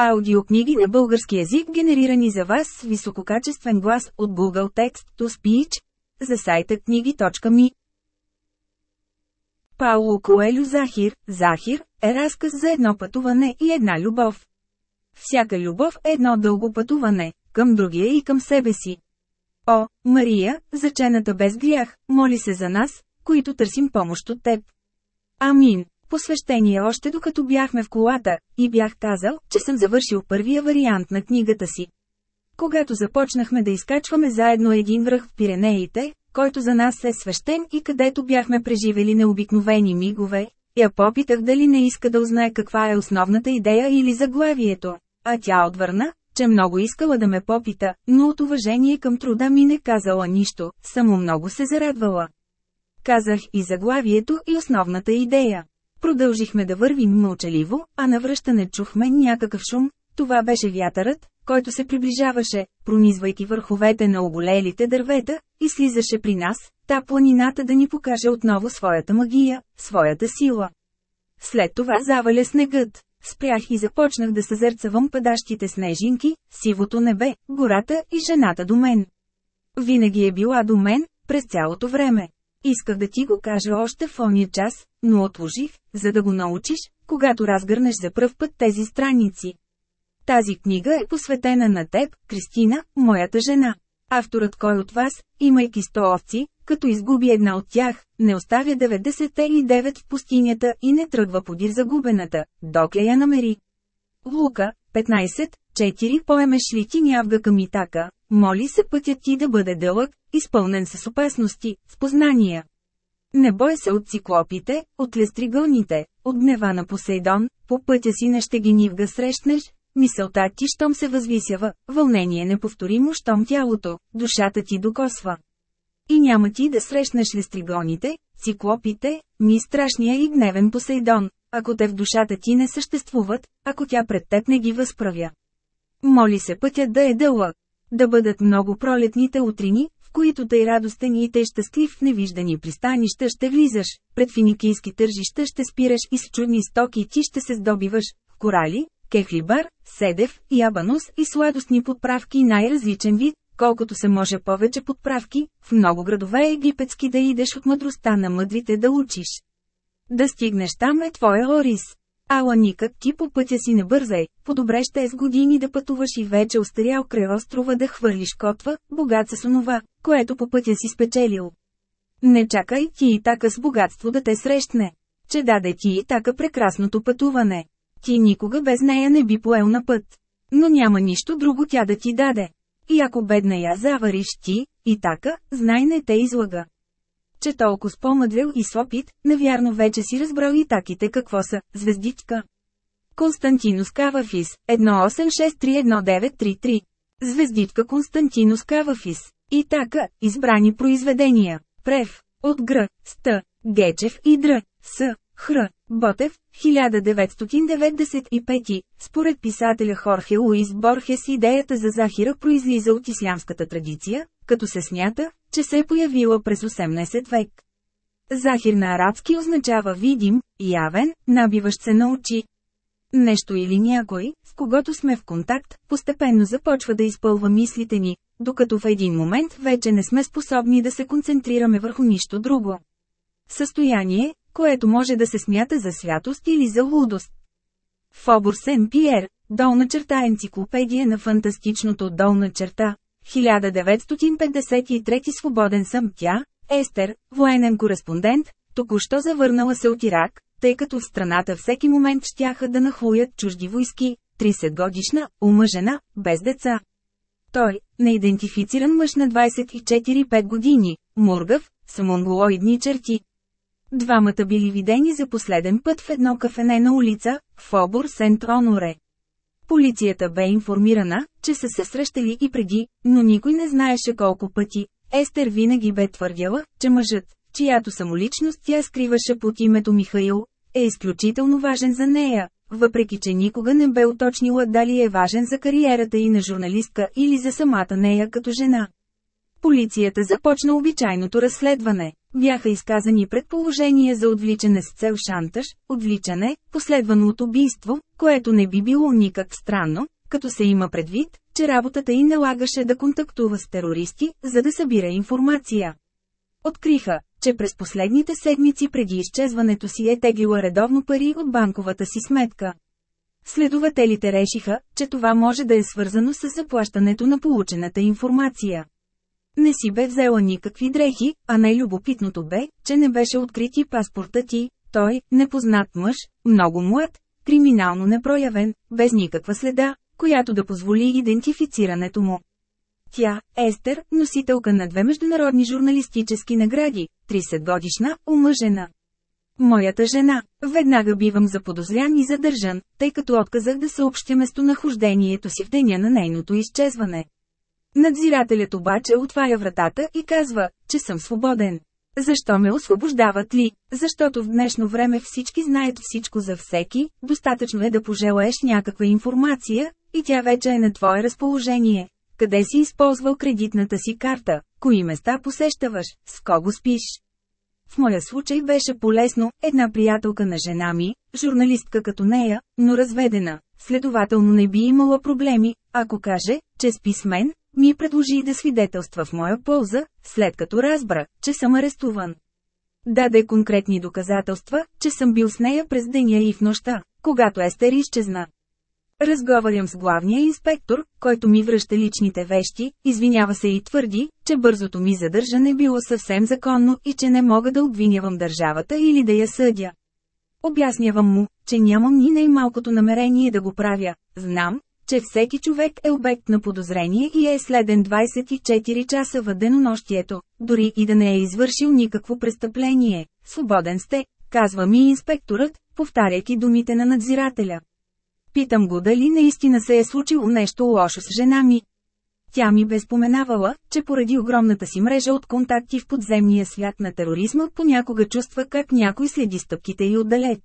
Аудиокниги на български язик генерирани за вас с висококачествен глас от Google Text to Speech за сайта книги.ми. Пауло Коелю Захир, Захир е разказ за едно пътуване и една любов. Всяка любов е едно дълго пътуване, към другия и към себе си. О, Мария, зачената без грях, моли се за нас, които търсим помощ от теб. Амин посвещение още докато бяхме в колата, и бях казал, че съм завършил първия вариант на книгата си. Когато започнахме да изкачваме заедно един връх в Пиренеите, който за нас е свещен и където бяхме преживели необикновени мигове, я попитах дали не иска да узнае каква е основната идея или заглавието, а тя отвърна, че много искала да ме попита, но от уважение към труда ми не казала нищо, само много се зарадвала. Казах и заглавието и основната идея. Продължихме да вървим мълчаливо, а навръщане чухме някакъв шум, това беше вятърът, който се приближаваше, пронизвайки върховете на оголелите дървета, и слизаше при нас, та планината да ни покаже отново своята магия, своята сила. След това заваля снегът. Спрях и започнах да съзерцавам падащите снежинки, сивото небе, гората и жената до мен. Винаги е била до мен, през цялото време. Исках да ти го кажа още в ония час, но отложих, за да го научиш, когато разгърнеш за пръв път тези страници. Тази книга е посветена на теб, Кристина, моята жена. Авторът кой от вас, имайки сто овци, като изгуби една от тях, не оставя 99 в пустинята и не тръгва подир загубената, докле я намери. Лука, 15, 4 поемеш ли ти нявга към Итака, моли се пътят ти да бъде дълъг, изпълнен с опасности, с познания. Не бой се от циклопите, от лестригълните, от гнева на Посейдон, по пътя си не ще ги нивга срещнеш, мисълта ти щом се възвисява, вълнение неповторимо щом тялото, душата ти докосва. И няма ти да срещнеш лестригоните, циклопите, ми страшния и гневен Посейдон, ако те в душата ти не съществуват, ако тя пред теб не ги възправя. Моли се пътят да е дълъг, да бъдат много пролетните утрини, в които тъй радостен и тъй щастлив в невиждани пристанища ще влизаш, пред финикийски тържища ще спираш и с чудни стоки ти ще се здобиваш, корали, кехлибар, седев, ябанус и сладостни подправки най-различен вид, колкото се може повече подправки, в много градове египетски да идеш от мъдростта на мъдрите да учиш. Да стигнеш там е твоя орис. Ала никак ти по пътя си не бързай, по-добре ще с години да пътуваш и вече остарял край острова да хвърлиш котва, богат с онова, което по пътя си спечелил. Не чакай ти и така с богатство да те срещне. Че даде ти и така прекрасното пътуване. Ти никога без нея не би поел на път. Но няма нищо друго тя да ти даде. И ако бедна я завариш ти, и така, знай не те излага че толкова спомъдрил и с опит, навярно вече си разбрал и таките какво са, звездичка. Константинус Кавафис, 18631933. Звездичка Константинус Кавафис. И така, избрани произведения. Прев. От Гр. Ст. Гечев и Др. С. Хр. Ботев, 1995. Според писателя Хорхе Луис Борхес идеята за Захира произлиза от ислямската традиция, като се смята, че се е появила през 18 век. Захир на арабски означава видим, явен, набиващ се на очи. Нещо или някой, с когото сме в контакт, постепенно започва да изпълва мислите ни, докато в един момент вече не сме способни да се концентрираме върху нищо друго. Състояние, което може да се смята за святост или за лудост. Фобор Сен Пиер, долна черта енциклопедия на фантастичното долна черта, 1953 свободен съм тя, Естер, военен кореспондент, току-що завърнала се от Ирак, тъй като в страната всеки момент щяха да нахлуят чужди войски, 30 годишна, омъжена, без деца. Той, неидентифициран мъж на 24-5 години, мургав, с монголоидни черти. Двамата били видени за последен път в едно кафене на улица, в Обор Сент-Оноре. Полицията бе информирана, че са се срещали и преди, но никой не знаеше колко пъти. Естер винаги бе твърдяла, че мъжът, чиято самоличност тя скриваше под името Михаил, е изключително важен за нея, въпреки че никога не бе уточнила дали е важен за кариерата и на журналистка или за самата нея като жена. Полицията започна обичайното разследване. Бяха изказани предположения за отвличане с цел шантаж, отвличане, последвано от убийство, което не би било никак странно, като се има предвид, че работата й налагаше да контактува с терористи, за да събира информация. Откриха, че през последните седмици преди изчезването си е теглила редовно пари от банковата си сметка. Следователите решиха, че това може да е свързано с заплащането на получената информация. Не си бе взела никакви дрехи, а най-любопитното бе, че не беше открит и паспорта ти, той, непознат мъж, много млад, криминално непроявен, без никаква следа, която да позволи идентифицирането му. Тя, Естер, носителка на две международни журналистически награди, 30 годишна, омъжена. Моята жена. Веднага бивам заподозрян и задържан, тъй като отказах да съобщя местонахождението си в деня на нейното изчезване. Надзирателят обаче отваря вратата и казва, че съм свободен. Защо ме освобождават ли? Защото в днешно време всички знаят всичко за всеки, достатъчно е да пожелаеш някаква информация, и тя вече е на твое разположение. Къде си използвал кредитната си карта, кои места посещаваш, с кого спиш? В моя случай беше полезно, една приятелка на жена ми, журналистка като нея, но разведена, следователно не би имала проблеми, ако каже, че спи с мен, ми предложи да свидетелства в моя полза, след като разбра, че съм арестуван. Даде конкретни доказателства, че съм бил с нея през деня и в нощта, когато Естер изчезна. Разговарям с главния инспектор, който ми връща личните вещи, извинява се и твърди, че бързото ми задържане било съвсем законно и че не мога да обвинявам държавата или да я съдя. Обяснявам му, че нямам ни най-малкото намерение да го правя. Знам, че всеки човек е обект на подозрение и е следен 24 часа в денонощието, дори и да не е извършил никакво престъпление. Свободен сте, казва ми инспекторът, повтаряйки думите на надзирателя. Питам го дали наистина се е случило нещо лошо с жена ми. Тя ми бе споменавала, че поради огромната си мрежа от контакти в подземния свят на тероризма понякога чувства как някой следи стъпките й отдалеч.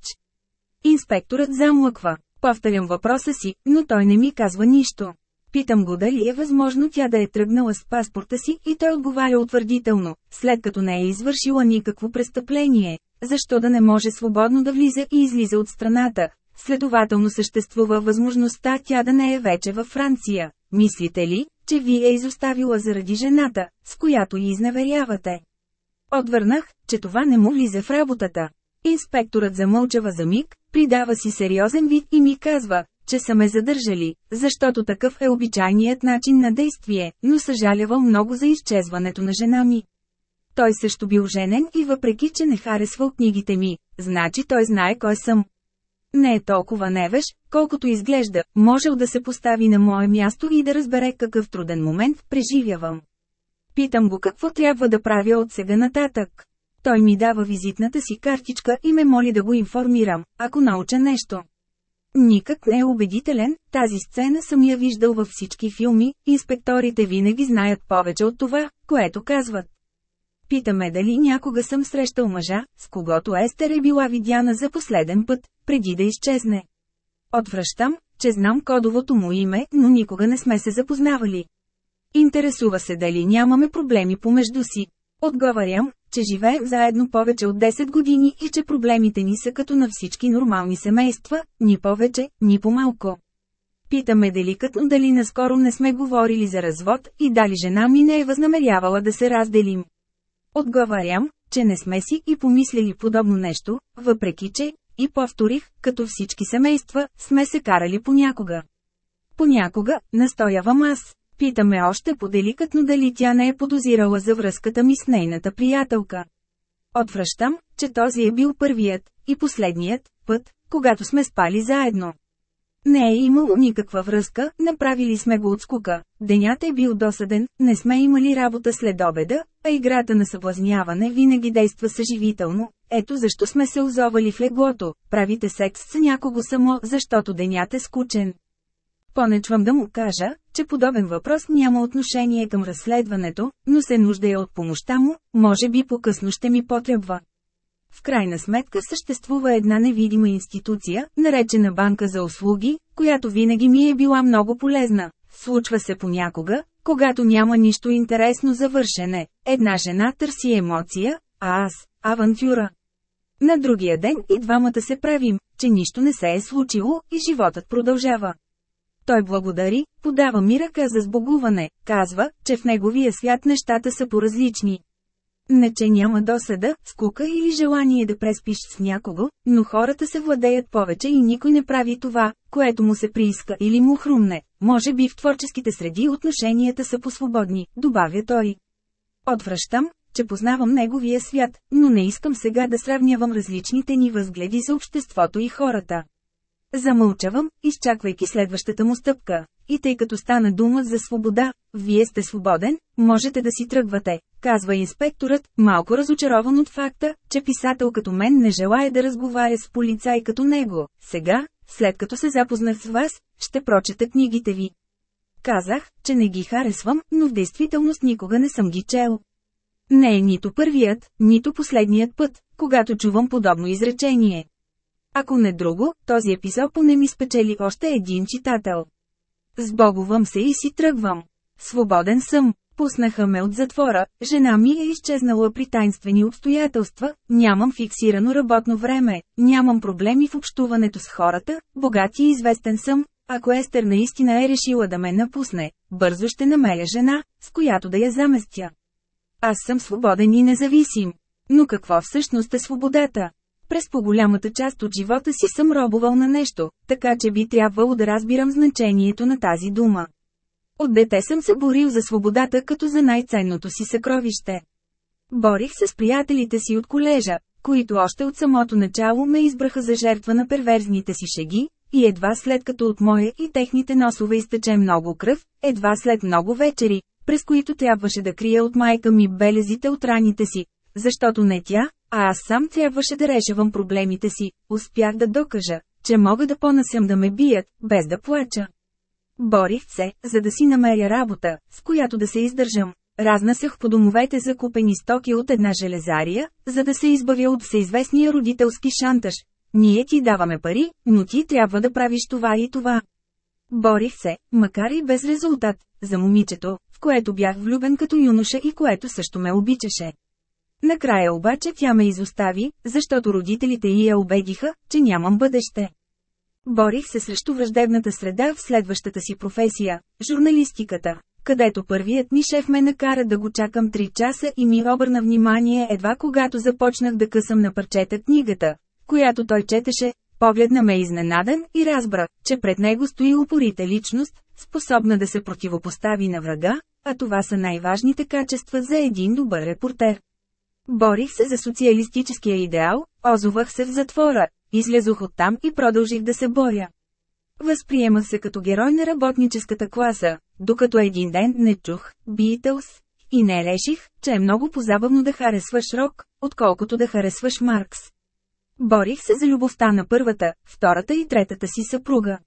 Инспекторът замлъква. Повторям въпроса си, но той не ми казва нищо. Питам го дали е възможно тя да е тръгнала с паспорта си и той отговаря утвърдително, след като не е извършила никакво престъпление. Защо да не може свободно да влиза и излиза от страната, Следователно съществува възможността тя да не е вече във Франция. Мислите ли, че ви е изоставила заради жената, с която и изневерявате? Отвърнах, че това не му влиза в работата. Инспекторът замълчава за миг, придава си сериозен вид и ми казва, че са ме задържали, защото такъв е обичайният начин на действие, но съжалявал много за изчезването на жена ми. Той също бил женен и въпреки, че не харесвал книгите ми, значи той знае кой съм. Не е толкова невеж, колкото изглежда, можел да се постави на мое място и да разбере какъв труден момент преживявам. Питам го какво трябва да правя от сега нататък. Той ми дава визитната си картичка и ме моли да го информирам, ако науча нещо. Никак не е убедителен, тази сцена съм я виждал във всички филми, инспекторите винаги знаят повече от това, което казват. Питаме дали някога съм срещал мъжа, с когото Естер е била видяна за последен път, преди да изчезне. Отвръщам, че знам кодовото му име, но никога не сме се запознавали. Интересува се дали нямаме проблеми помежду си. Отговарям, че живеем заедно повече от 10 години и че проблемите ни са като на всички нормални семейства, ни повече, ни по-малко. Питаме деликатно дали наскоро не сме говорили за развод и дали жена ми не е възнамерявала да се разделим. Отговарям, че не сме си и помислили подобно нещо, въпреки че, и повторих, като всички семейства, сме се карали понякога. Понякога, настоявам аз. Питаме още по-деликатно дали тя не е подозирала за връзката ми с нейната приятелка. Отвръщам, че този е бил първият и последният път, когато сме спали заедно. Не е имало никаква връзка, направили сме го от скука. Денят е бил досъден, не сме имали работа след обеда, а играта на съблазняване винаги действа съживително. Ето защо сме се озовали в леглото, правите секс с някого само, защото денят е скучен. Понечвам да му кажа, че подобен въпрос няма отношение към разследването, но се нуждае от помощта му, може би по-късно ще ми потребва. В крайна сметка съществува една невидима институция, наречена банка за услуги, която винаги ми е била много полезна. Случва се понякога, когато няма нищо интересно за вършене. Една жена търси емоция, а аз – авантюра. На другия ден и двамата се правим, че нищо не се е случило и животът продължава. Той благодари, подава ми ръка за сбогуване, казва, че в неговия свят нещата са поразлични. Не че няма досада, скука или желание да преспиш с някого, но хората се владеят повече и никой не прави това, което му се прииска или му хрумне. Може би в творческите среди отношенията са посвободни, добавя той. Отвръщам, че познавам неговия свят, но не искам сега да сравнявам различните ни възгледи за обществото и хората. Замълчавам, изчаквайки следващата му стъпка. И тъй като стана дума за свобода, вие сте свободен, можете да си тръгвате, казва инспекторът, малко разочарован от факта, че писател като мен не желая да разговаря с полицай като него. Сега, след като се запознах с вас, ще прочета книгите ви. Казах, че не ги харесвам, но в действителност никога не съм ги чел. Не е нито първият, нито последният път, когато чувам подобно изречение. Ако не друго, този епизод поне ми спечели още един читател. Сбогувам се и си тръгвам. Свободен съм. Пуснаха ме от затвора, жена ми е изчезнала при тайнствени обстоятелства, нямам фиксирано работно време, нямам проблеми в общуването с хората, богат и известен съм. Ако Естер наистина е решила да ме напусне, бързо ще намеря жена, с която да я заместя. Аз съм свободен и независим. Но какво всъщност е свободата? През по-голямата част от живота си съм робовал на нещо, така че би трябвало да разбирам значението на тази дума. От дете съм се борил за свободата като за най-ценното си съкровище. Борих се с приятелите си от колежа, които още от самото начало ме избраха за жертва на перверзните си шеги, и едва след като от моя и техните носове изтече много кръв, едва след много вечери, през които трябваше да крия от майка ми белезите от раните си, защото не тя, а аз сам трябваше да решавам проблемите си, успях да докажа, че мога да понасям да ме бият, без да плача. Борих се, за да си намеря работа, с която да се издържам. Разнасях по домовете закупени стоки от една железария, за да се избавя от всеизвестния родителски шантаж. Ние ти даваме пари, но ти трябва да правиш това и това. Борих се, макар и без резултат, за момичето, в което бях влюбен като юноша и което също ме обичаше. Накрая обаче тя ме изостави, защото родителите й я убедиха, че нямам бъдеще. Борих се срещу враждебната среда в следващата си професия – журналистиката, където първият ми шеф ме накара да го чакам 3 часа и ми обърна внимание едва когато започнах да късам на парчета книгата, която той четеше, погледна ме изненаден и разбра, че пред него стои упорита личност, способна да се противопостави на врага, а това са най-важните качества за един добър репортер. Борих се за социалистическия идеал, озовах се в затвора, излезох оттам и продължих да се боря. Възприемах се като герой на работническата класа, докато един ден не чух Битълс и не реших, че е много позабавно да харесваш рок, отколкото да харесваш Маркс. Борих се за любовта на първата, втората и третата си съпруга.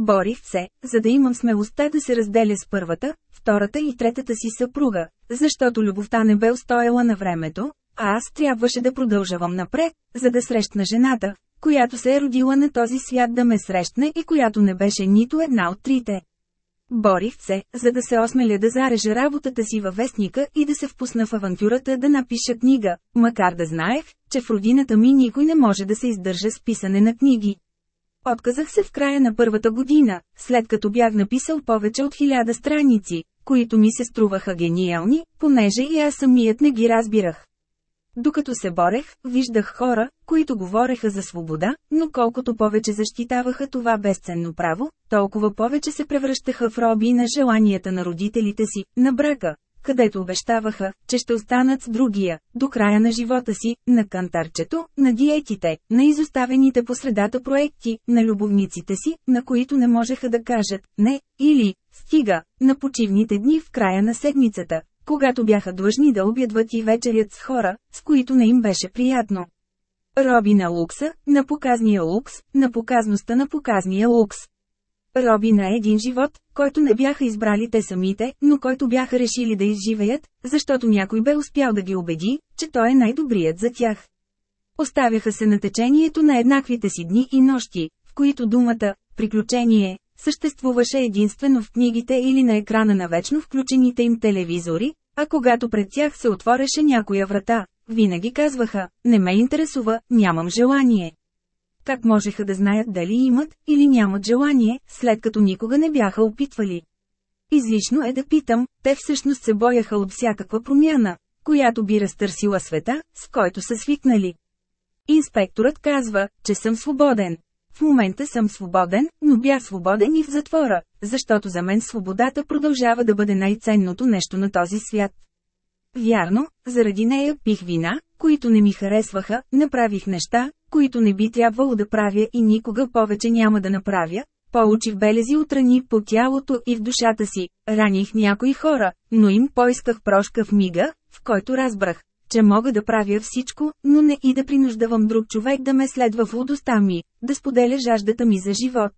Борих се, за да имам смелостта да се разделя с първата, втората и третата си съпруга, защото любовта не бе устояла на времето, а аз трябваше да продължавам напред, за да срещна жената, която се е родила на този свят да ме срещне и която не беше нито една от трите. Борих се, за да се осмеля да зарежа работата си във вестника и да се впусна в авантюрата да напиша книга, макар да знаех, че в родината ми никой не може да се издържа с писане на книги. Отказах се в края на първата година, след като бях написал повече от хиляда страници, които ми се струваха гениални, понеже и аз самият не ги разбирах. Докато се борех, виждах хора, които говореха за свобода, но колкото повече защитаваха това безценно право, толкова повече се превръщаха в роби на желанията на родителите си, на брака, където обещаваха, че ще останат с другия, до края на живота си, на кантарчето, на диетите, на изоставените по средата проекти, на любовниците си, на които не можеха да кажат «не» или «стига», на почивните дни в края на седмицата, когато бяха длъжни да обядват и вечерят с хора, с които не им беше приятно. Роби на лукса, на показния лукс, на показността на показния лукс. Роби на един живот, който не бяха избрали те самите, но който бяха решили да изживеят, защото някой бе успял да ги убеди, че той е най-добрият за тях. Оставяха се на течението на еднаквите си дни и нощи, в които думата «приключение» съществуваше единствено в книгите или на екрана на вечно включените им телевизори, а когато пред тях се отвореше някоя врата, винаги казваха, не ме интересува, нямам желание. Как можеха да знаят дали имат или нямат желание, след като никога не бяха опитвали? Излишно е да питам, те всъщност се бояха от всякаква промяна, която би разтърсила света, с който са свикнали. Инспекторът казва, че съм свободен. В момента съм свободен, но бях свободен и в затвора, защото за мен свободата продължава да бъде най-ценното нещо на този свят. Вярно, заради нея пих вина, които не ми харесваха, направих неща, които не би трябвало да правя и никога повече няма да направя, Получих белези от рани по тялото и в душата си, раних някои хора, но им поисках прошка в мига, в който разбрах, че мога да правя всичко, но не и да принуждавам друг човек да ме следва в лудостта ми, да споделя жаждата ми за живот.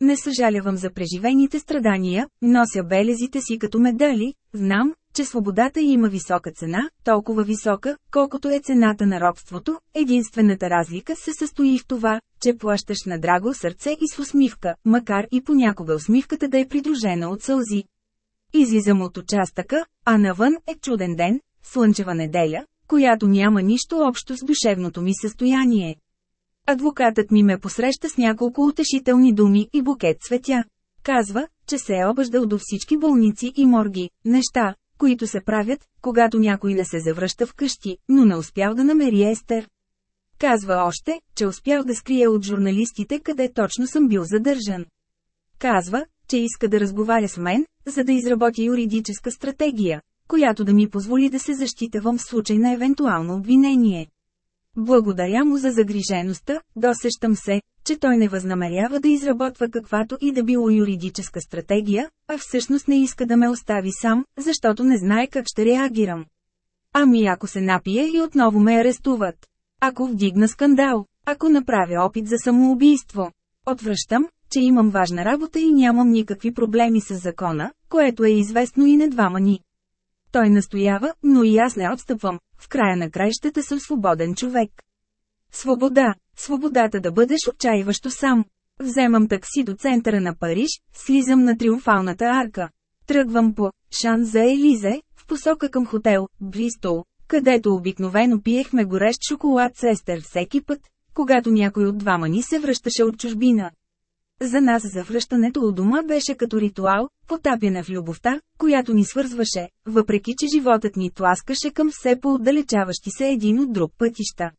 Не съжалявам за преживените страдания, нося белезите си като медали, знам, че свободата има висока цена, толкова висока, колкото е цената на робството, единствената разлика се състои в това, че плащаш на драго сърце и с усмивка, макар и понякога усмивката да е придружена от сълзи. Излизам от участъка, а навън е чуден ден, слънчева неделя, която няма нищо общо с душевното ми състояние. Адвокатът ми ме посреща с няколко утешителни думи и букет цветя. Казва, че се е обаждал до всички болници и морги, неща, които се правят, когато някой не се завръща вкъщи, но не успял да намери Естер. Казва още, че успял да скрие от журналистите къде точно съм бил задържан. Казва, че иска да разговаря с мен, за да изработи юридическа стратегия, която да ми позволи да се защитавам в случай на евентуално обвинение. Благодаря му за загрижеността, досещам се, че той не възнамерява да изработва каквато и да било юридическа стратегия, а всъщност не иска да ме остави сам, защото не знае как ще реагирам. Ами ако се напие и отново ме арестуват. Ако вдигна скандал, ако направя опит за самоубийство. Отвръщам, че имам важна работа и нямам никакви проблеми с закона, което е известно и на двама ни. Той настоява, но и аз не отстъпвам, в края на краищата съм свободен човек. Свобода, свободата да бъдеш отчаиващо сам. Вземам такси до центъра на Париж, слизам на Триумфалната арка. Тръгвам по Шан за Елизе, в посока към хотел, Бристол, където обикновено пиехме горещ шоколад с естер всеки път, когато някой от двама ни се връщаше от чужбина. За нас завръщането у дома беше като ритуал, потапяне в любовта, която ни свързваше, въпреки че животът ни тласкаше към все по-отдалечаващи се един от друг пътища.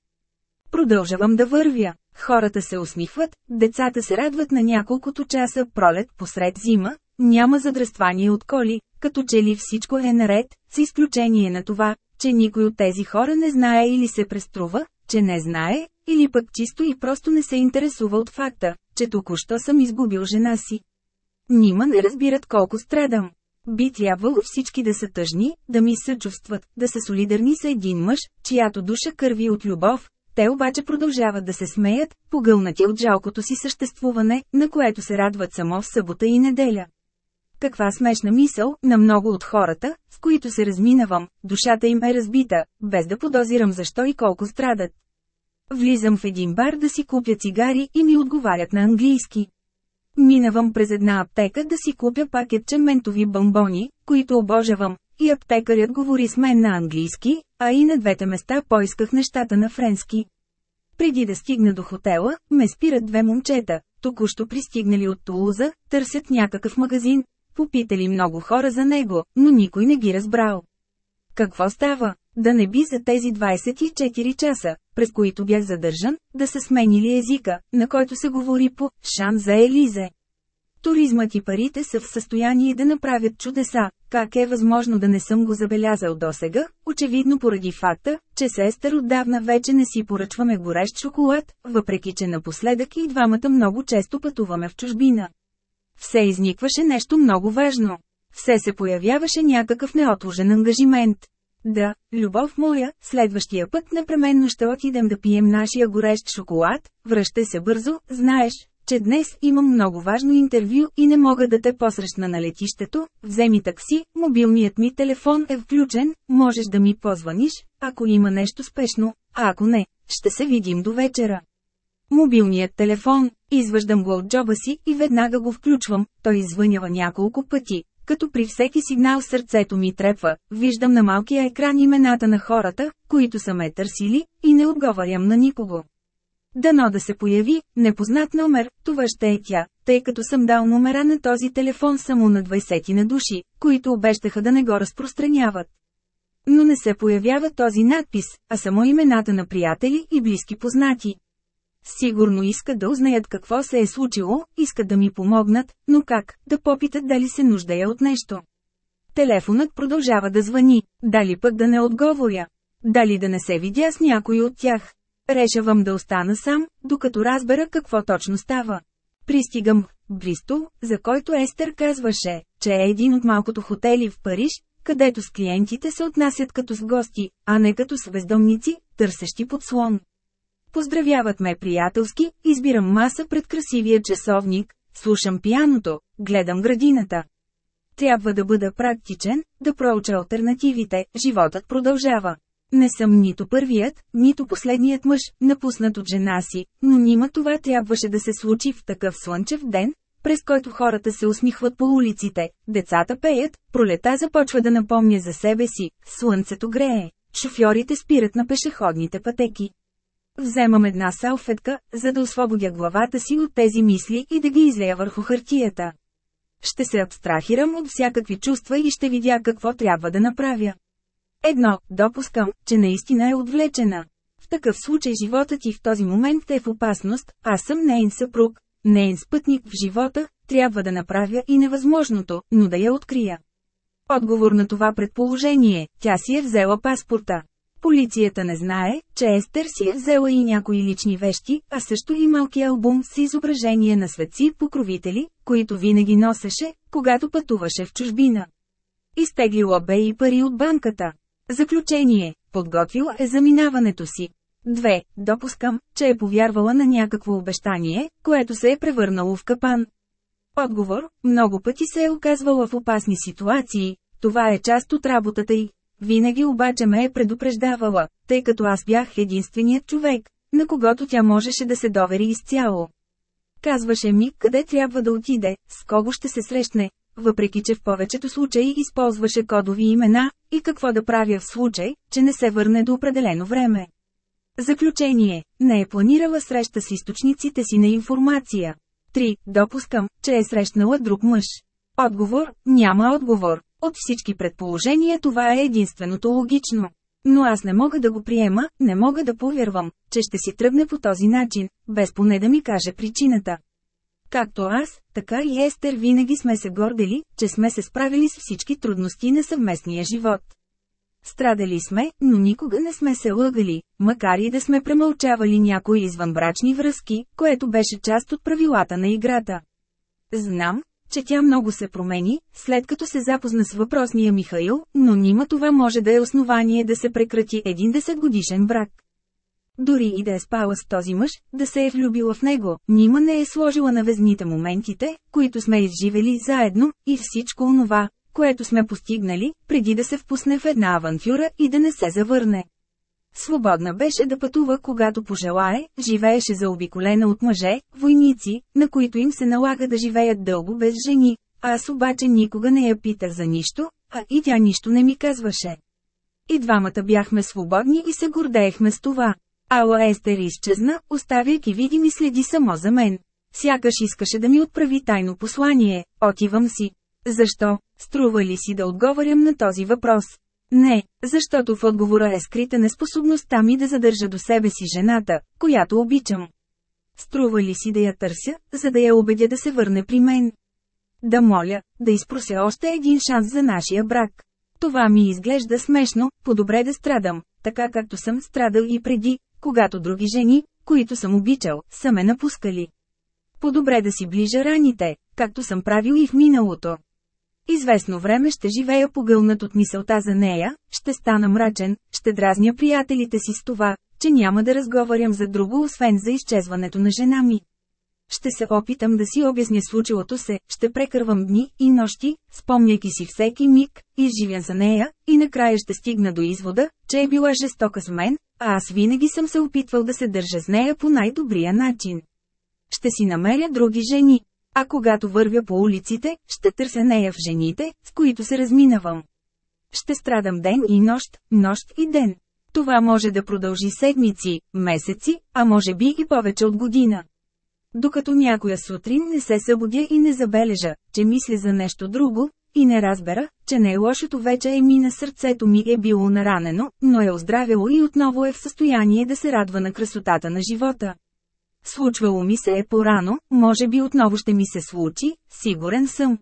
Продължавам да вървя. Хората се усмихват, децата се радват на няколкото часа пролет посред зима, няма задръствание от коли, като че ли всичко е наред, с изключение на това, че никой от тези хора не знае или се преструва, че не знае, или пък чисто и просто не се интересува от факта, че току-що съм изгубил жена си. Нима не разбират колко страдам. Би трябвало всички да са тъжни, да ми съчувстват, да са солидарни с един мъж, чиято душа кърви от любов, те обаче продължават да се смеят, погълнати от жалкото си съществуване, на което се радват само в събота и неделя. Каква смешна мисъл, на много от хората, с които се разминавам, душата им е разбита, без да подозирам защо и колко страдат. Влизам в един бар да си купя цигари и ми отговарят на английски. Минавам през една аптека да си купя пакетче ментови бомбони, които обожавам, и аптекарят говори с мен на английски, а и на двете места поисках нещата на френски. Преди да стигна до хотела, ме спират две момчета, току-що пристигнали от Тулуза, търсят някакъв магазин, попитали много хора за него, но никой не ги разбрал. Какво става? Да не би за тези 24 часа, през които бях задържан, да са сменили езика, на който се говори по «Шан за Елизе». Туризмът и парите са в състояние да направят чудеса, как е възможно да не съм го забелязал досега, очевидно поради факта, че сестър отдавна вече не си поръчваме горещ шоколад, въпреки че напоследък и двамата много често пътуваме в чужбина. Все изникваше нещо много важно. Все се появяваше някакъв неотложен ангажимент. Да, любов моя, следващия път непременно ще отидем да пием нашия горещ шоколад, връщай се бързо, знаеш, че днес имам много важно интервю и не мога да те посрещна на летището, вземи такси, мобилният ми телефон е включен, можеш да ми позваниш, ако има нещо спешно, а ако не, ще се видим до вечера. Мобилният телефон, изваждам го от джоба си и веднага го включвам, той извънява няколко пъти, като при всеки сигнал сърцето ми трепва, виждам на малкия екран имената на хората, които са ме търсили, и не отговарям на никого. Дано да се появи, непознат номер, това ще е тя, тъй като съм дал номера на този телефон само на 20 на души, които обещаха да не го разпространяват. Но не се появява този надпис, а само имената на приятели и близки познати. Сигурно искат да узнаят какво се е случило, искат да ми помогнат, но как, да попитат дали се нуждая от нещо. Телефонът продължава да звъни, дали пък да не отговоря. Дали да не се видя с някой от тях. Решавам да остана сам, докато разбера какво точно става. Пристигам в Бристол, за който Естер казваше, че е един от малкото хотели в Париж, където с клиентите се отнасят като с гости, а не като с бездомници, търсещи подслон. Поздравяват ме приятелски, избирам маса пред красивия часовник, слушам пияното, гледам градината. Трябва да бъда практичен, да проуча альтернативите, животът продължава. Не съм нито първият, нито последният мъж, напуснат от жена си, но нима това трябваше да се случи в такъв слънчев ден, през който хората се усмихват по улиците, децата пеят, пролета започва да напомня за себе си, слънцето грее, шофьорите спират на пешеходните пътеки. Вземам една салфетка, за да освободя главата си от тези мисли и да ги излея върху хартията. Ще се абстрахирам от всякакви чувства и ще видя какво трябва да направя. Едно, допускам, че наистина е отвлечена. В такъв случай животът ти в този момент е в опасност, аз съм нейн съпруг, нейн спътник в живота, трябва да направя и невъзможното, но да я открия. Отговор на това предположение, тя си е взела паспорта. Полицията не знае, че Естер си е взела и някои лични вещи, а също и малки албум с изображение на светци покровители, които винаги носеше, когато пътуваше в чужбина. Изтеглила бе и пари от банката. Заключение – подготвила е заминаването си. 2. Допускам, че е повярвала на някакво обещание, което се е превърнало в капан. Отговор – много пъти се е оказвала в опасни ситуации, това е част от работата й. Винаги обаче ме е предупреждавала, тъй като аз бях единственият човек, на когото тя можеше да се довери изцяло. Казваше ми къде трябва да отиде, с кого ще се срещне, въпреки че в повечето случаи използваше кодови имена, и какво да правя в случай, че не се върне до определено време. Заключение – не е планирала среща с източниците си на информация. 3. Допускам, че е срещнала друг мъж. Отговор – няма отговор. От всички предположения това е единственото логично. Но аз не мога да го приема, не мога да повярвам, че ще си тръгне по този начин, без поне да ми каже причината. Както аз, така и Естер винаги сме се гордели, че сме се справили с всички трудности на съвместния живот. Страдали сме, но никога не сме се лъгали, макар и да сме премълчавали някои извънбрачни връзки, което беше част от правилата на играта. Знам, че тя много се промени, след като се запозна с въпросния Михаил, но нима това може да е основание да се прекрати един десетгодишен брак. Дори и да е спала с този мъж, да се е влюбила в него, нима не е сложила на везните моментите, които сме изживели заедно, и всичко онова, което сме постигнали, преди да се впусне в една авантюра и да не се завърне. Свободна беше да пътува когато пожелае, живееше заобиколена от мъже, войници, на които им се налага да живеят дълго без жени, аз обаче никога не я питах за нищо, а и тя нищо не ми казваше. И двамата бяхме свободни и се гордеехме с това. Ала Естер изчезна, оставяйки видими следи само за мен. Сякаш искаше да ми отправи тайно послание, отивам си. Защо? Струва ли си да отговарям на този въпрос? Не, защото в отговора е скрита неспособността ми да задържа до себе си жената, която обичам. Струва ли си да я търся, за да я убедя да се върне при мен? Да моля, да изпрося още един шанс за нашия брак. Това ми изглежда смешно, по-добре да страдам, така както съм страдал и преди, когато други жени, които съм обичал, са ме напускали. По-добре да си ближа раните, както съм правил и в миналото. Известно време ще живея погълнат от мисълта за нея, ще стана мрачен, ще дразня приятелите си с това, че няма да разговарям за друго освен за изчезването на жена ми. Ще се опитам да си обясня случилото се, ще прекървам дни и нощи, спомняйки си всеки миг, изживян за нея, и накрая ще стигна до извода, че е била жестока с мен, а аз винаги съм се опитвал да се държа с нея по най-добрия начин. Ще си намеря други жени. А когато вървя по улиците, ще търся нея в жените, с които се разминавам. Ще страдам ден и нощ, нощ и ден. Това може да продължи седмици, месеци, а може би и повече от година. Докато някоя сутрин не се събудя и не забележа, че мисля за нещо друго, и не разбера, че най-лошото вече е мина сърцето ми е било наранено, но е оздравяло и отново е в състояние да се радва на красотата на живота. Случвало ми се е порано, може би отново ще ми се случи, сигурен съм.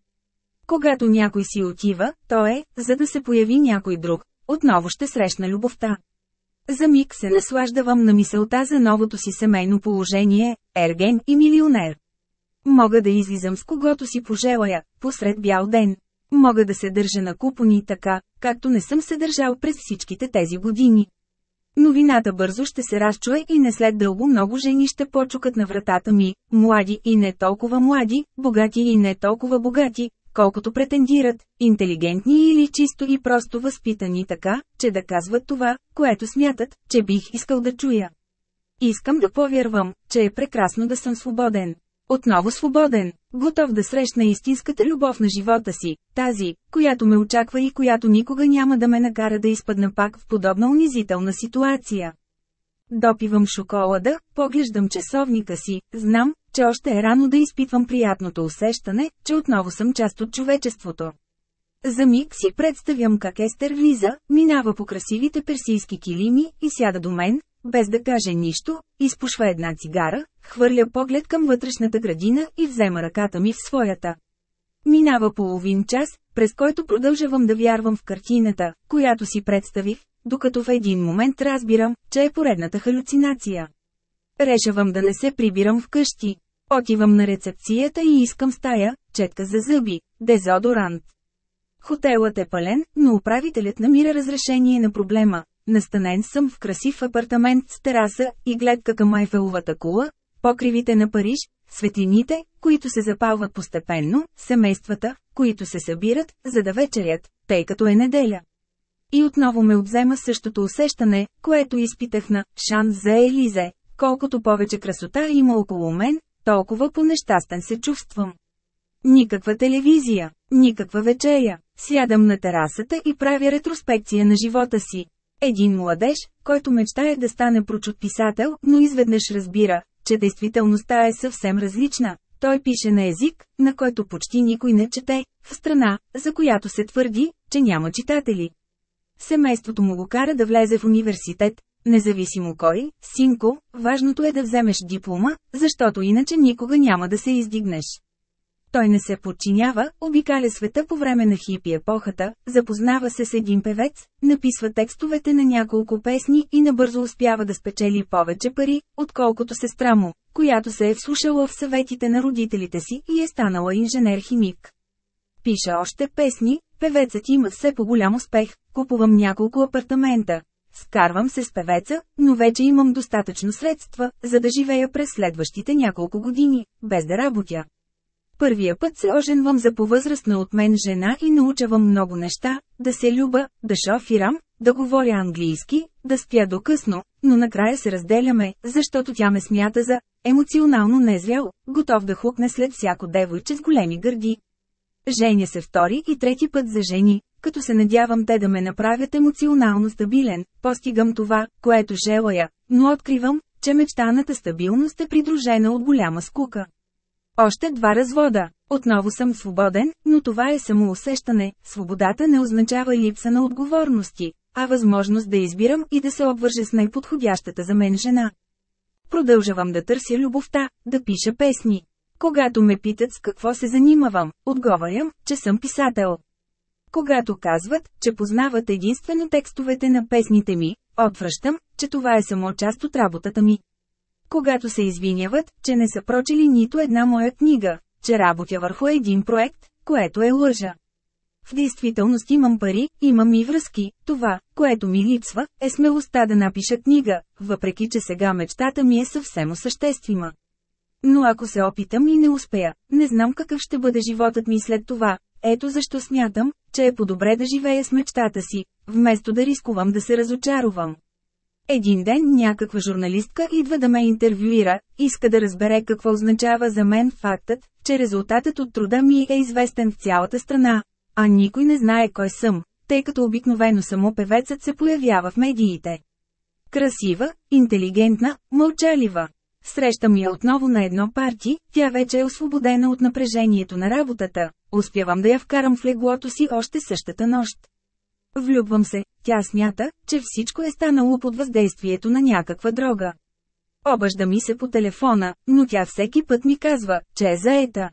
Когато някой си отива, то е, за да се появи някой друг, отново ще срещна любовта. За миг се наслаждавам на мисълта за новото си семейно положение, ерген и милионер. Мога да излизам с когото си пожелая, посред бял ден. Мога да се държа на купони така, както не съм се държал през всичките тези години. Новината бързо ще се разчуе и не след дълго много жени ще почукат на вратата ми, млади и не толкова млади, богати и не толкова богати, колкото претендират, интелигентни или чисто и просто възпитани така, че да казват това, което смятат, че бих искал да чуя. Искам да повярвам, че е прекрасно да съм свободен. Отново свободен, готов да срещна истинската любов на живота си, тази, която ме очаква и която никога няма да ме накара да изпадна пак в подобна унизителна ситуация. Допивам шоколада, поглеждам часовника си, знам, че още е рано да изпитвам приятното усещане, че отново съм част от човечеството. За миг си представям как Естер влиза, минава по красивите персийски килими и сяда до мен, без да каже нищо, изпушва една цигара, хвърля поглед към вътрешната градина и взема ръката ми в своята. Минава половин час, през който продължавам да вярвам в картината, която си представих, докато в един момент разбирам, че е поредната халюцинация. Решавам да не се прибирам вкъщи. Отивам на рецепцията и искам стая, четка за зъби, дезодорант. Хотелът е пълен, но управителят намира разрешение на проблема. Настанен съм в красив апартамент с тераса и гледка към Айфеловата кула, покривите на Париж, светлините, които се запалват постепенно, семействата, които се събират, за да вечерят, тъй като е неделя. И отново ме обзема същото усещане, което изпитах на шанс за Елизе. Колкото повече красота има около мен, толкова по-нещастен се чувствам. Никаква телевизия, никаква вечеря. Сядам на терасата и правя ретроспекция на живота си. Един младеж, който мечтае да стане прочут писател, но изведнъж разбира, че действителността е съвсем различна. Той пише на език, на който почти никой не чете, в страна, за която се твърди, че няма читатели. Семейството му го кара да влезе в университет, независимо кой, синко, важното е да вземеш диплома, защото иначе никога няма да се издигнеш. Той не се подчинява, обикаля света по време на хипи епохата, запознава се с един певец, написва текстовете на няколко песни и набързо успява да спечели повече пари, отколкото сестра му, която се е вслушала в съветите на родителите си и е станала инженер-химик. Пише още песни, певецът има все по-голям успех, купувам няколко апартамента. Скарвам се с певеца, но вече имам достатъчно средства, за да живея през следващите няколко години, без да работя. Първия път се оженвам за повъзрастна от мен жена и научавам много неща, да се люба, да шофирам, да говоря английски, да спя до късно, но накрая се разделяме, защото тя ме смята за емоционално незрял, готов да хукне след всяко девойче с големи гърди. Женя се втори и трети път за жени, като се надявам те да ме направят емоционално стабилен, постигам това, което желая, но откривам, че мечтаната стабилност е придружена от голяма скука. Още два развода. Отново съм свободен, но това е самоусещане. Свободата не означава липса на отговорности, а възможност да избирам и да се обвържа с най-подходящата за мен жена. Продължавам да търся любовта, да пиша песни. Когато ме питат с какво се занимавам, отговарям, че съм писател. Когато казват, че познават единствено текстовете на песните ми, отвръщам, че това е само част от работата ми. Когато се извиняват, че не са прочели нито една моя книга, че работя върху един проект, което е лъжа. В действителност имам пари, имам и връзки, това, което ми липсва, е смелостта да напиша книга, въпреки че сега мечтата ми е съвсем осъществима. Но ако се опитам и не успея, не знам какъв ще бъде животът ми след това, ето защо смятам, че е по-добре да живея с мечтата си, вместо да рискувам да се разочаровам. Един ден някаква журналистка идва да ме интервюира, иска да разбере какво означава за мен фактът, че резултатът от труда ми е известен в цялата страна, а никой не знае кой съм, тъй като обикновено само певецът се появява в медиите. Красива, интелигентна, мълчалива. Срещам я отново на едно парти, тя вече е освободена от напрежението на работата. Успявам да я вкарам в леглото си още същата нощ. Влюбвам се, тя смята, че всичко е станало под въздействието на някаква дрога. Обажда ми се по телефона, но тя всеки път ми казва, че е заета.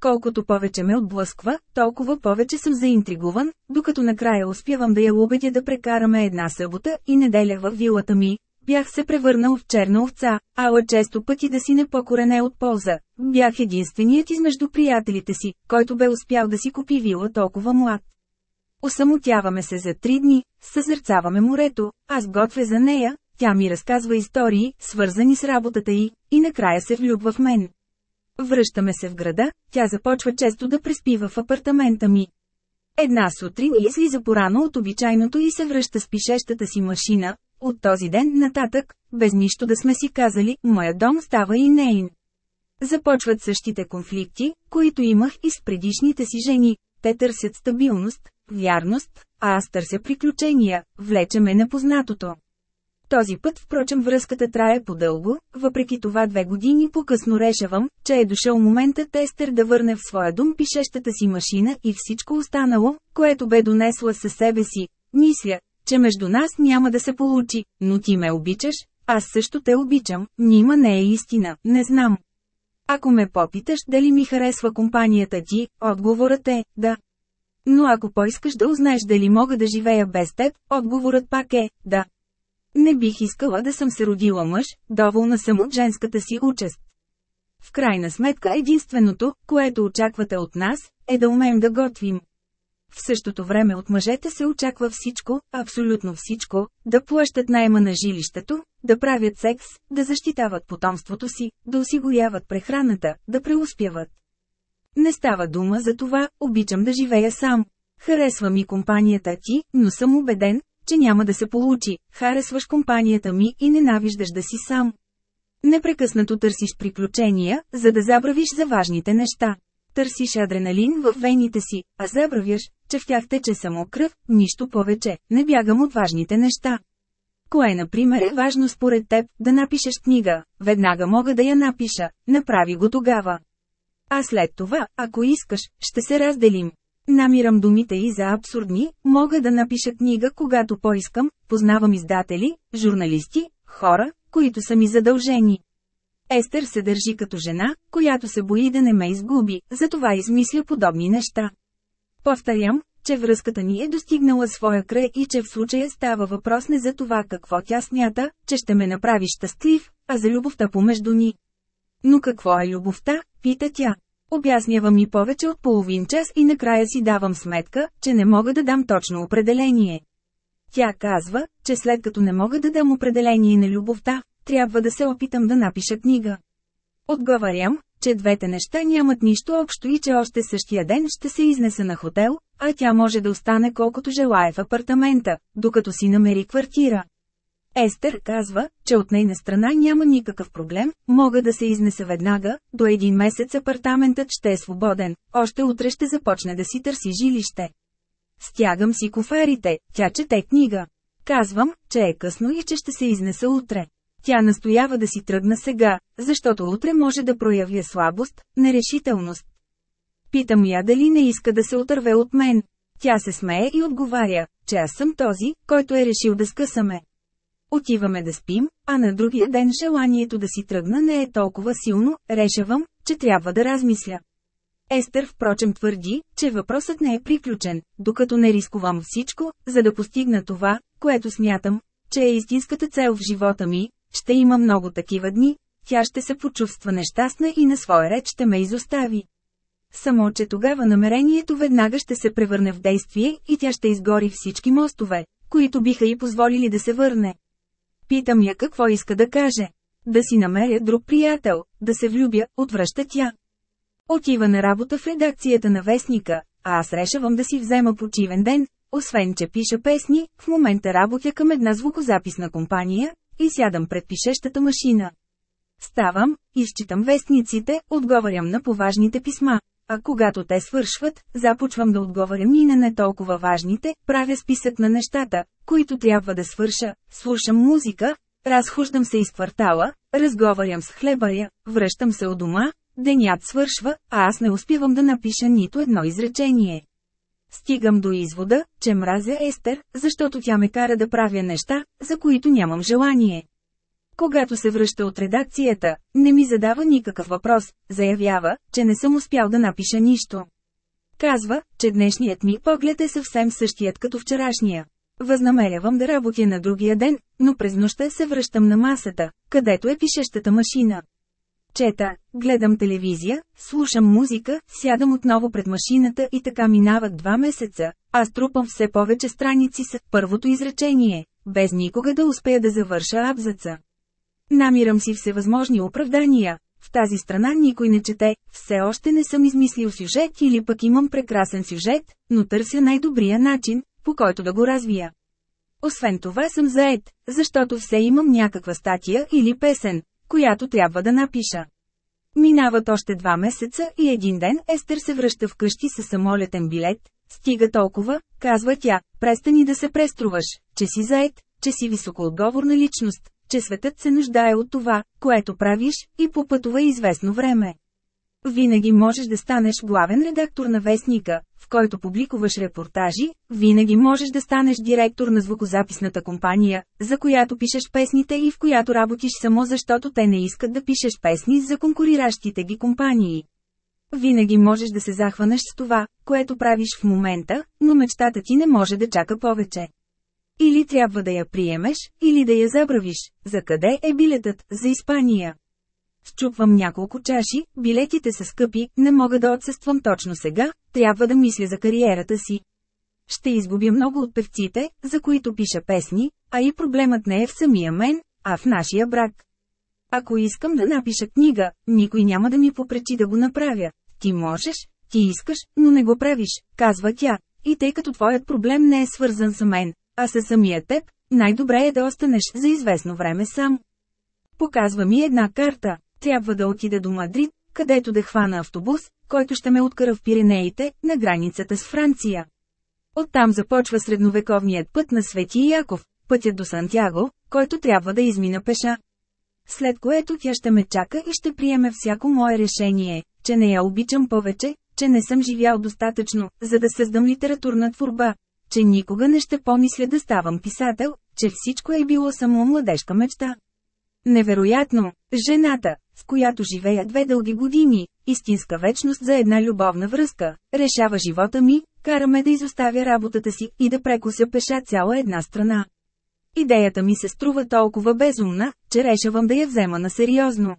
Колкото повече ме отблъсква, толкова повече съм заинтригуван, докато накрая успявам да я убедя да прекараме една събота и неделя в вилата ми. Бях се превърнал в черна овца, ала често пъти да си непокорене от полза. Бях единственият измежду приятелите си, който бе успял да си купи вила толкова млад. Осамотяваме се за три дни, съзерцаваме морето, аз готвя за нея, тя ми разказва истории, свързани с работата й, и накрая се влюбва в мен. Връщаме се в града, тя започва често да преспива в апартамента ми. Една сутрин излиза порано от обичайното и се връща с пишещата си машина. От този ден нататък, без нищо да сме си казали, моя дом става и нейн. Започват същите конфликти, които имах и с предишните си жени. Те търсят стабилност, вярност, а аз търся приключения, влече ме непознатото. Този път впрочем връзката трае по-дълго, въпреки това две години по-късно решавам, че е дошъл моментът Естер да върне в своя дом пишещата си машина и всичко останало, което бе донесла със себе си. Мисля, че между нас няма да се получи, но ти ме обичаш, аз също те обичам, нима не е истина, не знам. Ако ме попиташ дали ми харесва компанията ти, отговорът е – да. Но ако поискаш да узнаеш дали мога да живея без теб, отговорът пак е – да. Не бих искала да съм се родила мъж, доволна съм от женската си участ. В крайна сметка единственото, което очаквате от нас, е да умеем да готвим. В същото време от мъжете се очаква всичко, абсолютно всичко, да плащат найема на жилището, да правят секс, да защитават потомството си, да осигуряват прехраната, да преуспяват. Не става дума за това, обичам да живея сам. Харесва ми компанията ти, но съм убеден, че няма да се получи, харесваш компанията ми и ненавиждаш да си сам. Непрекъснато търсиш приключения, за да забравиш за важните неща. Търсиш адреналин в вените си, а забравяш, че в тях тече само кръв, нищо повече, не бягам от важните неща. Кое, например, е важно според теб, да напишеш книга, веднага мога да я напиша, направи го тогава. А след това, ако искаш, ще се разделим. Намирам думите и за абсурдни, мога да напиша книга когато поискам, познавам издатели, журналисти, хора, които са ми задължени. Естер се държи като жена, която се бои да не ме изгуби, затова измисля подобни неща. Повторям, че връзката ни е достигнала своя край и че в случая става въпрос не за това какво тя смята, че ще ме направи щастлив, а за любовта помежду ни. Но какво е любовта, пита тя. Обяснявам ми повече от половин час и накрая си давам сметка, че не мога да дам точно определение. Тя казва, че след като не мога да дам определение на любовта, трябва да се опитам да напиша книга. Отговарям, че двете неща нямат нищо общо и че още същия ден ще се изнеса на хотел, а тя може да остане колкото желая в апартамента, докато си намери квартира. Естер казва, че от нейна страна няма никакъв проблем, мога да се изнеса веднага, до един месец апартаментът ще е свободен, още утре ще започне да си търси жилище. Стягам си кофарите, тя чете книга. Казвам, че е късно и че ще се изнеса утре. Тя настоява да си тръгна сега, защото утре може да проявя слабост, нерешителност. Питам я дали не иска да се отърве от мен. Тя се смее и отговаря, че аз съм този, който е решил да скъсаме. Отиваме да спим, а на другия ден желанието да си тръгна не е толкова силно, решавам, че трябва да размисля. Естер впрочем твърди, че въпросът не е приключен, докато не рискувам всичко, за да постигна това, което смятам, че е истинската цел в живота ми, ще има много такива дни, тя ще се почувства нещастна и на своя ред ще ме изостави. Само, че тогава намерението веднага ще се превърне в действие и тя ще изгори всички мостове, които биха й позволили да се върне. Питам я какво иска да каже. Да си намеря друг приятел, да се влюбя, отвръща тя. Отива на работа в редакцията на вестника, а аз решавам да си взема почивен ден, освен че пиша песни, в момента работя към една звукозаписна компания, и сядам пред пишещата машина. Ставам, изчитам вестниците, отговарям на поважните писма. А когато те свършват, започвам да отговарям и на не толкова важните, правя списък на нещата, които трябва да свърша, слушам музика, разхождам се из квартала, разговарям с хлебаря, връщам се от дома, денят свършва, а аз не успявам да напиша нито едно изречение. Стигам до извода, че мразя Естер, защото тя ме кара да правя неща, за които нямам желание. Когато се връща от редакцията, не ми задава никакъв въпрос, заявява, че не съм успял да напиша нищо. Казва, че днешният ми поглед е съвсем същият като вчерашния. Възнамерявам да работя на другия ден, но през нощта се връщам на масата, където е пишещата машина. Чета, гледам телевизия, слушам музика, сядам отново пред машината и така минават два месеца, аз трупам все повече страници с първото изречение, без никога да успея да завърша абзаца. Намирам си всевъзможни оправдания. В тази страна никой не чете, все още не съм измислил сюжет или пък имам прекрасен сюжет, но търся най-добрия начин, по който да го развия. Освен това съм заед, защото все имам някаква статия или песен, която трябва да напиша. Минават още два месеца и един ден Естер се връща вкъщи със самолетен билет. Стига толкова, казва тя, престани да се преструваш, че си заед, че си високоотговорна личност, че светът се нуждае от това, което правиш, и попътува известно време. Винаги можеш да станеш главен редактор на вестника, в който публикуваш репортажи, винаги можеш да станеш директор на звукозаписната компания, за която пишеш песните и в която работиш само защото те не искат да пишеш песни за конкуриращите ги компании. Винаги можеш да се захванеш с това, което правиш в момента, но мечтата ти не може да чака повече. Или трябва да я приемеш, или да я забравиш. За къде е билетът? За Испания. Счупвам няколко чаши, билетите са скъпи, не мога да отсъствам точно сега, трябва да мисля за кариерата си. Ще изгубя много от певците, за които пиша песни, а и проблемът не е в самия мен, а в нашия брак. Ако искам да напиша книга, никой няма да ми попречи да го направя. Ти можеш, ти искаш, но не го правиш, казва тя. И тъй като твоят проблем не е свързан с мен, а със самия теб, най-добре е да останеш за известно време сам. Показва ми една карта. Трябва да отида до Мадрид, където да хвана автобус, който ще ме откара в Пиренеите, на границата с Франция. Оттам започва средновековният път на Свети Яков, пътят до Сантяго, който трябва да измина пеша. След което тя ще ме чака и ще приеме всяко мое решение, че не я обичам повече, че не съм живял достатъчно, за да създам литературна творба, че никога не ще помисля да ставам писател, че всичко е било само младежка мечта. Невероятно, жената, с която живея две дълги години, истинска вечност за една любовна връзка, решава живота ми, караме да изоставя работата си и да прекуся пеша цяла една страна. Идеята ми се струва толкова безумна, че решавам да я взема на сериозно.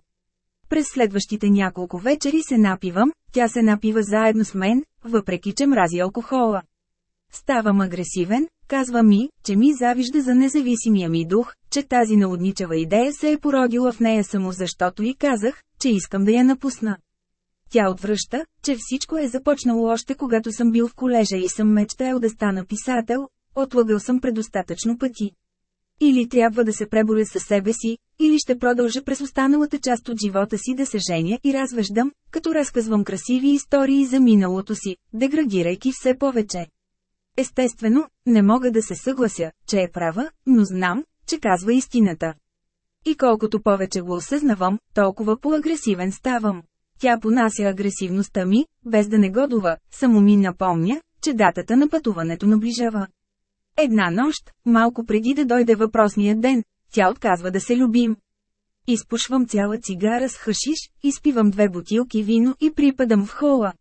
През следващите няколко вечери се напивам, тя се напива заедно с мен, въпреки че мрази алкохола. Ставам агресивен, казва ми, че ми завижда за независимия ми дух, че тази наудничава идея се е породила в нея само защото и казах, че искам да я напусна. Тя отвръща, че всичко е започнало още когато съм бил в колежа и съм мечтал да стана писател, отлагал съм предостатъчно пъти. Или трябва да се преборя със себе си, или ще продължа през останалата част от живота си да се женя и развеждам, като разказвам красиви истории за миналото си, деградирайки все повече. Естествено, не мога да се съглася, че е права, но знам, че казва истината. И колкото повече го осъзнавам, толкова по-агресивен ставам. Тя понася агресивността ми, без да не годува, само ми напомня, че датата на пътуването наближава. Една нощ, малко преди да дойде въпросният ден, тя отказва да се любим. Изпушвам цяла цигара с хашиш, изпивам две бутилки вино и припадам в хола.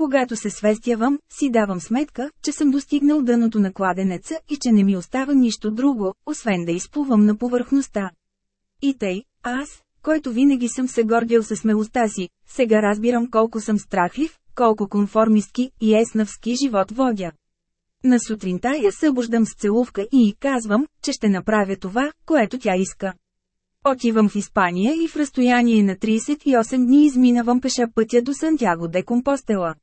Когато се свестявам, си давам сметка, че съм достигнал дъното на кладенеца и че не ми остава нищо друго, освен да изплувам на повърхността. И тъй, аз, който винаги съм се гордил със смелостта си, сега разбирам колко съм страхлив, колко конформистки и еснавски живот водя. На сутринта я събуждам с целувка и казвам, че ще направя това, което тя иска. Отивам в Испания и в разстояние на 38 дни изминавам пеша пътя до Сантяго де Компостела.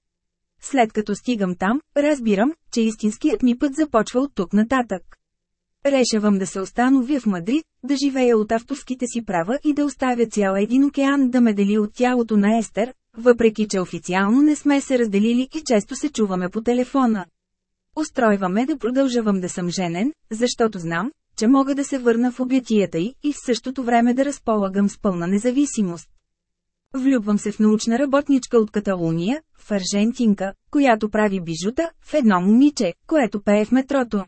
След като стигам там, разбирам, че истинският ми път започва от тук нататък. Решавам да се остановя в Мадрид, да живея от авторските си права и да оставя цял един океан да ме дели от тялото на Естер, въпреки че официално не сме се разделили и често се чуваме по телефона. Устройваме да продължавам да съм женен, защото знам, че мога да се върна в обятията й и в същото време да разполагам с пълна независимост. Влюбвам се в научна работничка от Каталуния, в аржентинка, която прави бижута, в едно момиче, което пее в метрото.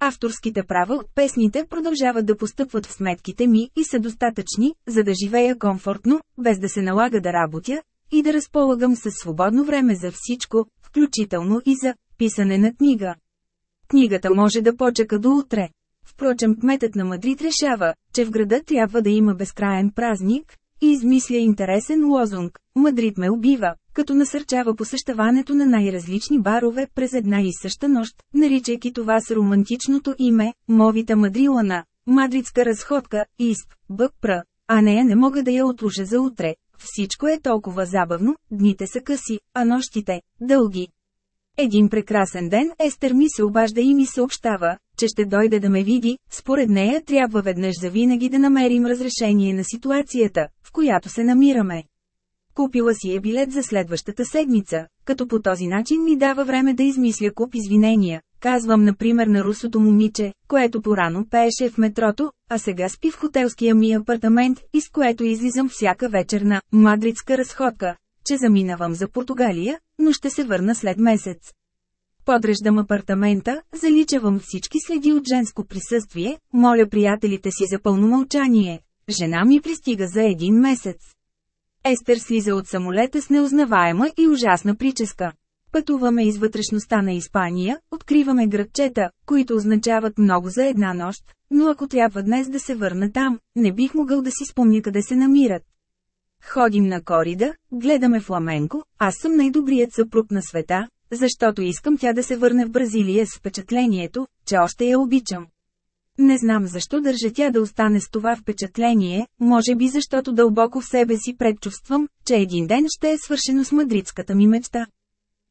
Авторските права от песните продължават да постъпват в сметките ми и са достатъчни, за да живея комфортно, без да се налага да работя, и да разполагам със свободно време за всичко, включително и за писане на книга. Книгата може да почека до утре. Впрочем кметът на Мадрид решава, че в града трябва да има безкраен празник, и измисля интересен лозунг «Мадрид ме убива», като насърчава посещаването на най-различни барове през една и съща нощ, наричайки това с романтичното име «Мовита Мадрилана», «Мадридска разходка», «Исп», «БПР», а нея не мога да я отложа за утре. Всичко е толкова забавно, дните са къси, а нощите – дълги. Един прекрасен ден Естер ми се обажда и ми съобщава, че ще дойде да ме види, според нея трябва веднъж за винаги да намерим разрешение на ситуацията, в която се намираме. Купила си е билет за следващата седмица, като по този начин ми дава време да измисля куп извинения. Казвам например на русото момиче, което порано пееше в метрото, а сега спи в хотелския ми апартамент и с което излизам всяка вечер на «мадридска разходка», че заминавам за Португалия, но ще се върна след месец. Подреждам апартамента, заличавам всички следи от женско присъствие, моля приятелите си за пълно мълчание. Жена ми пристига за един месец. Естер слиза от самолета с неузнаваема и ужасна прическа. Пътуваме из вътрешността на Испания, откриваме градчета, които означават много за една нощ, но ако трябва днес да се върна там, не бих могъл да си спомня къде се намират. Ходим на корида, гледаме фламенко, аз съм най-добрият съпруг на света, защото искам тя да се върне в Бразилия с впечатлението, че още я обичам. Не знам защо държа тя да остане с това впечатление, може би защото дълбоко в себе си предчувствам, че един ден ще е свършено с мадридската ми мечта.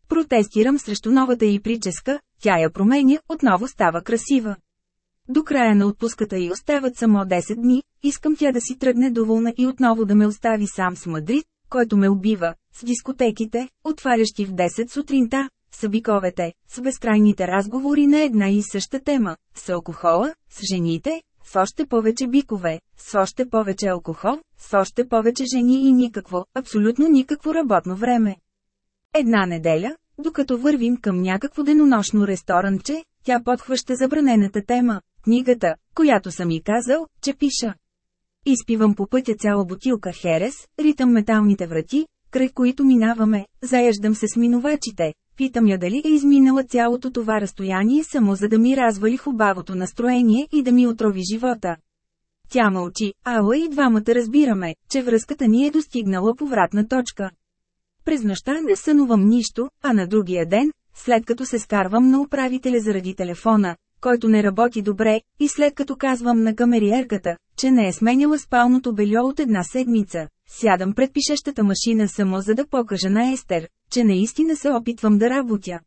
Протестирам срещу новата й прическа, тя я променя, отново става красива. До края на отпуската й остават само 10 дни, искам тя да си тръгне доволна и отново да ме остави сам с Мадрид, който ме убива, с дискотеките, отварящи в 10 сутринта, с биковете, с безкрайните разговори на една и съща тема, с алкохола, с жените, с още повече бикове, с още повече алкохол, с още повече жени и никакво, абсолютно никакво работно време. Една неделя, докато вървим към някакво денонощно ресторанче, тя подхваща забранената тема – книгата, която съм и казал, че пиша. Изпивам по пътя цяла бутилка Херес, ритам металните врати, край които минаваме, заяждам се с минувачите, питам я дали е изминала цялото това разстояние само за да ми развали хубавото настроение и да ми отрови живота. Тя мълчи, ала и двамата разбираме, че връзката ни е достигнала повратна точка. През нощта не сънувам нищо, а на другия ден, след като се скарвам на управителя заради телефона, който не работи добре, и след като казвам на камериерката, че не е сменяла спалното бельо от една седмица, сядам пред пишещата машина само за да покажа на Естер, че наистина се опитвам да работя.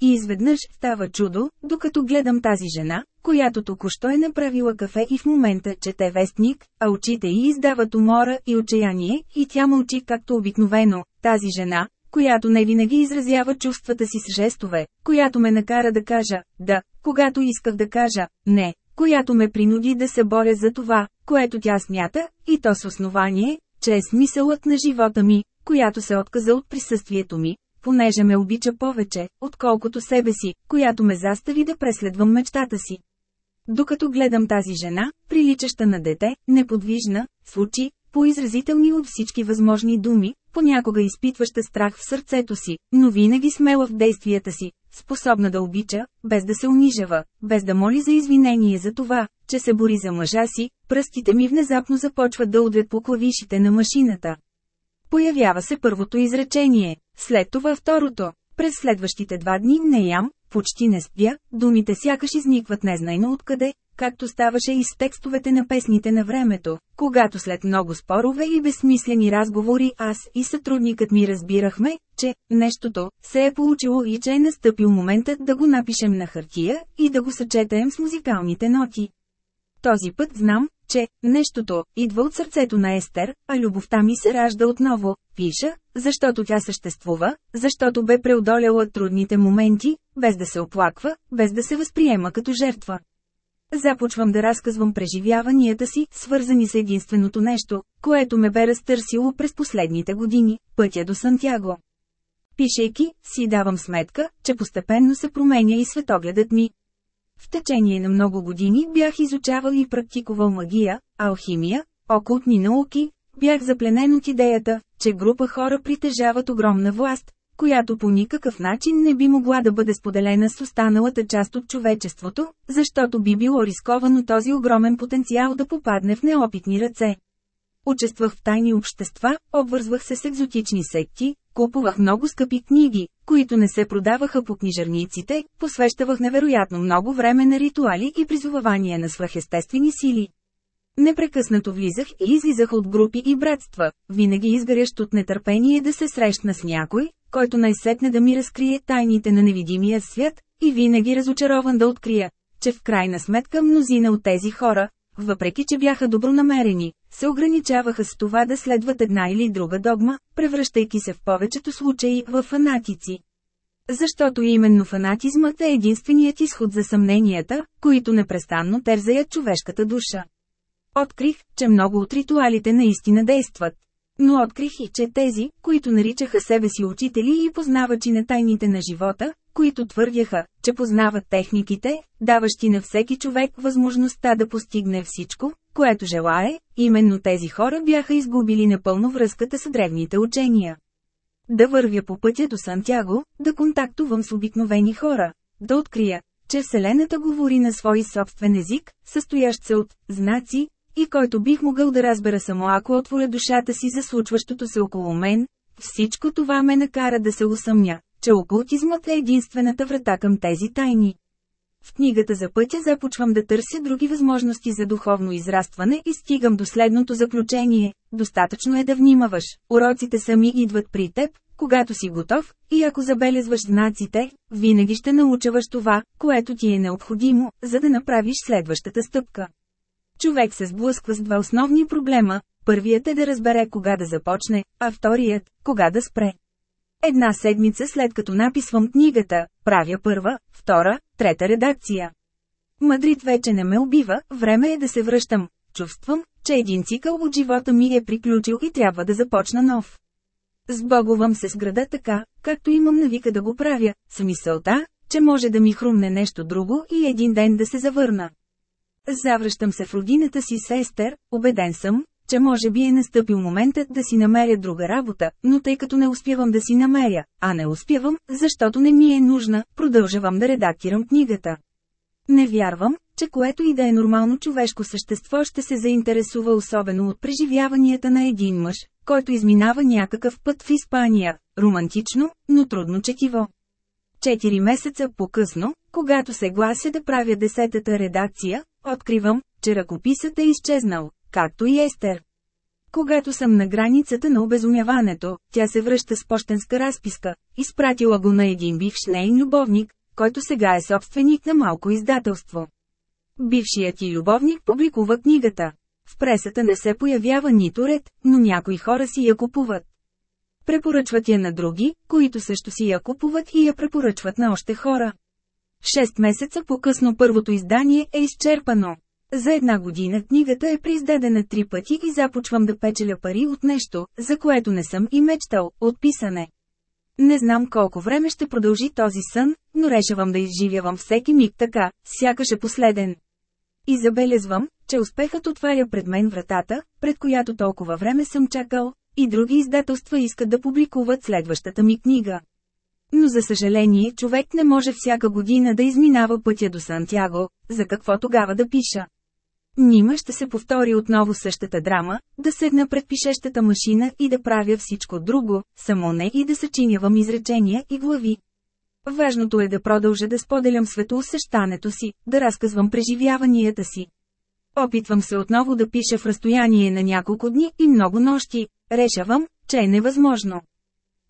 И изведнъж става чудо, докато гледам тази жена, която току-що е направила кафе и в момента чете вестник, а очите й издават умора и отчаяние, и тя мълчи както обикновено. Тази жена, която не винаги изразява чувствата си с жестове, която ме накара да кажа «да», когато исках да кажа «не», която ме принуди да се боря за това, което тя смята, и то с основание, че е смисълът на живота ми, която се отказа от присъствието ми, понеже ме обича повече, отколкото себе си, която ме застави да преследвам мечтата си. Докато гледам тази жена, приличаща на дете, неподвижна, с очи, поизразителни от всички възможни думи, понякога изпитваща страх в сърцето си, но винаги смела в действията си, способна да обича, без да се унижава, без да моли за извинение за това, че се бори за мъжа си, пръстите ми внезапно започват да удрят по клавишите на машината. Появява се първото изречение, след това второто. През следващите два дни не ям, почти не спя, думите сякаш изникват незнайно откъде, както ставаше и с текстовете на песните на времето, когато след много спорове и безсмислени разговори аз и сътрудникът ми разбирахме, че нещото се е получило и че е настъпил моментът да го напишем на хартия и да го съчетаем с музикалните ноти. Този път знам, че нещото идва от сърцето на Естер, а любовта ми се ражда отново, пиша, защото тя съществува, защото бе преодоляла трудните моменти, без да се оплаква, без да се възприема като жертва. Започвам да разказвам преживяванията си, свързани с единственото нещо, което ме бе разтърсило през последните години – пътя до Сантяго. Пишейки, си давам сметка, че постепенно се променя и светогледът ми. В течение на много години бях изучавал и практикувал магия, алхимия, окултни науки, бях запленен от идеята, че група хора притежават огромна власт, която по никакъв начин не би могла да бъде споделена с останалата част от човечеството, защото би било рисковано този огромен потенциал да попадне в неопитни ръце. Участвах в тайни общества, обвързвах се с екзотични секти, купувах много скъпи книги, които не се продаваха по книжарниците, посвещавах невероятно много време на ритуали и призовавания на свръхестествени сили. Непрекъснато влизах и излизах от групи и братства, винаги изгарящ от нетърпение да се срещна с някой, който най-сетне да ми разкрие тайните на невидимия свят, и винаги разочарован да открия, че в крайна сметка мнозина от тези хора, въпреки че бяха добронамерени, се ограничаваха с това да следват една или друга догма, превръщайки се в повечето случаи в фанатици. Защото именно фанатизмът е единственият изход за съмненията, които непрестанно терзаят човешката душа. Открих, че много от ритуалите наистина действат. Но открих и, че тези, които наричаха себе си учители и познавачи на тайните на живота, които твърдяха, че познават техниките, даващи на всеки човек възможността да постигне всичко, което желае, именно тези хора бяха изгубили напълно връзката с древните учения. Да вървя по пътя до Сантяго, да контактувам с обикновени хора, да открия, че Вселената говори на свой собствен език, състоящ се от знаци, и който бих могъл да разбера само ако отворя душата си за случващото се около мен, всичко това ме накара да се усъмня, че окултизмът е единствената врата към тези тайни. В книгата за пътя започвам да търся други възможности за духовно израстване и стигам до следното заключение. Достатъчно е да внимаваш, уроците сами идват при теб, когато си готов, и ако забелезваш знаците, винаги ще научаваш това, което ти е необходимо, за да направиш следващата стъпка. Човек се сблъсква с два основни проблема. Първият е да разбере кога да започне, а вторият – кога да спре. Една седмица след като написвам книгата, правя първа, втора, трета редакция. Мадрид вече не ме убива, време е да се връщам. Чувствам, че един цикъл от живота ми е приключил и трябва да започна нов. Сбогувам се с града така, както имам навика да го правя, с мисълта, че може да ми хрумне нещо друго и един ден да се завърна. Завръщам се в родината си с убеден съм, че може би е настъпил моментът да си намеря друга работа, но тъй като не успявам да си намеря, а не успявам, защото не ми е нужна, продължавам да редактирам книгата. Не вярвам, че което и да е нормално човешко същество ще се заинтересува особено от преживяванията на един мъж, който изминава някакъв път в Испания, романтично, но трудно четиво. Четири месеца по-късно, когато се глася да правя десетата редакция, откривам, че ръкописът е изчезнал, както и Естер. Когато съм на границата на обезумяването, тя се връща с почтенска разписка, изпратила го на един бивш нейн любовник, който сега е собственик на малко издателство. Бившият ти любовник публикува книгата. В пресата не се появява нито ред, но някои хора си я купуват. Препоръчват я на други, които също си я купуват и я препоръчват на още хора. Шест месеца по-късно първото издание е изчерпано. За една година книгата е прииздадена три пъти и започвам да печеля пари от нещо, за което не съм и мечтал, от писане. Не знам колко време ще продължи този сън, но решавам да изживявам всеки миг така, сякаш е последен. И забелезвам, че успехът отваря пред мен вратата, пред която толкова време съм чакал, и други издателства искат да публикуват следващата ми книга. Но за съжаление човек не може всяка година да изминава пътя до Сантяго, за какво тогава да пиша. Нима ще се повтори отново същата драма, да седна пред пишещата машина и да правя всичко друго, само не и да съчинявам изречения и глави. Важното е да продължа да споделям светоусещането си, да разказвам преживяванията си. Опитвам се отново да пиша в разстояние на няколко дни и много нощи. Решавам, че е невъзможно.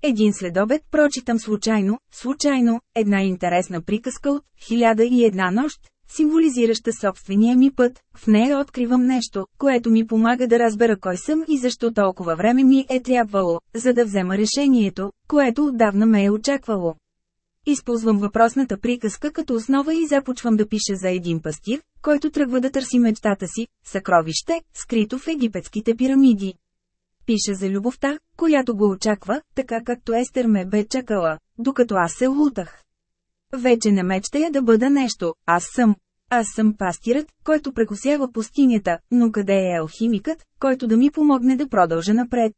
Един следобед прочитам случайно, случайно, една интересна приказка от «Хиляда и една нощ», символизираща собствения ми път, в нея откривам нещо, което ми помага да разбера кой съм и защо толкова време ми е трябвало, за да взема решението, което отдавна ме е очаквало. Използвам въпросната приказка като основа и започвам да пиша за един пастир, който тръгва да търси мечтата си – съкровище, скрито в египетските пирамиди. Пиша за любовта, която го очаква, така както Естер ме бе чакала, докато аз се лутах. Вече не мечтая да бъда нещо, аз съм. Аз съм пастирът, който прекосява пустинята, но къде е алхимикът, който да ми помогне да продължа напред?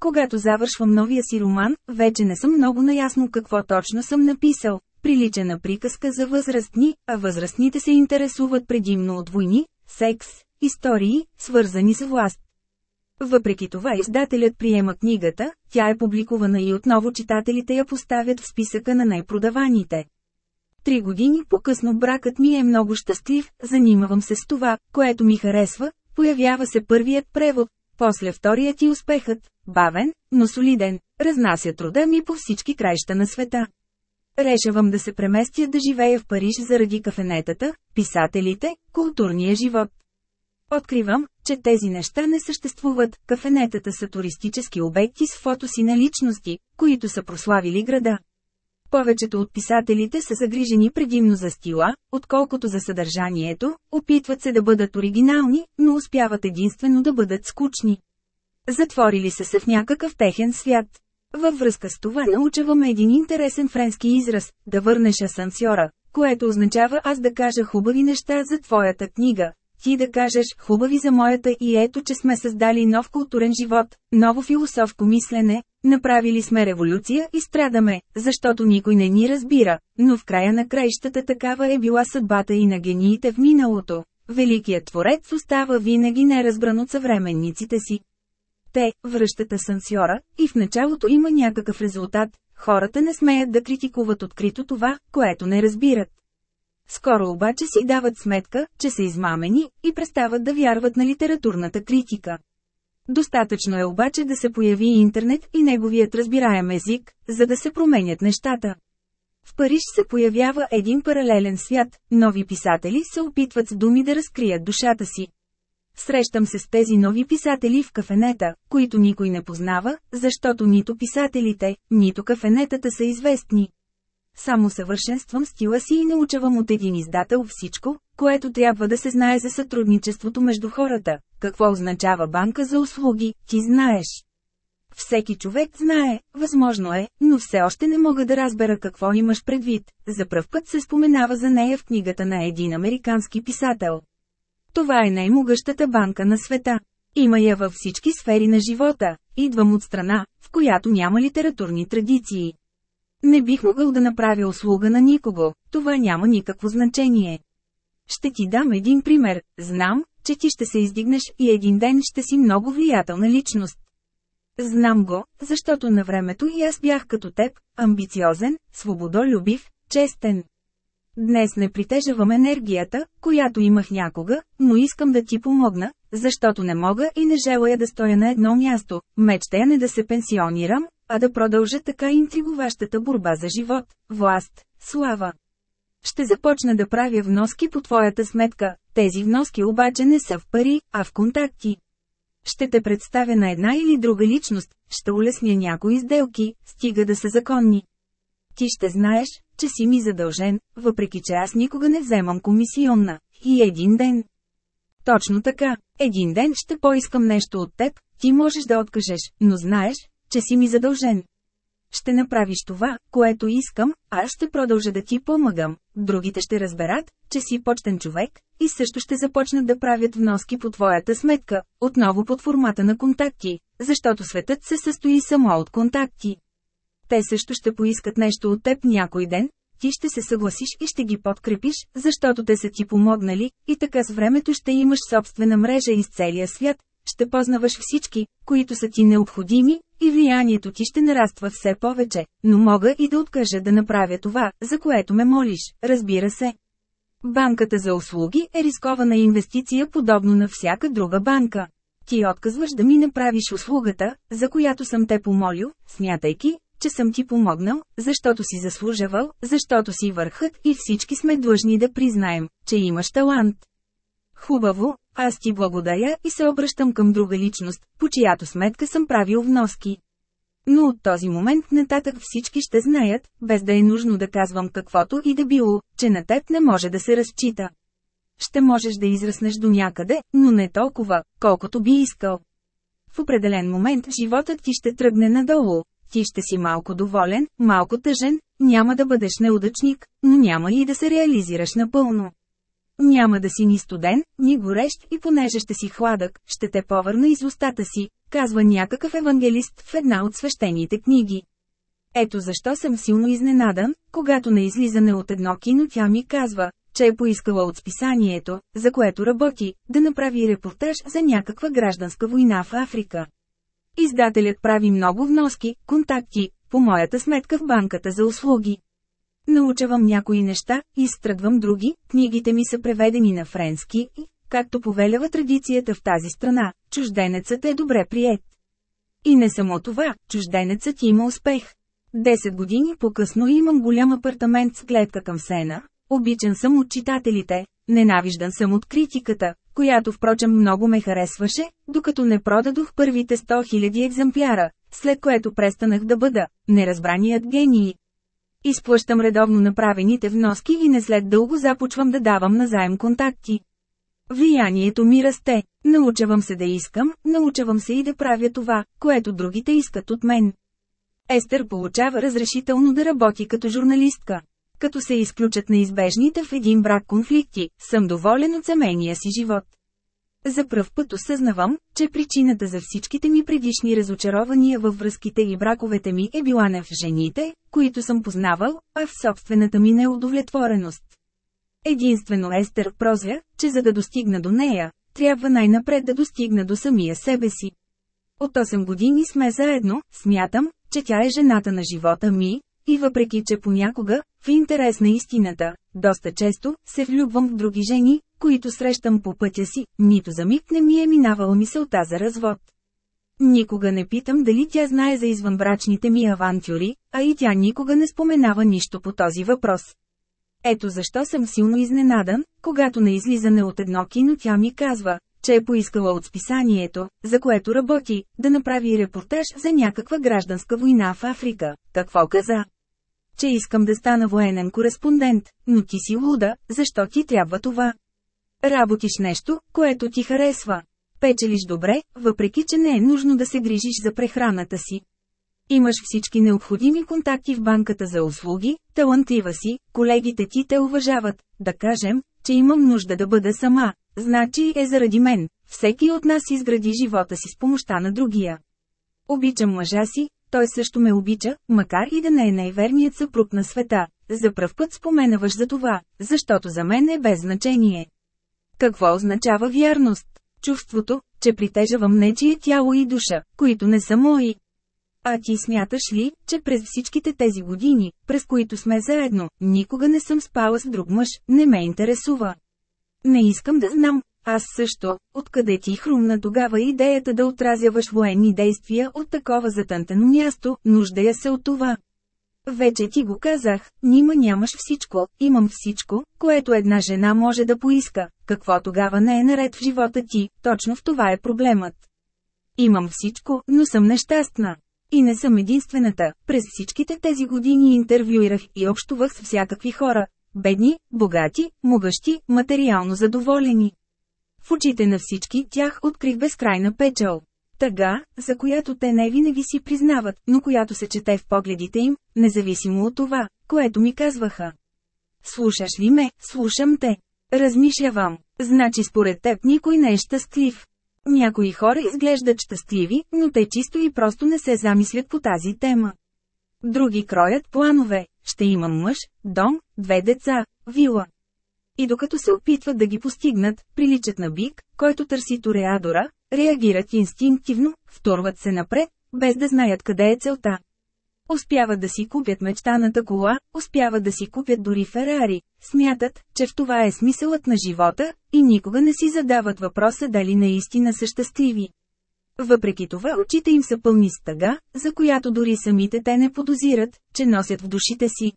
Когато завършвам новия си роман, вече не съм много наясно какво точно съм написал. Прилича на приказка за възрастни, а възрастните се интересуват предимно от войни, секс, истории, свързани с власт. Въпреки това издателят приема книгата, тя е публикувана и отново читателите я поставят в списъка на най-продаваните. Три години по-късно бракът ми е много щастлив, занимавам се с това, което ми харесва, появява се първият превод, после вторият и успехът, бавен, но солиден, разнася труда ми по всички краища на света. Решавам да се преместя да живея в Париж заради кафенетата, писателите, културния живот. Откривам, че тези неща не съществуват, кафенетата са туристически обекти с фотоси на личности, които са прославили града. Повечето от писателите са загрижени предимно за стила, отколкото за съдържанието, опитват се да бъдат оригинални, но успяват единствено да бъдат скучни. Затворили са се в някакъв техен свят. Във връзка с това научаваме един интересен френски израз – да върнеш асансьора, което означава аз да кажа хубави неща за твоята книга, ти да кажеш хубави за моята и ето че сме създали нов културен живот, ново философско мислене, направили сме революция и страдаме, защото никой не ни разбира, но в края на краищата такава е била съдбата и на гениите в миналото. Великият творец остава винаги неразбран от съвременниците си. Те връщат асансьора, и в началото има някакъв резултат, хората не смеят да критикуват открито това, което не разбират. Скоро обаче си дават сметка, че са измамени, и престават да вярват на литературната критика. Достатъчно е обаче да се появи интернет и неговият разбираем език, за да се променят нещата. В Париж се появява един паралелен свят, нови писатели се опитват с думи да разкрият душата си. Срещам се с тези нови писатели в кафенета, които никой не познава, защото нито писателите, нито кафенетата са известни. Само съвършенствам стила си и научавам от един издател всичко, което трябва да се знае за сътрудничеството между хората. Какво означава банка за услуги, ти знаеш. Всеки човек знае, възможно е, но все още не мога да разбера какво имаш предвид. За пръв път се споменава за нея в книгата на един американски писател. Това е най-могъщата банка на света. Има я във всички сфери на живота. Идвам от страна, в която няма литературни традиции. Не бих могъл да направя услуга на никого, това няма никакво значение. Ще ти дам един пример, знам, че ти ще се издигнеш и един ден ще си много влиятелна личност. Знам го, защото на времето и аз бях като теб, амбициозен, свободолюбив, честен. Днес не притежавам енергията, която имах някога, но искам да ти помогна, защото не мога и не желая да стоя на едно място, мечтая не да се пенсионирам, а да продължа така интригуващата борба за живот, власт, слава. Ще започна да правя вноски по твоята сметка, тези вноски обаче не са в пари, а в контакти. Ще те представя на една или друга личност, ще улесня някои сделки, стига да са законни. Ти ще знаеш, че си ми задължен, въпреки че аз никога не вземам комисионна. И един ден. Точно така, един ден ще поискам нещо от теб, ти можеш да откажеш, но знаеш, че си ми задължен. Ще направиш това, което искам, аз ще продължа да ти помагам. Другите ще разберат, че си почтен човек, и също ще започнат да правят вноски по твоята сметка, отново под формата на контакти, защото светът се състои само от контакти. Те също ще поискат нещо от теб някой ден, ти ще се съгласиш и ще ги подкрепиш, защото те са ти помогнали, и така с времето ще имаш собствена мрежа из целия свят, ще познаваш всички, които са ти необходими, и влиянието ти ще нараства все повече, но мога и да откажа да направя това, за което ме молиш, разбира се. Банката за услуги е рискована инвестиция подобно на всяка друга банка. Ти отказваш да ми направиш услугата, за която съм те помолил, смятайки, че съм ти помогнал, защото си заслужавал, защото си върхът и всички сме длъжни да признаем, че имаш талант. Хубаво, аз ти благодаря и се обръщам към друга личност, по чиято сметка съм правил вноски. Но от този момент нататък всички ще знаят, без да е нужно да казвам каквото и да било, че на теб не може да се разчита. Ще можеш да израснеш до някъде, но не толкова, колкото би искал. В определен момент животът ти ще тръгне надолу, ти ще си малко доволен, малко тъжен, няма да бъдеш неудачник, но няма и да се реализираш напълно. Няма да си ни студен, ни горещ и понеже ще си хладък, ще те повърна из устата си, казва някакъв евангелист в една от свещените книги. Ето защо съм силно изненадан, когато на излизане от едно кино тя ми казва, че е поискала от списанието, за което работи, да направи репортаж за някаква гражданска война в Африка. Издателят прави много вноски, контакти, по моята сметка в банката за услуги. Научавам някои неща, изстрадвам други, книгите ми са преведени на френски и, както повелява традицията в тази страна, чужденецът е добре прият. И не само това, чужденецът има успех. Десет години по-късно имам голям апартамент с гледка към сена, обичан съм от читателите, ненавиждан съм от критиката, която впрочем много ме харесваше, докато не продадох първите 100 000 екземпляра, след което престанах да бъда неразбраният гений. Изплъщам редовно направените вноски и не след дълго започвам да давам назаем контакти. Влиянието ми расте, научавам се да искам, научавам се и да правя това, което другите искат от мен. Естер получава разрешително да работи като журналистка. Като се изключат неизбежните в един брак конфликти, съм доволен от семейния си живот. За пръв път осъзнавам, че причината за всичките ми предишни разочарования във връзките и браковете ми е била не в жените, които съм познавал, а в собствената ми неудовлетвореност. Единствено Естер прозя, че за да достигна до нея, трябва най-напред да достигна до самия себе си. От 8 години сме заедно, смятам, че тя е жената на живота ми, и въпреки че понякога, в интерес на истината, доста често, се влюбвам в други жени, които срещам по пътя си, нито за миг не ми е минавала мисълта за развод. Никога не питам дали тя знае за извънбрачните ми авантюри, а и тя никога не споменава нищо по този въпрос. Ето защо съм силно изненадан, когато на излизане от едно кино тя ми казва, че е поискала от списанието, за което работи, да направи репортаж за някаква гражданска война в Африка. Какво каза? Че искам да стана военен кореспондент, но ти си луда, защо ти трябва това? Работиш нещо, което ти харесва. Печелиш добре, въпреки че не е нужно да се грижиш за прехраната си. Имаш всички необходими контакти в банката за услуги, талантлива си, колегите ти те уважават, да кажем, че имам нужда да бъда сама, значи е заради мен, всеки от нас изгради живота си с помощта на другия. Обичам мъжа си, той също ме обича, макар и да не е най-верният съпруг на света. За пръв път споменаваш за това, защото за мен е без значение. Какво означава вярност? Чувството, че притежавам нечие тяло и душа, които не са мои. А ти смяташ ли, че през всичките тези години, през които сме заедно, никога не съм спала с друг мъж, не ме интересува. Не искам да знам, аз също, откъде ти хрумна тогава идеята да отразяваш военни действия от такова затънтено място, нуждая се от това. Вече ти го казах, нима нямаш всичко, имам всичко, което една жена може да поиска, какво тогава не е наред в живота ти, точно в това е проблемът. Имам всичко, но съм нещастна. И не съм единствената, през всичките тези години интервюирах и общувах с всякакви хора. Бедни, богати, могъщи, материално задоволени. В очите на всички тях открих безкрайна печал. Тъга, за която те не винаги си признават, но която се чете в погледите им, независимо от това, което ми казваха. Слушаш ли ме, слушам те. Размишлявам. Значи според теб никой не е щастлив. Някои хора изглеждат щастливи, но те чисто и просто не се замислят по тази тема. Други кроят планове. Ще имам мъж, дом, две деца, вила. И докато се опитват да ги постигнат, приличат на бик, който търси тореадора, реагират инстинктивно, вторват се напред, без да знаят къде е целта. Успяват да си купят мечтаната кола, успяват да си купят дори Ферари, смятат, че в това е смисълът на живота, и никога не си задават въпроса дали наистина са щастливи. Въпреки това очите им са пълни с тъга, за която дори самите те не подозират, че носят в душите си.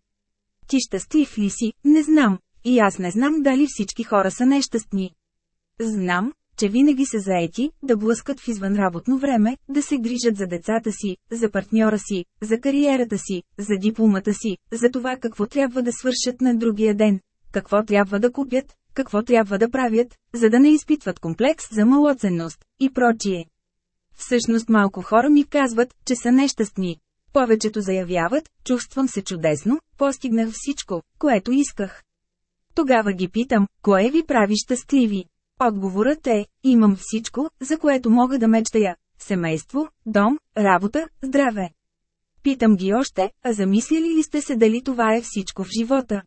Ти щастлив ли си, не знам, и аз не знам дали всички хора са нещастни. Знам, че винаги са заети, да блъскат в извънработно време, да се грижат за децата си, за партньора си, за кариерата си, за дипломата си, за това какво трябва да свършат на другия ден, какво трябва да купят, какво трябва да правят, за да не изпитват комплекс за малоценност, и прочие. Всъщност малко хора ми казват, че са нещастни. Повечето заявяват, чувствам се чудесно, постигнах всичко, което исках. Тогава ги питам, кое ви прави щастливи? Отговорът е, имам всичко, за което мога да мечтая. Семейство, дом, работа, здраве. Питам ги още, а замислили ли сте се дали това е всичко в живота?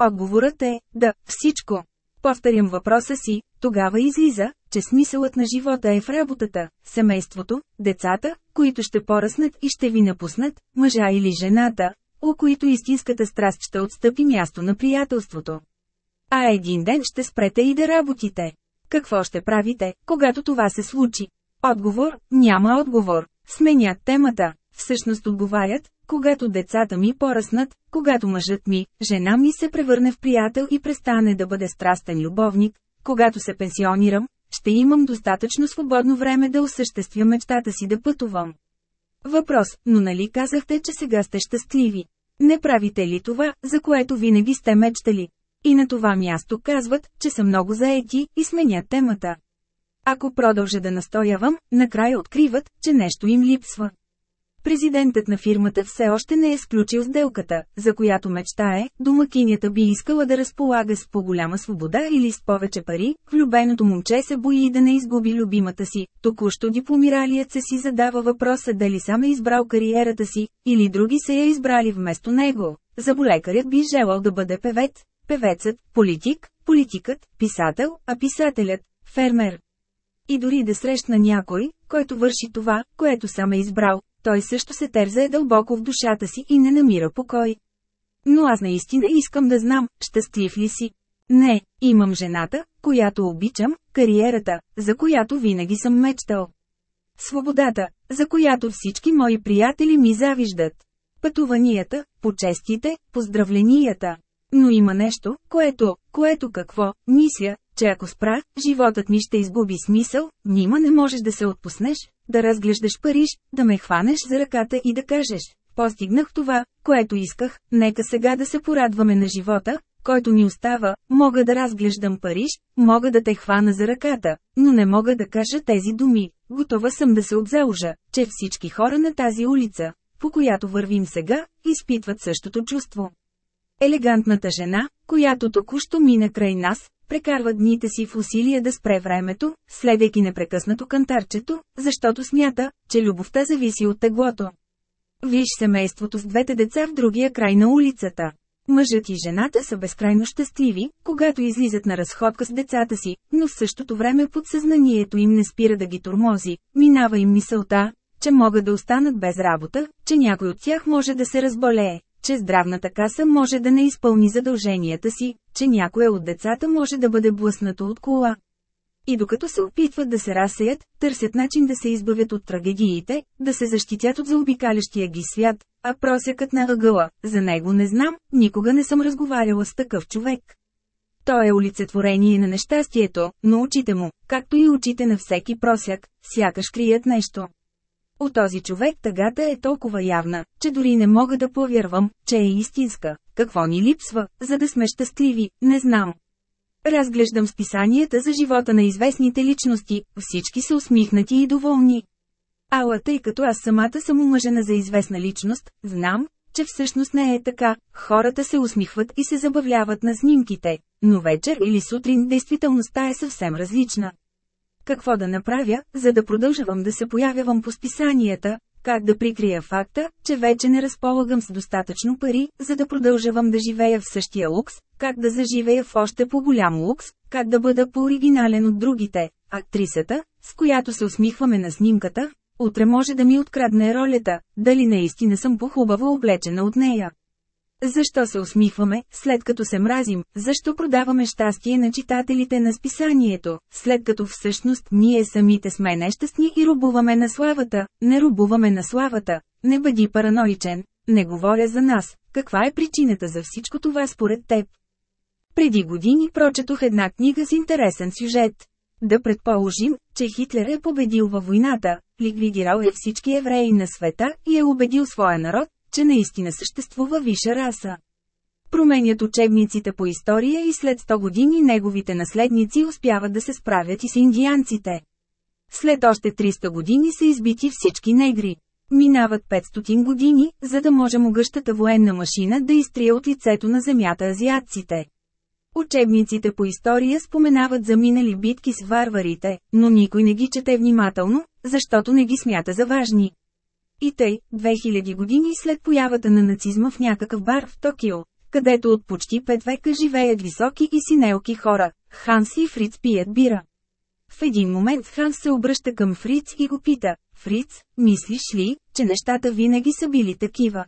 Отговорът е, да, всичко. Повторям въпроса си, тогава излиза, че смисълът на живота е в работата, семейството, децата, които ще поръснат и ще ви напуснат, мъжа или жената, у които истинската страст ще отстъпи място на приятелството. А един ден ще спрете и да работите. Какво ще правите, когато това се случи? Отговор – няма отговор. Сменят темата. Всъщност отговарят, когато децата ми поръснат, когато мъжът ми, жена ми се превърне в приятел и престане да бъде страстен любовник, когато се пенсионирам, ще имам достатъчно свободно време да осъществя мечтата си да пътувам. Въпрос, но нали казахте, че сега сте щастливи? Не правите ли това, за което винаги сте мечтали? И на това място казват, че са много заети и сменят темата. Ако продължа да настоявам, накрая откриват, че нещо им липсва. Президентът на фирмата все още не е сключил сделката, за която мечтае, домакинята би искала да разполага с по-голяма свобода или с повече пари, влюбеното момче се бои да не изгуби любимата си, току-що дипломиралият се си задава въпроса дали сам е избрал кариерата си, или други са я избрали вместо него. Заболекарят би желал да бъде певец, певецът, политик, политикът, писател, а писателят – фермер. И дори да срещна някой, който върши това, което сам е избрал, той също се терзае дълбоко в душата си и не намира покой. Но аз наистина искам да знам, щастлив ли си. Не, имам жената, която обичам, кариерата, за която винаги съм мечтал. Свободата, за която всички мои приятели ми завиждат. Пътуванията, почестите, поздравленията. Но има нещо, което, което какво, мисля, че ако спра, животът ми ще изгуби смисъл, нима не можеш да се отпуснеш, да разглеждаш Париж, да ме хванеш за ръката и да кажеш, постигнах това, което исках, нека сега да се порадваме на живота, който ни остава, мога да разглеждам Париж, мога да те хвана за ръката, но не мога да кажа тези думи, готова съм да се отзаужа, че всички хора на тази улица, по която вървим сега, изпитват същото чувство. Елегантната жена, която току-що мина край нас, прекарва дните си в усилия да спре времето, следейки непрекъснато кантарчето, защото смята, че любовта зависи от теглото. Виж семейството с двете деца в другия край на улицата. Мъжът и жената са безкрайно щастливи, когато излизат на разходка с децата си, но в същото време подсъзнанието им не спира да ги тормози, минава им мисълта, че могат да останат без работа, че някой от тях може да се разболее, че здравната каса може да не изпълни задълженията си, че някоя от децата може да бъде блъснато от кола. И докато се опитват да се разсеят, търсят начин да се избавят от трагедиите, да се защитят от заобикалящия ги свят, а просекът на ъгъла, за него не знам, никога не съм разговаряла с такъв човек. Той е олицетворение на нещастието, но очите му, както и очите на всеки просяк, сякаш крият нещо. От този човек тъгата е толкова явна, че дори не мога да повярвам, че е истинска. Какво ни липсва, за да сме щастливи, не знам. Разглеждам списанията за живота на известните личности, всички са усмихнати и доволни. Ала тъй като аз самата съм омъжена за известна личност, знам, че всъщност не е така, хората се усмихват и се забавляват на снимките, но вечер или сутрин действителността е съвсем различна. Какво да направя, за да продължавам да се появявам по списанията, как да прикрия факта, че вече не разполагам с достатъчно пари, за да продължавам да живея в същия лукс, как да заживея в още по-голям лукс, как да бъда по-оригинален от другите. Актрисата, с която се усмихваме на снимката, утре може да ми открадне ролята, дали наистина съм по-хубаво облечена от нея. Защо се усмихваме, след като се мразим, защо продаваме щастие на читателите на списанието, след като всъщност ние самите сме нещастни и рубуваме на славата, не рубуваме на славата, не бъди параноичен, не говоря за нас, каква е причината за всичко това според теб? Преди години прочетох една книга с интересен сюжет. Да предположим, че Хитлер е победил във войната, ликвидирал е всички евреи на света и е убедил своя народ, че наистина съществува виша раса. Променят учебниците по история и след 100 години неговите наследници успяват да се справят и с индианците. След още 300 години са избити всички негри. Минават 500 години, за да може могъщата военна машина да изтрие от лицето на земята азиатците. Учебниците по история споменават за минали битки с варварите, но никой не ги чете внимателно, защото не ги смята за важни. И тъй, 2000 години след появата на нацизма в някакъв бар в Токио, където от почти пет века живеят високи и синелки хора, Ханс и Фриц пият бира. В един момент Ханс се обръща към Фриц и го пита, Фриц, мислиш ли, че нещата винаги са били такива?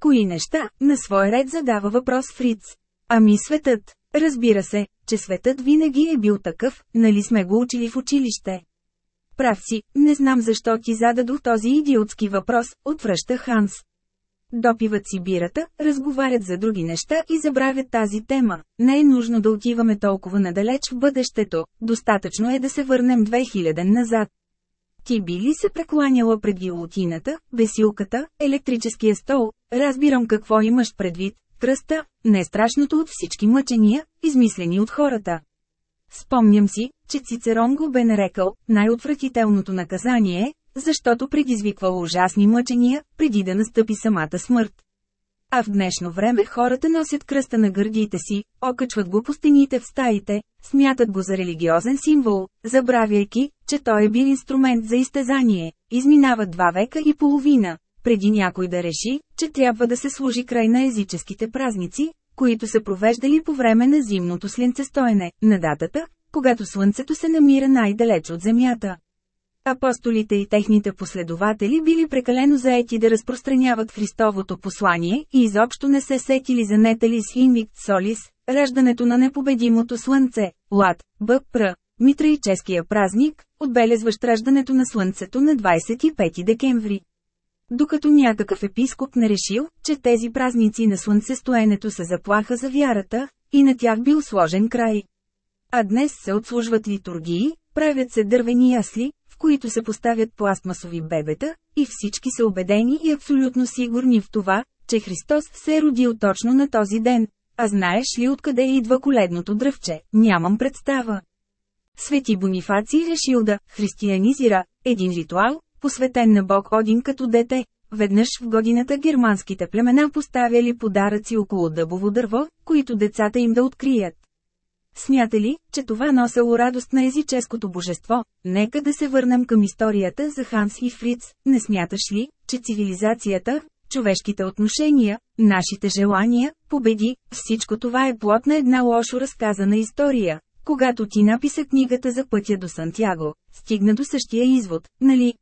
Кои неща, на свой ред задава въпрос Фриц. Ами светът. Разбира се, че светът винаги е бил такъв, нали сме го учили в училище. Прав си, не знам защо ти зададох този идиотски въпрос, отвръща Ханс. Допиват си бирата, разговарят за други неща и забравят тази тема. Не е нужно да отиваме толкова надалеч в бъдещето, достатъчно е да се върнем 2000 назад. Ти би ли се прекланяла пред гилотината, бесилката, електрическия стол, разбирам какво имаш предвид, кръста, не страшното от всички мъчения, измислени от хората. Спомням си, че Цицерон го бе нарекал най-отвратителното наказание, защото предизвиквало ужасни мъчения, преди да настъпи самата смърт. А в днешно време хората носят кръста на гърдите си, окачват го по стените в стаите, смятат го за религиозен символ, забравяйки, че той е бил инструмент за изтезание, изминава два века и половина, преди някой да реши, че трябва да се служи край на езическите празници, които са провеждали по време на зимното слънцестоене, на датата, когато Слънцето се намира най-далеч от Земята. Апостолите и техните последователи били прекалено заети да разпространяват Христовото послание и изобщо не се сетили за Неталис Инвикт Солис, раждането на непобедимото Слънце, Лад, Б.Пр. Митраическия празник, отбелезващ раждането на Слънцето на 25 декември. Докато някакъв епископ не решил, че тези празници на слънцестоенето са заплаха за вярата, и на тях бил сложен край. А днес се отслужват литургии, правят се дървени ясли, в които се поставят пластмасови бебета, и всички са убедени и абсолютно сигурни в това, че Христос се е родил точно на този ден. А знаеш ли откъде идва коледното дръвче? Нямам представа. Свети Бонифаци решил да християнизира един ритуал, посветен на бог Один като дете. Веднъж в годината германските племена поставяли подаръци около дъбово дърво, които децата им да открият. Смята ли, че това носело радост на езическото божество? Нека да се върнем към историята за Ханс и Фриц. Не смяташ ли, че цивилизацията, човешките отношения, нашите желания, победи, всичко това е плод на една лошо разказана история. Когато ти написа книгата за пътя до Сантяго, стигна до същия извод, нали?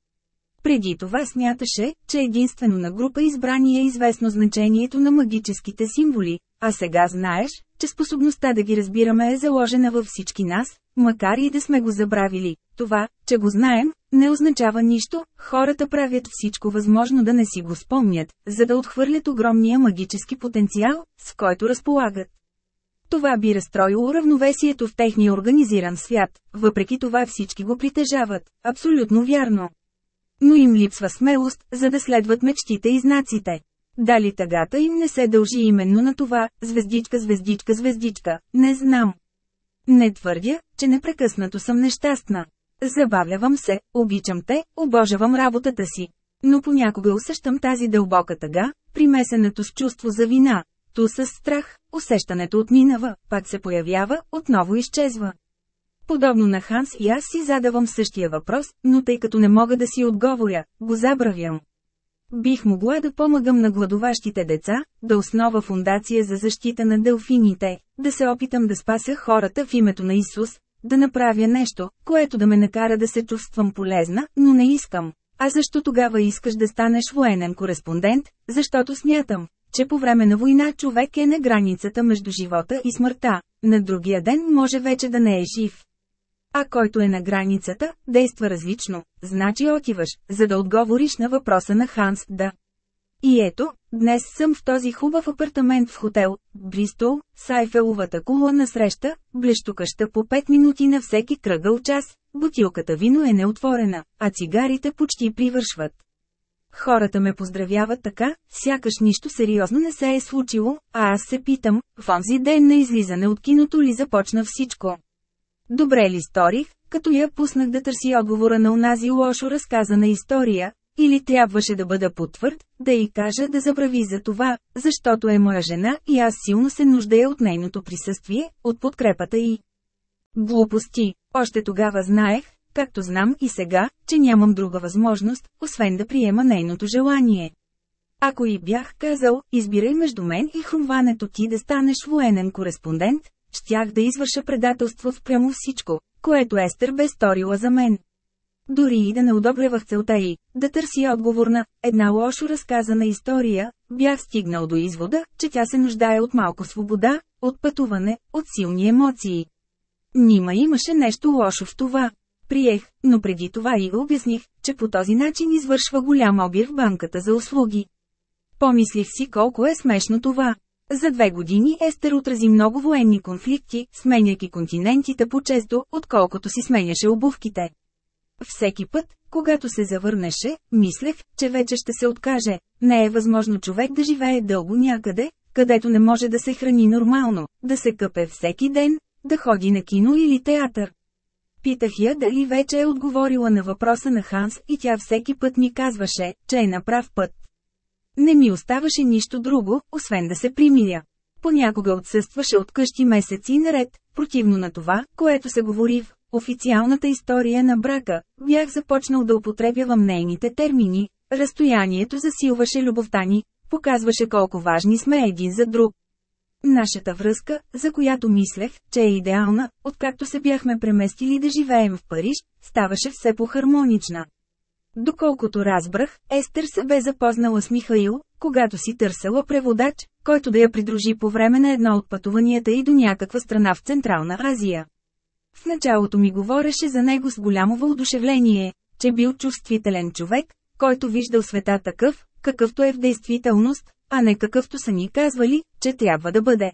Преди това смяташе, че единствено на група избрани е известно значението на магическите символи, а сега знаеш, че способността да ги разбираме е заложена във всички нас, макар и да сме го забравили. Това, че го знаем, не означава нищо, хората правят всичко възможно да не си го спомнят, за да отхвърлят огромния магически потенциал, с който разполагат. Това би разстроило равновесието в техния организиран свят, въпреки това всички го притежават, абсолютно вярно. Но им липсва смелост, за да следват мечтите и знаците. Дали тъгата им не се дължи именно на това, звездичка, звездичка, звездичка, не знам. Не твърдя, че непрекъснато съм нещастна. Забавлявам се, обичам те, обожавам работата си. Но понякога усещам тази дълбока тъга, примесената с чувство за вина. Ту с страх, усещането отминава, пак се появява, отново изчезва. Подобно на Ханс и аз си задавам същия въпрос, но тъй като не мога да си отговоря, го забравям. бих могла да помагам на гладоващите деца, да основа фундация за защита на делфините, да се опитам да спася хората в името на Исус, да направя нещо, което да ме накара да се чувствам полезна, но не искам. А защо тогава искаш да станеш военен кореспондент? Защото смятам, че по време на война човек е на границата между живота и смъртта, на другия ден може вече да не е жив. А който е на границата, действа различно, значи отиваш, за да отговориш на въпроса на Ханс да. И ето, днес съм в този хубав апартамент в хотел, Бристол, Сайфеловата кула на среща, блещукаща по 5 минути на всеки кръгъл час, бутилката вино е неотворена, а цигарите почти привършват. Хората ме поздравяват така, сякаш нищо сериозно не се е случило, а аз се питам, в онзи ден на излизане от киното ли започна всичко. Добре ли сторих, като я пуснах да търси отговора на онази лошо разказана история, или трябваше да бъда потвърд, да й кажа да забрави за това, защото е моя жена и аз силно се нуждая от нейното присъствие, от подкрепата й. Глупости, още тогава знаех, както знам и сега, че нямам друга възможност, освен да приема нейното желание. Ако и бях казал, избирай между мен и хрумването ти да станеш военен кореспондент, щях да извърша предателство спрямо всичко, което Естер бе сторила за мен. Дори и да не одобрявах целта й, да търси отговор на една лошо разказана история, бях стигнал до извода, че тя се нуждае от малко свобода, от пътуване, от силни емоции. Нима имаше нещо лошо в това. Приех, но преди това и обясних, че по този начин извършва голям обир в банката за услуги. Помислих си колко е смешно това. За две години Естер отрази много военни конфликти, сменяйки континентите по-често, отколкото си сменяше обувките. Всеки път, когато се завърнеше, мислех, че вече ще се откаже. Не е възможно човек да живее дълго някъде, където не може да се храни нормално, да се къпе всеки ден, да ходи на кино или театър. Питах я дали вече е отговорила на въпроса на Ханс и тя всеки път ми казваше, че е на прав път. Не ми оставаше нищо друго, освен да се примиря. Понякога отсъстваше от къщи месеци наред, противно на това, което се говори в официалната история на брака, бях започнал да употребявам нейните термини, разстоянието засилваше любовта ни, показваше колко важни сме един за друг. Нашата връзка, за която мислех, че е идеална, откакто се бяхме преместили да живеем в Париж, ставаше все по-хармонична. Доколкото разбрах, Естер се бе запознала с Михаил, когато си търсела преводач, който да я придружи по време на едно от пътуванията и до някаква страна в Централна Азия. В началото ми говореше за него с голямо въодушевление, че бил чувствителен човек, който виждал света такъв, какъвто е в действителност, а не какъвто са ни казвали, че трябва да бъде.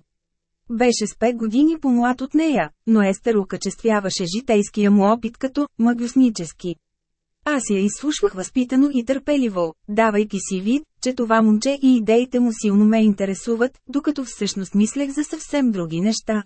Беше с пет години по-млад от нея, но Естер окачествяваше житейския му опит като «магюснически». Аз я изслушвах възпитано и търпеливо, давайки си вид, че това момче и идеите му силно ме интересуват, докато всъщност мислех за съвсем други неща.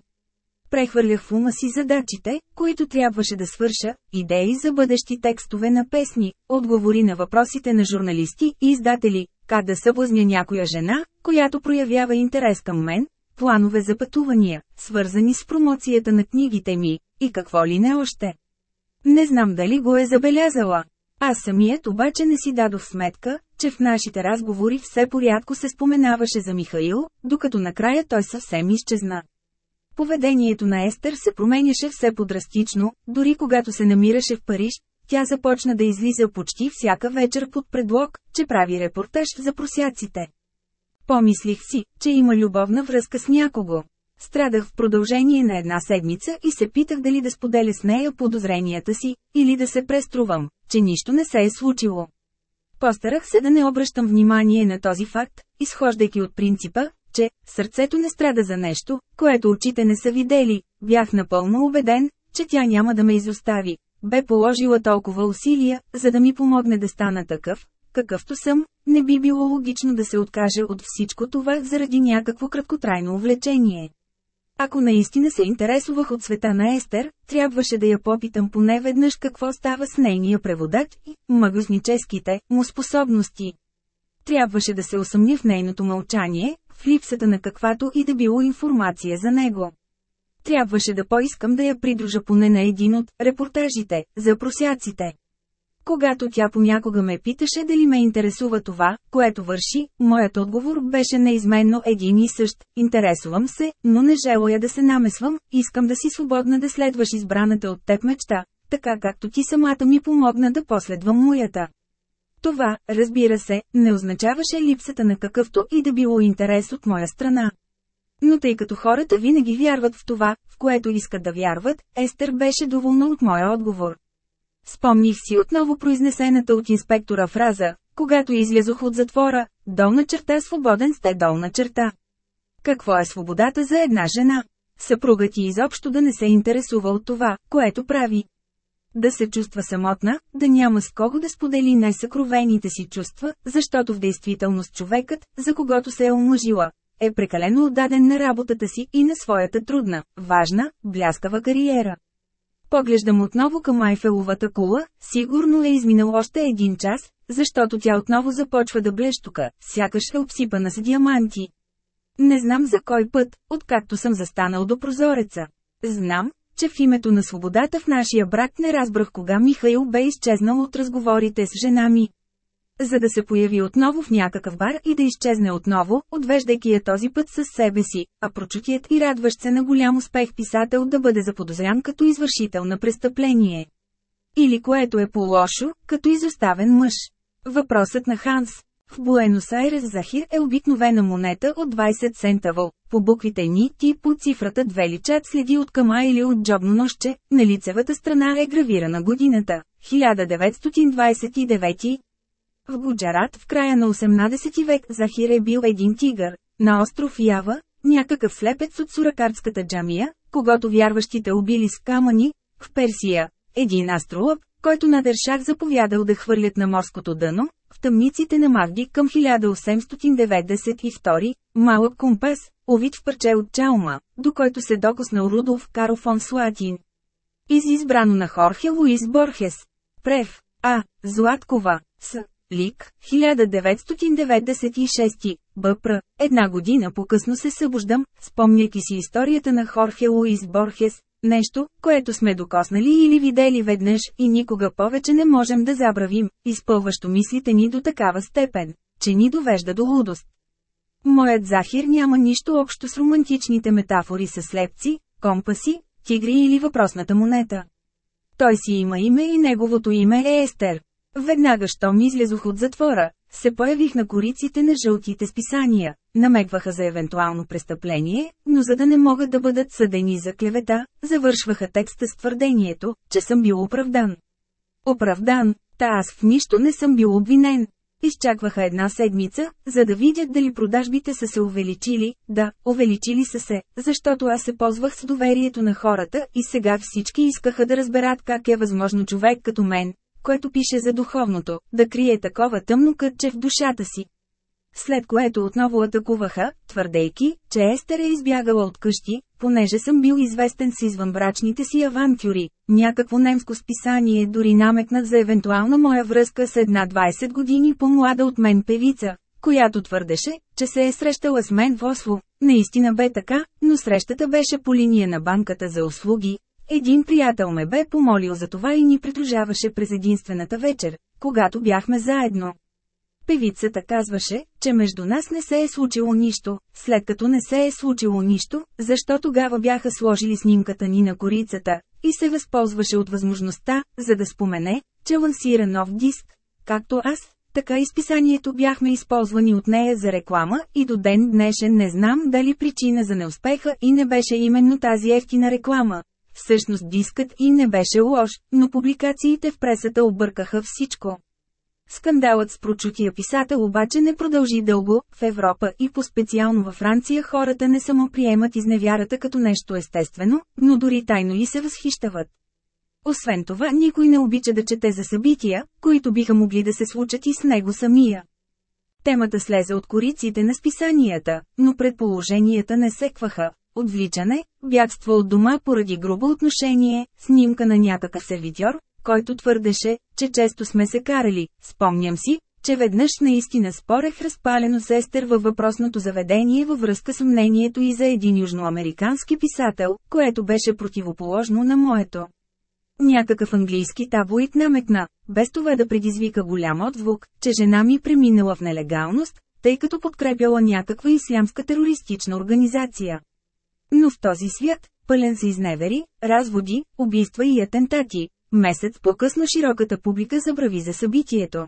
Прехвърлях в ума си задачите, които трябваше да свърша, идеи за бъдещи текстове на песни, отговори на въпросите на журналисти и издатели, как да съблазня някоя жена, която проявява интерес към мен, планове за пътувания, свързани с промоцията на книгите ми, и какво ли не още. Не знам дали го е забелязала. Аз самият обаче не си дадох сметка, че в нашите разговори все порядко се споменаваше за Михаил, докато накрая той съвсем изчезна. Поведението на Естер се променяше все по-драстично, дори когато се намираше в Париж, тя започна да излиза почти всяка вечер под предлог, че прави репортаж за просяците. Помислих си, че има любовна връзка с някого. Страдах в продължение на една седмица и се питах дали да споделя с нея подозренията си, или да се преструвам, че нищо не се е случило. Постарах се да не обръщам внимание на този факт, изхождайки от принципа, че сърцето не страда за нещо, което очите не са видели, бях напълно убеден, че тя няма да ме изостави. Бе положила толкова усилия, за да ми помогне да стана такъв, какъвто съм, не би било логично да се откаже от всичко това заради някакво краткотрайно увлечение. Ако наистина се интересувах от света на Естер, трябваше да я попитам поне веднъж какво става с нейния преводач и магосническите му способности. Трябваше да се усъмня в нейното мълчание, в липсата на каквато и да било информация за него. Трябваше да поискам да я придружа поне на един от репортажите за просяците. Когато тя понякога ме питаше дали ме интересува това, което върши, моят отговор беше неизменно един и същ. Интересувам се, но не желая да се намесвам, искам да си свободна да следваш избраната от теб мечта, така както ти самата ми помогна да последвам моята. Това, разбира се, не означаваше липсата на какъвто и да било интерес от моя страна. Но тъй като хората винаги вярват в това, в което искат да вярват, Естер беше доволна от моя отговор. Спомних си отново произнесената от инспектора фраза, когато излязох от затвора, долна черта свободен сте долна черта. Какво е свободата за една жена? Съпругът ти изобщо да не се интересува от това, което прави. Да се чувства самотна, да няма с кого да сподели най-съкровените си чувства, защото в действителност човекът, за когото се е омъжила, е прекалено отдаден на работата си и на своята трудна, важна, бляскава кариера. Поглеждам отново към Айфеловата кула, сигурно е изминал още един час, защото тя отново започва да блещука, сякаш е обсипана с диаманти. Не знам за кой път, откакто съм застанал до прозореца. Знам, че в името на свободата в нашия брак не разбрах кога Михаил бе изчезнал от разговорите с жена ми за да се появи отново в някакъв бар и да изчезне отново, отвеждайки я този път със себе си, а прочутият и радващ се на голям успех писател да бъде заподозрян като извършител на престъпление. Или което е по-лошо, като изоставен мъж. Въпросът на Ханс. В Буенос Айрес Захир е обикновена монета от 20 центавол. По буквите ни ти по цифрата две личат следи от кама или от джобно нощче, на лицевата страна е гравирана годината. 1929 в Гуджарат в края на 18 век Захир е бил един тигър. На остров Ява, някакъв слепец от Суракарската джамия, когато вярващите убили с камъни, в Персия, един астролог, който на Дършах заповядал да хвърлят на морското дъно, в тъмниците на Магди към 1892, малък компас, овит в парче от чаума, до който се докоснал Рудолф Каро фон Слатин. Из избрано на Хорхе Луис Борхес. Прев. А. Златкова. С. Лик, 1996, БПР. Една година по-късно се събуждам, спомняйки си историята на Хорхе Луис Борхес, нещо, което сме докоснали или видели веднъж и никога повече не можем да забравим, изпълващо мислите ни до такава степен, че ни довежда до лудост. Моят Захир няма нищо общо с романтичните метафори с слепци, компаси, тигри или въпросната монета. Той си има име и неговото име е Естер. Веднага щом излезох от затвора, се появих на кориците на жълтите списания, намекваха за евентуално престъпление, но за да не могат да бъдат съдени за клевета, завършваха текста с твърдението, че съм бил оправдан. Оправдан, та аз в нищо не съм бил обвинен. Изчакваха една седмица, за да видят дали продажбите са се увеличили, да, увеличили са се, защото аз се ползвах с доверието на хората и сега всички искаха да разберат как е възможно човек като мен, което пише за духовното, да крие такова тъмно кътче в душата си. След което отново атакуваха, твърдейки, че Естер е избягала от къщи, понеже съм бил известен с извънбрачните си авантюри. Някакво немско списание дори намекнат за евентуална моя връзка с една 20 години по-млада от мен певица, която твърдеше, че се е срещала с мен в Осло. Наистина бе така, но срещата беше по линия на банката за услуги, един приятел ме бе помолил за това и ни придружаваше през единствената вечер, когато бяхме заедно. Певицата казваше, че между нас не се е случило нищо, след като не се е случило нищо, защо тогава бяха сложили снимката ни на корицата, и се възползваше от възможността, за да спомене, че лансира нов диск. Както аз, така и списанието бяхме използвани от нея за реклама и до ден днешен не знам дали причина за неуспеха и не беше именно тази ефтина реклама. Всъщност дискът и не беше лош, но публикациите в пресата объркаха всичко. Скандалът с прочутия писател обаче не продължи дълго, в Европа и по-специално във Франция хората не само приемат изневярата като нещо естествено, но дори тайно и се възхищават. Освен това никой не обича да чете за събития, които биха могли да се случат и с него самия. Темата слезе от кориците на списанията, но предположенията не секваха, Отвличане, бягство от дома поради грубо отношение, снимка на някакъв сервитьор, който твърдеше, че често сме се карали. Спомням си, че веднъж наистина спорех разпалено с Естер във въпросното заведение във връзка с мнението и за един южноамерикански писател, което беше противоположно на моето. някакъв английски таблоид намекна, без това да предизвика голям отзвук, че жена ми преминала в нелегалност, тъй като подкрепяла някаква ислямска терористична организация. Но в този свят, пълен с изневери, разводи, убийства и атентати, месец по-късно широката публика забрави за събитието.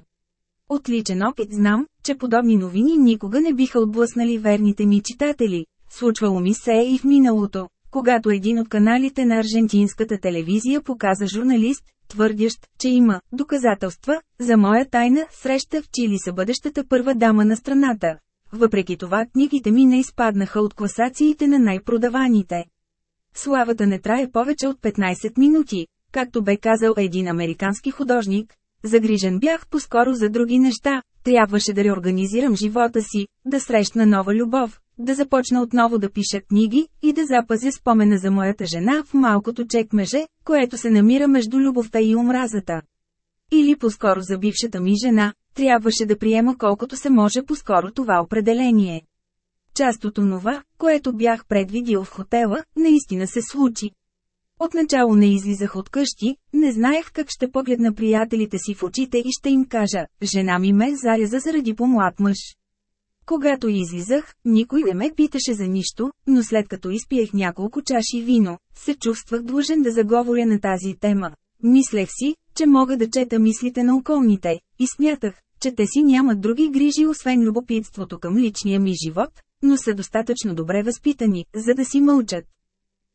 От личен опит знам, че подобни новини никога не биха отблъснали верните ми читатели. Случвало ми се и в миналото, когато един от каналите на аржентинската телевизия показа журналист, твърдящ, че има доказателства за моя тайна среща в Чили са бъдещата първа дама на страната. Въпреки това книгите ми не изпаднаха от класациите на най-продаваните. Славата не трае повече от 15 минути, както бе казал един американски художник. Загрижен бях по-скоро за други неща, трябваше да реорганизирам живота си, да срещна нова любов, да започна отново да пиша книги и да запазя спомена за моята жена в малкото чекмеже, което се намира между любовта и омразата. Или по-скоро за бившата ми жена, трябваше да приема колкото се може по-скоро това определение. Част от онова, което бях предвидил в хотела, наистина се случи. Отначало не излизах от къщи, не знаех как ще погледна приятелите си в очите и ще им кажа, жена ми ме заряза заради по-млад мъж. Когато излизах, никой не ме питаше за нищо, но след като изпиех няколко чаши вино, се чувствах длъжен да заговоря на тази тема. Мислех си, че мога да чета мислите на околните, и смятах, че те си нямат други грижи освен любопитството към личния ми живот, но са достатъчно добре възпитани, за да си мълчат.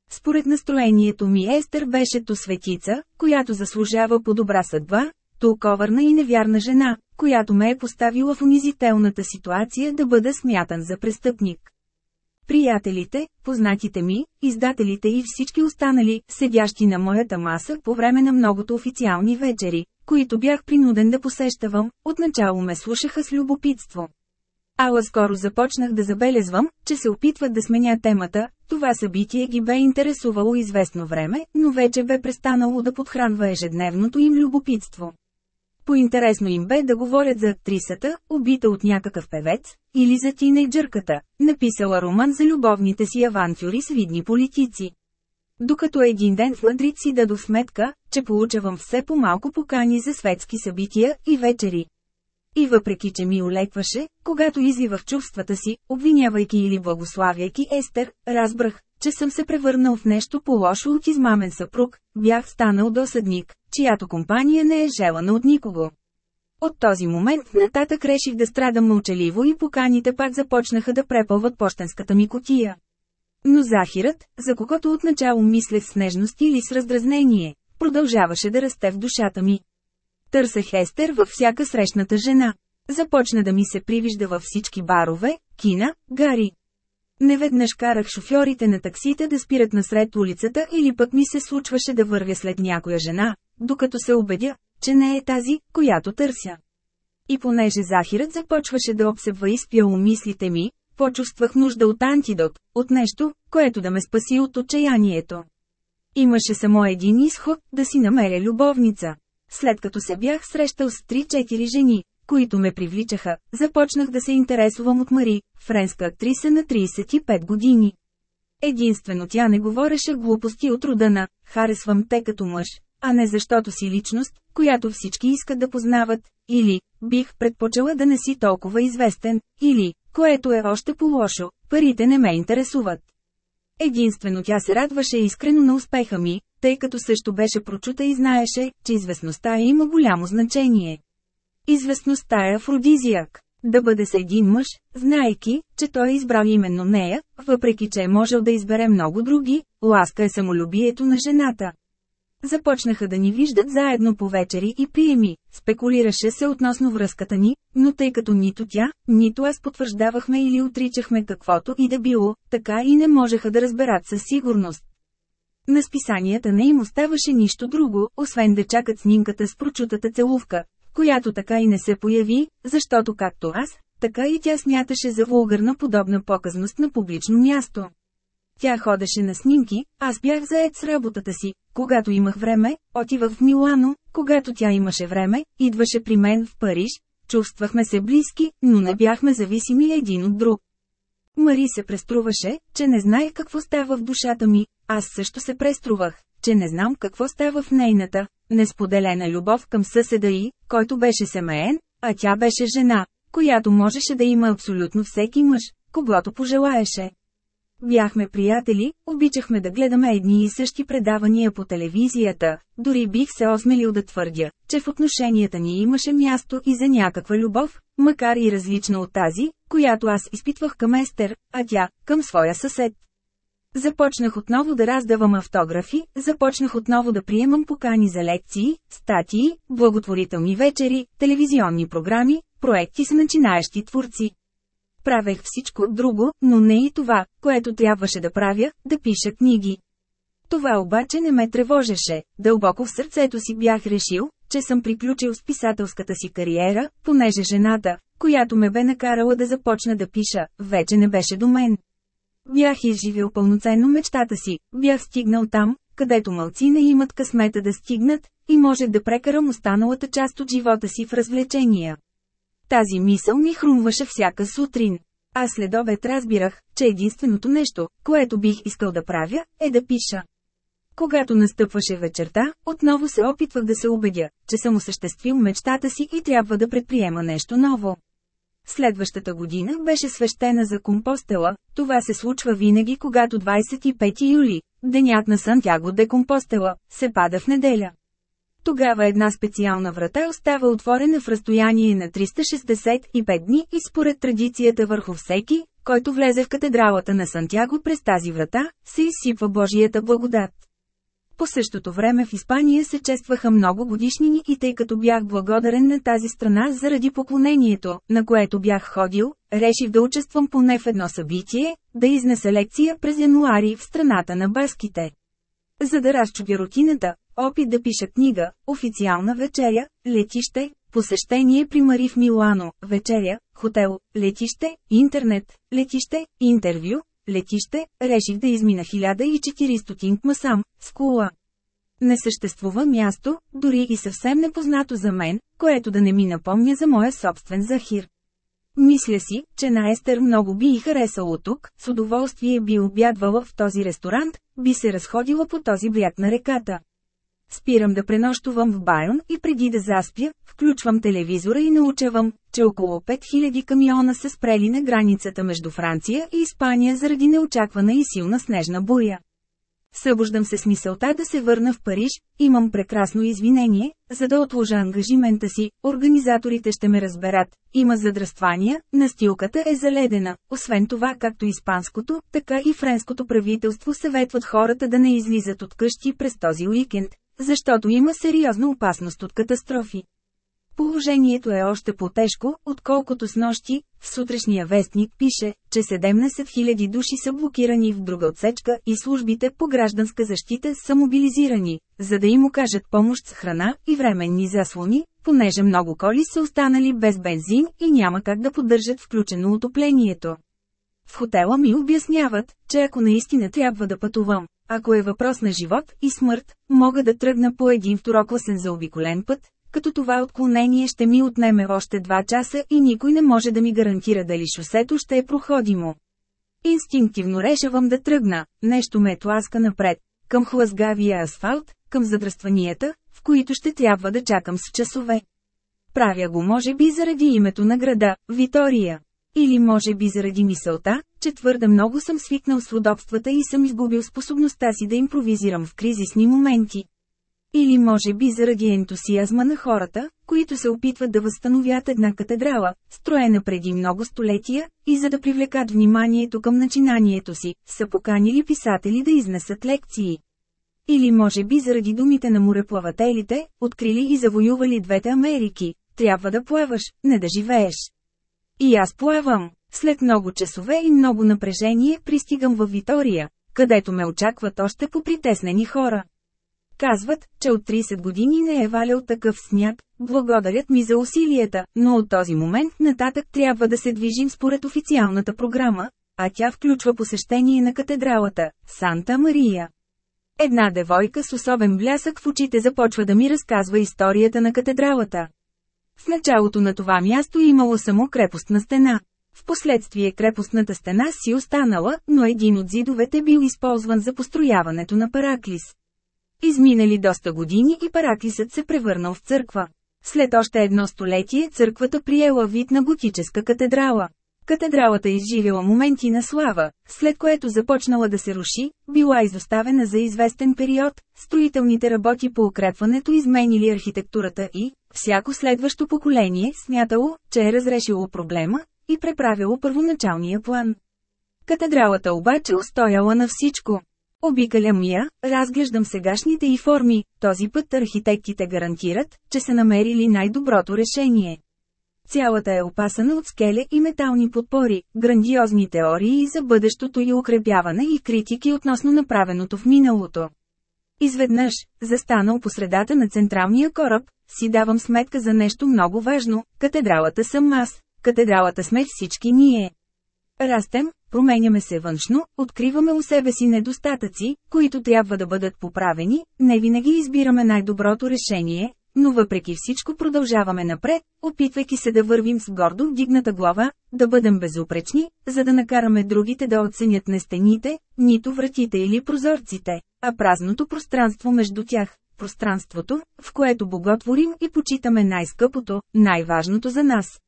Според настроението ми Естер беше то светица, която заслужава по добра съдба, то коварна и невярна жена, която ме е поставила в унизителната ситуация да бъда смятан за престъпник. Приятелите, познатите ми, издателите и всички останали, седящи на моята маса по време на многото официални вечери, които бях принуден да посещавам, отначало ме слушаха с любопитство. Ала скоро започнах да забелезвам, че се опитват да сменя темата, това събитие ги бе интересувало известно време, но вече бе престанало да подхранва ежедневното им любопитство. Поинтересно им бе да говорят за актрисата, убита от някакъв певец, или за тинейджърката, написала роман за любовните си авантюри с видни политици. Докато един ден в Мадрид си дадох сметка, че получавам все по-малко покани за светски събития и вечери. И въпреки, че ми олекваше, когато извивах чувствата си, обвинявайки или благославяйки Естер, разбрах, че съм се превърнал в нещо по-лошо от измамен съпруг, бях станал досъдник, чиято компания не е желана от никого. От този момент нататък реших да страдам мълчаливо и поканите пак започнаха да препълват почтенската ми котия. Но Захирът, за когото отначало мислех с нежност или с раздразнение, продължаваше да расте в душата ми. Търсех Естер във всяка срещната жена. Започна да ми се привижда във всички барове, кина, гари. Неведнъж карах шофьорите на таксите да спират насред улицата или пък ми се случваше да вървя след някоя жена, докато се убедя, че не е тази, която търся. И понеже Захирът започваше да обсебва изпяло мислите ми, почувствах нужда от антидот, от нещо, което да ме спаси от отчаянието. Имаше само един изход – да си намеря любовница. След като се бях срещал с 3-4 жени, които ме привличаха, започнах да се интересувам от Мари, френска актриса на 35 години. Единствено тя не говореше глупости от рода на «харесвам те като мъж», а не защото си личност, която всички искат да познават, или «бих предпочела да не си толкова известен», или «което е още по-лошо, парите не ме интересуват». Единствено тя се радваше искрено на успеха ми, тъй като също беше прочута и знаеше, че известността има голямо значение. Известността е афродизиак. Да бъде с един мъж, знаеки, че той е избрал именно нея, въпреки че е можел да избере много други, ласка е самолюбието на жената. Започнаха да ни виждат заедно по вечери и приеми, спекулираше се относно връзката ни, но тъй като нито тя, нито аз потвърждавахме или отричахме каквото и да било, така и не можеха да разберат със сигурност. На списанията не им оставаше нищо друго, освен да чакат снимката с прочутата целувка, която така и не се появи, защото както аз, така и тя смяташе за вулгарна подобна показност на публично място. Тя ходеше на снимки, аз бях заед с работата си, когато имах време, отивах в Милано, когато тя имаше време, идваше при мен в Париж, чувствахме се близки, но не бяхме зависими един от друг. Мари се преструваше, че не знае какво става в душата ми, аз също се преструвах, че не знам какво става в нейната, несподелена любов към съседа й, който беше семейен, а тя беше жена, която можеше да има абсолютно всеки мъж, когато пожелаеше. Бяхме приятели, обичахме да гледаме едни и същи предавания по телевизията, дори бих се осмелил да твърдя, че в отношенията ни имаше място и за някаква любов, макар и различна от тази, която аз изпитвах към Естер, а тя – към своя съсед. Започнах отново да раздавам автографи, започнах отново да приемам покани за лекции, статии, благотворителни вечери, телевизионни програми, проекти с начинаещи творци. Правех всичко друго, но не и това, което трябваше да правя, да пиша книги. Това обаче не ме тревожеше, дълбоко в сърцето си бях решил, че съм приключил с писателската си кариера, понеже жената, която ме бе накарала да започна да пиша, вече не беше до мен. Бях изживил пълноценно мечтата си, бях стигнал там, където мълци не имат късмета да стигнат, и може да прекарам останалата част от живота си в развлечения. Тази мисъл ми хрумваше всяка сутрин. А след обед разбирах, че единственото нещо, което бих искал да правя, е да пиша. Когато настъпваше вечерта, отново се опитвах да се убедя, че съм осъществил мечтата си и трябва да предприема нещо ново. Следващата година беше свещена за Компостела, това се случва винаги когато 25 юли, денят на Сантяго де Компостела, се пада в неделя. Тогава една специална врата остава отворена в разстояние на 365 дни и според традицията върху всеки, който влезе в катедралата на Сантяго през тази врата, се изсипва Божията благодат. По същото време в Испания се честваха много годишнини и тъй като бях благодарен на тази страна заради поклонението, на което бях ходил, реших да участвам поне в едно събитие, да изнеса лекция през януари в страната на баските. За да разчупя рутината, опит да пиша книга, официална вечеря, летище, посещение при Мари в Милано, вечеря, хотел, летище, интернет, летище, интервю, летище, реших да измина 1400 масам, с кола. Не съществува място, дори и съвсем непознато за мен, което да не ми напомня за моя собствен захир. Мисля си, че на Естер много би и харесало тук, с удоволствие би обядвала в този ресторант, би се разходила по този бряг на реката. Спирам да пренощувам в Байон и преди да заспя, включвам телевизора и научавам, че около 5000 камиона са спрели на границата между Франция и Испания заради неочаквана и силна снежна буря. Събуждам се с мисълта да се върна в Париж, имам прекрасно извинение, за да отложа ангажимента си, организаторите ще ме разберат, има задръствания, настилката е заледена, освен това както испанското, така и френското правителство съветват хората да не излизат от къщи през този уикенд, защото има сериозна опасност от катастрофи. Положението е още по-тежко, отколкото с нощи, в сутрешния вестник пише, че 17 000 души са блокирани в друга отсечка и службите по гражданска защита са мобилизирани, за да им окажат помощ с храна и временни заслони, понеже много коли са останали без бензин и няма как да поддържат включено отоплението. В хотела ми обясняват, че ако наистина трябва да пътувам, ако е въпрос на живот и смърт, мога да тръгна по един второкласен заобиколен път, като това отклонение ще ми отнеме още два часа и никой не може да ми гарантира дали шосето ще е проходимо. Инстинктивно решавам да тръгна, нещо ме тласка напред, към хлъзгавия асфалт, към задръстванията, в които ще трябва да чакам с часове. Правя го може би заради името на града, Витория. Или може би заради мисълта, че твърде много съм свикнал с удобствата и съм изгубил способността си да импровизирам в кризисни моменти. Или може би заради ентусиазма на хората, които се опитват да възстановят една катедрала, строена преди много столетия, и за да привлекат вниманието към начинанието си, са поканили писатели да изнесат лекции. Или може би заради думите на мореплавателите, открили и завоювали двете Америки, трябва да плаваш, не да живееш. И аз плавам. След много часове и много напрежение пристигам във Витория, където ме очакват още попритеснени хора. Казват, че от 30 години не е валял такъв сняг, благодарят ми за усилията, но от този момент нататък трябва да се движим според официалната програма, а тя включва посещение на катедралата – Санта Мария. Една девойка с особен блясък в очите започва да ми разказва историята на катедралата. В началото на това място имало само крепостна стена. Впоследствие крепостната стена си останала, но един от зидовете бил използван за построяването на Параклис. Изминали доста години и Параклисът се превърнал в църква. След още едно столетие църквата приела вид на готическа катедрала. Катедралата изживела моменти на слава, след което започнала да се руши, била изоставена за известен период, строителните работи по укрепването изменили архитектурата и, всяко следващо поколение смятало, че е разрешило проблема, и преправило първоначалния план. Катедралата обаче устояла на всичко. Обикалям я, разглеждам сегашните и форми, този път архитектите гарантират, че са намерили най-доброто решение. Цялата е опасана от скеле и метални подпори, грандиозни теории за бъдещото и укрепяване и критики относно направеното в миналото. Изведнъж, застанал по средата на централния кораб, си давам сметка за нещо много важно – катедралата съм аз, катедралата сме всички ние. Растем, променяме се външно, откриваме у себе си недостатъци, които трябва да бъдат поправени, не винаги избираме най-доброто решение, но въпреки всичко продължаваме напред, опитвайки се да вървим с гордо вдигната глава, да бъдем безупречни, за да накараме другите да оценят не стените, нито вратите или прозорците, а празното пространство между тях, пространството, в което боготворим и почитаме най-скъпото, най-важното за нас.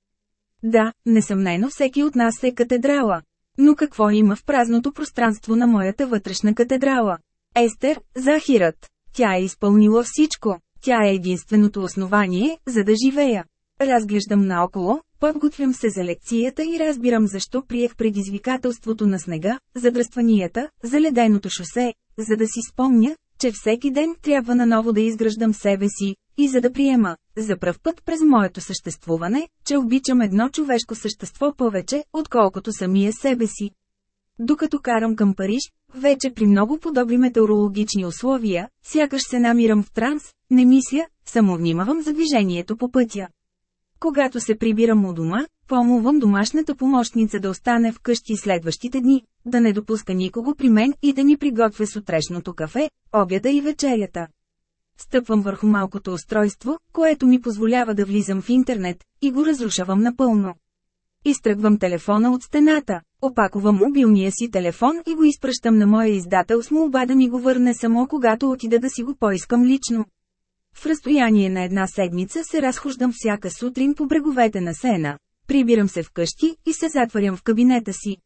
Да, несъмнено всеки от нас е катедрала. Но какво има в празното пространство на моята вътрешна катедрала? Естер, Захирът. Тя е изпълнила всичко. Тя е единственото основание, за да живея. Разглеждам наоколо, подготвям се за лекцията и разбирам защо приех предизвикателството на снега, задръстванията, за леденото шосе, за да си спомня, че всеки ден трябва наново да изграждам себе си, и за да приема, за пръв път през моето съществуване, че обичам едно човешко същество повече, отколкото самия себе си. Докато карам към Париж, вече при много подобри метеорологични условия, сякаш се намирам в транс, не мисля, само внимавам за движението по пътя. Когато се прибирам у дома, помолвам домашната помощница да остане вкъщи следващите дни, да не допуска никого при мен и да ни приготвя сутрешното кафе, обяда и вечерята. Стъпвам върху малкото устройство, което ми позволява да влизам в интернет, и го разрушавам напълно. Изтръгвам телефона от стената, опакувам мобилния си телефон и го изпращам на моя издател с молба да ми го върне само когато отида да си го поискам лично. В разстояние на една седмица се разхождам всяка сутрин по бреговете на Сена, прибирам се вкъщи и се затварям в кабинета си.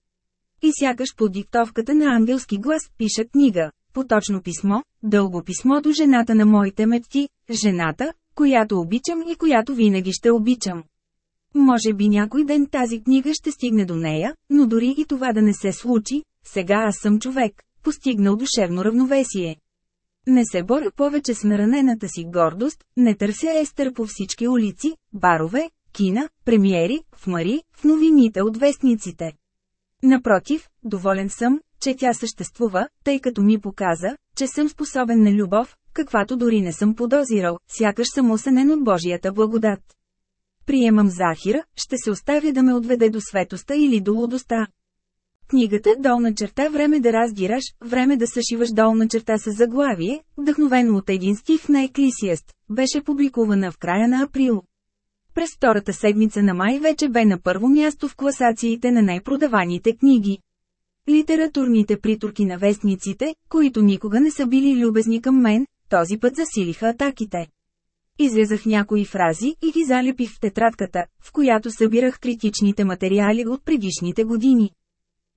И сякаш по диктовката на ангелски глас пиша книга, поточно писмо, дълго писмо до жената на моите мечти, жената, която обичам и която винаги ще обичам. Може би някой ден тази книга ще стигне до нея, но дори и това да не се случи, сега аз съм човек, постигнал душевно равновесие. Не се боря повече с наранената си гордост, не търся Естер по всички улици, барове, кина, премиери, в мари, в новините от вестниците. Напротив, доволен съм, че тя съществува, тъй като ми показа, че съм способен на любов, каквато дори не съм подозирал, сякаш съм осенен от Божията благодат. Приемам Захира, ще се оставя да ме отведе до светоста или до лудостта. Книгата «Долна черта време да раздираш, време да съшиваш долна черта с заглавие», вдъхновено от един стих на Еклисиест, беше публикувана в края на април. През втората седмица на май вече бе на първо място в класациите на най-продаваните книги. Литературните притурки на вестниците, които никога не са били любезни към мен, този път засилиха атаките. Изрезах някои фрази и ги залепих в тетрадката, в която събирах критичните материали от предишните години.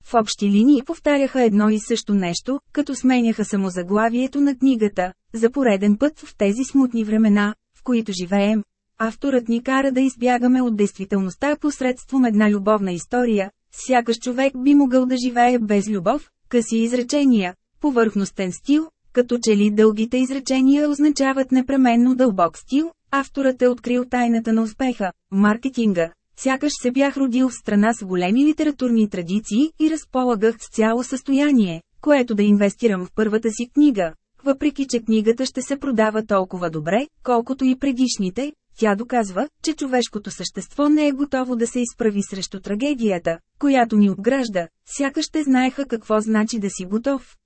В общи линии повтаряха едно и също нещо, като сменяха само заглавието на книгата, за пореден път в тези смутни времена, в които живеем. Авторът ни кара да избягаме от действителността посредством една любовна история, сякаш човек би могъл да живее без любов, къси изречения, повърхностен стил, като че ли дългите изречения означават непременно дълбок стил, авторът е открил тайната на успеха – маркетинга. Сякаш се бях родил в страна с големи литературни традиции и разполагах с цяло състояние, което да инвестирам в първата си книга. Въпреки, че книгата ще се продава толкова добре, колкото и предишните, тя доказва, че човешкото същество не е готово да се изправи срещу трагедията, която ни обгражда, сякаш те знаеха какво значи да си готов.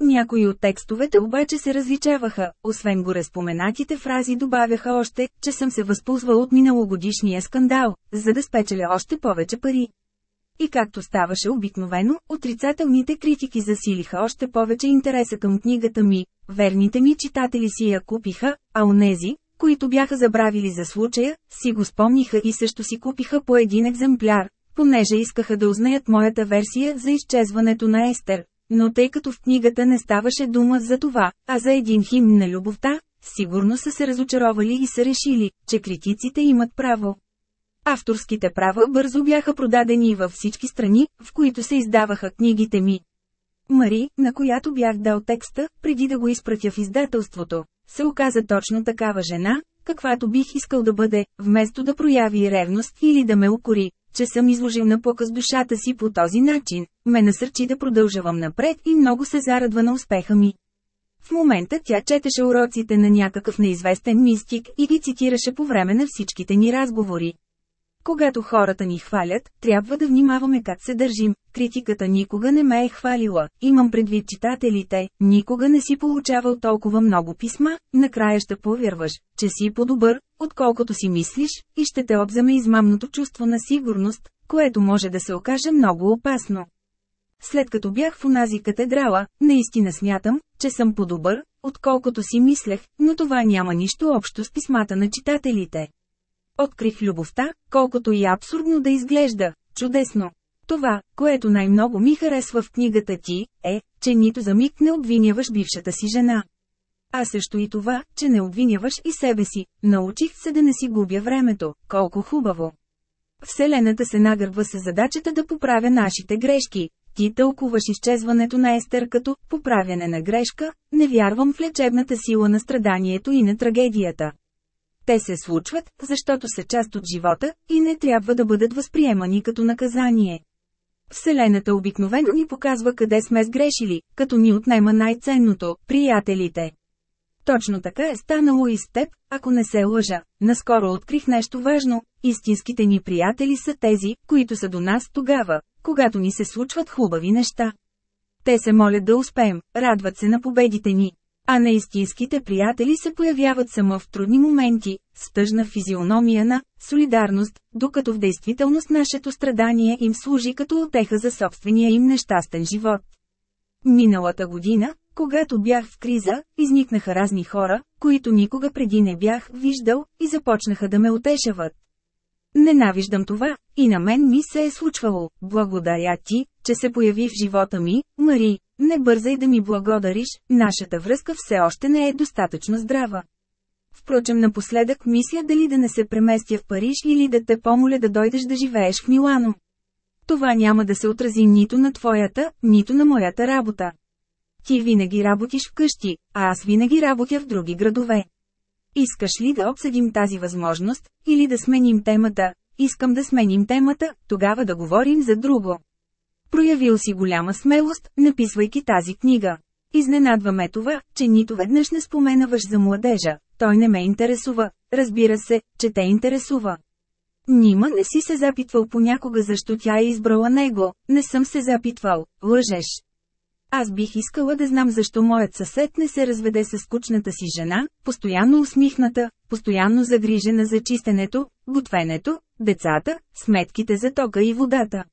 Някои от текстовете обаче се различаваха, освен горе споменатите фрази добавяха още, че съм се възползвал от миналогодишния скандал, за да спечеля още повече пари. И както ставаше обикновено, отрицателните критики засилиха още повече интереса към книгата ми. Верните ми читатели си я купиха, а онези, които бяха забравили за случая, си го спомниха и също си купиха по един екземпляр, понеже искаха да узнаят моята версия за изчезването на Естер. Но тъй като в книгата не ставаше дума за това, а за един химн на любовта, сигурно са се разочаровали и са решили, че критиците имат право. Авторските права бързо бяха продадени във всички страни, в които се издаваха книгите ми. Мари, на която бях дал текста, преди да го изпратя в издателството, се оказа точно такава жена, каквато бих искал да бъде, вместо да прояви ревност или да ме укори, че съм изложил на показ душата си по този начин, ме насърчи да продължавам напред и много се зарадва на успеха ми. В момента тя четеше уроците на някакъв неизвестен мистик и ги цитираше по време на всичките ни разговори. Когато хората ни хвалят, трябва да внимаваме как се държим. Критиката никога не ме е хвалила, имам предвид читателите, никога не си получавал толкова много писма, накрая ще повярваш, че си по-добър, отколкото си мислиш, и ще те обземе измамното чувство на сигурност, което може да се окаже много опасно. След като бях в онази катедрала, наистина смятам, че съм по-добър, отколкото си мислех, но това няма нищо общо с писмата на читателите. Открих любовта, колкото и абсурдно да изглежда, чудесно. Това, което най-много ми харесва в книгата ти, е, че нито за миг не обвиняваш бившата си жена. А също и това, че не обвиняваш и себе си, научих се да не си губя времето, колко хубаво. Вселената се нагърбва с задачата да поправя нашите грешки. Ти тълкуваш изчезването на Естер като поправяне на грешка, не вярвам в лечебната сила на страданието и на трагедията. Те се случват, защото са част от живота, и не трябва да бъдат възприемани като наказание. Вселената обикновено ни показва къде сме сгрешили, като ни отнема най-ценното – приятелите. Точно така е станало и с теб, ако не се лъжа. Наскоро открих нещо важно – истинските ни приятели са тези, които са до нас тогава, когато ни се случват хубави неща. Те се молят да успеем, радват се на победите ни. А на истинските приятели се появяват само в трудни моменти, с тъжна физиономия на солидарност, докато в действителност нашето страдание им служи като отеха за собствения им нещастен живот. Миналата година, когато бях в криза, изникнаха разни хора, които никога преди не бях виждал, и започнаха да ме утешават. Ненавиждам това, и на мен ми се е случвало. Благодаря ти, че се появи в живота ми, Мари. Не бързай да ми благодариш, нашата връзка все още не е достатъчно здрава. Впрочем напоследък мисля дали да не се преместя в Париж или да те помоля да дойдеш да живееш в Милано. Това няма да се отрази нито на твоята, нито на моята работа. Ти винаги работиш вкъщи, а аз винаги работя в други градове. Искаш ли да обсъдим тази възможност, или да сменим темата? Искам да сменим темата, тогава да говорим за друго. Проявил си голяма смелост, написвайки тази книга. Изненадваме това, че нито веднъж не споменаваш за младежа. Той не ме интересува. Разбира се, че те интересува. Нима не си се запитвал понякога защо тя е избрала него. Не съм се запитвал. Лъжеш. Аз бих искала да знам защо моят съсед не се разведе с скучната си жена, постоянно усмихната, постоянно загрижена за чистенето, готвенето, децата, сметките за тока и водата.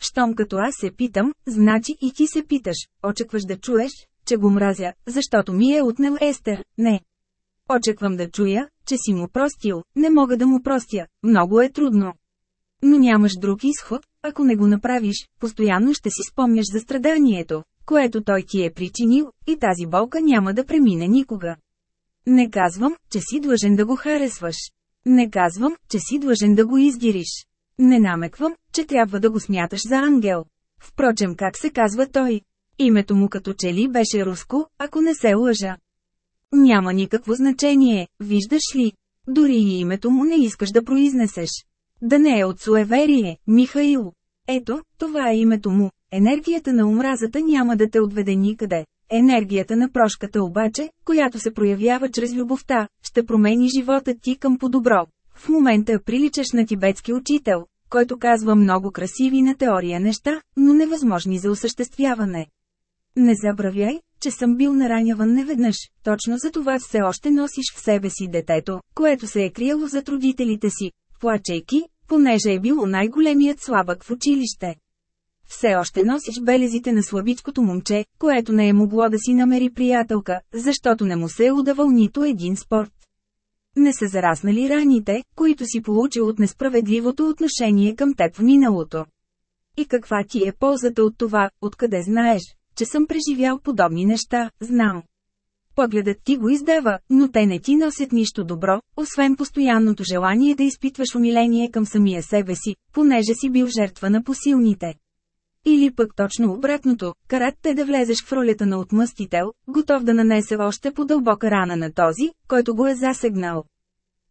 Щом като аз се питам, значи и ти се питаш, очакваш да чуеш, че го мразя, защото ми е отнел Естер, не. Очаквам да чуя, че си му простил, не мога да му простя, много е трудно. Но нямаш друг изход, ако не го направиш, постоянно ще си спомняш за страданието, което той ти е причинил, и тази болка няма да премине никога. Не казвам, че си длъжен да го харесваш. Не казвам, че си длъжен да го издириш. Не намеквам, че трябва да го смяташ за ангел. Впрочем как се казва той? Името му като че ли беше руско, ако не се лъжа. Няма никакво значение, виждаш ли? Дори и името му не искаш да произнесеш. Да не е от суеверие, Михаил. Ето, това е името му. Енергията на омразата няма да те отведе никъде. Енергията на прошката обаче, която се проявява чрез любовта, ще промени живота ти към по-добро. В момента приличаш на тибетски учител, който казва много красиви на теория неща, но невъзможни за осъществяване. Не забравяй, че съм бил нараняван неведнъж, точно за това все още носиш в себе си детето, което се е криело зад родителите си, плачейки, понеже е бил най-големият слабък в училище. Все още носиш белезите на слабичкото момче, което не е могло да си намери приятелка, защото не му се е удавал нито един спорт. Не са зараснали раните, които си получил от несправедливото отношение към теб в миналото. И каква ти е ползата от това, откъде знаеш, че съм преживял подобни неща, знам. Погледът ти го издава, но те не ти носят нищо добро, освен постоянното желание да изпитваш умиление към самия себе си, понеже си бил жертва на посилните. Или пък точно обратното, карат те да влезеш в ролята на отмъстител, готов да нанесе още по-дълбока рана на този, който го е засегнал.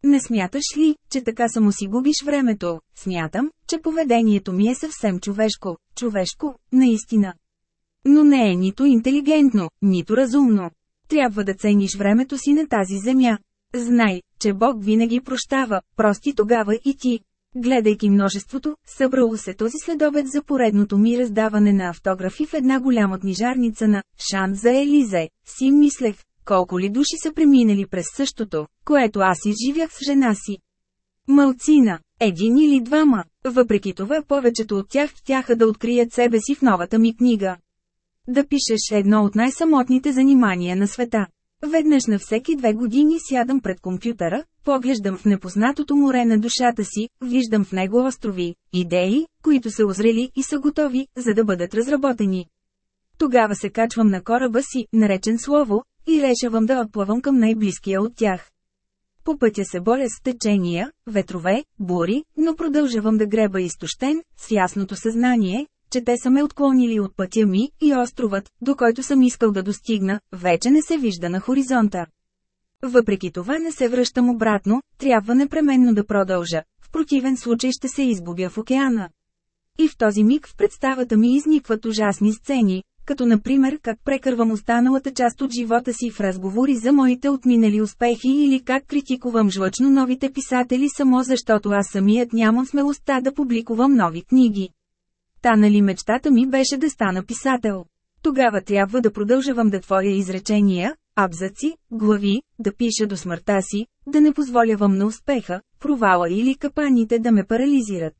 Не смяташ ли, че така само си губиш времето? Смятам, че поведението ми е съвсем човешко, човешко, наистина. Но не е нито интелигентно, нито разумно. Трябва да цениш времето си на тази земя. Знай, че Бог винаги прощава, прости тогава и ти. Гледайки множеството, събрало се този следобед за поредното ми раздаване на автографи в една голяма книжарница на Шан за Елизе, си мислех, колко ли души са преминали през същото, което аз изживях с жена си. Малцина, един или двама, въпреки това повечето от тях тяха да открият себе си в новата ми книга. Да пишеш едно от най-самотните занимания на света. Веднъж на всеки две години сядам пред компютъра, поглеждам в непознатото море на душата си, виждам в него острови, идеи, които са озрели и са готови, за да бъдат разработени. Тогава се качвам на кораба си, наречен Слово, и решавам да отплавам към най-близкия от тях. По пътя се боря с течения, ветрове, бури, но продължавам да греба изтощен, с ясното съзнание, че те са ме отклонили от пътя ми и островът, до който съм искал да достигна, вече не се вижда на хоризонта. Въпреки това не се връщам обратно, трябва непременно да продължа, в противен случай ще се изгубя в океана. И в този миг в представата ми изникват ужасни сцени, като например как прекървам останалата част от живота си в разговори за моите отминали успехи или как критикувам жлъчно новите писатели само защото аз самият нямам смелостта да публикувам нови книги. Та нали мечтата ми беше да стана писател. Тогава трябва да продължавам да творя изречения, абзаци, глави, да пиша до смъртта си, да не позволявам на успеха, провала или капаните да ме парализират.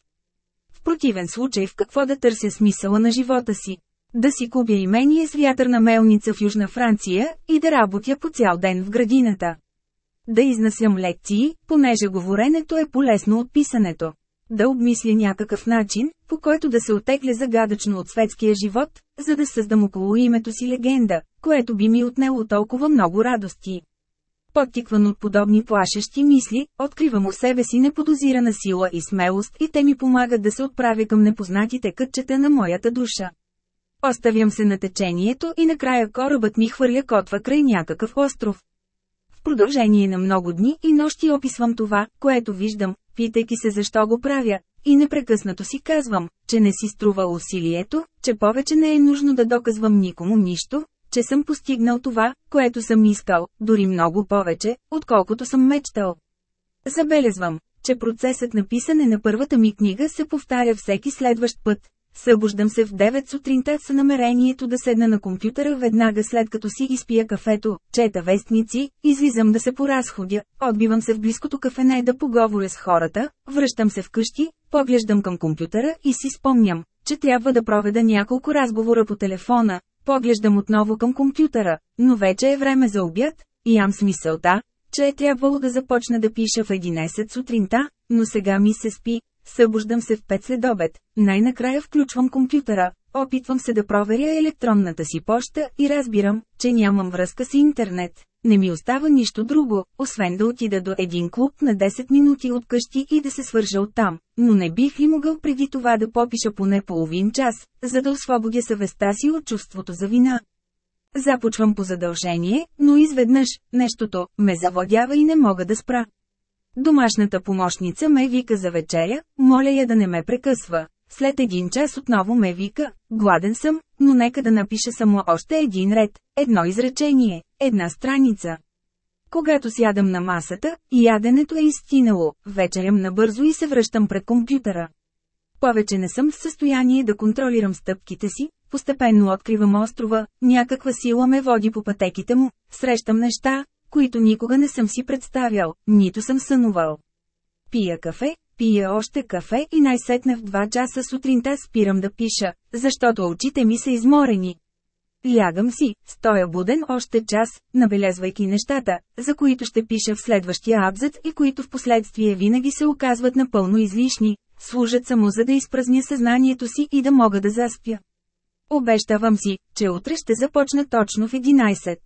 В противен случай в какво да търся смисъла на живота си? Да си купя имение с вятърна мелница в Южна Франция и да работя по цял ден в градината. Да изнасям лекции, понеже говоренето е полезно от писането да обмисли някакъв начин, по който да се отегля загадъчно от светския живот, за да създам около името си легенда, което би ми отнело толкова много радости. Подтикван от подобни плашещи мисли, откривам у себе си неподозирана сила и смелост и те ми помагат да се отправя към непознатите кътчета на моята душа. Оставям се на течението и накрая корабът ми хвърля котва край някакъв остров. В продължение на много дни и нощи описвам това, което виждам, питайки се защо го правя, и непрекъснато си казвам, че не си струва усилието, че повече не е нужно да доказвам никому нищо, че съм постигнал това, което съм искал, дори много повече, отколкото съм мечтал. Забелезвам, че процесът на писане на първата ми книга се повтаря всеки следващ път, Събуждам се в 9 сутринта с намерението да седна на компютъра веднага след като си изпия кафето, чета вестници, излизам да се поразходя, отбивам се в близкото кафене да поговоря с хората, връщам се вкъщи, поглеждам към компютъра и си спомням, че трябва да проведа няколко разговора по телефона, поглеждам отново към компютъра, но вече е време за обяд, и ям смисълта, че е трябвало да започна да пиша в 11 сутринта, но сега ми се спи, Събуждам се в 5 след обед, най-накрая включвам компютъра, опитвам се да проверя електронната си поща и разбирам, че нямам връзка с интернет. Не ми остава нищо друго, освен да отида до един клуб на 10 минути от къщи и да се свържа оттам, но не бих ли могъл преди това да попиша поне половин час, за да освободя съвестта си от чувството за вина. Започвам по задължение, но изведнъж, нещото, ме завладява и не мога да спра. Домашната помощница ме вика за вечеря, моля я да не ме прекъсва. След един час отново ме вика, гладен съм, но нека да напиша само още един ред, едно изречение, една страница. Когато сядам на масата, яденето е изстинало, вечерям набързо и се връщам пред компютъра. Повече не съм в състояние да контролирам стъпките си, постепенно откривам острова, някаква сила ме води по пътеките му, срещам неща, които никога не съм си представял, нито съм сънувал. Пия кафе, пия още кафе и най-сетне в 2 часа сутринта спирам да пиша, защото очите ми са изморени. Лягам си, стоя буден още час, набелязвайки нещата, за които ще пиша в следващия абзац и които в последствие винаги се оказват напълно излишни, служат само за да изпразня съзнанието си и да мога да заспя. Обещавам си, че утре ще започна точно в 11.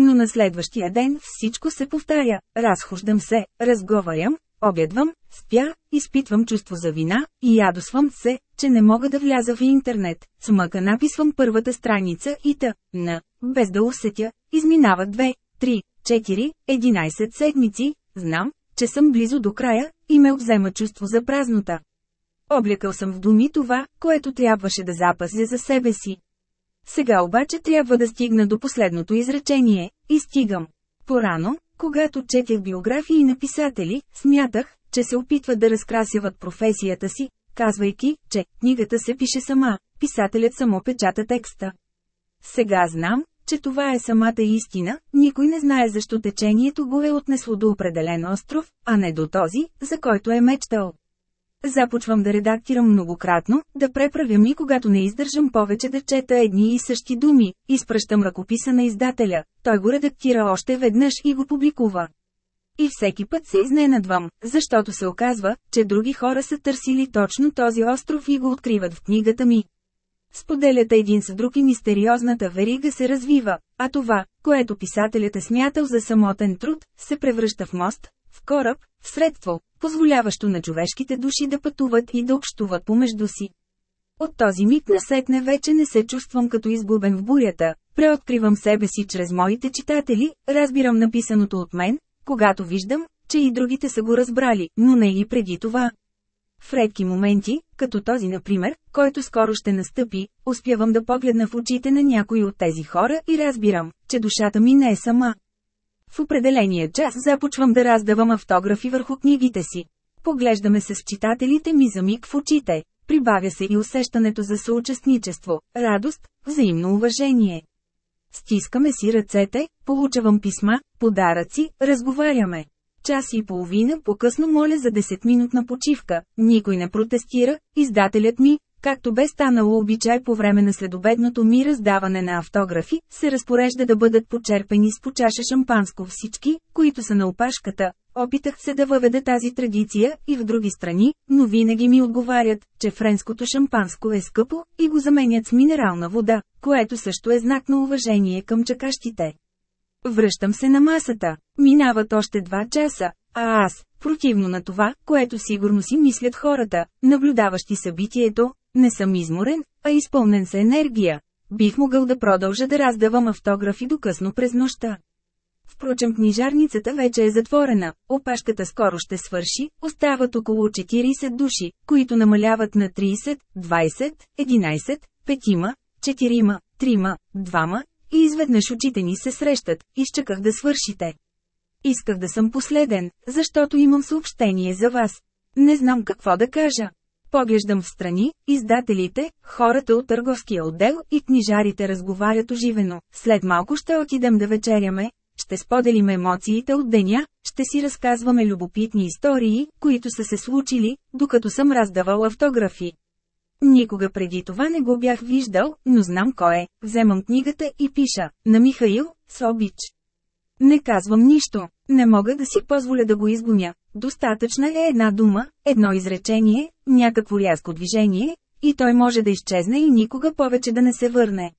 Но на следващия ден всичко се повтаря, разхождам се, разговарям, обядвам, спя, изпитвам чувство за вина, и ядосвам се, че не мога да вляза в интернет, смъка написвам първата страница и та, на, без да усетя, изминават 2, 3, 4, 11 седмици, знам, че съм близо до края, и ме обзема чувство за празнота. Облякал съм в думи това, което трябваше да запазя за себе си. Сега обаче трябва да стигна до последното изречение, и стигам. Порано, когато четях биографии на писатели, смятах, че се опитват да разкрасяват професията си, казвайки, че книгата се пише сама, писателят само печата текста. Сега знам, че това е самата истина, никой не знае защо течението го е отнесло до определен остров, а не до този, за който е мечтал. Започвам да редактирам многократно, да преправям и когато не издържам повече да чета едни и същи думи, изпращам ръкописа на издателя, той го редактира още веднъж и го публикува. И всеки път се изненадвам, защото се оказва, че други хора са търсили точно този остров и го откриват в книгата ми. Споделят един с друг и мистериозната верига се развива, а това, което писателят е смятал за самотен труд, се превръща в мост, в кораб, в средство, позволяващо на човешките души да пътуват и да общуват помежду си. От този миг насетне вече не се чувствам като изгубен в бурята, преоткривам себе си чрез моите читатели, разбирам написаното от мен, когато виждам, че и другите са го разбрали, но не и преди това. В редки моменти, като този например, който скоро ще настъпи, успявам да погледна в очите на някои от тези хора и разбирам, че душата ми не е сама. В определения час започвам да раздавам автографи върху книгите си. Поглеждаме се с читателите ми за миг в очите. Прибавя се и усещането за съучастничество, радост, взаимно уважение. Стискаме си ръцете, получавам писма, подаръци, разговаряме. Час и половина по-късно моля за 10-минутна почивка, никой не протестира, издателят ми, както бе станало обичай по време на следобедното ми раздаване на автографи, се разпорежда да бъдат почерпени с по чаша шампанско всички, които са на опашката. Опитах се да въведа тази традиция и в други страни, но винаги ми отговарят, че френското шампанско е скъпо и го заменят с минерална вода, което също е знак на уважение към чакащите. Връщам се на масата. Минават още два часа, а аз, противно на това, което сигурно си мислят хората, наблюдаващи събитието, не съм изморен, а изпълнен с енергия. Бих могъл да продължа да раздавам автографи до късно през нощта. Впрочем книжарницата вече е затворена, опашката скоро ще свърши, остават около 40 души, които намаляват на 30, 20, 11, 5, 4, 3, 2, и изведнъж очите ни се срещат, изчаках да свършите. Исках да съм последен, защото имам съобщение за вас. Не знам какво да кажа. Поглеждам в страни, издателите, хората от търговския отдел и книжарите разговарят оживено. След малко ще отидем да вечеряме, ще споделим емоциите от деня, ще си разказваме любопитни истории, които са се случили, докато съм раздавал автографи. Никога преди това не го бях виждал, но знам кой е. Вземам книгата и пиша, на Михаил, с обич. Не казвам нищо, не мога да си позволя да го изгоня. Достатъчна е една дума, едно изречение, някакво рязко движение, и той може да изчезне и никога повече да не се върне.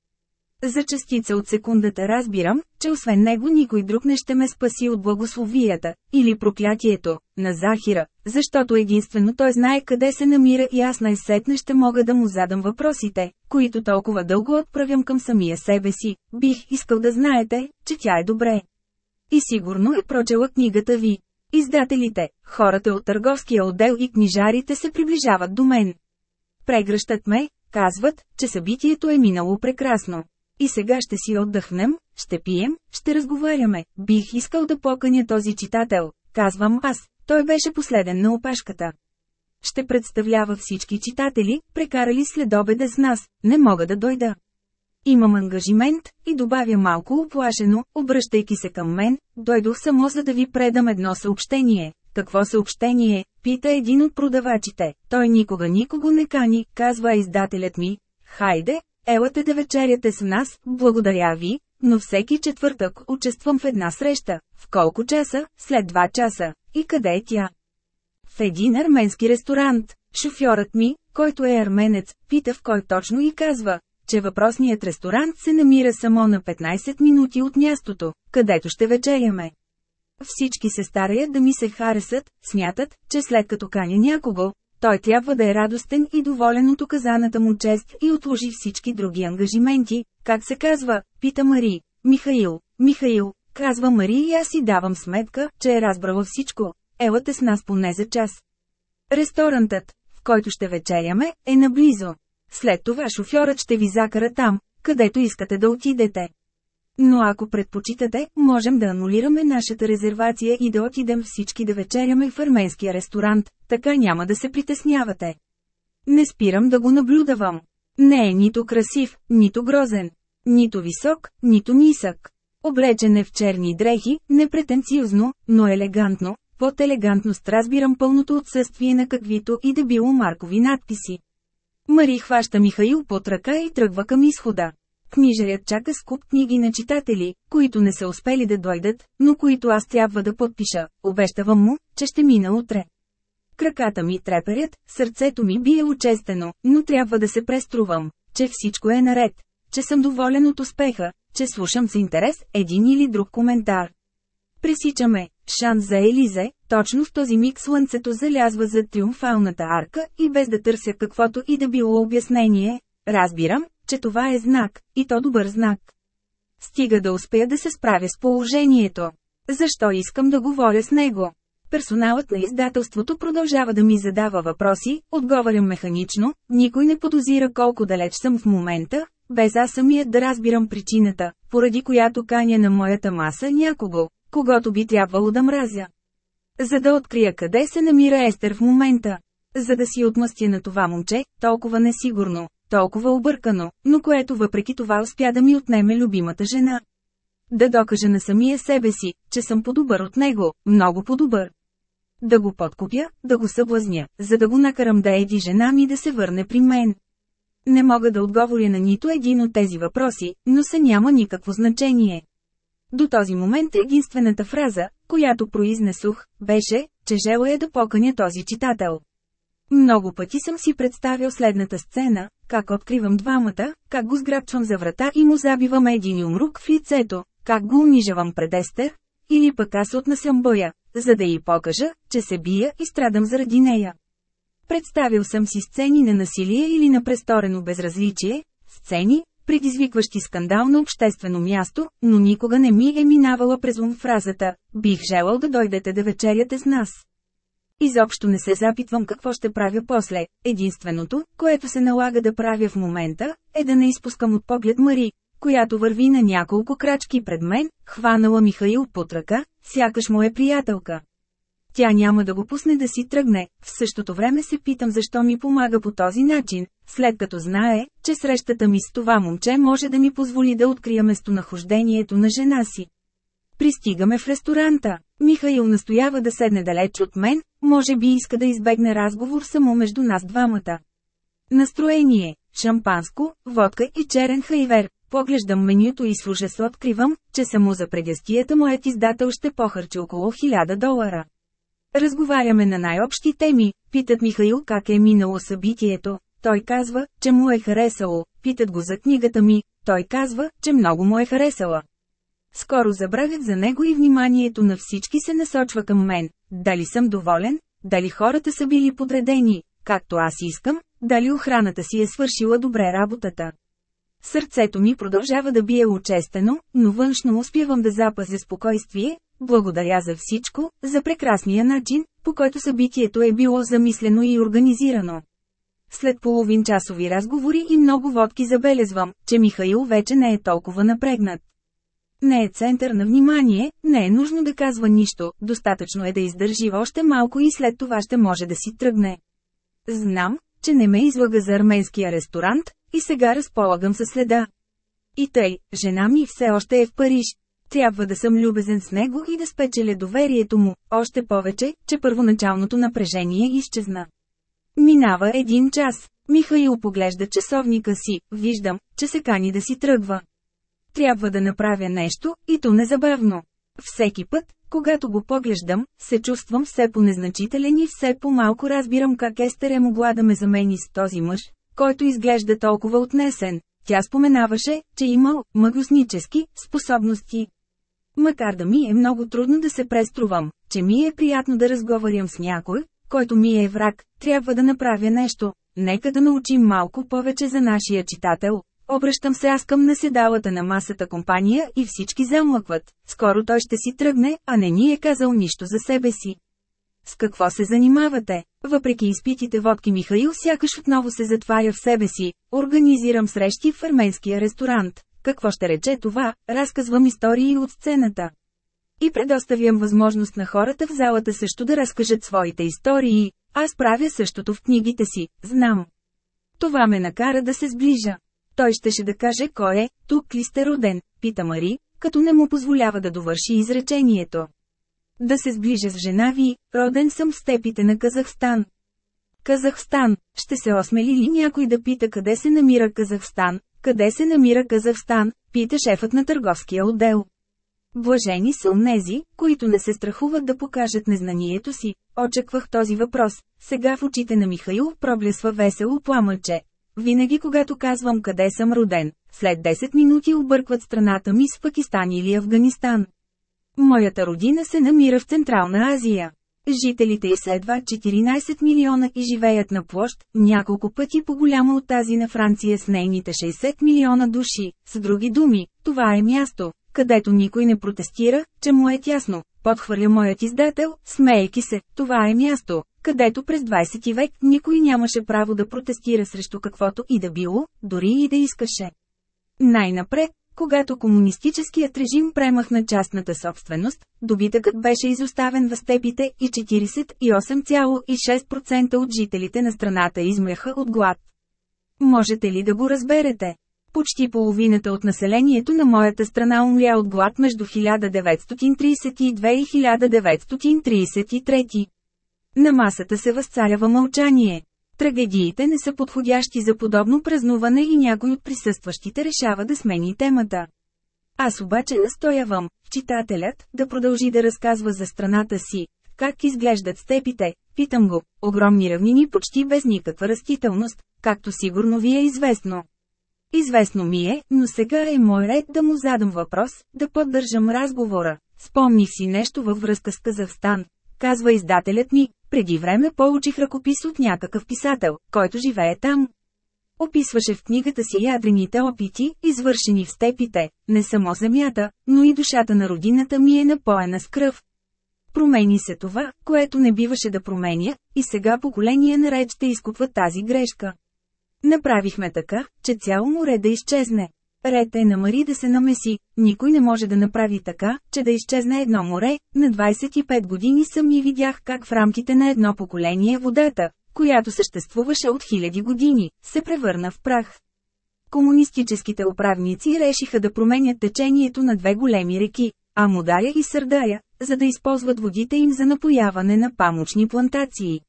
За частица от секундата разбирам, че освен него никой друг не ще ме спаси от благословията, или проклятието, на Захира, защото единствено той знае къде се намира и аз най-сетне ще мога да му задам въпросите, които толкова дълго отправям към самия себе си. Бих искал да знаете, че тя е добре. И сигурно е прочела книгата ви. Издателите, хората от търговския отдел и книжарите се приближават до мен. Прегръщат ме, казват, че събитието е минало прекрасно. И сега ще си отдъхнем, ще пием, ще разговаряме. Бих искал да поканя този читател, казвам аз, той беше последен на опашката. Ще представлява всички читатели, прекарали след обеда с нас, не мога да дойда. Имам ангажимент, и добавя малко оплашено, обръщайки се към мен, дойдох само за да ви предам едно съобщение. Какво съобщение? Пита един от продавачите. Той никога никого не кани, казва издателят ми. Хайде, елате да вечеряте с нас, благодаря ви, но всеки четвъртък участвам в една среща. В колко часа? След два часа. И къде е тя? В един арменски ресторант. Шофьорът ми, който е арменец, пита в кой точно и казва, че въпросният ресторант се намира само на 15 минути от мястото, където ще вечеряме. Всички се стараят да ми се харесат, смятат, че след като каня някого, той трябва да е радостен и доволен от оказаната му чест и отложи всички други ангажименти. Как се казва? Пита Мари. Михаил. Михаил, казва Мари и аз си давам сметка, че е разбрала всичко. Елате с нас поне за час. Ресторантът, в който ще вечеряме, е наблизо. След това шофьорът ще ви закара там, където искате да отидете. Но ако предпочитате, можем да анулираме нашата резервация и да отидем всички да вечеряме в арменския ресторант, така няма да се притеснявате. Не спирам да го наблюдавам. Не е нито красив, нито грозен, нито висок, нито нисък. Облечен е в черни дрехи, непретенциозно, но елегантно, под елегантност разбирам пълното отсъствие на каквито и да било маркови надписи. Мари хваща Михаил под ръка и тръгва към изхода. Книжарят чака с куп книги на читатели, които не са успели да дойдат, но които аз трябва да подпиша. Обещавам му, че ще мина утре. Краката ми треперят, сърцето ми бие очестено, но трябва да се преструвам, че всичко е наред, че съм доволен от успеха, че слушам с интерес един или друг коментар. Пресичаме, шанс за Елизе, точно в този миг слънцето залязва за триумфалната арка и без да търся каквото и да било обяснение, разбирам, че това е знак, и то добър знак. Стига да успея да се справя с положението. Защо искам да говоря с него? Персоналът на издателството продължава да ми задава въпроси, отговарям механично, никой не подозира колко далеч съм в момента, без аз самият да разбирам причината, поради която каня на моята маса някого, когато би трябвало да мразя. За да открия къде се намира Естер в момента. За да си отмъстя на това момче, толкова несигурно, толкова объркано, но което въпреки това успя да ми отнеме любимата жена. Да докажа на самия себе си, че съм по-добър от него, много по-добър. Да го подкупя, да го съблазня, за да го накарам да еди жена ми да се върне при мен. Не мога да отговоря на нито един от тези въпроси, но се няма никакво значение. До този момент единствената фраза, която произнесох, беше, че желая да поканя този читател. Много пъти съм си представил следната сцена, как откривам двамата, как го сграбчвам за врата и му забивам един умрук в лицето, как го унижавам пред Естер, или пък аз отнасям боя, за да й покажа, че се бия и страдам заради нея. Представил съм си сцени на насилие или на престорено безразличие, сцени, предизвикващи скандал на обществено място, но никога не ми е минавала през ум фразата «Бих желал да дойдете да вечеряте с нас». Изобщо не се запитвам какво ще правя после. Единственото, което се налага да правя в момента, е да не изпускам от поглед Мари, която върви на няколко крачки пред мен, хванала Михаил под ръка, сякаш му е приятелка. Тя няма да го пусне да си тръгне, в същото време се питам защо ми помага по този начин, след като знае, че срещата ми с това момче може да ми позволи да открия местонахождението на жена си. Пристигаме в ресторанта. Михаил настоява да седне далеч от мен, може би иска да избегне разговор само между нас двамата. Настроение, шампанско, водка и черен хайвер. Поглеждам менюто и с ужас откривам, че само за предястията моят издател ще похарчи около 1000 долара. Разговаряме на най-общи теми, питат Михаил как е минало събитието. Той казва, че му е харесало, питат го за книгата ми, той казва, че много му е харесала. Скоро забравят за него и вниманието на всички се насочва към мен. Дали съм доволен, дали хората са били подредени, както аз искам, дали охраната си е свършила добре работата. Сърцето ми продължава да бие очестено, но външно успявам да запазя спокойствие, благодаря за всичко, за прекрасния начин, по който събитието е било замислено и организирано. След половин часови разговори и много водки забелезвам, че Михаил вече не е толкова напрегнат. Не е център на внимание, не е нужно да казва нищо, достатъчно е да издържи още малко и след това ще може да си тръгне. Знам, че не ме излага за арменския ресторант, и сега разполагам със следа. И тъй, жена ми все още е в Париж. Трябва да съм любезен с него и да спечеля доверието му, още повече, че първоначалното напрежение изчезна. Минава един час. Михаил поглежда часовника си, виждам, че се кани да си тръгва. Трябва да направя нещо, и то незабавно. Всеки път, когато го поглеждам, се чувствам все по-незначителен и все по-малко разбирам как Естер е могла да ме замени с този мъж, който изглежда толкова отнесен. Тя споменаваше, че имал мъгоснически способности. Макар да ми е много трудно да се преструвам, че ми е приятно да разговарям с някой, който ми е враг, трябва да направя нещо. Нека да научим малко повече за нашия читател. Обръщам се аз към наседалата на масата компания и всички замлъкват. Скоро той ще си тръгне, а не ни е казал нищо за себе си. С какво се занимавате? Въпреки изпитите водки Михаил сякаш отново се затваря в себе си. Организирам срещи в арменския ресторант. Какво ще рече това? Разказвам истории от сцената. И предоставям възможност на хората в залата също да разкажат своите истории. Аз правя същото в книгите си, знам. Това ме накара да се сближа. Той щеше да каже кой е, тук ли сте роден, пита Мари, като не му позволява да довърши изречението. Да се сближа с жена ви, роден съм в степите на Казахстан. Казахстан, ще се осмели ли някой да пита къде се намира Казахстан, къде се намира Казахстан, пита шефът на търговския отдел. Блажени са онези, които не се страхуват да покажат незнанието си. Очаквах този въпрос. Сега в очите на Михаил проблесва весело пламъче. Винаги когато казвам къде съм роден, след 10 минути объркват страната ми с Пакистан или Афганистан. Моята родина се намира в Централна Азия. Жителите й са едва 14 милиона и живеят на площ, няколко пъти по-голяма от тази на Франция с нейните 60 милиона души. С други думи, това е място, където никой не протестира, че му е тясно. Подхвърля моят издател, смеейки се, това е място, където през 20 век никой нямаше право да протестира срещу каквото и да било, дори и да искаше. Най-напред, когато комунистическият режим премахна частната собственост, добитъкът беше изоставен в степите и 48,6% от жителите на страната измряха от глад. Можете ли да го разберете? Почти половината от населението на моята страна умря от глад между 1932 и 1933. На масата се възцарява мълчание. Трагедиите не са подходящи за подобно празнуване и някой от присъстващите решава да смени темата. Аз обаче настоявам, читателят, да продължи да разказва за страната си, как изглеждат степите, питам го, огромни равнини почти без никаква растителност, както сигурно ви е известно. Известно ми е, но сега е мой ред да му задам въпрос, да поддържам разговора. Спомних си нещо във връзка с Казахстан. Казва издателят ми, преди време получих ръкопис от някакъв писател, който живее там. Описваше в книгата си ядрените опити, извършени в степите, не само земята, но и душата на родината ми е напоена с кръв. Промени се това, което не биваше да променя, и сега поколения наред ще изкупват тази грешка. Направихме така, че цяло море да изчезне. Ред е на Мари да се намеси, никой не може да направи така, че да изчезне едно море. На 25 години съм и видях как в рамките на едно поколение водата, която съществуваше от хиляди години, се превърна в прах. Комунистическите управници решиха да променят течението на две големи реки, Амударя и Сърдая, за да използват водите им за напояване на памучни плантации.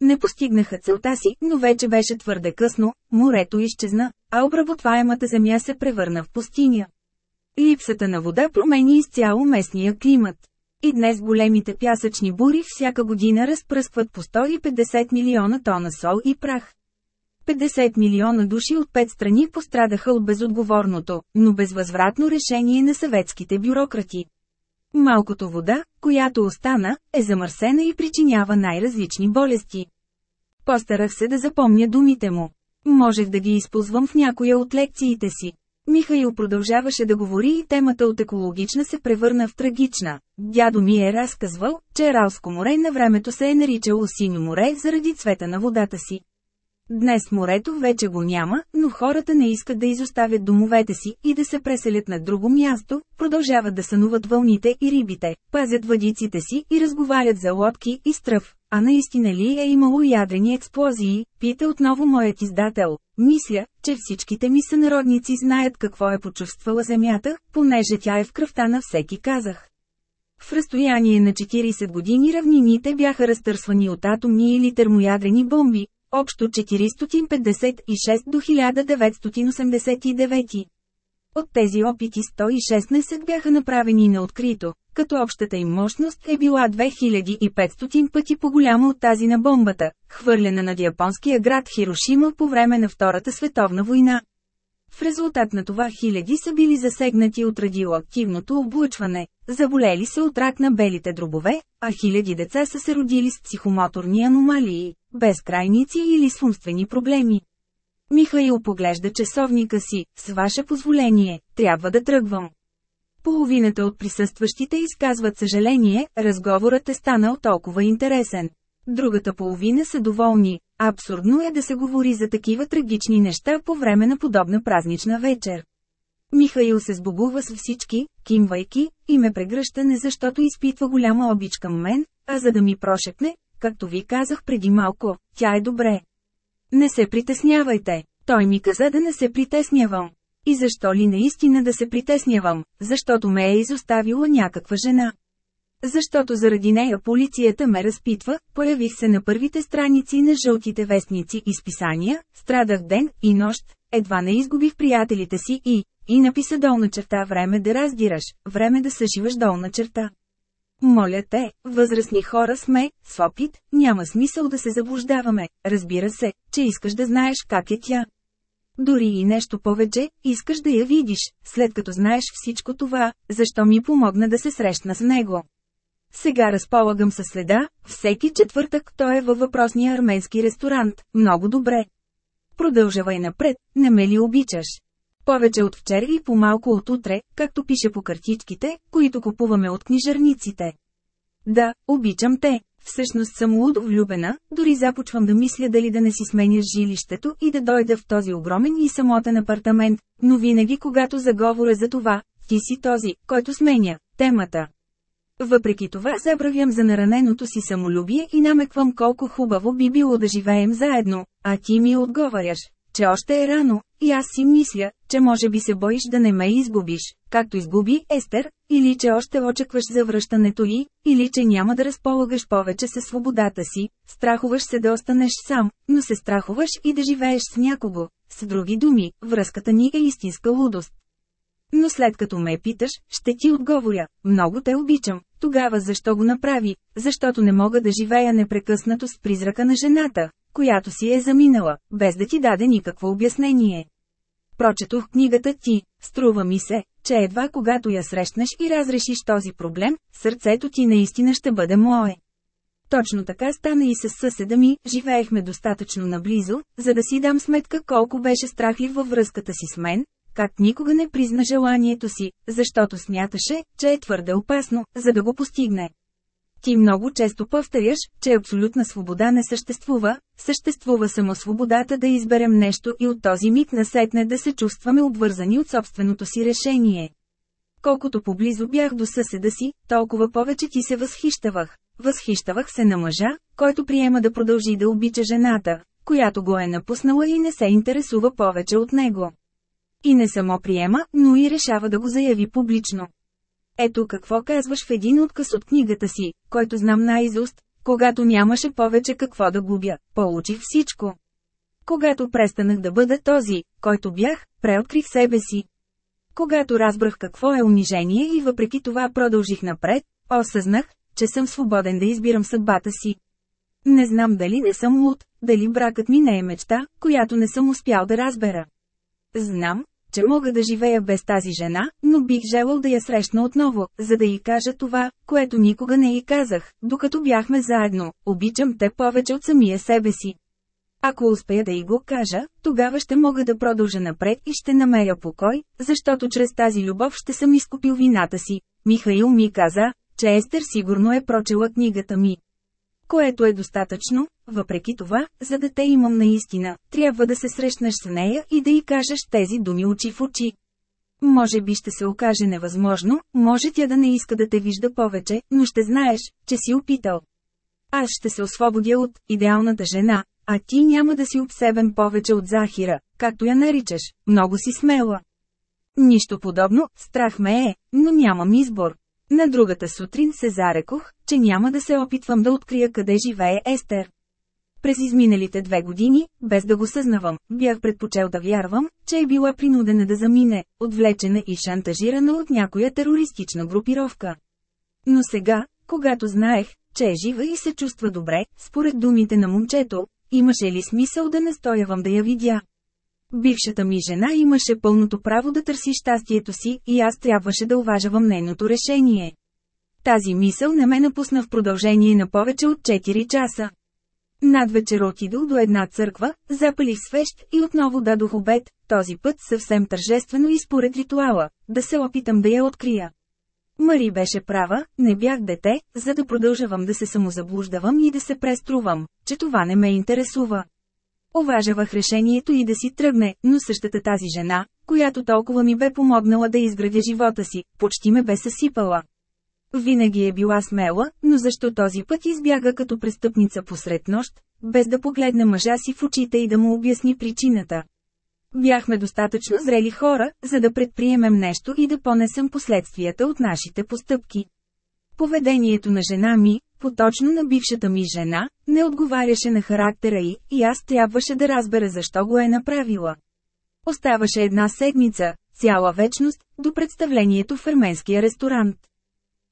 Не постигнаха целта си, но вече беше твърде късно, морето изчезна, а обработваемата земя се превърна в пустиня. Липсата на вода промени изцяло местния климат. И днес големите пясъчни бури всяка година разпръскват по 150 милиона тона сол и прах. 50 милиона души от пет страни пострадаха от безотговорното, но безвъзвратно решение на съветските бюрократи. Малкото вода, която остана, е замърсена и причинява най-различни болести. Постарах се да запомня думите му. Можех да ги използвам в някоя от лекциите си. Михаил продължаваше да говори и темата от екологична се превърна в трагична. Дядо ми е разказвал, че Аралско море на времето се е наричало Синьо море заради цвета на водата си. Днес морето вече го няма, но хората не искат да изоставят домовете си и да се преселят на друго място, продължават да сънуват вълните и рибите, пазят въдиците си и разговарят за лодки и стръв. а наистина ли е имало ядрени експлозии, пита отново моят издател. Мисля, че всичките ми сънародници знаят какво е почувствала Земята, понеже тя е в кръвта на всеки казах. В разстояние на 40 години равнините бяха разтърсвани от атомни или термоядрени бомби, общо 456 до 1989. От тези опити 116 бяха направени на открито, като общата им мощност е била 2500 пъти по-голяма от тази на бомбата, хвърлена над японския град Хирошима по време на Втората световна война. В резултат на това хиляди са били засегнати от радиоактивното облъчване, заболели се от рак на белите дробове, а хиляди деца са се родили с психомоторни аномалии, безкрайници или с умствени проблеми. Михаил поглежда часовника си, с ваше позволение, трябва да тръгвам. Половината от присъстващите изказват съжаление, разговорът е станал толкова интересен. Другата половина са доволни. Абсурдно е да се говори за такива трагични неща по време на подобна празнична вечер. Михаил се сбогува с всички, кимвайки, и ме прегръща не защото изпитва голяма обич към мен, а за да ми прошепне, както ви казах преди малко, тя е добре. Не се притеснявайте. Той ми каза да не се притеснявам. И защо ли наистина да се притеснявам, защото ме е изоставила някаква жена. Защото заради нея полицията ме разпитва, появих се на първите страници на жълтите вестници и списания, страдах ден и нощ, едва не изгубих приятелите си и, и написа долна черта време да раздираш, време да съшиваш долна черта. Моля те, възрастни хора сме, с опит, няма смисъл да се заблуждаваме, разбира се, че искаш да знаеш как е тя. Дори и нещо повече, искаш да я видиш, след като знаеш всичко това, защо ми помогна да се срещна с него. Сега разполагам със следа, всеки четвъртък той е във въпросния арменски ресторант, много добре. Продължавай напред, не ме ли обичаш? Повече от вчера и по-малко от утре, както пише по картичките, които купуваме от книжарниците. Да, обичам те. Всъщност съм лудо влюбена, дори започвам да мисля дали да не си сменя жилището и да дойда в този огромен и самотен апартамент, но винаги когато заговоря за това, ти си този, който сменя темата. Въпреки това забравям за нараненото си самолюбие и намеквам колко хубаво би било да живеем заедно, а ти ми отговаряш, че още е рано, и аз си мисля, че може би се боиш да не ме изгубиш, както изгуби Естер, или че още очакваш за връщането ли, или че няма да разполагаш повече със свободата си, страхуваш се да останеш сам, но се страхуваш и да живееш с някого. С други думи, връзката ни е истинска лудост. Но след като ме питаш, ще ти отговоря, много те обичам, тогава защо го направи, защото не мога да живея непрекъснато с призрака на жената, която си е заминала, без да ти даде никакво обяснение. Прочетох книгата ти, струва ми се, че едва когато я срещнеш и разрешиш този проблем, сърцето ти наистина ще бъде мое. Точно така стана и с съседа ми, живеехме достатъчно наблизо, за да си дам сметка колко беше страхлив във връзката си с мен, как никога не призна желанието си, защото смяташе, че е твърде опасно, за да го постигне. Ти много често повторяш, че абсолютна свобода не съществува, съществува само свободата да изберем нещо и от този миг насетне да се чувстваме обвързани от собственото си решение. Колкото поблизо бях до съседа си, толкова повече ти се възхищавах. Възхищавах се на мъжа, който приема да продължи да обича жената, която го е напуснала и не се интересува повече от него. И не само приема, но и решава да го заяви публично. Ето какво казваш в един отказ от книгата си, който знам наизуст, когато нямаше повече какво да губя, получих всичко. Когато престанах да бъда този, който бях, преоткрих себе си. Когато разбрах какво е унижение и въпреки това продължих напред, осъзнах, че съм свободен да избирам съдбата си. Не знам дали не съм луд, дали бракът ми не е мечта, която не съм успял да разбера. Знам, че мога да живея без тази жена, но бих желал да я срещна отново, за да й кажа това, което никога не й казах, докато бяхме заедно, обичам те повече от самия себе си. Ако успея да й го кажа, тогава ще мога да продължа напред и ще намеря покой, защото чрез тази любов ще съм изкупил вината си. Михаил ми каза, че Естер сигурно е прочела книгата ми което е достатъчно, въпреки това, за да те имам наистина, трябва да се срещнеш с нея и да й кажеш тези думи очи в очи. Може би ще се окаже невъзможно, може тя да не иска да те вижда повече, но ще знаеш, че си опитал. Аз ще се освободя от идеалната жена, а ти няма да си обсебен повече от Захира, както я наричаш, много си смела. Нищо подобно, страх ме е, но нямам избор. На другата сутрин се зарекох, че няма да се опитвам да открия къде живее Естер. През изминалите две години, без да го съзнавам, бях предпочел да вярвам, че е била принудена да замине, отвлечена и шантажирана от някоя терористична групировка. Но сега, когато знаех, че е жива и се чувства добре, според думите на момчето, имаше ли смисъл да настоявам да я видя? Бившата ми жена имаше пълното право да търси щастието си и аз трябваше да уважавам нейното решение. Тази мисъл не ме напусна в продължение на повече от 4 часа. Надвечер отидох до една църква, запалих свещ и отново дадох обед, този път съвсем тържествено и според ритуала, да се опитам да я открия. Мари беше права, не бях дете, за да продължавам да се самозаблуждавам и да се преструвам, че това не ме интересува. Уважавах решението и да си тръгне, но същата тази жена, която толкова ми бе помогнала да изградя живота си, почти ме бе съсипала. Винаги е била смела, но защо този път избяга като престъпница посред нощ, без да погледне мъжа си в очите и да му обясни причината. Бяхме достатъчно зрели хора, за да предприемем нещо и да понесем последствията от нашите постъпки. Поведението на жена ми, поточно на бившата ми жена, не отговаряше на характера й, и аз трябваше да разбера защо го е направила. Оставаше една седмица, цяла вечност, до представлението в арменския ресторант.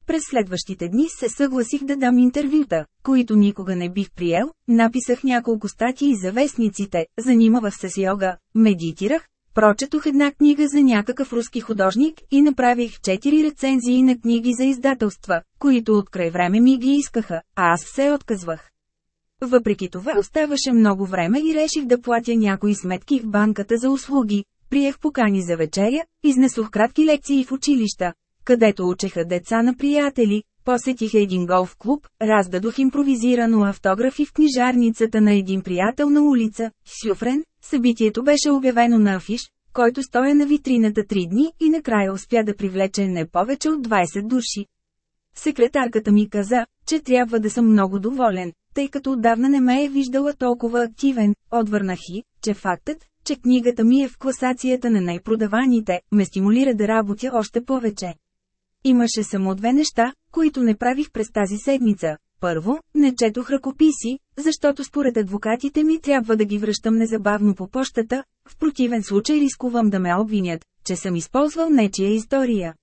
През следващите дни се съгласих да дам интервюта, които никога не бих приел, написах няколко статии за вестниците, занимавах се с йога, медитирах, прочетох една книга за някакъв руски художник и направих четири рецензии на книги за издателства, които от край време ми ги искаха, а аз се отказвах. Въпреки това оставаше много време и реших да платя някои сметки в банката за услуги, приех покани за вечеря, изнесох кратки лекции в училища, където учеха деца на приятели, посетих един голф клуб, раздадох импровизирано автографи в книжарницата на един приятел на улица, Сюфрен, събитието беше обявено на афиш, който стоя на витрината три дни и накрая успя да привлече не повече от 20 души. Секретарката ми каза, че трябва да съм много доволен, тъй като отдавна не ме е виждала толкова активен, отвърнах и, че фактът, че книгата ми е в класацията на най-продаваните, ме стимулира да работя още повече. Имаше само две неща, които не правих през тази седмица. Първо, не четох ръкописи, защото според адвокатите ми трябва да ги връщам незабавно по почтата, в противен случай рискувам да ме обвинят, че съм използвал нечия история.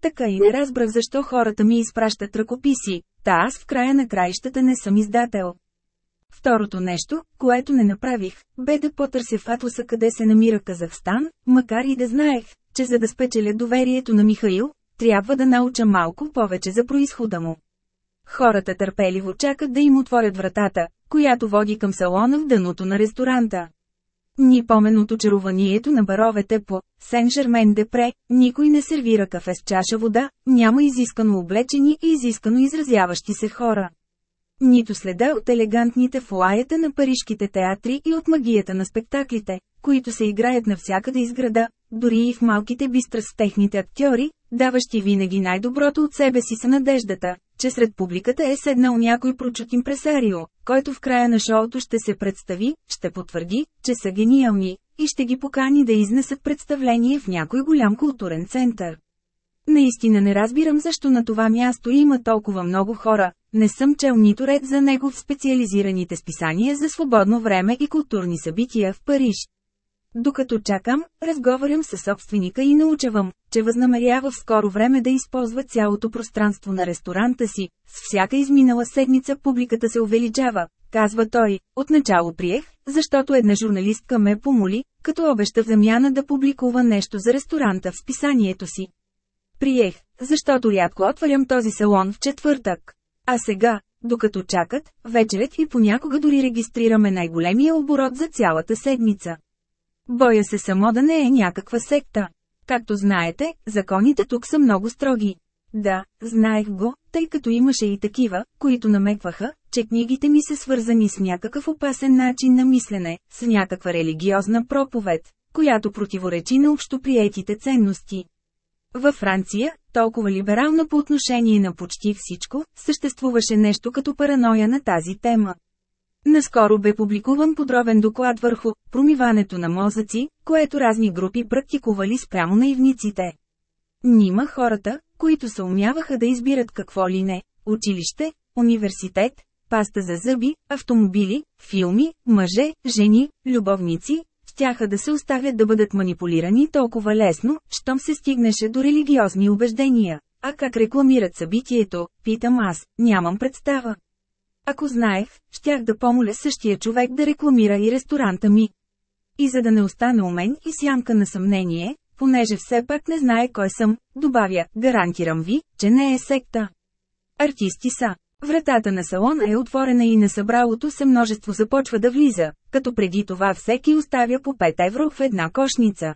Така и не разбрах защо хората ми изпращат ръкописи, та аз в края на краищата не съм издател. Второто нещо, което не направих, бе да потърся в атласа къде се намира Казахстан, макар и да знаех, че за да спечеля доверието на Михаил, трябва да науча малко повече за происхода му. Хората търпеливо чакат да им отворят вратата, която води към салона в дъното на ресторанта. Ни помен от очарованието на баровете по Сен-Жермен-де-Пре, никой не сервира кафе с чаша вода, няма изискано облечени и изискано изразяващи се хора. Нито следа от елегантните фуаята на парижките театри и от магията на спектаклите, които се играят навсякъде из града, дори и в малките бистра с техните актьори, даващи винаги най-доброто от себе си са надеждата, че сред публиката е седнал някой прочут импресарио, който в края на шоуто ще се представи, ще потвърди, че са гениални, и ще ги покани да изнесат представление в някой голям културен център. Наистина не разбирам защо на това място има толкова много хора, не съм чел нито ред за него в специализираните списания за свободно време и културни събития в Париж. Докато чакам, разговарям с собственика и научавам, че възнамерява в скоро време да използва цялото пространство на ресторанта си. С всяка изминала седмица публиката се увеличава, казва той. Отначало приех, защото една журналистка ме помоли, като обеща в замяна да публикува нещо за ресторанта в списанието си. Приех, защото рядко отварям този салон в четвъртък. А сега, докато чакат, вечерят и понякога дори регистрираме най-големия оборот за цялата седмица. Боя се само да не е някаква секта. Както знаете, законите тук са много строги. Да, знаех го, тъй като имаше и такива, които намекваха, че книгите ми са свързани с някакъв опасен начин на мислене, с някаква религиозна проповед, която противоречи на общоприетите ценности. Във Франция, толкова либерална по отношение на почти всичко, съществуваше нещо като параноя на тази тема. Наскоро бе публикуван подробен доклад върху промиването на мозъци, което разни групи практикували спрямо наивниците. Нима хората, които се умяваха да избират какво ли не – училище, университет, паста за зъби, автомобили, филми, мъже, жени, любовници, щяха да се оставят да бъдат манипулирани толкова лесно, щом се стигнеше до религиозни убеждения. А как рекламират събитието, питам аз, нямам представа. Ако знаех, щях да помоля същия човек да рекламира и ресторанта ми. И за да не остане у мен и сянка на съмнение, понеже все пак не знае кой съм, добавя, гарантирам ви, че не е секта. Артисти са. Вратата на салон е отворена и на събралото се множество започва да влиза, като преди това всеки оставя по 5 евро в една кошница.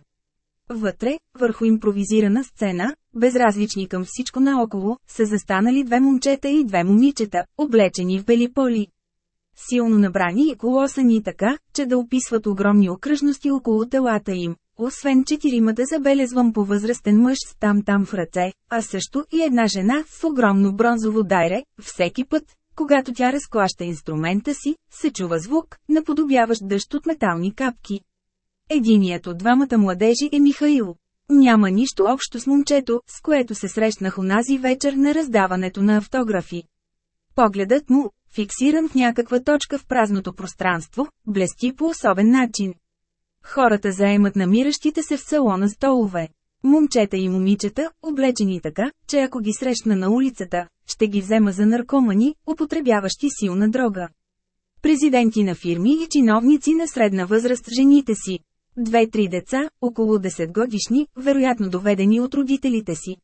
Вътре, върху импровизирана сцена, безразлични към всичко наоколо, са застанали две момчета и две момичета, облечени в бели поли. Силно набрани и колосани така, че да описват огромни окръжности около телата им, освен четиримата забелезвам по възрастен мъж с там-там в ръце, а също и една жена с огромно бронзово дайре, всеки път, когато тя разклаща инструмента си, се чува звук, наподобяващ дъжд от метални капки. Единият от двамата младежи е Михаил. Няма нищо общо с момчето, с което се срещнах унази вечер на раздаването на автографи. Погледът му, фиксиран в някаква точка в празното пространство, блести по особен начин. Хората заемат намиращите се в салона столове. Момчета и момичета, облечени така, че ако ги срещна на улицата, ще ги взема за наркомани, употребяващи силна дрога. Президенти на фирми и чиновници на средна възраст жените си. Две-три деца, около 10 годишни, вероятно доведени от родителите си.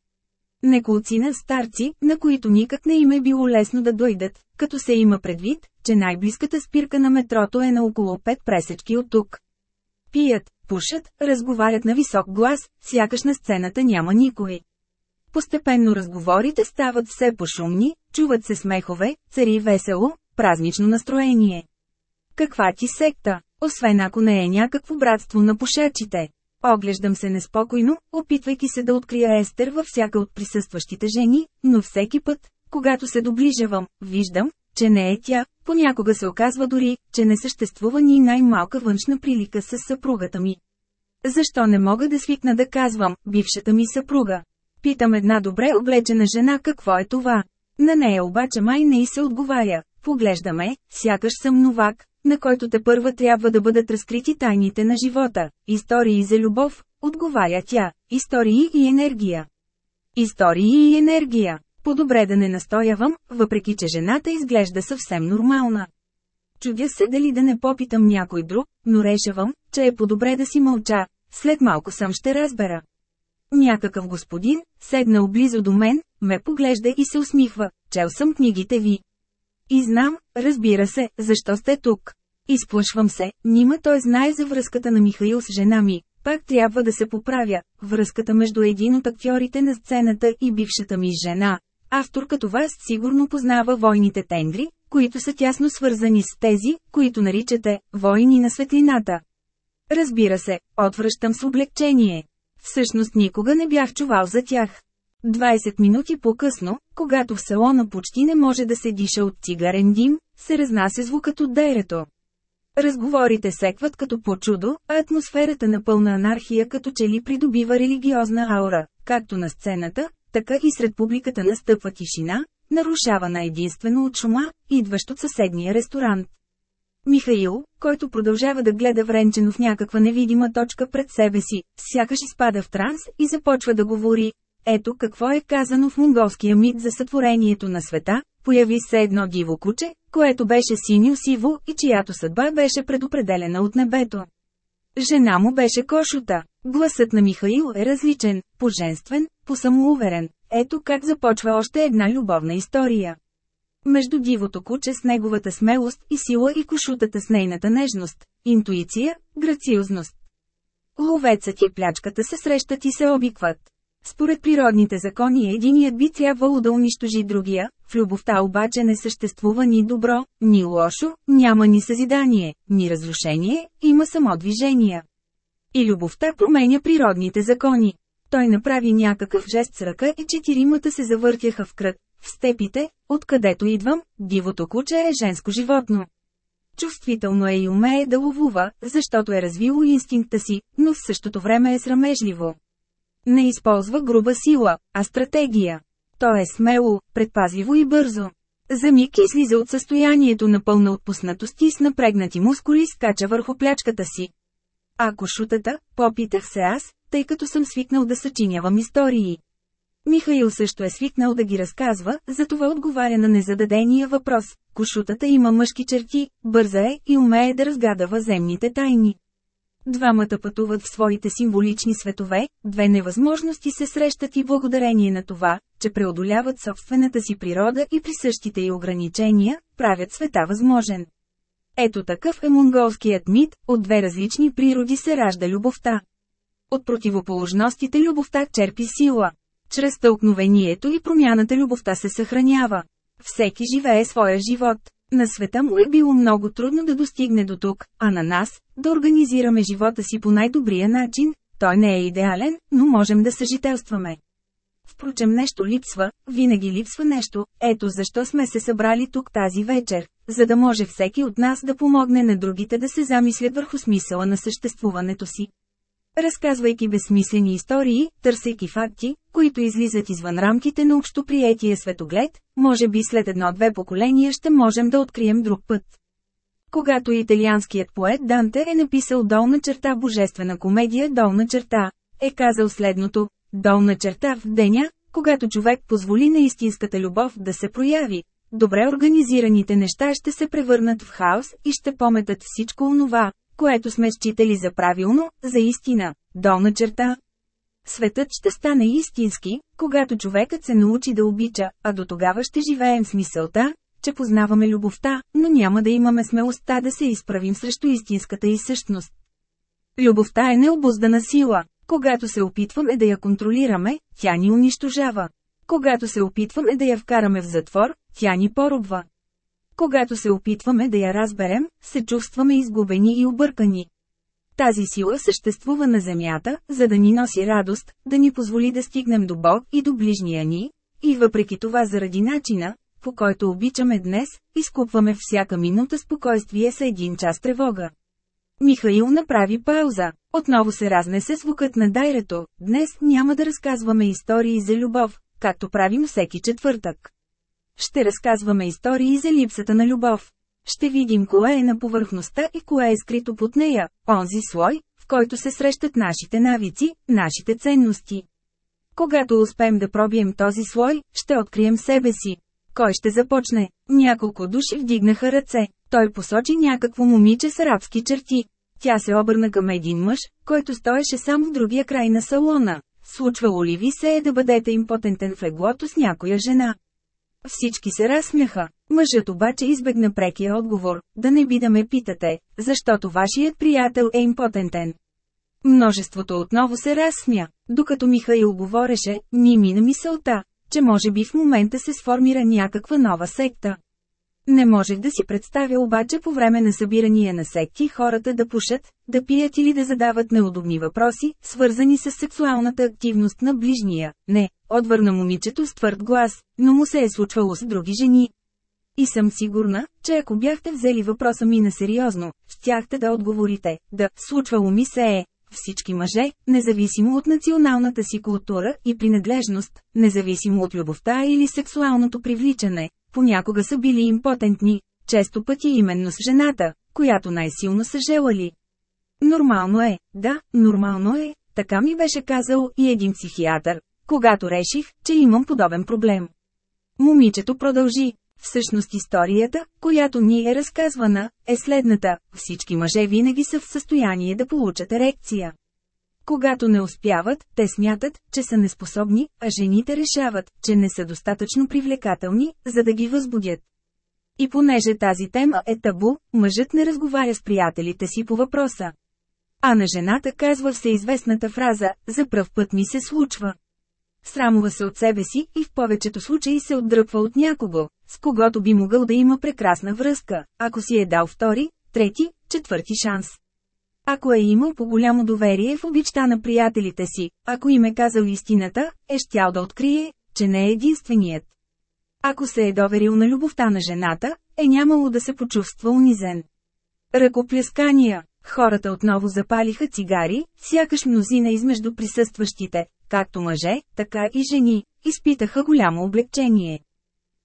Неколци на старци, на които никак не им е било лесно да дойдат, като се има предвид, че най-близката спирка на метрото е на около 5 пресечки от тук. Пият, пушат, разговарят на висок глас, сякаш на сцената няма никой. Постепенно разговорите стават все по-шумни, чуват се смехове, цари весело, празнично настроение. Каква ти секта, освен ако не е някакво братство на пушачите? Оглеждам се неспокойно, опитвайки се да открия Естер във всяка от присъстващите жени, но всеки път, когато се доближавам, виждам, че не е тя, понякога се оказва дори, че не съществува ни най-малка външна прилика с съпругата ми. Защо не мога да свикна да казвам, бившата ми съпруга? Питам една добре облечена жена какво е това. На нея обаче май не и се отговаря. Поглеждаме, сякаш съм новак, на който те първа трябва да бъдат разкрити тайните на живота. Истории за любов, отговаря тя. Истории и енергия. Истории и енергия. По-добре да не настоявам, въпреки че жената изглежда съвсем нормална. Чудя се дали да не попитам някой друг, но решавам, че е по-добре да си мълча, след малко съм ще разбера. Някакъв господин, седнал близо до мен, ме поглежда и се усмихва, чел съм книгите ви. И знам, разбира се, защо сте тук. Изплашвам се, нима той знае за връзката на Михаил с жена ми, пак трябва да се поправя, връзката между един от актьорите на сцената и бившата ми жена, Автор като вас сигурно познава войните тенгри, които са тясно свързани с тези, които наричате «войни на светлината». Разбира се, отвръщам с облегчение. Всъщност никога не бях чувал за тях. 20 минути по-късно, когато в салона почти не може да се диша от цигарен дим, се разнася звукът от дейрето. Разговорите секват като по чудо, а атмосферата на пълна анархия като че ли придобива религиозна аура, както на сцената, така и сред публиката настъпва тишина, нарушавана единствено от шума, идващ от съседния ресторант. Михаил, който продължава да гледа вренчено в някаква невидима точка пред себе си, сякаш изпада в транс и започва да говори. Ето какво е казано в монголския мит за сътворението на света, появи се едно диво куче, което беше синьо-сиво и чиято съдба беше предопределена от небето. Жена му беше кошута. Гласът на Михаил е различен, поженствен, посамоуверен. Ето как започва още една любовна история. Между дивото куче с неговата смелост и сила и кошутата с нейната нежност, интуиция, грациозност. Ловецът и плячката се срещат и се обикват. Според природните закони единият би трябвало да унищожи другия, в любовта обаче не съществува ни добро, ни лошо, няма ни съзидание, ни разрушение, има само движения. И любовта променя природните закони. Той направи някакъв жест с ръка и четиримата се завъртяха в кръг. В степите, откъдето идвам, дивото куче е женско животно. Чувствително е и умее да ловува, защото е развило инстинкта си, но в същото време е срамежливо. Не използва груба сила, а стратегия. То е смело, предпазливо и бързо. За миг излиза от състоянието на пълна отпуснатост и с напрегнати мускули скача върху плячката си. Ако шутата, попитах се аз, тъй като съм свикнал да съчинявам истории. Михаил също е свикнал да ги разказва, затова отговаря на незададения въпрос. Кошутата има мъжки черти, бърза е и умее да разгадава земните тайни. Двамата пътуват в своите символични светове, две невъзможности се срещат и благодарение на това, че преодоляват собствената си природа и присъщите й ограничения, правят света възможен. Ето такъв е монголският мит, от две различни природи се ражда любовта. От противоположностите любовта черпи сила. Чрез тълкновението и промяната любовта се съхранява. Всеки живее своя живот. На света му е било много трудно да достигне до тук, а на нас – да организираме живота си по най-добрия начин. Той не е идеален, но можем да съжителстваме. Впрочем нещо липсва, винаги липсва нещо, ето защо сме се събрали тук тази вечер, за да може всеки от нас да помогне на другите да се замислят върху смисъла на съществуването си. Разказвайки безсмислени истории, търсейки факти, които излизат извън рамките на общоприетия светоглед, може би след едно-две поколения ще можем да открием друг път. Когато италианският поет Данте е написал долна черта божествена комедия долна черта, е казал следното Долна черта в деня, когато човек позволи на истинската любов да се прояви. Добре организираните неща ще се превърнат в хаос и ще пометат всичко онова, което сме считали за правилно, за истина, долна черта. Светът ще стане истински, когато човекът се научи да обича, а до тогава ще живеем с мисълта, че познаваме любовта, но няма да имаме смелостта да се изправим срещу истинската и същност. Любовта е необуздана сила. Когато се опитваме да я контролираме, тя ни унищожава. Когато се опитваме да я вкараме в затвор, тя ни поробва. Когато се опитваме да я разберем, се чувстваме изгубени и объркани. Тази сила съществува на Земята, за да ни носи радост, да ни позволи да стигнем до Бог и до ближния ни, и въпреки това заради начина, по който обичаме днес, изкупваме всяка минута спокойствие с един час тревога. Михаил направи пауза. Отново се разнесе звукът на дайрето. Днес няма да разказваме истории за любов, както правим всеки четвъртък. Ще разказваме истории за липсата на любов. Ще видим кое е на повърхността и кое е скрито под нея, онзи слой, в който се срещат нашите навици, нашите ценности. Когато успеем да пробием този слой, ще открием себе си. Кой ще започне? Няколко души вдигнаха ръце. Той посочи някакво момиче с арабски черти. Тя се обърна към един мъж, който стоеше сам в другия край на салона. Случвало ли ви се е да бъдете импотентен в леглото с някоя жена? Всички се разсмяха. Мъжът обаче избегна прекия отговор, да не би да ме питате, защото вашият приятел е импотентен. Множеството отново се разсмя. Докато Михаил говореше, ни мина мисълта, че може би в момента се сформира някаква нова секта. Не можех да си представя обаче по време на събирания на секти хората да пушат, да пият или да задават неудобни въпроси, свързани с сексуалната активност на ближния. Не, отвърна момичето с твърд глас, но му се е случвало с други жени. И съм сигурна, че ако бяхте взели въпроса ми на сериозно, щяхте да отговорите, да, случвало ми се е. Всички мъже, независимо от националната си култура и принадлежност, независимо от любовта или сексуалното привличане, понякога са били импотентни, често пъти именно с жената, която най-силно са желали. Нормално е, да, нормално е, така ми беше казал и един психиатър, когато реших, че имам подобен проблем. Момичето продължи. Всъщност историята, която ни е разказвана, е следната – всички мъже винаги са в състояние да получат ерекция. Когато не успяват, те смятат, че са неспособни, а жените решават, че не са достатъчно привлекателни, за да ги възбудят. И понеже тази тема е табу, мъжът не разговаря с приятелите си по въпроса. А на жената казва всеизвестната фраза «За пръв път ми се случва». Срамува се от себе си и в повечето случаи се отдръпва от някого, с когото би могъл да има прекрасна връзка, ако си е дал втори, трети, четвърти шанс. Ако е имал по-голямо доверие в обичта на приятелите си, ако им е казал истината, е щял да открие, че не е единственият. Ако се е доверил на любовта на жената, е нямало да се почувства унизен. Ръкопляскания. Хората отново запалиха цигари, сякаш мнозина измежду присъстващите, както мъже, така и жени, изпитаха голямо облегчение.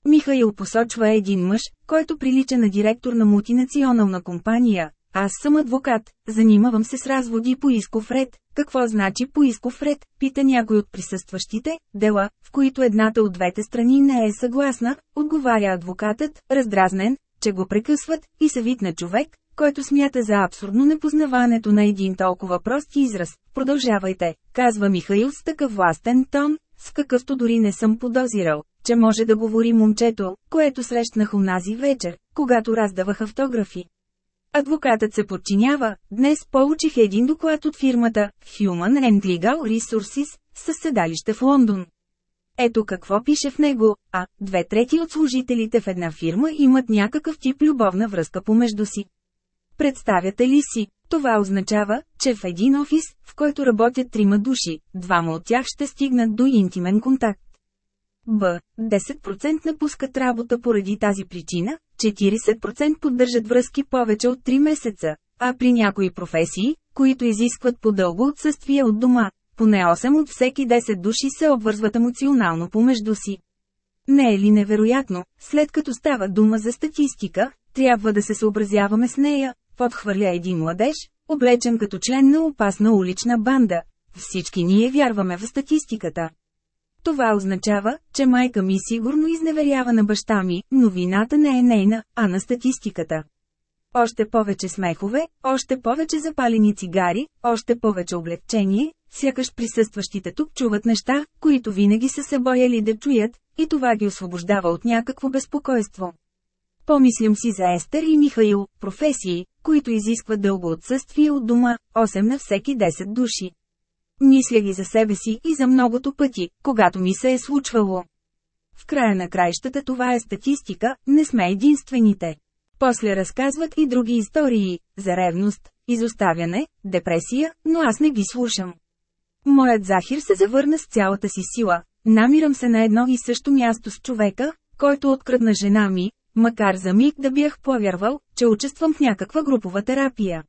Михаил посочва един мъж, който прилича на директор на мултинационална компания. Аз съм адвокат, занимавам се с разводи по исков ред. Какво значи по исков ред? Пита някой от присъстващите. Дела, в които едната от двете страни не е съгласна, отговаря адвокатът, раздразнен, че го прекъсват, и се вид на човек, който смята за абсурдно непознаването на един толкова прост израз. Продължавайте, казва Михаил с такъв властен тон, с какъвто дори не съм подозирал, че може да говори момчето, което срещнах унази вечер, когато раздавах автографи. Адвокатът се подчинява, днес получих един доклад от фирмата Human and Legal Resources, със седалище в Лондон. Ето какво пише в него, а две трети от служителите в една фирма имат някакъв тип любовна връзка помежду си. Представяте ли си? Това означава, че в един офис, в който работят трима души, двама от тях ще стигнат до интимен контакт. Б. 10% напускат работа поради тази причина, 40% поддържат връзки повече от 3 месеца, а при някои професии, които изискват по-дълго отсъствие от дома, поне 8 от всеки 10 души се обвързват емоционално помежду си. Не е ли невероятно, след като става дума за статистика, трябва да се съобразяваме с нея, подхвърля един младеж, облечен като член на опасна улична банда. Всички ние вярваме в статистиката. Това означава, че майка ми сигурно изневерява на баща ми, но вината не е нейна, а на статистиката. Още повече смехове, още повече запалени цигари, още повече облегчение, сякаш присъстващите тук чуват неща, които винаги са се бояли да чуят, и това ги освобождава от някакво безпокойство. Помислям си за Естер и Михаил, професии, които изискват дълго отсъствие от дома, 8 на всеки 10 души. Мисля ги за себе си и за многото пъти, когато ми се е случвало. В края на краищата това е статистика, не сме единствените. После разказват и други истории, за ревност, изоставяне, депресия, но аз не ги слушам. Моят захир се завърна с цялата си сила. Намирам се на едно и също място с човека, който открадна жена ми, макар за миг да бях повярвал, че участвам в някаква групова терапия.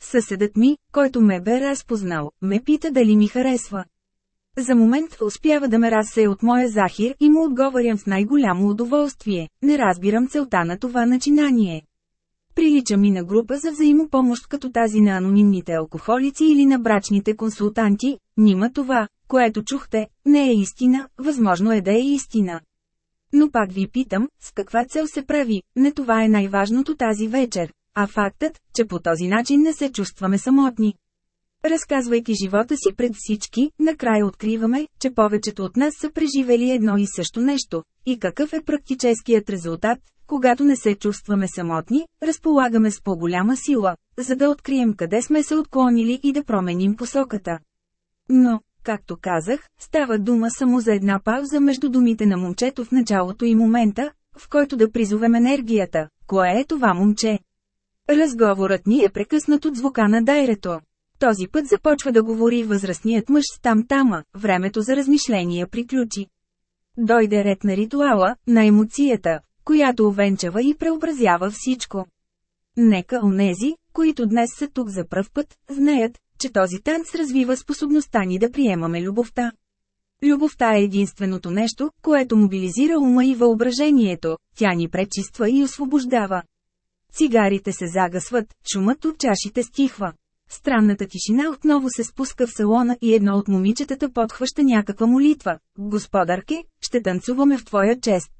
Съседът ми, който ме бе разпознал, ме пита дали ми харесва. За момент успява да ме разсее от моя захир и му отговарям с най-голямо удоволствие. Не разбирам целта на това начинание. Прилича ми на група за взаимопомощ като тази на анонимните алкохолици или на брачните консултанти. Нима това, което чухте, не е истина, възможно е да е истина. Но пак ви питам, с каква цел се прави, не това е най-важното тази вечер, а фактът, че по този начин не се чувстваме самотни. Разказвайки живота си пред всички, накрая откриваме, че повечето от нас са преживели едно и също нещо. И какъв е практическият резултат, когато не се чувстваме самотни, разполагаме с по-голяма сила, за да открием къде сме се отклонили и да променим посоката. Но, както казах, става дума само за една пауза между думите на момчето в началото и момента, в който да призовем енергията. Кое е това момче? Разговорът ни е прекъснат от звука на дайрето. Този път започва да говори възрастният мъж с там-тама, времето за размишления приключи. Дойде ред на ритуала, на емоцията, която овенчава и преобразява всичко. Нека онези, които днес са тук за пръв път, знаят, че този танц развива способността ни да приемаме любовта. Любовта е единственото нещо, което мобилизира ума и въображението, тя ни пречиства и освобождава. Цигарите се загасват, шумът от чашите стихва. Странната тишина отново се спуска в салона и едно от момичетата подхваща някаква молитва. Господарке, ще танцуваме в твоя чест.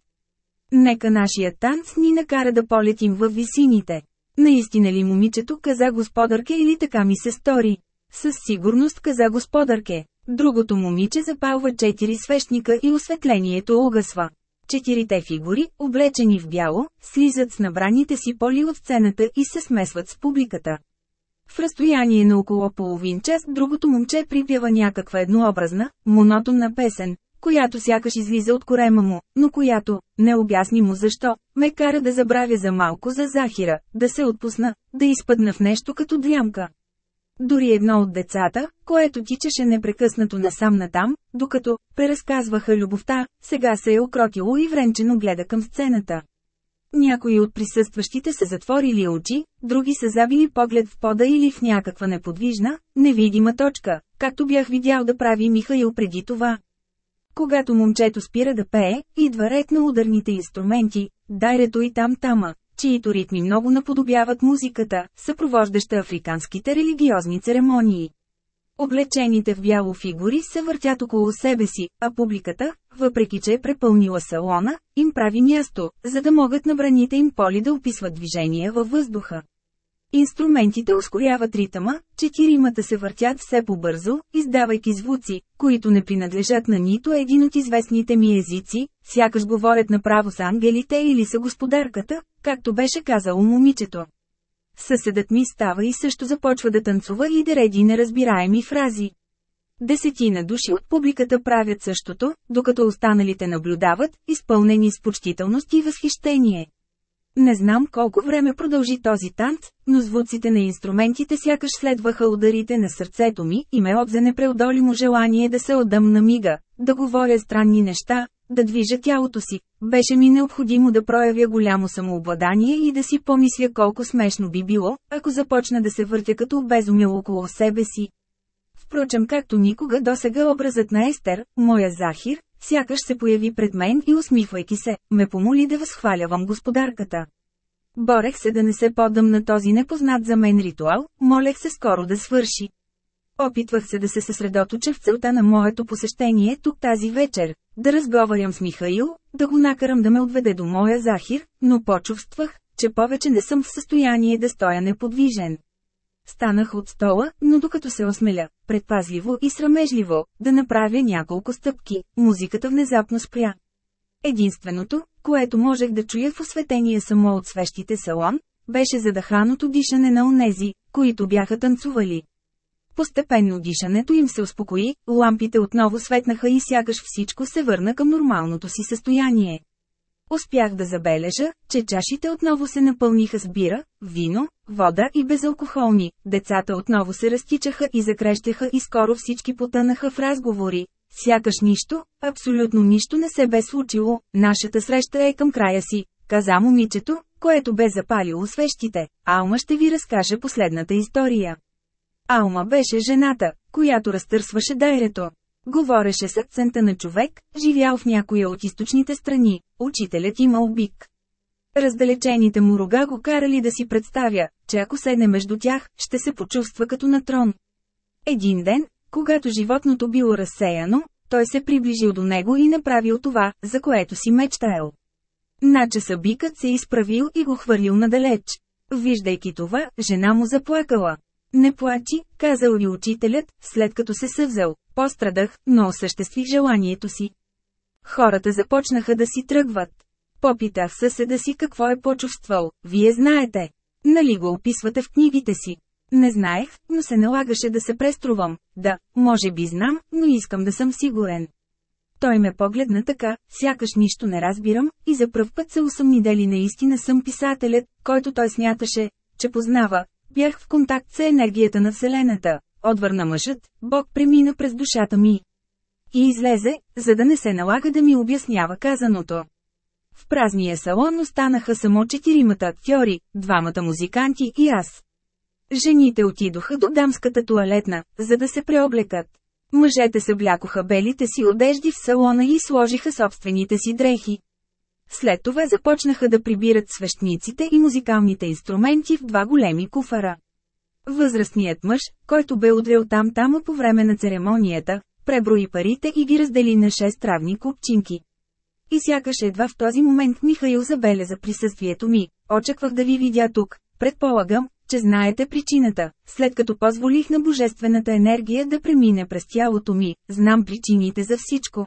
Нека нашия танц ни накара да полетим във висините. Наистина ли момичето каза господарке или така ми се стори? Със сигурност каза господарке. Другото момиче запалва четири свещника и осветлението угасва. Четирите фигури, облечени в бяло, слизат с набраните си поли от сцената и се смесват с публиката. В разстояние на около половин час другото момче припява някаква еднообразна, монотонна песен, която сякаш излиза от корема му, но която, не обясни му защо, ме кара да забравя за малко за Захира, да се отпусна, да изпъдна в нещо като дрямка. Дори едно от децата, което тичаше непрекъснато насам натам, докато преразказваха любовта, сега се е окротило и вренчено гледа към сцената. Някои от присъстващите са затворили очи, други са забили поглед в пода или в някаква неподвижна, невидима точка, както бях видял да прави Михаил преди това. Когато момчето спира да пее, идва ред на ударните инструменти, дайрето и там-тама, чието ритми много наподобяват музиката, съпровождаща африканските религиозни церемонии. Облечените в бяло фигури се въртят около себе си, а публиката, въпреки че е препълнила салона, им прави място, за да могат на браните им поли да описват движения във въздуха. Инструментите ускоряват ритъма, четиримата се въртят все по-бързо, издавайки звуци, които не принадлежат на нито един от известните ми езици, сякаш говорят направо с ангелите или са господарката, както беше казало момичето. Съседът ми става и също започва да танцува и да реди неразбираеми фрази. Десетина души от публиката правят същото, докато останалите наблюдават, изпълнени с почтителност и възхищение. Не знам колко време продължи този танц, но звуците на инструментите сякаш следваха ударите на сърцето ми и ме обзе непреодолимо желание да се отдам на мига, да говоря странни неща, да движа тялото си. Беше ми необходимо да проявя голямо самообладание и да си помисля колко смешно би било, ако започна да се въртя като безумил около себе си. Впрочем както никога досега образът на Естер, моя Захир, сякаш се появи пред мен и усмихвайки се, ме помоли да възхвалявам господарката. Борех се да не се подам на този непознат за мен ритуал, молех се скоро да свърши. Опитвах се да се съсредоточа в целта на моето посещение тук тази вечер, да разговарям с Михаил, да го накарам да ме отведе до моя Захир, но почувствах, че повече не съм в състояние да стоя неподвижен. Станах от стола, но докато се осмеля, предпазливо и срамежливо, да направя няколко стъпки, музиката внезапно спря. Единственото, което можех да чуя в осветения само от свещите салон, беше задъханото дишане на онези, които бяха танцували. Постепенно дишането им се успокои, лампите отново светнаха и сякаш всичко се върна към нормалното си състояние. Успях да забележа, че чашите отново се напълниха с бира, вино, вода и безалкохолни, децата отново се разтичаха и закрещяха и скоро всички потънаха в разговори. Сякаш нищо, абсолютно нищо не се бе случило, нашата среща е към края си, каза момичето, което бе запалило свещите. Алма ще ви разкаже последната история. Алма беше жената, която разтърсваше дайрето. Говореше с акцента на човек, живял в някоя от източните страни, учителят имал бик. Раздалечените му рога го карали да си представя, че ако седне между тях, ще се почувства като на трон. Един ден, когато животното било разсеяно, той се приближил до него и направил това, за което си мечтаел. Начаса бикът се изправил и го хвърлил надалеч. Виждайки това, жена му заплакала. Не плачи, казал ли учителят, след като се съвзел. Пострадах, но осъществих желанието си. Хората започнаха да си тръгват. Попитах съседа си какво е почувствал, вие знаете. Нали го описвате в книгите си? Не знаех, но се налагаше да се преструвам. Да, може би знам, но искам да съм сигурен. Той ме погледна така, сякаш нищо не разбирам, и за пръв път се усъмни дали наистина съм писателят, който той смяташе, че познава, Бях в контакт с енергията на Вселената, отвърна мъжът, Бог премина през душата ми. И излезе, за да не се налага да ми обяснява казаното. В празния салон останаха само четиримата актьори, двамата музиканти и аз. Жените отидоха до дамската туалетна, за да се преоблекат. Мъжете съблякоха белите си одежди в салона и сложиха собствените си дрехи. След това започнаха да прибират свещниците и музикалните инструменти в два големи куфара. Възрастният мъж, който бе удрял там-тама по време на церемонията, преброи парите и ги раздели на шест равни купчинки. И сякаш едва в този момент Михаил забеляза присъствието ми. Очаквах да ви видя тук. Предполагам, че знаете причината. След като позволих на божествената енергия да премине през тялото ми, знам причините за всичко.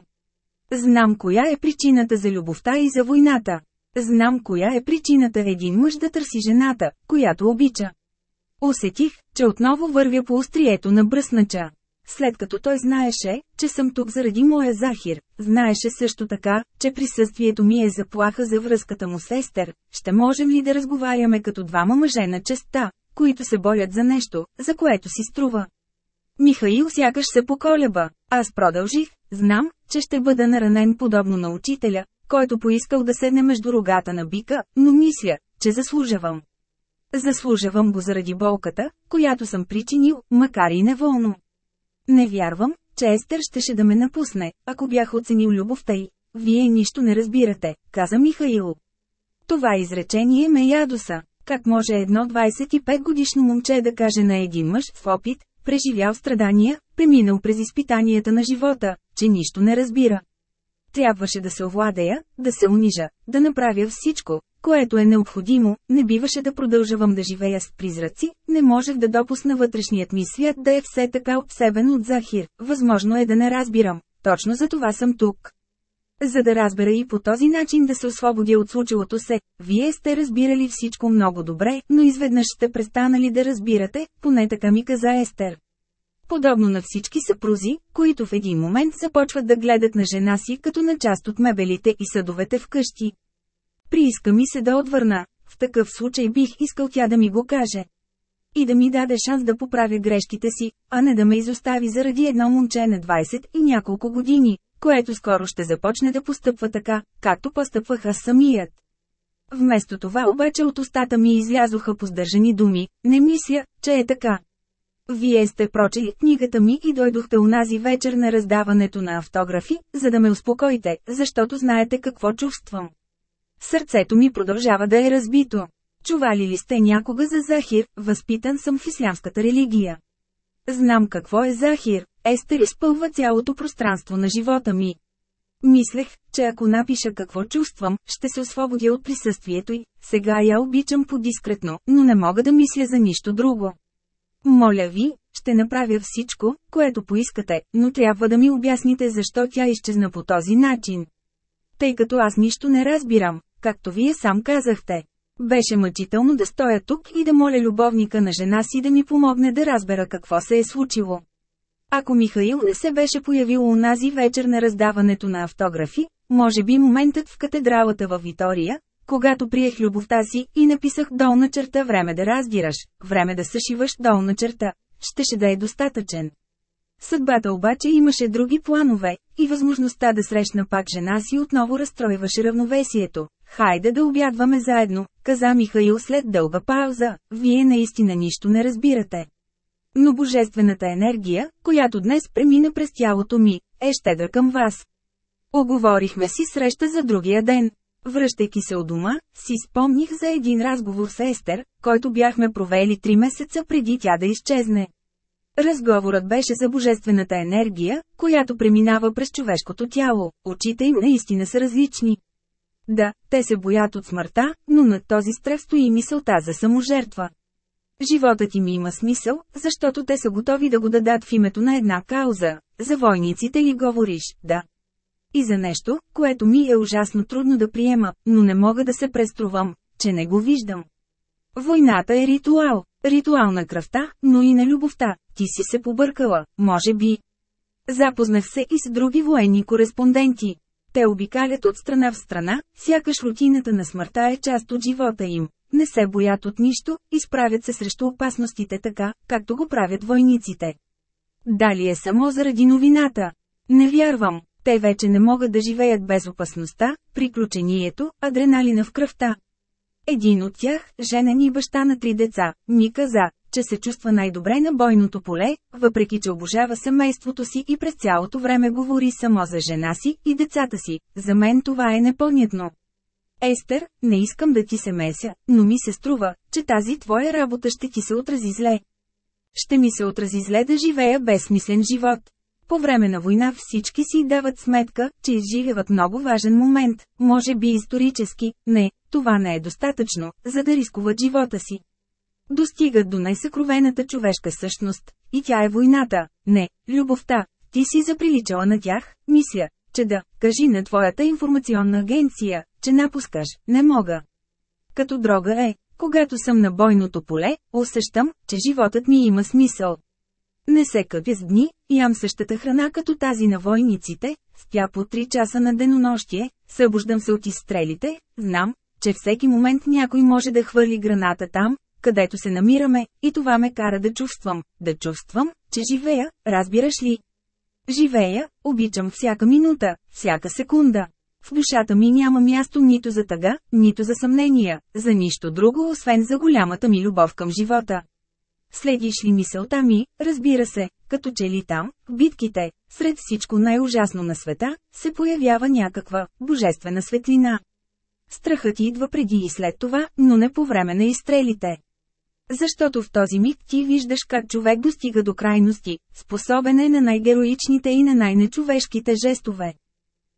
Знам коя е причината за любовта и за войната. Знам коя е причината един мъж да търси жената, която обича. Усетих, че отново вървя по острието на бръснача. След като той знаеше, че съм тук заради моя захир, знаеше също така, че присъствието ми е заплаха за връзката му с Естер, ще можем ли да разговаряме като двама мъже на честа, които се борят за нещо, за което си струва. Михаил сякаш се поколеба. Аз продължих, знам, че ще бъда наранен подобно на учителя, който поискал да седне между рогата на бика, но мисля, че заслужавам. Заслужавам го заради болката, която съм причинил, макар и неволно. Не вярвам, че Естер щеше да ме напусне, ако бях оценил любовта й. Вие нищо не разбирате, каза Михаил. Това изречение ме ядоса. Как може едно 25 годишно момче да каже на един мъж в опит, преживял страдания, преминал през изпитанията на живота, че нищо не разбира. Трябваше да се овладея, да се унижа, да направя всичко, което е необходимо, не биваше да продължавам да живея с призраци, не можех да допусна вътрешният ми свят да е все така обсебен от Захир, възможно е да не разбирам, точно за това съм тук. За да разбера и по този начин да се освободя от случилото се, вие сте разбирали всичко много добре, но изведнъж сте престанали да разбирате, поне така ми каза Естер. Подобно на всички съпрузи, които в един момент започват да гледат на жена си като на част от мебелите и съдовете в къщи. Прииска ми се да отвърна, в такъв случай бих искал тя да ми го каже. И да ми даде шанс да поправя грешките си, а не да ме изостави заради едно момче на 20 и няколко години, което скоро ще започне да постъпва така, както постъпвах аз самият. Вместо това обаче от устата ми излязоха поздържани думи, не мисля, че е така. Вие сте прочели книгата ми и дойдохте унази вечер на раздаването на автографи, за да ме успокоите, защото знаете какво чувствам. Сърцето ми продължава да е разбито. Чували ли сте някога за Захир, възпитан съм в ислямската религия? Знам какво е Захир, Естер изпълва цялото пространство на живота ми. Мислех, че ако напиша какво чувствам, ще се освободя от присъствието й, сега я обичам по-дискретно, но не мога да мисля за нищо друго. Моля ви, ще направя всичко, което поискате, но трябва да ми обясните защо тя изчезна по този начин. Тъй като аз нищо не разбирам, както вие сам казахте. Беше мъчително да стоя тук и да моля любовника на жена си да ми помогне да разбера какво се е случило. Ако Михаил не се беше появил унази вечер на раздаването на автографи, може би моментът в катедралата във Витория, когато приех любовта си и написах долна черта време да разбираш, време да съшиваш долна черта, щеше да е достатъчен. Съдбата обаче имаше други планове, и възможността да срещна пак жена си отново разстройваше равновесието. Хайде да обядваме заедно, каза Михаил след дълга пауза, вие наистина нищо не разбирате. Но божествената енергия, която днес премина през тялото ми, е щедра към вас. Оговорихме си среща за другия ден. Връщайки се от дома, си спомних за един разговор с Естер, който бяхме провели три месеца преди тя да изчезне. Разговорът беше за божествената енергия, която преминава през човешкото тяло, очите им наистина са различни. Да, те се боят от смъртта, но над този страх стои мисълта за саможертва. Животът им има смисъл, защото те са готови да го дадат в името на една кауза. За войниците ли говориш, да. И за нещо, което ми е ужасно трудно да приема, но не мога да се преструвам, че не го виждам. Войната е ритуал, ритуал на кръвта, но и на любовта, ти си се побъркала, може би. Запознах се и с други военни кореспонденти. Те обикалят от страна в страна, сякаш рутината на смъртта е част от живота им. Не се боят от нищо, изправят се срещу опасностите така, както го правят войниците. Дали е само заради новината? Не вярвам. Те вече не могат да живеят без опасността, приключението, адреналина в кръвта. Един от тях, женен и баща на три деца, ми каза, че се чувства най-добре на бойното поле, въпреки че обожава семейството си и през цялото време говори само за жена си и децата си. За мен това е непонятно. Естер, не искам да ти се меся, но ми се струва, че тази твоя работа ще ти се отрази зле. Ще ми се отрази зле да живея безсмислен живот. По време на война всички си дават сметка, че изживяват много важен момент, може би исторически, не, това не е достатъчно, за да рискуват живота си. Достигат до най-съкровената човешка същност, и тя е войната, не, любовта. Ти си заприличала на тях, мисля, че да, кажи на твоята информационна агенция, че напускаш, не мога. Като дрога е, когато съм на бойното поле, усещам, че животът ми има смисъл. Не се къпя с дни, ям същата храна като тази на войниците, спя по 3 часа на денонощие, събуждам се от изстрелите, знам, че всеки момент някой може да хвърли граната там, където се намираме, и това ме кара да чувствам, да чувствам, че живея, разбираш ли? Живея, обичам всяка минута, всяка секунда. В душата ми няма място нито за тъга, нито за съмнения, за нищо друго, освен за голямата ми любов към живота. Следиш ли мисълта ми, разбира се, като че ли там, в битките, сред всичко най-ужасно на света, се появява някаква, божествена светлина. Страхът идва преди и след това, но не по време на изстрелите. Защото в този миг ти виждаш как човек достига до крайности, способен е на най-героичните и на най-нечовешките жестове.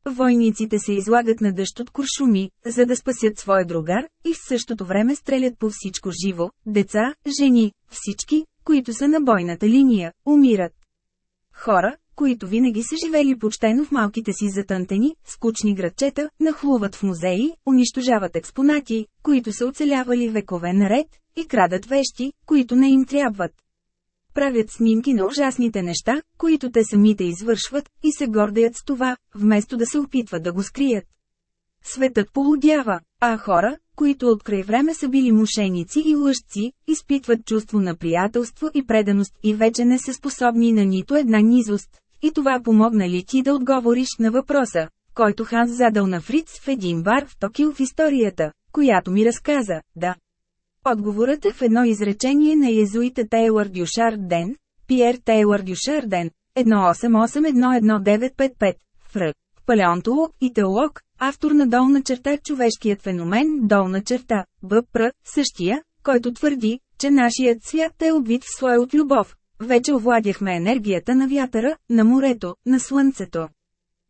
Войниците се излагат на дъжд от куршуми, за да спасят своя другар, и в същото време стрелят по всичко живо, деца, жени, всички, които са на бойната линия, умират. Хора, които винаги са живели почтено в малките си затънтени, скучни градчета, нахлуват в музеи, унищожават експонати, които са оцелявали векове наред, и крадат вещи, които не им трябват. Правят снимки на ужасните неща, които те самите извършват, и се гордеят с това, вместо да се опитват да го скрият. Светът полудява, а хора, които от край време са били мошеници и лъжци, изпитват чувство на приятелство и преданост и вече не са способни на нито една низост. И това помогна ли ти да отговориш на въпроса, който Ханс задал на Фриц в един бар в Токио в историята, която ми разказа, да. Отговорът е в едно изречение на езуита Тейлър Дюшар Ден, Пиер Тейлър Дюшар Ден, 18811955, фр. Палеонтолог и теолог, автор на долна черта човешкият феномен, долна черта, БПР, същия, който твърди, че нашият свят е обвит в слой от любов. Вече овладяхме енергията на вятъра, на морето, на слънцето.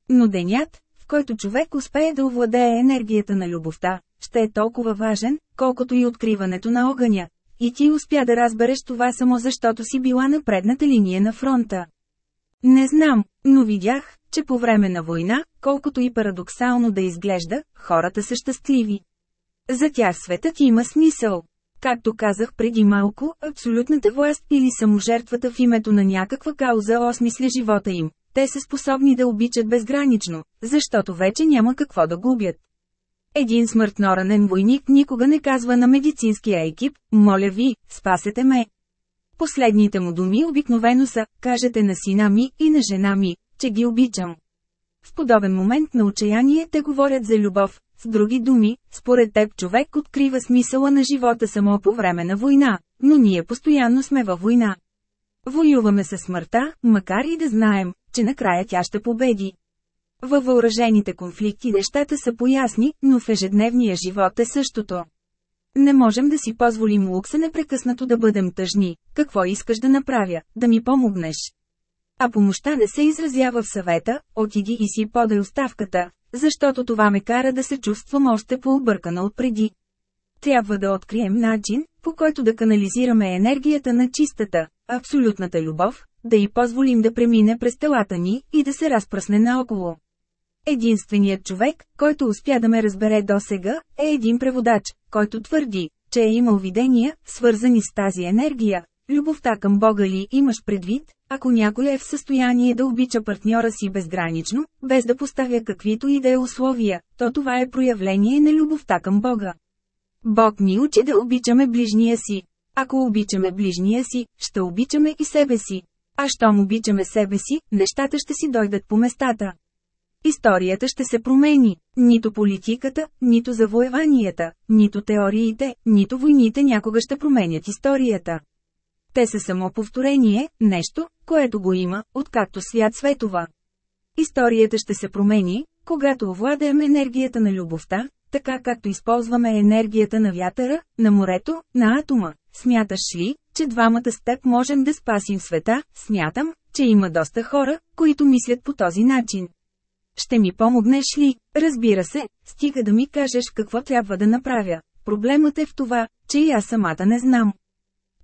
Но денят, в който човек успее да овладее енергията на любовта, ще е толкова важен, колкото и откриването на огъня. И ти успя да разбереш това само защото си била на предната линия на фронта. Не знам, но видях, че по време на война, колкото и парадоксално да изглежда, хората са щастливи. За тях светът има смисъл. Както казах преди малко, абсолютната власт или саможертвата в името на някаква кауза осмисля живота им. Те са способни да обичат безгранично, защото вече няма какво да губят. Един смъртноранен войник никога не казва на медицинския екип, моля ви, спасете ме. Последните му думи обикновено са, кажете на сина ми и на жена ми, че ги обичам. В подобен момент на отчаяние те говорят за любов, с други думи, според теб човек открива смисъла на живота само по време на война, но ние постоянно сме във война. Воюваме със смъртта, макар и да знаем, че накрая тя ще победи. Във въоръжените конфликти нещата са поясни, но в ежедневния живот е същото. Не можем да си позволим лукса непрекъснато да бъдем тъжни. Какво искаш да направя? Да ми помогнеш. А помощта не се изразява в съвета, отиди и си подай оставката, защото това ме кара да се чувствам още по-объркана от преди. Трябва да открием начин, по който да канализираме енергията на чистата, абсолютната любов, да й позволим да премине през телата ни и да се разпръсне наоколо. Единственият човек, който успя да ме разбере досега, е един преводач, който твърди, че е имал видения, свързани с тази енергия. Любовта към Бога ли имаш предвид, ако някой е в състояние да обича партньора си безгранично, без да поставя каквито и да е условия, то това е проявление на любовта към Бога. Бог ни учи да обичаме ближния си. Ако обичаме ближния си, ще обичаме и себе си. А щом обичаме себе си, нещата ще си дойдат по местата. Историята ще се промени. Нито политиката, нито завоеванията, нито теориите, нито войните някога ще променят историята. Те са само повторение, нещо, което го има, откакто свят светова. Историята ще се промени, когато овладеем енергията на любовта, така както използваме енергията на вятъра, на морето, на атома. Смяташ ли, че двамата с теб можем да спасим света? Смятам, че има доста хора, които мислят по този начин. Ще ми помогнеш ли? Разбира се, стига да ми кажеш какво трябва да направя. Проблемът е в това, че и аз самата не знам.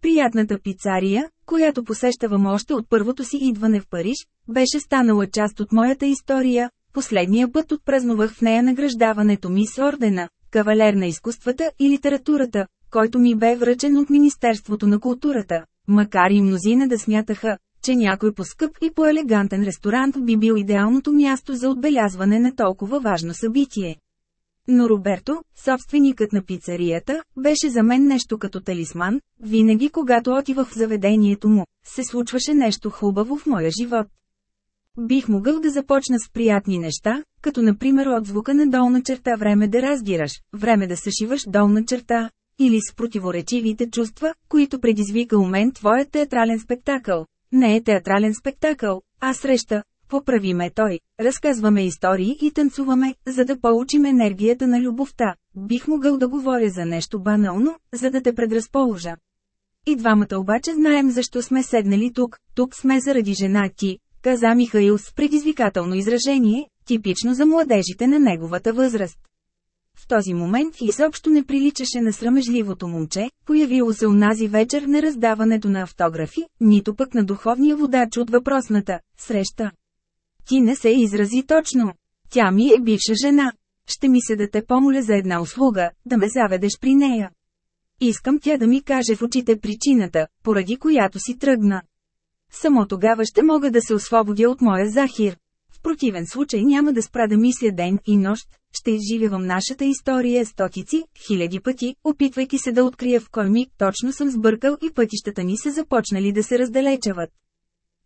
Приятната пицария, която посещавам още от първото си идване в Париж, беше станала част от моята история. Последния път отпразнувах в нея награждаването ми с ордена, кавалер на изкуствата и литературата, който ми бе връчен от Министерството на културата. Макар и мнозина да смятаха, че някой по-скъп и по-елегантен ресторант би бил идеалното място за отбелязване на толкова важно събитие. Но Роберто, собственикът на пицарията, беше за мен нещо като талисман, винаги когато отивах в заведението му, се случваше нещо хубаво в моя живот. Бих могъл да започна с приятни неща, като например отзвука на долна черта време да раздираш, време да съшиваш долна черта, или с противоречивите чувства, които предизвика у мен твоят театрален спектакъл. Не е театрален спектакъл, а среща. Поправи ме той, разказваме истории и танцуваме, за да получим енергията на любовта. Бих могъл да говоря за нещо банално, за да те предразположа. И двамата обаче знаем защо сме седнали тук, тук сме заради жена ти, каза Михаил с предизвикателно изражение, типично за младежите на неговата възраст. В този момент изобщо не приличаше на срамежливото момче, появило се унази вечер на раздаването на автографи, нито пък на духовния водач от въпросната среща. Ти не се изрази точно. Тя ми е бивша жена. Ще ми се да те помоля за една услуга, да ме заведеш при нея. Искам тя да ми каже в очите причината, поради която си тръгна. Само тогава ще мога да се освободя от моя захир. В противен случай няма да спра да мисля ден и нощ, ще изживявам нашата история стотици, хиляди пъти, опитвайки се да открия в кой миг точно съм сбъркал и пътищата ни са започнали да се раздалечават.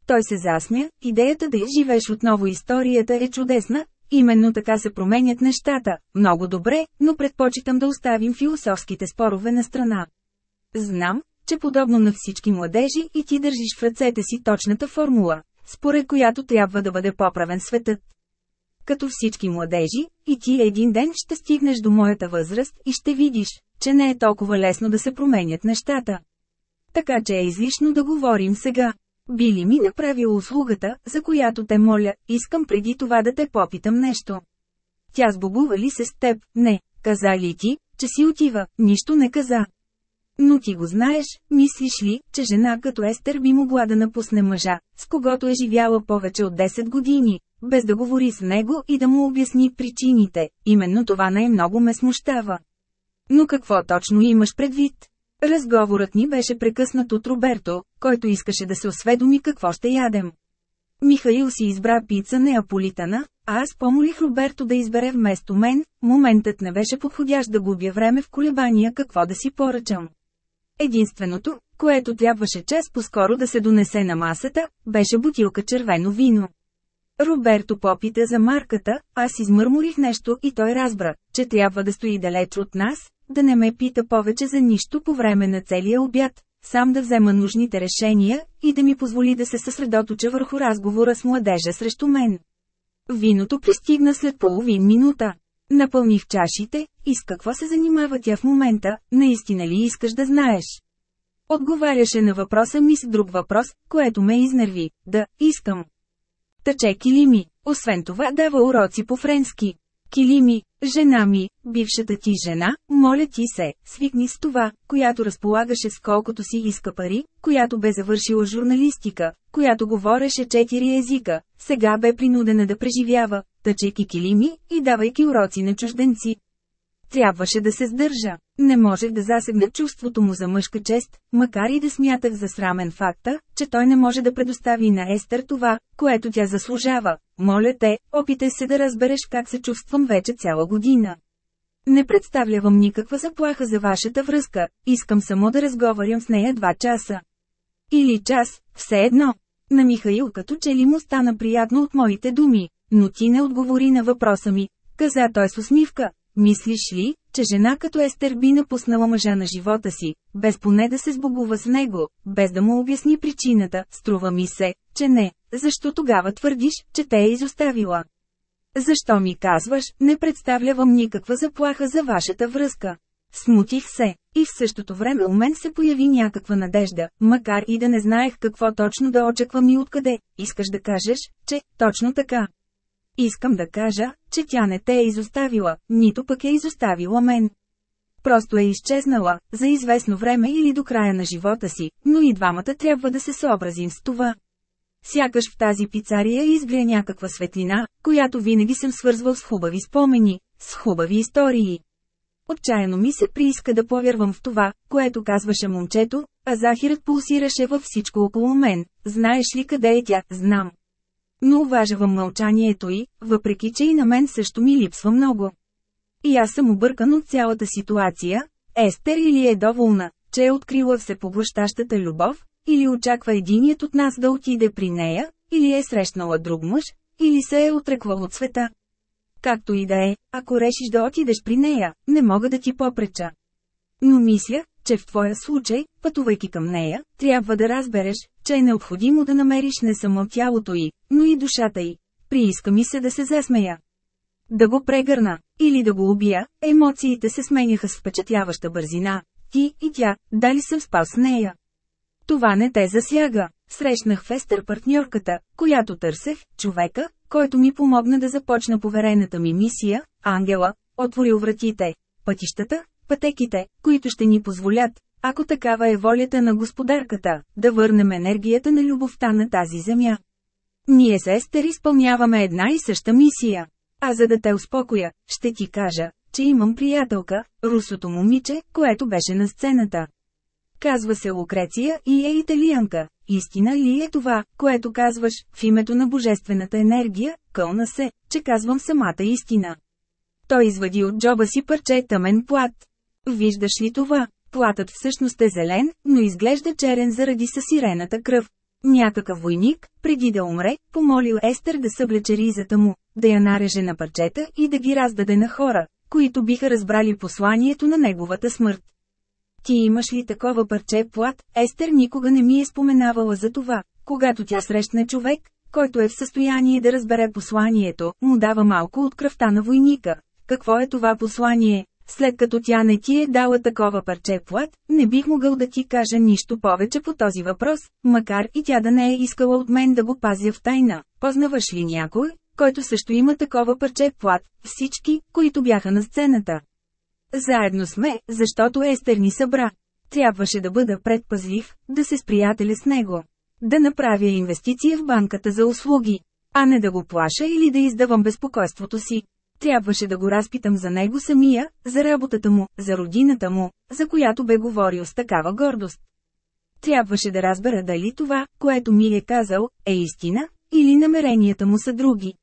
Той се засмя, идеята да изживееш отново историята е чудесна, именно така се променят нещата, много добре, но предпочитам да оставим философските спорове на страна. Знам, че подобно на всички младежи и ти държиш в ръцете си точната формула, според която трябва да бъде поправен светът. Като всички младежи, и ти един ден ще стигнеш до моята възраст и ще видиш, че не е толкова лесно да се променят нещата. Така че е излишно да говорим сега. Би ли ми направил услугата, за която те моля, искам преди това да те попитам нещо. Тя сбогува ли се с теб? Не. Каза ли ти, че си отива? Нищо не каза. Но ти го знаеш, мислиш ли, че жена като Естер би могла да напусне мъжа, с когото е живяла повече от 10 години, без да говори с него и да му обясни причините, именно това най-много ме смущава. Но какво точно имаш предвид? Разговорът ни беше прекъснат от Роберто, който искаше да се осведоми какво ще ядем. Михаил си избра пица неаполитана, а аз помолих Роберто да избере вместо мен, моментът не беше подходящ да губя време в колебания какво да си поръчам. Единственото, което трябваше час по-скоро да се донесе на масата, беше бутилка червено вино. Роберто попита за марката, аз измърморих нещо и той разбра, че трябва да стои далеч от нас, да не ме пита повече за нищо по време на целия обяд, сам да взема нужните решения и да ми позволи да се съсредоточа върху разговора с младежа срещу мен. Виното пристигна след половин минута. Напълних чашите, и с какво се занимава тя в момента, наистина ли искаш да знаеш? Отговаряше на въпроса ми с друг въпрос, което ме изнерви. Да, искам. Тъче килими. Освен това дава уроци по френски. Килими, жена ми, бившата ти жена, моля ти се, свикни с това, която разполагаше с колкото си иска пари, която бе завършила журналистика, която говореше четири езика, сега бе принудена да преживява, тъчейки килими и давайки уроци на чужденци. Трябваше да се сдържа. Не можех да засегна чувството му за мъжка чест, макар и да смятах за срамен факта, че той не може да предостави на Естер това, което тя заслужава. Моля те, опитай се да разбереш как се чувствам вече цяла година. Не представлявам никаква заплаха за вашата връзка, искам само да разговарям с нея два часа. Или час, все едно. На Михаил като че ли му стана приятно от моите думи, но ти не отговори на въпроса ми, каза той с усмивка, Мислиш ли, че жена като Естер би напуснала мъжа на живота си, без поне да се сбогува с него, без да му обясни причината, струва ми се, че не, защо тогава твърдиш, че те е изоставила? Защо ми казваш, не представлявам никаква заплаха за вашата връзка? Смутих се, и в същото време у мен се появи някаква надежда, макар и да не знаех какво точно да очаквам и откъде. Искаш да кажеш, че, точно така, Искам да кажа, че тя не те е изоставила, нито пък е изоставила мен. Просто е изчезнала, за известно време или до края на живота си, но и двамата трябва да се съобразим с това. Сякаш в тази пицария изгря някаква светлина, която винаги съм свързвал с хубави спомени, с хубави истории. Отчаяно ми се прииска да повярвам в това, което казваше момчето, а захирът пулсираше във всичко около мен. Знаеш ли къде е тя? Знам. Но уважавам мълчанието й, въпреки че и на мен също ми липсва много. И аз съм объркан от цялата ситуация. Естер или е доволна, че е открила всепоглъщащата любов, или очаква единият от нас да отиде при нея, или е срещнала друг мъж, или се е отрекла от света. Както и да е, ако решиш да отидеш при нея, не мога да ти попреча. Но мисля, че в твоя случай, пътувайки към нея, трябва да разбереш, че е необходимо да намериш не само тялото й, но и душата й. Прииска ми се да се засмея. Да го прегърна, или да го убия, емоциите се сменяха с впечатляваща бързина. Ти и тя, дали съм спал с нея? Това не те засяга. Срещнах Фестър партньорката, която търсех, човека, който ми помогна да започна поверената ми мисия, ангела, отворил вратите, пътищата, пътеките, които ще ни позволят, ако такава е волята на господарката, да върнем енергията на любовта на тази земя. Ние с Естер изпълняваме една и съща мисия. А за да те успокоя, ще ти кажа, че имам приятелка, русото момиче, което беше на сцената. Казва се Лукреция и е италианка. Истина ли е това, което казваш, в името на божествената енергия, кълна се, че казвам самата истина. Той извади от джоба си парче тъмен плат. Виждаш ли това? Платът всъщност е зелен, но изглежда черен заради съсирената кръв. Някакъв войник, преди да умре, помолил Естер да съблече ризата му, да я нареже на парчета и да ги раздаде на хора, които биха разбрали посланието на неговата смърт. Ти имаш ли такова парче плат? Естер никога не ми е споменавала за това. Когато тя срещне човек, който е в състояние да разбере посланието, му дава малко от кръвта на войника. Какво е това послание? След като тя не ти е дала такова парче плат, не бих могъл да ти кажа нищо повече по този въпрос, макар и тя да не е искала от мен да го пазя в тайна. Познаваш ли някой, който също има такова парче плат, всички, които бяха на сцената? Заедно сме, защото Естер ни събра. Трябваше да бъда предпазлив, да се сприятеля с него. Да направя инвестиция в банката за услуги, а не да го плаша или да издавам безпокойството си. Трябваше да го разпитам за него самия, за работата му, за родината му, за която бе говорил с такава гордост. Трябваше да разбера дали това, което ми е казал, е истина, или намеренията му са други.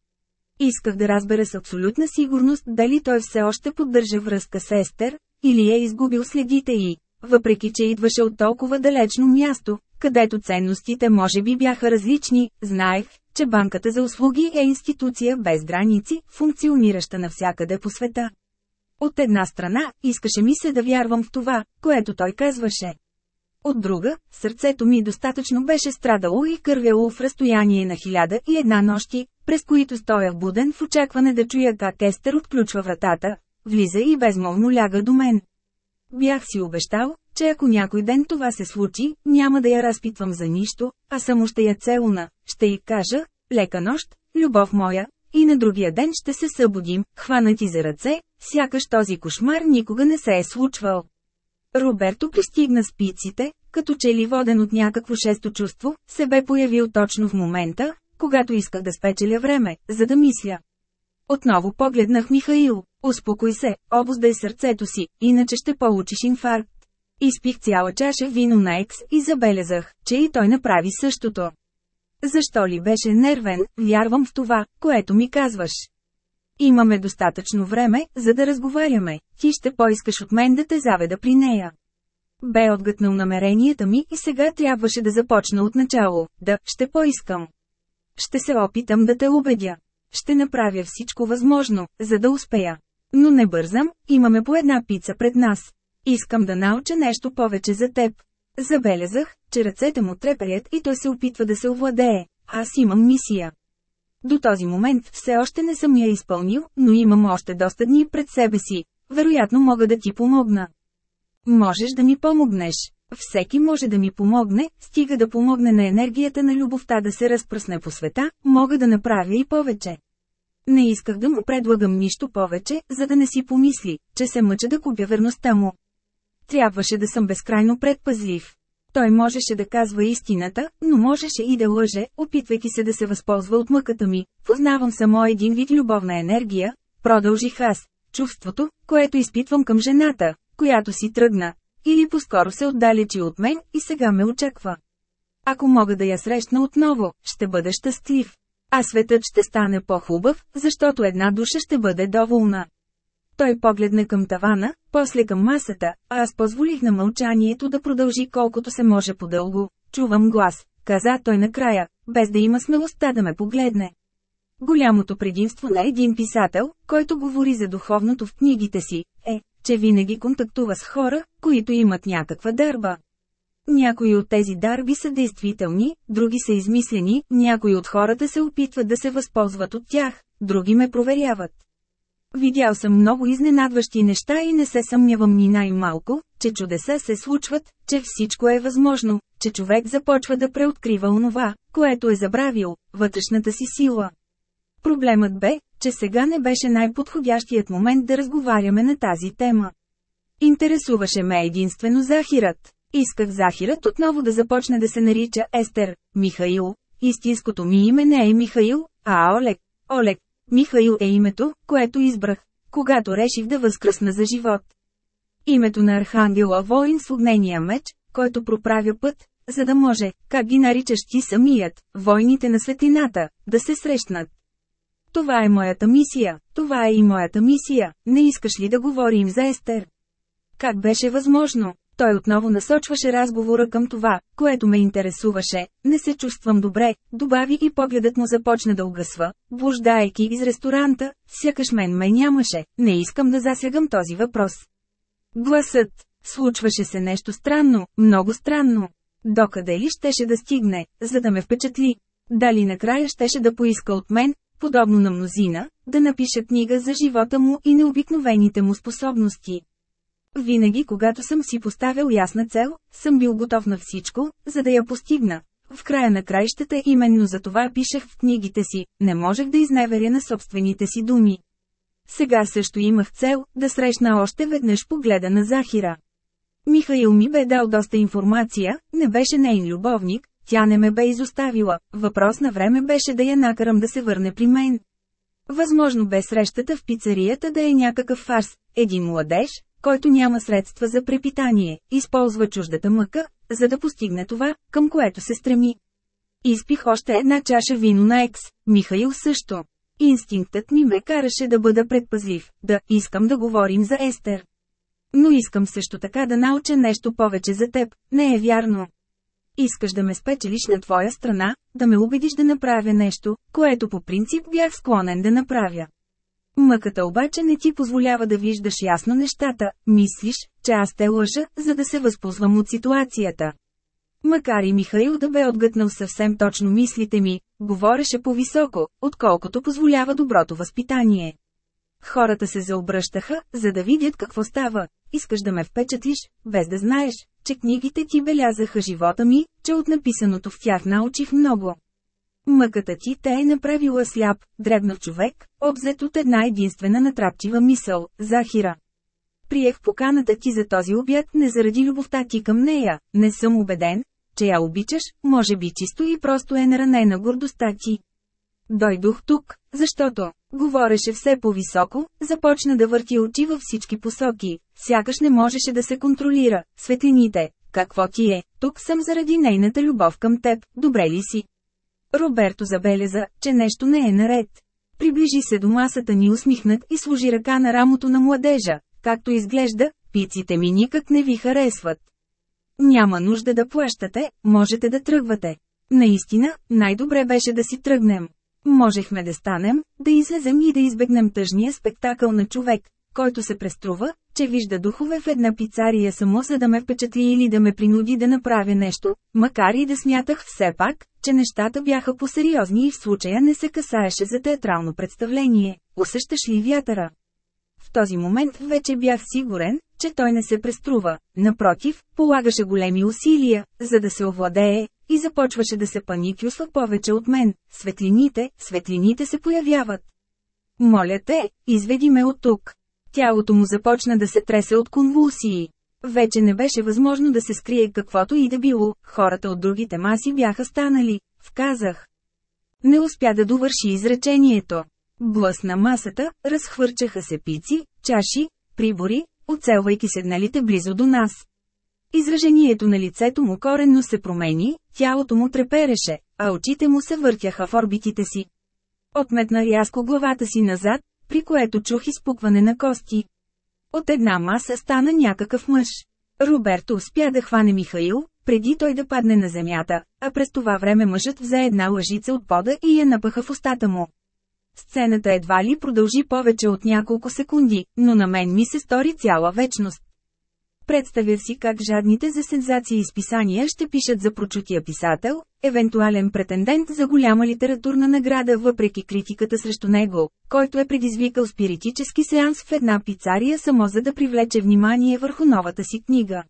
Исках да разбера с абсолютна сигурност дали той все още поддържа връзка с Естер, или е изгубил следите й, въпреки че идваше от толкова далечно място, където ценностите може би бяха различни, знаех, че банката за услуги е институция без граници, функционираща навсякъде по света. От една страна, искаше ми се да вярвам в това, което той казваше. От друга, сърцето ми достатъчно беше страдало и кървяло в разстояние на хиляда и една нощи, през които стоях буден в очакване да чуя как Естер отключва вратата, влиза и безмолвно ляга до мен. Бях си обещал, че ако някой ден това се случи, няма да я разпитвам за нищо, а само ще я целуна, ще й кажа, лека нощ, любов моя, и на другия ден ще се събудим, хванати за ръце, сякаш този кошмар никога не се е случвал. Роберто пристигна спиците, като че ли воден от някакво шесто чувство, се бе появил точно в момента, когато исках да спечеля време, за да мисля. Отново погледнах Михаил. Успокой се, обоздай сърцето си, иначе ще получиш инфаркт. Изпих цяла чаша вино на екс и забелязах, че и той направи същото. Защо ли беше нервен, вярвам в това, което ми казваш. Имаме достатъчно време, за да разговаряме, ти ще поискаш от мен да те заведа при нея. Бе отгътнал намеренията ми и сега трябваше да започна от начало, да, ще поискам. Ще се опитам да те убедя. Ще направя всичко възможно, за да успея. Но не бързам, имаме по една пица пред нас. Искам да науча нещо повече за теб. Забелязах, че ръцете му трепеят и той се опитва да се овладее. Аз имам мисия. До този момент все още не съм я изпълнил, но имам още доста дни пред себе си. Вероятно мога да ти помогна. Можеш да ми помогнеш. Всеки може да ми помогне, стига да помогне на енергията на любовта да се разпръсне по света, мога да направя и повече. Не исках да му предлагам нищо повече, за да не си помисли, че се мъча да купя верността му. Трябваше да съм безкрайно предпазлив. Той можеше да казва истината, но можеше и да лъже, опитвайки се да се възползва от мъката ми. Познавам само един вид любовна енергия, продължих аз. Чувството, което изпитвам към жената, която си тръгна, или по-скоро се отдалечи от мен и сега ме очаква. Ако мога да я срещна отново, ще бъда щастлив. А светът ще стане по-хубав, защото една душа ще бъде доволна. Той погледна към тавана, после към масата, а аз позволих на мълчанието да продължи колкото се може по-дълго. Чувам глас, каза той накрая, без да има смелостта да ме погледне. Голямото предимство на един писател, който говори за духовното в книгите си, е, че винаги контактува с хора, които имат някаква дърба. Някои от тези дарби са действителни, други са измислени, някои от хората се опитват да се възползват от тях, други ме проверяват. Видял съм много изненадващи неща и не се съмнявам ни най-малко, че чудеса се случват, че всичко е възможно, че човек започва да преоткрива онова, което е забравил, вътрешната си сила. Проблемът бе, че сега не беше най-подходящият момент да разговаряме на тази тема. Интересуваше ме единствено Захират. Исках Захират отново да започне да се нарича Естер, Михаил. Истинското ми име не е Михаил, а Олег. Олег. Михаил е името, което избрах, когато реших да възкръсна за живот. Името на Архангела воин с огнения меч, който проправя път, за да може, как ги наричаш ти самият, войните на светлината, да се срещнат. Това е моята мисия, това е и моята мисия, не искаш ли да говорим за Естер? Как беше възможно? Той отново насочваше разговора към това, което ме интересуваше. Не се чувствам добре, добави и погледът му започна да угасва, блуждайки из ресторанта, сякаш мен ме нямаше, не искам да засягам този въпрос. Гласът. Случваше се нещо странно, много странно. Докъде ли щеше да стигне, за да ме впечатли? Дали накрая щеше да поиска от мен, подобно на мнозина, да напиша книга за живота му и необикновените му способности. Винаги когато съм си поставил ясна цел, съм бил готов на всичко, за да я постигна. В края на краищата именно за това пишех в книгите си, не можех да изневеря на собствените си думи. Сега също имах цел, да срещна още веднъж погледа на Захира. Михаил ми бе дал доста информация, не беше нейн любовник, тя не ме бе изоставила, въпрос на време беше да я накарам да се върне при мен. Възможно бе срещата в пицарията да е някакъв фарс, един младеж, който няма средства за препитание, използва чуждата мъка, за да постигне това, към което се стреми. Изпих още една чаша вино на екс, Михаил също. Инстинктът ми ме караше да бъда предпазлив, да искам да говорим за Естер. Но искам също така да науча нещо повече за теб, не е вярно. Искаш да ме спечелиш на твоя страна, да ме убедиш да направя нещо, което по принцип бях склонен да направя. Мъката обаче не ти позволява да виждаш ясно нещата, мислиш, че аз те лъжа, за да се възползвам от ситуацията. Макар и Михаил да бе отгътнал съвсем точно мислите ми, говореше по-високо, отколкото позволява доброто възпитание. Хората се заобръщаха, за да видят какво става. Искаш да ме впечатлиш, без да знаеш, че книгите ти белязаха живота ми, че от написаното в тях научих много. Мъката ти те е направила сляп, дребнав човек, обзет от една единствена натрапчива мисъл – Захира. Приех поканата ти за този обяд не заради любовта ти към нея, не съм убеден, че я обичаш, може би чисто и просто е наранена гордостта ти. Дойдох тук, защото, говореше все по-високо, започна да върти очи във всички посоки, сякаш не можеше да се контролира, светлините, какво ти е, тук съм заради нейната любов към теб, добре ли си? Роберто забеляза, че нещо не е наред. Приближи се до масата ни усмихнат и сложи ръка на рамото на младежа. Както изглежда, пиците ми никак не ви харесват. Няма нужда да плащате, можете да тръгвате. Наистина, най-добре беше да си тръгнем. Можехме да станем, да излезем и да избегнем тъжния спектакъл на човек, който се преструва, че вижда духове в една пицария само за да ме впечатли или да ме принуди да направя нещо, макар и да смятах все пак, че нещата бяха по-сериозни и в случая не се касаеше за театрално представление. Усещаш ли вятъра? В този момент вече бях сигурен, че той не се преструва, напротив, полагаше големи усилия, за да се овладее, и започваше да се паникюсва повече от мен. Светлините, светлините се появяват. Моля те, изведи ме от тук. Тялото му започна да се тресе от конвулсии. Вече не беше възможно да се скрие каквото и да било, хората от другите маси бяха станали, вказах. Не успя да довърши изречението. Блъсна масата, разхвърчаха се пици, чаши, прибори, оцелвайки седналите близо до нас. Изражението на лицето му коренно се промени, тялото му трепереше, а очите му се въртяха в орбитите си. Отметна рязко главата си назад, при което чух изпукване на кости. От една маса стана някакъв мъж. Роберто успя да хване Михаил, преди той да падне на земята, а през това време мъжът взе една лъжица от пода и я напаха в устата му. Сцената едва ли продължи повече от няколко секунди, но на мен ми се стори цяла вечност. Представя си как жадните за сензации изписания ще пишат за прочутия писател, евентуален претендент за голяма литературна награда въпреки критиката срещу него, който е предизвикал спиритически сеанс в една пицария само за да привлече внимание върху новата си книга.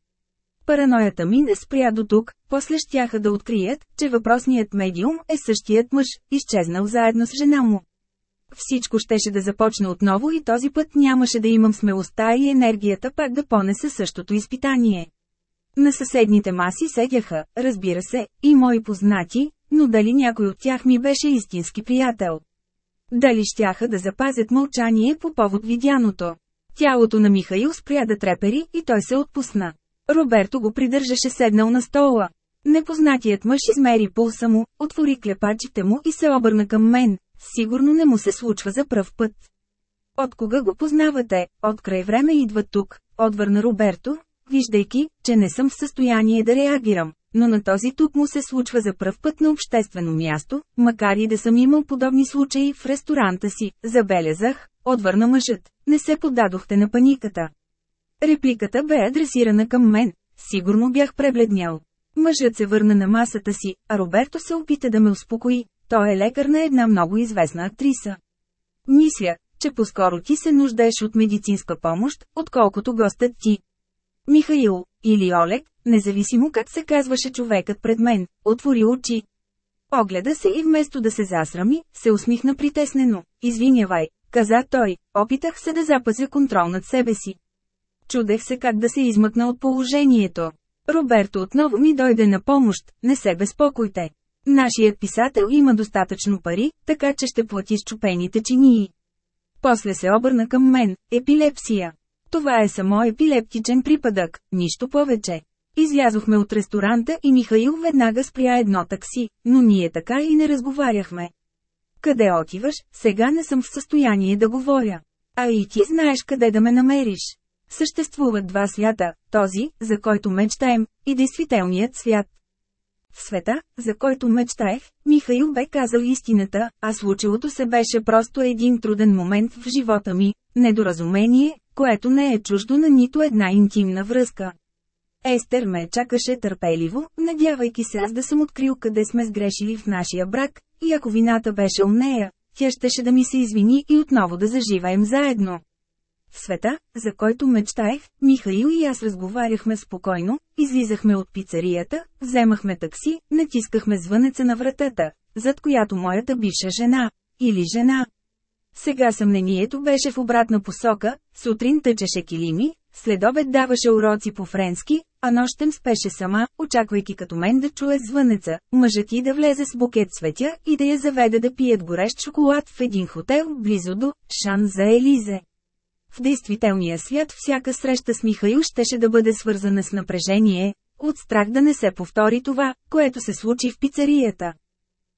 Параноята ми не спря до тук, после щяха да открият, че въпросният медиум е същият мъж, изчезнал заедно с жена му. Всичко щеше да започне отново и този път нямаше да имам смелостта и енергията пак да понеса същото изпитание. На съседните маси седяха, разбира се, и мои познати, но дали някой от тях ми беше истински приятел. Дали щяха да запазят мълчание по повод видяното. Тялото на Михаил спря да трепери и той се отпусна. Роберто го придържаше седнал на стола. Непознатият мъж измери пулса му, отвори клепачите му и се обърна към мен. Сигурно не му се случва за пръв път. От кога го познавате, от край време идва тук, отвърна Роберто, виждайки, че не съм в състояние да реагирам, но на този тук му се случва за пръв път на обществено място, макар и да съм имал подобни случаи в ресторанта си, забелязах, отвърна мъжът, не се подадохте на паниката. Репликата бе адресирана към мен, сигурно бях пребледнял. Мъжът се върна на масата си, а Роберто се опита да ме успокои, той е лекар на една много известна актриса. Мисля, че по-скоро ти се нуждаеш от медицинска помощ, отколкото гостът ти. Михаил, или Олег, независимо как се казваше човекът пред мен, отвори очи. Огледа се и вместо да се засрами, се усмихна притеснено. Извинявай, каза той, опитах се да запазя контрол над себе си. Чудех се как да се измъкна от положението. Роберто отново ми дойде на помощ, не се безпокойте. Нашият писател има достатъчно пари, така че ще плати чупените чинии. После се обърна към мен, епилепсия. Това е само епилептичен припадък, нищо повече. Излязохме от ресторанта и Михаил веднага спря едно такси, но ние така и не разговаряхме. Къде отиваш, сега не съм в състояние да говоря. А и ти знаеш къде да ме намериш. Съществуват два свята, този, за който мечтаем, и действителният свят. В света, за който мечтаех, Михаил бе казал истината, а случилото се беше просто един труден момент в живота ми, недоразумение, което не е чуждо на нито една интимна връзка. Естер ме чакаше търпеливо, надявайки се аз да съм открил къде сме сгрешили в нашия брак, и ако вината беше у нея, тя щеше да ми се извини и отново да заживеем заедно. В света, за който мечтаех, Михаил и аз разговаряхме спокойно, излизахме от пицарията, вземахме такси, натискахме звънеца на вратата, зад която моята бивша жена, или жена. Сега съмнението беше в обратна посока, сутрин тъчеше килими, след обед даваше уроци по френски, а нощем спеше сама, очаквайки като мен да чуе звънеца, мъжът и да влезе с букет цветя и да я заведе да пият горещ шоколад в един хотел близо до Шан за Елизе. В действителния свят всяка среща с Михаил щеше да бъде свързана с напрежение, от страх да не се повтори това, което се случи в пицарията.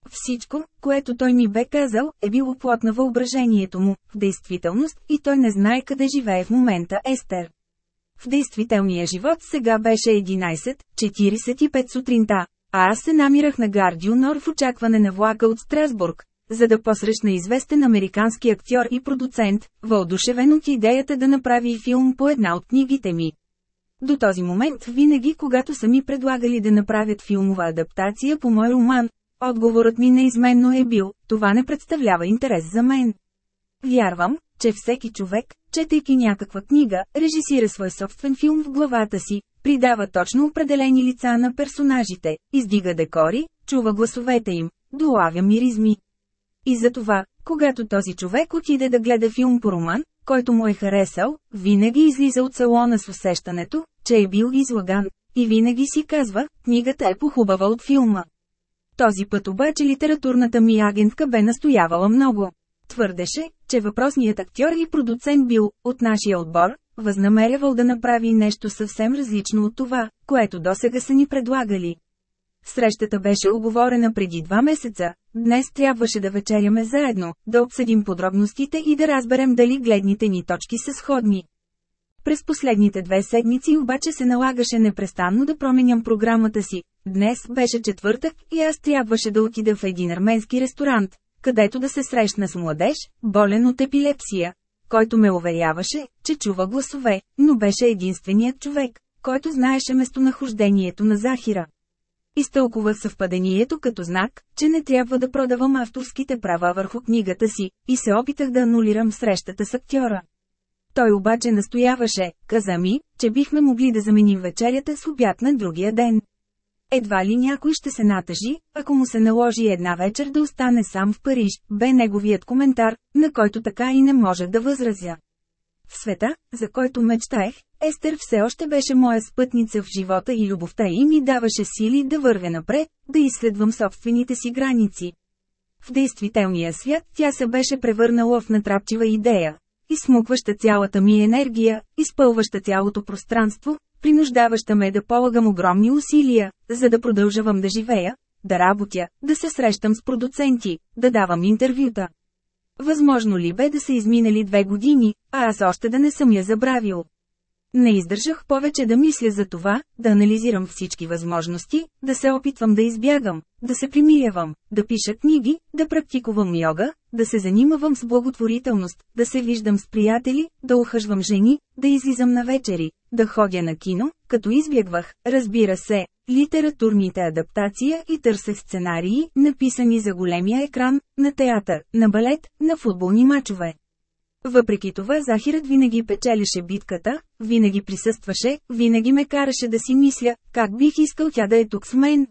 Всичко, което той ми бе казал, е било плод на въображението му, в действителност, и той не знае къде живее в момента Естер. В действителния живот сега беше 11.45 сутринта, а аз се намирах на Гардюнор в очакване на влака от Страсбург, за да посрещна известен американски актьор и продуцент, въодушевен от идеята да направи филм по една от книгите ми. До този момент винаги когато са ми предлагали да направят филмова адаптация по мой роман, отговорът ми неизменно е бил, това не представлява интерес за мен. Вярвам, че всеки човек, четейки някаква книга, режисира свой собствен филм в главата си, придава точно определени лица на персонажите, издига декори, чува гласовете им, долавя миризми. И затова, когато този човек отиде да гледа филм по роман, който му е харесал, винаги излиза от салона с усещането, че е бил излаган, и винаги си казва, книгата е похубава от филма. Този път обаче литературната ми агентка бе настоявала много. Твърдеше, че въпросният актьор и продуцент бил, от нашия отбор, възнамерявал да направи нещо съвсем различно от това, което досега са ни предлагали. Срещата беше оговорена преди два месеца, днес трябваше да вечеряме заедно, да обсъдим подробностите и да разберем дали гледните ни точки са сходни. През последните две седмици обаче се налагаше непрестанно да променям програмата си. Днес беше четвъртък и аз трябваше да отида в един арменски ресторант, където да се срещна с младеж, болен от епилепсия, който ме уверяваше, че чува гласове, но беше единственият човек, който знаеше местонахождението на Захира. Изтълкувах съвпадението като знак, че не трябва да продавам авторските права върху книгата си, и се опитах да анулирам срещата с актьора. Той обаче настояваше, каза ми, че бихме могли да заменим вечерята с обяд на другия ден. Едва ли някой ще се натъжи, ако му се наложи една вечер да остане сам в Париж, бе неговият коментар, на който така и не можех да възразя. Света, за който мечтаех, Естер все още беше моя спътница в живота и любовта и ми даваше сили да вървя напред, да изследвам собствените си граници. В действителния свят тя се беше превърнала в натрапчива идея, изсмукваща цялата ми енергия, изпълваща цялото пространство, принуждаваща ме да полагам огромни усилия, за да продължавам да живея, да работя, да се срещам с продуценти, да давам интервюта. Възможно ли бе да са изминали две години, а аз още да не съм я забравил? Не издържах повече да мисля за това, да анализирам всички възможности, да се опитвам да избягам, да се примирявам, да пиша книги, да практикувам йога, да се занимавам с благотворителност, да се виждам с приятели, да ухажвам жени, да излизам на вечери, да ходя на кино, като избягвах, разбира се, литературните адаптация и търсех сценарии, написани за големия екран, на театър, на балет, на футболни мачове. Въпреки това Захирът винаги печелеше битката, винаги присъстваше, винаги ме караше да си мисля, как бих искал тя да е тук с мен.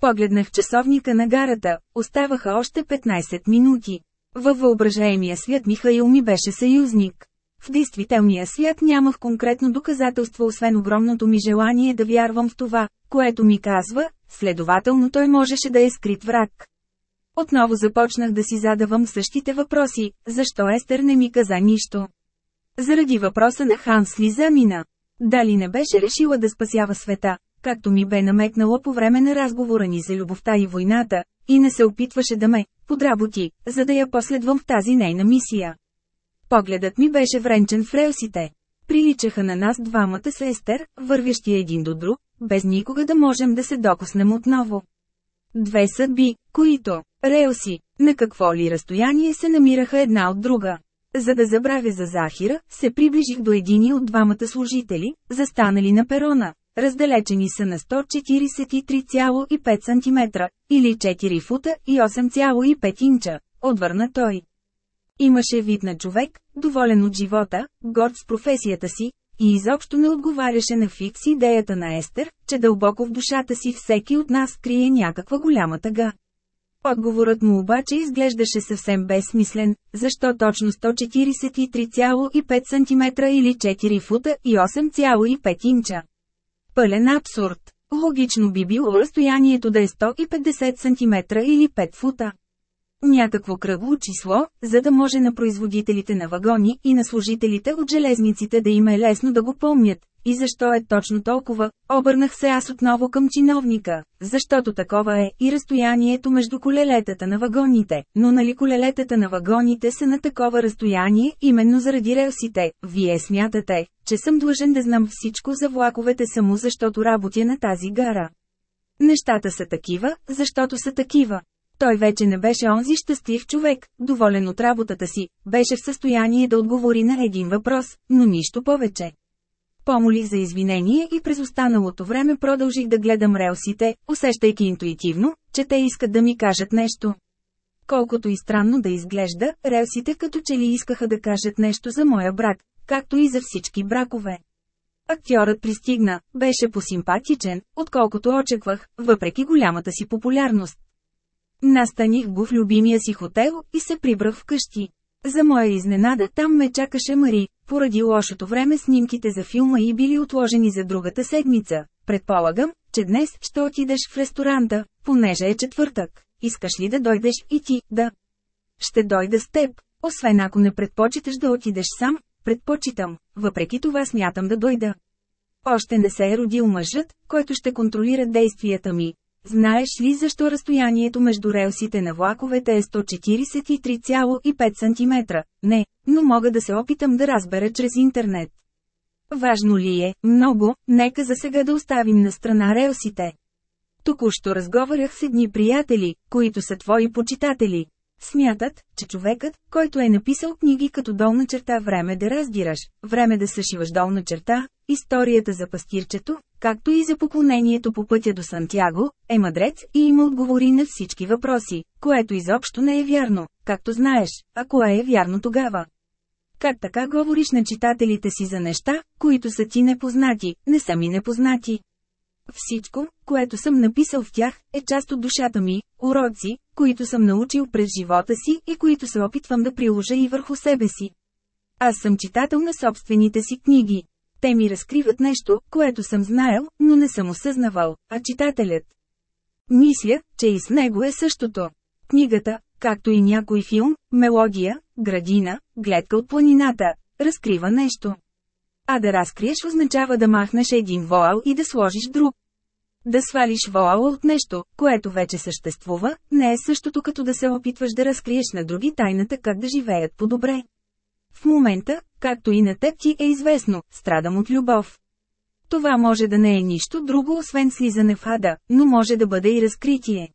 Погледнах часовника на гарата, оставаха още 15 минути. Във въображаемия свят Михаил ми беше съюзник. В действителния свят нямах конкретно доказателство освен огромното ми желание да вярвам в това, което ми казва, следователно той можеше да е скрит враг. Отново започнах да си задавам същите въпроси, защо Естер не ми каза нищо. Заради въпроса на Ханс ли замина? Дали не беше решила да спасява света, както ми бе намекнала по време на разговора ни за любовта и войната, и не се опитваше да ме подработи, за да я последвам в тази нейна мисия. Погледът ми беше вренчен в релсите. Приличаха на нас двамата с Естер, вървящи един до друг, без никога да можем да се докоснем отново. Две съдби, които, релси, на какво ли разстояние се намираха една от друга. За да забравя за Захира, се приближих до едини от двамата служители, застанали на перона. Раздалечени са на 143,5 см, или 4 фута и 8,5 инча, отвърна той. Имаше вид на човек, доволен от живота, горд с професията си, и изобщо не отговаряше на фикс идеята на Естер, че дълбоко в душата си всеки от нас крие някаква голяма тъга. Отговорът му обаче изглеждаше съвсем безсмислен, защо точно 143,5 см или 4 фута и 8,5 инча. Пълен абсурд. Логично би било разстоянието да е 150 см или 5 фута. Някакво кръгло число, за да може на производителите на вагони и на служителите от железниците да им е лесно да го помнят. И защо е точно толкова? Обърнах се аз отново към чиновника, защото такова е и разстоянието между колелетата на вагоните, но нали колелетата на вагоните са на такова разстояние именно заради релсите. Вие смятате, че съм длъжен да знам всичко за влаковете само защото работя на тази гара. Нещата са такива, защото са такива. Той вече не беше онзи щастлив човек, доволен от работата си, беше в състояние да отговори на един въпрос, но нищо повече. Помолих за извинение и през останалото време продължих да гледам релсите, усещайки интуитивно, че те искат да ми кажат нещо. Колкото и странно да изглежда, релсите като че ли искаха да кажат нещо за моя брак, както и за всички бракове. Актьорът пристигна, беше посимпатичен, отколкото очаквах, въпреки голямата си популярност. Настаних го в любимия си хотел и се прибрах вкъщи. За моя изненада там ме чакаше Мари, поради лошото време снимките за филма и били отложени за другата седмица. Предполагам, че днес ще отидеш в ресторанта, понеже е четвъртък. Искаш ли да дойдеш и ти, да? Ще дойда с теб, освен ако не предпочиташ да отидеш сам, предпочитам, въпреки това смятам да дойда. Още не се е родил мъжът, който ще контролира действията ми. Знаеш ли защо разстоянието между релсите на влаковете е 143,5 см? Не, но мога да се опитам да разбера чрез интернет. Важно ли е? Много, нека за сега да оставим на страна релсите. Току-що разговарях с едни приятели, които са твои почитатели. Смятат, че човекът, който е написал книги като долна черта време да раздираш, време да съшиваш долна черта, историята за пастирчето, както и за поклонението по пътя до Сантяго, е мъдрец и има отговори на всички въпроси, което изобщо не е вярно, както знаеш, а кое е вярно тогава. Как така говориш на читателите си за неща, които са ти непознати, не са ми непознати? Всичко, което съм написал в тях, е част от душата ми, уроци, които съм научил през живота си и които се опитвам да приложа и върху себе си. Аз съм читател на собствените си книги. Те ми разкриват нещо, което съм знаел, но не съм осъзнавал, а читателят. Мисля, че и с него е същото. Книгата, както и някой филм, мелодия, градина, гледка от планината, разкрива нещо. А да разкриеш означава да махнеш един воал и да сложиш друг. Да свалиш воала от нещо, което вече съществува, не е същото като да се опитваш да разкриеш на други тайната как да живеят по-добре. В момента, както и на теб ти е известно, страдам от любов. Това може да не е нищо друго освен слизане в ада, но може да бъде и разкритие.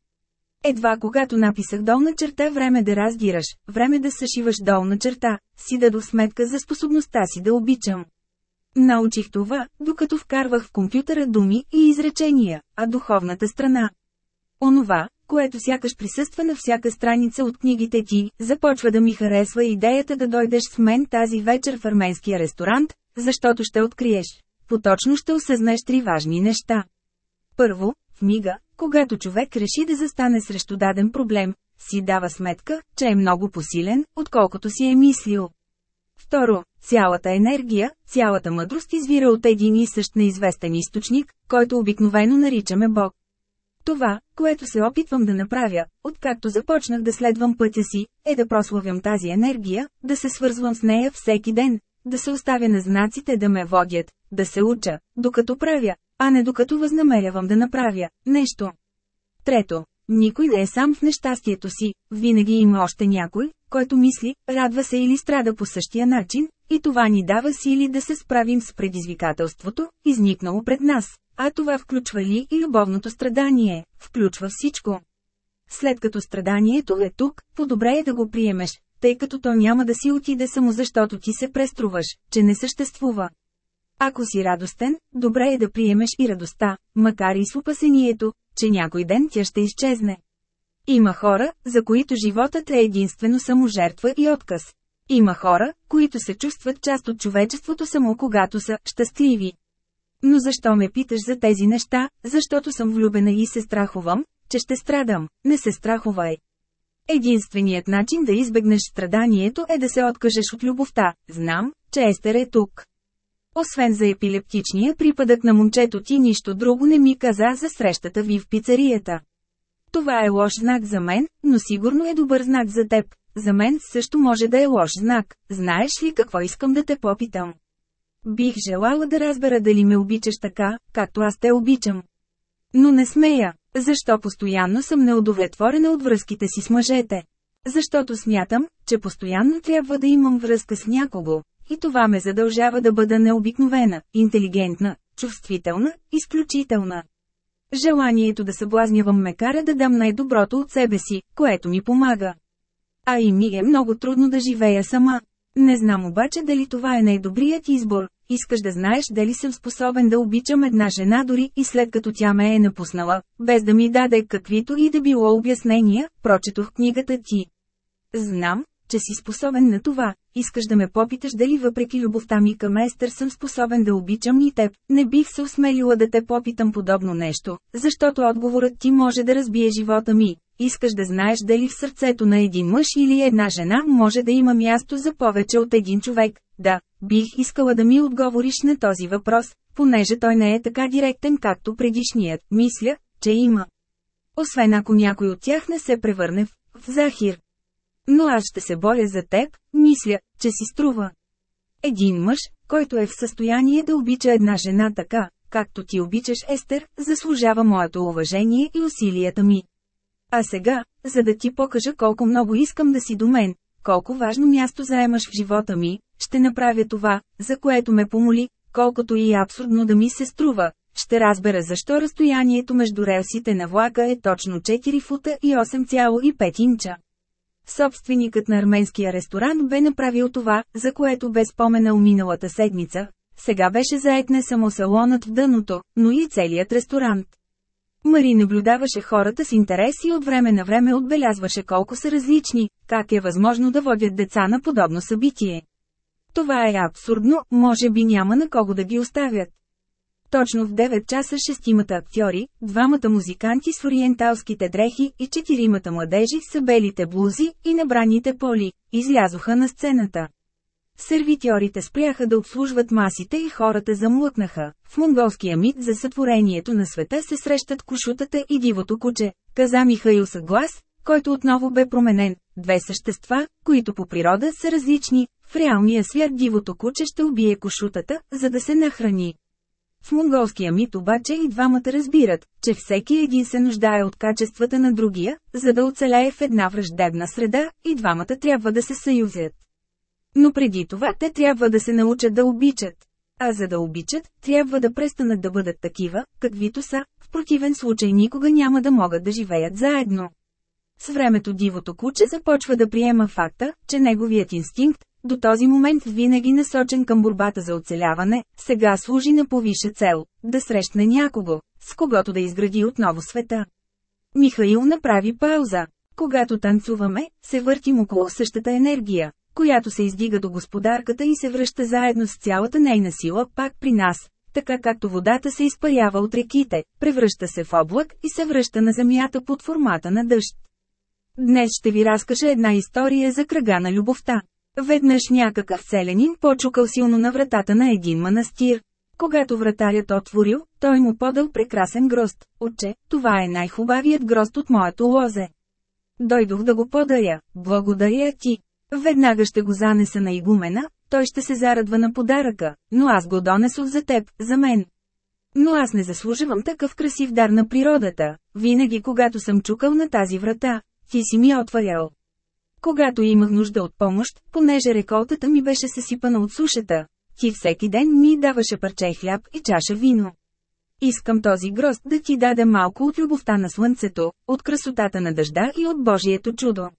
Едва когато написах долна черта време да раздираш, време да съшиваш долна черта, си дадох сметка за способността си да обичам. Научих това, докато вкарвах в компютъра думи и изречения, а духовната страна. Онова, което сякаш присъства на всяка страница от книгите ти, започва да ми харесва идеята да дойдеш с мен тази вечер в арменския ресторант, защото ще откриеш. Поточно ще осъзнаеш три важни неща. Първо, в мига, когато човек реши да застане срещу даден проблем, си дава сметка, че е много посилен, отколкото си е мислил. Второ, цялата енергия, цялата мъдрост извира от един и същ неизвестен източник, който обикновено наричаме Бог. Това, което се опитвам да направя, откакто започнах да следвам пътя си, е да прославям тази енергия, да се свързвам с нея всеки ден, да се оставя на знаците да ме водят, да се уча, докато правя, а не докато възнамерявам да направя нещо. Трето, никой не е сам в нещастието си, винаги има още някой, който мисли, радва се или страда по същия начин, и това ни дава сили да се справим с предизвикателството, изникнало пред нас. А това включва ли и любовното страдание? Включва всичко. След като страданието е тук, по-добре е да го приемеш, тъй като то няма да си отиде само защото ти се преструваш, че не съществува. Ако си радостен, добре е да приемеш и радостта, макар и с опасението, че някой ден тя ще изчезне. Има хора, за които животът е единствено само жертва и отказ. Има хора, които се чувстват част от човечеството само когато са щастливи. Но защо ме питаш за тези неща, защото съм влюбена и се страхувам, че ще страдам, не се страхувай. Единственият начин да избегнеш страданието е да се откажеш от любовта, знам, че Естер е тук. Освен за епилептичния припадък на момчето ти нищо друго не ми каза за срещата ви в пицарията. Това е лош знак за мен, но сигурно е добър знак за теб. За мен също може да е лош знак. Знаеш ли какво искам да те попитам? Бих желала да разбера дали ме обичаш така, както аз те обичам. Но не смея. Защо постоянно съм неудовлетворена от връзките си с мъжете? Защото смятам, че постоянно трябва да имам връзка с някого, и това ме задължава да бъда необикновена, интелигентна, чувствителна, изключителна. Желанието да съблазнявам ме кара да дам най-доброто от себе си, което ми помага. А и ми е много трудно да живея сама. Не знам обаче дали това е най-добрият избор. Искаш да знаеш дали съм способен да обичам една жена дори и след като тя ме е напуснала, без да ми даде каквито и да било обяснения, прочетох книгата ти. Знам, че си способен на това, искаш да ме попиташ дали въпреки любовта ми към Естер съм способен да обичам и теб, не бих се осмелила да те попитам подобно нещо, защото отговорът ти може да разбие живота ми. Искаш да знаеш дали в сърцето на един мъж или една жена може да има място за повече от един човек. Да, бих искала да ми отговориш на този въпрос, понеже той не е така директен както предишният, мисля, че има. Освен ако някой от тях не се превърне в, в Захир. Но аз ще се боря за теб, мисля, че си струва. Един мъж, който е в състояние да обича една жена така, както ти обичаш Естер, заслужава моето уважение и усилията ми. А сега, за да ти покажа колко много искам да си до мен, колко важно място заемаш в живота ми, ще направя това, за което ме помоли, колкото и абсурдно да ми се струва. Ще разбера защо разстоянието между релсите на влака е точно 4 фута и 8,5 инча. Собственикът на арменския ресторант бе направил това, за което бе споменал миналата седмица. Сега беше заед не само салонът в дъното, но и целият ресторант. Мари наблюдаваше хората с интерес и от време на време отбелязваше колко са различни, как е възможно да водят деца на подобно събитие. Това е абсурдно, може би няма на кого да ги оставят. Точно в 9 часа шестимата актьори, двамата музиканти с ориенталските дрехи и четиримата младежи с белите блузи и набраните поли, излязоха на сцената. Сервитьорите спряха да обслужват масите и хората замлъкнаха. В монголския мит за сътворението на света се срещат кошутата и дивото куче, каза Михаил съглас, който отново бе променен. Две същества, които по природа са различни, в реалния свят дивото куче ще убие кошутата, за да се нахрани. В монголския мит обаче и двамата разбират, че всеки един се нуждае от качествата на другия, за да оцелее в една враждебна среда, и двамата трябва да се съюзят. Но преди това те трябва да се научат да обичат. А за да обичат, трябва да престанат да бъдат такива, каквито са, в противен случай никога няма да могат да живеят заедно. С времето дивото куче започва да приема факта, че неговият инстинкт, до този момент винаги насочен към борбата за оцеляване, сега служи на повиша цел – да срещне някого, с когото да изгради отново света. Михаил направи пауза. Когато танцуваме, се въртим около същата енергия, която се издига до господарката и се връща заедно с цялата нейна сила пак при нас, така както водата се изпарява от реките, превръща се в облак и се връща на земята под формата на дъжд. Днес ще ви разкажа една история за кръга на любовта. Веднъж някакъв селенин почукал силно на вратата на един манастир. Когато вратарят отворил, той му подал прекрасен грозд. Отче, това е най-хубавият грозд от моето лозе. Дойдох да го подаря, благодаря ти. Веднага ще го занеса на игумена, той ще се зарадва на подаръка, но аз го донесох за теб, за мен. Но аз не заслужавам такъв красив дар на природата. Винаги когато съм чукал на тази врата, ти си ми отварял. Когато имах нужда от помощ, понеже реколтата ми беше съсипана от сушата, ти всеки ден ми даваше парче хляб и чаша вино. Искам този грозд да ти даде малко от любовта на слънцето, от красотата на дъжда и от Божието чудо.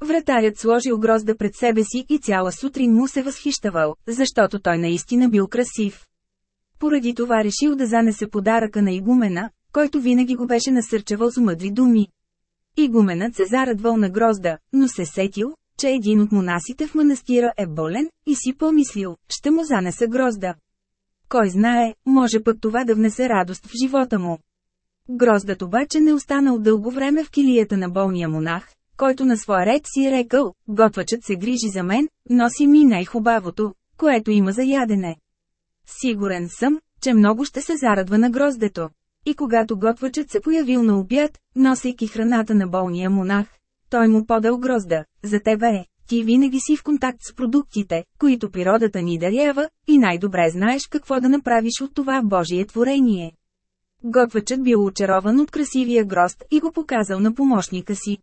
Вратарят сложил грозда пред себе си и цяла сутрин му се възхищавал, защото той наистина бил красив. Поради това решил да занесе подаръка на игумена, който винаги го беше насърчавал с мъдри думи. Игуменът се зарадвал на грозда, но се сетил, че един от монасите в манастира е болен, и си помислил, ще му занесе грозда. Кой знае, може пък това да внесе радост в живота му. Гроздът обаче не останал дълго време в килията на болния монах, който на своя ред си рекал, готвачът се грижи за мен, носи ми най-хубавото, което има за ядене. Сигурен съм, че много ще се зарадва на гроздето. И когато готвачът се появил на обяд, носейки храната на болния монах, той му подал грозда, за тебе е, ти винаги си в контакт с продуктите, които природата ни дарява, и най-добре знаеш какво да направиш от това Божие творение. Готвачът бил очарован от красивия грозд и го показал на помощника си.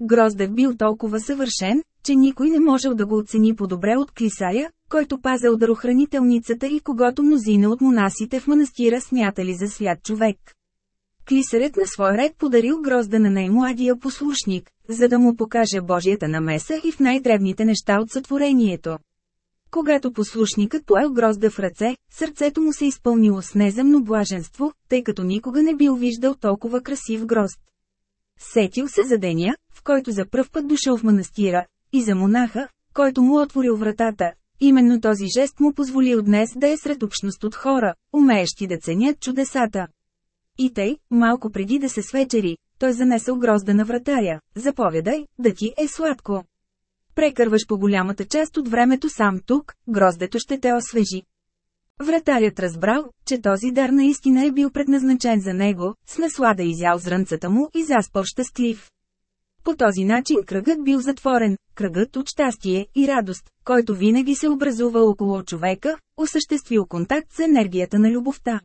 Гроздът бил толкова съвършен, че никой не можел да го оцени по-добре от клисаря, който пазел дарохранителницата и когато мнозина от монасите в манастира смятали за свят човек. Клисарят на свой ред подарил грозда на най-младия послушник, за да му покаже Божията намеса и в най-древните неща от сътворението. Когато послушникът поел грозда в ръце, сърцето му се изпълнило с неземно блаженство, тъй като никога не бил виждал толкова красив грозд. Сетил се за деня, в който за пръв път дошъл в манастира, и за монаха, който му отворил вратата. Именно този жест му позволил днес да е сред общност от хора, умеещи да ценят чудесата. И тъй, малко преди да се свечери, той занесъл грозда на вратаря. Заповядай, да ти е сладко. Прекърваш по голямата част от времето сам тук, гроздето ще те освежи. Вратарят разбрал, че този дар наистина е бил предназначен за него, с наслада изял зрънцата му и заспал щастлив. По този начин кръгът бил затворен, кръгът от щастие и радост, който винаги се образува около човека, осъществил контакт с енергията на любовта.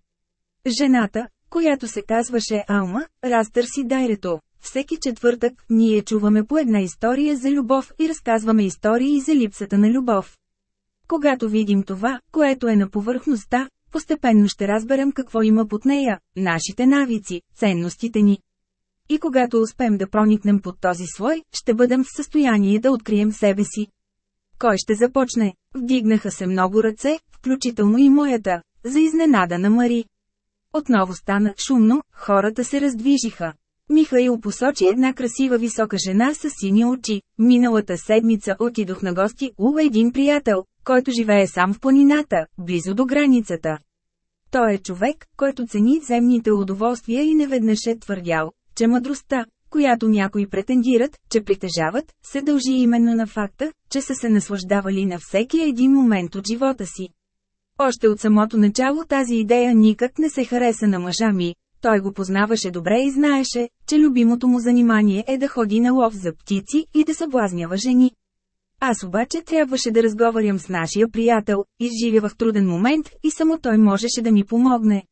Жената, която се казваше Алма, разтърси дайрето. Всеки четвъртък, ние чуваме по една история за любов и разказваме истории за липсата на любов. Когато видим това, което е на повърхността, постепенно ще разберем какво има под нея, нашите навици, ценностите ни. И когато успеем да проникнем под този слой, ще бъдем в състояние да открием себе си. Кой ще започне? Вдигнаха се много ръце, включително и моята, за изненада на Мари. Отново стана шумно, хората се раздвижиха. Михаил посочи една красива висока жена с сини очи. Миналата седмица отидох на гости у един приятел, който живее сам в планината, близо до границата. Той е човек, който цени земните удоволствия и неведнъж е твърдял, че мъдростта, която някои претендират, че притежават, се дължи именно на факта, че са се наслаждавали на всеки един момент от живота си. Още от самото начало тази идея никак не се хареса на мъжа ми, той го познаваше добре и знаеше, че любимото му занимание е да ходи на лов за птици и да съблазнява жени. Аз обаче трябваше да разговарям с нашия приятел, изживявах труден момент и само той можеше да ми помогне.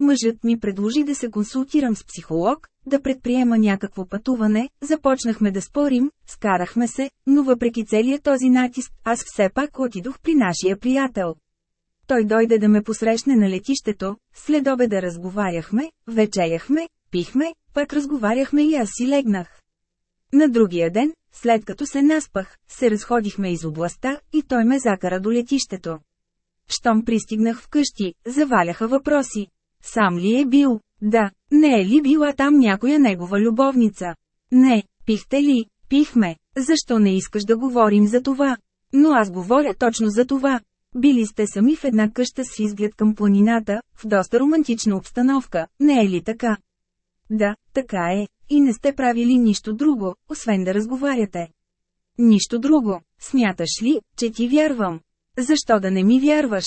Мъжът ми предложи да се консултирам с психолог, да предприема някакво пътуване, започнахме да спорим, скарахме се, но въпреки целият този натиск, аз все пак отидох при нашия приятел. Той дойде да ме посрещне на летището, след обеда разговаряхме, вечеряхме, пихме, пък разговаряхме и аз си легнах. На другия ден, след като се наспах, се разходихме из областта и той ме закара до летището. Щом пристигнах вкъщи, заваляха въпроси. Сам ли е бил? Да. Не е ли била там някоя негова любовница? Не. Пихте ли? Пихме. Защо не искаш да говорим за това? Но аз говоря точно за това. Били сте сами в една къща с изглед към планината, в доста романтична обстановка, не е ли така? Да, така е, и не сте правили нищо друго, освен да разговаряте. Нищо друго. Смяташ ли, че ти вярвам? Защо да не ми вярваш?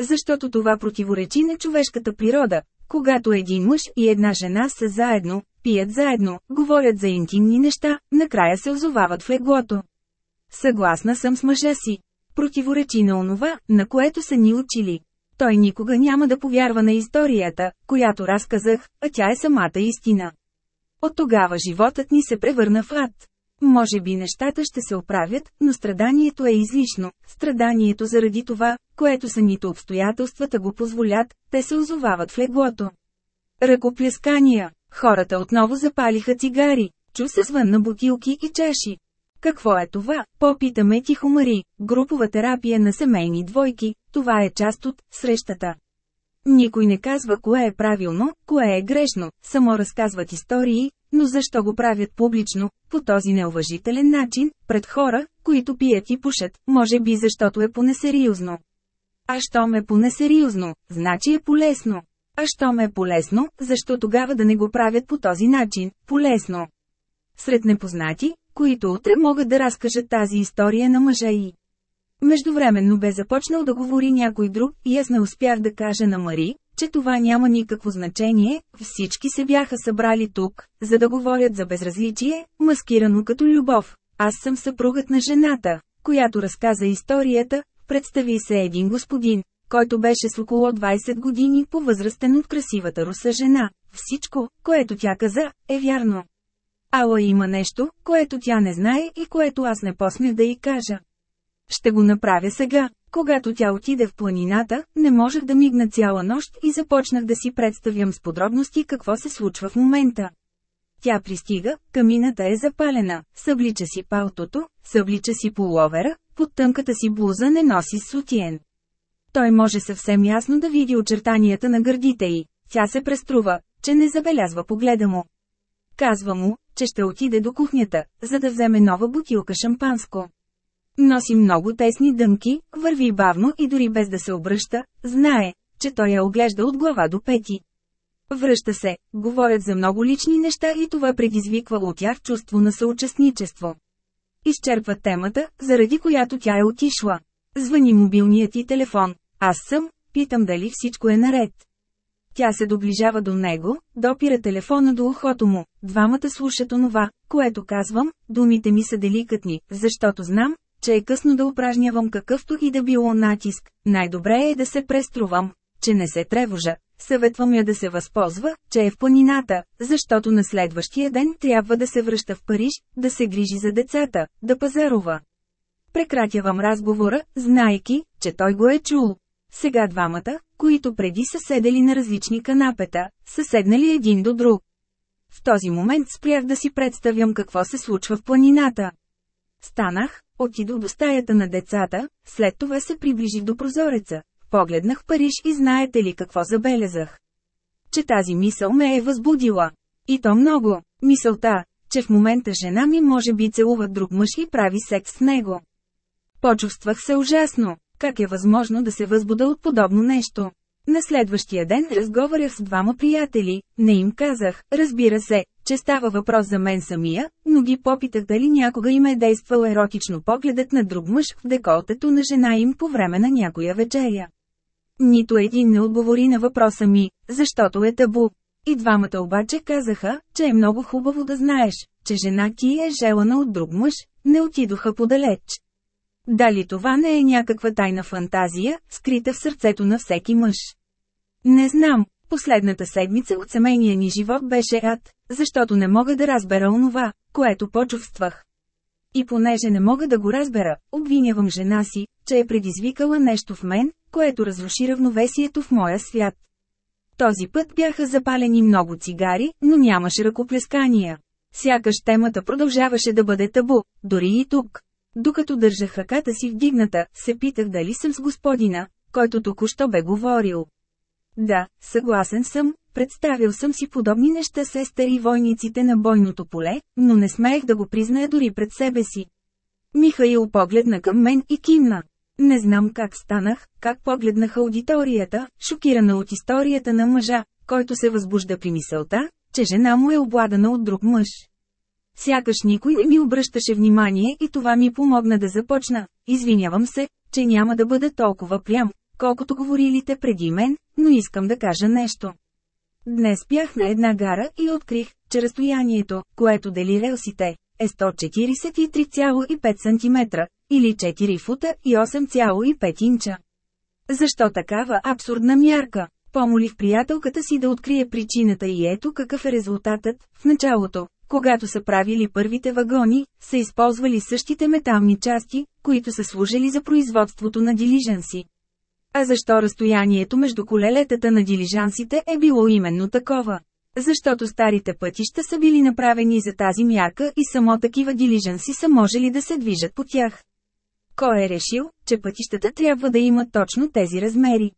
Защото това противоречи на човешката природа, когато един мъж и една жена са заедно, пият заедно, говорят за интимни неща, накрая се озовават в леглото. Съгласна съм с мъжа си. Противоречи на онова, на което са ни учили. Той никога няма да повярва на историята, която разказах, а тя е самата истина. От тогава животът ни се превърна в ад. Може би нещата ще се оправят, но страданието е излишно. Страданието заради това, което са нито обстоятелствата го позволят, те се озовават в леглото. Ръкопляскания. Хората отново запалиха цигари. Чу се звън на бутилки и чаши. Какво е това? Попитаме тихо Мари. Групова терапия на семейни двойки. Това е част от срещата. Никой не казва кое е правилно, кое е грешно, само разказват истории, но защо го правят публично, по този неуважителен начин, пред хора, които пият и пушат, може би защото е понесериозно. А що ме понесериозно, значи е полезно. А що ме е полезно, защо тогава да не го правят по този начин, полезно. Сред непознати, които утре могат да разкажат тази история на мъжа и. Междувременно бе започнал да говори някой друг и аз не успях да кажа на Мари, че това няма никакво значение, всички се бяха събрали тук, за да говорят за безразличие, маскирано като любов. Аз съм съпругът на жената, която разказа историята, представи се един господин, който беше с около 20 години по-възрастен от красивата руса жена. Всичко, което тя каза, е вярно. Ала има нещо, което тя не знае и което аз не посмях да й кажа. Ще го направя сега. Когато тя отиде в планината, не можех да мигна цяла нощ и започнах да си представям с подробности какво се случва в момента. Тя пристига, камината е запалена, съблича си палтото, съблича си половера, под тънката си блуза не носи сутиен. Той може съвсем ясно да види очертанията на гърдите й. Тя се преструва, че не забелязва погледа му. Казва му, че ще отиде до кухнята, за да вземе нова бутилка шампанско. Носи много тесни дънки, върви бавно и дори без да се обръща, знае, че той я оглежда от глава до пети. Връща се, говорят за много лични неща и това предизвиква от тях чувство на съучастничество. Изчерпва темата, заради която тя е отишла. Звъни мобилният ти телефон. Аз съм, питам дали всичко е наред. Тя се доближава до него, допира телефона до ухото му. Двамата слушат онова, което казвам, думите ми са деликатни, защото знам, че е късно да упражнявам какъвто и да било натиск, най-добре е да се преструвам, че не се тревожа, съветвам я да се възползва, че е в планината, защото на следващия ден трябва да се връща в Париж, да се грижи за децата, да пазарува. Прекратявам разговора, знайки, че той го е чул. Сега двамата, които преди са седели на различни канапета, са седнали един до друг. В този момент спрях да си представям какво се случва в планината. Станах, отидох до стаята на децата, след това се приближих до прозореца. Погледнах Париж и знаете ли какво забелязах? Че тази мисъл ме е възбудила. И то много. Мисълта, че в момента жена ми може би целува друг мъж и прави секс с него. Почувствах се ужасно. Как е възможно да се възбуда от подобно нещо? На следващия ден разговарях с двама приятели, не им казах, разбира се, че става въпрос за мен самия, но ги попитах дали някога им е действал еротично погледът на друг мъж в деколтето на жена им по време на някоя вечеря. Нито един не отговори на въпроса ми, защото е табу. И двамата обаче казаха, че е много хубаво да знаеш, че жена ти е желана от друг мъж, не отидоха подалеч. Дали това не е някаква тайна фантазия, скрита в сърцето на всеки мъж? Не знам, последната седмица от семейния ни живот беше ад, защото не мога да разбера онова, което почувствах. И понеже не мога да го разбера, обвинявам жена си, че е предизвикала нещо в мен, което разруши равновесието в моя свят. Този път бяха запалени много цигари, но нямаше ръкоплескания. Сякаш темата продължаваше да бъде табу, дори и тук. Докато държах ръката си вдигната, се питах дали съм с господина, който току-що бе говорил. Да, съгласен съм, представил съм си подобни неща с Естер и войниците на бойното поле, но не смеех да го призная дори пред себе си. Михаил погледна към мен и кимна. Не знам как станах, как погледнаха аудиторията, шокирана от историята на мъжа, който се възбужда при мисълта, че жена му е обладана от друг мъж. Сякаш никой не ми обръщаше внимание и това ми помогна да започна. Извинявам се, че няма да бъда толкова прям, колкото говорилите преди мен, но искам да кажа нещо. Днес бях на една гара и открих, че разстоянието, което дели релсите, е 143,5 см, или 4 фута и 8,5 инча. Защо такава абсурдна мярка? Помолих приятелката си да открие причината и ето какъв е резултатът. В началото, когато са правили първите вагони, са използвали същите метални части, които са служили за производството на дилижанси. А защо разстоянието между колелетата на дилижансите е било именно такова? Защото старите пътища са били направени за тази мярка и само такива дилижанси са можели да се движат по тях. Кой е решил, че пътищата трябва да имат точно тези размери?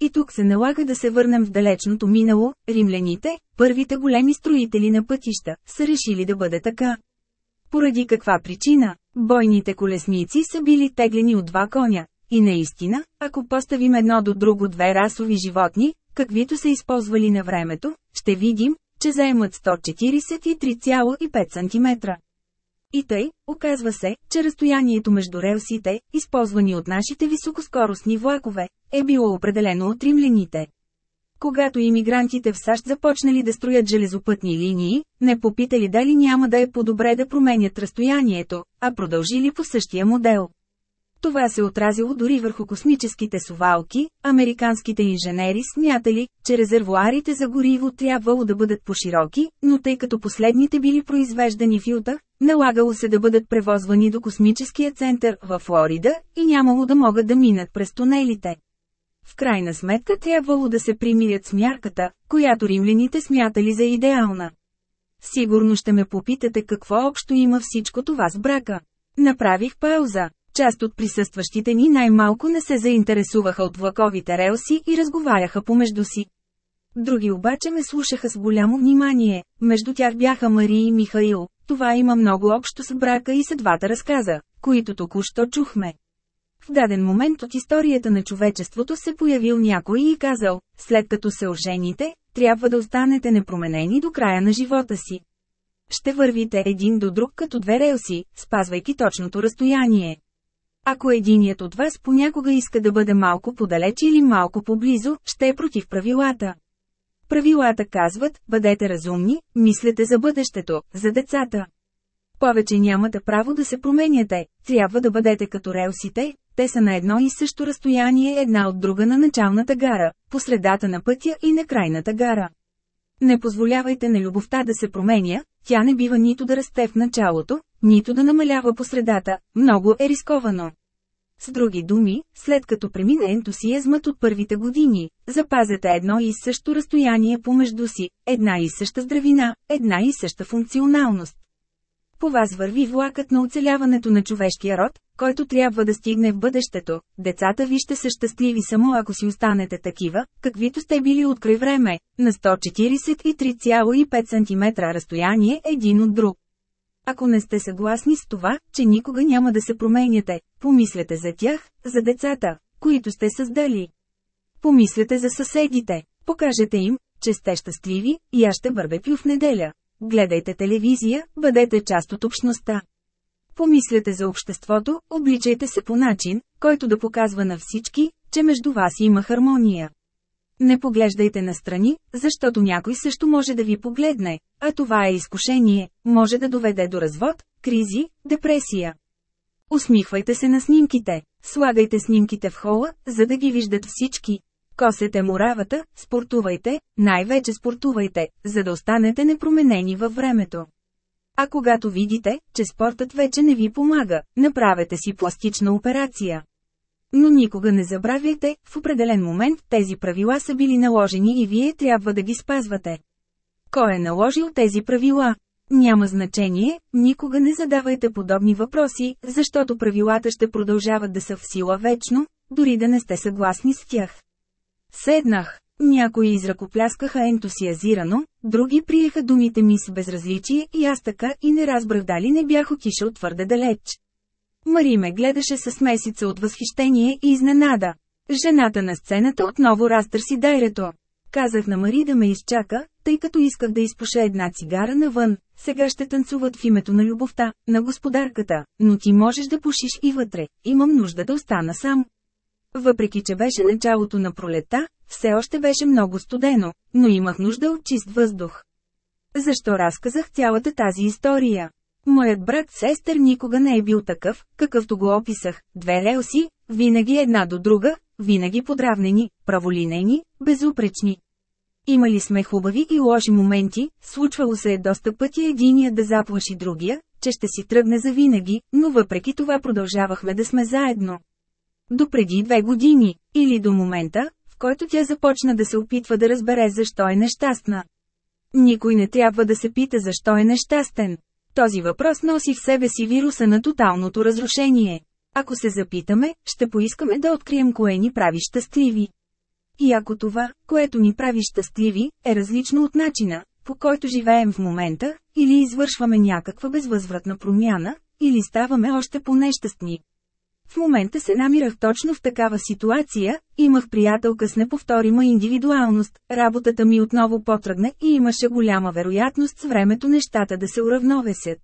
И тук се налага да се върнем в далечното минало, римляните, първите големи строители на пътища, са решили да бъде така. Поради каква причина? Бойните колесници са били теглени от два коня. И наистина, ако поставим едно до друго две расови животни, каквито са използвали на времето, ще видим, че заемат 143,5 см. И тъй, оказва се, че разстоянието между релсите, използвани от нашите високоскоростни влакове, е било определено от римляните. Когато иммигрантите в САЩ започнали да строят железопътни линии, не попитали дали няма да е по-добре да променят разстоянието, а продължили по същия модел. Това се отразило дори върху космическите сувалки, американските инженери смятали, че резервуарите за гориво трябвало да бъдат по-широки, но тъй като последните били произвеждани в Юта, налагало се да бъдат превозвани до космическия център във Флорида и нямало да могат да минат през тунелите. В крайна сметка трябвало да се примирят с мярката, която римляните смятали за идеална. Сигурно ще ме попитате какво общо има всичко това с брака. Направих пауза. Част от присъстващите ни най-малко не се заинтересуваха от влаковите релси и разговаряха помежду си. Други обаче ме слушаха с голямо внимание, между тях бяха Мария и Михаил. Това има много общо с брака и с двата разказа, които току-що чухме. В даден момент от историята на човечеството се появил някой и казал, след като се ожените, трябва да останете непроменени до края на живота си. Ще вървите един до друг като две релси, спазвайки точното разстояние. Ако единият от вас понякога иска да бъде малко подалеч или малко поблизо, ще е против правилата. Правилата казват, бъдете разумни, мислете за бъдещето, за децата. Повече нямате право да се променяте, трябва да бъдете като релсите, те са на едно и също разстояние една от друга на началната гара, по средата на пътя и на крайната гара. Не позволявайте на любовта да се променя, тя не бива нито да расте в началото, нито да намалява по средата, много е рисковано. С други думи, след като премине ентусиазмът от първите години, запазете едно и също разстояние помежду си, една и съща здравина, една и съща функционалност. По вас върви влакът на оцеляването на човешкия род, който трябва да стигне в бъдещето. Децата ви ще са щастливи само ако си останете такива, каквито сте били от край време, на 143,5 см разстояние един от друг. Ако не сте съгласни с това, че никога няма да се променяте, помислете за тях, за децата, които сте създали. Помислете за съседите, покажете им, че сте щастливи, и аз ще бърбекю в неделя. Гледайте телевизия, бъдете част от общността. Помислете за обществото, обличайте се по начин, който да показва на всички, че между вас има хармония. Не поглеждайте настрани, защото някой също може да ви погледне, а това е изкушение, може да доведе до развод, кризи, депресия. Усмихвайте се на снимките, слагайте снимките в хола, за да ги виждат всички. Косете муравата, спортувайте, най-вече спортувайте, за да останете непроменени във времето. А когато видите, че спортът вече не ви помага, направете си пластична операция. Но никога не забравяйте, в определен момент тези правила са били наложени и вие трябва да ги спазвате. Кой е наложил тези правила? Няма значение, никога не задавайте подобни въпроси, защото правилата ще продължават да са в сила вечно, дори да не сте съгласни с тях. Седнах. Някои изръкопляскаха ентусиазирано, други приеха думите ми с безразличие и аз така и не разбрах дали не бях отишъл твърде далеч. Мари ме гледаше с месица от възхищение и изненада. Жената на сцената отново разтърси дайрето. Казах на Мари да ме изчака, тъй като исках да изпуша една цигара навън. Сега ще танцуват в името на любовта, на господарката, но ти можеш да пушиш и вътре. Имам нужда да остана сам. Въпреки, че беше началото на пролета, все още беше много студено, но имах нужда от чист въздух. Защо разказах цялата тази история? Моят брат сестър никога не е бил такъв, какъвто го описах. Две релси, винаги една до друга, винаги подравнени, праволинейни, безупречни. Имали сме хубави и лоши моменти, случвало се е доста пъти единия да заплаши другия, че ще си тръгне за винаги, но въпреки това продължавахме да сме заедно. До преди две години, или до момента, в който тя започна да се опитва да разбере защо е нещастна. Никой не трябва да се пита защо е нещастен. Този въпрос носи в себе си вируса на тоталното разрушение. Ако се запитаме, ще поискаме да открием кое ни прави щастливи. И ако това, което ни прави щастливи, е различно от начина, по който живеем в момента, или извършваме някаква безвъзвратна промяна, или ставаме още по-нещастни. В момента се намирах точно в такава ситуация, имах приятелка с неповторима индивидуалност, работата ми отново потръгна и имаше голяма вероятност с времето нещата да се уравновесят.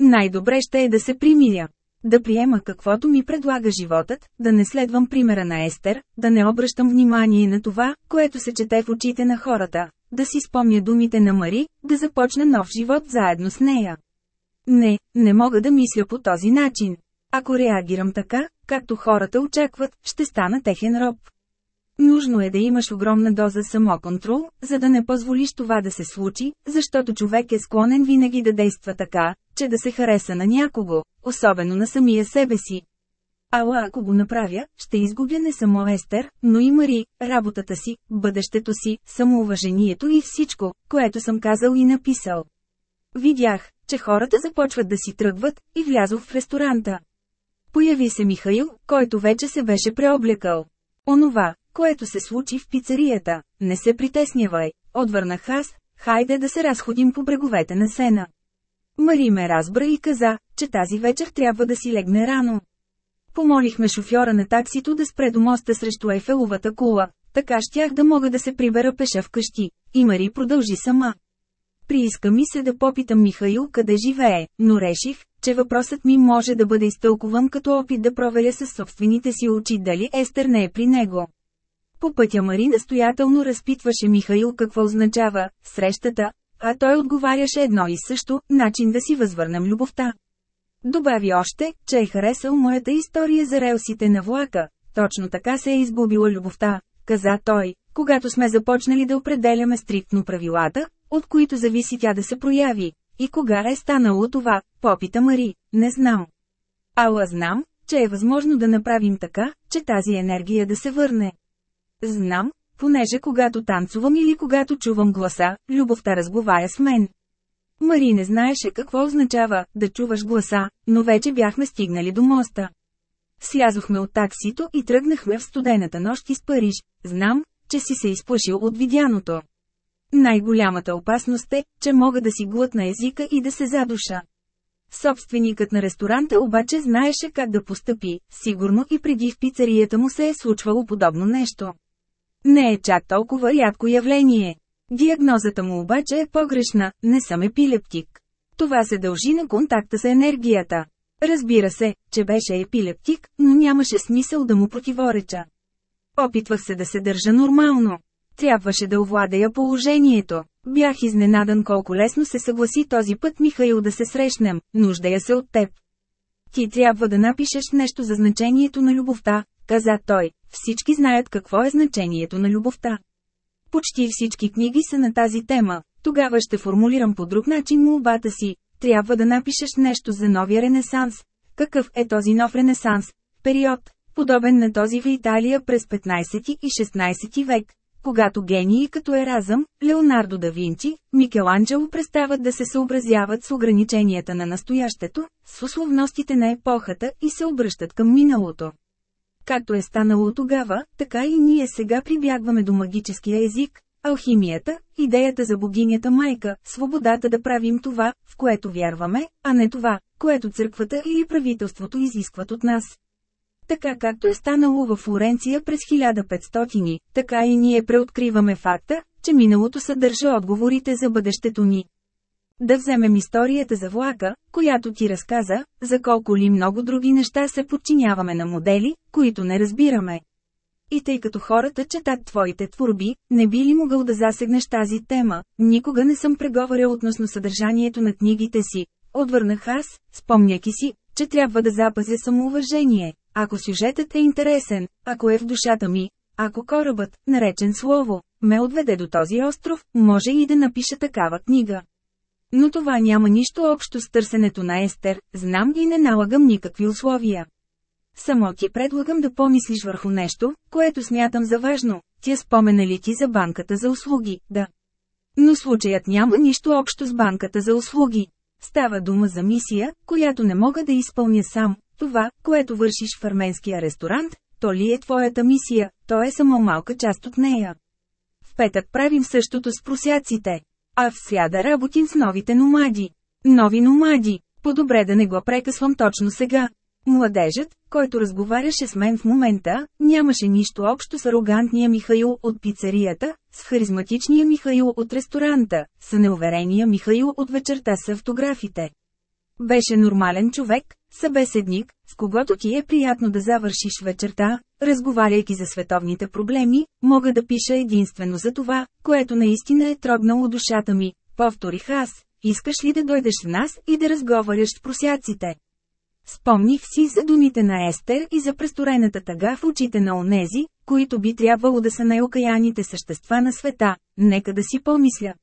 Най-добре ще е да се примиря. Да приема каквото ми предлага животът, да не следвам примера на Естер, да не обръщам внимание на това, което се чете в очите на хората, да си спомня думите на Мари, да започна нов живот заедно с нея. Не, не мога да мисля по този начин. Ако реагирам така, както хората очакват, ще стана техен роб. Нужно е да имаш огромна доза самоконтрол, за да не позволиш това да се случи, защото човек е склонен винаги да действа така, че да се хареса на някого, особено на самия себе си. Ала ако го направя, ще изгубя не само Естер, но и Мари, работата си, бъдещето си, самоуважението и всичко, което съм казал и написал. Видях, че хората започват да си тръгват, и влязох в ресторанта. Появи се Михаил, който вече се беше преоблекал. Онова, което се случи в пицарията, не се притеснявай, отвърнах аз, хайде да се разходим по бреговете на сена. Мари ме разбра и каза, че тази вечер трябва да си легне рано. Помолихме шофьора на таксито да спре до моста срещу Ейфеловата кула, така щях да мога да се прибера пеша вкъщи, и Мари продължи сама. Прииска ми се да попитам Михаил къде живее, но реших, че въпросът ми може да бъде изтълкуван като опит да проверя със собствените си очи дали Естер не е при него. По пътя Мари настоятелно разпитваше Михаил какво означава срещата, а той отговаряше едно и също, начин да си възвърнем любовта. Добави още, че е харесал моята история за релсите на влака. Точно така се е изгубила любовта, каза той, когато сме започнали да определяме стриктно правилата, от които зависи тя да се прояви. И кога е станало това, попита Мари, не знам. Ала знам, че е възможно да направим така, че тази енергия да се върне. Знам, понеже когато танцувам или когато чувам гласа, любовта разговаря с мен. Мари не знаеше какво означава да чуваш гласа, но вече бяхме стигнали до моста. Слязохме от таксито и тръгнахме в студената нощ из Париж. Знам, че си се изплашил от видяното. Най-голямата опасност е, че мога да си глътна езика и да се задуша. Собственикът на ресторанта обаче знаеше как да постъпи, сигурно и преди в пицарията му се е случвало подобно нещо. Не е чак толкова рядко явление. Диагнозата му обаче е погрешна, не съм епилептик. Това се дължи на контакта с енергията. Разбира се, че беше епилептик, но нямаше смисъл да му противореча. Опитвах се да се държа нормално. Трябваше да овладея положението. Бях изненадан колко лесно се съгласи този път Михаил да се срещнем, нуждая се от теб. Ти трябва да напишеш нещо за значението на любовта, каза той. Всички знаят какво е значението на любовта. Почти всички книги са на тази тема. Тогава ще формулирам по друг начин молбата си. Трябва да напишеш нещо за новия ренесанс. Какъв е този нов ренесанс? Период, подобен на този в Италия през 15 и 16 век, когато гении като Еразъм, Леонардо да Винчи, Микеланджело престават да се съобразяват с ограниченията на настоящето, с условностите на епохата и се обръщат към миналото. Както е станало тогава, така и ние сега прибягваме до магическия език, алхимията, идеята за богинята майка, свободата да правим това, в което вярваме, а не това, което църквата или правителството изискват от нас. Така както е станало във Флоренция през 1500, така и ние преоткриваме факта, че миналото съдържа отговорите за бъдещето ни. Да вземем историята за влака, която ти разказа, за колко ли много други неща се подчиняваме на модели, които не разбираме. И тъй като хората четат твоите творби, не би ли могъл да засегнеш тази тема, никога не съм преговарял относно съдържанието на книгите си, отвърнах аз, спомняки си, че трябва да запазя самоуважение, ако сюжетът е интересен, ако е в душата ми, ако корабът, наречен слово, ме отведе до този остров, може и да напиша такава книга. Но това няма нищо общо с търсенето на Естер, знам и не налагам никакви условия. Само ти предлагам да помислиш върху нещо, което смятам за важно. Тя спомена ли ти за банката за услуги? Да. Но случаят няма нищо общо с банката за услуги. Става дума за мисия, която не мога да изпълня сам. Това, което вършиш в арменския ресторант, то ли е твоята мисия, то е само малка част от нея. В петък правим същото с просяците. А в сряда работим с новите номади. Нови номади. По-добре да не го прекъсвам точно сега. Младежът, който разговаряше с мен в момента, нямаше нищо общо с арогантния Михаил от пицарията, с харизматичния Михаил от ресторанта, с неуверения Михаил от вечерта с автографите. Беше нормален човек, събеседник, с когото ти е приятно да завършиш вечерта, разговаряйки за световните проблеми, мога да пиша единствено за това, което наистина е трогнало душата ми, повторих аз, искаш ли да дойдеш в нас и да разговаряш с просяците. Спомних си за думите на Естер и за престорената тъга в очите на онези, които би трябвало да са най-окаяните същества на света, нека да си помисля.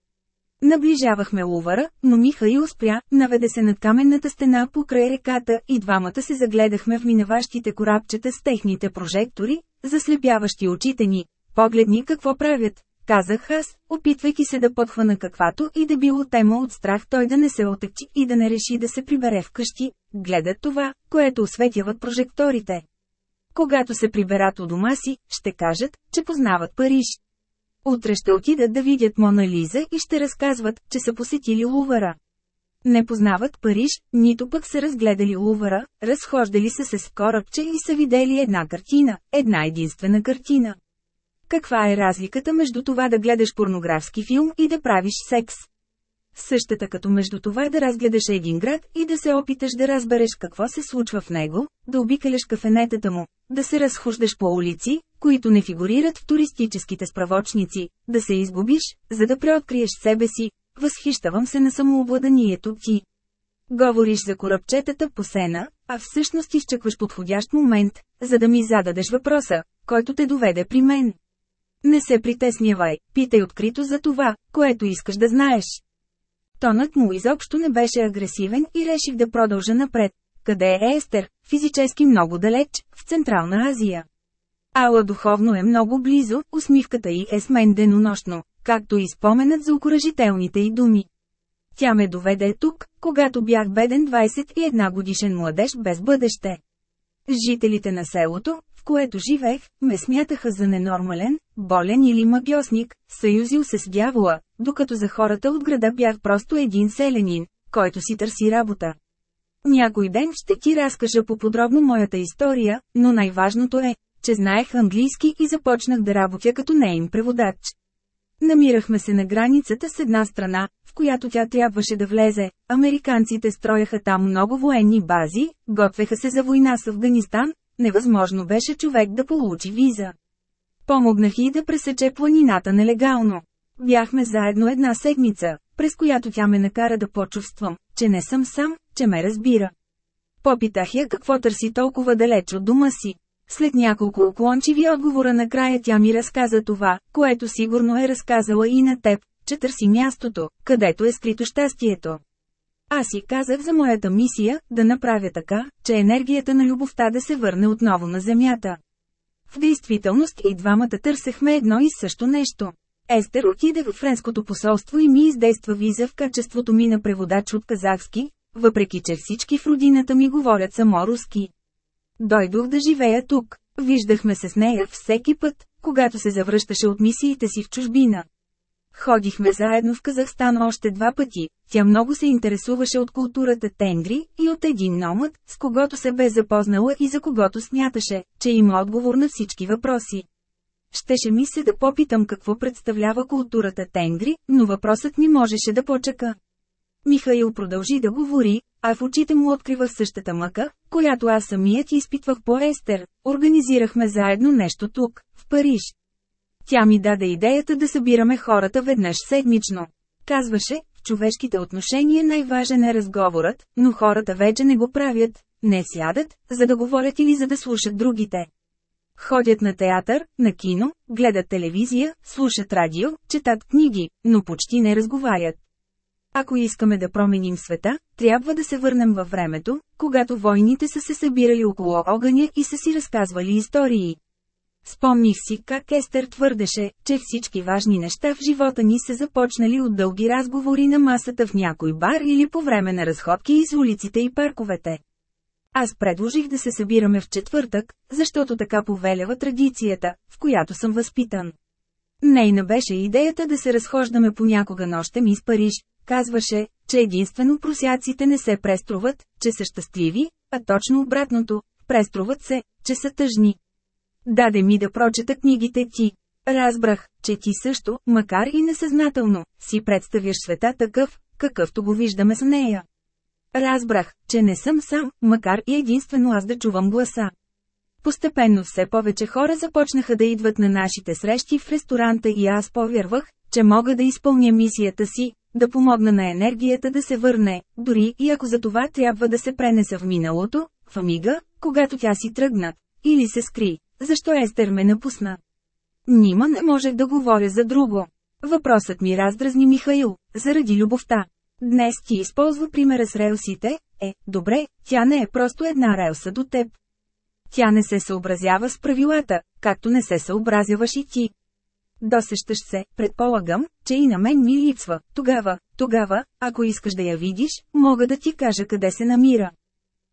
Наближавахме Лувара, но Михаил спря, наведе се над каменната стена покрай реката и двамата се загледахме в минаващите корабчета с техните прожектори, заслепяващи очите ни. Погледни какво правят, казах аз, опитвайки се да подхвана каквато и да било тема от страх той да не се отъкчи и да не реши да се прибере вкъщи, гледат това, което осветяват прожекторите. Когато се приберат у дома си, ще кажат, че познават Париж. Утре ще отидат да видят Мона Лиза и ще разказват, че са посетили Лувара. Не познават Париж, нито пък са разгледали Лувара, разхождали са се с корабче и са видели една картина, една единствена картина. Каква е разликата между това да гледаш порнографски филм и да правиш секс? Същата като между това да разгледаш един град и да се опиташ да разбереш какво се случва в него, да обикаляш кафенетата му, да се разхождаш по улици, които не фигурират в туристическите справочници, да се изгубиш, за да преоткриеш себе си, възхищавам се на самообладанието ти. Говориш за корабчетата по сена, а всъщност изчакваш подходящ момент, за да ми зададеш въпроса, който те доведе при мен. Не се притеснявай, питай открито за това, което искаш да знаеш. Тонът му изобщо не беше агресивен и реших да продължа напред. Къде е Естер? Физически много далеч, в Централна Азия. Ала духовно е много близо, усмивката й е с мен денонощно, както и споменът за окоръжителните й думи. Тя ме доведе тук, когато бях беден 21 годишен младеж без бъдеще. Жителите на селото, в което живеех, ме смятаха за ненормален, болен или магиосник, съюзил се с дявола, докато за хората от града бях просто един селянин, който си търси работа. Някой ден ще ти разкажа по-подробно моята история, но най-важното е, че знаех английски и започнах да работя като нейн преводач. Намирахме се на границата с една страна, в която тя трябваше да влезе. Американците строяха там много военни бази, готвеха се за война с Афганистан, невъзможно беше човек да получи виза. Помогнах и да пресече планината нелегално. Бяхме заедно една седмица, през която тя ме накара да почувствам, че не съм сам, че ме разбира. Попитах я какво търси толкова далеч от дома си. След няколко уклончиви отговора накрая тя ми разказа това, което сигурно е разказала и на теб, че търси мястото, където е скрито щастието. Аз си казах за моята мисия, да направя така, че енергията на любовта да се върне отново на Земята. В действителност и двамата търсехме едно и също нещо. Естер отиде в френското посолство и ми издейства виза в качеството ми на преводач от казахски, въпреки че всички в родината ми говорят само руски. Дойдох да живея тук. Виждахме се с нея всеки път, когато се завръщаше от мисиите си в чужбина. Ходихме заедно в Казахстан още два пъти. Тя много се интересуваше от културата тенгри и от един номът, с когото се бе запознала и за когото смяташе, че има отговор на всички въпроси. Щеше ми се да попитам какво представлява културата тенгри, но въпросът ми можеше да почака. Михаил продължи да говори, а в очите му открива същата мъка, която аз самият изпитвах по Естер. Организирахме заедно нещо тук, в Париж. Тя ми даде идеята да събираме хората веднъж седмично. Казваше, в човешките отношения най-важен е разговорът, но хората вече не го правят, не сядат, за да говорят или за да слушат другите. Ходят на театър, на кино, гледат телевизия, слушат радио, четат книги, но почти не разговарят. Ако искаме да променим света, трябва да се върнем във времето, когато войните са се събирали около огъня и са си разказвали истории. Спомних си как Естер твърдеше, че всички важни неща в живота ни са започнали от дълги разговори на масата в някой бар или по време на разходки из улиците и парковете. Аз предложих да се събираме в четвъртък, защото така повелява традицията, в която съм възпитан. Нейна беше идеята да се разхождаме понякога нощем из Париж, казваше, че единствено просяците не се преструват, че са щастливи, а точно обратното, преструват се, че са тъжни. Даде ми да прочета книгите ти. Разбрах, че ти също, макар и несъзнателно, си представяш света такъв, какъвто го виждаме с нея. Разбрах, че не съм сам, макар и единствено аз да чувам гласа. Постепенно все повече хора започнаха да идват на нашите срещи в ресторанта и аз повярвах, че мога да изпълня мисията си, да помогна на енергията да се върне, дори и ако за това трябва да се пренеса в миналото, в амига, когато тя си тръгна, или се скри, защо Естер ме напусна. Нима не можех да говоря за друго. Въпросът ми раздразни Михаил, заради любовта. Днес ти използва примера с релсите, е, добре, тя не е просто една релса до теб. Тя не се съобразява с правилата, както не се съобразяваш и ти. Досещаш се, предполагам, че и на мен ми липсва. Тогава, тогава, ако искаш да я видиш, мога да ти кажа къде се намира.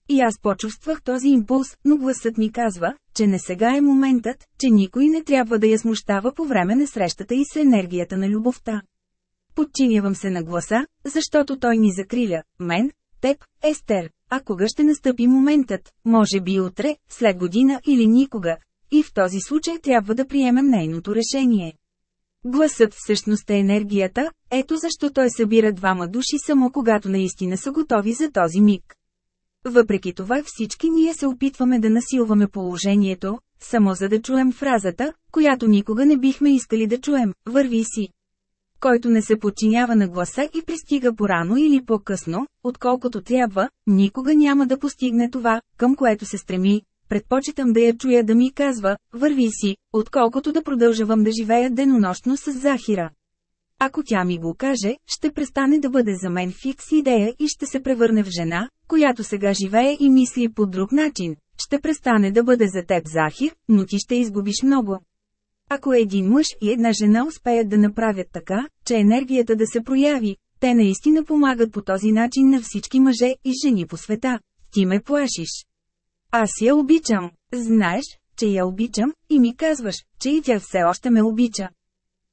И аз почувствах този импулс, но гласът ми казва, че не сега е моментът, че никой не трябва да я смущава по време на срещата и с енергията на любовта. Подчинявам се на гласа, защото той ни закриля, мен, теб, Естер, а кога ще настъпи моментът, може би утре, след година или никога, и в този случай трябва да приемем нейното решение. Гласът всъщност е енергията, ето защо той събира двама души само когато наистина са готови за този миг. Въпреки това всички ние се опитваме да насилваме положението, само за да чуем фразата, която никога не бихме искали да чуем, върви си. Който не се подчинява на гласа и пристига порано или по-късно, отколкото трябва, никога няма да постигне това, към което се стреми. Предпочитам да я чуя да ми казва, върви си, отколкото да продължавам да живея денонощно с Захира. Ако тя ми го каже, ще престане да бъде за мен фикс идея и ще се превърне в жена, която сега живее и мисли по друг начин. Ще престане да бъде за теб Захир, но ти ще изгубиш много. Ако един мъж и една жена успеят да направят така, че енергията да се прояви, те наистина помагат по този начин на всички мъже и жени по света. Ти ме плашиш. Аз я обичам. Знаеш, че я обичам, и ми казваш, че и тя все още ме обича.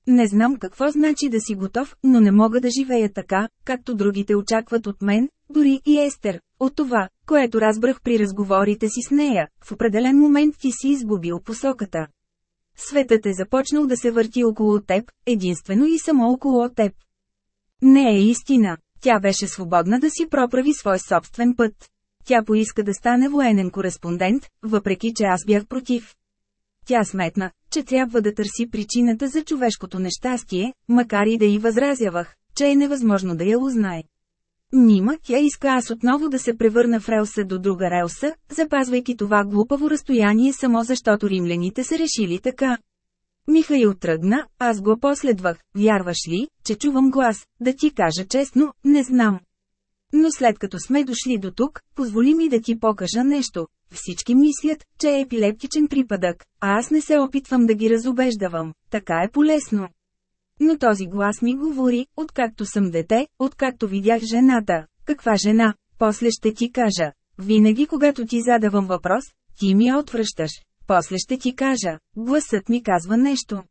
Не знам какво значи да си готов, но не мога да живея така, както другите очакват от мен, дори и Естер. От това, което разбрах при разговорите си с нея, в определен момент ти си изгубил посоката. Светът е започнал да се върти около теб, единствено и само около теб. Не е истина. Тя беше свободна да си проправи свой собствен път. Тя поиска да стане военен кореспондент, въпреки че аз бях против. Тя сметна, че трябва да търси причината за човешкото нещастие, макар и да й възразявах, че е невъзможно да я узнае. Нима тя иска аз отново да се превърна в релса до друга релса, запазвайки това глупаво разстояние само защото римляните са решили така. Михаил тръгна, аз го последвах, вярваш ли, че чувам глас, да ти кажа честно, не знам. Но след като сме дошли до тук, позволи ми да ти покажа нещо. Всички мислят, че е епилептичен припадък, а аз не се опитвам да ги разобеждавам, така е полезно. Но този глас ми говори, откакто съм дете, откакто видях жената. Каква жена? После ще ти кажа. Винаги когато ти задавам въпрос, ти ми отвръщаш. После ще ти кажа. Гласът ми казва нещо.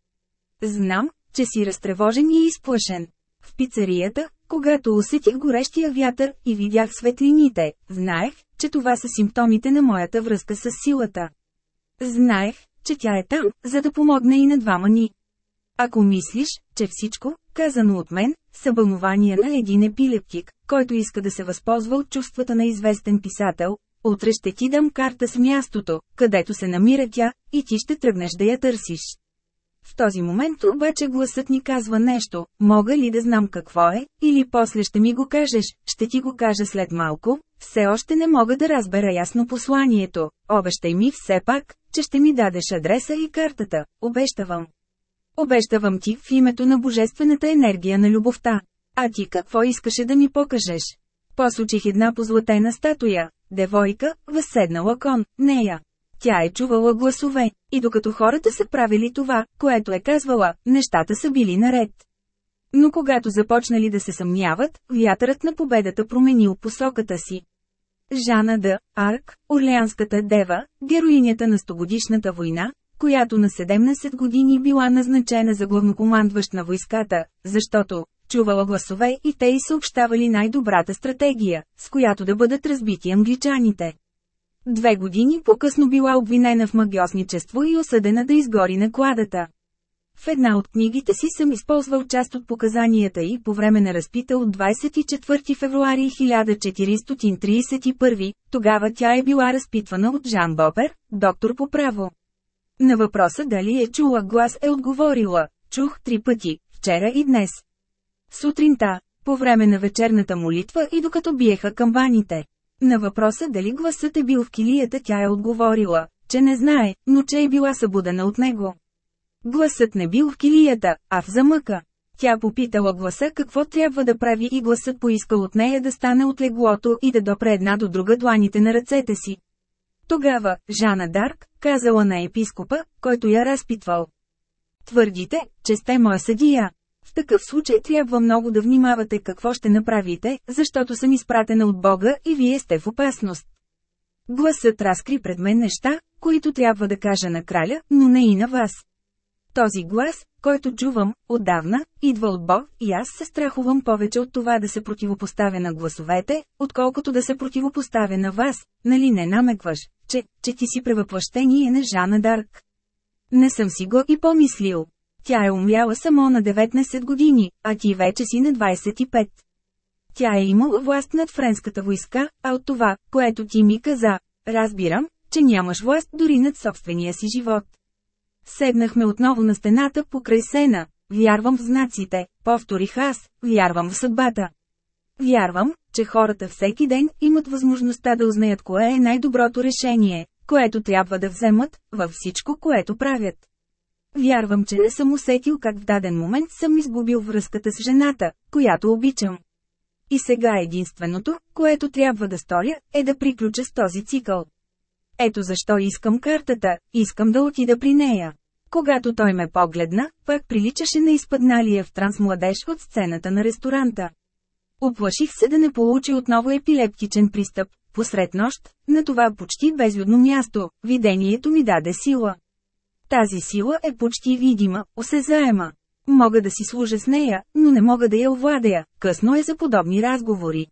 Знам, че си разтревожен и изплашен. В пицарията, когато усетих горещия вятър и видях светлините, знаех, че това са симптомите на моята връзка с силата. Знаех, че тя е там, за да помогне и на двама ни. Ако мислиш, че всичко, казано от мен, са бълнования на един епилептик, който иска да се възползва от чувствата на известен писател, утре ще ти дам карта с мястото, където се намира тя, и ти ще тръгнеш да я търсиш. В този момент обаче гласът ни казва нещо, мога ли да знам какво е, или после ще ми го кажеш, ще ти го кажа след малко, все още не мога да разбера ясно посланието, обещай ми все пак, че ще ми дадеш адреса и картата, обещавам. Обещавам ти в името на божествената енергия на любовта. А ти какво искаше да ми покажеш? Посочих една позлатена статуя, девойка, възседнала кон, нея. Тя е чувала гласове, и докато хората са правили това, което е казвала, нещата са били наред. Но когато започнали да се съмняват, вятърът на победата променил посоката си. Жана Д. Арк, Орлеанската дева, героинята на стогодишната война, която на 17 години била назначена за главнокомандващ на войската, защото чувала гласове и те й съобщавали най-добрата стратегия, с която да бъдат разбити англичаните. Две години по-късно била обвинена в магиосничество и осъдена да изгори на кладата. В една от книгите си съм използвал част от показанията и по време на разпита от 24 февруари 1431, тогава тя е била разпитвана от Жан Бопер, доктор по право. На въпроса дали е чула глас е отговорила, чух три пъти, вчера и днес. Сутринта, по време на вечерната молитва и докато биеха камбаните. На въпроса дали гласът е бил в килията тя е отговорила, че не знае, но че е била събудена от него. Гласът не бил в килията, а в замъка. Тя попитала гласа какво трябва да прави и гласът поискал от нея да стане от леглото и да допре една до друга дланите на ръцете си. Тогава, Жана Дарк, казала на епископа, който я разпитвал. Твърдите, че сте моя съдия. В такъв случай трябва много да внимавате какво ще направите, защото съм изпратена от Бога и вие сте в опасност. Гласът разкри пред мен неща, които трябва да кажа на краля, но не и на вас. Този глас, който чувам, отдавна, идва от Бог и аз се страхувам повече от това да се противопоставя на гласовете, отколкото да се противопоставя на вас, нали не намекваш, че, че ти си превъплъщение на Жана Дарк. Не съм си го и помислил. Тя е умряла само на 19 години, а ти вече си на 25. Тя е имала власт над френската войска, а от това, което ти ми каза, разбирам, че нямаш власт дори над собствения си живот. Седнахме отново на стената покрай сена. вярвам в знаците, повторих аз, вярвам в съдбата. Вярвам, че хората всеки ден имат възможността да узнаят кое е най-доброто решение, което трябва да вземат, във всичко, което правят. Вярвам, че не съм усетил как в даден момент съм изгубил връзката с жената, която обичам. И сега единственото, което трябва да сторя, е да приключа с този цикъл. Ето защо искам картата, искам да отида при нея. Когато той ме погледна, пък приличаше на изпадналия в транс младеж от сцената на ресторанта. Оплаших се да не получи отново епилептичен пристъп. Посред нощ, на това почти безлюдно място, видението ми даде сила. Тази сила е почти видима, осезаема. Мога да си служа с нея, но не мога да я овладея, късно е за подобни разговори.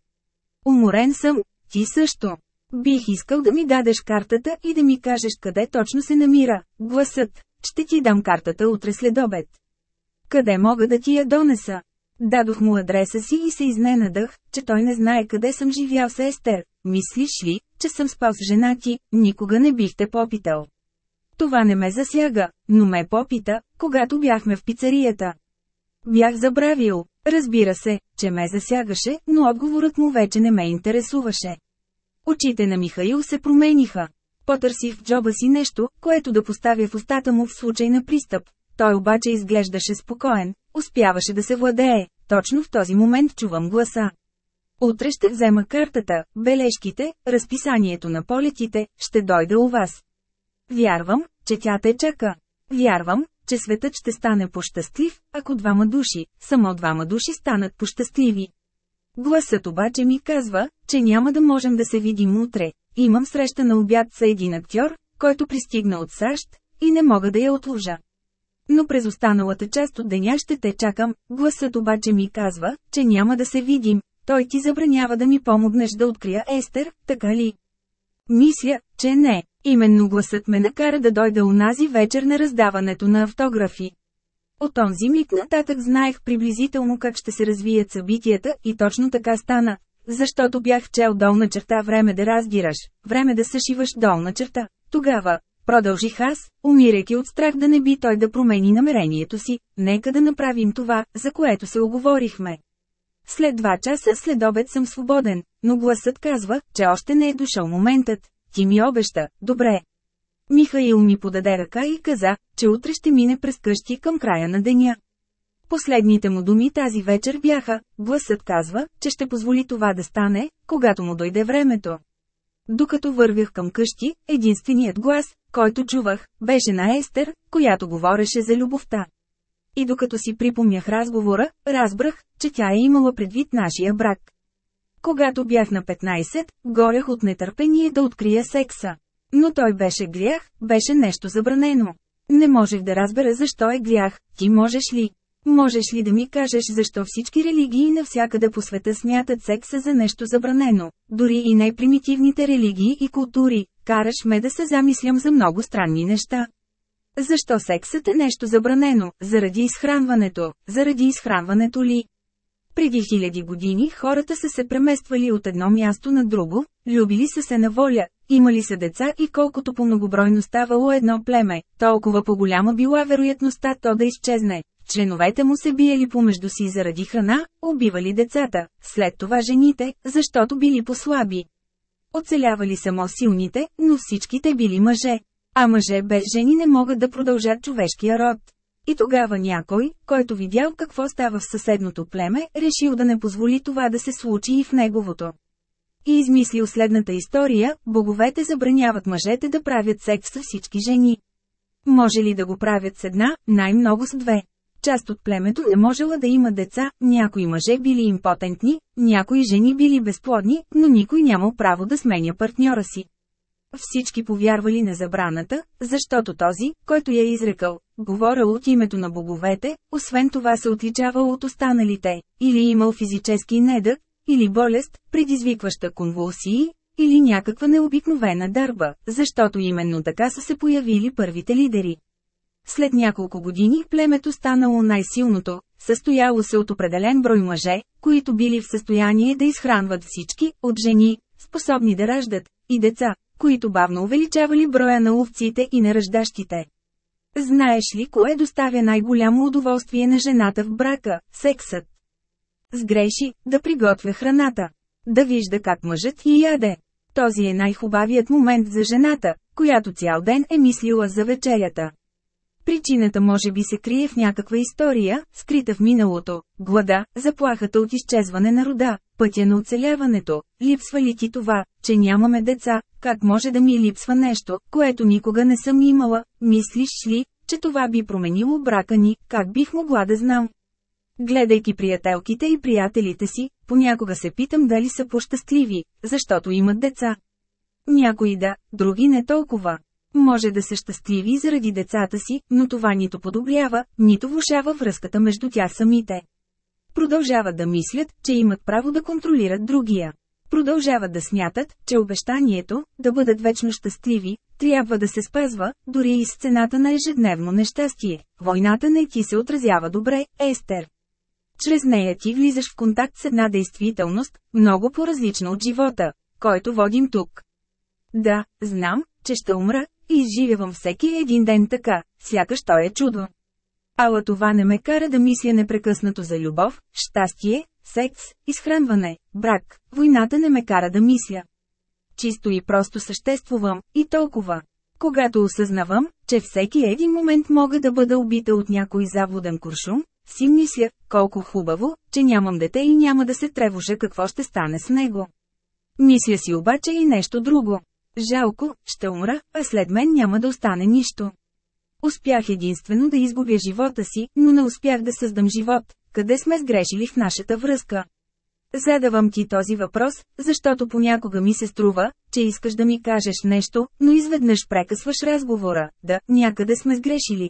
Уморен съм, ти също. Бих искал да ми дадеш картата и да ми кажеш къде точно се намира. Гласът. Ще ти дам картата утре след обед. Къде мога да ти я донеса? Дадох му адреса си и се изненадах, че той не знае къде съм живял с Естер. Мислиш ли, че съм спал с жена ти, никога не бих те попитал. Това не ме засяга, но ме попита, когато бяхме в пицарията. Бях забравил, разбира се, че ме засягаше, но отговорът му вече не ме интересуваше. Очите на Михаил се промениха. Потърсих в джоба си нещо, което да поставя в устата му в случай на пристъп. Той обаче изглеждаше спокоен, успяваше да се владее. Точно в този момент чувам гласа. Утре ще взема картата, бележките, разписанието на полетите, ще дойда у вас. Вярвам, че тя те чака. Вярвам, че светът ще стане пощастлив, ако двама души, само двама души станат пощастливи. Гласът обаче ми казва, че няма да можем да се видим утре. Имам среща на обяд с един актьор, който пристигна от САЩ, и не мога да я отложа. Но през останалата част от деня ще те чакам, гласът обаче ми казва, че няма да се видим. Той ти забранява да ми помогнеш да открия Естер, така ли? Мисля, че не. Именно гласът ме накара да дойда унази вечер на раздаването на автографи. От онзи миг нататък знаех приблизително как ще се развият събитията и точно така стана. Защото бях чел долна черта време да раздираш, време да съшиваш долна черта. Тогава, продължих аз, умирайки от страх да не би той да промени намерението си, нека да направим това, за което се оговорихме. След два часа след обед съм свободен, но гласът казва, че още не е дошъл моментът. Ти ми обеща, добре. Михаил ми подаде ръка и каза, че утре ще мине през къщи към края на деня. Последните му думи тази вечер бяха, гласът казва, че ще позволи това да стане, когато му дойде времето. Докато вървях към къщи, единственият глас, който чувах, беше на Естер, която говореше за любовта. И докато си припомнях разговора, разбрах, че тя е имала предвид нашия брак. Когато бях на 15, горях от нетърпение да открия секса. Но той беше грях, беше нещо забранено. Не можех да разбера защо е грях, ти можеш ли? Можеш ли да ми кажеш защо всички религии навсякъде по света смятат секса за нещо забранено, дори и най-примитивните религии и култури, караш ме да се замислям за много странни неща. Защо сексът е нещо забранено? Заради изхранването. Заради изхранването ли? Преди хиляди години хората са се премествали от едно място на друго, любили са се на воля, имали са деца и колкото по-многобройно ставало едно племе, толкова по-голяма била вероятността то да изчезне. Членовете му се биели помежду си заради храна, убивали децата, след това жените, защото били послаби. Оцелявали само силните, но всичките били мъже. А мъже без жени не могат да продължат човешкия род. И тогава някой, който видял какво става в съседното племе, решил да не позволи това да се случи и в неговото. И измислил следната история, боговете забраняват мъжете да правят секс с всички жени. Може ли да го правят с една, най-много с две? Част от племето не можела да има деца, някои мъже били импотентни, някои жени били безплодни, но никой нямал право да сменя партньора си. Всички повярвали на забраната, защото този, който я е изрекал, говорил от името на боговете, освен това се отличавал от останалите, или имал физически недък, или болест, предизвикваща конвулсии, или някаква необикновена дърба, защото именно така са се появили първите лидери. След няколко години племето станало най-силното, състояло се от определен брой мъже, които били в състояние да изхранват всички, от жени, способни да раждат, и деца, които бавно увеличавали броя на ловците и нераждащите. Знаеш ли кое доставя най-голямо удоволствие на жената в брака – сексът? Сгреши, да приготвя храната. Да вижда как мъжът и яде. Този е най-хубавият момент за жената, която цял ден е мислила за вечерята. Причината може би се крие в някаква история, скрита в миналото, глада, заплахата от изчезване на рода, пътя на оцеляването, липсва ли ти това, че нямаме деца, как може да ми липсва нещо, което никога не съм имала, мислиш ли, че това би променило брака ни, как бих могла да знам? Гледайки приятелките и приятелите си, понякога се питам дали са пощастливи, защото имат деца. Някои да, други не толкова. Може да са щастливи заради децата си, но това нито подобрява, нито влушава връзката между тях самите. Продължават да мислят, че имат право да контролират другия. Продължават да смятат, че обещанието, да бъдат вечно щастливи, трябва да се спазва, дори и с цената на ежедневно нещастие. Войната не ти се отразява добре, Естер. Чрез нея ти влизаш в контакт с една действителност, много по-различна от живота, който водим тук. Да, знам, че ще умра, изживявам всеки един ден така, сякаш той е чудо. Ала това не ме кара да мисля непрекъснато за любов, щастие, секс, изхранване, брак, войната не ме кара да мисля. Чисто и просто съществувам, и толкова. Когато осъзнавам, че всеки един момент мога да бъда убита от някой заводен куршум, си мисля, колко хубаво, че нямам дете и няма да се тревожа какво ще стане с него. Мисля си обаче и нещо друго. Жалко, ще умра, а след мен няма да остане нищо. Успях единствено да изгубя живота си, но не успях да създам живот. Къде сме сгрешили в нашата връзка? Задавам ти този въпрос, защото понякога ми се струва, че искаш да ми кажеш нещо, но изведнъж прекъсваш разговора, да, някъде сме сгрешили.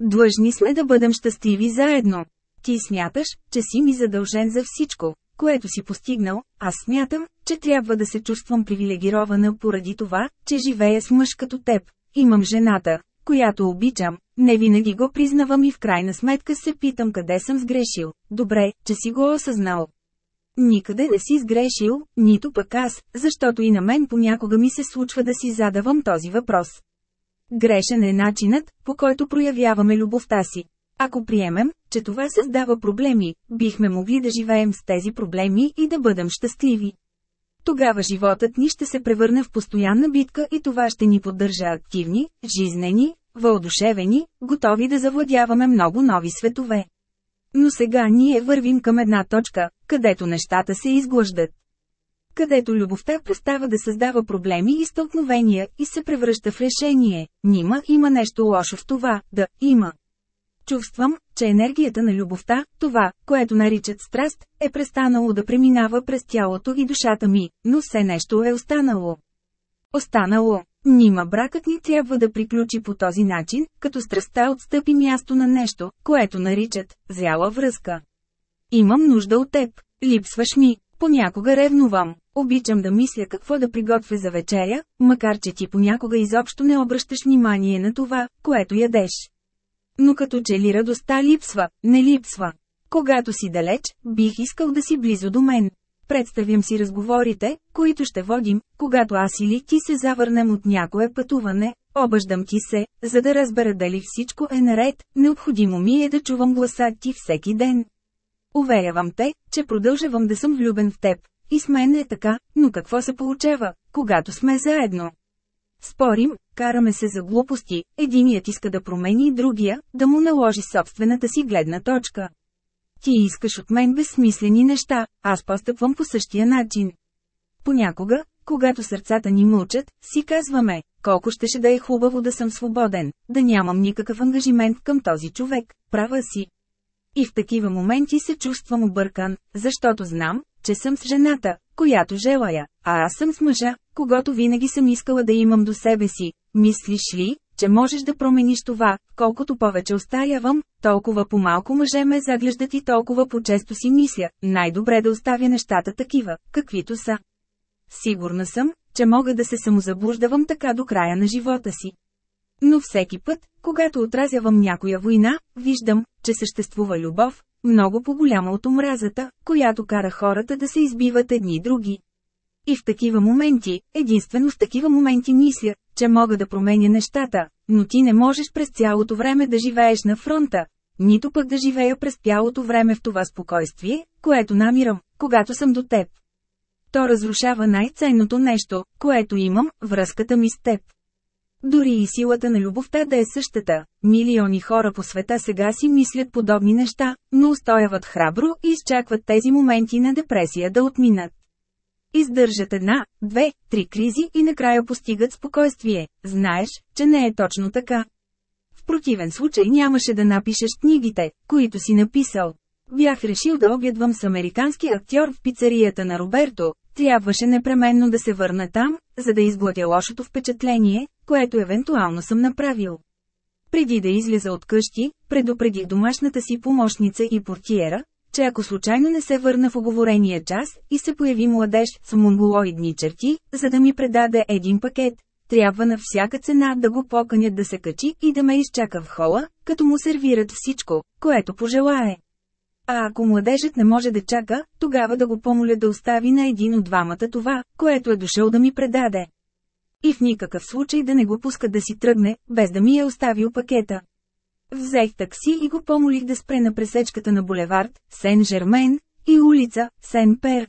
Длъжни сме да бъдем щастливи заедно. Ти смяташ, че си ми задължен за всичко, което си постигнал, аз смятам, че трябва да се чувствам привилегирована поради това, че живея с мъж като теб. Имам жената, която обичам, не винаги го признавам и в крайна сметка се питам къде съм сгрешил. Добре, че си го осъзнал. Никъде не си сгрешил, нито пък аз, защото и на мен понякога ми се случва да си задавам този въпрос. Грешен е начинът, по който проявяваме любовта си. Ако приемем, че това създава проблеми, бихме могли да живеем с тези проблеми и да бъдем щастливи. Тогава животът ни ще се превърне в постоянна битка и това ще ни поддържа активни, жизнени, въодушевени, готови да завладяваме много нови светове. Но сега ние вървим към една точка, където нещата се изглъждат. Където любовта престава да създава проблеми и стълкновения и се превръща в решение. Нима има нещо лошо в това, да, има. Чувствам, че енергията на любовта, това, което наричат страст, е престанало да преминава през тялото и душата ми, но все нещо е останало. Останало. Нима бракът ни трябва да приключи по този начин, като страстта отстъпи място на нещо, което наричат зяла връзка. Имам нужда от теб, липсваш ми, понякога ревнувам, обичам да мисля какво да приготвя за вечеря, макар че ти понякога изобщо не обръщаш внимание на това, което ядеш. Но като че ли радостта липсва, не липсва. Когато си далеч, бих искал да си близо до мен. Представям си разговорите, които ще водим, когато аз или ти се завърнем от някое пътуване, обаждам ти се, за да разбера дали всичко е наред, необходимо ми е да чувам гласа ти всеки ден. Уверявам те, че продължавам да съм влюбен в теб. И с мен е така, но какво се получава, когато сме заедно? Спорим, караме се за глупости, единият иска да промени другия, да му наложи собствената си гледна точка. Ти искаш от мен безсмислени неща, аз постъпвам по същия начин. Понякога, когато сърцата ни мълчат, си казваме, колко щеше да е хубаво да съм свободен, да нямам никакъв ангажимент към този човек, права си. И в такива моменти се чувствам объркан, защото знам, че съм с жената, която желая, а аз съм с мъжа, когато винаги съм искала да имам до себе си. Мислиш ли, че можеш да промениш това, колкото повече остарявам, толкова по-малко мъже ме заглеждат и толкова по-често си мисля, най-добре да оставя нещата такива, каквито са. Сигурна съм, че мога да се самозаблуждавам така до края на живота си. Но всеки път, когато отразявам някоя война, виждам, че съществува любов, много по-голяма от омразата, която кара хората да се избиват едни други. И в такива моменти, единствено в такива моменти мисля, че мога да променя нещата, но ти не можеш през цялото време да живееш на фронта, нито пък да живея през цялото време в това спокойствие, което намирам, когато съм до теб. То разрушава най-ценното нещо, което имам – връзката ми с теб. Дори и силата на любовта да е същата, милиони хора по света сега си мислят подобни неща, но устояват храбро и изчакват тези моменти на депресия да отминат. Издържат една, две, три кризи и накрая постигат спокойствие. Знаеш, че не е точно така. В противен случай нямаше да напишеш книгите, които си написал. Бях решил да обядвам с американски актьор в пицарията на Роберто. Трябваше непременно да се върна там, за да изгладя лошото впечатление, което евентуално съм направил. Преди да изляза от къщи, предупредих домашната си помощница и портиера, че ако случайно не се върна в оговорения час и се появи младеж с монголоидни черти, за да ми предаде един пакет, трябва на всяка цена да го поканят да се качи и да ме изчака в хола, като му сервират всичко, което пожелае. А ако младежът не може да чака, тогава да го помоля да остави на един от двамата това, което е дошъл да ми предаде. И в никакъв случай да не го пуска да си тръгне, без да ми е оставил пакета. Взех такси и го помолих да спре на пресечката на булевард, Сен-Жермен, и улица, Сен-Пер.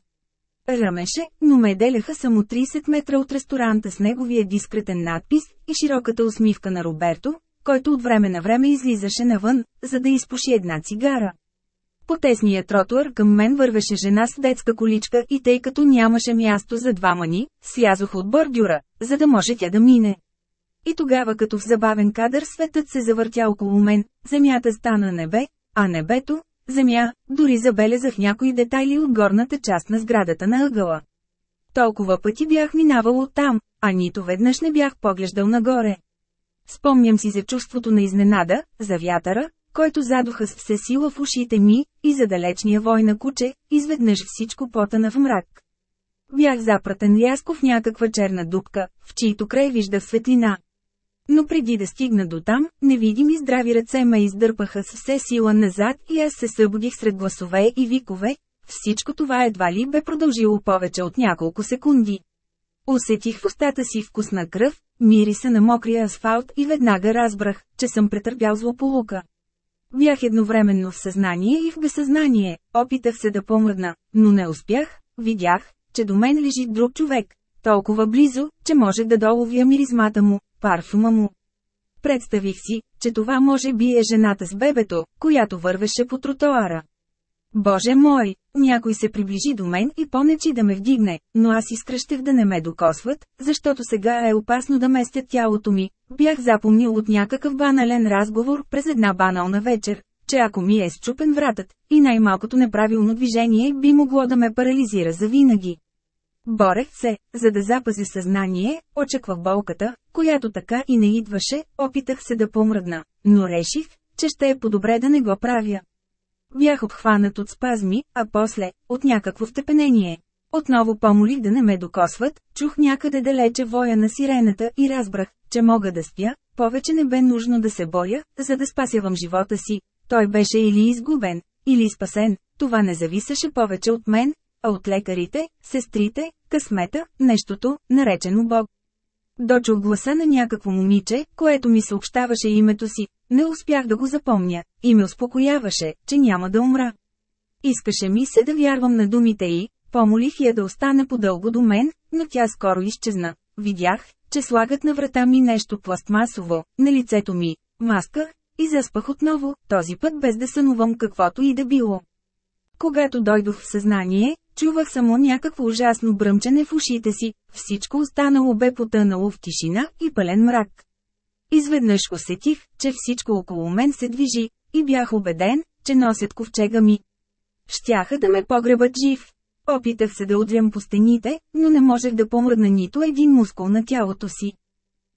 Ръмеше, но ме деляха само 30 метра от ресторанта с неговия дискретен надпис и широката усмивка на Роберто, който от време на време излизаше навън, за да изпуши една цигара. По тесния тротуар към мен вървеше жена с детска количка и тъй като нямаше място за двама ни, слязох от бордюра, за да може тя да мине. И тогава като в забавен кадър светът се завъртя около мен, земята стана небе, а небето – земя, дори забелезах някои детайли от горната част на сградата на ъгъла. Толкова пъти бях минавал оттам, а нито веднъж не бях поглеждал нагоре. Спомням си за чувството на изненада, за вятъра, който задуха с все сила в ушите ми, и за далечния вой на куче, изведнъж всичко потана в мрак. Бях запратен рязко в някаква черна дупка, в чието край виждах светлина. Но преди да стигна до там, невидими здрави ръце ме издърпаха с все сила назад и аз се събудих сред гласове и викове. Всичко това едва ли бе продължило повече от няколко секунди. Усетих в устата си вкус на кръв, мириса на мокрия асфалт и веднага разбрах, че съм претърпял злополука. Бях едновременно в съзнание и в безсъзнание, опитах се да помръдна, но не успях, видях, че до мен лежи друг човек, толкова близо, че може да доловя миризмата му, парфума му. Представих си, че това може би е жената с бебето, която вървеше по тротоара. Боже мой, някой се приближи до мен и понечи да ме вдигне, но аз изкръщех да не ме докосват, защото сега е опасно да местят тялото ми. Бях запомнил от някакъв банален разговор през една банална вечер, че ако ми е счупен вратът, и най-малкото неправилно движение би могло да ме парализира завинаги. Борех се, за да запази съзнание, очаквах болката, която така и не идваше, опитах се да помръдна, но реших, че ще е по-добре да не го правя. Бях обхванат от спазми, а после, от някакво втепенение. Отново помолих да не ме докосват, чух някъде далече воя на сирената и разбрах, че мога да спя, повече не бе нужно да се боя, за да спасявам живота си. Той беше или изгубен, или спасен, това не зависеше повече от мен, а от лекарите, сестрите, късмета, нещото, наречено Бог. Дочух гласа на някакво момиче, което ми съобщаваше името си, не успях да го запомня, и ме успокояваше, че няма да умра. Искаше ми се да вярвам на думите й, помолих я да остане подълго до мен, но тя скоро изчезна. Видях, че слагат на врата ми нещо пластмасово, на лицето ми, маска, и заспах отново, този път без да сънувам каквото и да било. Когато дойдох в съзнание, чувах само някакво ужасно бръмчене в ушите си, всичко останало бе потънало в тишина и пълен мрак. Изведнъж усетих, че всичко около мен се движи, и бях убеден, че носят ковчега ми. Щяха да ме погребат жив. Опитах се да удрям по стените, но не можех да помръдна нито един мускул на тялото си.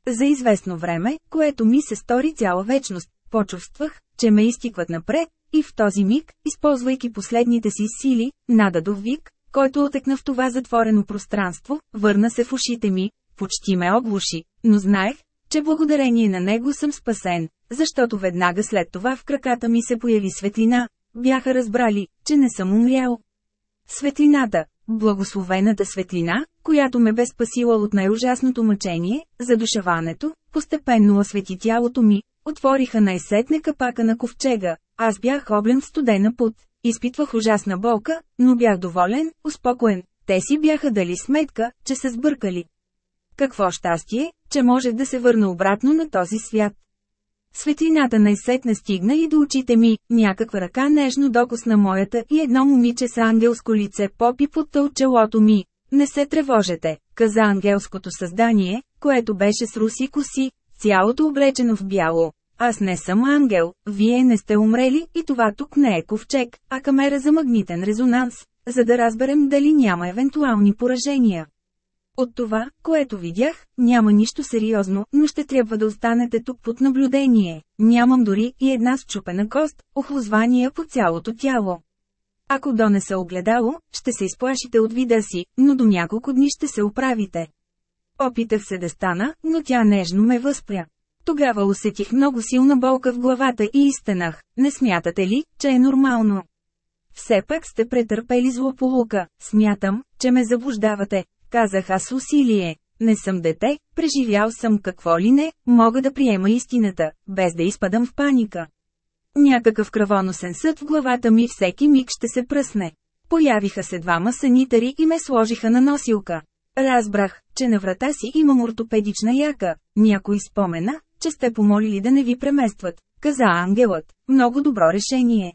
За известно време, което ми се стори цяла вечност, почувствах, че ме изтикват напред, и в този миг, използвайки последните си сили, нададох вик, който отекна в това затворено пространство, върна се в ушите ми, почти ме оглуши, но знаех, че благодарение на него съм спасен, защото веднага след това в краката ми се появи светлина, бяха разбрали, че не съм умрял. Светлината, благословената светлина, която ме бе спасила от най-ужасното мъчение, задушаването, постепенно освети тялото ми, отвориха най-сетне капака на ковчега, аз бях облен в студена пот, изпитвах ужасна болка, но бях доволен, успокоен, те си бяха дали сметка, че се сбъркали. Какво щастие, че може да се върна обратно на този свят. Светлината най-сетне стигна и до очите ми, някаква ръка нежно докосна моята и едно момиче с ангелско лице попи под челото ми. Не се тревожете, каза ангелското създание, което беше с руси коси, цялото облечено в бяло. Аз не съм ангел, вие не сте умрели и това тук не е ковчег, а камера за магнитен резонанс, за да разберем дали няма евентуални поражения. От това, което видях, няма нищо сериозно, но ще трябва да останете тук под наблюдение. Нямам дори и една счупена кост, охлозвания по цялото тяло. Ако донеса огледало, ще се изплашите от вида си, но до няколко дни ще се оправите. Опитах се да стана, но тя нежно ме възпря. Тогава усетих много силна болка в главата и изтенах. Не смятате ли, че е нормално? Все пак сте претърпели злополука, смятам, че ме заблуждавате, казах аз усилие. Не съм дете, преживял съм какво ли не, мога да приема истината, без да изпадам в паника. Някакъв кръвоносен съд в главата ми всеки миг ще се пръсне. Появиха се двама санитари и ме сложиха на носилка. Разбрах, че на врата си имам ортопедична яка. Някой спомена, че сте помолили да не ви преместват, каза ангелът. Много добро решение.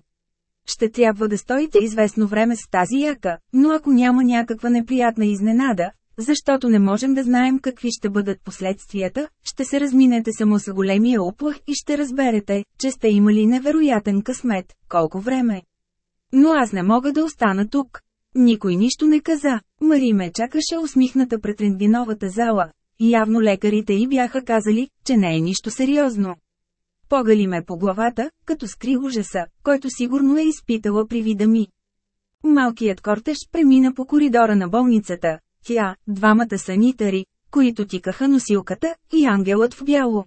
Ще трябва да стоите известно време с тази яка, но ако няма някаква неприятна изненада, защото не можем да знаем какви ще бъдат последствията, ще се разминете само с големия оплах и ще разберете, че сте имали невероятен късмет, колко време. Но аз не мога да остана тук. Никой нищо не каза. Мари ме чакаше усмихната пред рентгеновата зала. Явно лекарите й бяха казали, че не е нищо сериозно. Погали ме по главата, като скри ужаса, който сигурно е изпитала при вида ми. Малкият кортеж премина по коридора на болницата. Тя, двамата санитари, които тикаха носилката, и ангелът в бяло.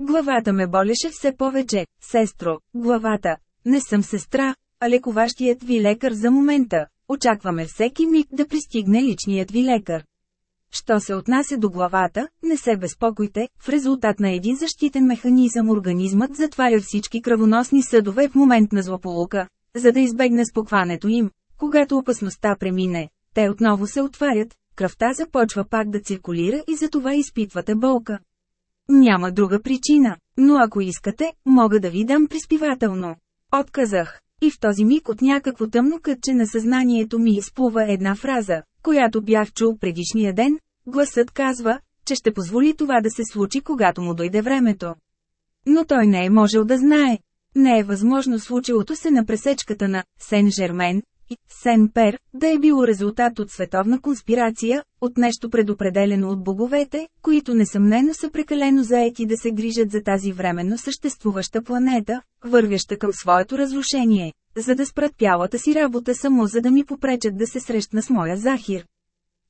Главата ме болеше все повече, сестро, главата. Не съм сестра, а лекуващият ви лекар за момента. Очакваме всеки миг да пристигне личният ви лекар. Що се отнася до главата, не се безпокойте, в резултат на един защитен механизъм организмът затваря всички кръвоносни съдове в момент на злополука, за да избегне спокването им. Когато опасността премине, те отново се отварят, кръвта започва пак да циркулира и затова изпитвате болка. Няма друга причина, но ако искате, мога да ви дам приспивателно. Отказах. И в този миг от някакво тъмно кътче на съзнанието ми изплува една фраза, която бях чул предишния ден, гласът казва, че ще позволи това да се случи когато му дойде времето. Но той не е можел да знае. Не е възможно случилото се на пресечката на Сен-Жермен Сен-Пер да е било резултат от световна конспирация, от нещо предопределено от боговете, които несъмнено са прекалено заети да се грижат за тази временно съществуваща планета, вървяща към своето разрушение, за да спрат пялата си работа само за да ми попречат да се срещна с моя Захир.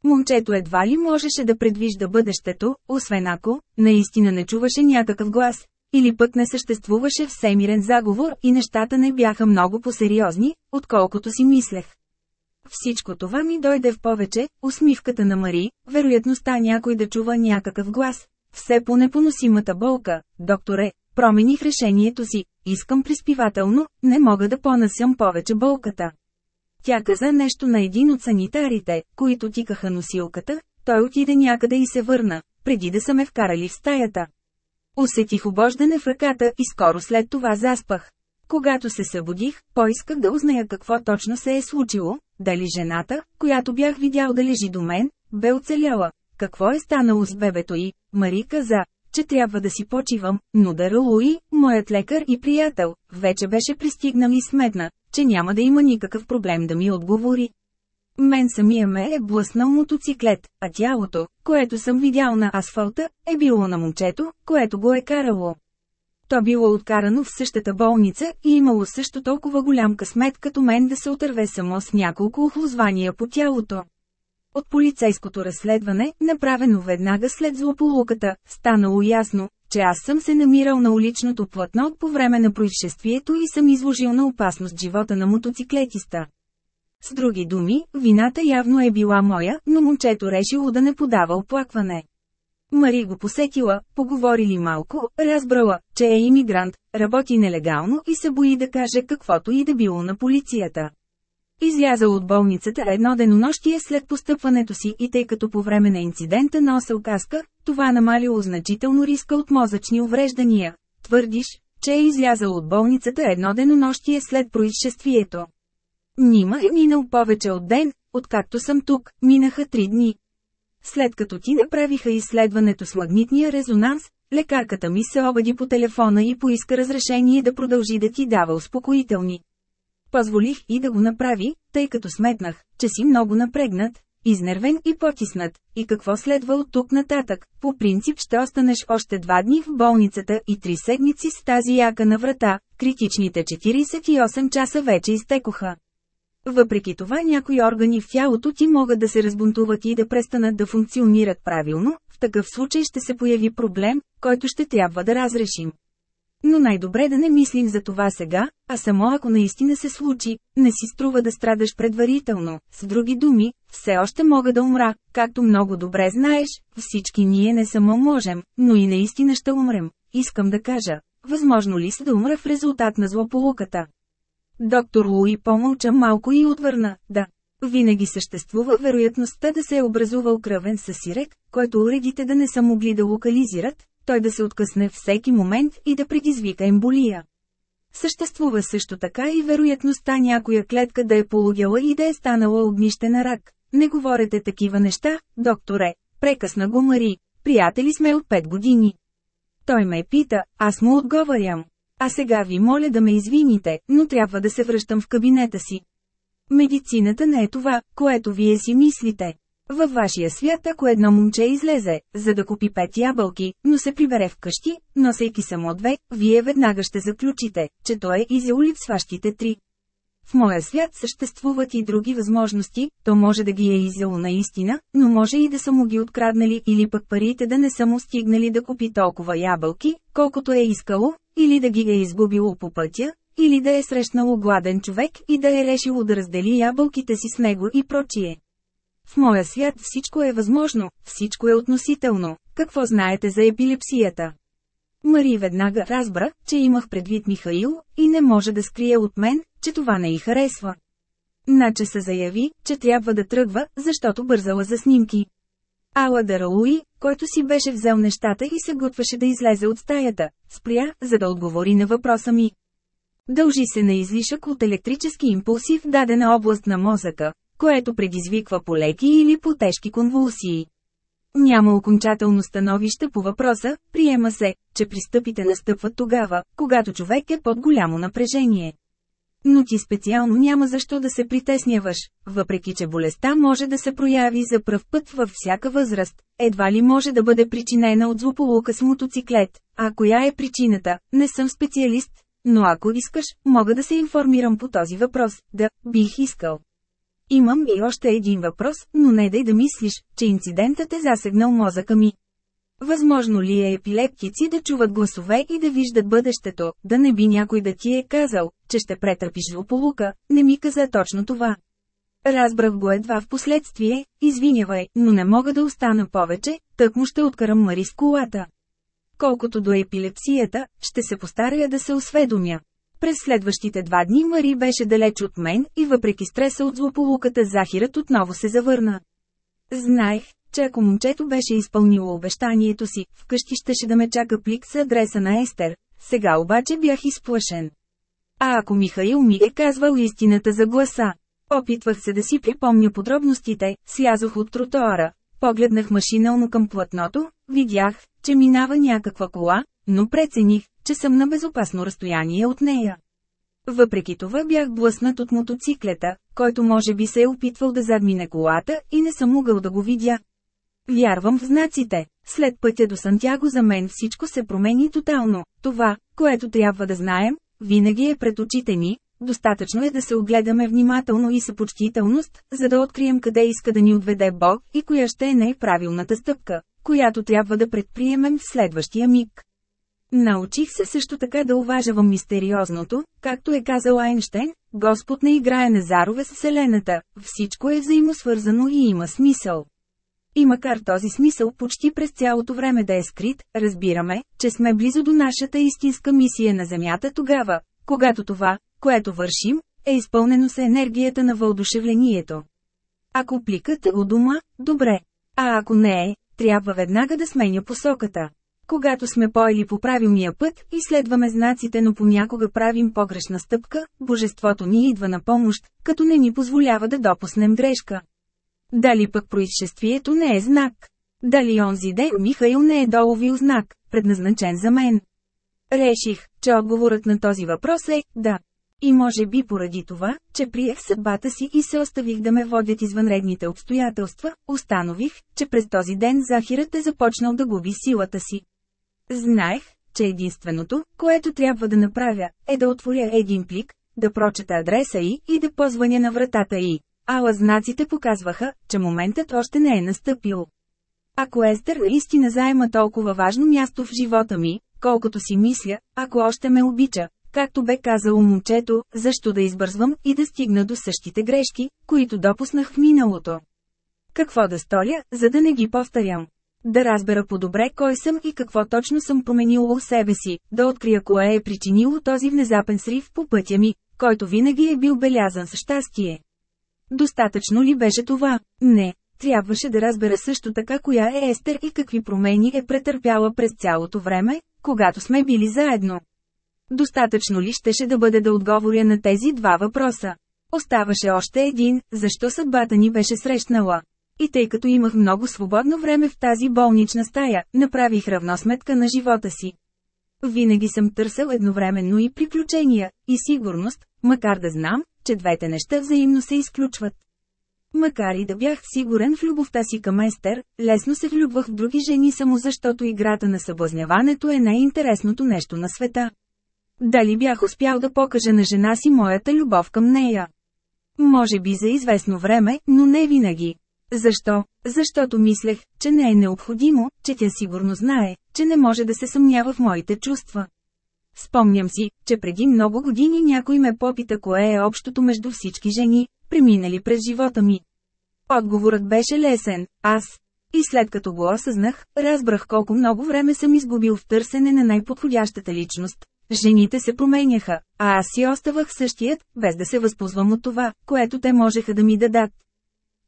Момчето едва ли можеше да предвижда бъдещето, освен ако, наистина не чуваше някакъв глас, или пък не съществуваше всемирен заговор и нещата не бяха много по-сериозни, отколкото си мислех. Всичко това ми дойде в повече, усмивката на Мари, вероятността някой да чува някакъв глас. Все по непоносимата болка, докторе, промених решението си, искам приспивателно, не мога да понасям повече болката. Тя каза нещо на един от санитарите, които тикаха носилката, той отиде някъде и се върна, преди да са ме вкарали в стаята. Усетих обождане в ръката и скоро след това заспах. Когато се събудих, поисках да узная какво точно се е случило, дали жената, която бях видял да лежи до мен, бе оцеляла. Какво е станало с бебето и, Мари каза, че трябва да си почивам, но Дара Луи, моят лекар и приятел, вече беше пристигнал и сметна, че няма да има никакъв проблем да ми отговори. Мен самия ме е блъснал мотоциклет, а тялото, което съм видял на асфалта, е било на момчето, което го е карало. То било откарано в същата болница и имало също толкова голям късмет като мен да се отърве само с няколко охлозвания по тялото. От полицейското разследване, направено веднага след злополуката, станало ясно, че аз съм се намирал на уличното платно по време на происшествието и съм изложил на опасност живота на мотоциклетиста. С други думи, вината явно е била моя, но момчето решило да не подава оплакване. Мари го посетила, поговорили малко, разбрала, че е иммигрант, работи нелегално и се бои да каже каквото и да било на полицията. Излязал от болницата едно денонощие след постъпването си и тъй като по време на инцидента носил каска, това намалило значително риска от мозъчни увреждания. Твърдиш, че е излязал от болницата едно денонощие след происшествието. Нима е минал повече от ден, откакто съм тук, минаха три дни. След като ти направиха изследването с магнитния резонанс, лекарката ми се обади по телефона и поиска разрешение да продължи да ти дава успокоителни. Позволих и да го направи, тъй като сметнах, че си много напрегнат, изнервен и потиснат, и какво следва от тук нататък. По принцип ще останеш още два дни в болницата и три седмици с тази яка на врата, критичните 48 часа вече изтекоха. Въпреки това някои органи в тялото ти могат да се разбунтуват и да престанат да функционират правилно, в такъв случай ще се появи проблем, който ще трябва да разрешим. Но най-добре да не мислим за това сега, а само ако наистина се случи, не си струва да страдаш предварително. С други думи, все още мога да умра, както много добре знаеш, всички ние не само можем, но и наистина ще умрем. Искам да кажа, възможно ли се да умра в резултат на злополуката? Доктор Луи помълча малко и отвърна, да. Винаги съществува вероятността да се е образувал кръвен съсирек, който уредите да не са могли да локализират, той да се откъсне всеки момент и да предизвика емболия. Съществува също така и вероятността някоя клетка да е полудяла и да е станала огнище на рак. Не говорете такива неща, докторе, прекъсна го Мари, приятели сме от 5 години. Той ме пита, аз му отговарям. А сега ви моля да ме извините, но трябва да се връщам в кабинета си. Медицината не е това, което вие си мислите. Във вашия свят ако едно момче излезе, за да купи пет ябълки, но се прибере вкъщи, носейки само две, вие веднага ще заключите, че той е изял липсващите три. В моя свят съществуват и други възможности, то може да ги е изяло наистина, но може и да са му ги откраднали или пък парите да не са му стигнали да купи толкова ябълки, колкото е искало, или да ги е изгубило по пътя, или да е срещнало гладен човек и да е решило да раздели ябълките си с него и прочие. В моя свят всичко е възможно, всичко е относително. Какво знаете за епилепсията? Мари веднага разбра, че имах предвид Михаил, и не може да скрие от мен, че това не й харесва. Наче се заяви, че трябва да тръгва, защото бързала за снимки. Ала Даралуи, който си беше взел нещата и се готвеше да излезе от стаята, спря, за да отговори на въпроса ми. Дължи се на излишък от електрически импулси в дадена област на мозъка, което предизвиква по леки или по тежки конвулсии. Няма окончателно становище по въпроса, приема се, че пристъпите настъпват тогава, когато човек е под голямо напрежение. Но ти специално няма защо да се притесняваш, въпреки че болестта може да се прояви за пръв път във всяка възраст, едва ли може да бъде причинена от злополука с мотоциклет, а коя е причината, не съм специалист, но ако искаш, мога да се информирам по този въпрос, да, бих искал. Имам и още един въпрос, но не дай да мислиш, че инцидентът е засегнал мозъка ми. Възможно ли е епилептици да чуват гласове и да виждат бъдещето, да не би някой да ти е казал, че ще претърпиш злополука, не ми каза точно това. Разбрах го едва в последствие, извинявай, но не мога да остана повече, тък му ще откарам Мари с колата. Колкото до епилепсията, ще се постарая да се осведомя. През следващите два дни Мари беше далеч от мен и въпреки стреса от злополуката Захирът отново се завърна. Знаех, че ако момчето беше изпълнило обещанието си, вкъщи щеше да ме чака плик с адреса на Естер, сега обаче бях изплашен. А ако Михаил ми е казвал истината за гласа? Опитвах се да си припомня подробностите, слязох от тротоара, погледнах машинално към платното, видях, че минава някаква кола, но прецених, че съм на безопасно разстояние от нея. Въпреки това бях блъснат от мотоциклета, който може би се е опитвал да задмине колата и не съм могъл да го видя. Вярвам в знаците. След пътя до Сантяго за мен всичко се промени тотално. Това, което трябва да знаем, винаги е пред очите ми, достатъчно е да се огледаме внимателно и съпочтителност, за да открием къде иска да ни отведе Бог и коя ще е най-правилната стъпка, която трябва да предприемем в следващия миг. Научих се също така да уважавам мистериозното, както е казал Айнштейн, Господ не играе на зарове с Вселената, всичко е взаимосвързано и има смисъл. И макар този смисъл почти през цялото време да е скрит, разбираме, че сме близо до нашата истинска мисия на Земята тогава, когато това, което вършим, е изпълнено с енергията на въодушевлението. Ако пликът е у дома, добре. А ако не е, трябва веднага да сменя посоката. Когато сме поели по правилния път и следваме знаците, но понякога правим погрешна стъпка, Божеството ни идва на помощ, като не ни позволява да допуснем грешка. Дали пък происшествието не е знак? Дали онзи ден Михаил не е доловил знак, предназначен за мен? Реших, че отговорът на този въпрос е – да. И може би поради това, че приех съдбата си и се оставих да ме водят извънредните обстоятелства, установих, че през този ден Захирът е започнал да губи силата си. Знаех, че единственото, което трябва да направя, е да отворя един плик, да прочета адреса й и да позваня на вратата й. Ала знаците показваха, че моментът още не е настъпил. Ако Естер наистина заема толкова важно място в живота ми, колкото си мисля, ако още ме обича, както бе казало момчето, защо да избързвам и да стигна до същите грешки, които допуснах в миналото. Какво да сторя, за да не ги повторям? Да разбера по-добре кой съм и какво точно съм променил у себе си, да открия кое е причинило този внезапен срив по пътя ми, който винаги е бил белязан с щастие. Достатъчно ли беше това? Не. Трябваше да разбера също така коя е Естер и какви промени е претърпяла през цялото време, когато сме били заедно. Достатъчно ли щеше да бъде да отговоря на тези два въпроса? Оставаше още един, защо съдбата ни беше срещнала. И тъй като имах много свободно време в тази болнична стая, направих равносметка на живота си. Винаги съм търсил едновременно и приключения, и сигурност, макар да знам, че двете неща взаимно се изключват. Макар и да бях сигурен в любовта си към Естер, лесно се влюбвах в други жени само защото играта на съблазняването е най-интересното нещо на света. Дали бях успял да покажа на жена си моята любов към нея? Може би за известно време, но не винаги. Защо? Защото мислех, че не е необходимо, че тя сигурно знае, че не може да се съмнява в моите чувства. Спомням си, че преди много години някой ме попита кое е общото между всички жени, преминали през живота ми. Отговорът беше лесен – аз. И след като го осъзнах, разбрах колко много време съм изгубил в търсене на най-подходящата личност. Жените се променяха, а аз си оставах същият, без да се възползвам от това, което те можеха да ми дадат.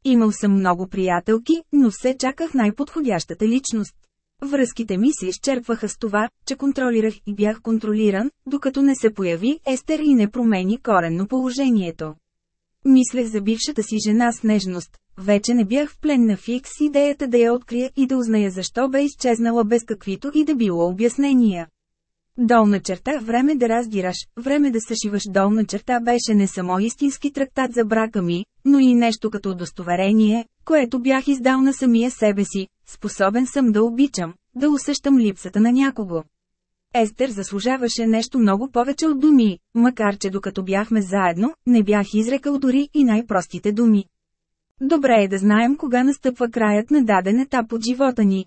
Имал съм много приятелки, но все чаках най-подходящата личност. Връзките ми се изчерпваха с това, че контролирах и бях контролиран, докато не се появи Естер и не промени коренно положението. Мислех за бившата си жена с нежност. Вече не бях в плен на фикс идеята да я открия и да узная защо бе изчезнала без каквито и да било обяснения. Долна черта време да раздираш, време да съшиваш долна черта беше не само истински трактат за брака ми, но и нещо като удостоверение, което бях издал на самия себе си, способен съм да обичам, да усещам липсата на някого. Естер заслужаваше нещо много повече от думи, макар че докато бяхме заедно, не бях изрекал дори и най-простите думи. Добре е да знаем кога настъпва краят на даден етап от живота ни.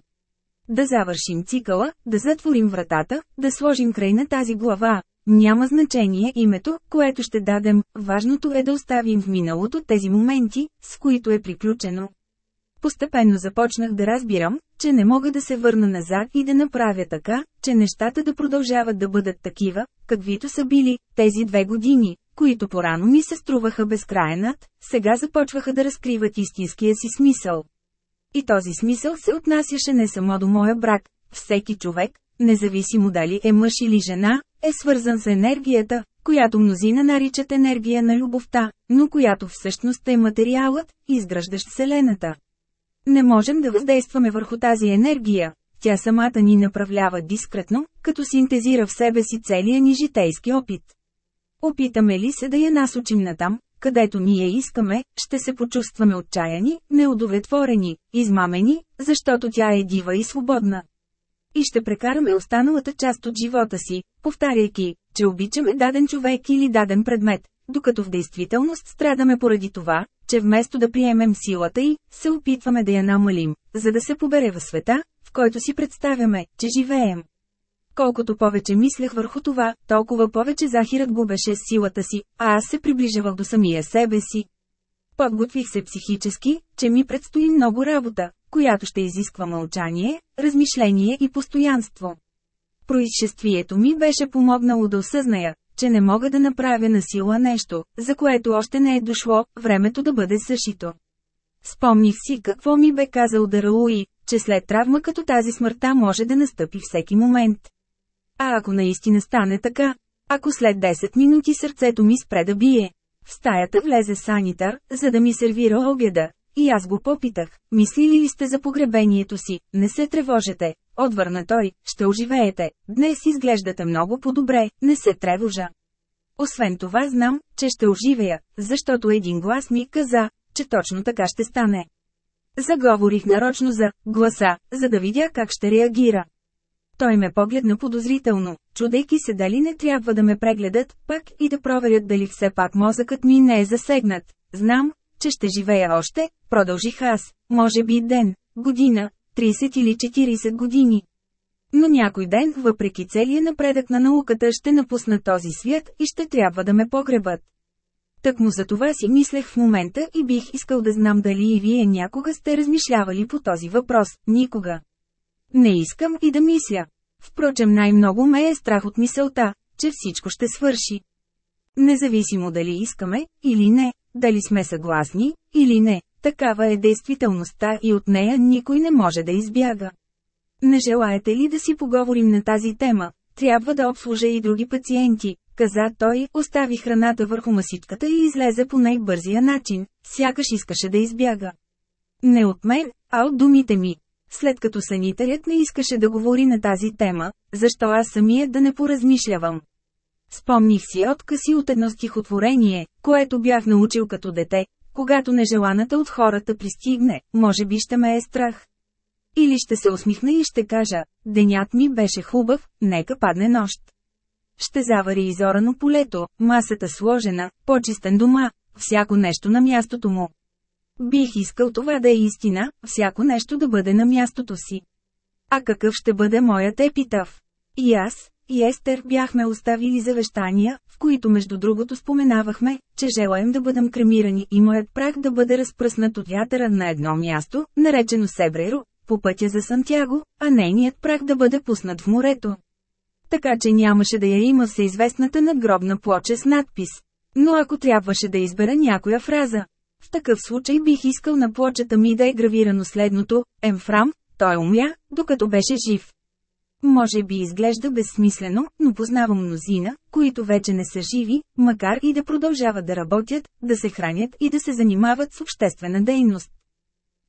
Да завършим цикъла, да затворим вратата, да сложим край на тази глава. Няма значение името, което ще дадем, важното е да оставим в миналото тези моменти, с които е приключено. Постепенно започнах да разбирам, че не мога да се върна назад и да направя така, че нещата да продължават да бъдат такива, каквито са били, тези две години, които порано ми се струваха безкрайнат, сега започваха да разкриват истинския си смисъл. И този смисъл се отнасяше не само до моя брак, всеки човек, независимо дали е мъж или жена, е свързан с енергията, която мнозина наричат енергия на любовта, но която всъщност е материалът, изграждащ Вселената. Не можем да въздействаме върху тази енергия, тя самата ни направлява дискретно, като синтезира в себе си целия ни житейски опит. Опитаме ли се да я насочим натам, където ние искаме, ще се почувстваме отчаяни, неудовлетворени, измамени, защото тя е дива и свободна. И ще прекараме останалата част от живота си, повтаряйки, че обичаме даден човек или даден предмет, докато в действителност страдаме поради това, че вместо да приемем силата й, се опитваме да я намалим, за да се побере в света, в който си представяме, че живеем. Колкото повече мислех върху това, толкова повече Захирът губеше силата си, а аз се приближавах до самия себе си. Подготвих се психически, че ми предстои много работа, която ще изисква мълчание, размишление и постоянство. Происшествието ми беше помогнало да осъзная, че не мога да направя на сила нещо, за което още не е дошло, времето да бъде съшито. Спомних си какво ми бе казал Дарауи, че след травма като тази смъртта може да настъпи всеки момент. А ако наистина стане така? Ако след 10 минути сърцето ми спре да бие? В стаята влезе санитар, за да ми сервира обяда, и аз го попитах, мислили ли сте за погребението си, не се тревожете, отвърна той, ще оживеете, днес изглеждате много по-добре, не се тревожа. Освен това знам, че ще оживея, защото един глас ми каза, че точно така ще стане. Заговорих нарочно за гласа, за да видя как ще реагира. Той ме погледна подозрително, чудейки се дали не трябва да ме прегледат, пак и да проверят дали все пак мозъкът ми не е засегнат. Знам, че ще живея още, продължих аз, може би ден, година, 30 или 40 години. Но някой ден, въпреки целия напредък на науката, ще напусна този свят и ще трябва да ме погребат. Так му за това си мислех в момента и бих искал да знам дали и вие някога сте размишлявали по този въпрос, никога. Не искам и да мисля. Впрочем най-много ме е страх от мисълта, че всичко ще свърши. Независимо дали искаме, или не, дали сме съгласни, или не, такава е действителността и от нея никой не може да избяга. Не желаете ли да си поговорим на тази тема? Трябва да обслужа и други пациенти, каза той, остави храната върху масичката и излезе по най-бързия начин, сякаш искаше да избяга. Не от мен, а от думите ми. След като санитарят не искаше да говори на тази тема, защо аз самия да не поразмишлявам? Спомних си откъси от едно стихотворение, което бях научил като дете, когато нежеланата от хората пристигне, може би ще ме е страх. Или ще се усмихна и ще кажа, денят ми беше хубав, нека падне нощ. Ще завари изорано полето, масата сложена, почистен дома, всяко нещо на мястото му. Бих искал това да е истина, всяко нещо да бъде на мястото си. А какъв ще бъде моят епитав? И аз, и Естер бяхме оставили завещания, в които между другото споменавахме, че желаем да бъдем кремирани и моят прах да бъде разпръснат от вятъра на едно място, наречено Себреро, по пътя за Сантяго, а нейният прах да бъде пуснат в морето. Така че нямаше да я има всеизвестната надгробна плоча с надпис. Но ако трябваше да избера някоя фраза, в такъв случай бих искал на плочата ми да е гравирано следното – Емфрам, той умя, докато беше жив. Може би изглежда безсмислено, но познавам мнозина, които вече не са живи, макар и да продължават да работят, да се хранят и да се занимават с обществена дейност.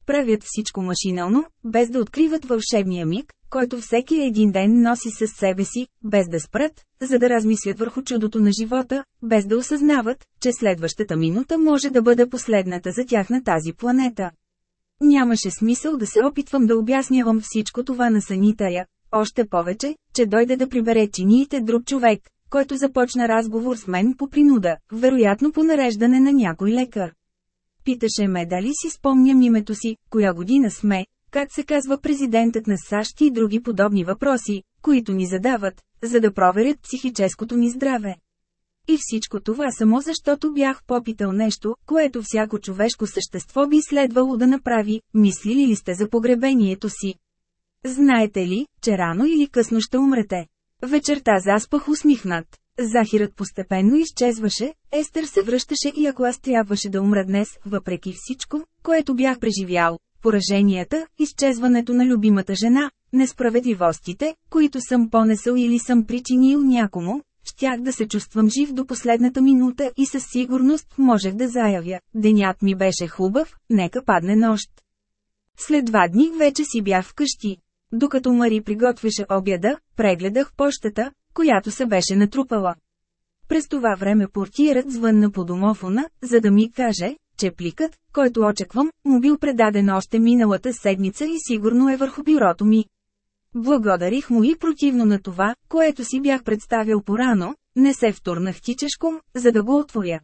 Правят всичко машинално, без да откриват вълшебния миг, който всеки един ден носи със себе си, без да спрат, за да размислят върху чудото на живота, без да осъзнават, че следващата минута може да бъде последната за тях на тази планета. Нямаше смисъл да се опитвам да обяснявам всичко това на санитаря, още повече, че дойде да прибере чиниите друг човек, който започна разговор с мен по принуда, вероятно по нареждане на някой лекар. Питаше ме дали си спомням името си, коя година сме, как се казва президентът на САЩ и други подобни въпроси, които ни задават, за да проверят психическото ни здраве. И всичко това само защото бях попитал нещо, което всяко човешко същество би следвало да направи, мислили ли сте за погребението си. Знаете ли, че рано или късно ще умрете? Вечерта заспах усмихнат. Захирът постепенно изчезваше, Естер се връщаше и ако аз трябваше да умра днес, въпреки всичко, което бях преживял, пораженията, изчезването на любимата жена, несправедливостите, които съм понесъл или съм причинил някому, щях да се чувствам жив до последната минута и със сигурност можех да заявя, денят ми беше хубав, нека падне нощ. След два дни вече си бях вкъщи. Докато Мари приготвяше обяда, прегледах пощата, която се беше натрупала. През това време портиерът звънна по домофона, за да ми каже, че пликът, който очаквам, му бил предаден още миналата седмица и сигурно е върху бюрото ми. Благодарих му и противно на това, което си бях представил порано, не се втурнах тичешком, за да го отворя.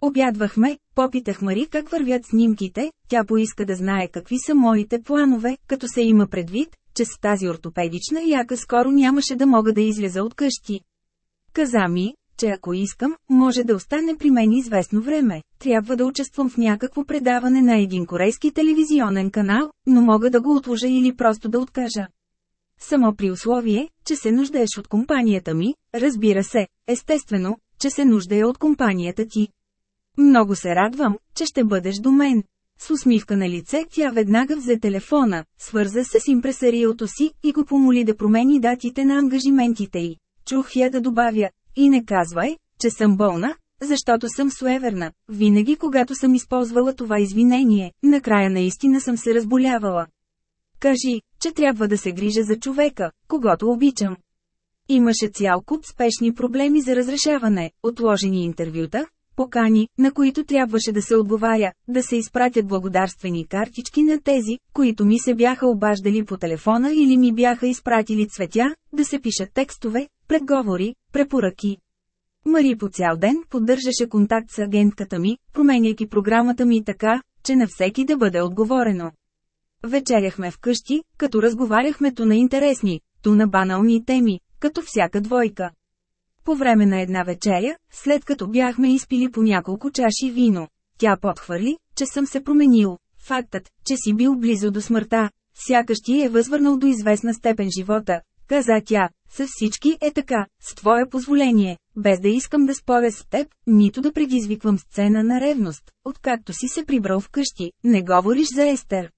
Обядвахме, попитах Мари как вървят снимките, тя поиска да знае какви са моите планове, като се има предвид, че с тази ортопедична яка скоро нямаше да мога да изляза от къщи. Каза ми, че ако искам, може да остане при мен известно време. Трябва да участвам в някакво предаване на един корейски телевизионен канал, но мога да го отложа или просто да откажа. Само при условие, че се нуждаеш от компанията ми, разбира се, естествено, че се нуждае от компанията ти. Много се радвам, че ще бъдеш до мен. С усмивка на лице тя веднага взе телефона, свърза се с импресариото си и го помоли да промени датите на ангажиментите й. Чух я да добавя, и не казвай, че съм болна, защото съм суеверна. Винаги когато съм използвала това извинение, накрая наистина съм се разболявала. Кажи, че трябва да се грижа за човека, когато обичам. Имаше цял куп спешни проблеми за разрешаване, отложени интервюта, покани, на които трябваше да се отговаря, да се изпратят благодарствени картички на тези, които ми се бяха обаждали по телефона или ми бяха изпратили цветя, да се пишат текстове, предговори, препоръки. Мари по цял ден поддържаше контакт с агентката ми, променяйки програмата ми така, че на всеки да бъде отговорено. Вечеряхме вкъщи, като разговаряхме то на интересни, то на банални теми, като всяка двойка. По време на една вечеря, след като бяхме изпили по няколко чаши вино, тя подхвърли, че съм се променил. Фактът, че си бил близо до смъртта, сякаш ти е възвърнал до известна степен живота, каза тя, със всички е така, с твое позволение, без да искам да споря с теб, нито да предизвиквам сцена на ревност, откакто си се прибрал вкъщи, не говориш за Естер.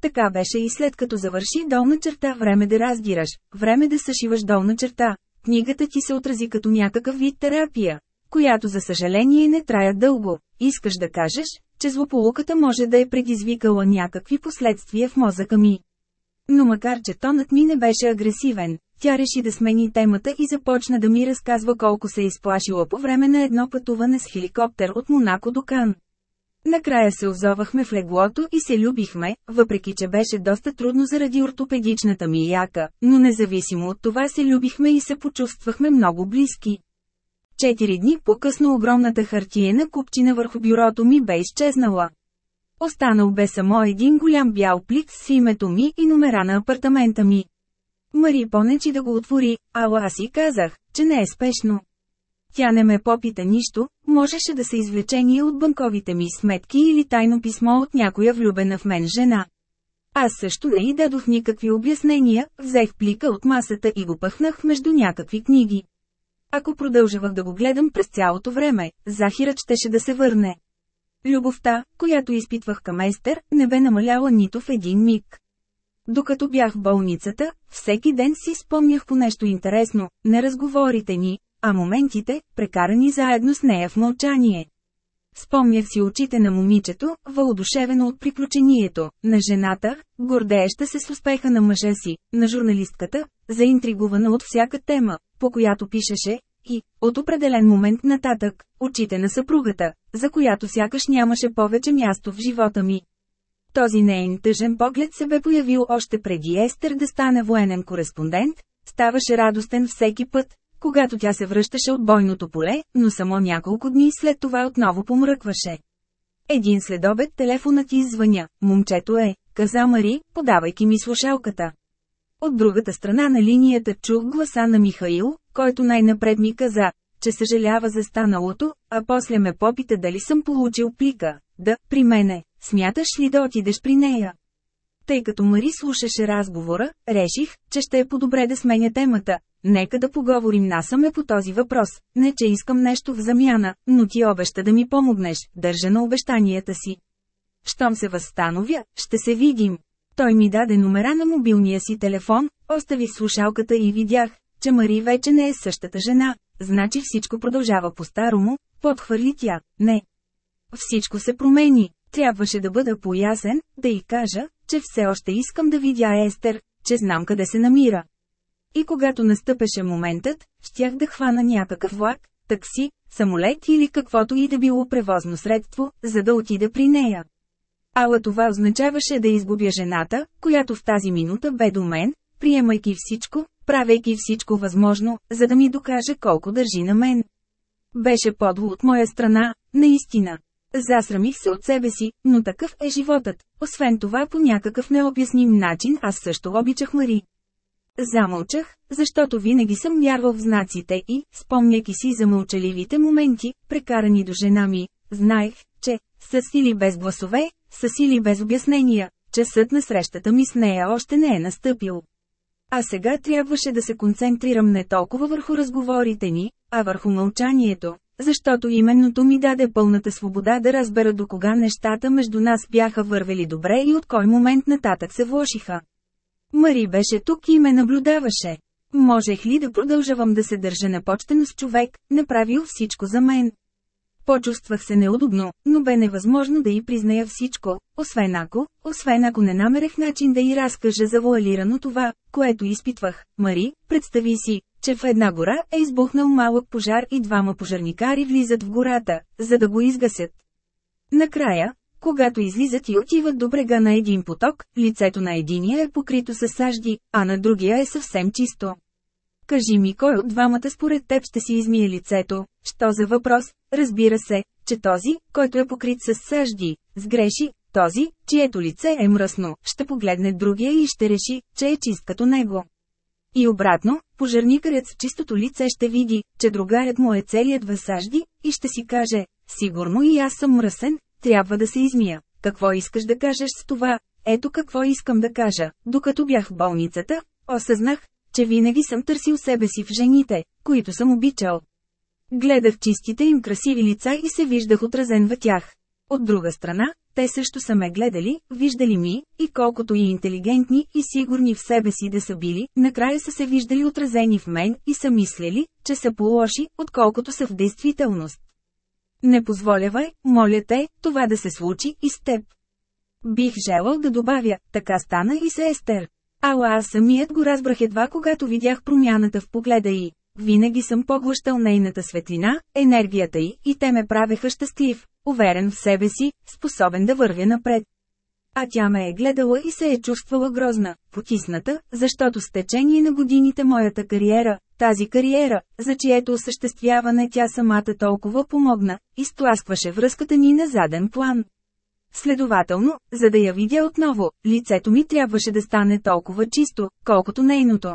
Така беше и след като завърши долна черта време да раздираш, време да съшиваш долна черта. Книгата ти се отрази като някакъв вид терапия, която за съжаление не трая дълго. Искаш да кажеш, че злополуката може да е предизвикала някакви последствия в мозъка ми. Но макар че тонът ми не беше агресивен, тя реши да смени темата и започна да ми разказва колко се е изплашила по време на едно пътуване с хеликоптер от Монако до Кан. Накрая се озовахме в леглото и се любихме, въпреки че беше доста трудно заради ортопедичната ми яка, но независимо от това се любихме и се почувствахме много близки. Четири дни по-късно огромната хартиена купчина върху бюрото ми бе изчезнала. Останал бе само един голям бял плик с името ми и номера на апартамента ми. Мари понечи да го отвори, ала аз си казах, че не е спешно. Тя не ме попита нищо, можеше да се извлечение от банковите ми сметки или тайно писмо от някоя влюбена в мен жена. Аз също не й дадох никакви обяснения, взех плика от масата и го пъхнах между някакви книги. Ако продължавах да го гледам през цялото време, Захирът щеше да се върне. Любовта, която изпитвах към Естер, не бе намаляла нито в един миг. Докато бях в болницата, всеки ден си спомнях по нещо интересно, не разговорите ни, а моментите, прекарани заедно с нея в мълчание. Спомнях си очите на момичето, въодушевено от приключението, на жената, гордееща се с успеха на мъжа си, на журналистката, заинтригувана от всяка тема, по която пишеше, и, от определен момент нататък, очите на съпругата, за която сякаш нямаше повече място в живота ми. Този нейн тъжен поглед се бе появил още преди Естер да стане военен кореспондент, ставаше радостен всеки път, когато тя се връщаше от бойното поле, но само няколко дни след това отново помръкваше. Един следобед телефонът извъня, момчето е, каза Мари, подавайки ми слушалката. От другата страна на линията чух гласа на Михаил, който най-напред ми каза, че съжалява за станалото, а после ме попита дали съм получил плика. Да, при мене. Смяташ ли да отидеш при нея? Тъй като Мари слушаше разговора, реших, че ще е по-добре да сменя темата. Нека да поговорим насаме по този въпрос. Не, че искам нещо в замяна, но ти обеща да ми помогнеш, държа на обещанията си. Щом се възстановя, ще се видим. Той ми даде номера на мобилния си телефон, оставих слушалката и видях, че Мари вече не е същата жена, значи всичко продължава по-старому, подхвърли тя, не. Всичко се промени, трябваше да бъда поясен, да й кажа, че все още искам да видя Естер, че знам къде се намира. И когато настъпеше моментът, щях да хвана някакъв влак, такси, самолет или каквото и да било превозно средство, за да отида при нея. Ала това означаваше да изгубя жената, която в тази минута бе до мен, приемайки всичко, правейки всичко възможно, за да ми докаже колко държи на мен. Беше подло от моя страна, наистина. Засрамих се от себе си, но такъв е животът. Освен това по някакъв необясним начин аз също обичах Мари. Замълчах, защото винаги съм вярвал в знаците и, спомняйки си за мълчаливите моменти, прекарани до жена ми, знаех, че, с или без гласове, с или без обяснения, часът на срещата ми с нея още не е настъпил. А сега трябваше да се концентрирам не толкова върху разговорите ни, а върху мълчанието, защото именно то ми даде пълната свобода да разбера до кога нещата между нас бяха вървели добре и от кой момент нататък се влошиха. Мари беше тук и ме наблюдаваше. Можех ли да продължавам да се държа на почтено с човек, направил всичко за мен? Почувствах се неудобно, но бе невъзможно да й призная всичко, освен ако, освен ако не намерех начин да й разкажа завуалирано това, което изпитвах. Мари, представи си, че в една гора е избухнал малък пожар и двама пожарникари влизат в гората, за да го изгасят. Накрая, когато излизат и отиват до брега на един поток, лицето на единия е покрито с сажди, а на другия е съвсем чисто. Кажи ми кой от двамата според теб ще си измие лицето, що за въпрос, разбира се, че този, който е покрит с съжди, сгреши, този, чието лице е мръсно, ще погледне другия и ще реши, че е чист като него. И обратно, пожарникарят с чистото лице ще види, че другарят му е целият въсажди, и ще си каже, сигурно и аз съм мръсен, трябва да се измия. Какво искаш да кажеш с това? Ето какво искам да кажа. Докато бях в болницата, осъзнах, че винаги съм търсил себе си в жените, които съм обичал. Гледах чистите им красиви лица и се виждах отразен в тях. От друга страна, те също са ме гледали, виждали ми, и колкото и интелигентни и сигурни в себе си да са били, накрая са се виждали отразени в мен и са мислели, че са по-лоши, отколкото са в действителност. Не позволявай, моля те, това да се случи и с теб. Бих желал да добавя, така стана и с Естер. Ала аз самият го разбрах едва когато видях промяната в погледа й. Винаги съм поглъщал нейната светлина, енергията й, и те ме правеха щастлив, уверен в себе си, способен да вървя напред. А тя ме е гледала и се е чувствала грозна, потисната, защото с течение на годините моята кариера, тази кариера, за чието осъществяване тя самата толкова помогна, изтласкваше връзката ни на заден план. Следователно, за да я видя отново, лицето ми трябваше да стане толкова чисто, колкото нейното.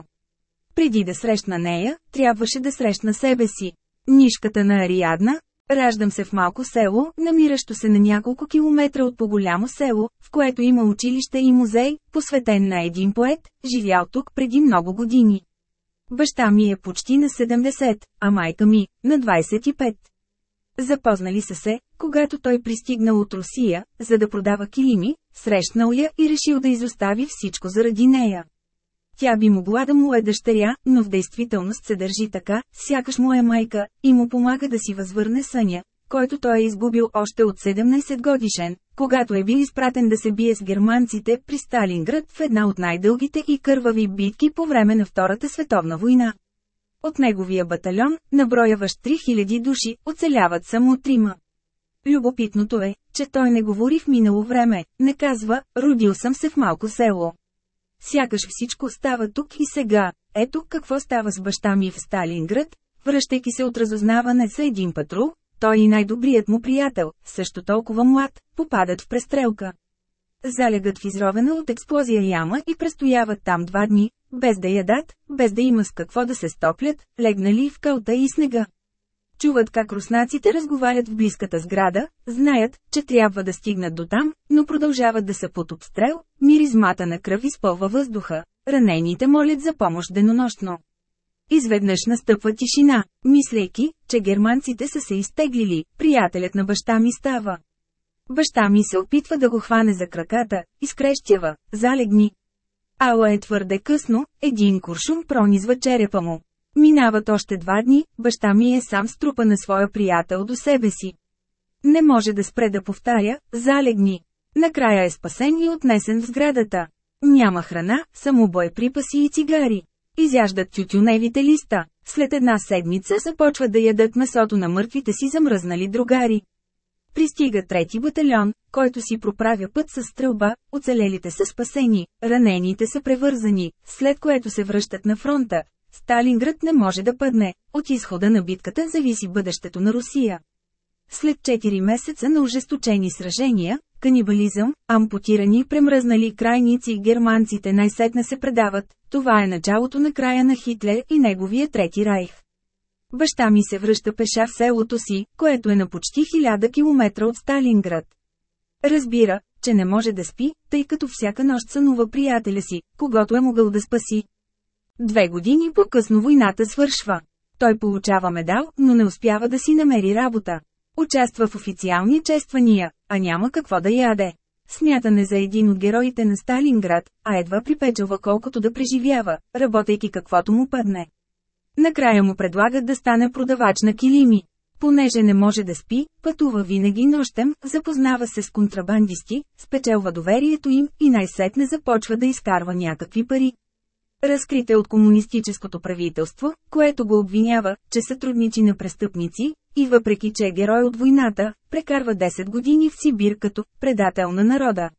Преди да срещна нея, трябваше да срещна себе си. Нишката на Ариадна, Раждам се в малко село, намиращо се на няколко километра от по-голямо село, в което има училище и музей, посветен на един поет, живял тук преди много години. Баща ми е почти на 70, а майка ми – на 25. Запознали са се, когато той пристигнал от Русия, за да продава килими, срещнал я и решил да изостави всичко заради нея. Тя би могла да му е дъщеря, но в действителност се държи така, сякаш му е майка, и му помага да си възвърне съня, който той е изгубил още от 17 годишен, когато е бил изпратен да се бие с германците при Сталинград в една от най-дългите и кървави битки по време на Втората световна война. От неговия батальон, наброяващ 3000 души, оцеляват само трима. Любопитното е, че той не говори в минало време, не казва, родил съм се в малко село. Сякаш всичко става тук и сега. Ето какво става с баща ми в Сталинград, връщайки се от разузнаване за един патрул, той и най-добрият му приятел, също толкова млад, попадат в престрелка. Залягат в изровена от експлозия яма и престояват там два дни, без да ядат, без да има с какво да се стоплят, легнали в кълта и снега. Чуват как руснаците разговарят в близката сграда, знаят, че трябва да стигнат до там, но продължават да са под обстрел, миризмата на кръв изпълва въздуха, ранените молят за помощ денонощно. Изведнъж настъпва тишина, мислейки, че германците са се изтеглили, приятелят на баща ми става. Баща ми се опитва да го хване за краката, изкрещява, залегни. Ала е твърде късно, един куршум пронизва черепа му. Минават още два дни, баща ми е сам струпа на своя приятел до себе си. Не може да спре да повтаря, залегни. Накрая е спасен и отнесен в сградата. Няма храна, само боеприпаси и цигари. Изяждат тютюневите листа. След една седмица започват да ядат месото на мъртвите си замръзнали другари. Пристига трети батальон, който си проправя път с стрелба, оцелелите са спасени, ранените са превързани, след което се връщат на фронта, Сталинград не може да падне, от изхода на битката зависи бъдещето на Русия. след 4 месеца на ожесточени сражения, канибализъм, ампутирани и премръзнали крайници германците най-сетне се предават, това е началото на края на Хитлер и неговия трети райх. Баща ми се връща пеша в селото си, което е на почти 1000 км от Сталинград. Разбира, че не може да спи, тъй като всяка нощ сънува приятеля си, когато е могъл да спаси. Две години по-късно войната свършва. Той получава медал, но не успява да си намери работа. Участва в официални чествания, а няма какво да яде. Смятане за един от героите на Сталинград, а едва припечелва колкото да преживява, работейки каквото му падне. Накрая му предлагат да стане продавач на килими. Понеже не може да спи, пътува винаги нощем, запознава се с контрабандисти, спечелва доверието им и най-сетне започва да изкарва някакви пари. Разкрите от комунистическото правителство, което го обвинява, че сътрудничи на престъпници, и въпреки че е герой от войната, прекарва 10 години в Сибир като предател на народа.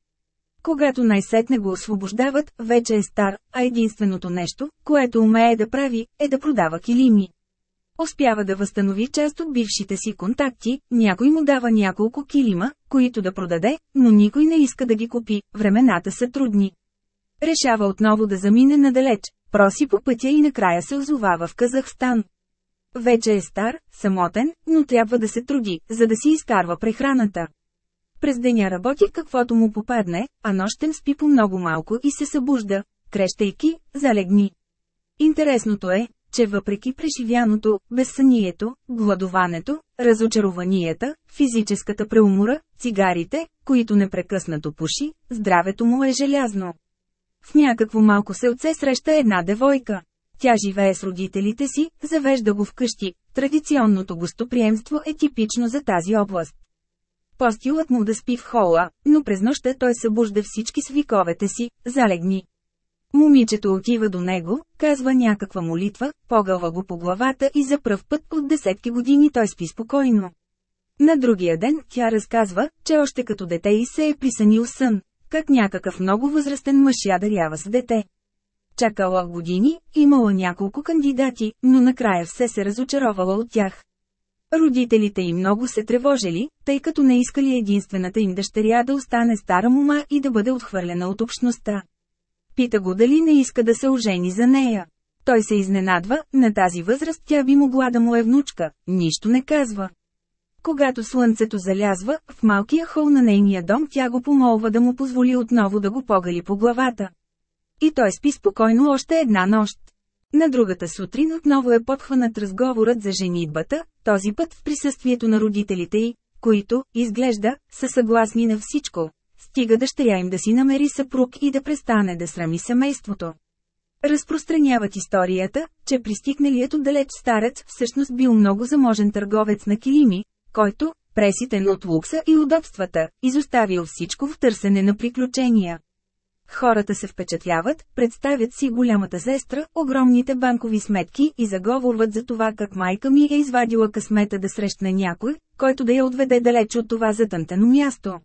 Когато най-сетне го освобождават, вече е стар, а единственото нещо, което умее да прави, е да продава килими. Успява да възстанови част от бившите си контакти, някой му дава няколко килима, които да продаде, но никой не иска да ги купи, времената са трудни. Решава отново да замине надалеч, проси по пътя и накрая се озовава в Казахстан. Вече е стар, самотен, но трябва да се труди, за да си изкарва прехраната. През деня работи каквото му попадне, а нощем спи по много малко и се събужда, крещейки, залегни. Интересното е, че въпреки преживяното, безсънието, гладуването, разочарованията, физическата преумора, цигарите, които непрекъснато пуши, здравето му е желязно. В някакво малко селце среща една девойка. Тя живее с родителите си, завежда го вкъщи. Традиционното гостоприемство е типично за тази област. Постилът му да спи в хола, но през нощта той събужда всички свиковете си, залегни. Момичето отива до него, казва някаква молитва, погълва го по главата и за пръв път от десетки години той спи спокойно. На другия ден тя разказва, че още като дете и се е присънил сън, как някакъв много възрастен мъж я дарява с дете. Чакала години, имала няколко кандидати, но накрая все се разочаровала от тях. Родителите им много се тревожили, тъй като не искали единствената им дъщеря да остане стара мума и да бъде отхвърлена от общността. Пита го дали не иска да се ожени за нея. Той се изненадва, на тази възраст тя би могла да му е внучка, нищо не казва. Когато слънцето залязва, в малкия хол на нейния дом тя го помолва да му позволи отново да го погали по главата. И той спи спокойно още една нощ. На другата сутрин отново е подхванат разговорът за женитбата, този път в присъствието на родителите й, които, изглежда, са съгласни на всичко. Стига дъщеря им да си намери съпруг и да престане да срами семейството. Разпространяват историята, че пристигналият отдалеч старец всъщност бил много заможен търговец на килими, който, преситен от лукса и удобствата, изоставил всичко в търсене на приключения. Хората се впечатляват, представят си голямата сестра, огромните банкови сметки и заговорват за това как майка ми е извадила късмета да срещне някой, който да я отведе далеч от това затънтено място.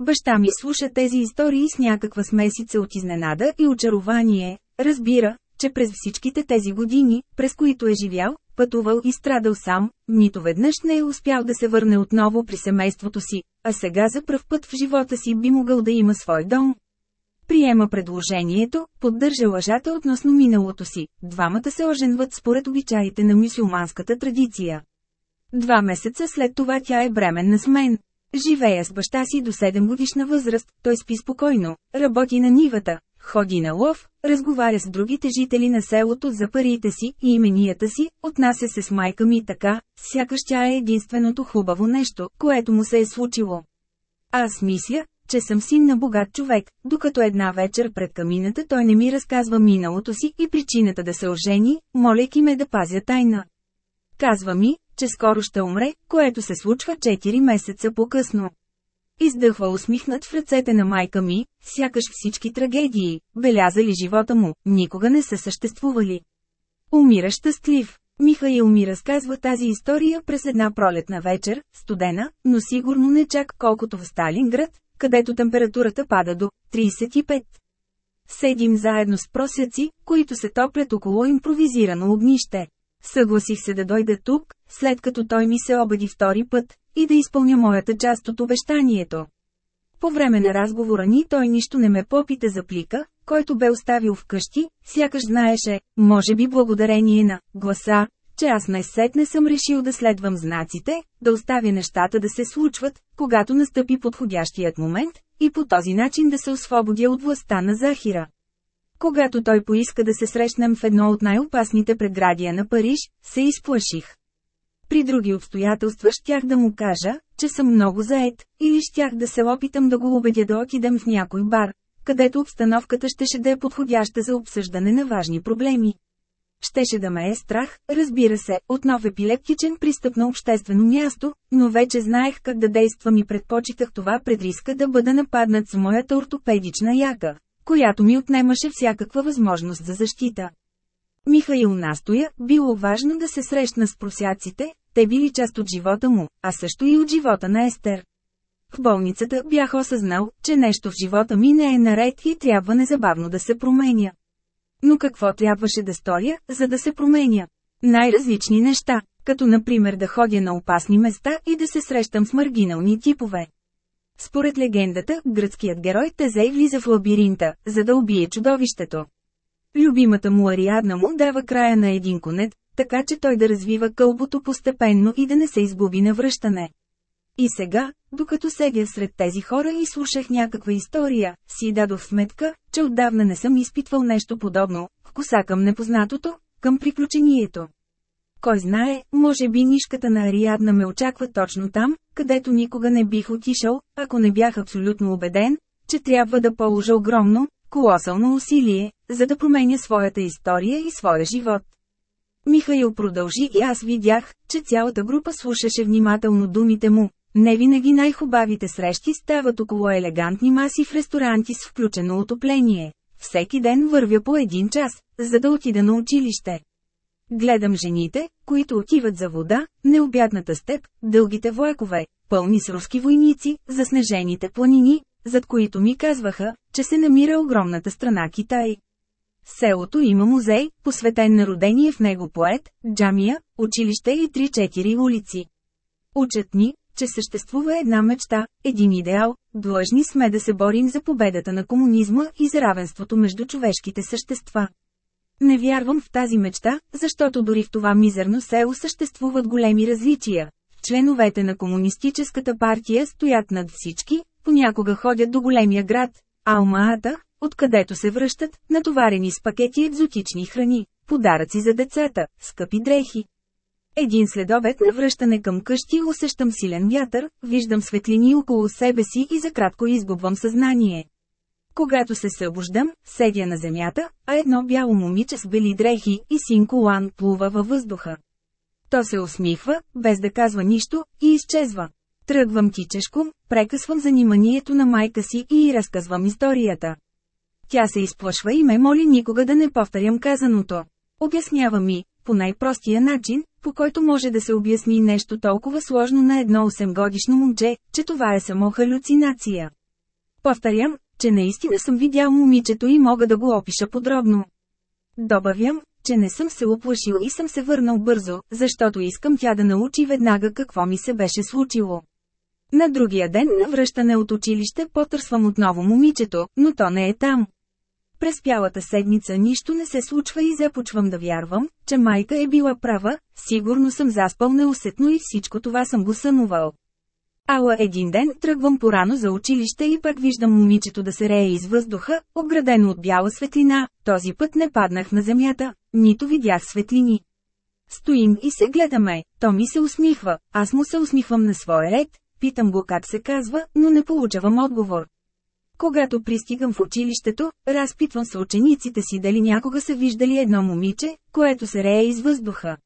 Баща ми слуша тези истории с някаква смесица от изненада и очарование, разбира, че през всичките тези години, през които е живял, пътувал и страдал сам, нито веднъж не е успял да се върне отново при семейството си, а сега за пръв път в живота си би могъл да има свой дом. Приема предложението, поддържа лъжата относно миналото си, двамата се оженват според обичаите на мюсюлманската традиция. Два месеца след това тя е бременна с мен. Живея с баща си до 7 годишна възраст, той спи спокойно, работи на нивата, ходи на лов, разговаря с другите жители на селото за парите си и именията си, отнася се с майка ми така, сякаш тя е единственото хубаво нещо, което му се е случило. Аз мисля, че съм син на богат човек, докато една вечер пред камината той не ми разказва миналото си и причината да се ожени, моляки ме да пазя тайна. Казва ми, че скоро ще умре, което се случва 4 месеца по-късно. Издъхва усмихнат в ръцете на майка ми, сякаш всички трагедии, белязали живота му, никога не са съществували. Умира щастлив. Михаил ми разказва тази история през една пролетна вечер, студена, но сигурно не чак колкото в Сталинград, където температурата пада до 35. Седим заедно с просяци, които се топлят около импровизирано огнище. Съгласих се да дойда тук, след като той ми се обади втори път, и да изпълня моята част от обещанието. По време на разговора ни той нищо не ме попита за плика, който бе оставил вкъщи, сякаш знаеше, може би благодарение на гласа, че аз най-сетне съм решил да следвам знаците, да оставя нещата да се случват, когато настъпи подходящият момент, и по този начин да се освободя от властта на Захира. Когато той поиска да се срещнем в едно от най-опасните преградия на Париж, се изплаших. При други обстоятелства щях да му кажа, че съм много заед, или щях да се опитам да го убедя да отидем в някой бар, където обстановката щеше да е подходяща за обсъждане на важни проблеми. Щеше да ме е страх, разбира се, от нов епилептичен пристъп на обществено място, но вече знаех как да действам и предпочитах това пред риска да бъда нападнат с моята ортопедична яка, която ми отнемаше всякаква възможност за защита. Михаил настоя, било важно да се срещна с просяците, те били част от живота му, а също и от живота на Естер. В болницата бях осъзнал, че нещо в живота ми не е наред и трябва незабавно да се променя. Но какво трябваше да сторя, за да се променя? Най-различни неща, като например да ходя на опасни места и да се срещам с маргинални типове. Според легендата, гръцкият герой Тезей влиза в лабиринта, за да убие чудовището. Любимата му Ариадна му дава края на един конет, така че той да развива кълбото постепенно и да не се изгуби на връщане. И сега, докато седя сред тези хора и слушах някаква история, си дадох сметка, че отдавна не съм изпитвал нещо подобно, в коса към непознатото, към приключението. Кой знае, може би нишката на Ариадна ме очаква точно там, където никога не бих отишъл, ако не бях абсолютно убеден, че трябва да положа огромно, колосално усилие, за да променя своята история и своя живот. Михаил продължи и аз видях, че цялата група слушаше внимателно думите му. Не винаги най-хубавите срещи стават около елегантни маси в ресторанти с включено отопление. Всеки ден вървя по един час, за да отида на училище. Гледам жените, които отиват за вода, необятната степ, дългите влакове, пълни с руски войници, заснежените планини, зад които ми казваха, че се намира огромната страна Китай. Селото има музей, посветен на родение в него поет, джамия, училище и 3-4 улици. Учат ни, че съществува една мечта, един идеал, длъжни сме да се борим за победата на комунизма и за равенството между човешките същества. Не вярвам в тази мечта, защото дори в това мизерно село съществуват големи различия. Членовете на комунистическата партия стоят над всички, понякога ходят до големия град, Алмаата, откъдето се връщат, натоварени с пакети екзотични храни, подаръци за децата, скъпи дрехи. Един следобед на връщане към къщи усещам силен вятър, виждам светлини около себе си и за кратко изгубвам съзнание. Когато се събуждам, седя на земята, а едно бяло момиче с бели дрехи и син колан плува във въздуха. То се усмихва, без да казва нищо, и изчезва. Тръгвам тичешком, прекъсвам заниманието на майка си и разказвам историята. Тя се изплашва и ме моли никога да не повторям казаното. Обяснява ми, по най-простия начин, по който може да се обясни нещо толкова сложно на едно 8 годишно момче, че това е само халюцинация. Повторям, че наистина съм видял момичето и мога да го опиша подробно. Добавям, че не съм се оплашил и съм се върнал бързо, защото искам тя да научи веднага какво ми се беше случило. На другия ден на връщане от училище потърсвам отново момичето, но то не е там. През цялата седмица нищо не се случва и започвам да вярвам, че майка е била права, сигурно съм заспал неусетно и всичко това съм го сънувал. Ала един ден тръгвам порано за училище и пък виждам момичето да се рее из въздуха, обградено от бяла светлина, този път не паднах на земята, нито видях светлини. Стоим и се гледаме, то ми се усмихва, аз му се усмихвам на своя ред, питам го как се казва, но не получавам отговор. Когато пристигам в училището, разпитвам се учениците си дали някога са виждали едно момиче, което се рее из въздуха.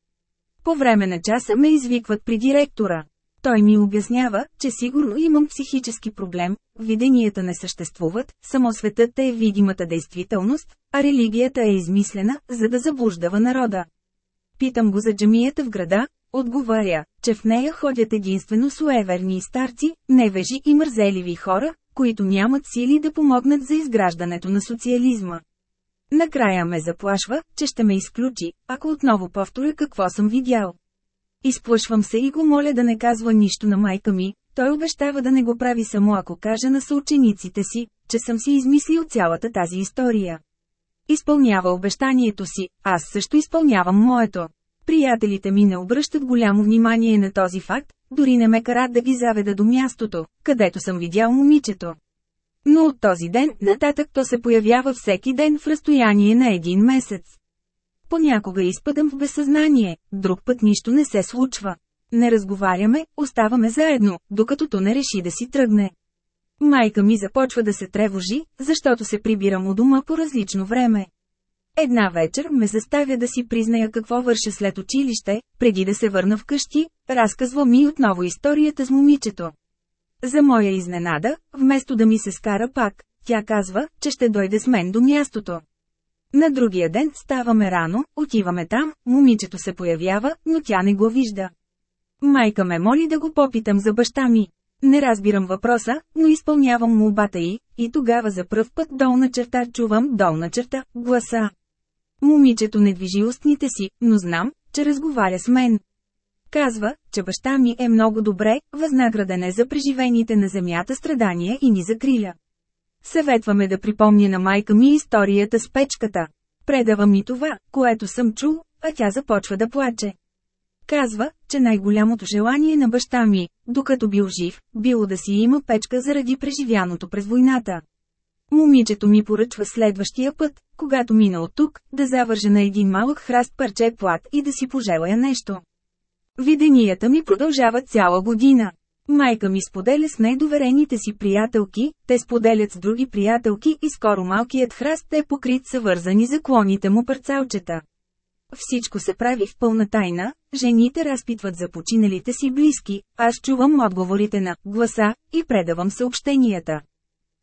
По време на часа ме извикват при директора. Той ми обяснява, че сигурно имам психически проблем, виденията не съществуват, само светът е видимата действителност, а религията е измислена, за да заблуждава народа. Питам го за джамията в града, отговаря, че в нея ходят единствено суеверни старци, невежи и мързеливи хора, които нямат сили да помогнат за изграждането на социализма. Накрая ме заплашва, че ще ме изключи, ако отново повторя какво съм видял. Изплъшвам се и го моля да не казва нищо на майка ми, той обещава да не го прави само ако каже на съучениците си, че съм си измислил цялата тази история. Изпълнява обещанието си, аз също изпълнявам моето. Приятелите ми не обръщат голямо внимание на този факт, дори не ме карат да ги заведа до мястото, където съм видял момичето. Но от този ден нататък то се появява всеки ден в разстояние на един месец. Понякога изпадам в безсъзнание, друг път нищо не се случва. Не разговаряме, оставаме заедно, докато то не реши да си тръгне. Майка ми започва да се тревожи, защото се прибирам у дома по различно време. Една вечер ме заставя да си призная какво върша след училище, преди да се върна вкъщи, разказва ми отново историята с момичето. За моя изненада, вместо да ми се скара пак, тя казва, че ще дойде с мен до мястото. На другия ден ставаме рано, отиваме там, момичето се появява, но тя не го вижда. Майка ме моли да го попитам за баща ми. Не разбирам въпроса, но изпълнявам молбата й, и тогава за пръв път долна черта чувам долна черта, гласа. Момичето не движи устните си, но знам, че разговаря с мен. Казва, че баща ми е много добре, възнаграден е за преживените на земята страдания и ни закриля. Съветваме да припомня на майка ми историята с печката. Предава ми това, което съм чул, а тя започва да плаче. Казва, че най-голямото желание на баща ми, докато бил жив, било да си има печка заради преживяното през войната. Момичето ми поръчва следващия път, когато мина от тук, да завържа на един малък храст парче плат и да си пожелая нещо. Виденията ми продължават цяла година. Майка ми споделя с най-доверените си приятелки, те споделят с други приятелки и скоро малкият храст е покрит съвързани заклоните му парцалчета. Всичко се прави в пълна тайна, жените разпитват за починалите си близки, аз чувам отговорите на гласа и предавам съобщенията.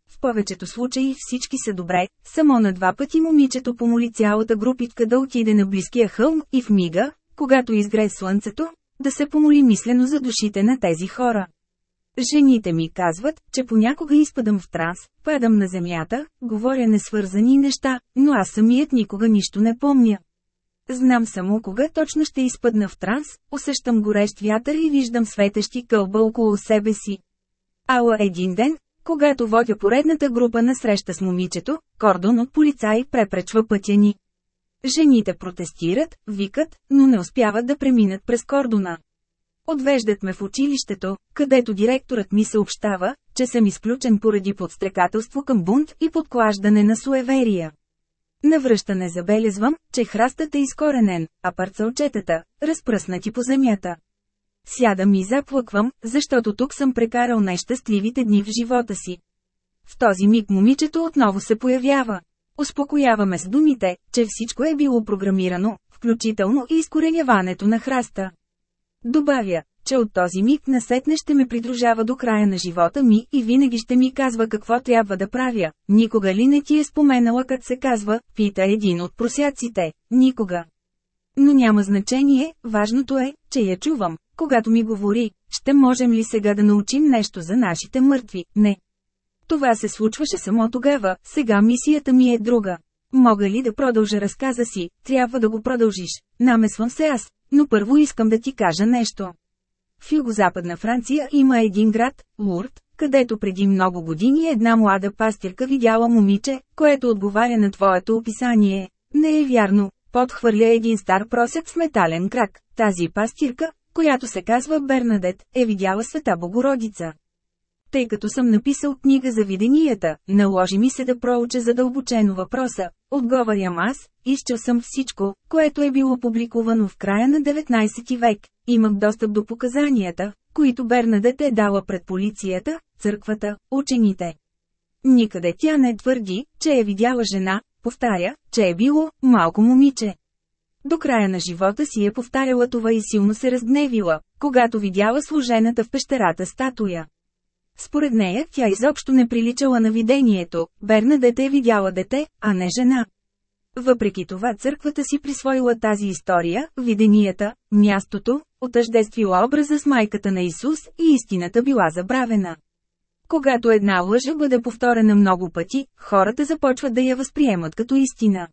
В повечето случаи всички са добре, само на два пъти момичето помоли цялата групитка да отиде на близкия хълм и в мига, когато изгре слънцето, да се помоли мислено за душите на тези хора. Жените ми казват, че понякога изпадам в транс, падам на земята, говоря несвързани неща, но аз самият никога нищо не помня. Знам само кога точно ще изпадна в транс, усещам горещ вятър и виждам светещи кълба около себе си. Ала един ден, когато водя поредната група на среща с момичето, кордон от полицаи препречва пътя ни. Жените протестират, викат, но не успяват да преминат през кордона. Отвеждат ме в училището, където директорът ми съобщава, че съм изключен поради подстрекателство към бунт и подклаждане на суеверия. Навръщане забелезвам, че храстът е изкоренен, а парцалчетата – разпръснати по земята. Сядам и заплъквам, защото тук съм прекарал най-щастливите дни в живота си. В този миг момичето отново се появява. Успокояваме с думите, че всичко е било програмирано, включително и изкореняването на храста. Добавя, че от този миг насетне ще ме придружава до края на живота ми и винаги ще ми казва какво трябва да правя. Никога ли не ти е споменала как се казва, пита един от просяците, никога. Но няма значение, важното е, че я чувам, когато ми говори, ще можем ли сега да научим нещо за нашите мъртви, не. Това се случваше само тогава, сега мисията ми е друга. Мога ли да продължа разказа си, трябва да го продължиш, намесвам се аз, но първо искам да ти кажа нещо. В югозападна Франция има един град, Лурд, където преди много години една млада пастирка видяла момиче, което отговаря на твоето описание. Не е вярно, подхвърля един стар просек с метален крак. Тази пастирка, която се казва Бернадет, е видяла света Богородица. Тъй като съм написал книга за виденията, наложи ми се да проуча задълбочено въпроса. Отговарям аз, изчел съм всичко, което е било публикувано в края на 19 век. Имам достъп до показанията, които Бернадет е дала пред полицията, църквата, учените. Никъде тя не твърди, че е видяла жена, повтаря, че е било малко момиче. До края на живота си е повтаряла това и силно се разгневила, когато видяла сложената в пещерата статуя. Според нея тя изобщо не приличала на видението, Бернадете е видяла дете, а не жена. Въпреки това църквата си присвоила тази история, виденията, мястото, отъждествила образа с майката на Исус и истината била забравена. Когато една лъжа бъде повторена много пъти, хората започват да я възприемат като истина.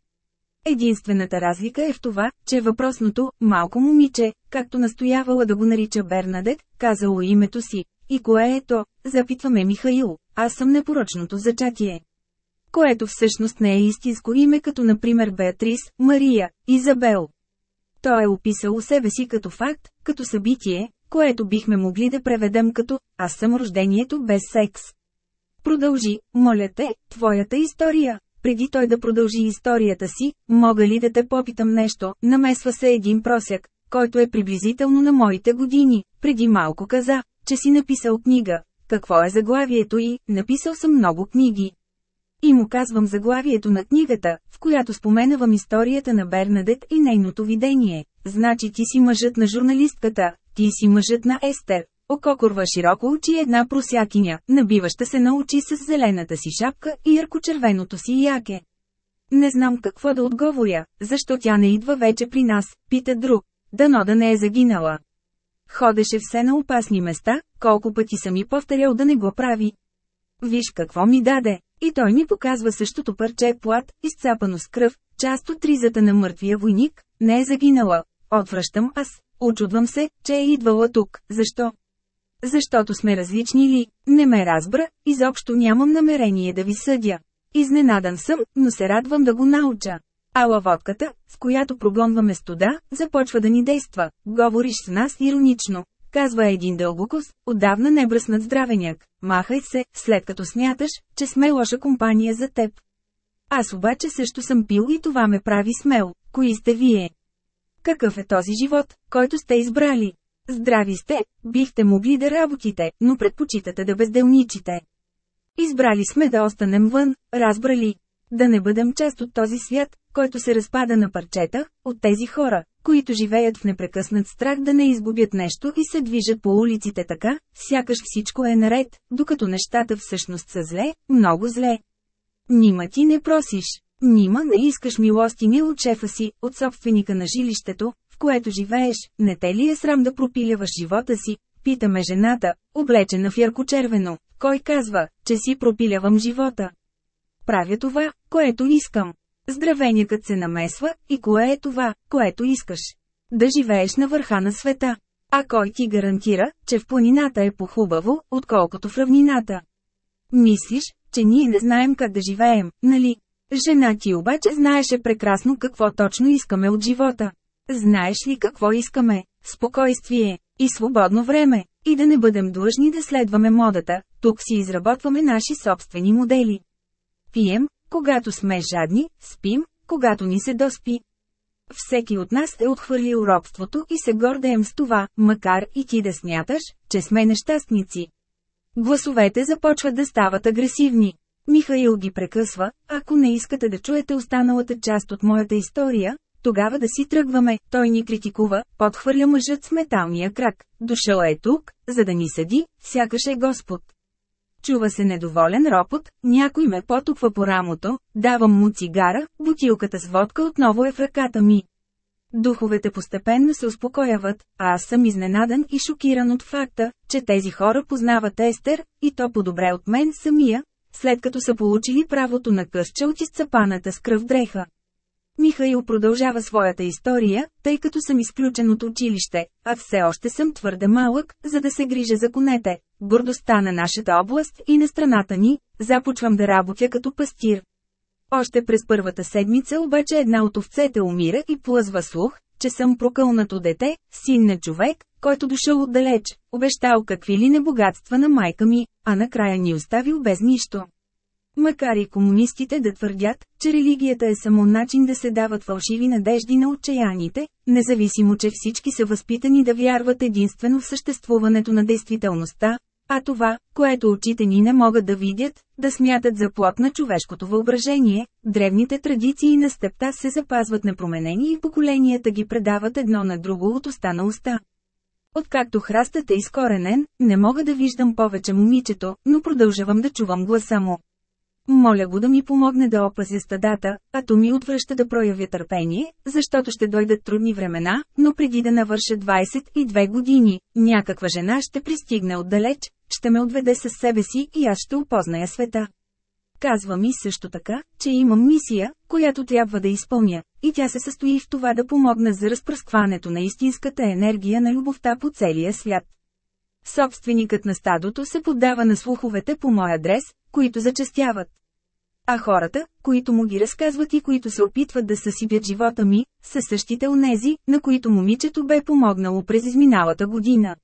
Единствената разлика е в това, че въпросното, малко момиче, както настоявала да го нарича Бернадет, казало името си. И кое е то, запитваме Михаил, аз съм непорочното зачатие. Което всъщност не е истинско име като например Беатрис, Мария, Изабел. Той е описал себе си като факт, като събитие, което бихме могли да преведем като «Аз съм рождението без секс». Продължи, моля те, твоята история. Преди той да продължи историята си, мога ли да те попитам нещо, намесва се един просяк, който е приблизително на моите години. Преди малко каза, че си написал книга. Какво е заглавието и, написал съм много книги. И му казвам заглавието на книгата, в която споменавам историята на Бернадет и нейното видение. Значи ти си мъжът на журналистката, ти си мъжът на Естер. Ококорва широко очи една просякиня, набиваща се на очи с зелената си шапка и яркочервеното си яке. Не знам какво да отговоря, защо тя не идва вече при нас, пита друг. Дано да не е загинала. Ходеше все на опасни места, колко пъти съм и повторял да не го прави. Виж какво ми даде. И той ми показва същото парче плат, изцапано с кръв, част от ризата на мъртвия войник, не е загинала. Отвръщам аз. Очудвам се, че е идвала тук. Защо? Защото сме различни ли? Не ме разбра, изобщо нямам намерение да ви съдя. Изненадан съм, но се радвам да го науча. Ала водката, с която прогонваме студа, започва да ни действа. Говориш с нас иронично. Казва един дълбокос, отдавна не бръснат здравеняк. Махай се, след като смяташ, че сме лоша компания за теб. Аз обаче също съм пил и това ме прави смел. Кои сте вие? Какъв е този живот, който сте избрали? Здрави сте, бихте могли да работите, но предпочитате да безделничите. Избрали сме да останем вън, разбрали. Да не бъдем част от този свят, който се разпада на парчета, от тези хора, които живеят в непрекъснат страх да не изгубят нещо и се движат по улиците така, сякаш всичко е наред, докато нещата всъщност са зле, много зле. Нима ти не просиш. Нима не искаш милостини от шефа си, от собственика на жилището, в което живееш, не те ли е срам да пропиляваш живота си? Питаме жената, облечена в ярко-червено. Кой казва, че си пропилявам живота? Правя това, което искам. Здравеникът се намесва, и кое е това, което искаш? Да живееш на върха на света. А кой ти гарантира, че в планината е по-хубаво, отколкото в равнината? Мислиш, че ние не знаем как да живеем, нали? Жена ти обаче знаеше прекрасно какво точно искаме от живота. Знаеш ли какво искаме? Спокойствие и свободно време, и да не бъдем длъжни да следваме модата, тук си изработваме наши собствени модели. Пием, когато сме жадни, спим, когато ни се доспи. Всеки от нас е отхвърлил робството и се гордеем с това, макар и ти да смяташ, че сме нещастници. Гласовете започват да стават агресивни. Михаил ги прекъсва, ако не искате да чуете останалата част от моята история, тогава да си тръгваме, той ни критикува, подхвърля мъжът с металния крак. Дошъл е тук, за да ни съди, сякаш е Господ. Чува се недоволен ропот, някой ме потупва по рамото, давам му цигара, бутилката с водка отново е в ръката ми. Духовете постепенно се успокояват, а аз съм изненадан и шокиран от факта, че тези хора познават Естер, и то по-добре от мен самия, след като са получили правото на късче от изцапаната с кръв дреха. Михаил продължава своята история, тъй като съм изключен от училище, а все още съм твърде малък, за да се грижа за конете. Гордостта на нашата област и на страната ни, започвам да работя като пастир. Още през първата седмица обаче една от овцете умира и плъзва слух, че съм прокълнато дете, син на човек, който дошъл отдалеч, обещал какви ли небогатства на майка ми, а накрая ни оставил без нищо. Макар и комунистите да твърдят, че религията е само начин да се дават фалшиви надежди на отчаяните, независимо че всички са възпитани да вярват единствено в съществуването на действителността, а това, което очите ни не могат да видят, да смятат за плод на човешкото въображение, древните традиции на степта се запазват непроменени и поколенията ги предават едно на друго от уста на уста. Откакто храстът е изкоренен, не мога да виждам повече момичето, но продължавам да чувам гласа му. Моля го да ми помогне да опазя стадата, а то ми отвръща да проявя търпение, защото ще дойдат трудни времена, но преди да навърша 22 години, някаква жена ще пристигне отдалеч, ще ме отведе със себе си и аз ще опозная света. Казва ми също така, че имам мисия, която трябва да изпълня, и тя се състои в това да помогна за разпръскването на истинската енергия на любовта по целия свят. Собственикът на стадото се поддава на слуховете по мой адрес, които зачастяват. А хората, които му ги разказват и които се опитват да съсипят живота ми, са същите онези, на които момичето бе помогнало през изминалата година.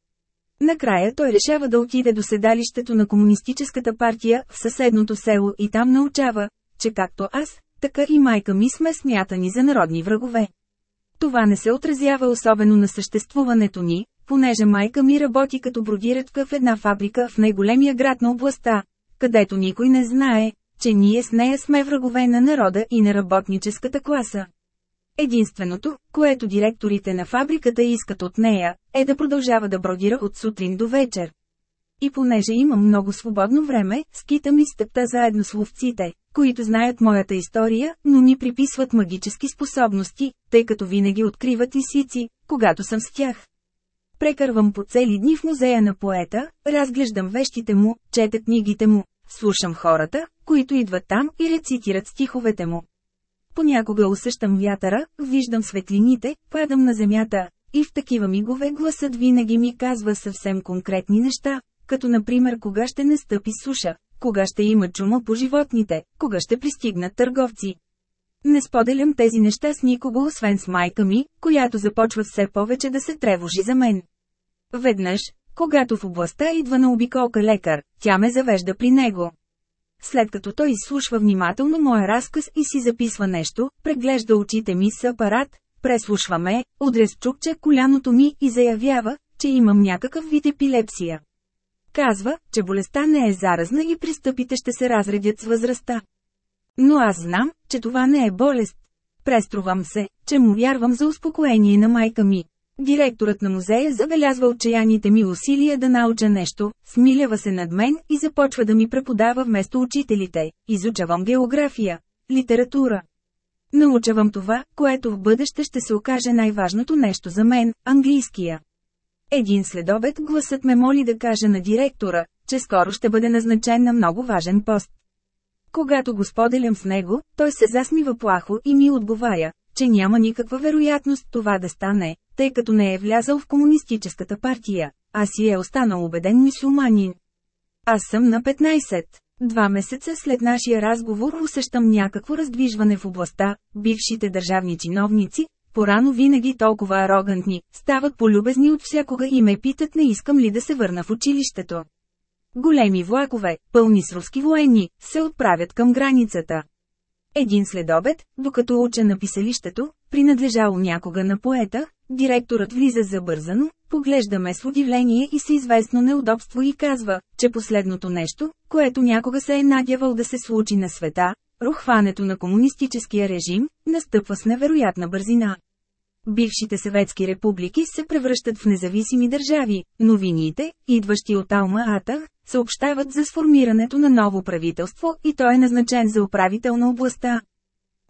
Накрая той решава да отиде до седалището на Комунистическата партия в съседното село и там научава, че както аз, така и майка ми сме смятани за народни врагове. Това не се отразява особено на съществуването ни, понеже майка ми работи като бродиретка в една фабрика в най-големия град на областта, където никой не знае, че ние с нея сме врагове на народа и на работническата класа. Единственото, което директорите на фабриката искат от нея, е да продължава да бродира от сутрин до вечер. И понеже имам много свободно време, скитам и степта заедно с ловците, които знаят моята история, но ми приписват магически способности, тъй като винаги откриват лисици, когато съм с тях. Прекървам по цели дни в музея на поета, разглеждам вещите му, чета книгите му, слушам хората, които идват там и рецитират стиховете му. Понякога усещам вятъра, виждам светлините, падам на земята, и в такива мигове гласът винаги ми казва съвсем конкретни неща, като например кога ще настъпи суша, кога ще има чума по животните, кога ще пристигнат търговци. Не споделям тези неща с никого освен с майка ми, която започва все повече да се тревожи за мен. Веднъж, когато в областта идва на обиколка лекар, тя ме завежда при него. След като той изслушва внимателно моя разказ и си записва нещо, преглежда очите ми с апарат, преслушва ме, удря с чукче коляното ми и заявява, че имам някакъв вид епилепсия. Казва, че болестта не е заразна и пристъпите ще се разредят с възрастта. Но аз знам, че това не е болест. Преструвам се, че му вярвам за успокоение на майка ми. Директорът на музея забелязва отчаяните ми усилия да науча нещо, смилява се над мен и започва да ми преподава вместо учителите. Изучавам география, литература. Научавам това, което в бъдеще ще се окаже най-важното нещо за мен – английския. Един следобед гласът ме моли да кажа на директора, че скоро ще бъде назначен на много важен пост. Когато го споделям с него, той се засмива плахо и ми отговаря, че няма никаква вероятност това да стане, тъй като не е влязъл в комунистическата партия, а си е останал убеден мусулманин. Аз съм на 15. Два месеца след нашия разговор усещам някакво раздвижване в областта, бившите държавни чиновници, порано винаги толкова арогантни, стават полюбезни от всякога и ме питат не искам ли да се върна в училището. Големи влакове, пълни с руски военни, се отправят към границата. Един следобед, докато уча на писалището, принадлежало някога на поета, директорът влиза забързано, поглежда ме с удивление и с известно неудобство и казва, че последното нещо, което някога се е надявал да се случи на света, рухването на комунистическия режим, настъпва с невероятна бързина. Бившите съветски републики се превръщат в независими държави, новините, идващи от Алма-Ата, съобщават за сформирането на ново правителство и той е назначен за управител на областта.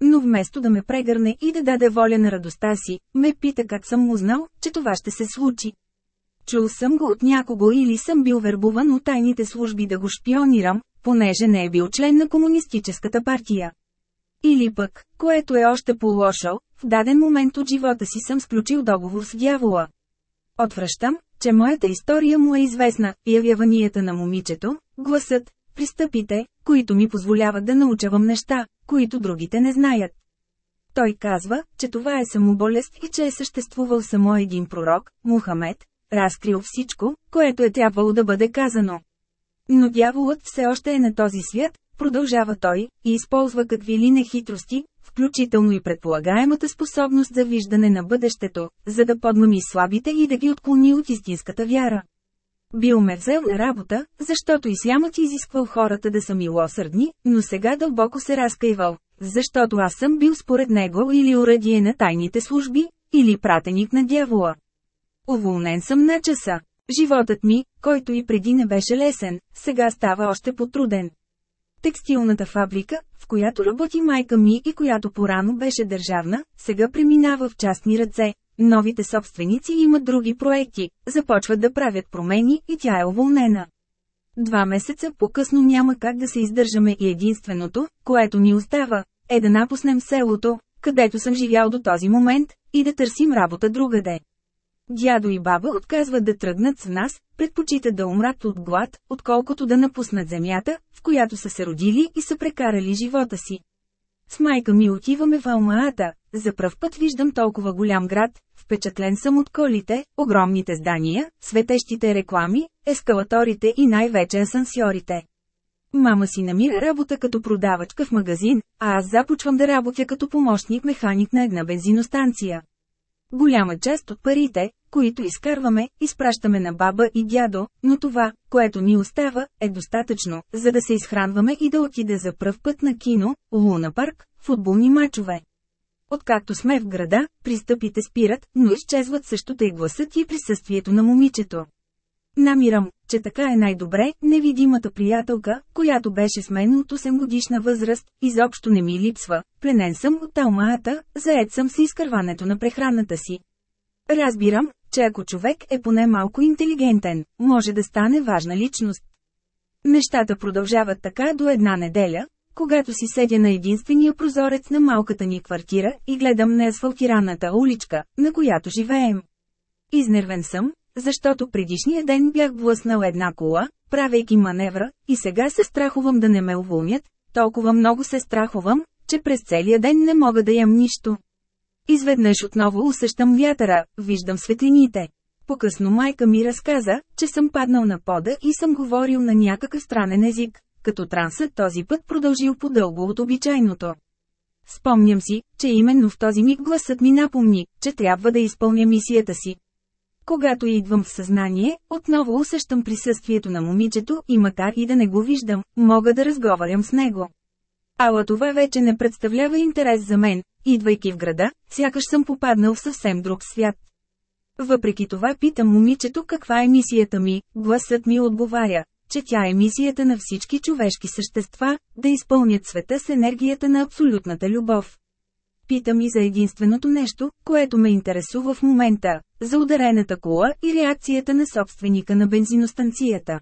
Но вместо да ме прегърне и да даде воля на радостта си, ме пита как съм узнал, че това ще се случи. Чул съм го от някого или съм бил вербуван от тайните служби да го шпионирам, понеже не е бил член на комунистическата партия. Или пък, което е още по-лошо, в даден момент от живота си съм сключил договор с дявола. Отвръщам, че моята история му е известна, явяванията на момичето, гласът, пристъпите, които ми позволяват да научавам неща, които другите не знаят. Той казва, че това е самоболест и че е съществувал само един пророк, Мухамед, разкрил всичко, което е трябвало да бъде казано. Но дяволът все още е на този свят, продължава той, и използва какви ли не хитрости, включително и предполагаемата способност за виждане на бъдещето, за да подмами слабите и да ги отклони от истинската вяра. Бил ме взел на работа, защото ислямът изисквал хората да са милосърдни, но сега дълбоко се разкаивал, защото аз съм бил според него или урадие на тайните служби, или пратеник на дявола. Уволнен съм на часа. Животът ми, който и преди не беше лесен, сега става още потруден. Текстилната фабрика, в която работи майка ми и която порано беше държавна, сега преминава в частни ръце. Новите собственици имат други проекти, започват да правят промени и тя е уволнена. Два месеца по-късно няма как да се издържаме и единственото, което ни остава, е да напуснем селото, където съм живял до този момент, и да търсим работа другаде. Дядо и баба отказват да тръгнат с нас, предпочитат да умрат от глад, отколкото да напуснат земята, в която са се родили и са прекарали живота си. С майка ми отиваме в Алмаата, за пръв път виждам толкова голям град, впечатлен съм от колите, огромните здания, светещите реклами, ескалаторите и най-вече асансьорите. Мама си намира работа като продавачка в магазин, а аз започвам да работя като помощник-механик на една бензиностанция. Голяма част от парите, които изкарваме, изпращаме на баба и дядо, но това, което ни остава, е достатъчно, за да се изхранваме и да отиде за пръв път на кино, луна парк, футболни мачове. Откакто сме в града, пристъпите спират, но изчезват същото и гласът и присъствието на момичето. Намирам, че така е най-добре, невидимата приятелка, която беше с мен от 8 годишна възраст, изобщо не ми липсва, пленен съм от талмаата, заед съм с изкърването на прехраната си. Разбирам, че ако човек е поне малко интелигентен, може да стане важна личност. Нещата продължават така до една неделя, когато си седя на единствения прозорец на малката ни квартира и гледам неасфалтираната уличка, на която живеем. Изнервен съм, защото предишния ден бях блъснал една кола, правейки маневра, и сега се страхувам да не ме уволнят, толкова много се страхувам, че през целия ден не мога да ям нищо. Изведнъж отново усещам вятъра, виждам светлините. По-късно майка ми разказа, че съм паднал на пода и съм говорил на някакъв странен език, като трансът този път продължил по-дълго от обичайното. Спомням си, че именно в този миг гласът ми напомни, че трябва да изпълня мисията си. Когато идвам в съзнание, отново усещам присъствието на момичето и макар и да не го виждам, мога да разговарям с него. Ала това вече не представлява интерес за мен, идвайки в града, сякаш съм попаднал в съвсем друг свят. Въпреки това питам момичето каква е мисията ми, гласът ми отговаря, че тя е мисията на всички човешки същества, да изпълнят света с енергията на абсолютната любов. Питам и за единственото нещо, което ме интересува в момента – за ударената кола и реакцията на собственика на бензиностанцията.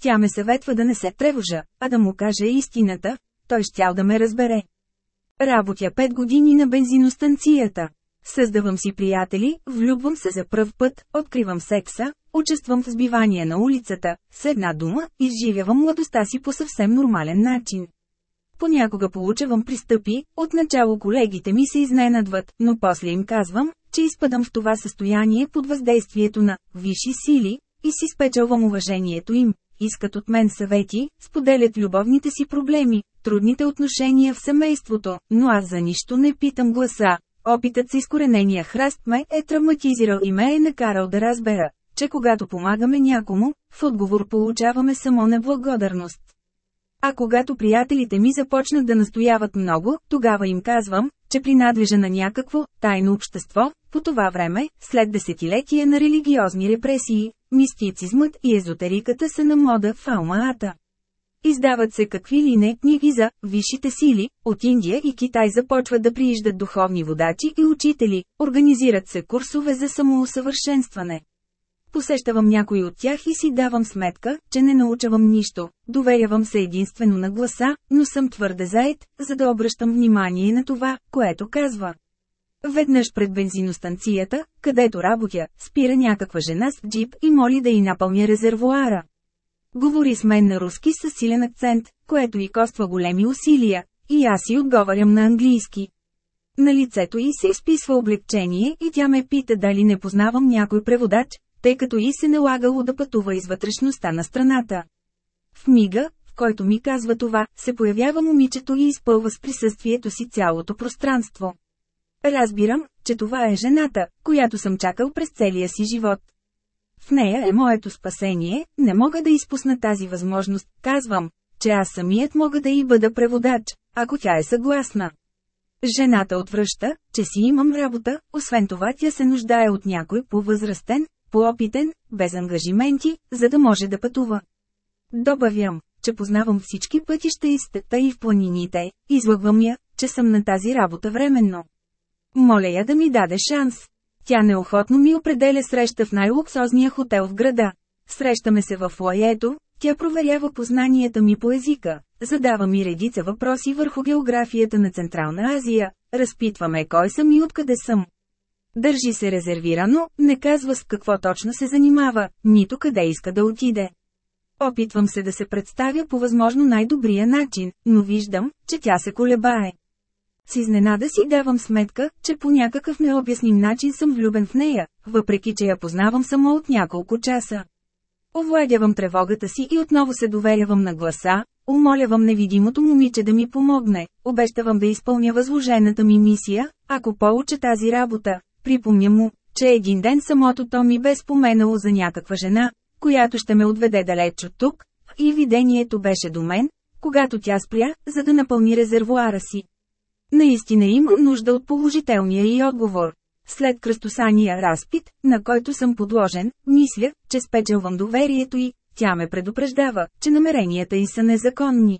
Тя ме съветва да не се тревожа, а да му каже истината, той щял да ме разбере. Работя 5 години на бензиностанцията. Създавам си приятели, влюбвам се за пръв път, откривам секса, участвам в сбивания на улицата, с една дума, изживявам младостта си по съвсем нормален начин. Понякога получавам пристъпи, отначало колегите ми се изненадват, но после им казвам, че изпадам в това състояние под въздействието на висши сили, и си спечелвам уважението им. Искат от мен съвети, споделят любовните си проблеми, трудните отношения в семейството, но аз за нищо не питам гласа. Опитът с изкоренения храст ме е травматизирал и ме е накарал да разбера, че когато помагаме някому, в отговор получаваме само неблагодарност. А когато приятелите ми започнат да настояват много, тогава им казвам, че принадлежа на някакво тайно общество, по това време, след десетилетия на религиозни репресии, мистицизмът и езотериката са на мода в Алмаата. Издават се какви ли не книги за висшите сили, от Индия и Китай започват да прииждат духовни водачи и учители, организират се курсове за самоусъвършенстване. Посещавам някой от тях и си давам сметка, че не научавам нищо, доверявам се единствено на гласа, но съм твърде заед, за да обръщам внимание на това, което казва. Веднъж пред бензиностанцията, където работя, спира някаква жена с джип и моли да й напълня резервуара. Говори с мен на руски с силен акцент, което и коства големи усилия, и аз си отговарям на английски. На лицето й се изписва облегчение и тя ме пита дали не познавам някой преводач, тъй като и се налагало да пътува из вътрешността на страната. В мига, в който ми казва това, се появява момичето и изпълва с присъствието си цялото пространство. Разбирам, че това е жената, която съм чакал през целия си живот. В нея е моето спасение, не мога да изпусна тази възможност, казвам, че аз самият мога да и бъда преводач, ако тя е съгласна. Жената отвръща, че си имам работа, освен това тя се нуждае от някой по-възрастен, по-опитен, без ангажименти, за да може да пътува. Добавям, че познавам всички пътища из степта и в планините, излъгвам я, че съм на тази работа временно. Моля я да ми даде шанс. Тя неохотно ми определя среща в най-луксозния хотел в града. Срещаме се в лаето, тя проверява познанията ми по езика, задава ми редица въпроси върху географията на Централна Азия, разпитваме кой съм и откъде съм. Държи се резервирано, не казва с какво точно се занимава, нито къде иска да отиде. Опитвам се да се представя по възможно най-добрия начин, но виждам, че тя се колебае. С изненада си давам сметка, че по някакъв необясним начин съм влюбен в нея, въпреки че я познавам само от няколко часа. Овладявам тревогата си и отново се доверявам на гласа, умолявам невидимото момиче да ми помогне, обещавам да изпълня възложената ми мисия, ако получа тази работа. Припомня му, че един ден самото то ми бе споменало за някаква жена, която ще ме отведе далеч от тук, и видението беше до мен, когато тя спря, за да напълни резервуара си. Наистина има нужда от положителния и отговор. След кръстосания разпит, на който съм подложен, мисля, че спечелвам доверието и тя ме предупреждава, че намеренията й са незаконни.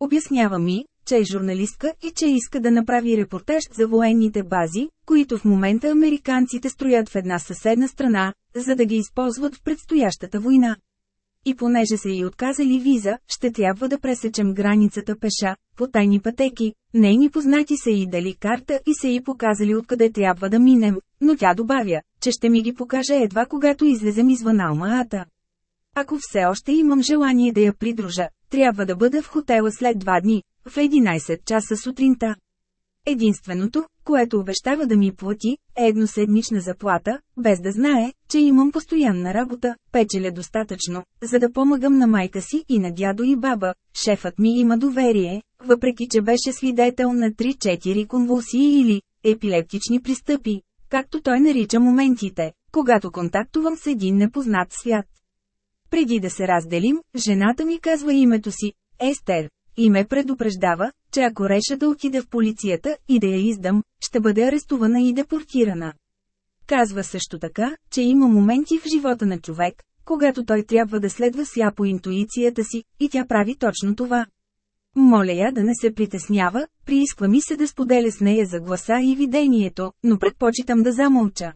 Обяснява ми, че е журналистка и че иска да направи репортаж за военните бази, които в момента американците строят в една съседна страна, за да ги използват в предстоящата война. И понеже са й отказали виза, ще трябва да пресечем границата пеша, по тайни пътеки, нейни познати са и дали карта и са й показали откъде трябва да минем, но тя добавя, че ще ми ги покаже едва когато излезем извън Алмаата. Ако все още имам желание да я придружа, трябва да бъда в хотела след два дни, в 11 часа сутринта. Единственото, което обещава да ми плати, е едноседмична заплата, без да знае, че имам постоянна работа, печеля достатъчно, за да помагам на майка си и на дядо и баба. Шефът ми има доверие, въпреки че беше свидетел на 3-4 конвулсии или епилептични пристъпи, както той нарича моментите, когато контактувам с един непознат свят. Преди да се разделим, жената ми казва името си, Естер, и ме предупреждава, че ако реша да отида в полицията и да я издам, ще бъде арестувана и депортирана. Казва също така, че има моменти в живота на човек, когато той трябва да следва сляпо интуицията си, и тя прави точно това. Моля я да не се притеснява, приисква ми се да споделя с нея за гласа и видението, но предпочитам да замълча.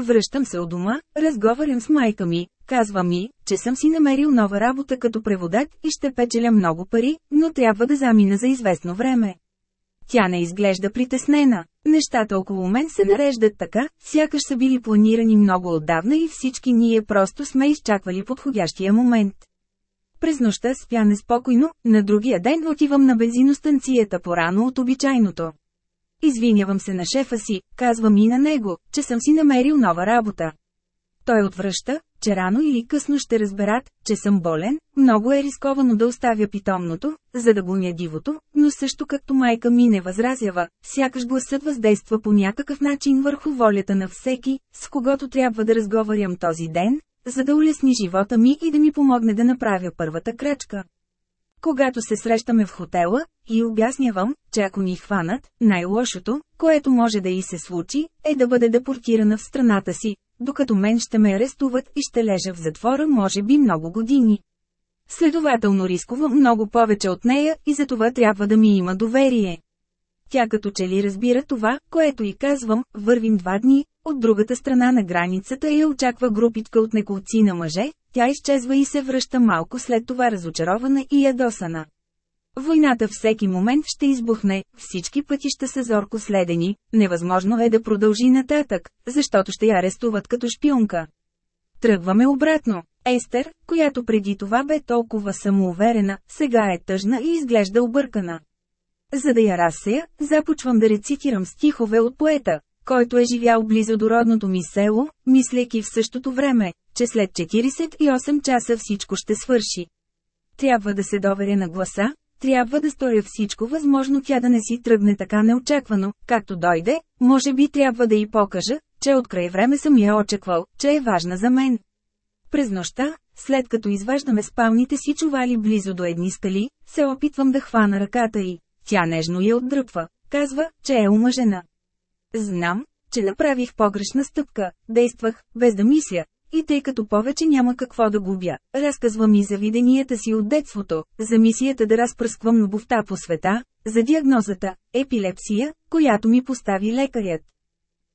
Връщам се от дома, разговарям с майка ми, казва ми, че съм си намерил нова работа като преводач и ще печеля много пари, но трябва да замина за известно време. Тя не изглежда притеснена. Нещата около мен се нареждат така, сякаш са били планирани много отдавна и всички ние просто сме изчаквали подходящия момент. През нощта спя неспокойно, на другия ден отивам на бензиностанцията по-рано от обичайното. Извинявам се на шефа си, казвам и на него, че съм си намерил нова работа. Той отвръща, че рано или късно ще разберат, че съм болен, много е рисковано да оставя питомното, за да гоня дивото, но също както майка ми не възразява, сякаш гласът въздейства по някакъв начин върху волята на всеки, с когото трябва да разговарям този ден, за да улесни живота ми и да ми помогне да направя първата крачка. Когато се срещаме в хотела, и обяснявам, че ако ни хванат, най-лошото, което може да и се случи, е да бъде депортирана в страната си, докато мен ще ме арестуват и ще лежа в затвора може би много години. Следователно рискувам много повече от нея и за това трябва да ми има доверие. Тя като че ли разбира това, което и казвам, вървим два дни, от другата страна на границата я очаква групичка от неколци на мъже, тя изчезва и се връща малко след това разочарована и ядосана. Войната всеки момент ще избухне, всички пътища са зорко следени, невъзможно е да продължи нататък, защото ще я арестуват като шпионка. Тръгваме обратно. Естер, която преди това бе толкова самоуверена, сега е тъжна и изглежда объркана. За да я разсея, започвам да рецитирам стихове от поета, който е живял близо до родното ми село, мислейки в същото време, че след 48 часа всичко ще свърши. Трябва да се доверя на гласа, трябва да сторя всичко възможно тя да не си тръгне така неочаквано, както дойде, може би трябва да й покажа, че от край време съм я очаквал, че е важна за мен. През нощта, след като изваждаме спалните си чували близо до едни скали, се опитвам да хвана ръката й. Тя нежно я отдръпва, казва, че е омъжена. Знам, че направих погрешна стъпка, действах, без да мисля, и тъй като повече няма какво да губя, разказвам и за виденията си от детството, за мисията да разпръсквам любовта по света, за диагнозата – епилепсия, която ми постави лекарят.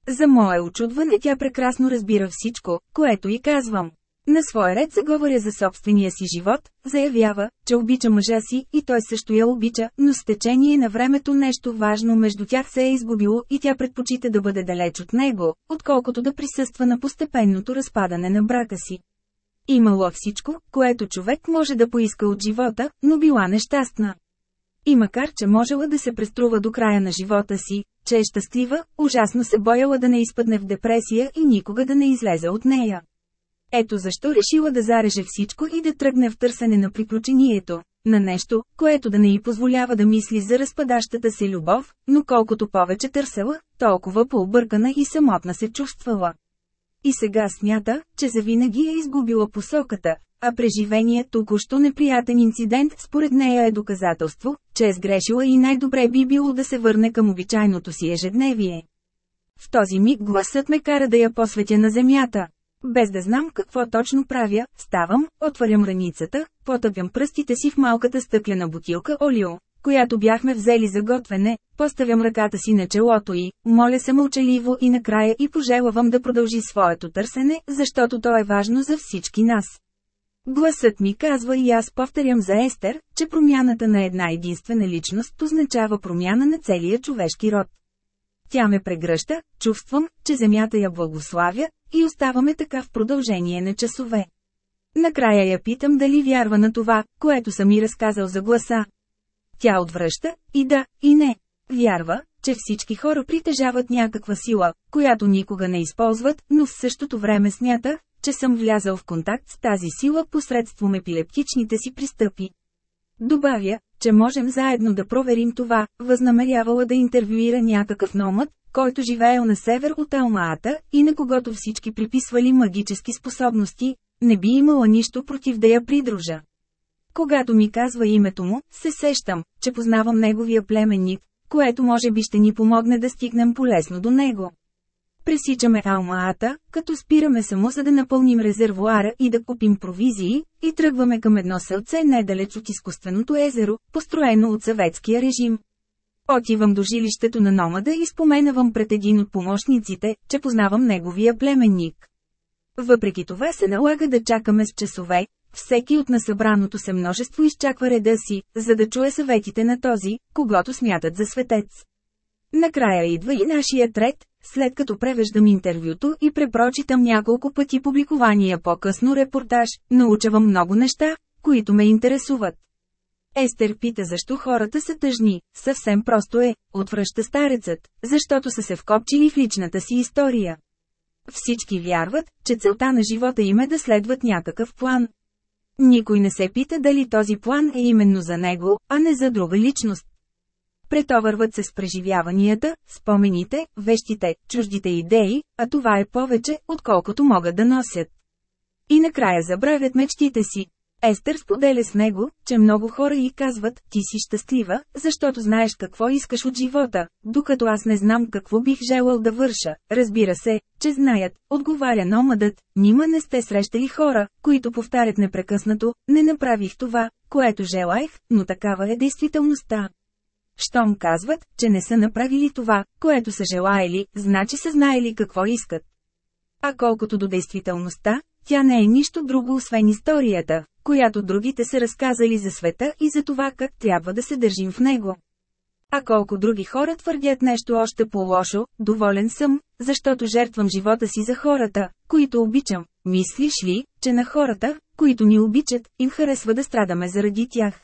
За мое очудване тя прекрасно разбира всичко, което и казвам. На свой ред заговоря за собствения си живот, заявява, че обича мъжа си и той също я обича, но с течение на времето нещо важно между тях се е изгубило и тя предпочита да бъде далеч от него, отколкото да присъства на постепенното разпадане на брака си. Имало всичко, което човек може да поиска от живота, но била нещастна. И макар, че можела да се преструва до края на живота си, че е щастлива, ужасно се бояла да не изпадне в депресия и никога да не излезе от нея. Ето защо решила да зареже всичко и да тръгне в търсене на приключението, на нещо, което да не й позволява да мисли за разпадащата си любов, но колкото повече търсела, толкова по-объркана и самотна се чувствала. И сега смята, че завинаги е изгубила посоката, а преживеният току-що неприятен инцидент според нея е доказателство, че е сгрешила и най-добре би било да се върне към обичайното си ежедневие. В този миг гласът ме кара да я посветя на земята. Без да знам какво точно правя, ставам, отварям раницата, потъпям пръстите си в малката стъклена бутилка олио, която бяхме взели за готвене, поставям ръката си на челото и, моля се мълчаливо и накрая и пожелавам да продължи своето търсене, защото то е важно за всички нас. Гласът ми казва и аз повторям за Естер, че промяната на една единствена личност означава промяна на целия човешки род. Тя ме прегръща, чувствам, че земята я благославя, и оставаме така в продължение на часове. Накрая я питам дали вярва на това, което съм ми разказал за гласа. Тя отвръща, и да, и не. Вярва, че всички хора притежават някаква сила, която никога не използват, но в същото време смята, че съм влязал в контакт с тази сила посредством епилептичните си пристъпи. Добавя, че можем заедно да проверим това, възнамерявала да интервюира някакъв номът, който живеел на север от Алмаата, и на когото всички приписвали магически способности, не би имала нищо против да я придружа. Когато ми казва името му, се сещам, че познавам неговия племенник, което може би ще ни помогне да стигнем полесно до него. Пресичаме Алмаата, като спираме само за да напълним резервуара и да купим провизии, и тръгваме към едно селце недалеч от изкуственото езеро, построено от съветския режим. Отивам до жилището на номада и споменавам пред един от помощниците, че познавам неговия племенник. Въпреки това се налага да чакаме с часове, всеки от насъбраното се множество изчаква реда си, за да чуе съветите на този, когато смятат за светец. Накрая идва и нашият ред, след като превеждам интервюто и препрочитам няколко пъти публикувания по-късно репортаж, научавам много неща, които ме интересуват. Естер пита защо хората са тъжни, съвсем просто е, отвръща старецът, защото са се вкопчили в личната си история. Всички вярват, че целта на живота им е да следват някакъв план. Никой не се пита дали този план е именно за него, а не за друга личност. Претовърват се с преживяванията, спомените, вещите, чуждите идеи, а това е повече, отколкото могат да носят. И накрая забравят мечтите си. Естер споделя с него, че много хора и казват, ти си щастлива, защото знаеш какво искаш от живота, докато аз не знам какво бих желал да върша. Разбира се, че знаят, отговаря номадът, нима не сте срещали хора, които повтарят непрекъснато, не направих това, което желаях, но такава е действителността. Щом казват, че не са направили това, което са желаели, значи са знаели какво искат. А колкото до действителността, тя не е нищо друго освен историята, която другите са разказали за света и за това как трябва да се държим в него. А колко други хора твърдят нещо още по-лошо, доволен съм, защото жертвам живота си за хората, които обичам. Мислиш ли, че на хората, които ни обичат, им харесва да страдаме заради тях?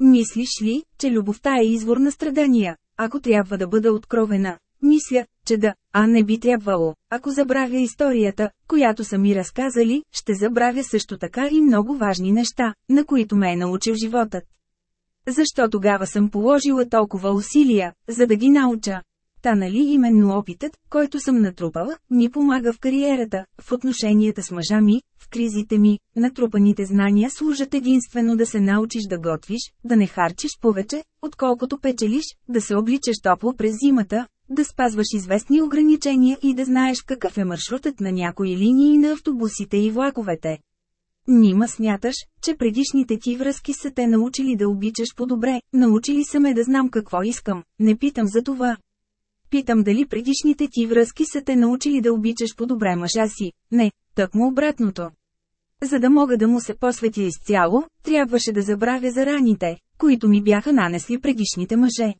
Мислиш ли, че любовта е извор на страдания? Ако трябва да бъда откровена, мисля, че да, а не би трябвало. Ако забравя историята, която са ми разказали, ще забравя също така и много важни неща, на които ме е научил животът. Защо тогава съм положила толкова усилия, за да ги науча? Та нали именно опитът, който съм натрупала, ми помага в кариерата, в отношенията с мъжа ми, в кризите ми, натрупаните знания служат единствено да се научиш да готвиш, да не харчиш повече, отколкото печелиш, да се обличаш топло през зимата, да спазваш известни ограничения и да знаеш какъв е маршрутът на някои линии на автобусите и влаковете. Нима смяташ, че предишните ти връзки са те научили да обичаш по-добре, научили са ме да знам какво искам, не питам за това. Питам дали предишните ти връзки са те научили да обичаш по-добре мъжа си. Не, тъкмо обратното. За да мога да му се посветя изцяло, трябваше да забравя за раните, които ми бяха нанесли предишните мъже.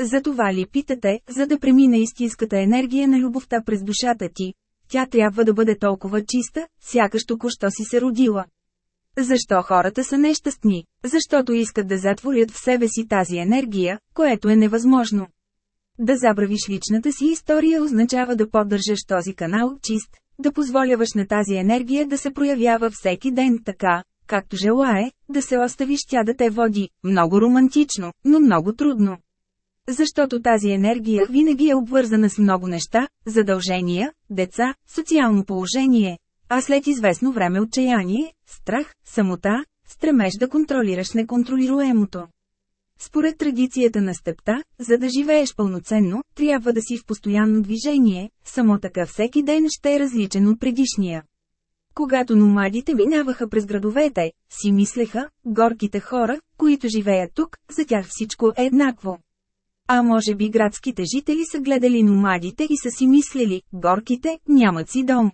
За това ли питате, за да премине истинската енергия на любовта през душата ти? Тя трябва да бъде толкова чиста, сякаш току-що си се родила. Защо хората са нещастни? Защото искат да затворят в себе си тази енергия, което е невъзможно. Да забравиш личната си история означава да поддържаш този канал чист, да позволяваш на тази енергия да се проявява всеки ден така, както желае, да се оставиш тя да те води, много романтично, но много трудно. Защото тази енергия винаги е обвързана с много неща, задължения, деца, социално положение, а след известно време отчаяние, страх, самота, стремеж да контролираш неконтролируемото. Според традицията на степта, за да живееш пълноценно, трябва да си в постоянно движение, само така всеки ден ще е различен от предишния. Когато номадите минаваха през градовете, си мислеха, горките хора, които живеят тук, за тях всичко е еднакво. А може би градските жители са гледали номадите и са си мислили, горките, нямат си дом.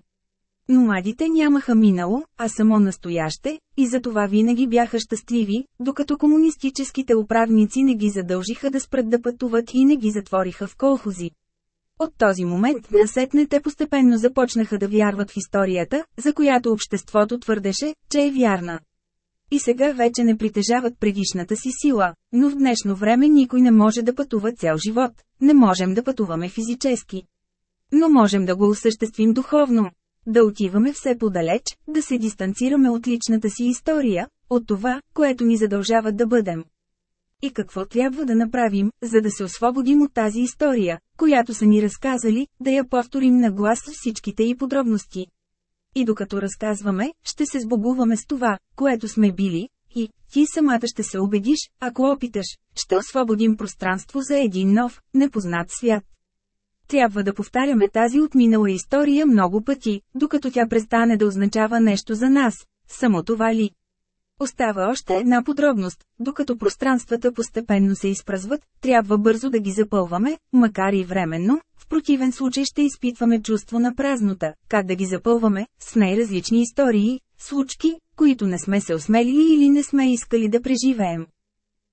Номадите нямаха минало, а само настояще, и затова винаги бяха щастливи, докато комунистическите управници не ги задължиха да спрат да пътуват и не ги затвориха в колхози. От този момент насетне те постепенно започнаха да вярват в историята, за която обществото твърдеше, че е вярна. И сега вече не притежават предишната си сила, но в днешно време никой не може да пътува цял живот, не можем да пътуваме физически. Но можем да го осъществим духовно. Да отиваме все подалеч, да се дистанцираме от личната си история, от това, което ни задължава да бъдем. И какво трябва да направим, за да се освободим от тази история, която са ни разказали, да я повторим на глас всичките и подробности. И докато разказваме, ще се сбогуваме с това, което сме били, и ти самата ще се убедиш, ако опиташ, ще освободим пространство за един нов, непознат свят. Трябва да повтаряме тази отминала история много пъти, докато тя престане да означава нещо за нас. Само това ли? Остава още една подробност, докато пространствата постепенно се изпразват, трябва бързо да ги запълваме, макар и временно, в противен случай ще изпитваме чувство на празнота, как да ги запълваме, с най-различни истории, случки, които не сме се осмелили или не сме искали да преживеем.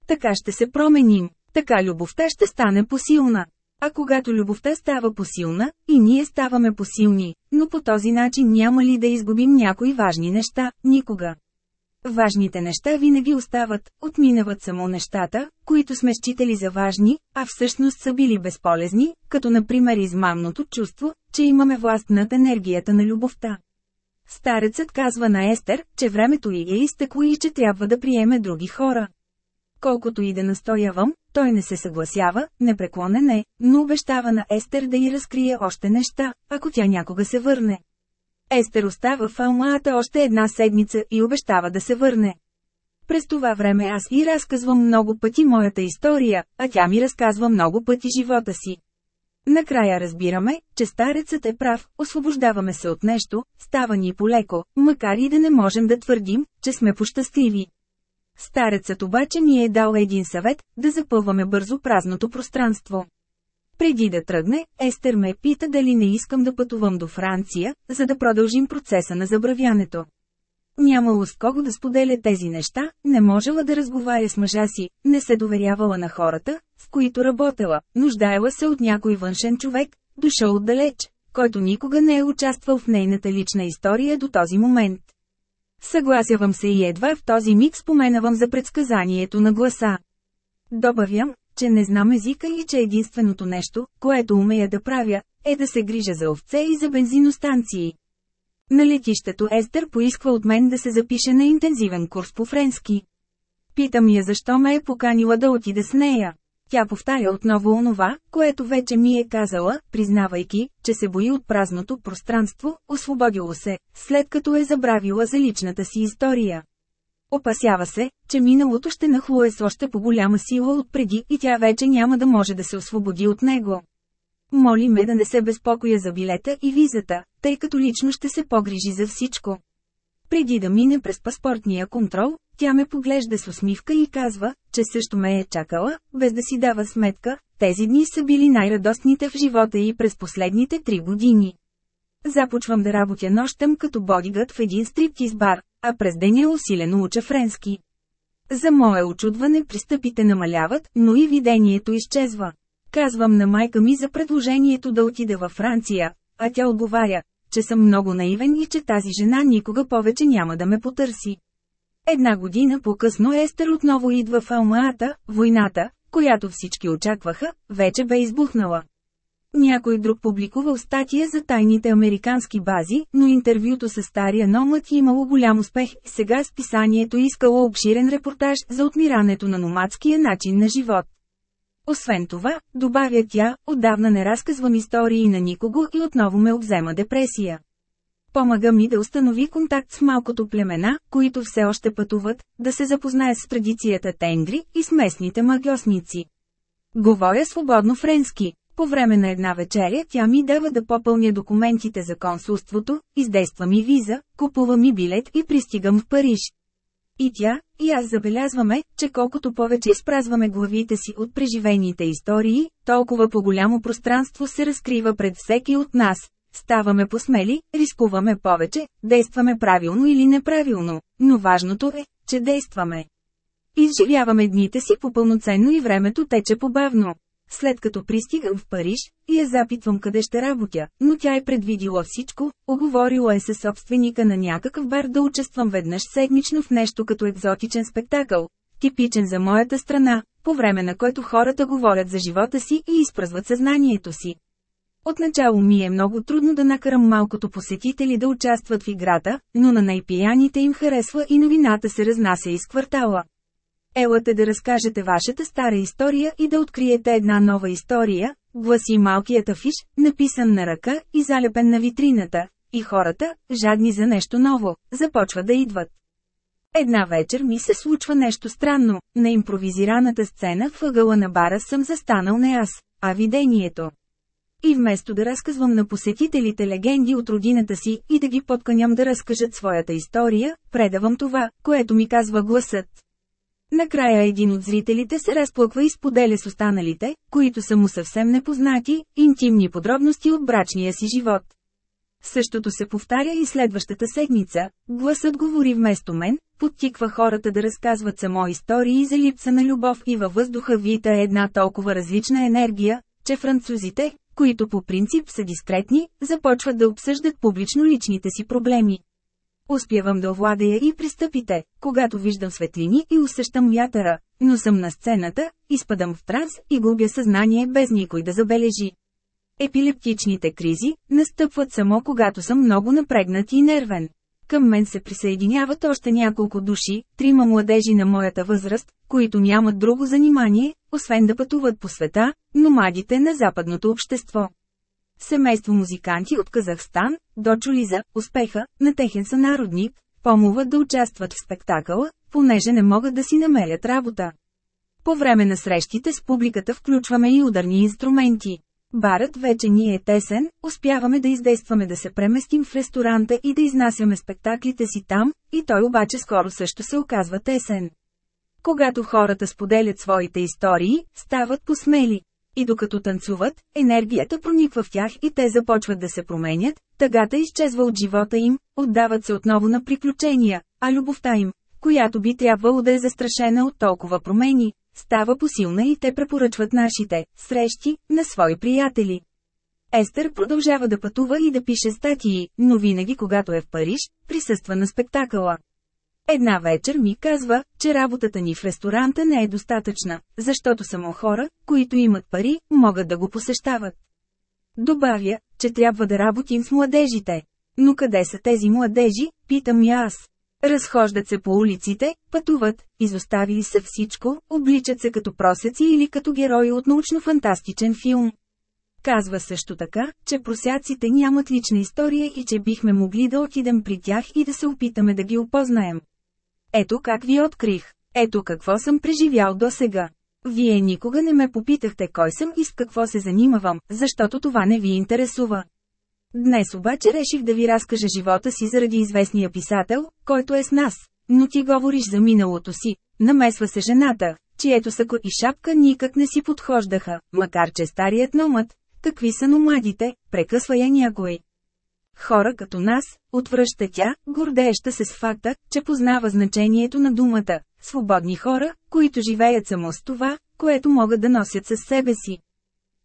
Така ще се променим, така любовта ще стане посилна. А когато любовта става посилна, и ние ставаме посилни, но по този начин няма ли да изгубим някои важни неща, никога. Важните неща винаги остават, отминават само нещата, които сме считали за важни, а всъщност са били безполезни, като например измамното чувство, че имаме власт над енергията на любовта. Старецът казва на Естер, че времето й е изтекло и че трябва да приеме други хора. Колкото и да настоявам, той не се съгласява, непреклонен е, но обещава на Естер да й разкрие още неща, ако тя някога се върне. Естер остава в Алмаата още една седмица и обещава да се върне. През това време аз и разказвам много пъти моята история, а тя ми разказва много пъти живота си. Накрая разбираме, че старецът е прав, освобождаваме се от нещо, става ни полеко, макар и да не можем да твърдим, че сме пощастливи. Старецът обаче ни е дал един съвет, да запълваме бързо празното пространство. Преди да тръгне, Естер ме пита дали не искам да пътувам до Франция, за да продължим процеса на забравянето. Нямало с кого да споделя тези неща, не можела да разговаря с мъжа си, не се доверявала на хората, с които работела, нуждаела се от някой външен човек, дошъл отдалеч, който никога не е участвал в нейната лична история до този момент. Съгласявам се и едва в този миг споменавам за предсказанието на гласа. Добавям, че не знам езика и че единственото нещо, което умея да правя, е да се грижа за овце и за бензиностанции. На летището Естер поисква от мен да се запише на интензивен курс по френски. Питам я защо ме е поканила да отида с нея. Тя повтаря отново онова, което вече ми е казала, признавайки, че се бои от празното пространство, освободило се, след като е забравила за личната си история. Опасява се, че миналото ще нахлуе с още по-голяма сила от преди и тя вече няма да може да се освободи от него. Моли ме да не се безпокоя за билета и визата, тъй като лично ще се погрижи за всичко. Преди да мине през паспортния контрол, тя ме поглежда с усмивка и казва, че също ме е чакала, без да си дава сметка, тези дни са били най-радостните в живота и през последните три години. Започвам да работя нощем като бодигът в един стриптиз бар, а през деня усилено уча френски. За мое очудване пристъпите намаляват, но и видението изчезва. Казвам на майка ми за предложението да отида във Франция, а тя отговаря, че съм много наивен и че тази жена никога повече няма да ме потърси. Една година по-късно Естер отново идва в Алмаата, войната, която всички очакваха, вече бе избухнала. Някой друг публикувал статия за тайните американски бази, но интервюто с стария номът имало голям успех сега списанието искало обширен репортаж за отмирането на номадския начин на живот. Освен това, добавя тя, отдавна не разказвам истории на никого и отново ме обзема депресия. Помага ми да установи контакт с малкото племена, които все още пътуват, да се запознаят с традицията тенгри и с местните магиосници. Говоря свободно френски. По време на една вечеря тя ми дава да попълня документите за консулството, издейства ми виза, купува ми билет и пристигам в Париж. И тя, и аз забелязваме, че колкото повече изпразваме главите си от преживените истории, толкова по-голямо пространство се разкрива пред всеки от нас. Ставаме посмели, рискуваме повече, действаме правилно или неправилно, но важното е, че действаме. Изживяваме дните си по-пълноценно и времето тече побавно. След като пристигам в Париж, я запитвам къде ще работя, но тя е предвидила всичко, оговорила е се собственика на някакъв бар да участвам веднъж седмично в нещо като екзотичен спектакъл, типичен за моята страна, по време на който хората говорят за живота си и изпразват съзнанието си. Отначало ми е много трудно да накарам малкото посетители да участват в играта, но на най-пияните им харесва и новината се разнася из квартала. Елате да разкажете вашата стара история и да откриете една нова история, гласи малкият афиш, написан на ръка и залепен на витрината, и хората, жадни за нещо ново, започват да идват. Една вечер ми се случва нещо странно, на импровизираната сцена в ъгъла на бара съм застанал не аз, а видението. И вместо да разказвам на посетителите легенди от родината си и да ги подканям да разкажат своята история, предавам това, което ми казва гласът. Накрая един от зрителите се разплъква и споделя с останалите, които са му съвсем непознати, интимни подробности от брачния си живот. Същото се повтаря и следващата седмица, гласът говори вместо мен, подтиква хората да разказват само истории за липса на любов и във въздуха вита една толкова различна енергия, че французите, които по принцип са дискретни, започват да обсъждат публично личните си проблеми. Успявам да овладея и пристъпите, когато виждам светлини и усещам вятъра, но съм на сцената, изпадам в транс и губя съзнание без никой да забележи. Епилептичните кризи настъпват само когато съм много напрегнат и нервен. Към мен се присъединяват още няколко души, трима младежи на моята възраст, които нямат друго занимание, освен да пътуват по света, номадите на западното общество. Семейство музиканти от Казахстан, дочули за успеха на техен сънародник, помуват да участват в спектакъла, понеже не могат да си намерят работа. По време на срещите с публиката включваме и ударни инструменти. Барът вече ни е тесен, успяваме да издействаме да се преместим в ресторанта и да изнасяме спектаклите си там, и той обаче скоро също се оказва тесен. Когато хората споделят своите истории, стават посмели. И докато танцуват, енергията прониква в тях и те започват да се променят, тъгата изчезва от живота им, отдават се отново на приключения, а любовта им, която би трябвало да е застрашена от толкова промени, става посилна и те препоръчват нашите срещи на свои приятели. Естер продължава да пътува и да пише статии, но винаги когато е в Париж, присъства на спектакъла. Една вечер ми казва, че работата ни в ресторанта не е достатъчна, защото само хора, които имат пари, могат да го посещават. Добавя, че трябва да работим с младежите. Но къде са тези младежи, питам я аз. Разхождат се по улиците, пътуват, изоставили се всичко, обличат се като просеци или като герои от научно-фантастичен филм. Казва също така, че просяците нямат лична история и че бихме могли да отидем при тях и да се опитаме да ги опознаем. Ето как ви открих. Ето какво съм преживял до сега. Вие никога не ме попитахте кой съм и с какво се занимавам, защото това не ви интересува. Днес обаче реших да ви разкажа живота си заради известния писател, който е с нас. Но ти говориш за миналото си, намесва се жената, чието сако и шапка никак не си подхождаха, макар че старият номът, какви са номадите, прекъсва я някой. Хора като нас, отвръща тя, гордееща се с факта, че познава значението на думата. Свободни хора, които живеят само с това, което могат да носят със себе си.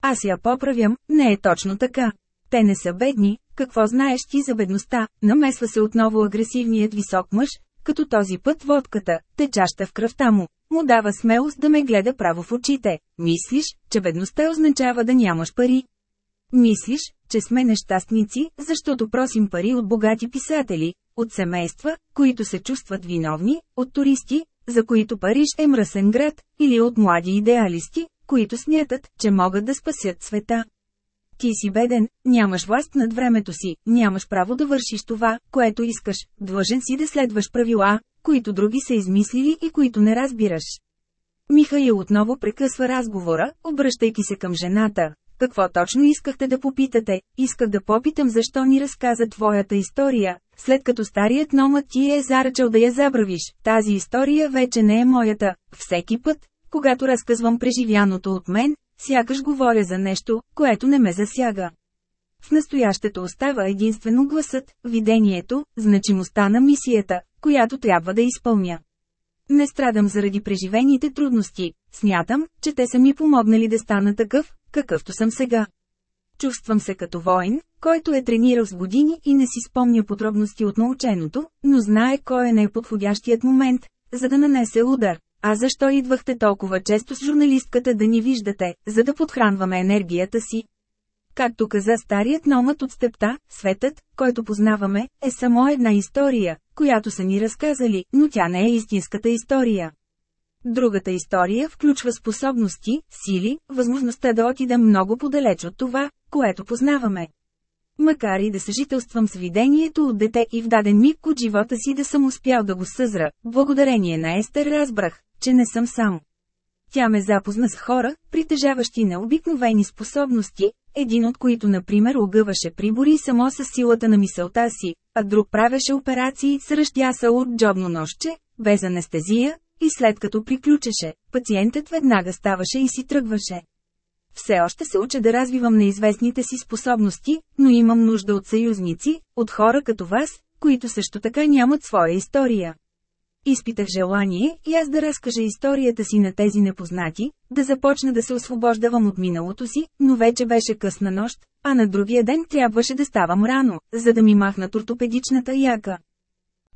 Аз я поправям, не е точно така. Те не са бедни, какво знаеш ти за бедността, намесва се отново агресивният висок мъж, като този път водката, течаща в кръвта му, му дава смелост да ме гледа право в очите. Мислиш, че бедността означава да нямаш пари. Мислиш, че сме нещастници, защото просим пари от богати писатели, от семейства, които се чувстват виновни, от туристи, за които Париж е мръсен град, или от млади идеалисти, които смятат, че могат да спасят света. Ти си беден, нямаш власт над времето си, нямаш право да вършиш това, което искаш, длъжен си да следваш правила, които други са измислили и които не разбираш. Михаил отново прекъсва разговора, обръщайки се към жената. Какво точно искахте да попитате? Исках да попитам защо ни разказа твоята история, след като старият номът ти е заръчал да я забравиш. Тази история вече не е моята. Всеки път, когато разказвам преживяното от мен, сякаш говоря за нещо, което не ме засяга. В настоящето остава единствено гласът, видението, значимостта на мисията, която трябва да изпълня. Не страдам заради преживените трудности, смятам, че те са ми помогнали да стана такъв, какъвто съм сега. Чувствам се като воин, който е тренирал с години и не си спомня подробности от наученото, но знае кой е най-подходящият момент, за да нанесе удар. А защо идвахте толкова често с журналистката да ни виждате, за да подхранваме енергията си? Както каза старият номът от степта, светът, който познаваме, е само една история, която са ни разказали, но тя не е истинската история. Другата история включва способности, сили, възможността да отидем много подалеч от това, което познаваме. Макар и да съжителствам с видението от дете и в даден миг от живота си да съм успял да го съзра, благодарение на Естер разбрах, че не съм сам. Тя ме запозна с хора, притежаващи необикновени способности, един от които например огъваше прибори само с силата на мисълта си, а друг правеше операции с ръщяса от джобно нощче, без анестезия, и след като приключеше, пациентът веднага ставаше и си тръгваше. Все още се уча да развивам неизвестните си способности, но имам нужда от съюзници, от хора като вас, които също така нямат своя история. Изпитах желание и аз да разкажа историята си на тези непознати, да започна да се освобождавам от миналото си, но вече беше късна нощ, а на другия ден трябваше да ставам рано, за да ми махнат ортопедичната яка.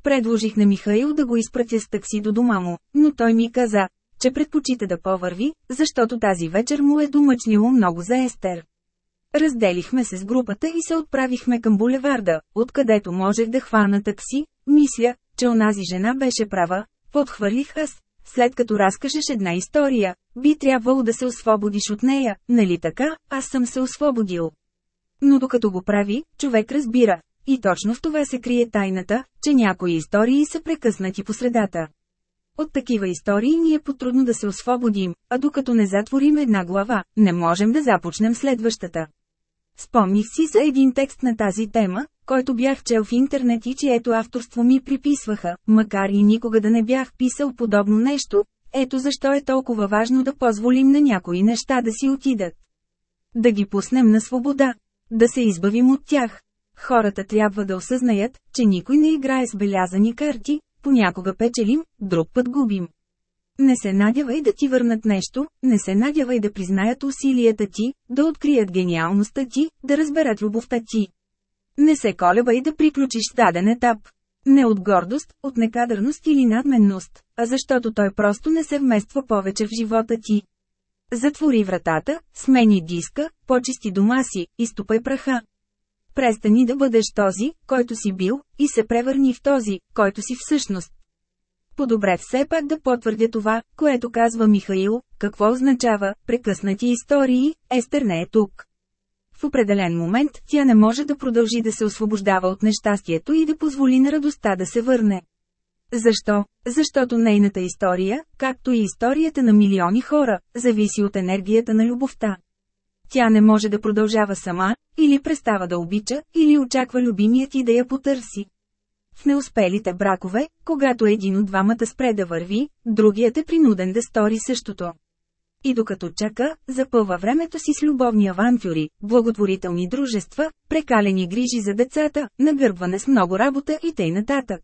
Предложих на Михаил да го изпратя с такси до дома му, но той ми каза, че предпочита да повърви, защото тази вечер му е домъчнило много за Естер. Разделихме се с групата и се отправихме към булеварда, откъдето можех да хвана такси, мисля, че онази жена беше права, подхвърлих аз. След като разкажеш една история, би трябвало да се освободиш от нея, нали така, аз съм се освободил. Но докато го прави, човек разбира. И точно в това се крие тайната, че някои истории са прекъснати по средата. От такива истории ни е потрудно да се освободим, а докато не затворим една глава, не можем да започнем следващата. Спомних си за един текст на тази тема, който бях чел в интернет и чието авторство ми приписваха, макар и никога да не бях писал подобно нещо, ето защо е толкова важно да позволим на някои неща да си отидат. Да ги пуснем на свобода. Да се избавим от тях. Хората трябва да осъзнаят, че никой не играе с белязани карти, понякога печелим, друг път губим. Не се надявай да ти върнат нещо, не се надявай да признаят усилията ти, да открият гениалността ти, да разберат любовта ти. Не се колебай да приключиш даден етап. Не от гордост, от некадърност или надменност, а защото той просто не се вмества повече в живота ти. Затвори вратата, смени диска, почисти дома си, изтопай праха. Престани да бъдеш този, който си бил, и се превърни в този, който си всъщност. По-добре все пак да потвърдя това, което казва Михаил, какво означава прекъснати истории, Естер не е тук. В определен момент тя не може да продължи да се освобождава от нещастието и да позволи на радостта да се върне. Защо? Защото нейната история, както и историята на милиони хора, зависи от енергията на любовта. Тя не може да продължава сама, или престава да обича, или очаква любимият и да я потърси. В неуспелите бракове, когато един от двамата спре да върви, другият е принуден да стори същото. И докато чака, запълва времето си с любовни авантюри, благотворителни дружества, прекалени грижи за децата, нагърбване с много работа и тъй нататък.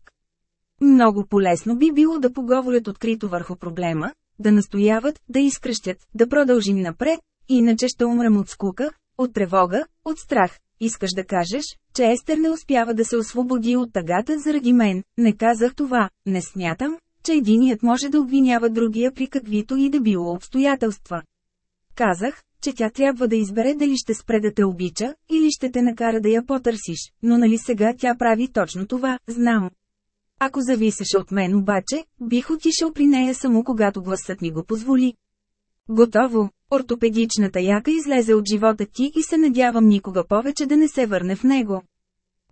Много полезно би било да поговорят открито върху проблема, да настояват, да изкръщят, да продължим напред, иначе ще умрем от скука, от тревога, от страх. Искаш да кажеш, че Естер не успява да се освободи от тъгата заради мен, не казах това, не смятам, че единият може да обвинява другия при каквито и да било обстоятелства. Казах, че тя трябва да избере дали ще спре да те обича, или ще те накара да я потърсиш, но нали сега тя прави точно това, знам. Ако зависеше от мен обаче, бих отишъл при нея само когато гласът ми го позволи. Готово, ортопедичната яка излезе от живота ти и се надявам никога повече да не се върне в него.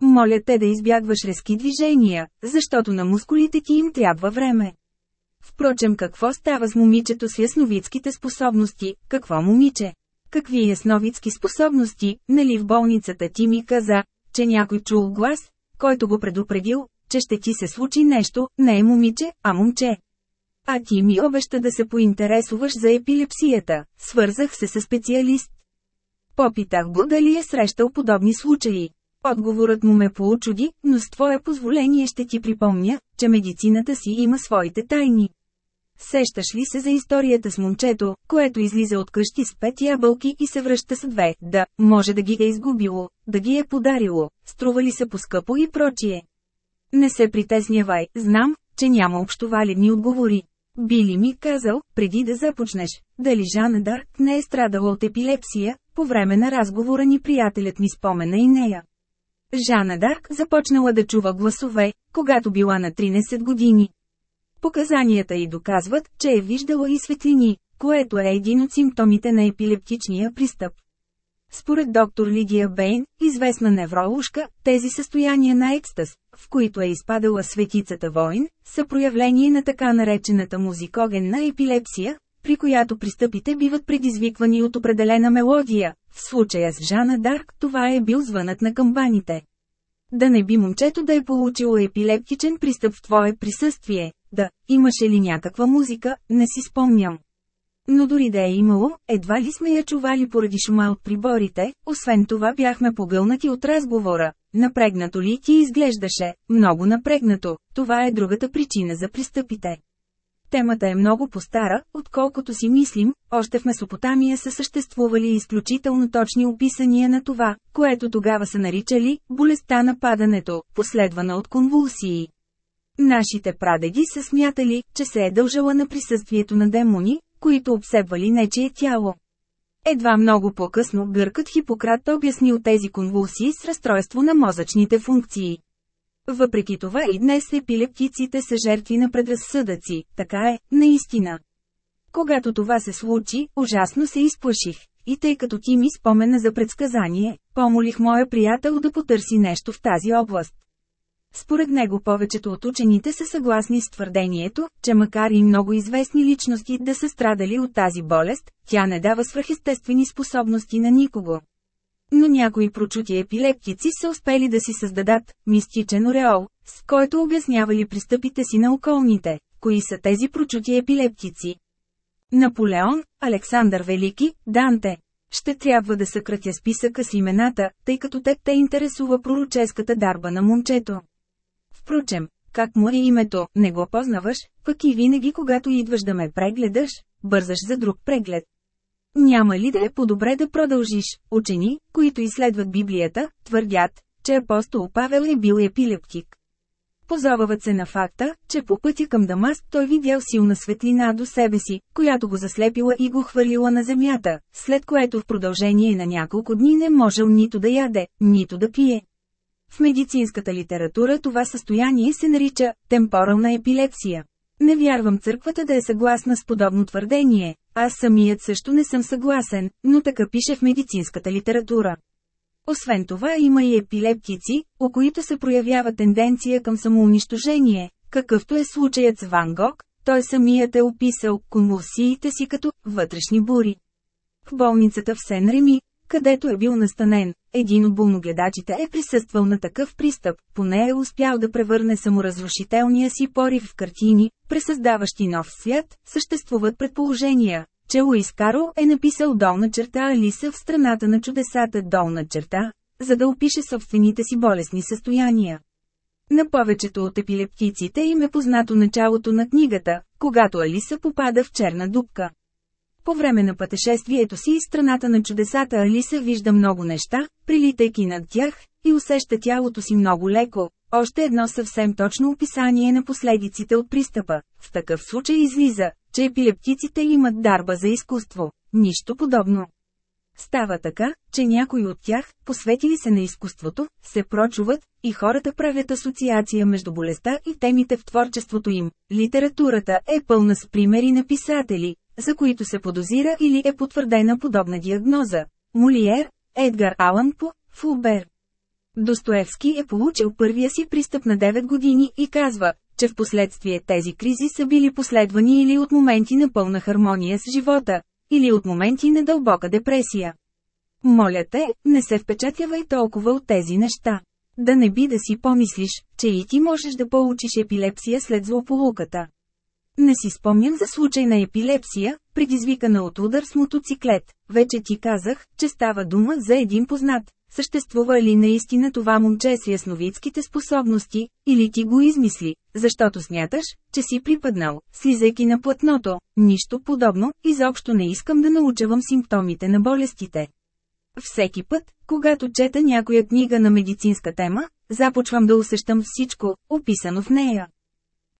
Моля те да избягваш резки движения, защото на мускулите ти им трябва време. Впрочем какво става с момичето с ясновидските способности, какво момиче? Какви ясновидски способности, нали в болницата ти ми каза, че някой чул глас, който го предупредил, че ще ти се случи нещо, не е момиче, а момче. А ти ми обеща да се поинтересуваш за епилепсията, свързах се с специалист. Попитах го дали е срещал подобни случаи. Отговорът му ме поучуди, но с твое позволение ще ти припомня, че медицината си има своите тайни. Сещаш ли се за историята с момчето, което излиза от къщи с пет ябълки и се връща с две, да, може да ги е изгубило, да ги е подарило, струва ли се по-скъпо и прочие. Не се притеснявай, знам, че няма общовалидни отговори. Би ли ми казал, преди да започнеш, дали Жана Дарк не е страдала от епилепсия, по време на разговора ни приятелят ми спомена и нея. Жана Дарк започнала да чува гласове, когато била на 13 години. Показанията й доказват, че е виждала и светлини, което е един от симптомите на епилептичния пристъп. Според доктор Лидия Бейн, известна невролушка, тези състояния на екстаз, в които е изпадала светицата войн, са проявление на така наречената музикогенна епилепсия, при която пристъпите биват предизвиквани от определена мелодия. В случая с Жана Дарк това е бил звънът на камбаните. Да не би момчето да е получило епилептичен пристъп в твое присъствие, да, имаше ли някаква музика, не си спомням. Но дори да е имало, едва ли сме я чували поради шума от приборите, освен това бяхме погълнати от разговора. Напрегнато ли ти изглеждаше? Много напрегнато. Това е другата причина за пристъпите. Темата е много по-стара, отколкото си мислим, още в Месопотамия са съществували изключително точни описания на това, което тогава са наричали болестта на падането, последвана от конвулсии. Нашите прадеди са смятали, че се е дължала на присъствието на демони, които обсебвали нечие тяло. Едва много по-късно гъркът Хипократ обяснил тези конвулсии с разстройство на мозъчните функции. Въпреки това и днес епилептиците са жертви на предразсъдъци, така е, наистина. Когато това се случи, ужасно се изплаших, и тъй като ти ми спомена за предсказание, помолих моя приятел да потърси нещо в тази област. Според него повечето от учените са съгласни с твърдението, че макар и много известни личности да са страдали от тази болест, тя не дава свръхестествени способности на никого. Но някои прочути епилептици са успели да си създадат мистичен ореол, с който обяснявали пристъпите си на околните. Кои са тези прочути епилептици? Наполеон, Александър Велики, Данте. Ще трябва да съкратя списъка с имената, тъй като те те интересува пророческата дарба на момчето. Впрочем, как му е името, не го познаваш, пък и винаги когато идваш да ме прегледаш, бързаш за друг преглед. Няма ли да е по-добре да продължиш? Учени, които изследват Библията, твърдят, че апостол Павел е бил епилептик. Позовават се на факта, че по пътя към Дамаск той видял силна светлина до себе си, която го заслепила и го хвърлила на земята, след което в продължение на няколко дни не можел нито да яде, нито да пие. В медицинската литература това състояние се нарича темпорална епилепсия. Не вярвам църквата да е съгласна с подобно твърдение, аз самият също не съм съгласен, но така пише в медицинската литература. Освен това има и епилептици, у които се проявява тенденция към самоунищожение, какъвто е случаят с Ван Гог, той самият е описал конвулсиите си като вътрешни бури. В болницата в Сен-Реми, където е бил настанен, един от болногледачите е присъствал на такъв пристъп, поне е успял да превърне саморазрушителния си порив в картини, пресъздаващи нов свят, съществуват предположения, че Луис Карл е написал долна черта Алиса в страната на чудесата долна черта, за да опише собствените си болесни състояния. На повечето от епилептиците им е познато началото на книгата, когато Алиса попада в черна дупка. По време на пътешествието си из страната на чудесата Алиса вижда много неща, прилитайки над тях, и усеща тялото си много леко. Още едно съвсем точно описание на последиците от пристъпа. В такъв случай излиза, че епилептиците имат дарба за изкуство. Нищо подобно. Става така, че някои от тях, посветили се на изкуството, се прочуват, и хората правят асоциация между болестта и темите в творчеството им. Литературата е пълна с примери на писатели, за които се подозира или е потвърдена подобна диагноза. Молиер, Едгар Алан По, Фулбер. Достоевски е получил първия си пристъп на 9 години и казва, че в последствие тези кризи са били последвани или от моменти на пълна хармония с живота, или от моменти на дълбока депресия. Моля те, не се впечатявай толкова от тези неща. Да не би да си помислиш, че и ти можеш да получиш епилепсия след злополуката. Не си спомням за случай на епилепсия, предизвикана от удар с мотоциклет. Вече ти казах, че става дума за един познат. Съществува ли наистина това момче с ясновидските способности, или ти го измисли, защото смяташ, че си припаднал, слизайки на платното, нищо подобно, изобщо не искам да научавам симптомите на болестите. Всеки път, когато чета някоя книга на медицинска тема, започвам да усещам всичко, описано в нея.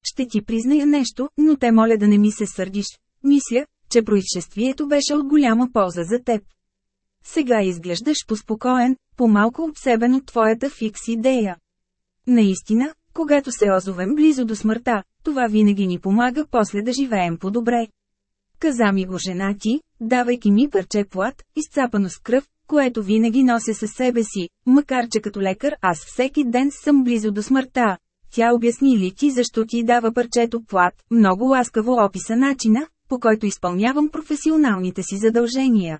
Ще ти призная нещо, но те моля да не ми се сърдиш. Мисля, че происшествието беше от голяма полза за теб. Сега изглеждаш поспокоен, по-малко обсебен от твоята фикс идея. Наистина, когато се озовем близо до смъртта, това винаги ни помага после да живеем по-добре. Каза ми го жена ти, давайки ми парче плат, изцапано с кръв, което винаги нося със себе си, макар че като лекар аз всеки ден съм близо до смъртта. Тя обясни ли ти защо ти дава парчето плат, много ласкаво описа начина, по който изпълнявам професионалните си задължения.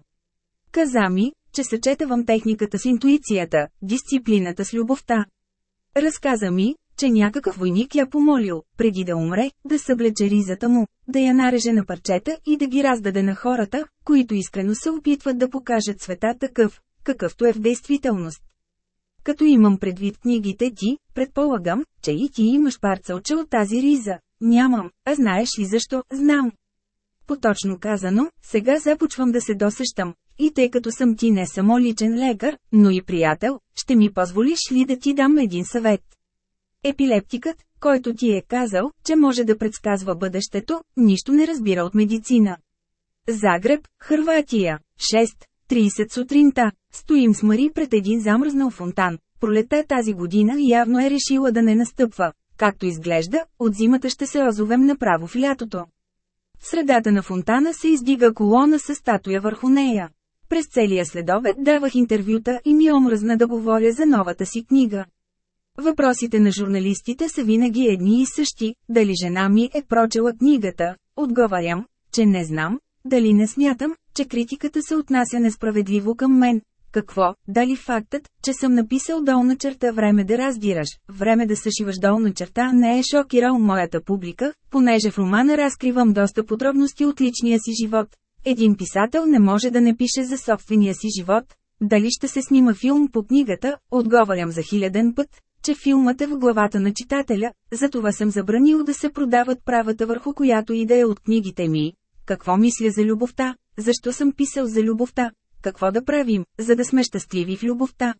Каза ми, че съчетавам техниката с интуицията, дисциплината с любовта. Разказа ми, че някакъв войник я помолил, преди да умре, да съблече ризата му, да я нареже на парчета и да ги раздаде на хората, които искрено се опитват да покажат света такъв, какъвто е в действителност. Като имам предвид книгите ти, предполагам, че и ти имаш парцелче от тази риза. Нямам, а знаеш ли защо? Знам. Поточно казано, сега започвам да се досещам, и тъй като съм ти не само личен лекар, но и приятел, ще ми позволиш ли да ти дам един съвет? Епилептикът, който ти е казал, че може да предсказва бъдещето, нищо не разбира от медицина. Загреб, Хърватия. 6. 30 сутринта. Стоим с Мари пред един замръзнал фонтан. Пролета тази година явно е решила да не настъпва. Както изглежда, от зимата ще се озовем направо в лятото. В средата на фонтана се издига колона с статуя върху нея. През целия следобед давах интервюта и ми омръзна да говоря за новата си книга. Въпросите на журналистите са винаги едни и същи, дали жена ми е прочела книгата, отговарям, че не знам, дали не смятам, че критиката се отнася несправедливо към мен. Какво, дали фактът, че съм написал долна черта време да раздираш, време да съшиваш долна черта не е шокирал моята публика, понеже в романа разкривам доста подробности от личния си живот. Един писател не може да не пише за собствения си живот. Дали ще се снима филм по книгата, отговарям за хиляден път, че филмът е в главата на читателя, затова съм забранил да се продават правата върху която и да е от книгите ми. Какво мисля за любовта? Защо съм писал за любовта? Какво да правим, за да сме щастливи в любовта?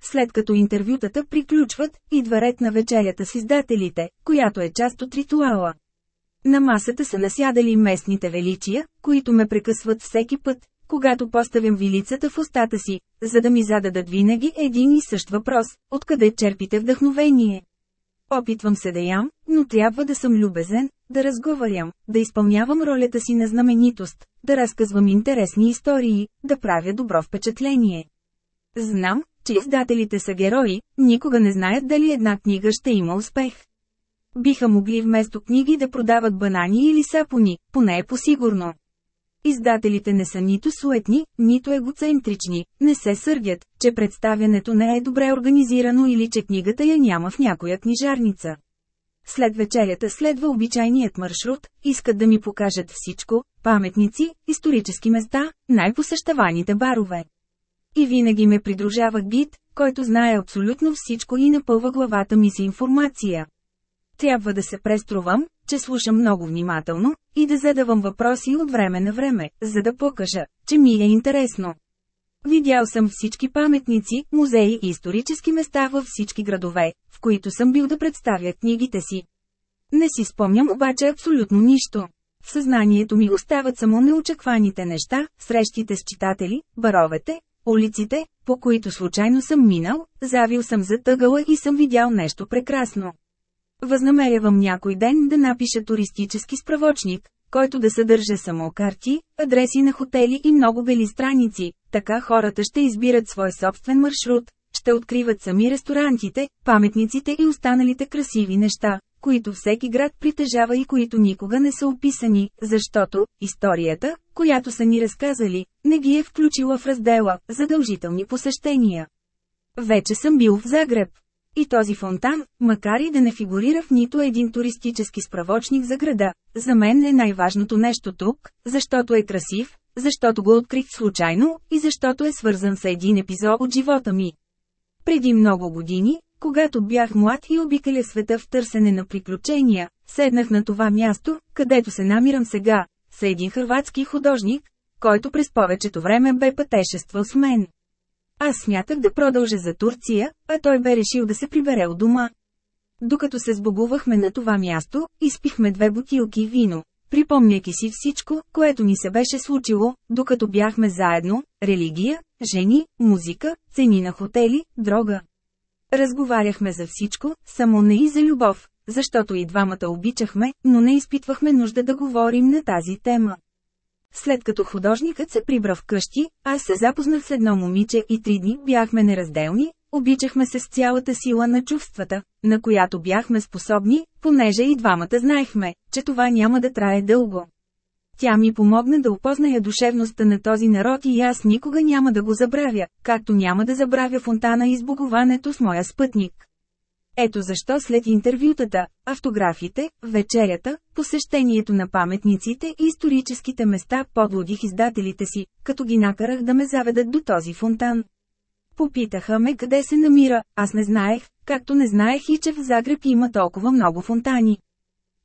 След като интервютата приключват, идва ред на вечерята с издателите, която е част от ритуала. На масата са насядали местните величия, които ме прекъсват всеки път, когато поставям вилицата в устата си, за да ми зададат винаги един и същ въпрос – откъде черпите вдъхновение? Опитвам се да ям, но трябва да съм любезен, да разговарям, да изпълнявам ролята си на знаменитост, да разказвам интересни истории, да правя добро впечатление. Знам, че издателите са герои, никога не знаят дали една книга ще има успех. Биха могли вместо книги да продават банани или сапони, поне е посигурно. Издателите не са нито суетни, нито егоцентрични, не се сърдят, че представянето не е добре организирано или че книгата я няма в някоя книжарница. След вечерята следва обичайният маршрут, искат да ми покажат всичко, паметници, исторически места, най-посещаваните барове. И винаги ме придружава гид, който знае абсолютно всичко и напълва главата ми с информация. Трябва да се преструвам, че слушам много внимателно, и да задавам въпроси от време на време, за да покажа, че ми е интересно. Видял съм всички паметници, музеи и исторически места във всички градове, в които съм бил да представя книгите си. Не си спомням обаче абсолютно нищо. В съзнанието ми остават само неочакваните неща, срещите с читатели, баровете, улиците, по които случайно съм минал, завил съм за тъгъла и съм видял нещо прекрасно. Възнамерявам някой ден да напиша туристически справочник, който да съдържа само карти, адреси на хотели и много бели страници, така хората ще избират свой собствен маршрут, ще откриват сами ресторантите, паметниците и останалите красиви неща, които всеки град притежава и които никога не са описани, защото историята, която са ни разказали, не ги е включила в раздела «Задължителни посещения». Вече съм бил в Загреб. И този фонтан, макар и да не фигурира в нито един туристически справочник за града, за мен е най-важното нещо тук, защото е красив, защото го открих случайно и защото е свързан с един епизод от живота ми. Преди много години, когато бях млад и обикаля света в търсене на приключения, седнах на това място, където се намирам сега, с един хрватски художник, който през повечето време бе пътешествал с мен. Аз смятах да продължа за Турция, а той бе решил да се прибере от дома. Докато се сбогувахме на това място, изпихме две бутилки вино, припомняйки си всичко, което ни се беше случило, докато бяхме заедно – религия, жени, музика, цени на хотели, дрога. Разговаряхме за всичко, само не и за любов, защото и двамата обичахме, но не изпитвахме нужда да говорим на тази тема. След като художникът се прибра в къщи, аз се запознах с едно момиче и три дни бяхме неразделни, обичахме се с цялата сила на чувствата, на която бяхме способни, понеже и двамата знаехме, че това няма да трае дълго. Тя ми помогна да опозная душевността на този народ и аз никога няма да го забравя, както няма да забравя фонтана и сбогуването с моя спътник. Ето защо след интервютата, автографите, вечерята, посещението на паметниците и историческите места подлодих издателите си, като ги накарах да ме заведат до този фонтан. Попитаха ме къде се намира, аз не знаех, както не знаех и че в Загреб има толкова много фонтани.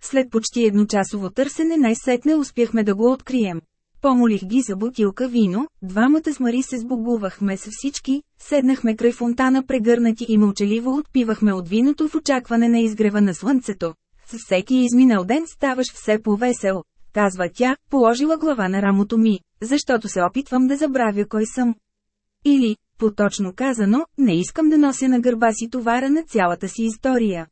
След почти едночасово търсене най-сетне успяхме да го открием. Помолих ги за бутилка вино, двамата с Мари се сбогувахме с всички, седнахме край фонтана прегърнати и мълчаливо отпивахме от виното в очакване на изгрева на слънцето. С всеки изминал ден ставаш все по-весел, казва тя, положила глава на рамото ми, защото се опитвам да забравя кой съм. Или, поточно казано, не искам да нося на гърба си товара на цялата си история.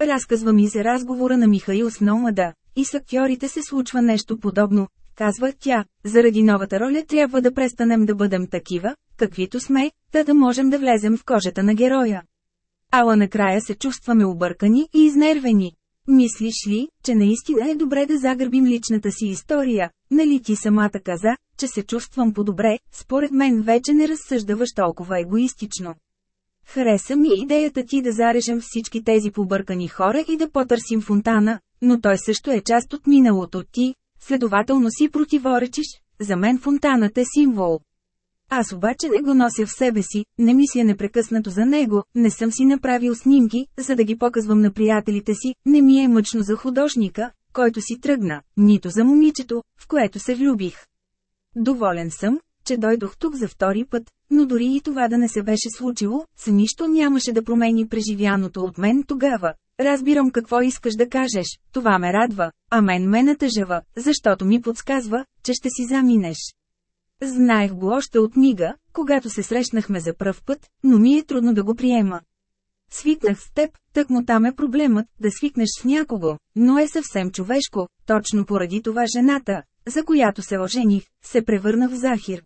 Разказва ми за разговора на Михаил с Номада, и с актьорите се случва нещо подобно, казва тя, заради новата роля трябва да престанем да бъдем такива, каквито сме, да да можем да влезем в кожата на героя. Ала накрая се чувстваме объркани и изнервени. Мислиш ли, че наистина е добре да загърбим личната си история? Нали ти самата каза, че се чувствам по-добре, според мен вече не разсъждаваш толкова егоистично. Хареса ми идеята ти да зарежем всички тези побъркани хора и да потърсим фонтана, но той също е част от миналото ти, следователно си противоречиш, за мен фонтанът е символ. Аз обаче не го нося в себе си, не мисля непрекъснато за него, не съм си направил снимки, за да ги показвам на приятелите си, не ми е мъчно за художника, който си тръгна, нито за момичето, в което се влюбих. Доволен съм, че дойдох тук за втори път, но дори и това да не се беше случило, с нищо нямаше да промени преживяното от мен тогава. Разбирам какво искаш да кажеш, това ме радва, а мен ме натъжава, защото ми подсказва, че ще си заминеш. Знаех го още от мига, когато се срещнахме за пръв път, но ми е трудно да го приема. Свикнах с теб, тък му там е проблемът, да свикнеш с някого, но е съвсем човешко, точно поради това жената, за която се ожених, се превърна в Захир.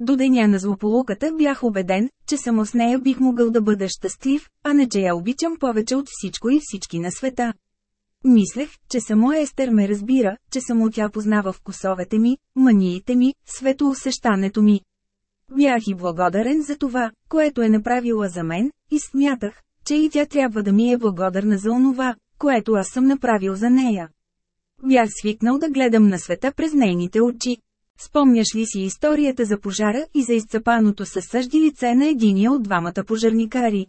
До деня на злополуката бях убеден, че само с нея бих могъл да бъда щастлив, а не че я обичам повече от всичко и всички на света. Мислех, че само Естер ме разбира, че само тя познава вкусовете ми, маниите ми, светоусещането ми. Бях и благодарен за това, което е направила за мен, и смятах, че и тя трябва да ми е благодарна за онова, което аз съм направил за нея. Бях свикнал да гледам на света през нейните очи. Спомняш ли си историята за пожара и за изцапаното със съжди лице на единия от двамата пожарникари?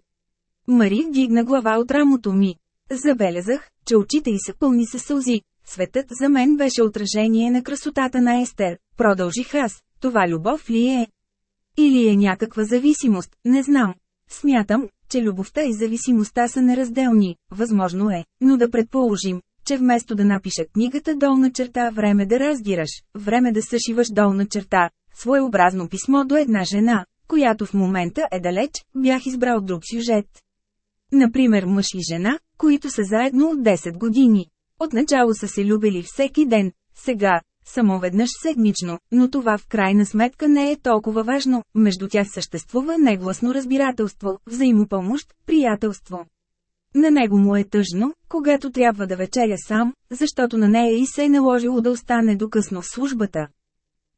Мари вдигна глава от рамото ми. Забелязах, че очите й са пълни със сълзи. Светът за мен беше отражение на красотата на Естер. Продължих аз. Това любов ли е? Или е някаква зависимост, не знам. Смятам, че любовта и зависимостта са неразделни, възможно е, но да предположим, че вместо да напиша книгата долна черта време да раздираш, време да съшиваш долна черта, своеобразно писмо до една жена, която в момента е далеч, бях избрал друг сюжет. Например мъж и жена, които са заедно от 10 години. Отначало са се любили всеки ден, сега, само веднъж седмично, но това в крайна сметка не е толкова важно, между тях съществува негласно разбирателство, взаимопомощ, приятелство. На него му е тъжно, когато трябва да вечеря сам, защото на нея и се е наложило да остане докъсно в службата.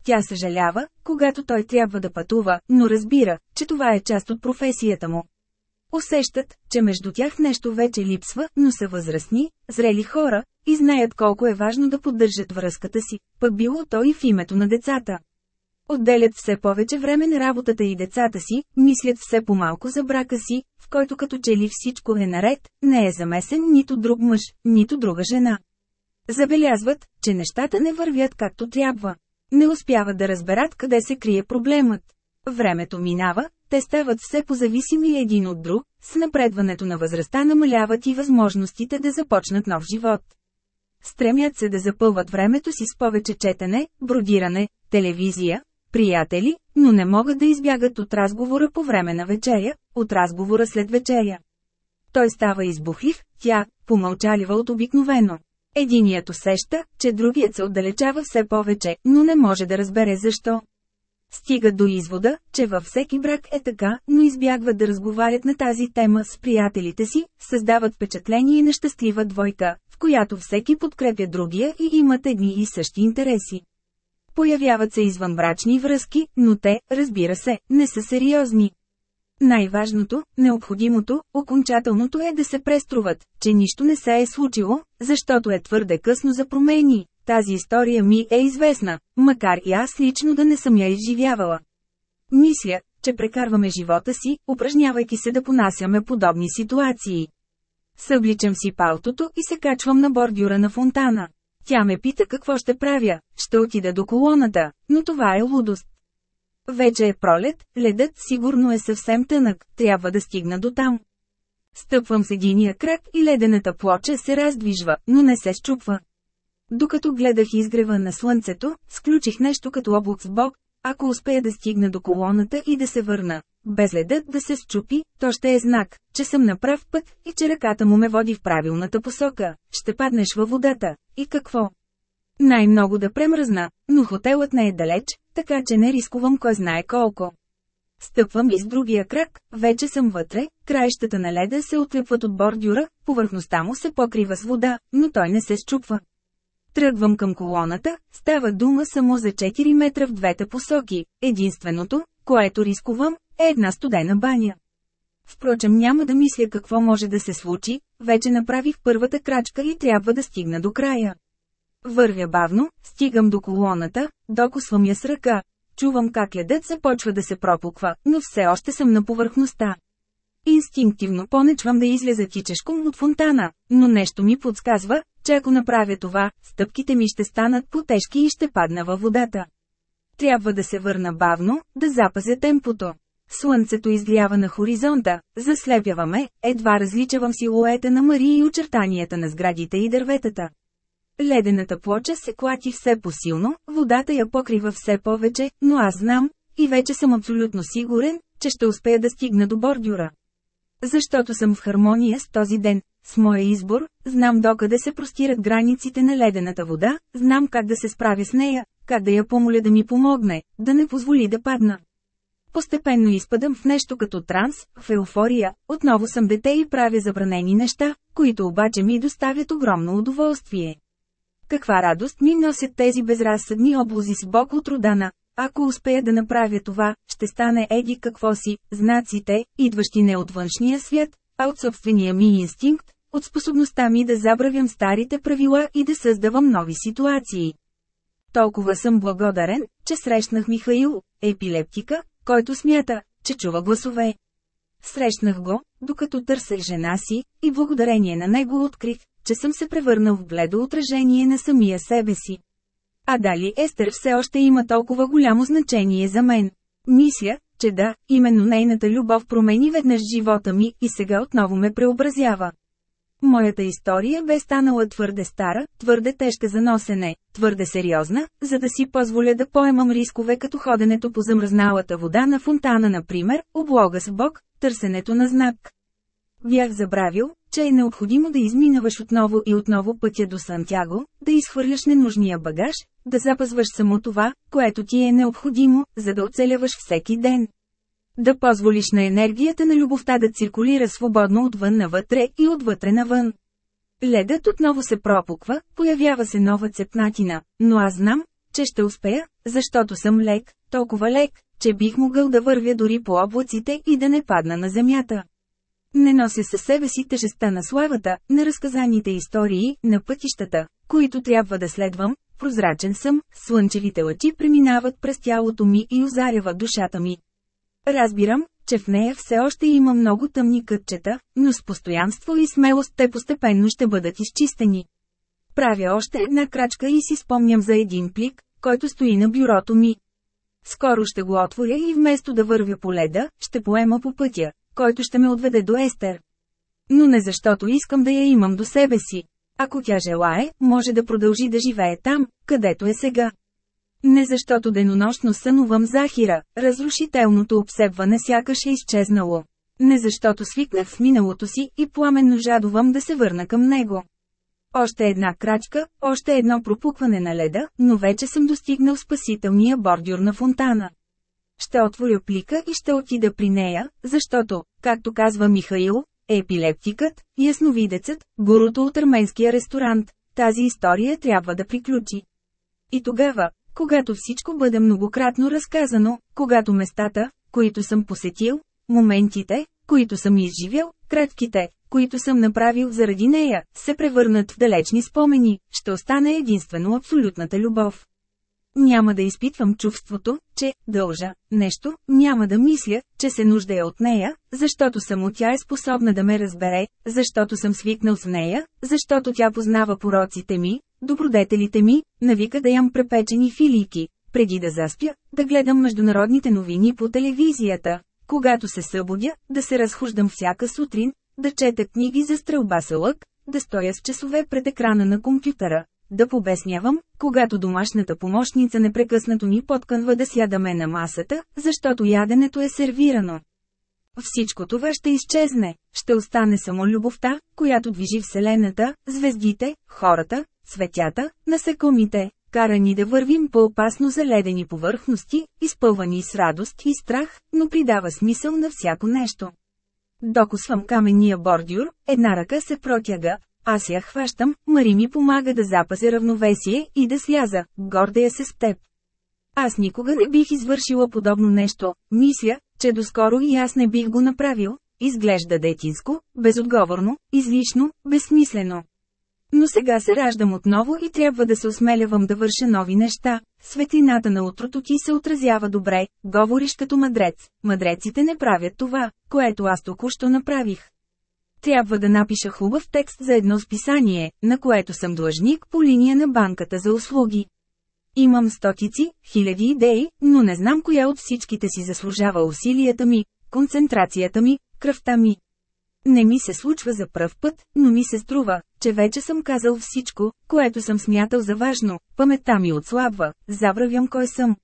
Тя съжалява, когато той трябва да пътува, но разбира, че това е част от професията му. Усещат, че между тях нещо вече липсва, но са възрастни, зрели хора, и знаят колко е важно да поддържат връзката си, пък било то и в името на децата. Отделят все повече време на работата и децата си, мислят все по-малко за брака си, в който като че ли всичко е наред, не е замесен нито друг мъж, нито друга жена. Забелязват, че нещата не вървят както трябва. Не успяват да разберат къде се крие проблемът. Времето минава, те стават все позависими един от друг, с напредването на възрастта намаляват и възможностите да започнат нов живот. Стремят се да запълват времето си с повече четене, бродиране, телевизия, приятели, но не могат да избягат от разговора по време на вечеря, от разговора след вечеря. Той става избухлив, тя, помълчалива от обикновено. Единият усеща, че другият се отдалечава все повече, но не може да разбере защо. Стигат до извода, че във всеки брак е така, но избягват да разговарят на тази тема с приятелите си, създават впечатление на щастлива двойка, в която всеки подкрепя другия и имат едни и същи интереси. Появяват се извънбрачни връзки, но те, разбира се, не са сериозни. Най-важното, необходимото, окончателното е да се преструват, че нищо не се е случило, защото е твърде късно за промени. Тази история ми е известна, макар и аз лично да не съм я изживявала. Мисля, че прекарваме живота си, упражнявайки се да понасяме подобни ситуации. Събличам си палтото и се качвам на бордюра на фонтана. Тя ме пита какво ще правя, ще отида до колоната, но това е лудост. Вече е пролет, ледът сигурно е съвсем тънък, трябва да стигна до там. Стъпвам с единия крак и ледената плоча се раздвижва, но не се щупва. Докато гледах изгрева на слънцето, сключих нещо като облак с бок, ако успея да стигна до колоната и да се върна, без ледът да се счупи, то ще е знак, че съм на прав път и че ръката му ме води в правилната посока. Ще паднеш във водата. И какво? Най-много да премръзна, но хотелът не е далеч, така че не рискувам кой знае колко. Стъпвам и с другия крак, вече съм вътре, краищата на леда се отлепват от бордюра, повърхността му се покрива с вода, но той не се счупва. Тръгвам към колоната, става дума само за 4 метра в двете посоки. Единственото, което рискувам, е една студена баня. Впрочем няма да мисля какво може да се случи, вече направих първата крачка и трябва да стигна до края. Вървя бавно, стигам до колоната, докосвам я с ръка. Чувам как ледът започва да се пропуква, но все още съм на повърхността. Инстинктивно понечвам да излеза тичешком от фонтана, но нещо ми подсказва, че ако направя това, стъпките ми ще станат по-тежки и ще падна във водата. Трябва да се върна бавно, да запазя темпото. Слънцето изгрява на хоризонта, заслепяваме, едва различавам силуета на Мария и очертанията на сградите и дърветата. Ледената плоча се клати все по-силно, водата я покрива все повече, но аз знам, и вече съм абсолютно сигурен, че ще успея да стигна до бордюра. Защото съм в хармония с този ден, с моя избор, знам докъде се простират границите на ледената вода, знам как да се справя с нея, как да я помоля да ми помогне, да не позволи да падна. Постепенно изпадам в нещо като транс, в еуфория, отново съм дете и правя забранени неща, които обаче ми доставят огромно удоволствие. Каква радост ми носят тези безразсъдни облази с бок от родана. Ако успея да направя това, ще стане еди какво си, знаците, идващи не от външния свят, а от собствения ми инстинкт, от способността ми да забравям старите правила и да създавам нови ситуации. Толкова съм благодарен, че срещнах Михаил, епилептика, който смята, че чува гласове. Срещнах го, докато търсех жена си, и благодарение на него открих, че съм се превърнал в бледо отражение на самия себе си. А дали Естер все още има толкова голямо значение за мен? Мисля, че да, именно нейната любов промени веднъж живота ми и сега отново ме преобразява. Моята история бе станала твърде стара, твърде тежка за носене, твърде сериозна, за да си позволя да поемам рискове като ходенето по замръзналата вода на фонтана например, облога с бок, търсенето на знак. Бях забравил, че е необходимо да изминаваш отново и отново пътя до Сантяго, да изхвърляш ненужния багаж, да запазваш само това, което ти е необходимо, за да оцеляваш всеки ден. Да позволиш на енергията на любовта да циркулира свободно отвън навътре и отвътре навън. Ледът отново се пропуква, появява се нова цепнатина, но аз знам, че ще успея, защото съм лек, толкова лек, че бих могъл да вървя дори по облаците и да не падна на земята. Не нося със себе си тежестта на славата, на разказаните истории, на пътищата, които трябва да следвам, прозрачен съм, слънчевите лъчи преминават през тялото ми и озаряват душата ми. Разбирам, че в нея все още има много тъмни кътчета, но с постоянство и смелост те постепенно ще бъдат изчистени. Правя още една крачка и си спомням за един плик, който стои на бюрото ми. Скоро ще го отворя и вместо да вървя по леда, ще поема по пътя, който ще ме отведе до Естер. Но не защото искам да я имам до себе си. Ако тя желае, може да продължи да живее там, където е сега. Не защото денонощно сънувам Захира, разрушителното обсебване сякаш е изчезнало. Не защото свикнах с миналото си и пламенно жадувам да се върна към него. Още една крачка, още едно пропукване на леда, но вече съм достигнал спасителния бордюр на фонтана. Ще отворя плика и ще отида при нея, защото, както казва Михаил, епилептикът, ясновидецът, гурото от арменския ресторант, тази история трябва да приключи. И тогава, когато всичко бъде многократно разказано, когато местата, които съм посетил, моментите, които съм изживял, кратките, които съм направил заради нея, се превърнат в далечни спомени, ще остане единствено абсолютната любов. Няма да изпитвам чувството, че дължа нещо, няма да мисля, че се нуждая от нея, защото само тя е способна да ме разбере, защото съм свикнал с нея, защото тя познава пороците ми, добродетелите ми, навика да ям препечени филийки, преди да заспя, да гледам международните новини по телевизията, когато се събудя, да се разхождам всяка сутрин, да чета книги за стрелба с лък, да стоя с часове пред екрана на компютъра, да побеснявам, когато домашната помощница непрекъснато ни подкънва да сядаме на масата, защото яденето е сервирано. Всичко това ще изчезне, ще остане само любовта, която движи Вселената, звездите, хората, светята, насекомите, карани да вървим по опасно заледени повърхности, изпълвани с радост и страх, но придава смисъл на всяко нещо. Докосвам каменния бордюр, една ръка се протяга, аз я хващам, Мари ми помага да запази равновесие и да сляза, гордея се с теб. Аз никога не бих извършила подобно нещо, мисля, че доскоро и аз не бих го направил, изглежда детинско, безотговорно, излишно, безсмислено. Но сега се раждам отново и трябва да се осмелявам да върша нови неща. Светлината на утрото ти се отразява добре, говориш като мъдрец. Мъдреците не правят това, което аз току-що направих. Трябва да напиша хубав текст за едно списание, на което съм длъжник по линия на банката за услуги. Имам стотици, хиляди идеи, но не знам коя от всичките си заслужава усилията ми, концентрацията ми, кръвта ми. Не ми се случва за пръв път, но ми се струва, че вече съм казал всичко, което съм смятал за важно, паметта ми отслабва, забравям кой съм.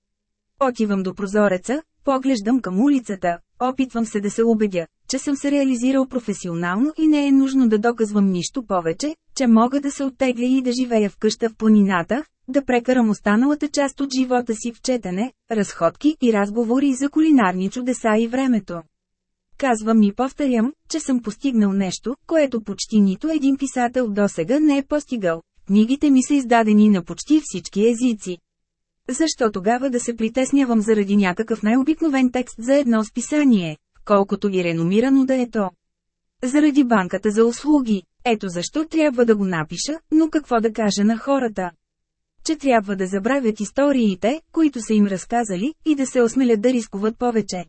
Отивам до прозореца, поглеждам към улицата, опитвам се да се убедя, че съм се реализирал професионално и не е нужно да доказвам нищо повече, че мога да се оттегля и да живея в къща в планината, да прекарам останалата част от живота си в четене, разходки и разговори за кулинарни чудеса и времето. Казвам и повторям, че съм постигнал нещо, което почти нито един писател досега не е постигал. Книгите ми са издадени на почти всички езици. Защо тогава да се притеснявам заради някакъв най-обикновен текст за едно списание, колкото и реномирано да е то? Заради банката за услуги. Ето защо трябва да го напиша, но какво да кажа на хората? Че трябва да забравят историите, които са им разказали, и да се осмелят да рискуват повече.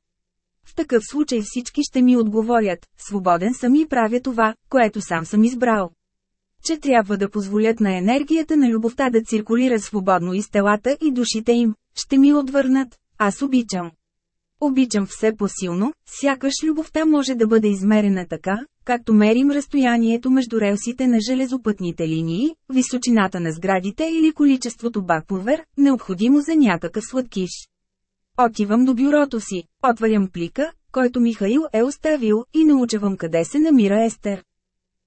В такъв случай всички ще ми отговорят, свободен съм и правя това, което сам съм избрал. Че трябва да позволят на енергията на любовта да циркулира свободно из телата и душите им, ще ми отвърнат, аз обичам. Обичам все по-силно, сякаш любовта може да бъде измерена така, както мерим разстоянието между релсите на железопътните линии, височината на сградите или количеството бакпулвер, необходимо за някакъв сладкиш. Отивам до бюрото си, отварям плика, който Михаил е оставил, и научавам къде се намира Естер.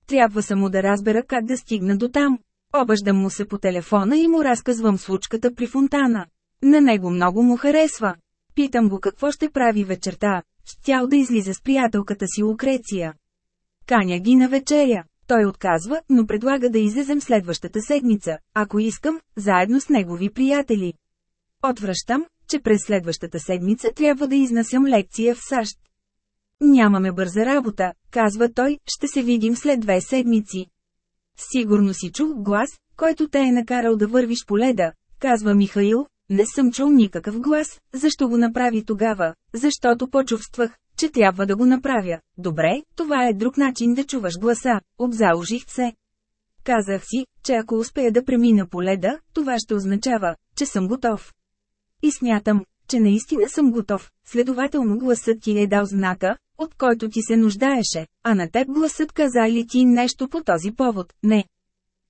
Трябва само да разбера как да стигна до там. Обаждам му се по телефона и му разказвам случката при фонтана. На него много му харесва. Питам го какво ще прави вечерта, щял да излиза с приятелката си Лукреция. Каня ги на вечеря. Той отказва, но предлага да излезем следващата седмица, ако искам, заедно с негови приятели. Отвръщам, че през следващата седмица трябва да изнасям лекция в САЩ. Нямаме бърза работа, казва той, ще се видим след две седмици. Сигурно си чул глас, който те е накарал да вървиш по леда, казва Михаил, не съм чул никакъв глас, защо го направи тогава, защото почувствах, че трябва да го направя. Добре, това е друг начин да чуваш гласа, обзаложих се. Казах си, че ако успея да премина по леда, това ще означава, че съм готов. И смятам, че наистина съм готов, следователно гласът ти е дал знака, от който ти се нуждаеше, а на теб гласът каза ли ти нещо по този повод, не.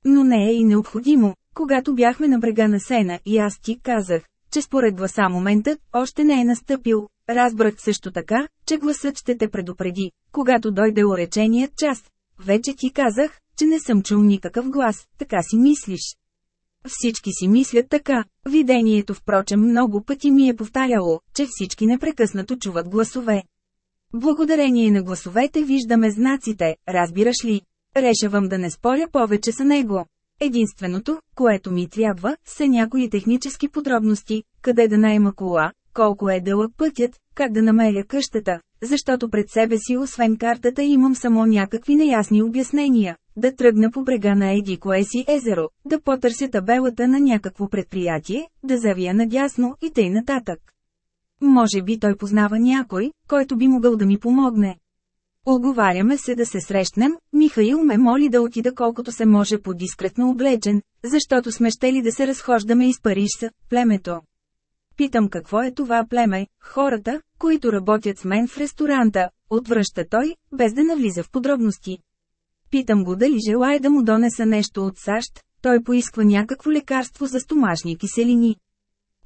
Но не е и необходимо, когато бяхме на брега на Сена и аз ти казах, че според гласа моментът още не е настъпил, разбрах също така, че гласът ще те предупреди, когато дойде уреченият час. Вече ти казах, че не съм чул никакъв глас, така си мислиш. Всички си мислят така. Видението впрочем много пъти ми е повтаряло, че всички непрекъснато чуват гласове. Благодарение на гласовете виждаме знаците, разбираш ли? Решавам да не споря повече с него. Единственото, което ми трябва, са някои технически подробности, къде да найма кола, колко е дълъг пътят, как да намеря къщата, защото пред себе си освен картата имам само някакви неясни обяснения, да тръгна по брега на еди кое си езеро, да потърся табелата на някакво предприятие, да завия надясно и тъй нататък. Може би той познава някой, който би могъл да ми помогне. Оговаряме се да се срещнем, Михаил ме моли да отида колкото се може по-дискретно облечен, защото сме щели да се разхождаме из Париж с племето. Питам какво е това племе, хората, които работят с мен в ресторанта, отвръща той, без да навлиза в подробности. Питам го дали желая да му донеса нещо от САЩ, той поисква някакво лекарство за стомашни киселини.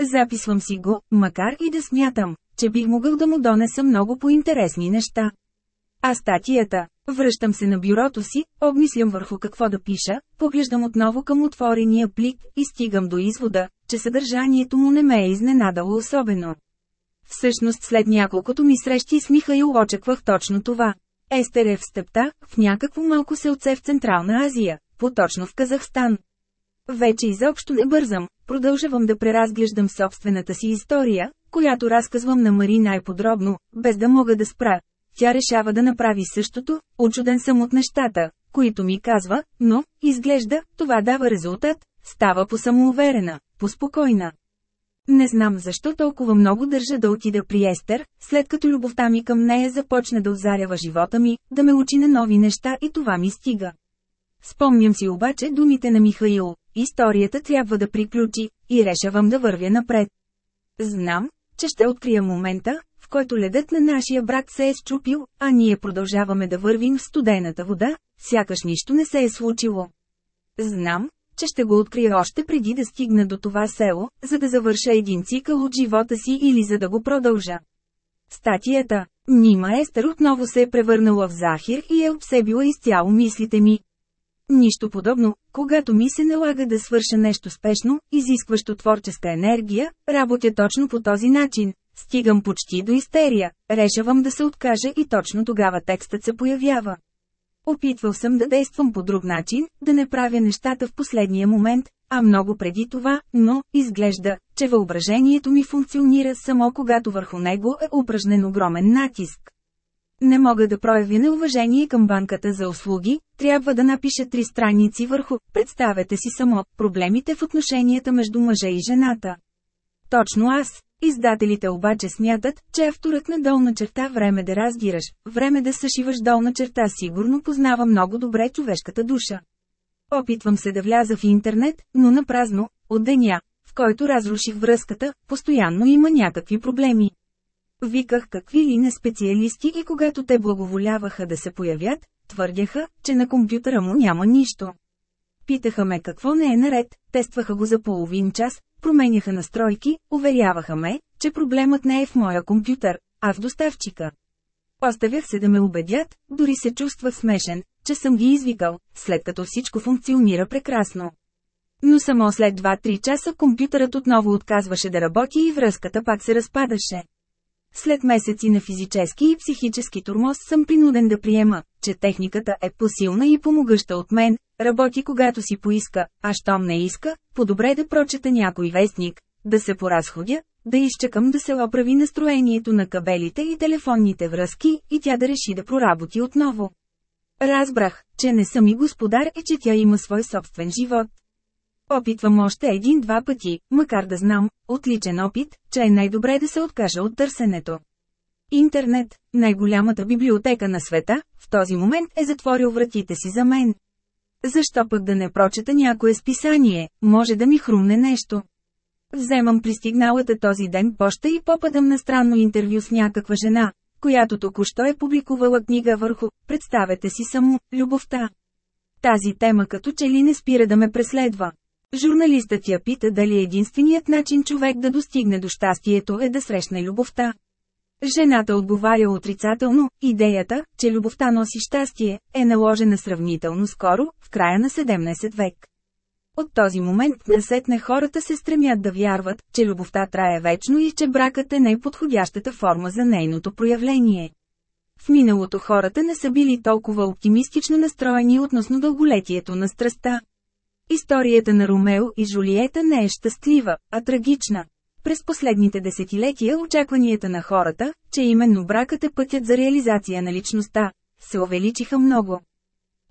Записвам си го, макар и да смятам, че бих могъл да му донеса много по-интересни неща. А статията? Връщам се на бюрото си, обмислям върху какво да пиша, поглеждам отново към отворения плик и стигам до извода, че съдържанието му не ме е изненадало особено. Всъщност след няколкото ми срещи с Михаил очаквах точно това. Естер е в степта, в някакво малко селце в Централна Азия, поточно в Казахстан. Вече изобщо не бързам, продължавам да преразглеждам собствената си история, която разказвам на Мари най-подробно, без да мога да спра, тя решава да направи същото, очуден съм от нещата, които ми казва, но, изглежда, това дава резултат, става по-самоуверена, по-спокойна. Не знам защо толкова много държа да отида при Естер, след като любовта ми към нея започне да озарява живота ми, да ме учи на нови неща и това ми стига. Спомням си обаче думите на Михаил, историята трябва да приключи, и решавам да вървя напред. Знам, че ще открия момента, в който ледът на нашия брак се е счупил, а ние продължаваме да вървим в студената вода, сякаш нищо не се е случило. Знам, че ще го открия още преди да стигна до това село, за да завърша един цикъл от живота си или за да го продължа. Статията Нима Естер отново се е превърнала в захир и е обсебила изцяло мислите ми. Нищо подобно, когато ми се налага да свърша нещо спешно, изискващо творческа енергия, работя точно по този начин, Стигам почти до истерия, решавам да се откажа и точно тогава текстът се появява. Опитвал съм да действам по друг начин, да не правя нещата в последния момент, а много преди това, но, изглежда, че въображението ми функционира само когато върху него е упражнен огромен натиск. Не мога да проявя неуважение към банката за услуги, трябва да напиша три страници върху, представете си само, проблемите в отношенията между мъжа и жената. Точно аз. Издателите обаче смятат, че авторът на долна черта време да раздираш, време да съшиваш долна черта сигурно познава много добре човешката душа. Опитвам се да вляза в интернет, но на празно, от деня, в който разруших връзката, постоянно има някакви проблеми. Виках какви ли не специалисти и когато те благоволяваха да се появят, твърдяха, че на компютъра му няма нищо. Питаха ме какво не е наред, тестваха го за половин час, променяха настройки, уверяваха ме, че проблемът не е в моя компютър, а в доставчика. Оставях се да ме убедят, дори се чувствах смешен, че съм ги извикал, след като всичко функционира прекрасно. Но само след 2-3 часа компютърът отново отказваше да работи и връзката пак се разпадаше. След месеци на физически и психически турмоз съм принуден да приема, че техниката е посилна и помогъща от мен, работи когато си поиска, а щом не иска, по-добре да прочета някой вестник, да се поразходя, да изчакам да се оправи настроението на кабелите и телефонните връзки и тя да реши да проработи отново. Разбрах, че не съм и господар и че тя има свой собствен живот. Опитвам още един-два пъти, макар да знам, отличен опит, че е най-добре да се откажа от търсенето. Интернет, най-голямата библиотека на света, в този момент е затворил вратите си за мен. Защо пък да не прочета някое списание, може да ми хрумне нещо. Вземам пристигналата този ден поща и попадам на странно интервю с някаква жена, която току-що е публикувала книга върху, представете си само, любовта. Тази тема като че ли не спира да ме преследва. Журналистът я пита дали единственият начин човек да достигне до щастието е да срещне любовта. Жената отговаря отрицателно, идеята, че любовта носи щастие, е наложена сравнително скоро, в края на 17 век. От този момент насетне хората се стремят да вярват, че любовта трае вечно и че бракът е най-подходящата форма за нейното проявление. В миналото хората не са били толкова оптимистично настроени относно дълголетието на страстта. Историята на Ромео и Жулиета не е щастлива, а трагична. През последните десетилетия очакванията на хората, че именно бракът е пътят за реализация на личността, се увеличиха много.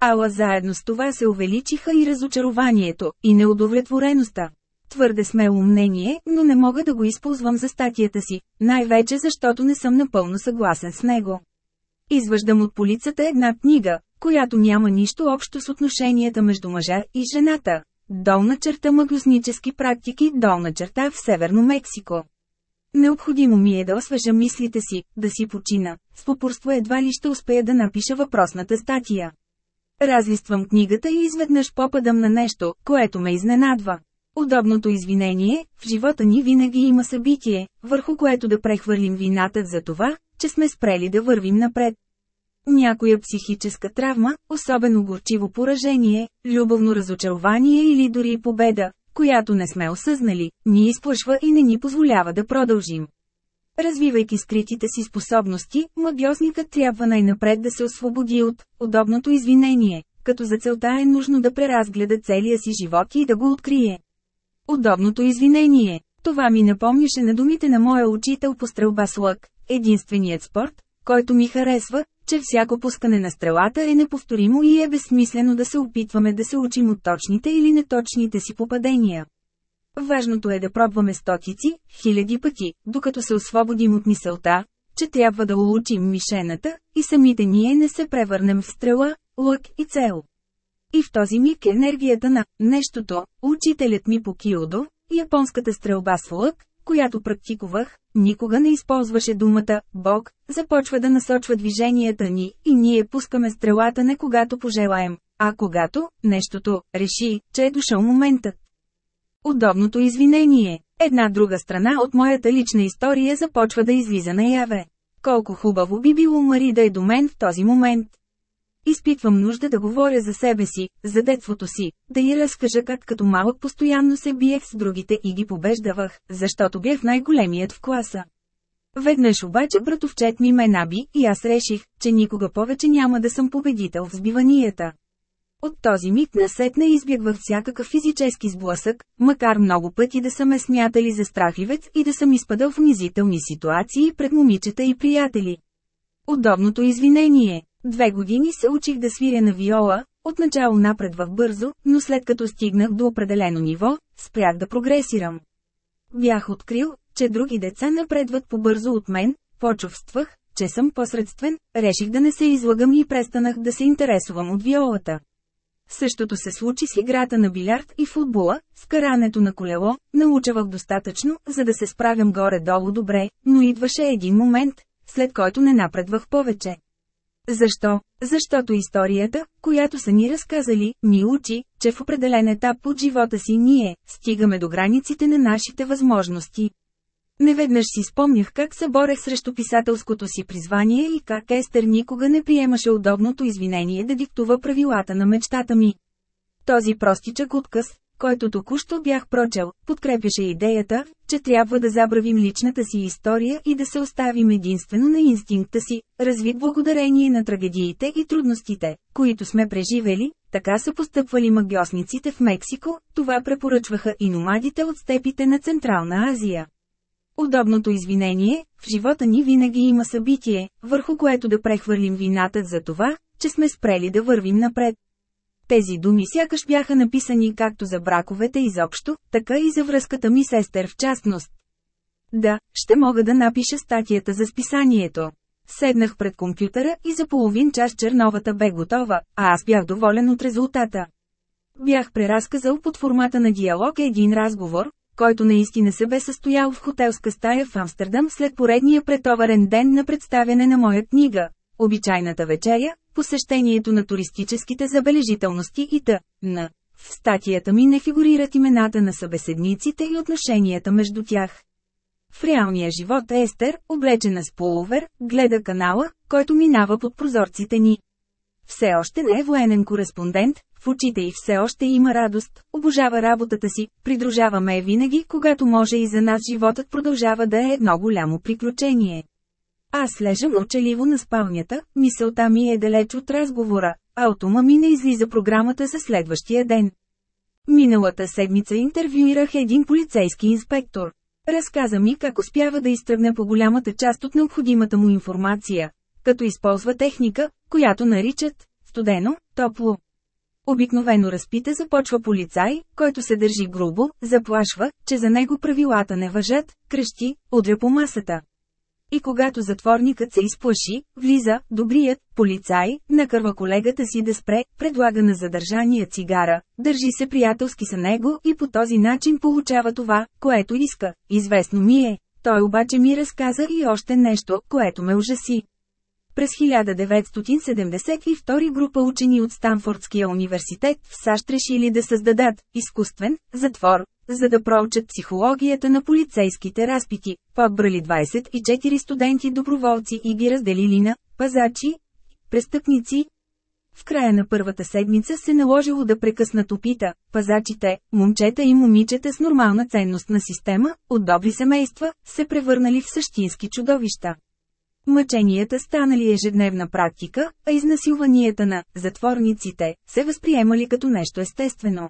Ала заедно с това се увеличиха и разочарованието, и неудовлетвореността. Твърде смело мнение, но не мога да го използвам за статията си, най-вече защото не съм напълно съгласен с него. Извъждам от полицата една книга, която няма нищо общо с отношенията между мъжа и жената. Долна черта магуснически практики, долна черта в Северно Мексико. Необходимо ми е да освежа мислите си, да си почина. С попорство едва ли ще успея да напиша въпросната статия. Разлиствам книгата и изведнъж попадам на нещо, което ме изненадва. Удобното извинение, в живота ни винаги има събитие, върху което да прехвърлим вината за това, че сме спрели да вървим напред. Някоя психическа травма, особено горчиво поражение, любовно разочарование или дори победа, която не сме осъзнали, ни изплашва и не ни позволява да продължим. Развивайки скритите си способности, магиосникът трябва най-напред да се освободи от удобното извинение, като за целта е нужно да преразгледа целия си живот и да го открие. Удобното извинение. Това ми напомняше на думите на моя учител по стрелба с лък, единственият спорт, който ми харесва, че всяко пускане на стрелата е неповторимо и е безсмислено да се опитваме да се учим от точните или неточните си попадения. Важното е да пробваме стотици, хиляди пъти, докато се освободим от мисълта, че трябва да улучим мишената, и самите ние не се превърнем в стрела, лък и цел. И в този миг енергията на нещото, учителят ми по киодо, японската стрелба с лък, която практикувах, никога не използваше думата «Бог», започва да насочва движенията ни и ние пускаме стрелата не когато пожелаем, а когато нещото реши, че е дошъл моментът. Удобното извинение. Една друга страна от моята лична история започва да излиза наяве. Колко хубаво би било Мари да е до мен в този момент. Изпитвам нужда да говоря за себе си, за детството си, да й разкажа как като малък постоянно се биех с другите и ги побеждавах, защото бях най-големият в класа. Веднъж обаче братовчет ми ме наби и аз реших, че никога повече няма да съм победител в сбиванията. От този миг насетне избягвах всякакъв физически сблъсък, макар много пъти да са ме смятали за страхливец и да съм изпадал в унизителни ситуации пред момичета и приятели. Удобното извинение. Две години се учих да свиря на виола, отначало напредвах бързо, но след като стигнах до определено ниво, спрях да прогресирам. Бях открил, че други деца напредват по-бързо от мен, почувствах, че съм посредствен, реших да не се излагам и престанах да се интересувам от виолата. Същото се случи с играта на билярд и футбола, с карането на колело, научавах достатъчно, за да се справям горе-долу добре, но идваше един момент, след който не напредвах повече. Защо? Защото историята, която са ни разказали, ни учи, че в определен етап от живота си ние стигаме до границите на нашите възможности. Неведнъж си спомнях как се борех срещу писателското си призвание и как Естер никога не приемаше удобното извинение да диктува правилата на мечтата ми. Този простичък отказ, който току-що бях прочел, подкрепяше идеята, че трябва да забравим личната си история и да се оставим единствено на инстинкта си, развит благодарение на трагедиите и трудностите, които сме преживели, така са постъпвали магиосниците в Мексико, това препоръчваха и номадите от степите на Централна Азия. Удобното извинение, в живота ни винаги има събитие, върху което да прехвърлим вината за това, че сме спрели да вървим напред. Тези думи сякаш бяха написани както за браковете изобщо, така и за връзката ми с Естер в частност. Да, ще мога да напиша статията за списанието. Седнах пред компютъра и за половин час черновата бе готова, а аз бях доволен от резултата. Бях преразказал под формата на диалог един разговор, който наистина се бе състоял в хотелска стая в Амстердам след поредния претоварен ден на представяне на моя книга. Обичайната вечеря, посещението на туристическите забележителности и т.н. В статията ми не фигурират имената на събеседниците и отношенията между тях. В реалния живот Естер, облечена с полувер, гледа канала, който минава под прозорците ни. Все още не е военен кореспондент, в очите й все още има радост, обожава работата си, придружаваме винаги, когато може и за нас животът продължава да е едно голямо приключение. Аз лежа мълчаливо на спалнята, мисълта ми е далеч от разговора, а от ума ми не излиза програмата за следващия ден. Миналата седмица интервюирах един полицейски инспектор. Разказа ми как успява да изтръгне по голямата част от необходимата му информация, като използва техника, която наричат студено, топло. Обикновено разпита започва полицай, който се държи грубо, заплашва, че за него правилата не въжат, крещи, удря по масата. И когато затворникът се изплаши, влиза, добрият, полицай, накърва колегата си да спре, предлага на задържания цигара, държи се приятелски с него и по този начин получава това, което иска. Известно ми е. Той обаче ми разказа и още нещо, което ме ужаси. През 1972 група учени от Станфордския университет в САЩ решили да създадат изкуствен затвор, за да проучат психологията на полицейските разпити. Подбрали 24 студенти-доброволци и ги разделили на пазачи, престъпници. В края на първата седмица се наложило да прекъснат опита. Пазачите, момчета и момичета с нормална ценностна система, от добри семейства, се превърнали в същински чудовища. Мъченията станали ежедневна практика, а изнасилванията на затворниците се възприемали като нещо естествено.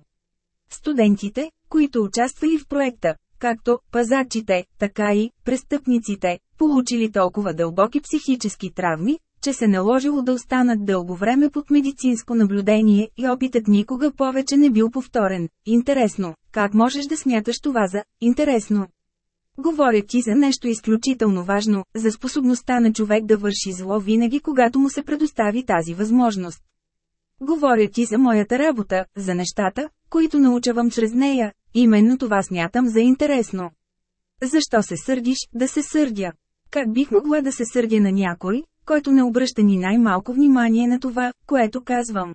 Студентите, които участвали в проекта, както пазачите, така и престъпниците, получили толкова дълбоки психически травми, че се наложило да останат дълго време под медицинско наблюдение и опитът никога повече не бил повторен. Интересно, как можеш да смяташ това за интересно? Говоря ти за нещо изключително важно, за способността на човек да върши зло винаги когато му се предостави тази възможност. Говоря ти за моята работа, за нещата, които научавам чрез нея, именно това смятам за интересно. Защо се сърдиш, да се сърдя? Как бих могла да се сърдя на някой, който не обръща ни най-малко внимание на това, което казвам?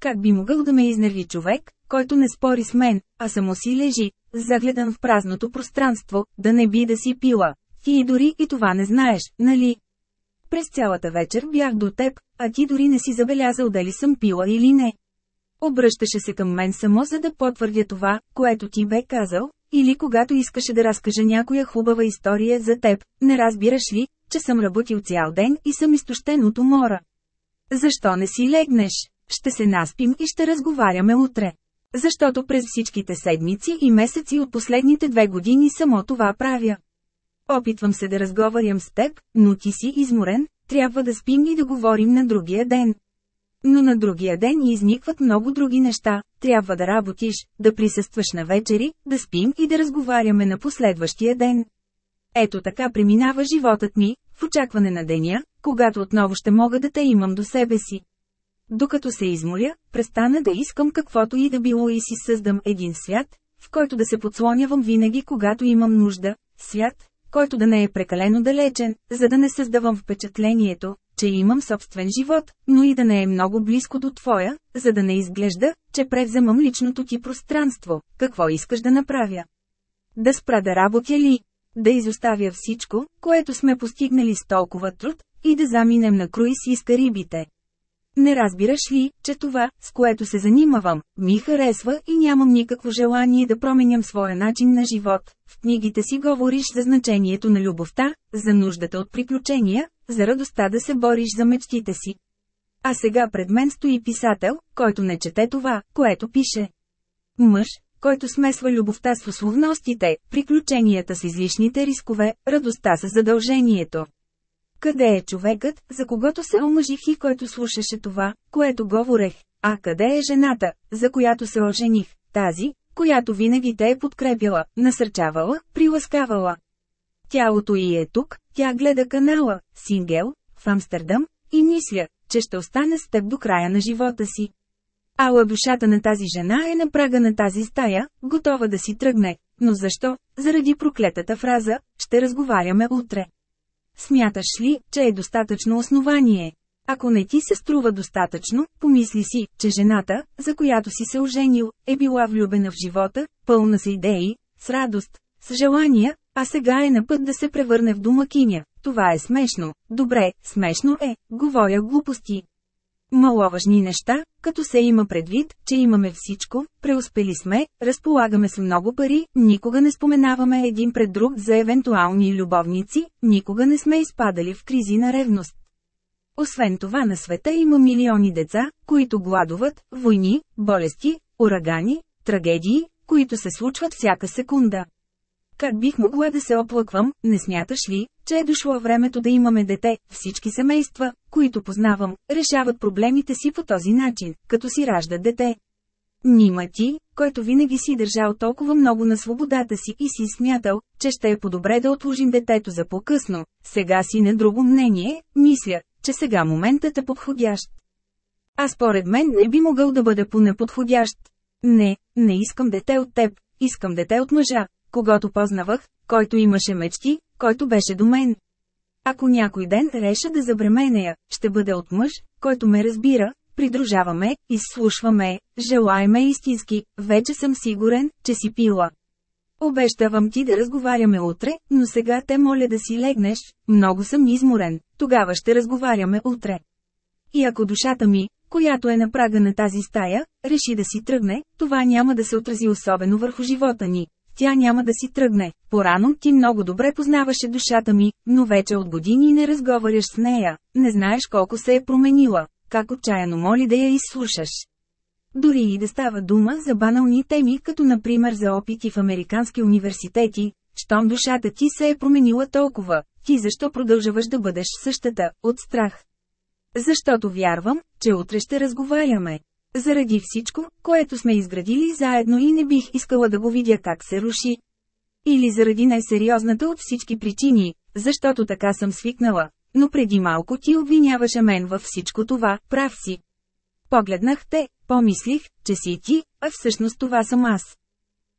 Как би могъл да ме изнерви човек, който не спори с мен, а само си лежи, загледан в празното пространство, да не би да си пила. Ти и дори и това не знаеш, нали? През цялата вечер бях до теб, а ти дори не си забелязал дали съм пила или не. Обръщаше се към мен само за да потвърдя това, което ти бе казал, или когато искаше да разкаже някоя хубава история за теб, не разбираш ли, че съм работил цял ден и съм изтощен от умора. Защо не си легнеш? Ще се наспим и ще разговаряме утре. Защото през всичките седмици и месеци от последните две години само това правя. Опитвам се да разговарям с теб, но ти си изморен, трябва да спим и да говорим на другия ден. Но на другия ден изникват много други неща, трябва да работиш, да присъстваш на вечери, да спим и да разговаряме на последващия ден. Ето така преминава животът ми, в очакване на деня, когато отново ще мога да те имам до себе си. Докато се изморя, престана да искам каквото и да било и си създам един свят, в който да се подслонявам винаги когато имам нужда, свят, който да не е прекалено далечен, за да не създавам впечатлението, че имам собствен живот, но и да не е много близко до твоя, за да не изглежда, че превземам личното ти пространство. Какво искаш да направя? Да спра да работя ли? Да изоставя всичко, което сме постигнали с толкова труд, и да заминем на круиз из Карибите. Не разбираш ли, че това, с което се занимавам, ми харесва и нямам никакво желание да променям своя начин на живот. В книгите си говориш за значението на любовта, за нуждата от приключения, за радостта да се бориш за мечтите си. А сега пред мен стои писател, който не чете това, което пише. Мъж, който смесва любовта с условностите, приключенията с излишните рискове, радостта с задължението. Къде е човекът, за когото се омъжих и който слушаше това, което говорех? А къде е жената, за която се ожених? Тази, която винаги те е подкрепила, насърчавала, приласкавала. Тялото й е тук, тя гледа канала, Сингел, в Амстердам, и мисля, че ще остане с теб до края на живота си. Ала душата на тази жена е на прага на тази стая, готова да си тръгне. Но защо? Заради проклетата фраза, ще разговаряме утре. Смяташ ли, че е достатъчно основание? Ако не ти се струва достатъчно, помисли си, че жената, за която си се оженил, е била влюбена в живота, пълна с идеи, с радост, с желания, а сега е на път да се превърне в домакиня. Това е смешно. Добре, смешно е, говоря глупости. Маловажни неща, като се има предвид, че имаме всичко, преуспели сме, разполагаме с много пари, никога не споменаваме един пред друг за евентуални любовници, никога не сме изпадали в кризи на ревност. Освен това на света има милиони деца, които гладуват, войни, болести, урагани, трагедии, които се случват всяка секунда. Как бих могла да се оплъквам, не смяташ ли, че е дошло времето да имаме дете, всички семейства, които познавам, решават проблемите си по този начин, като си раждат дете. Нима ти, който винаги си държал толкова много на свободата си и си смятал, че ще е по-добре да отложим детето за по-късно, сега си на друго мнение, мисля, че сега моментът е подходящ. А според мен не би могъл да бъде по-неподходящ. Не, не искам дете от теб, искам дете от мъжа, когато познавах, който имаше мечти, който беше до мен. Ако някой ден реша да забременея, ще бъде от мъж, който ме разбира, придружаваме, изслушваме, желаеме истински, вече съм сигурен, че си пила. Обещавам ти да разговаряме утре, но сега те моля да си легнеш, много съм изморен, тогава ще разговаряме утре. И ако душата ми, която е на прага на тази стая, реши да си тръгне, това няма да се отрази особено върху живота ни тя няма да си тръгне. Порано ти много добре познаваше душата ми, но вече от години не разговаряш с нея, не знаеш колко се е променила, как отчаяно моли да я изслушаш. Дори и да става дума за банални теми, като например за опити в американски университети, щом душата ти се е променила толкова, ти защо продължаваш да бъдеш същата, от страх? Защото вярвам, че утре ще разговаряме. Заради всичко, което сме изградили заедно и не бих искала да го видя как се руши. Или заради най-сериозната от всички причини, защото така съм свикнала, но преди малко ти обвиняваше мен във всичко това, прав си. Погледнах те, помислих, че си ти, а всъщност това съм аз.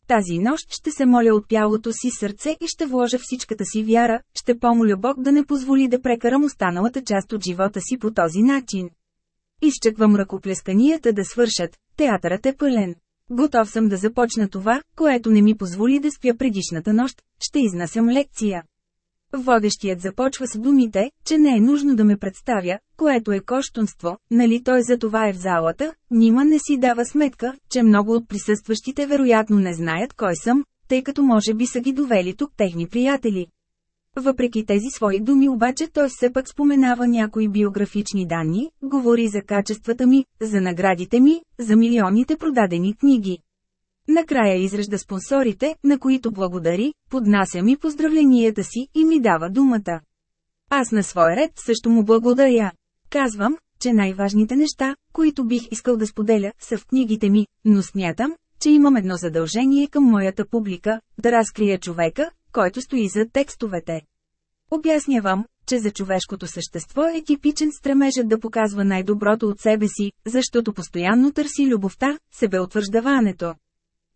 Тази нощ ще се моля от пялото си сърце и ще вложа всичката си вяра, ще помоля Бог да не позволи да прекарам останалата част от живота си по този начин. Изчаквам ръкоплесканията да свършат, театърът е пълен. Готов съм да започна това, което не ми позволи да спя предишната нощ, ще изнасям лекция. Водещият започва с думите, че не е нужно да ме представя, което е кощунство, нали той за това е в залата, нима не си дава сметка, че много от присъстващите вероятно не знаят кой съм, тъй като може би са ги довели тук техни приятели. Въпреки тези свои думи обаче той все пък споменава някои биографични данни, говори за качествата ми, за наградите ми, за милионите продадени книги. Накрая изрежда спонсорите, на които благодари, поднася ми поздравленията си и ми дава думата. Аз на свой ред също му благодаря. Казвам, че най-важните неща, които бих искал да споделя, са в книгите ми, но смятам, че имам едно задължение към моята публика – да разкрия човека, който стои зад текстовете. Обяснявам, че за човешкото същество е типичен стремежът да показва най-доброто от себе си, защото постоянно търси любовта, себеотвърждаването.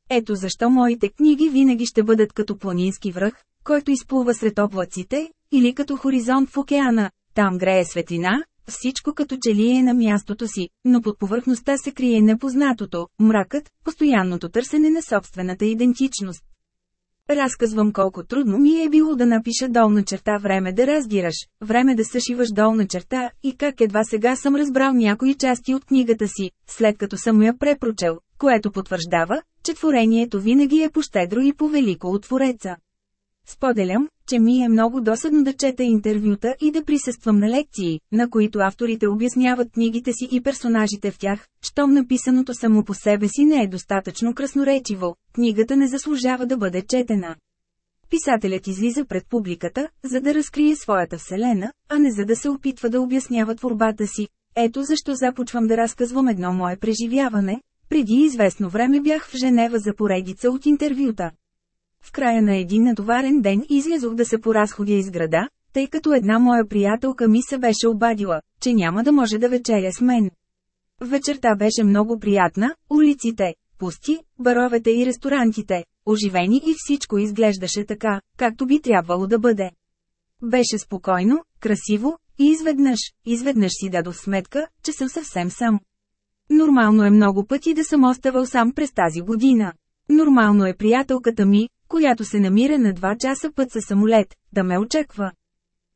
Ето защо моите книги винаги ще бъдат като планински връх, който изплува сред облаците, или като хоризонт в океана, там грее светлина, всичко като че ли е на мястото си, но под повърхността се крие непознатото, мракът, постоянното търсене на собствената идентичност. Разказвам колко трудно ми е било да напиша долна черта време да разбираш, време да съшиваш долна черта и как едва сега съм разбрал някои части от книгата си, след като съм я препрочел, което потвърждава, че творението винаги е пощедро и повелико от Твореца. Споделям, че ми е много досадно да чета интервюта и да присъствам на лекции, на които авторите обясняват книгите си и персонажите в тях, щом написаното само по себе си не е достатъчно красноречиво, книгата не заслужава да бъде четена. Писателят излиза пред публиката, за да разкрие своята вселена, а не за да се опитва да обяснява творбата си. Ето защо започвам да разказвам едно мое преживяване. Преди известно време бях в Женева за поредица от интервюта. В края на един натоварен ден излязох да се поразходя из града, тъй като една моя приятелка ми се беше обадила, че няма да може да вечеря с мен. Вечерта беше много приятна, улиците, пусти, баровете и ресторантите, оживени и всичко изглеждаше така, както би трябвало да бъде. Беше спокойно, красиво, и изведнъж, изведнъж си дадох сметка, че съм съвсем сам. Нормално е много пъти да съм оставал сам през тази година. Нормално е приятелката ми, която се намира на 2 часа път със самолет, да ме очаква.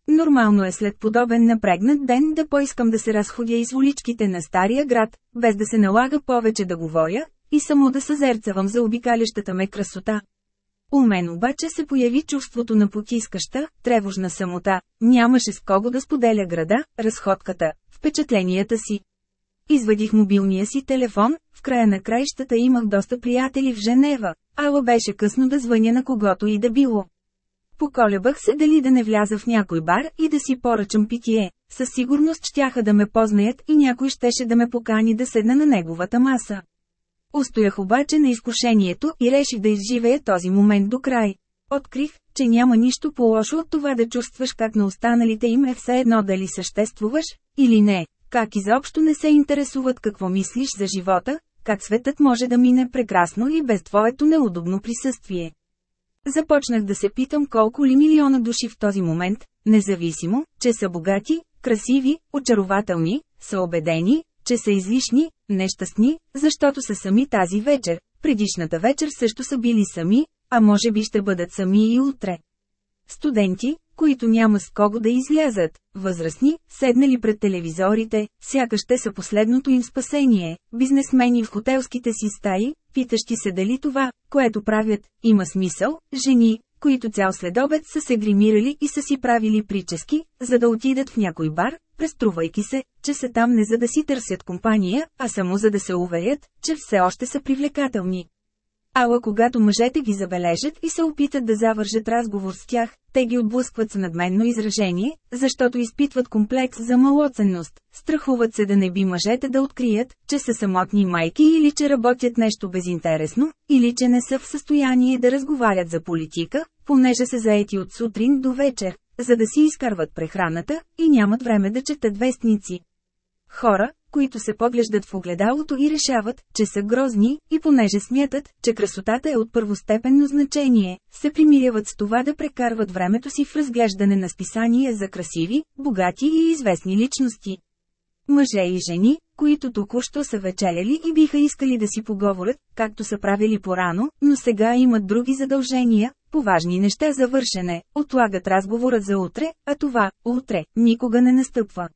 Нормално е след подобен напрегнат ден да поискам да се разходя из уличките на Стария град, без да се налага повече да говоря, и само да съзерцавам за обикалящата ме красота. У мен обаче се появи чувството на потискаща, тревожна самота, нямаше с кого да споделя града, разходката, впечатленията си. Извадих мобилния си телефон, в края на краищата имах доста приятели в Женева, ала беше късно да звъня на когото и да било. Поколебах се дали да не вляза в някой бар и да си поръчам питие. Със сигурност щяха да ме познаят и някой щеше да ме покани да седна на неговата маса. Устоях обаче на изкушението и реших да изживея този момент до край. Открих, че няма нищо по-лошо от това да чувстваш как на останалите им е все едно дали съществуваш, или не, как изобщо не се интересуват какво мислиш за живота, как светът може да мине прекрасно и без твоето неудобно присъствие. Започнах да се питам колко ли милиона души в този момент, независимо, че са богати, красиви, очарователни, са убедени, че са излишни, нещастни, защото са сами тази вечер, предишната вечер също са били сами, а може би ще бъдат сами и утре. Студенти, които няма с кого да излязат, възрастни, седнали пред телевизорите, сякаш те са последното им спасение, бизнесмени в хотелските си стаи, питащи се дали това, което правят, има смисъл, жени, които цял следобед са се гримирали и са си правили прически, за да отидат в някой бар, преструвайки се, че са там не за да си търсят компания, а само за да се уверят, че все още са привлекателни. Ала когато мъжете ги забележат и се опитат да завържат разговор с тях, те ги отблъскват с надменно изражение, защото изпитват комплекс за малоценност, страхуват се да не би мъжете да открият, че са самотни майки или че работят нещо безинтересно, или че не са в състояние да разговарят за политика, понеже са заети от сутрин до вечер, за да си изкарват прехраната, и нямат време да четат вестници. Хора, които се поглеждат в огледалото и решават, че са грозни, и понеже смятат, че красотата е от първостепенно значение, се примиряват с това да прекарват времето си в разглеждане на списания за красиви, богати и известни личности. Мъже и жени, които току-що са вечеляли и биха искали да си поговорят, както са правили порано, но сега имат други задължения, поважни неща за вършене, отлагат разговора за утре, а това, утре, никога не настъпва.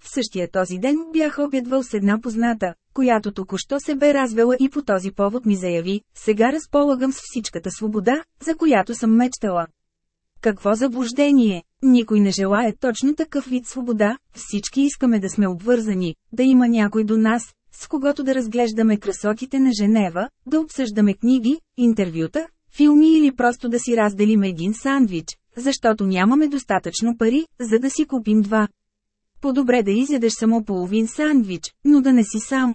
В същия този ден бях обядвал с една позната, която току-що се бе развела и по този повод ми заяви, сега разполагам с всичката свобода, за която съм мечтала. Какво заблуждение! Никой не желая точно такъв вид свобода, всички искаме да сме обвързани, да има някой до нас, с когото да разглеждаме красотите на Женева, да обсъждаме книги, интервюта, филми или просто да си разделим един сандвич, защото нямаме достатъчно пари, за да си купим два. По-добре да изядеш само половин сандвич, но да не си сам.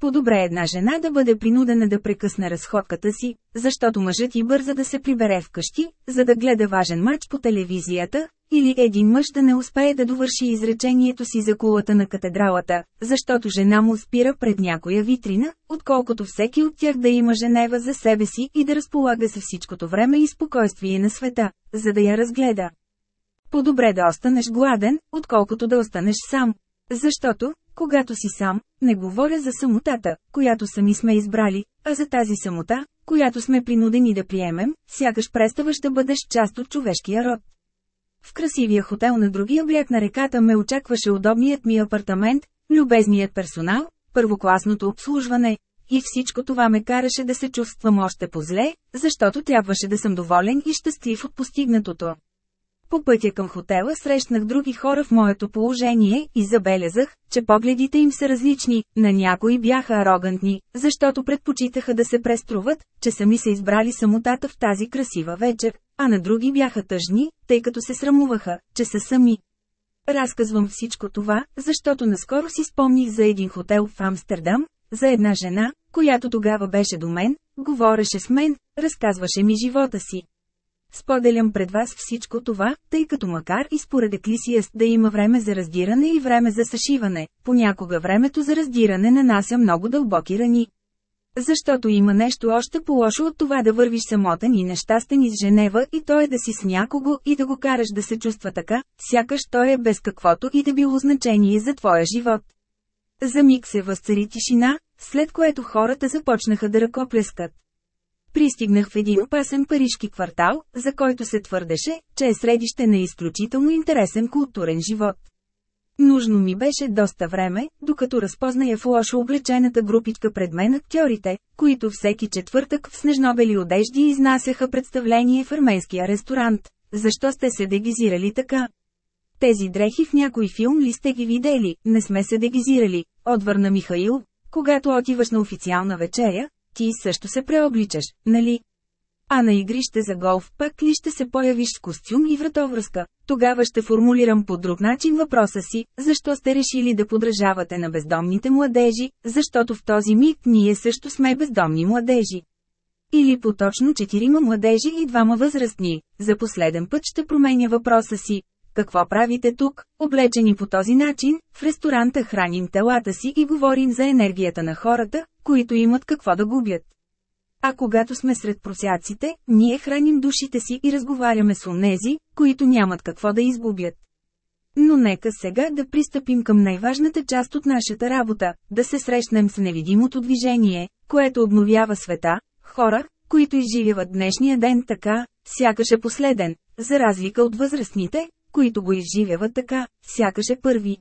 По-добре една жена да бъде принудена да прекъсне разходката си, защото мъжът и бърза да се прибере вкъщи, за да гледа важен матч по телевизията, или един мъж да не успее да довърши изречението си за кулата на катедралата, защото жена му спира пред някоя витрина, отколкото всеки от тях да има Женева за себе си и да разполага се всичкото време и спокойствие на света, за да я разгледа. По-добре да останеш гладен, отколкото да останеш сам. Защото, когато си сам, не говоря за самотата, която сами сме избрали, а за тази самота, която сме принудени да приемем, сякаш преставаш да бъдеш част от човешкия род. В красивия хотел на другия бряг на реката ме очакваше удобният ми апартамент, любезният персонал, първокласното обслужване, и всичко това ме караше да се чувствам още по-зле, защото трябваше да съм доволен и щастлив от постигнатото. По пътя към хотела срещнах други хора в моето положение и забелязах, че погледите им са различни, на някои бяха арогантни, защото предпочитаха да се преструват, че сами са избрали самотата в тази красива вечер, а на други бяха тъжни, тъй като се срамуваха, че са сами. Разказвам всичко това, защото наскоро си спомних за един хотел в Амстердам, за една жена, която тогава беше до мен, говореше с мен, разказваше ми живота си. Споделям пред вас всичко това, тъй като макар и според Еклисиаст да има време за раздиране и време за съшиване, понякога времето за раздиране нанася много дълбоки рани. Защото има нещо още по-лошо от това да вървиш самотен и нещастен из Женева и то е да си с някого и да го караш да се чувства така, сякаш той е без каквото и да било значение за твоя живот. За миг се възцари тишина, след което хората започнаха да ръкоплескат. Пристигнах в един опасен парижки квартал, за който се твърдеше, че е средище на изключително интересен културен живот. Нужно ми беше доста време, докато разпозная в лошо облечената групичка пред мен актьорите, които всеки четвъртък в снежнобели одежди изнасяха представление в арменския ресторант. Защо сте се дегизирали така? Тези дрехи в някой филм ли сте ги видели? Не сме се дегизирали, отвърна Михаил. Когато отиваш на официална вечеря, ти също се преобличаш, нали? А на игрище за голф пък ли ще се появиш с костюм и вратовръзка? Тогава ще формулирам по друг начин въпроса си, защо сте решили да подражавате на бездомните младежи, защото в този миг ние също сме бездомни младежи. Или по-точно четирима младежи и двама възрастни. За последен път ще променя въпроса си. Какво правите тук, облечени по този начин, в ресторанта храним телата си и говорим за енергията на хората, които имат какво да губят. А когато сме сред просяците, ние храним душите си и разговаряме с онези, които нямат какво да изгубят. Но нека сега да пристъпим към най-важната част от нашата работа, да се срещнем с невидимото движение, което обновява света, хора, които изживяват днешния ден така, сякаш е последен, за разлика от възрастните, които го изживяват така, сякаш е първи.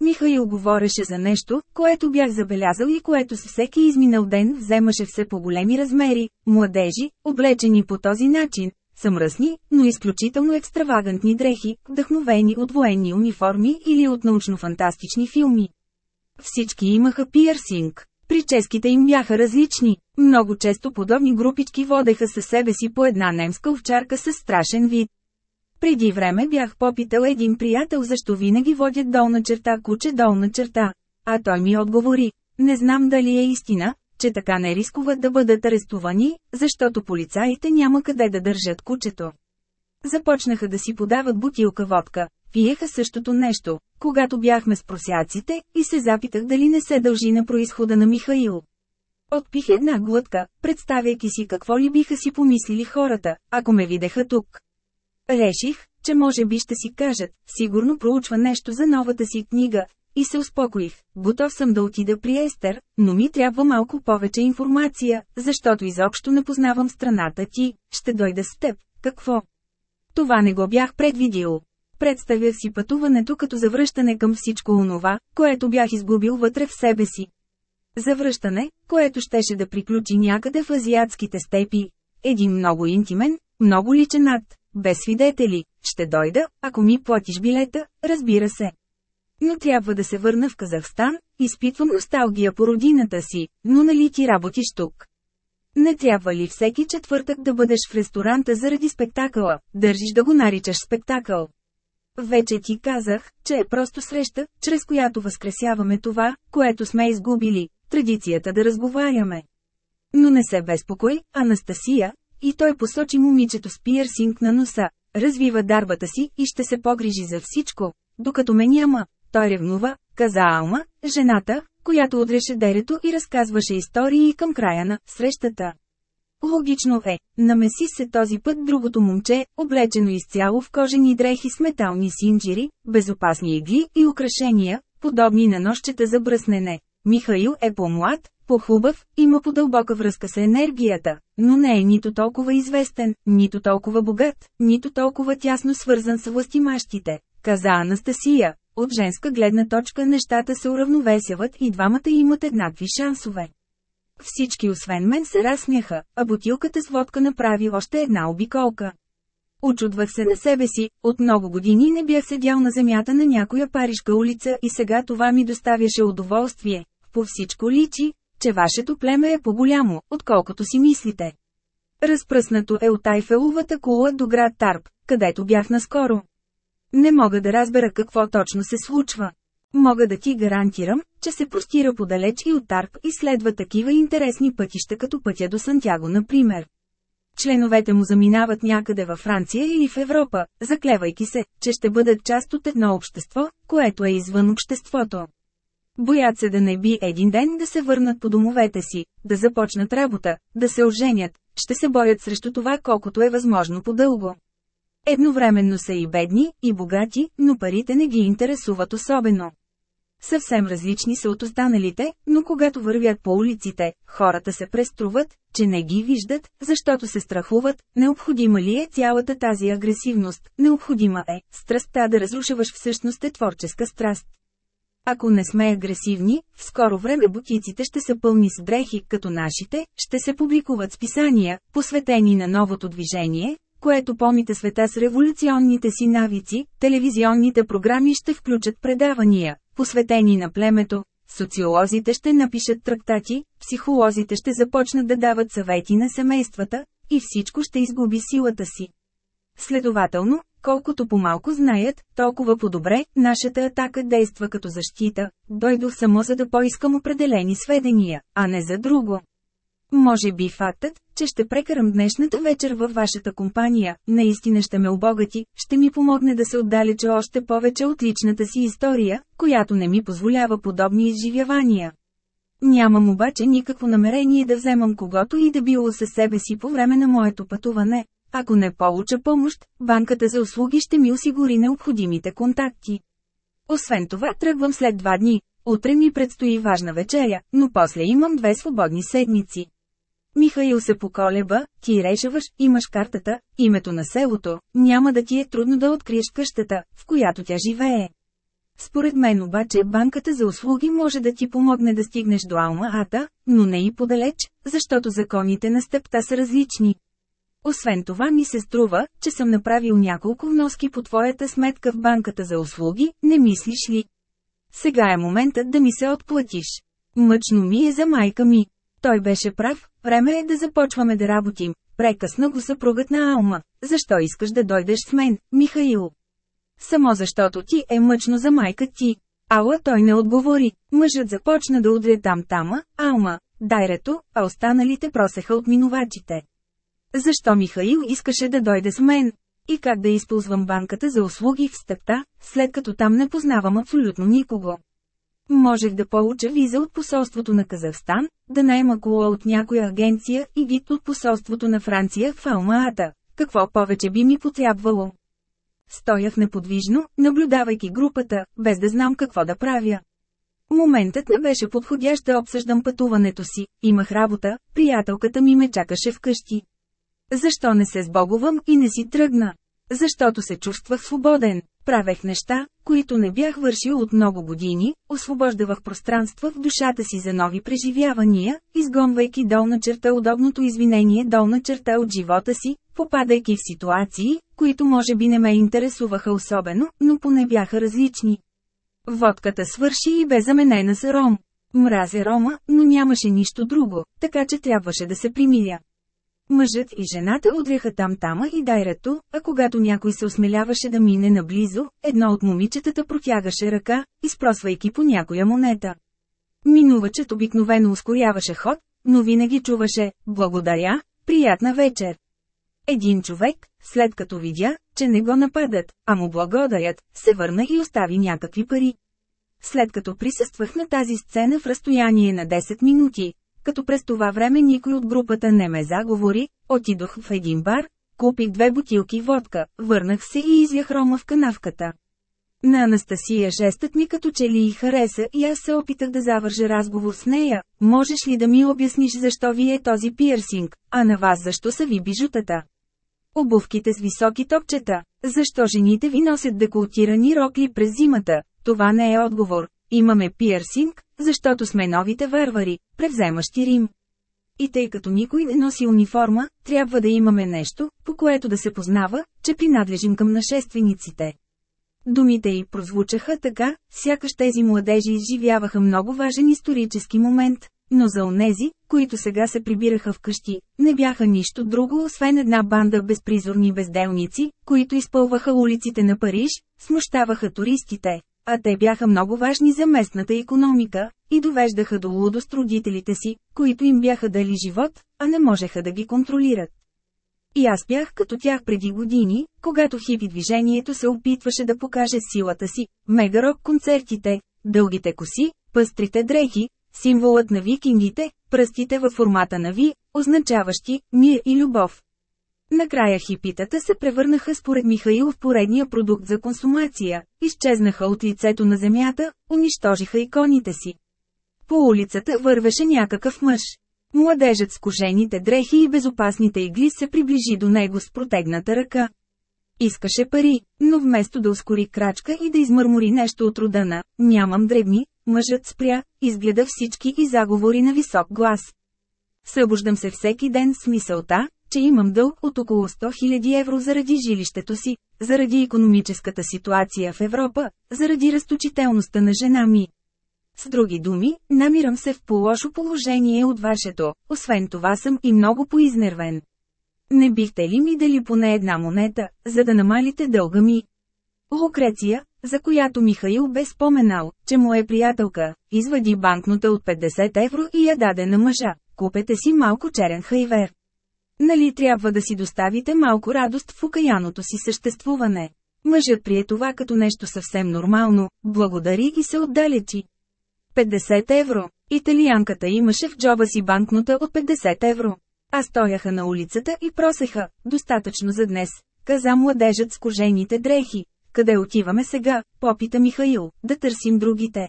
Михаил говореше за нещо, което бях забелязал и което с всеки изминал ден вземаше все по-големи размери, младежи, облечени по този начин, са мръсни, но изключително екстравагантни дрехи, вдъхновени от военни униформи или от научно-фантастични филми. Всички имаха пиърсинг. Прическите им бяха различни. Много често подобни групички водеха със себе си по една немска овчарка с страшен вид. Преди време бях попитал един приятел защо винаги водят долна черта куче долна черта. А той ми отговори, не знам дали е истина, че така не рискуват да бъдат арестувани, защото полицаите няма къде да държат кучето. Започнаха да си подават бутилка водка, пиеха същото нещо, когато бяхме с просяците, и се запитах дали не се дължи на происхода на Михаил. Отпих една глътка, представяйки си какво ли биха си помислили хората, ако ме видеха тук. Реших, че може би ще си кажат, сигурно проучва нещо за новата си книга, и се успокоих. Готов съм да отида при Естер, но ми трябва малко повече информация, защото изобщо не познавам страната ти, ще дойда с теб. Какво? Това не го бях предвидил. Представях си пътуването като завръщане към всичко онова, което бях изгубил вътре в себе си. Завръщане, което щеше да приключи някъде в азиатските степи. Един много интимен, много личен акт, без свидетели, ще дойда, ако ми платиш билета, разбира се. Но трябва да се върна в Казахстан, изпитвам носталгия по родината си, но нали ти работиш тук? Не трябва ли всеки четвъртък да бъдеш в ресторанта заради спектакъла, държиш да го наричаш спектакъл? Вече ти казах, че е просто среща, чрез която възкресяваме това, което сме изгубили, традицията да разговаряме. Но не се безпокой, Анастасия, и той посочи момичето с пиърсинг на носа, развива дарбата си и ще се погрижи за всичко, докато ме няма. Той ревнува, каза Алма, жената, която удреше дерето и разказваше истории към края на срещата. Логично е, намеси се този път другото момче, облечено изцяло в кожени дрехи с метални синджири, безопасни игли и украшения, подобни на нощчета за бръснене. Михаил е по-млад, по-хубав, има по-дълбока връзка с енергията, но не е нито толкова известен, нито толкова богат, нито толкова тясно свързан с властимащите, каза Анастасия. От женска гледна точка нещата се уравновесяват и двамата имат еднакви шансове. Всички освен мен се разсмяха, а бутилката с водка направи още една обиколка. Очудвах се на себе си, от много години не бях седял на земята на някоя парижка улица и сега това ми доставяше удоволствие. По всичко личи, че вашето племе е по-голямо, отколкото си мислите. Разпръснато е от Айфеловата кула до град Тарп, където бях наскоро. Не мога да разбера какво точно се случва. Мога да ти гарантирам, че се простира подалеч и от Тарп и следва такива интересни пътища като пътя до Сантяго например. Членовете му заминават някъде във Франция или в Европа, заклевайки се, че ще бъдат част от едно общество, което е извън обществото. Боят се да не би един ден да се върнат по домовете си, да започнат работа, да се оженят, ще се борят срещу това колкото е възможно по-дълго. Едновременно са и бедни, и богати, но парите не ги интересуват особено. Съвсем различни са от останалите, но когато вървят по улиците, хората се преструват, че не ги виждат, защото се страхуват, необходима ли е цялата тази агресивност, необходима е, страстта да разрушаваш всъщност е творческа страст. Ако не сме агресивни, в скоро време бутиците ще са пълни с дрехи, като нашите, ще се публикуват списания, посветени на новото движение, което помните света с революционните си навици, телевизионните програми ще включат предавания, посветени на племето, социолозите ще напишат трактати, психолозите ще започнат да дават съвети на семействата, и всичко ще изгуби силата си. Следователно, колкото по-малко знаят, толкова по-добре, нашата атака действа като защита, дойдох само за да поискам определени сведения, а не за друго. Може би фактът, че ще прекарам днешната вечер във вашата компания, наистина ще ме обогати, ще ми помогне да се отдалеча още повече от личната си история, която не ми позволява подобни изживявания. Нямам обаче никакво намерение да вземам когото и да било със себе си по време на моето пътуване. Ако не получа помощ, банката за услуги ще ми осигури необходимите контакти. Освен това тръгвам след два дни. Утре ми предстои важна вечеря, но после имам две свободни седмици. Михаил се поколеба, ти решаваш, имаш картата, името на селото, няма да ти е трудно да откриеш къщата, в която тя живее. Според мен обаче банката за услуги може да ти помогне да стигнеш до Алма-Ата, но не и подалеч, защото законите на стъпта са различни. Освен това ми се струва, че съм направил няколко вноски по твоята сметка в банката за услуги, не мислиш ли? Сега е моментът да ми се отплатиш. Мъчно ми е за майка ми. Той беше прав, време е да започваме да работим. Прекъсна го съпругът на Алма. Защо искаш да дойдеш с мен, Михаил? Само защото ти е мъчно за майка ти. Ала той не отговори. Мъжът започна да удря там-тама, Алма, дайрето, а останалите просеха от минувачите. Защо Михаил искаше да дойде с мен? И как да използвам банката за услуги в стъпта, след като там не познавам абсолютно никого? Можех да получа виза от посолството на Казахстан, да найма кола от някоя агенция и вид от посолството на Франция в Алмаата. Какво повече би ми потрябвало? Стоях неподвижно, наблюдавайки групата, без да знам какво да правя. Моментът не беше подходящ да обсъждам пътуването си, имах работа, приятелката ми ме чакаше вкъщи. Защо не се сбогувам и не си тръгна? Защото се чувствах свободен. Правех неща, които не бях вършил от много години, освобождавах пространства в душата си за нови преживявания, изгонвайки долна черта удобното извинение долна черта от живота си, попадайки в ситуации, които може би не ме интересуваха особено, но поне бяха различни. Водката свърши и бе заменена с ром. Мразя Рома, но нямаше нищо друго, така че трябваше да се примиря. Мъжът и жената удряха там-тама и дайрето, а когато някой се осмеляваше да мине наблизо, едно от момичетата протягаше ръка, изпросвайки по някоя монета. Минувачът обикновено ускоряваше ход, но винаги чуваше «Благодаря, приятна вечер». Един човек, след като видя, че не го нападат, а му благодарят, се върна и остави някакви пари. След като присъствах на тази сцена в разстояние на 10 минути, като през това време никой от групата не ме заговори, отидох в един бар, купих две бутилки водка, върнах се и изях рома в канавката. На Анастасия жестът ми като че ли и хареса и аз се опитах да завържа разговор с нея. Можеш ли да ми обясниш защо ви е този пирсинг, а на вас защо са ви бижутата? Обувките с високи топчета. Защо жените ви носят декултирани рокли през зимата? Това не е отговор. Имаме пирсинг, защото сме новите варвари, превземащи Рим. И тъй като никой не носи униформа, трябва да имаме нещо, по което да се познава, че принадлежим към нашествениците. Думите й прозвучаха така, сякаш тези младежи изживяваха много важен исторически момент, но за онези, които сега се прибираха в къщи, не бяха нищо друго освен една банда безпризорни безделници, които изпълваха улиците на Париж, смущаваха туристите, а те бяха много важни за местната економика, и довеждаха до лудост родителите си, които им бяха дали живот, а не можеха да ги контролират. И аз бях като тях преди години, когато хипи движението се опитваше да покаже силата си, мегарок концертите, дългите коси, пъстрите дрехи, символът на викингите, пръстите във формата на Ви, означаващи мир и любов. Накрая хипитата се превърнаха според Михаил в поредния продукт за консумация, изчезнаха от лицето на земята, унищожиха иконите си. По улицата вървеше някакъв мъж. Младежът с кожените дрехи и безопасните игли се приближи до него с протегната ръка. Искаше пари, но вместо да ускори крачка и да измърмори нещо от рода на «нямам дребни», мъжът спря, изгледа всички и заговори на висок глас. Събуждам се всеки ден с мисълта, че имам дълг от около 100 000 евро заради жилището си, заради економическата ситуация в Европа, заради разточителността на жена ми. С други думи, намирам се в по-лошо положение от вашето, освен това съм и много поизнервен. Не бихте ли ми дали поне една монета, за да намалите дълга ми? Лукреция, за която Михаил бе споменал, че му е приятелка, извади банкнота от 50 евро и я даде на мъжа. Купете си малко черен хайвер. Нали трябва да си доставите малко радост в окаяното си съществуване? Мъжът прие това като нещо съвсем нормално, благодари и се отдалечи. 50 евро. Италианката имаше в джоба си банкнота от 50 евро. А стояха на улицата и просеха, достатъчно за днес, каза младежът с кожените дрехи. Къде отиваме сега, попита Михаил, да търсим другите.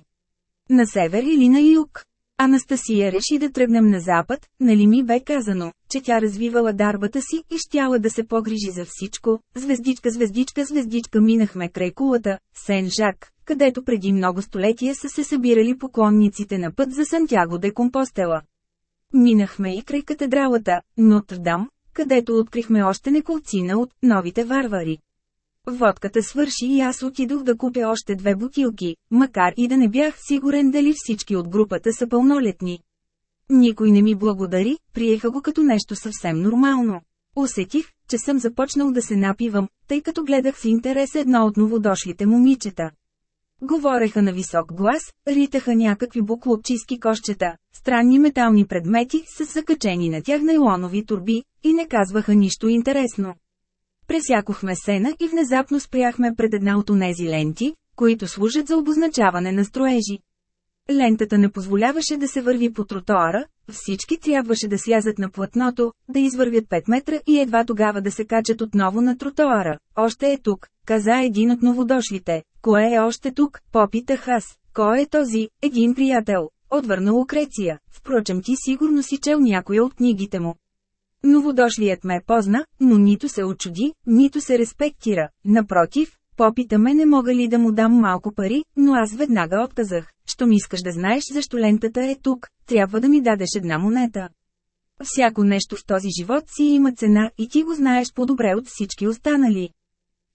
На север или на юг? Анастасия реши да тръгнем на запад, нали ми бе казано, че тя развивала дарбата си и щяла да се погрижи за всичко. Звездичка, звездичка, звездичка минахме край кулата, Сен-Жак, където преди много столетия са се събирали поклонниците на път за Сантяго де Компостела. Минахме и край катедралата, Нотр-Дам, където открихме още неколцина от новите варвари. Водката свърши и аз отидох да купя още две бутилки, макар и да не бях сигурен дали всички от групата са пълнолетни. Никой не ми благодари, приеха го като нещо съвсем нормално. Усетих, че съм започнал да се напивам, тъй като гледах с интерес едно от новодошлите момичета. Говореха на висок глас, ритаха някакви буклопчийски кошчета, странни метални предмети с закачени на тях нейлонови турби, и не казваха нищо интересно. Пресякохме сена и внезапно спряхме пред една от онези ленти, които служат за обозначаване на строежи. Лентата не позволяваше да се върви по тротоара, всички трябваше да слязат на платното, да извървят 5 метра и едва тогава да се качат отново на тротоара. Още е тук, каза един от новодошлите. Кое е още тук? Попитах аз. Кой е този? Един приятел. Отвърна Лукреция. Впрочем ти сигурно си чел някоя от книгите му. Новодошлият ме позна, но нито се очуди, нито се респектира. Напротив, попита ме не мога ли да му дам малко пари, но аз веднага отказах. Щом искаш да знаеш защо лентата е тук, трябва да ми дадеш една монета. Всяко нещо в този живот си има цена и ти го знаеш по-добре от всички останали.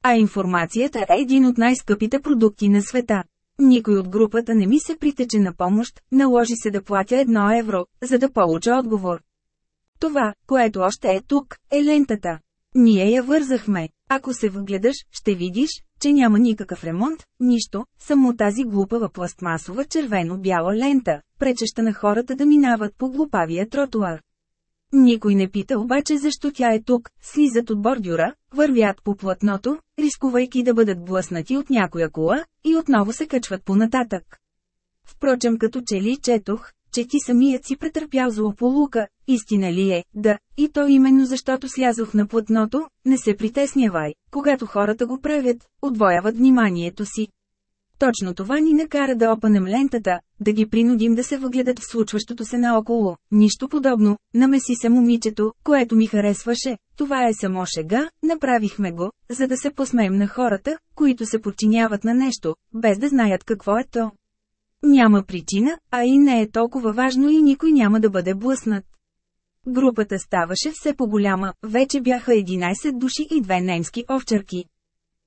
А информацията е един от най-скъпите продукти на света. Никой от групата не ми се притече на помощ, наложи се да платя едно евро, за да получа отговор. Това, което още е тук, е лентата. Ние я вързахме. Ако се въгледаш, ще видиш, че няма никакъв ремонт, нищо, само тази глупава пластмасова червено-бяла лента, пречеща на хората да минават по глупавия тротуар. Никой не пита обаче защо тя е тук, слизат от бордюра, вървят по платното, рискувайки да бъдат блъснати от някоя кола, и отново се качват понататък. Впрочем като че ли четох, че ти самият си претърпял злополука, истина ли е, да, и то именно защото слязох на платното, не се притеснявай, когато хората го правят, отвояват вниманието си. Точно това ни накара да опънем лентата, да ги принудим да се въгледат в случващото се наоколо. Нищо подобно, намеси се момичето, което ми харесваше, това е само шега, направихме го, за да се посмеем на хората, които се подчиняват на нещо, без да знаят какво е то. Няма причина, а и не е толкова важно и никой няма да бъде блъснат. Групата ставаше все по-голяма, вече бяха 11 души и две немски овчарки.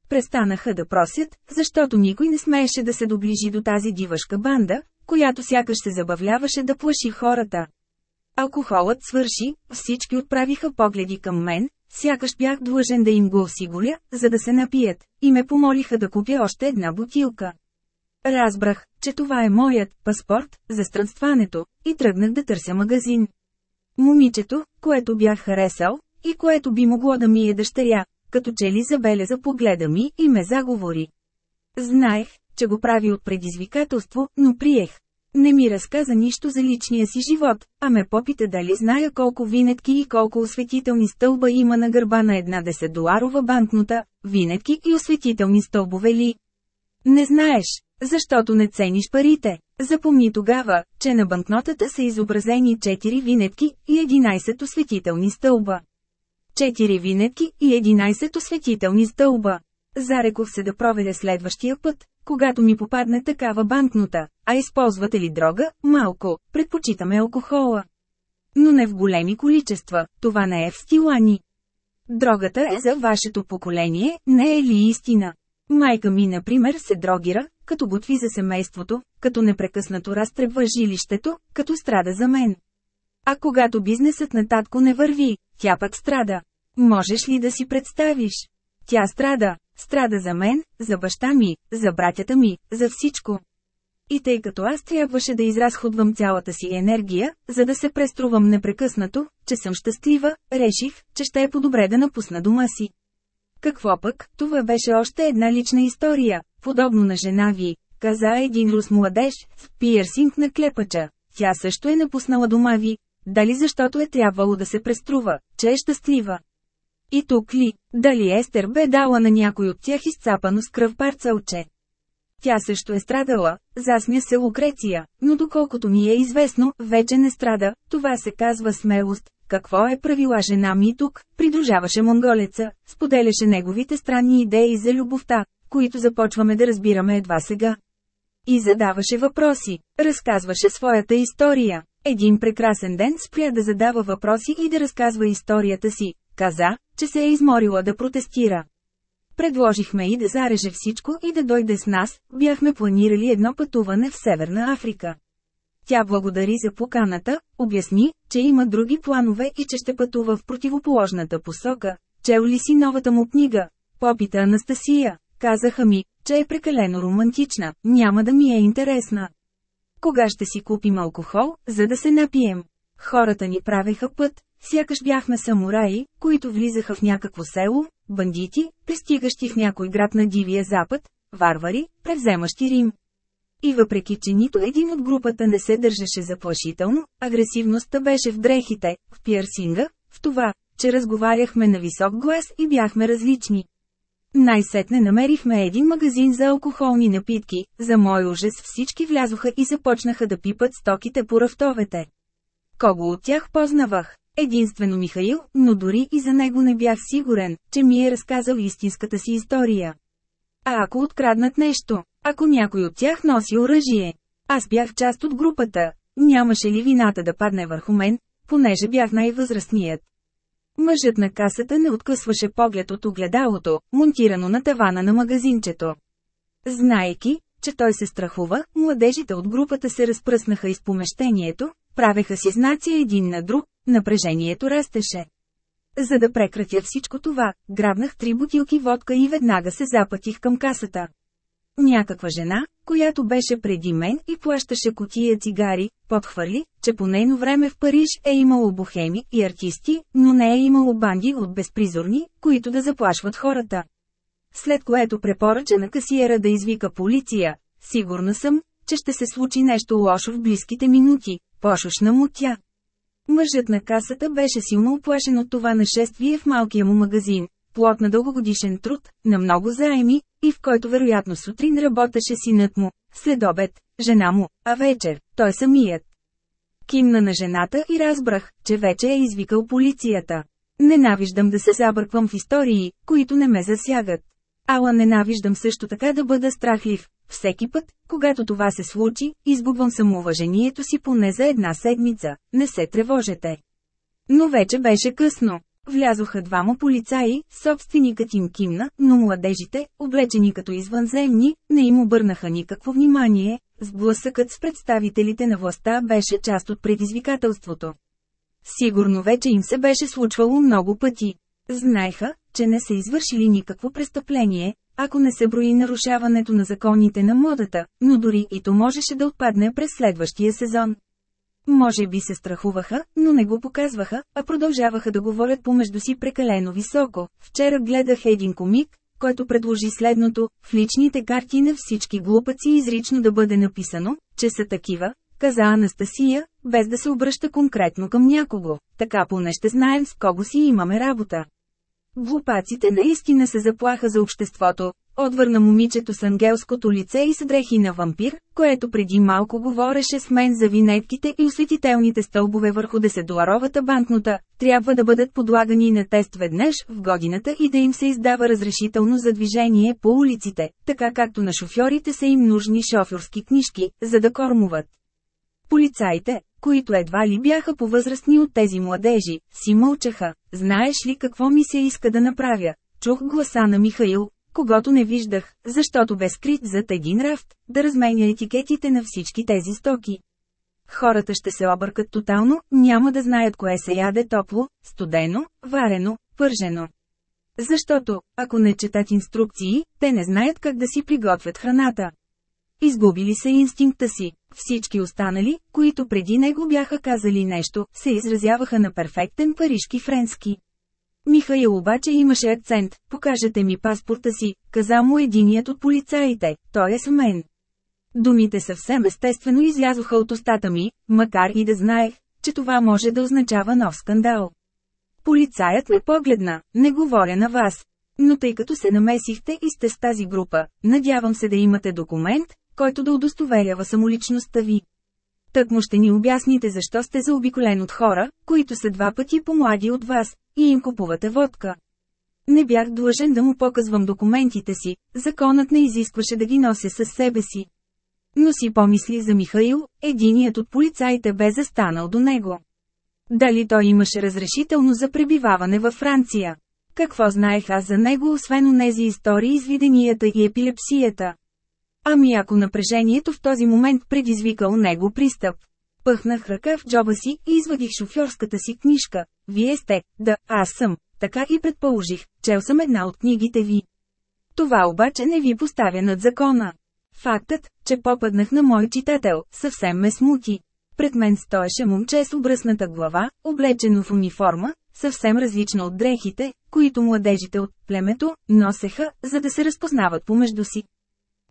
Престанаха да просят, защото никой не смееше да се доближи до тази дивашка банда, която сякаш се забавляваше да плаши хората. Алкохолът свърши, всички отправиха погледи към мен, сякаш бях длъжен да им го осигуря, за да се напият, и ме помолиха да купя още една бутилка. Разбрах, че това е моят паспорт за странстването, и тръгнах да търся магазин. Момичето, което бях харесал, и което би могло да ми е дъщеря, като че ли забеляза погледа ми и ме заговори. Знаех, че го прави от предизвикателство, но приех. Не ми разказа нищо за личния си живот, а ме попита дали зная колко винетки и колко осветителни стълба има на гърба на една 10-доларова банкнота, винетки и осветителни стълбове ли. Не знаеш, защото не цениш парите. Запомни тогава, че на банкнотата са изобразени 4 винетки и 11 осветителни стълба. 4 винетки и 11 осветителни стълба. Зарекох се да проведе следващия път, когато ми попадне такава банкнота, а използвате ли дрога? Малко, предпочитаме алкохола. Но не в големи количества, това не е в стила ни. Дрогата е за вашето поколение, не е ли истина? Майка ми, например, се дрогира, като готви за семейството, като непрекъснато разтребва жилището, като страда за мен. А когато бизнесът на татко не върви, тя пък страда. Можеш ли да си представиш? Тя страда. Страда за мен, за баща ми, за братята ми, за всичко. И тъй като аз трябваше да изразходвам цялата си енергия, за да се преструвам непрекъснато, че съм щастлива, реших, че ще е по-добре да напусна дома си. Какво пък, това беше още една лична история, подобно на жена ви, каза един рус младеж, с пиерсинг на клепача. Тя също е напуснала дома ви, дали защото е трябвало да се преструва, че е щастлива. И тук ли, дали Естер бе дала на някой от тях изцапано с кръв парцелче. Тя също е страдала, засмя се Лукреция, но доколкото ми е известно, вече не страда, това се казва смелост. Какво е правила жена ми тук, придружаваше монголеца, споделяше неговите странни идеи за любовта, които започваме да разбираме едва сега. И задаваше въпроси, разказваше своята история. Един прекрасен ден спря да задава въпроси и да разказва историята си. Каза, че се е изморила да протестира. Предложихме и да зареже всичко и да дойде с нас, бяхме планирали едно пътуване в Северна Африка. Тя благодари за поканата, обясни, че има други планове и че ще пътува в противоположната посока. Чел ли си новата му книга? Попита Анастасия. Казаха ми, че е прекалено романтична, няма да ми е интересна. Кога ще си купим алкохол, за да се напием? Хората ни правеха път, сякаш бяхме самураи, които влизаха в някакво село, бандити, пристигащи в някой град на Дивия Запад, варвари, превземащи Рим. И въпреки, че нито един от групата не се държеше заплашително, агресивността беше в дрехите, в пиарсинга, в това, че разговаряхме на висок глас и бяхме различни. Най-сетне намерихме един магазин за алкохолни напитки, за мой ужас всички влязоха и започнаха да пипат стоките по рафтовете. Кого от тях познавах? Единствено Михаил, но дори и за него не бях сигурен, че ми е разказал истинската си история. А ако откраднат нещо? Ако някой от тях носи оръжие? Аз бях част от групата. Нямаше ли вината да падне върху мен, понеже бях най-възрастният? Мъжът на касата не откъсваше поглед от огледалото, монтирано на тавана на магазинчето. Знаеки, че той се страхува, младежите от групата се разпръснаха из помещението, правеха си знаци един на друг, напрежението растеше. За да прекратя всичко това, грабнах три бутилки водка и веднага се запътих към касата. Някаква жена, която беше преди мен и плащаше котия цигари, подхвърли, че по нейно време в Париж е имало бухеми и артисти, но не е имало банди от безпризорни, които да заплашват хората. След което препоръча на касиера да извика полиция. Сигурна съм, че ще се случи нещо лошо в близките минути, пошушна му тя. Мъжът на касата беше силно оплашен от това нашествие в малкия му магазин, плод на дългогодишен труд, на много заеми, и в който вероятно сутрин работеше синът му, след обед, жена му, а вечер, той самият. Кимна на жената и разбрах, че вече е извикал полицията. Ненавиждам да се забърквам в истории, които не ме засягат. Ала ненавиждам също така да бъда страхлив. Всеки път, когато това се случи, изгубвам самоуважението си поне за една седмица, не се тревожете. Но вече беше късно. Влязоха двама полицаи, собственикът им кимна, но младежите, облечени като извънземни, не им обърнаха никакво внимание, сблъсъкът с представителите на властта беше част от предизвикателството. Сигурно вече им се беше случвало много пъти. Знаеха, че не са извършили никакво престъпление, ако не се брои нарушаването на законите на модата, но дори и то можеше да отпадне през следващия сезон. Може би се страхуваха, но не го показваха, а продължаваха да говорят помежду си прекалено високо. Вчера гледах един комик, който предложи следното, в личните карти на всички глупаци изрично да бъде написано, че са такива, каза Анастасия, без да се обръща конкретно към някого, така поне ще знаем с кого си имаме работа. Глупаците наистина се заплаха за обществото, отвърна момичето с ангелското лице и с дрехи на вампир, което преди малко говореше с мен за винетките и осветителните стълбове върху 10-доларовата банкнота, трябва да бъдат подлагани на тест веднъж в годината и да им се издава разрешително за движение по улиците, така както на шофьорите са им нужни шофьорски книжки, за да кормуват. Полицаите, които едва ли бяха по-възрастни от тези младежи, си мълчаха. Знаеш ли какво ми се иска да направя? Чух гласа на Михаил, когато не виждах, защото бе скрит зад един рафт, да разменя етикетите на всички тези стоки. Хората ще се объркат тотално, няма да знаят кое се яде топло, студено, варено, пържено. Защото, ако не четат инструкции, те не знаят как да си приготвят храната. Изгубили са инстинкта си. Всички останали, които преди него бяха казали нещо, се изразяваха на перфектен парижки френски. Михаил обаче имаше акцент, покажете ми паспорта си, каза му единият от полицаите, той е с мен. Думите съвсем естествено излязоха от устата ми, макар и да знаех, че това може да означава нов скандал. Полицаят ме погледна, не говоря на вас. Но тъй като се намесихте и сте с тази група, надявам се да имате документ, който да удостоверява самоличността ви. Тък му ще ни обясните защо сте заобиколен от хора, които са два пъти по-млади от вас, и им купувате водка. Не бях длъжен да му показвам документите си, законът не изискваше да ги нося със себе си. Но си помисли за Михаил, единият от полицаите бе застанал до него. Дали той имаше разрешително за пребиваване във Франция? Какво знаех аз за него освен онези истории с и епилепсията? Ами ако напрежението в този момент предизвикал него пристъп. Пъхнах ръка в джоба си и извадих шофьорската си книжка. Вие сте, да, аз съм. Така и предположих, чел съм една от книгите ви. Това обаче не ви поставя над закона. Фактът, че попаднах на мой читател, съвсем ме смути. Пред мен стоеше момче с обръсната глава, облечено в униформа, съвсем различна от дрехите, които младежите от племето носеха, за да се разпознават помежду си.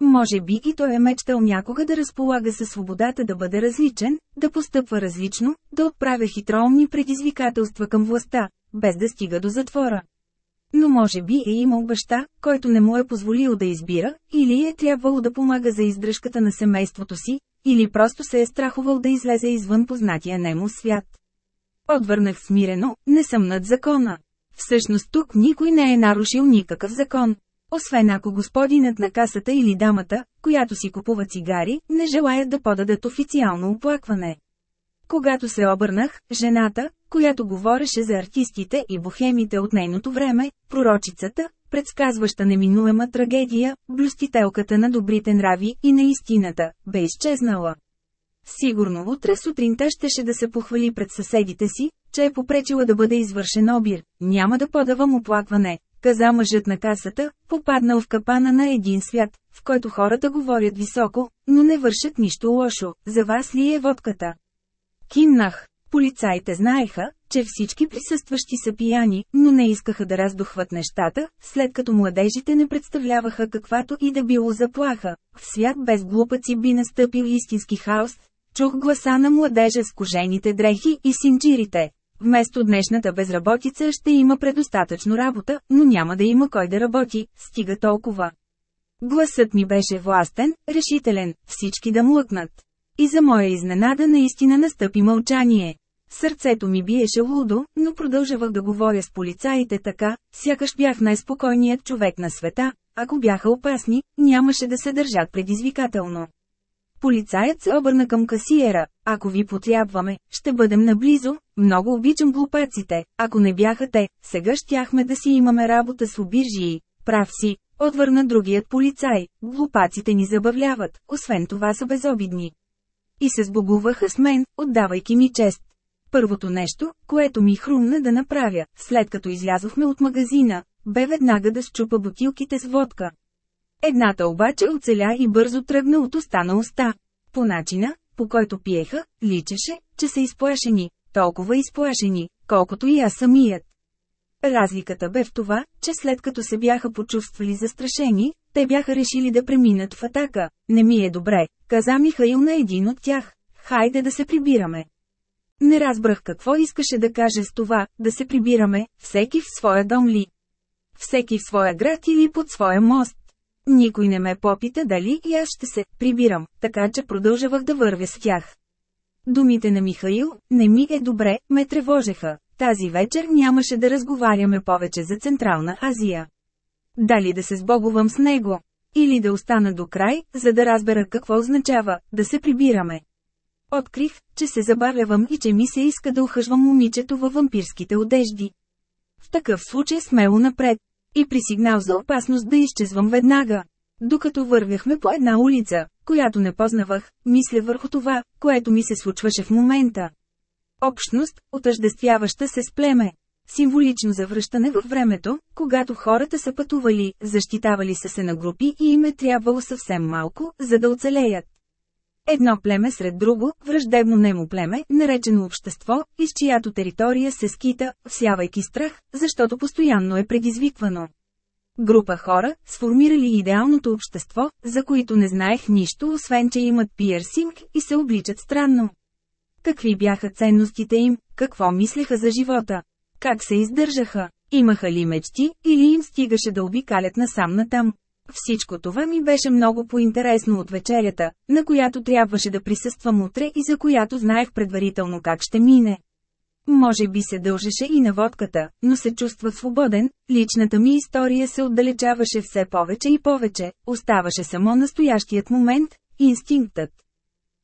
Може би и той е мечтал някога да разполага със свободата да бъде различен, да постъпва различно, да отправя хитроумни предизвикателства към властта, без да стига до затвора. Но може би е имал баща, който не му е позволил да избира, или е трябвало да помага за издръжката на семейството си, или просто се е страхувал да излезе извън познатия нему свят. Отвърнах смирено, не съм над закона. Всъщност тук никой не е нарушил никакъв закон. Освен ако господинът на касата или дамата, която си купува цигари, не желаят да подадат официално оплакване. Когато се обърнах, жената, която говореше за артистите и бухемите от нейното време, пророчицата, предсказваща неминуема трагедия, блюстителката на добрите нрави и на истината, бе изчезнала. Сигурно утре сутринта щеше да се похвали пред съседите си, че е попречила да бъде извършен обир. Няма да подавам оплакване, каза мъжът на касата, попаднал в капана на един свят, в който хората говорят високо, но не вършат нищо лошо. За вас ли е водката? Кимнах. Полицаите знаеха, че всички присъстващи са пияни, но не искаха да раздухват нещата, след като младежите не представляваха каквато и да било заплаха. В свят без глупаци би настъпил истински хаос. Чух гласа на младежа с кожените дрехи и синджирите. Вместо днешната безработица ще има предостатъчно работа, но няма да има кой да работи, стига толкова. Гласът ми беше властен, решителен, всички да млъкнат. И за моя изненада наистина настъпи мълчание. Сърцето ми биеше лудо, но продължавах да говоря с полицаите така, сякаш бях най-спокойният човек на света, ако бяха опасни, нямаше да се държат предизвикателно. Полицаят се обърна към касиера, ако ви потрябваме, ще бъдем наблизо, много обичам глупаците, ако не бяха те, сега щяхме да си имаме работа с обиржии. Прав си, отвърна другият полицай, глупаците ни забавляват, освен това са безобидни. И се сбогуваха с мен, отдавайки ми чест. Първото нещо, което ми хрумна да направя, след като излязохме от магазина, бе веднага да щупа бутилките с водка. Едната обаче оцеля и бързо тръгна от уста на уста. По начина, по който пиеха, личеше, че са изплашени, толкова изплашени, колкото и аз самият. Разликата бе в това, че след като се бяха почувствали застрашени, те бяха решили да преминат в атака. Не ми е добре, каза Михаил на един от тях. Хайде да се прибираме. Не разбрах какво искаше да каже с това, да се прибираме, всеки в своя дом ли. Всеки в своя град или под своя мост. Никой не ме попита дали и аз ще се прибирам, така че продължавах да вървя с тях. Думите на Михаил, не ми е добре, ме тревожеха. Тази вечер нямаше да разговаряме повече за Централна Азия. Дали да се сбогувам с него? Или да остана до край, за да разбера какво означава, да се прибираме. Открих, че се забавлявам и че ми се иска да ухъжвам момичето във вампирските одежди. В такъв случай смело напред. И при сигнал за опасност да изчезвам веднага. Докато вървяхме по една улица, която не познавах, мисля върху това, което ми се случваше в момента. Общност, отъждествяваща се с племе. Символично завръщане във времето, когато хората са пътували, защитавали са се на групи и им е трябвало съвсем малко, за да оцелеят. Едно племе сред друго, враждебно немо племе, наречено общество, из чиято територия се скита, всявайки страх, защото постоянно е предизвиквано. Група хора, сформирали идеалното общество, за които не знаех нищо, освен че имат пиерсинг и се обличат странно. Какви бяха ценностите им, какво мислеха за живота, как се издържаха, имаха ли мечти, или им стигаше да обикалят насам натам. Всичко това ми беше много поинтересно от вечерята, на която трябваше да присъствам утре и за която знаех предварително как ще мине. Може би се дължеше и на водката, но се чувства свободен, личната ми история се отдалечаваше все повече и повече, оставаше само настоящият момент, инстинктът.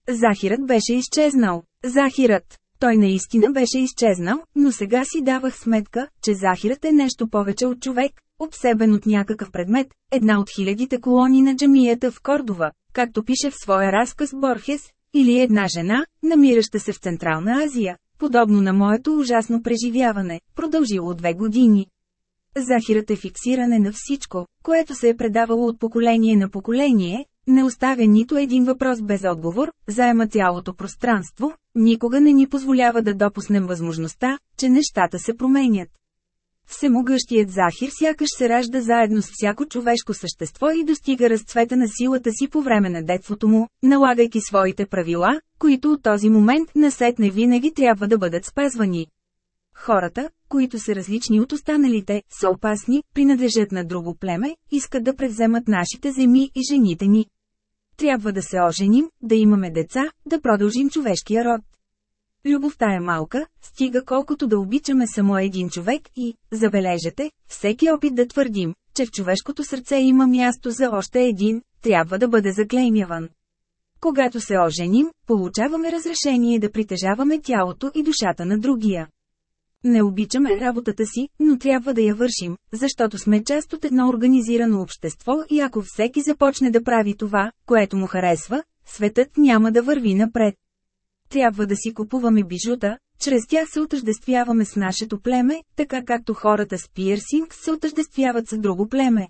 Захирът беше изчезнал. Захирът. Той наистина беше изчезнал, но сега си давах сметка, че Захирът е нещо повече от човек, обсебен от някакъв предмет, една от хилядите колони на джамията в Кордова, както пише в своя разказ Борхес, или една жена, намираща се в Централна Азия, подобно на моето ужасно преживяване, продължило две години. Захирът е фиксиране на всичко, което се е предавало от поколение на поколение, не оставя нито един въпрос без отговор, заема цялото пространство, никога не ни позволява да допуснем възможността, че нещата се променят. Всемогъщият Захир сякаш се ражда заедно с всяко човешко същество и достига разцвета на силата си по време на детството му, налагайки своите правила, които от този момент насетне винаги трябва да бъдат спазвани. Хората, които са различни от останалите, са опасни, принадлежат на друго племе, искат да превземат нашите земи и жените ни. Трябва да се оженим, да имаме деца, да продължим човешкия род. Любовта е малка, стига колкото да обичаме само един човек и, забележете, всеки опит да твърдим, че в човешкото сърце има място за още един, трябва да бъде заклеймяван. Когато се оженим, получаваме разрешение да притежаваме тялото и душата на другия. Не обичаме работата си, но трябва да я вършим, защото сме част от едно организирано общество и ако всеки започне да прави това, което му харесва, светът няма да върви напред. Трябва да си купуваме бижута, чрез тях се отъждествяваме с нашето племе, така както хората с пиерсинг се отъждествяват с друго племе.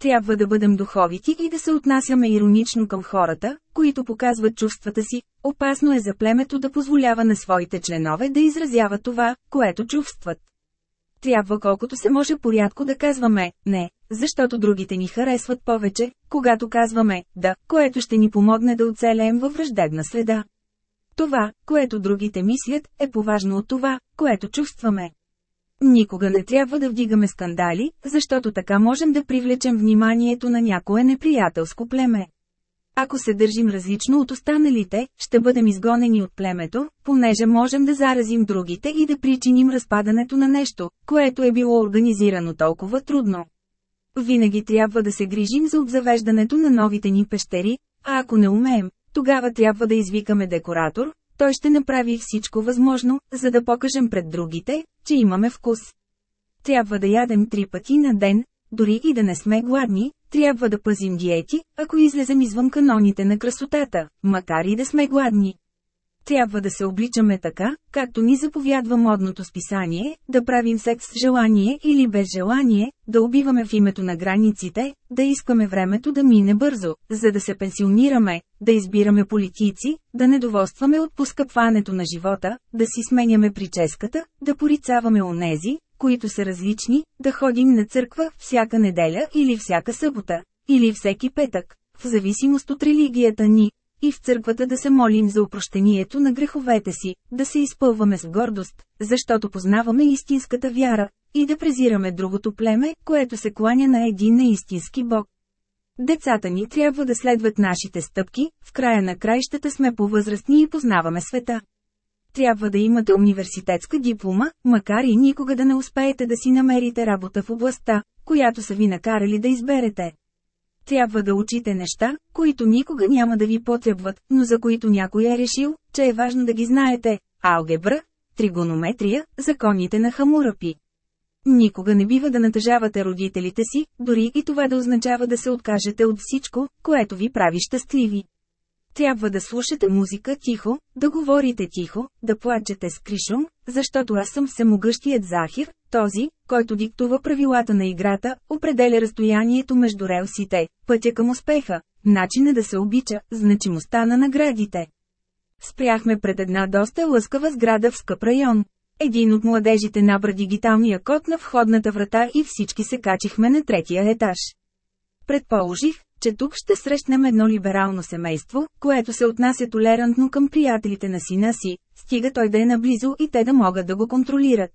Трябва да бъдем духовити и да се отнасяме иронично към хората, които показват чувствата си. Опасно е за племето да позволява на своите членове да изразяват това, което чувстват. Трябва колкото се може порядко да казваме «не», защото другите ни харесват повече, когато казваме «да», което ще ни помогне да оцелеем във враждебна среда. Това, което другите мислят, е поважно от това, което чувстваме. Никога не трябва да вдигаме скандали, защото така можем да привлечем вниманието на някое неприятелско племе. Ако се държим различно от останалите, ще бъдем изгонени от племето, понеже можем да заразим другите и да причиним разпадането на нещо, което е било организирано толкова трудно. Винаги трябва да се грижим за обзавеждането на новите ни пещери, а ако не умеем, тогава трябва да извикаме декоратор, той ще направи всичко възможно, за да покажем пред другите, че имаме вкус. Трябва да ядем три пъти на ден, дори и да не сме гладни, трябва да пазим диети, ако излезем извън каноните на красотата, макар и да сме гладни. Трябва да се обличаме така, както ни заповядва модното списание, да правим секс с желание или без желание, да убиваме в името на границите, да искаме времето да мине бързо, за да се пенсионираме, да избираме политици, да недоволстваме от поскъпването на живота, да си сменяме прическата, да порицаваме онези, които са различни, да ходим на църква всяка неделя или всяка събота, или всеки петък, в зависимост от религията ни, и в църквата да се молим за опрощението на греховете си, да се изпълваме с гордост, защото познаваме истинската вяра, и да презираме другото племе, което се кланя на един неистински Бог. Децата ни трябва да следват нашите стъпки, в края на краищата сме по-възрастни и познаваме света. Трябва да имате университетска диплома, макар и никога да не успеете да си намерите работа в областта, която са ви накарали да изберете. Трябва да учите неща, които никога няма да ви потребват, но за които някой е решил, че е важно да ги знаете. Алгебра, тригонометрия, законите на Хамурапи. Никога не бива да натъжавате родителите си, дори и това да означава да се откажете от всичко, което ви прави щастливи. Трябва да слушате музика тихо, да говорите тихо, да плачете с кришум, защото аз съм всемогъщият Захир, този, който диктува правилата на играта, определя разстоянието между релсите, пътя към успеха, начина да се обича, значимостта на наградите. Спряхме пред една доста лъскава сграда в скъп район. Един от младежите набра дигиталния код на входната врата и всички се качихме на третия етаж. Предположих, че тук ще срещнем едно либерално семейство, което се отнася толерантно към приятелите на сина си, стига той да е наблизо и те да могат да го контролират.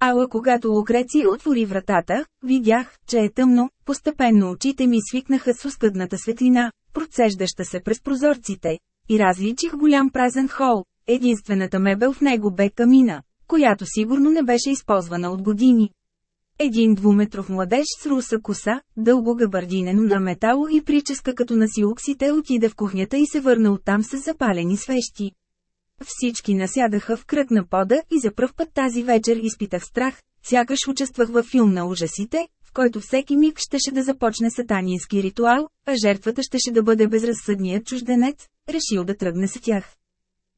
Ала когато Лукреция отвори вратата, видях, че е тъмно, постепенно очите ми свикнаха с оскъдната светлина, процеждаща се през прозорците, и различих голям празен хол, единствената мебел в него бе камина, която сигурно не беше използвана от години. Един двуметров младеж с руса коса, дълго габардинено на метало и прическа като на сиуксите отиде в кухнята и се върна оттам с запалени свещи. Всички насядаха в кръг на пода и за пръв път тази вечер изпитах страх, сякаш участвах във филм на ужасите, в който всеки миг щеше да започне сатанински ритуал, а жертвата щеше да бъде безразсъдният чужденец, решил да тръгне с тях.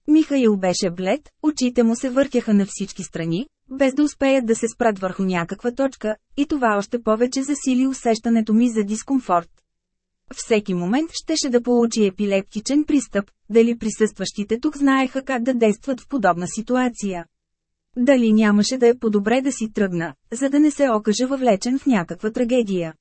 Михаил беше блед, очите му се въртяха на всички страни, без да успеят да се спрат върху някаква точка, и това още повече засили усещането ми за дискомфорт. Всеки момент щеше да получи епилептичен пристъп, дали присъстващите тук знаеха как да действат в подобна ситуация. Дали нямаше да е по-добре да си тръгна, за да не се окаже въвлечен в някаква трагедия.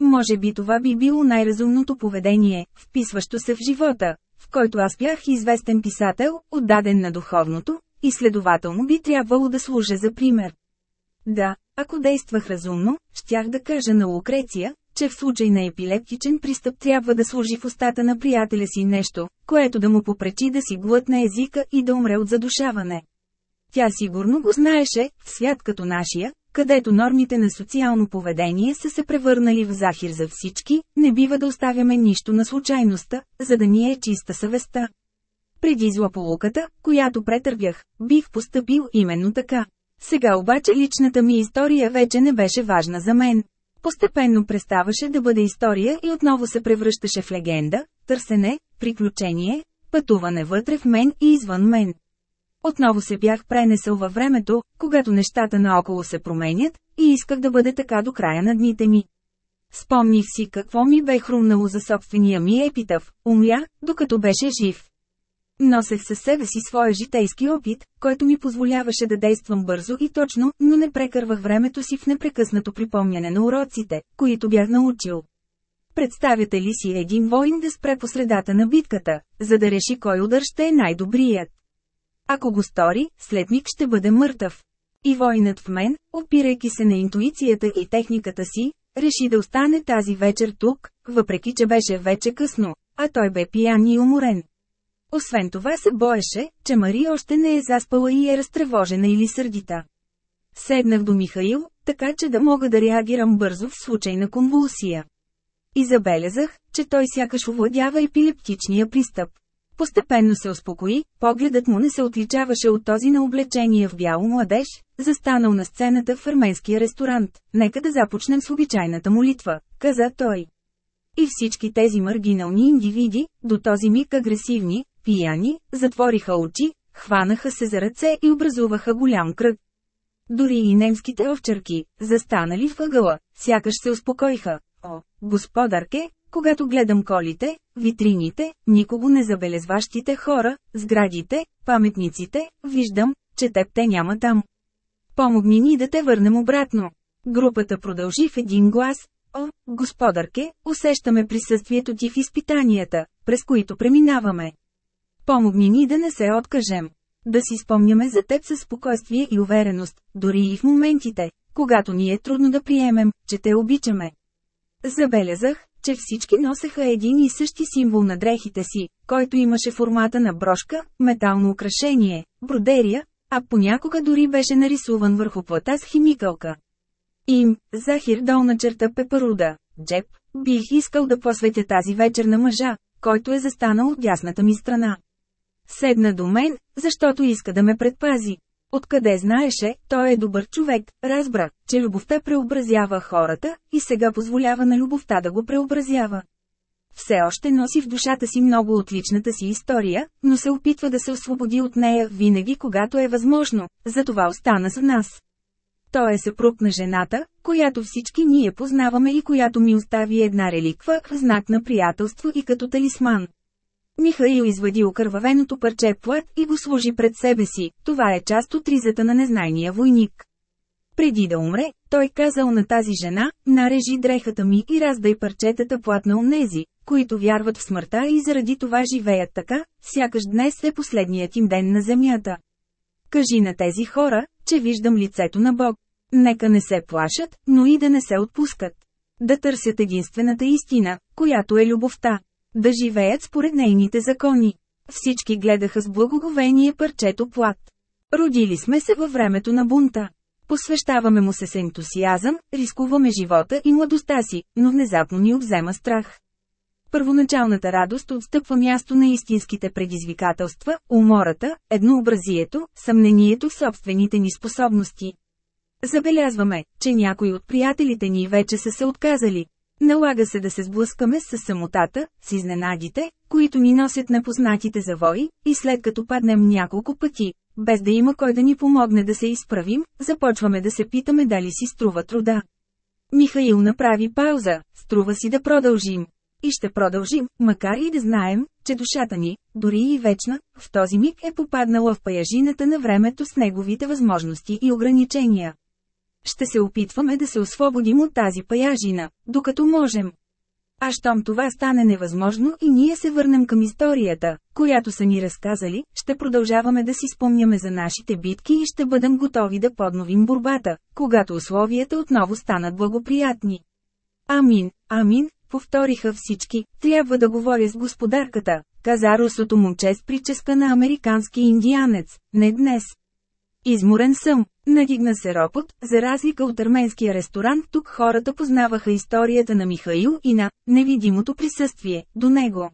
Може би това би било най-разумното поведение, вписващо се в живота, в който аз бях известен писател, отдаден на духовното, и следователно би трябвало да служа за пример. Да, ако действах разумно, щях да кажа на Лукреция, че в случай на епилептичен пристъп трябва да служи в устата на приятеля си нещо, което да му попречи да си глътне езика и да умре от задушаване. Тя сигурно го знаеше, в свят като нашия, където нормите на социално поведение са се превърнали в захир за всички, не бива да оставяме нищо на случайността, за да ни е чиста съвестта. Преди злополуката, която претърпях, бих поступил именно така. Сега обаче личната ми история вече не беше важна за мен. Постепенно преставаше да бъде история и отново се превръщаше в легенда, търсене, приключение, пътуване вътре в мен и извън мен. Отново се бях пренесъл във времето, когато нещата наоколо се променят, и исках да бъде така до края на дните ми. Спомних си какво ми бе хрумнало за собствения ми епитъв, умря, докато беше жив. Носех със себе си своя житейски опит, който ми позволяваше да действам бързо и точно, но не прекървах времето си в непрекъснато припомняне на уроците, които бях научил. Представяте ли си един воин да спре по средата на битката, за да реши кой удар ще е най-добрият? Ако го стори, след миг ще бъде мъртъв. И воинът в мен, опирайки се на интуицията и техниката си, реши да остане тази вечер тук, въпреки че беше вече късно, а той бе пиян и уморен. Освен това се боеше, че Мари още не е заспала и е разтревожена или сърдита. Седнах до Михаил, така че да мога да реагирам бързо в случай на конвулсия. И забелязах, че той сякаш овладява епилептичния пристъп. Постепенно се успокои, погледът му не се отличаваше от този на облечение в бяло младеж, застанал на сцената в арменския ресторант. Нека да започнем с обичайната молитва, каза той. И всички тези маргинални индивиди, до този миг агресивни, пияни, затвориха очи, хванаха се за ръце и образуваха голям кръг. Дори и немските овчарки, застанали в ъгъла, сякаш се успокоиха. О, господарке, когато гледам колите, витрините, никого не забелезващите хора, сградите, паметниците, виждам, че теб те няма там. Помогни ни да те върнем обратно. Групата продължи в един глас. О, господарке, усещаме присъствието ти в изпитанията, през които преминаваме. Помогни ни да не се откажем. Да си спомняме за теб със спокойствие и увереност, дори и в моментите, когато ни е трудно да приемем, че те обичаме. Забелязах, че всички носеха един и същи символ на дрехите си, който имаше формата на брошка, метално украшение, бродерия, а понякога дори беше нарисуван върху плата с химикалка. Им, Захир долна черта пепаруда, джеб, бих искал да посветя тази вечер на мъжа, който е застанал от дясната ми страна. Седна до мен, защото иска да ме предпази. Откъде знаеше, той е добър човек, разбра, че любовта преобразява хората, и сега позволява на любовта да го преобразява. Все още носи в душата си много от личната си история, но се опитва да се освободи от нея винаги когато е възможно, затова остана с нас. Той е съпруг на жената, която всички ние познаваме и която ми остави една реликва знак на приятелство и като талисман. Михаил извади окървавеното парче плат и го сложи пред себе си, това е част от ризата на незнайния войник. Преди да умре, той казал на тази жена, нарежи дрехата ми и раздай парчетата плат на онези, които вярват в смъртта и заради това живеят така, сякаш днес е последният им ден на земята. Кажи на тези хора, че виждам лицето на Бог. Нека не се плашат, но и да не се отпускат. Да търсят единствената истина, която е любовта. Да живеят според нейните закони. Всички гледаха с благоговение парчето плат. Родили сме се във времето на бунта. Посвещаваме му се с ентусиазъм, рискуваме живота и младостта си, но внезапно ни обзема страх. Първоначалната радост отстъпва място на истинските предизвикателства, умората, еднообразието, съмнението в собствените ни способности. Забелязваме, че някои от приятелите ни вече са се отказали. Налага се да се сблъскаме с самотата, с изненадите, които ни носят непознатите завои, и след като паднем няколко пъти, без да има кой да ни помогне да се изправим, започваме да се питаме дали си струва труда. Михаил направи пауза, струва си да продължим. И ще продължим, макар и да знаем, че душата ни, дори и вечна, в този миг е попаднала в паяжината на времето с неговите възможности и ограничения. Ще се опитваме да се освободим от тази паяжина, докато можем. А щом това стане невъзможно и ние се върнем към историята, която са ни разказали, ще продължаваме да си спомняме за нашите битки и ще бъдем готови да подновим борбата, когато условията отново станат благоприятни. Амин, амин, повториха всички, трябва да говоря с господарката, каза русото момче с прическа на американски индианец, не днес. Изморен съм, надигна се ропот, за разлика от арменския ресторант тук хората познаваха историята на Михаил и на невидимото присъствие до него.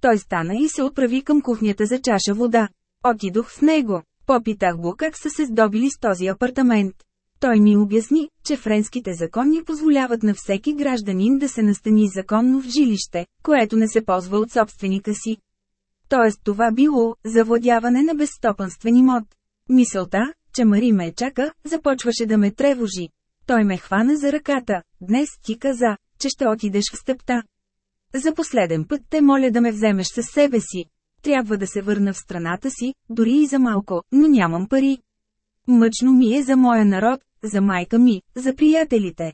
Той стана и се отправи към кухнята за чаша вода. Отидох с него. Попитах го как са се здобили с този апартамент. Той ми обясни, че френските закони позволяват на всеки гражданин да се настани законно в жилище, което не се ползва от собственика си. Тоест това било завладяване на безстопанствен имот. Мисълта, че Мари ме чака, започваше да ме тревожи. Той ме хвана за ръката. Днес ти каза, че ще отидеш в степта. За последен път те моля да ме вземеш със себе си. Трябва да се върна в страната си, дори и за малко, но нямам пари. Мъчно ми е за моя народ, за майка ми, за приятелите.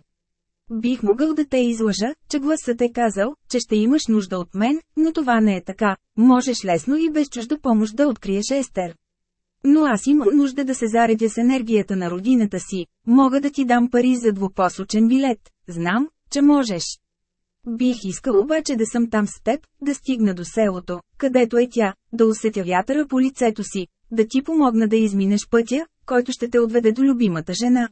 Бих могъл да те излъжа, че гласът е казал, че ще имаш нужда от мен, но това не е така. Можеш лесно и без чужда помощ да откриеш Естер. Но аз имам нужда да се заредя с енергията на родината си. Мога да ти дам пари за двупосочен билет. Знам, че можеш. Бих искал обаче да съм там с теб, да стигна до селото, където е тя, да усетя вятъра по лицето си, да ти помогна да изминеш пътя, който ще те отведе до любимата жена.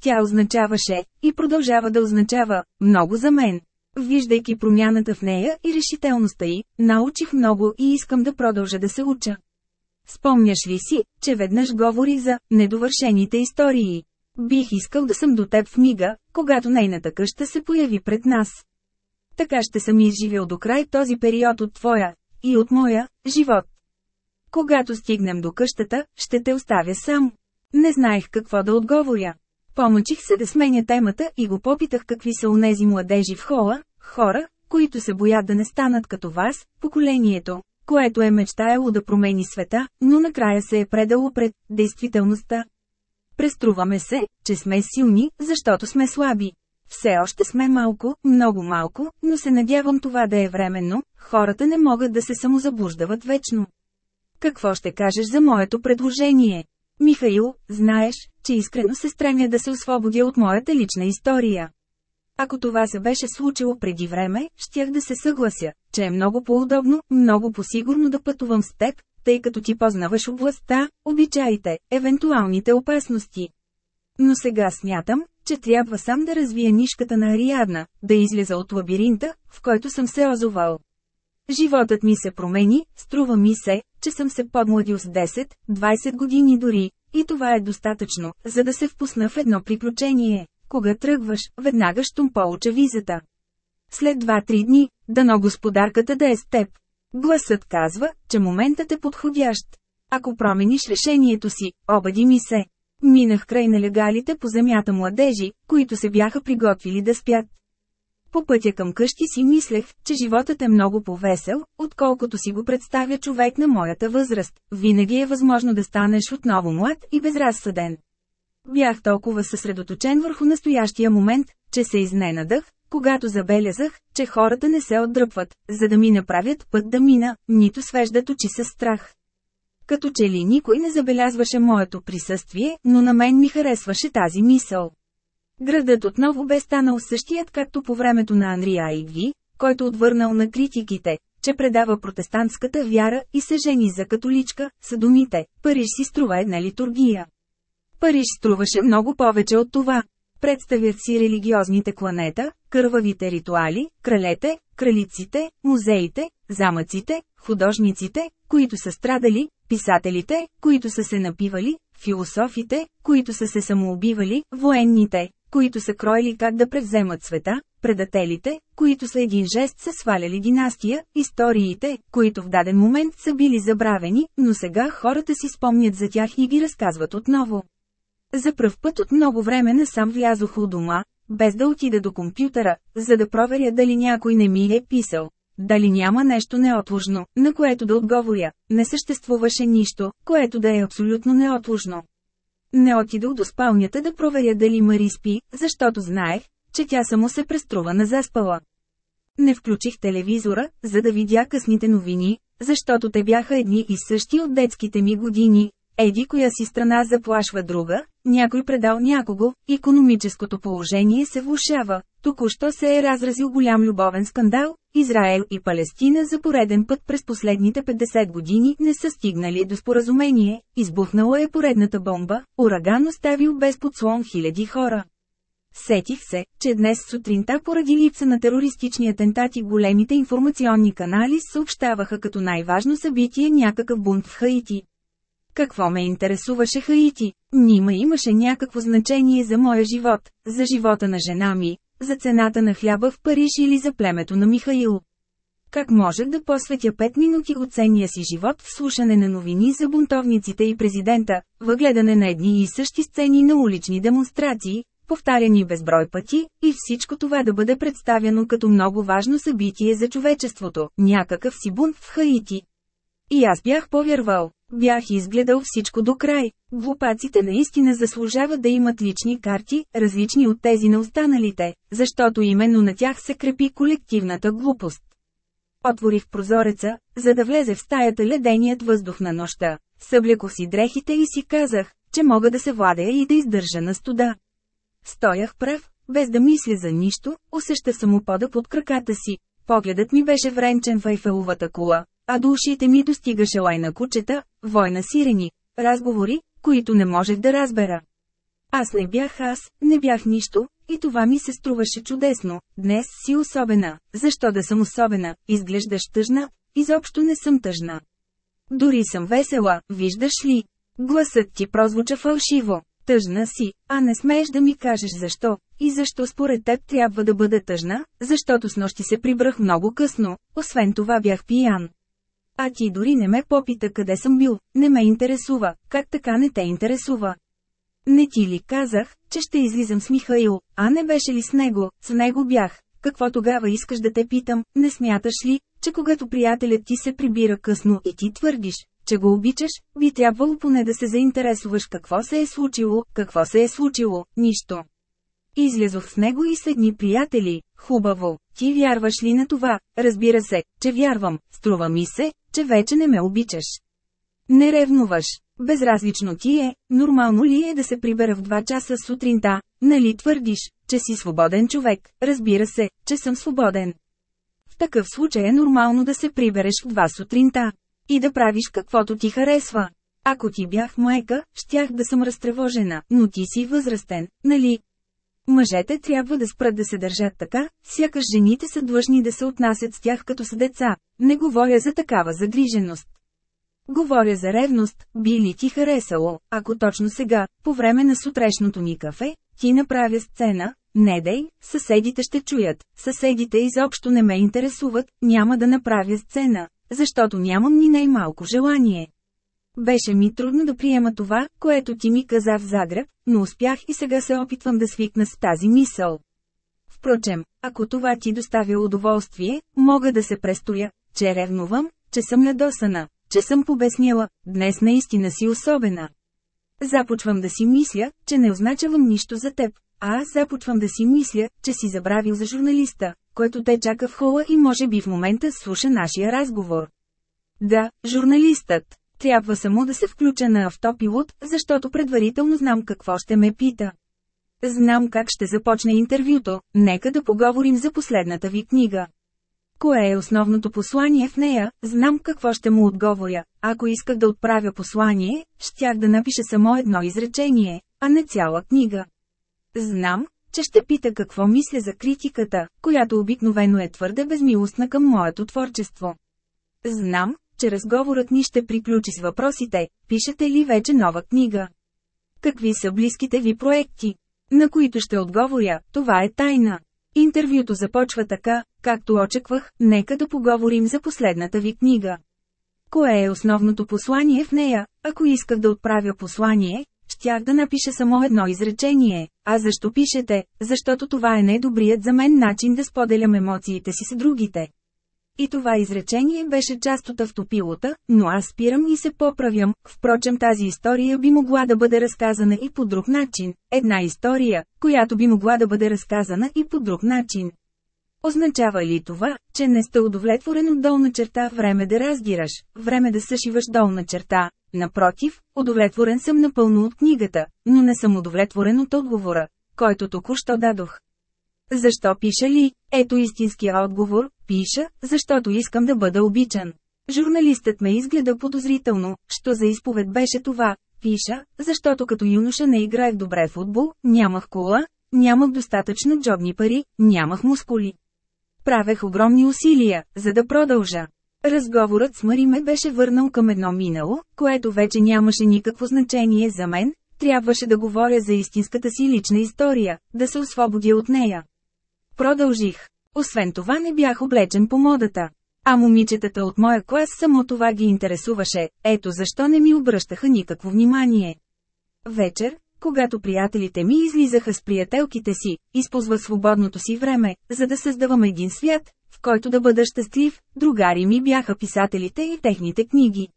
Тя означаваше, и продължава да означава, много за мен. Виждайки промяната в нея и решителността й, научих много и искам да продължа да се уча. Спомняш ли си, че веднъж говори за недовършените истории? Бих искал да съм до теб в мига, когато нейната къща се появи пред нас. Така ще съм изживел до край този период от твоя и от моя живот. Когато стигнем до къщата, ще те оставя сам. Не знаех какво да отговоря. Помъчих се да сменя темата и го попитах какви са унези младежи в хола, хора, които се боят да не станат като вас, поколението, което е мечтаяло да промени света, но накрая се е предало пред действителността. Преструваме се, че сме силни, защото сме слаби. Все още сме малко, много малко, но се надявам това да е временно, хората не могат да се самозаблуждават вечно. Какво ще кажеш за моето предложение? Михаил, знаеш, че искрено се стремя да се освободя от моята лична история. Ако това се беше случило преди време, щях да се съглася, че е много по-удобно, много по-сигурно да пътувам с теб, тъй като ти познаваш областта, обичаите, евентуалните опасности. Но сега смятам, че трябва сам да развия нишката на Ариадна, да излеза от лабиринта, в който съм се озовал. Животът ми се промени, струва ми се, че съм се подмладил с 10-20 години дори, и това е достатъчно, за да се впусна в едно приключение. Кога тръгваш, веднага щом получа визата. След 2-3 дни, дано господарката да е с теб. Гласът казва, че моментът е подходящ. Ако промениш решението си, обади ми се. Минах край нелегалите по земята младежи, които се бяха приготвили да спят. По пътя към къщи си мислех, че животът е много повесел, отколкото си го представя човек на моята възраст. Винаги е възможно да станеш отново млад и безразсъден. Бях толкова съсредоточен върху настоящия момент, че се изненадах, когато забелязах, че хората не се отдръпват, за да ми направят път да мина, нито свеждат очи с страх. Като че ли никой не забелязваше моето присъствие, но на мен ми харесваше тази мисъл. Градът отново бе станал същият както по времето на Анри Айгви, който отвърнал на критиките, че предава протестантската вяра и се жени за католичка, са думите, Париж си струва една литургия. Париж струваше много повече от това. Представят си религиозните кланета, кървавите ритуали, кралете, кралиците, музеите, замъците, художниците, които са страдали, писателите, които са се напивали, философите, които са се самоубивали, военните, които са кроили как да превземат света, предателите, които са един жест се сваляли династия, историите, които в даден момент са били забравени, но сега хората си спомнят за тях и ги разказват отново. За пръв път от много време насам влязох у дома, без да отида до компютъра, за да проверя дали някой не ми е писал. Дали няма нещо неотложно, на което да отговоря, не съществуваше нищо, което да е абсолютно неотложно. Не отидох до спалнята да проверя дали Мари спи, защото знаех, че тя само се преструва на заспала. Не включих телевизора, за да видя късните новини, защото те бяха едни и същи от детските ми години, Еди коя си страна заплашва друга, някой предал някого, економическото положение се влушава. Току-що се е разразил голям любовен скандал, Израел и Палестина за пореден път през последните 50 години не са стигнали до споразумение, избухнала е поредната бомба, ураган оставил без подслон хиляди хора. Сетих се, че днес сутринта поради липса на терористични атентати големите информационни канали съобщаваха като най-важно събитие някакъв бунт в Хаити. Какво ме интересуваше Хаити? Нима имаше някакво значение за моя живот, за живота на жена ми, за цената на хляба в Париж или за племето на Михаил. Как може да посветя 5 минути от ценния си живот в слушане на новини за бунтовниците и президента, въгледане на едни и същи сцени на улични демонстрации, повтаряни безброй пъти, и всичко това да бъде представено като много важно събитие за човечеството, някакъв си бунт в Хаити. И аз бях повярвал. Бях изгледал всичко до край. Глупаците наистина заслужават да имат лични карти, различни от тези на останалите, защото именно на тях се крепи колективната глупост. Отворих прозореца, за да влезе в стаята леденият въздух на нощта. Съблекох си дрехите и си казах, че мога да се владея и да издържа на студа. Стоях прав, без да мисля за нищо, усеща самопода под краката си. Погледът ми беше вренчен в Айфеловата кула, а до ушите ми достигаше лай на кучета, война сирени, разговори, които не можех да разбера. Аз не бях аз, не бях нищо, и това ми се струваше чудесно. Днес си особена. Защо да съм особена? Изглеждаш тъжна? Изобщо не съм тъжна. Дори съм весела, виждаш ли? Гласът ти прозвуча фалшиво. Тъжна си, а не смееш да ми кажеш защо. И защо според теб трябва да бъда тъжна? Защото с нощи се прибрах много късно, освен това бях пиян. А ти дори не ме попита къде съм бил, не ме интересува, как така не те интересува. Не ти ли казах, че ще излизам с Михаил, а не беше ли с него, с него бях. Какво тогава искаш да те питам, не смяташ ли, че когато приятелят ти се прибира късно и ти твърдиш, че го обичаш, би трябвало поне да се заинтересуваш какво се е случило, какво се е случило, нищо. Излязох с него и седни приятели, хубаво, ти вярваш ли на това? Разбира се, че вярвам, струва ми се, че вече не ме обичаш. Не ревнуваш. Безразлично ти е, нормално ли е да се прибера в 2 часа сутринта, нали твърдиш, че си свободен човек, разбира се, че съм свободен. В такъв случай е нормално да се прибереш в 2 сутринта. И да правиш каквото ти харесва. Ако ти бях майка, щях да съм разтревожена, но ти си възрастен, нали? Мъжете трябва да спрат да се държат така, сякаш жените са длъжни да се отнасят с тях като с деца. Не говоря за такава загриженост. Говоря за ревност, би ли ти харесало, ако точно сега, по време на сутрешното ни кафе, ти направя сцена, не дей, съседите ще чуят, съседите изобщо не ме интересуват, няма да направя сцена, защото нямам ни най-малко желание. Беше ми трудно да приема това, което ти ми каза в Загреб, но успях и сега се опитвам да свикна с тази мисъл. Впрочем, ако това ти доставя удоволствие, мога да се престоя, че ревнувам, че съм ядосана, че съм побесняла, днес наистина си особена. Започвам да си мисля, че не означавам нищо за теб, а аз започвам да си мисля, че си забравил за журналиста, който те чака в хола и може би в момента слуша нашия разговор. Да, журналистът. Трябва само да се включа на автопилот, защото предварително знам какво ще ме пита. Знам как ще започне интервюто, нека да поговорим за последната ви книга. Кое е основното послание в нея, знам какво ще му отговоря. Ако исках да отправя послание, щях да напиша само едно изречение, а не цяла книга. Знам, че ще пита какво мисля за критиката, която обикновено е твърде безмилостна към моето творчество. Знам, че разговорът ни ще приключи с въпросите, пишете ли вече нова книга? Какви са близките ви проекти? На които ще отговоря, това е тайна. Интервюто започва така, както очаквах, нека да поговорим за последната ви книга. Кое е основното послание в нея? Ако исках да отправя послание, щях да напиша само едно изречение. А защо пишете? Защото това е най-добрият за мен начин да споделям емоциите си с другите. И това изречение беше част от автопилота, но аз спирам и се поправям. Впрочем тази история би могла да бъде разказана и по друг начин. Една история, която би могла да бъде разказана и по друг начин. Означава ли това, че не сте удовлетворен от долна черта време да раздираш, време да съшиваш долна черта? Напротив, удовлетворен съм напълно от книгата, но не съм удовлетворен от отговора, който току-що дадох. Защо пиша ли? Ето истинския отговор, пиша, защото искам да бъда обичан. Журналистът ме изгледа подозрително, що за изповед беше това. Пиша, защото като юноша не играех добре футбол, нямах кола, нямах достатъчно джобни пари, нямах мускули. Правех огромни усилия, за да продължа. Разговорът с Мари ме беше върнал към едно минало, което вече нямаше никакво значение за мен, трябваше да говоря за истинската си лична история, да се освободя от нея. Продължих. Освен това не бях облечен по модата. А момичетата от моя клас само това ги интересуваше, ето защо не ми обръщаха никакво внимание. Вечер, когато приятелите ми излизаха с приятелките си, използвах свободното си време, за да създавам един свят, в който да бъда щастлив, другари ми бяха писателите и техните книги.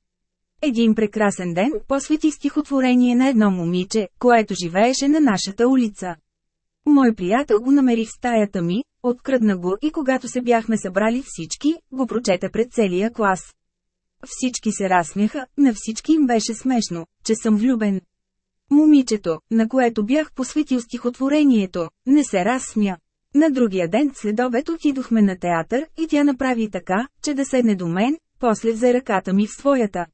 Един прекрасен ден посвети стихотворение на едно момиче, което живееше на нашата улица. Мой приятел го намери в стаята ми, открадна го и когато се бяхме събрали всички, го прочете пред целия клас. Всички се разсмяха, на всички им беше смешно, че съм влюбен. Момичето, на което бях посветил стихотворението, не се разсмя. На другия ден след обед отидохме на театър и тя направи така, че да седне до мен, после взе ръката ми в своята.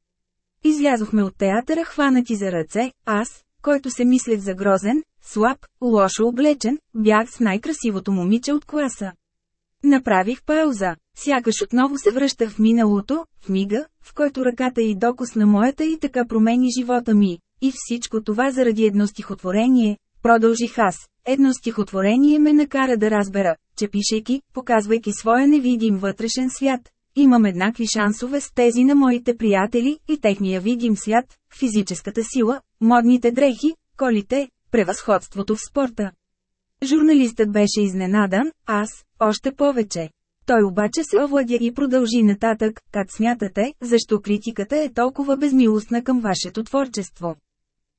Излязохме от театъра хванати за ръце, аз, който се мислех за грозен, слаб, лошо облечен, бях с най-красивото момиче от класа. Направих пауза. Сякаш отново се връщах в миналото, в мига, в който ръката й докосна моята и така промени живота ми. И всичко това заради едно стихотворение, продължих аз. Едно стихотворение ме накара да разбера, че пишейки, показвайки своя невидим вътрешен свят, имам еднакви шансове с тези на моите приятели и техния видим свят, физическата сила, модните дрехи, колите, превъзходството в спорта. Журналистът беше изненадан, аз – още повече. Той обаче се овладя и продължи нататък, как смятате, защо критиката е толкова безмилостна към вашето творчество.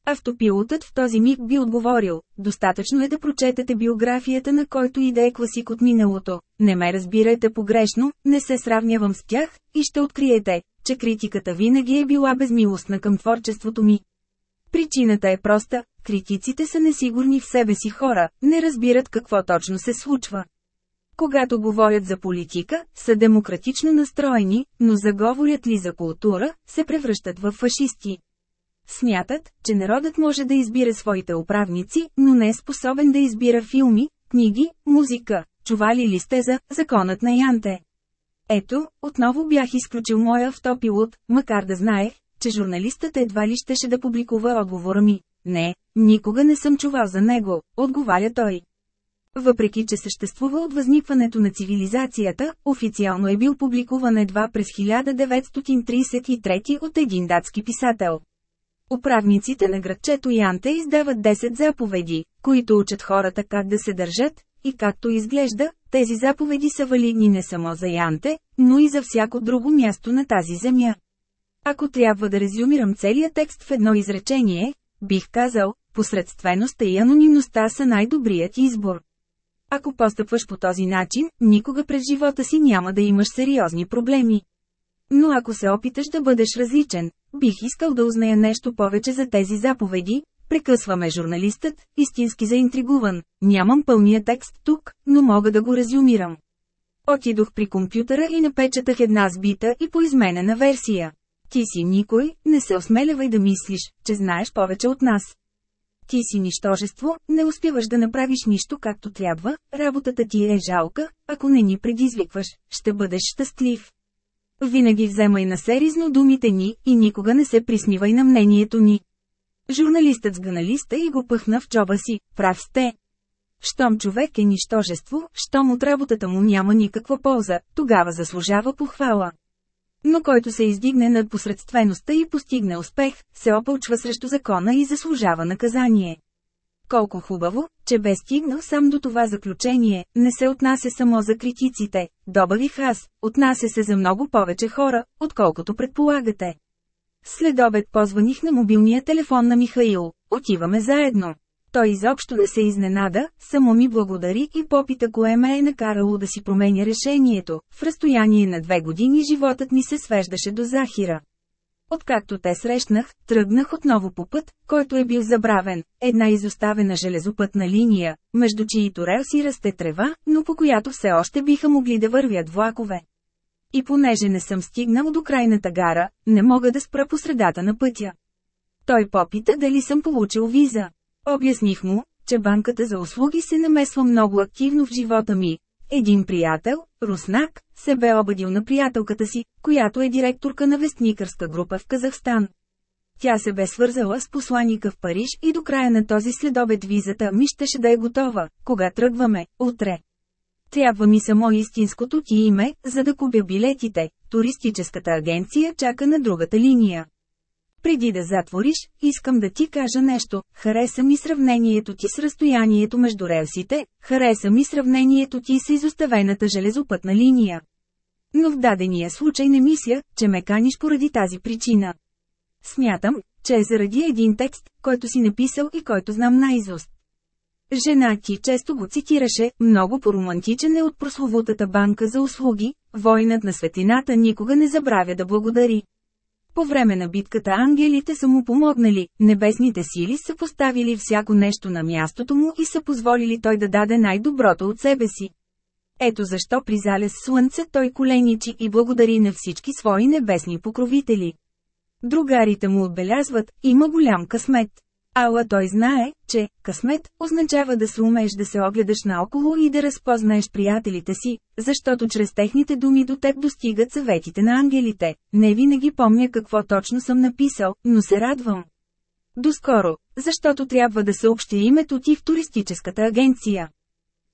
Автопилотът в този миг би отговорил, достатъчно е да прочетете биографията на който и да е класик от миналото, не ме разбирайте погрешно, не се сравнявам с тях, и ще откриете, че критиката винаги е била безмилостна към творчеството ми. Причината е проста, критиците са несигурни в себе си хора, не разбират какво точно се случва. Когато говорят за политика, са демократично настроени, но заговорят ли за култура, се превръщат в фашисти. Смятат, че народът може да избира своите управници, но не е способен да избира филми, книги, музика. Чували ли сте за «Законът на Янте»? Ето, отново бях изключил моя автопилот, макар да знаех, че журналистът едва ли щеше да публикува отговора ми. Не, никога не съм чувал за него, отговаря той. Въпреки че съществува от възникването на цивилизацията, официално е бил публикуван едва през 1933 от един датски писател. Управниците на градчето Янте издават 10 заповеди, които учат хората как да се държат, и както изглежда, тези заповеди са валидни не само за Янте, но и за всяко друго място на тази земя. Ако трябва да резюмирам целият текст в едно изречение, бих казал, посредствеността и анонимността са най-добрият избор. Ако постъпваш по този начин, никога през живота си няма да имаш сериозни проблеми. Но ако се опиташ да бъдеш различен, бих искал да узная нещо повече за тези заповеди, прекъсваме журналистът, истински заинтригуван. Нямам пълния текст тук, но мога да го резюмирам. Отидох при компютъра и напечатах една сбита и поизменена версия. Ти си никой, не се осмелявай да мислиш, че знаеш повече от нас. Ти си нищожество, не успяваш да направиш нищо както трябва, работата ти е жалка, ако не ни предизвикваш, ще бъдеш щастлив. Винаги вземай на серизно думите ни и никога не се присмивай на мнението ни. Журналистът сгъна листа и го пъхна в джоба си, прав сте. Щом човек е нищожество, щом от работата му няма никаква полза, тогава заслужава похвала. Но който се издигне над посредствеността и постигне успех, се опълчва срещу закона и заслужава наказание. Колко хубаво, че бе стигнал сам до това заключение, не се отнася само за критиците, добавих аз, отнася се за много повече хора, отколкото предполагате. След обед позваних на мобилния телефон на Михаил, отиваме заедно. Той изобщо не се изненада, само ми благодари и попита кое ме е накарало да си променя решението. В разстояние на две години животът ми се свеждаше до Захира. Откакто те срещнах, тръгнах отново по път, който е бил забравен, една изоставена железопътна линия, между чието релси расте трева, но по която все още биха могли да вървят влакове. И понеже не съм стигнал до крайната гара, не мога да спра по средата на пътя. Той попита дали съм получил виза. Обясних му, че банката за услуги се намесва много активно в живота ми, един приятел, руснак, се бе обадил на приятелката си, която е директорка на вестникърска група в Казахстан. Тя се бе свързала с посланика в Париж и до края на този следобед визата ми щеше да е готова, кога тръгваме, утре. Трябва ми само истинското ти име, за да купя билетите. Туристическата агенция чака на другата линия. Преди да затвориш, искам да ти кажа нещо. Хареса ми сравнението ти с разстоянието между релсите, хареса ми сравнението ти с изоставената железопътна линия. Но в дадения случай не мисля, че ме каниш поради тази причина. Смятам, че е заради един текст, който си написал и който знам наизуст. Жена ти често го цитираше, много по-романтичен е от прословутата банка за услуги, войнат на светлината никога не забравя да благодари. По време на битката ангелите са му помогнали, небесните сили са поставили всяко нещо на мястото му и са позволили той да даде най-доброто от себе си. Ето защо при залез слънце той коленичи и благодари на всички свои небесни покровители. Другарите му отбелязват, има голям късмет. Ала той знае, че «късмет» означава да се умееш да се огледаш наоколо и да разпознаеш приятелите си, защото чрез техните думи до теб достигат съветите на ангелите. Не винаги помня какво точно съм написал, но се радвам. Доскоро, защото трябва да съобщи името ти в туристическата агенция.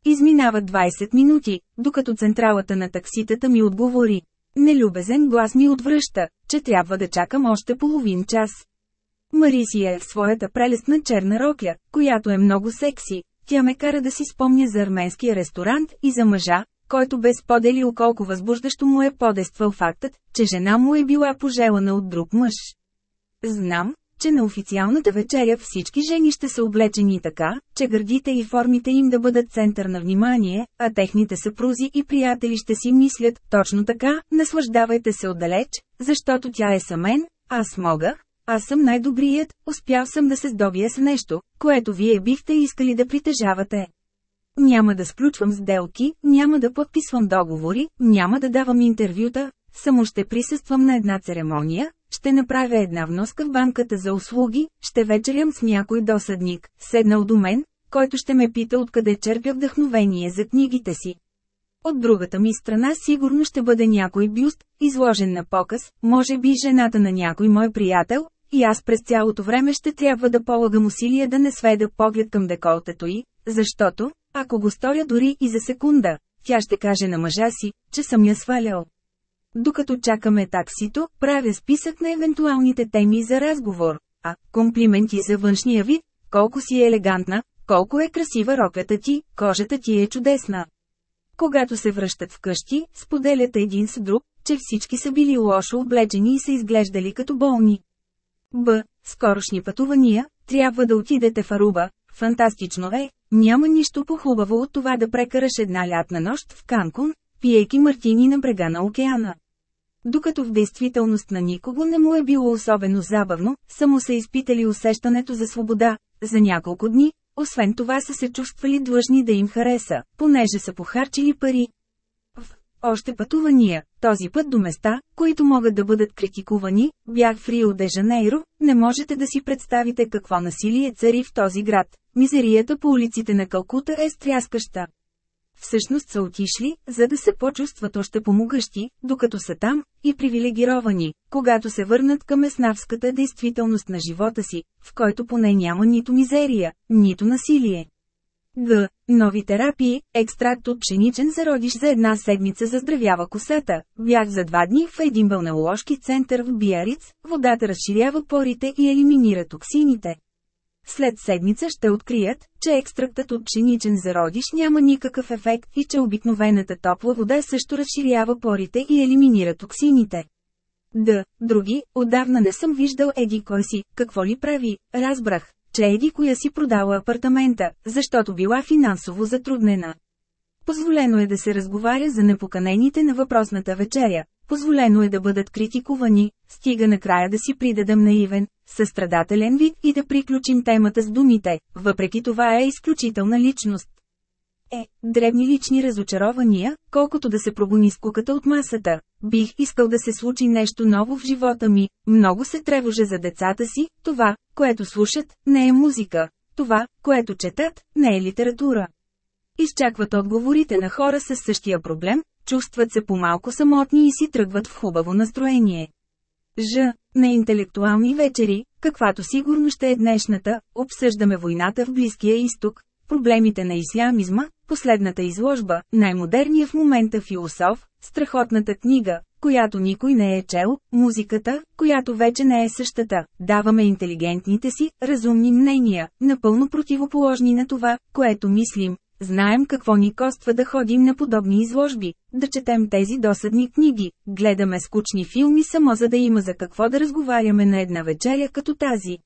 Изминават 20 минути, докато централата на такситата ми отговори. Нелюбезен глас ми отвръща, че трябва да чакам още половин час. Марисия е в своята прелестна черна рокля, която е много секси. Тя ме кара да си спомня за арменския ресторант и за мъжа, който бе споделил колко възбуждащо му е подействал фактът, че жена му е била пожелана от друг мъж. Знам, че на официалната вечеря всички жени ще са облечени така, че гърдите и формите им да бъдат център на внимание, а техните съпрузи и приятели ще си мислят, точно така, наслаждавайте се отдалеч, защото тя е са мен, аз мога, аз съм най-добрият, успял съм да се здобия с нещо, което вие бихте искали да притежавате. Няма да сключвам сделки, няма да подписвам договори, няма да давам интервюта, само ще присъствам на една церемония, ще направя една вноска в банката за услуги, ще вечерям с някой досъдник, седнал до мен, който ще ме пита откъде черпя вдъхновение за книгите си. От другата ми страна сигурно ще бъде някой бюст, изложен на показ, може би жената на някой мой приятел, и аз през цялото време ще трябва да полагам усилия да не сведа поглед към деколтето й, защото, ако го сторя дори и за секунда, тя ще каже на мъжа си, че съм я свалял. Докато чакаме таксито, правя списък на евентуалните теми за разговор. А, комплименти за външния вид, колко си е елегантна, колко е красива роклята ти, кожата ти е чудесна. Когато се връщат вкъщи, споделят един с друг, че всички са били лошо облечени и са изглеждали като болни. Б. Скорошни пътувания, трябва да отидете в Аруба. Фантастично е, няма нищо по-хубаво от това да прекараш една лятна нощ в Канкун, пиейки мартини на брега на океана. Докато в действителност на никого не му е било особено забавно, само са изпитали усещането за свобода, за няколко дни, освен това са се чувствали длъжни да им хареса, понеже са похарчили пари. Още пътувания, този път до места, които могат да бъдат критикувани, бях в Рио де Жанейро, не можете да си представите какво насилие цари в този град. Мизерията по улиците на Калкута е стряскаща всъщност са отишли, за да се почувстват още помогъщи, докато са там, и привилегировани, когато се върнат към еснавската действителност на живота си, в който поне няма нито мизерия, нито насилие. Г. Нови терапии, екстракт от пшеничен зародиш за една седмица заздравява косата. Бях за два дни в един бълнеоложки център в Биариц, водата разширява порите и елиминира токсините. След седмица ще открият, че екстрактът от пшеничен зародиш няма никакъв ефект и че обикновената топла вода също разширява порите и елиминира токсините. Д. Други, отдавна не съм виждал Еди кой си, какво ли прави, разбрах, че Еди коя си продала апартамента, защото била финансово затруднена. Позволено е да се разговаря за непоканените на въпросната вечеря, позволено е да бъдат критикувани, стига накрая да си придадем наивен, състрадателен вид и да приключим темата с думите, въпреки това е изключителна личност. Е, дребни лични разочарования, колкото да се прогони скуката от масата. Бих искал да се случи нещо ново в живота ми, много се тревожа за децата си, това, което слушат, не е музика, това, което четат, не е литература. изчакват отговорите на хора с същия проблем, чувстват се по-малко самотни и си тръгват в хубаво настроение. Ж. На интелектуални вечери, каквато сигурно ще е днешната, обсъждаме войната в Близкия изток, проблемите на ислямизма, последната изложба, най-модерния в момента философ, страхотната книга, която никой не е чел, музиката, която вече не е същата, даваме интелигентните си, разумни мнения, напълно противоположни на това, което мислим. Знаем какво ни коства да ходим на подобни изложби, да четем тези досадни книги, гледаме скучни филми само за да има за какво да разговаряме на една вечеря като тази.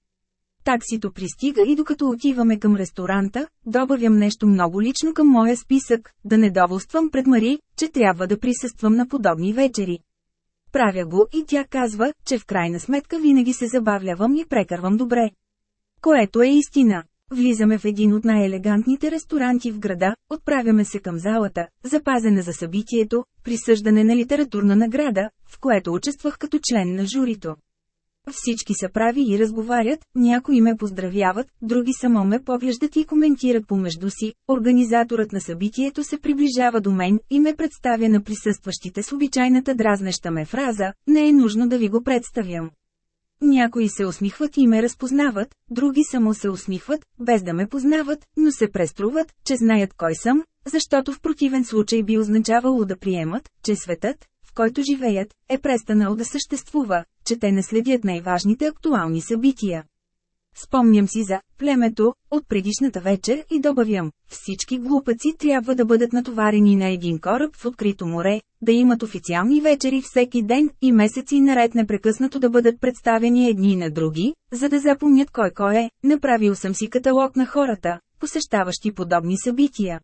Таксито пристига и докато отиваме към ресторанта, добавям нещо много лично към моя списък, да не доволствам пред Мари, че трябва да присъствам на подобни вечери. Правя го и тя казва, че в крайна сметка винаги се забавлявам и прекарвам добре. Което е истина. Влизаме в един от най-елегантните ресторанти в града, отправяме се към залата, запазена за събитието, присъждане на литературна награда, в което участвах като член на журито. Всички са прави и разговарят, някои ме поздравяват, други само ме поглеждат и коментират помежду си. Организаторът на събитието се приближава до мен и ме представя на присъстващите с обичайната дразнеща ме фраза, не е нужно да ви го представям. Някои се усмихват и ме разпознават, други само се усмихват, без да ме познават, но се преструват, че знаят кой съм, защото в противен случай би означавало да приемат, че светът, в който живеят, е престанал да съществува, че те не следят най-важните актуални събития. Спомням си за племето от предишната вечер и добавям, всички глупаци трябва да бъдат натоварени на един кораб в открито море, да имат официални вечери всеки ден и месеци наред непрекъснато да бъдат представени едни на други, за да запомнят кой кой е. Направил съм си каталог на хората, посещаващи подобни събития.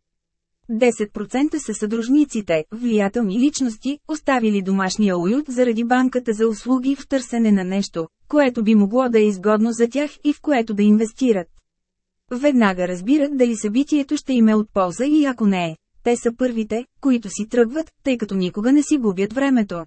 10% са съдружниците, влиятелни личности, оставили домашния уют заради банката за услуги в търсене на нещо, което би могло да е изгодно за тях и в което да инвестират. Веднага разбират дали събитието ще им е от полза и ако не е, те са първите, които си тръгват, тъй като никога не си губят времето.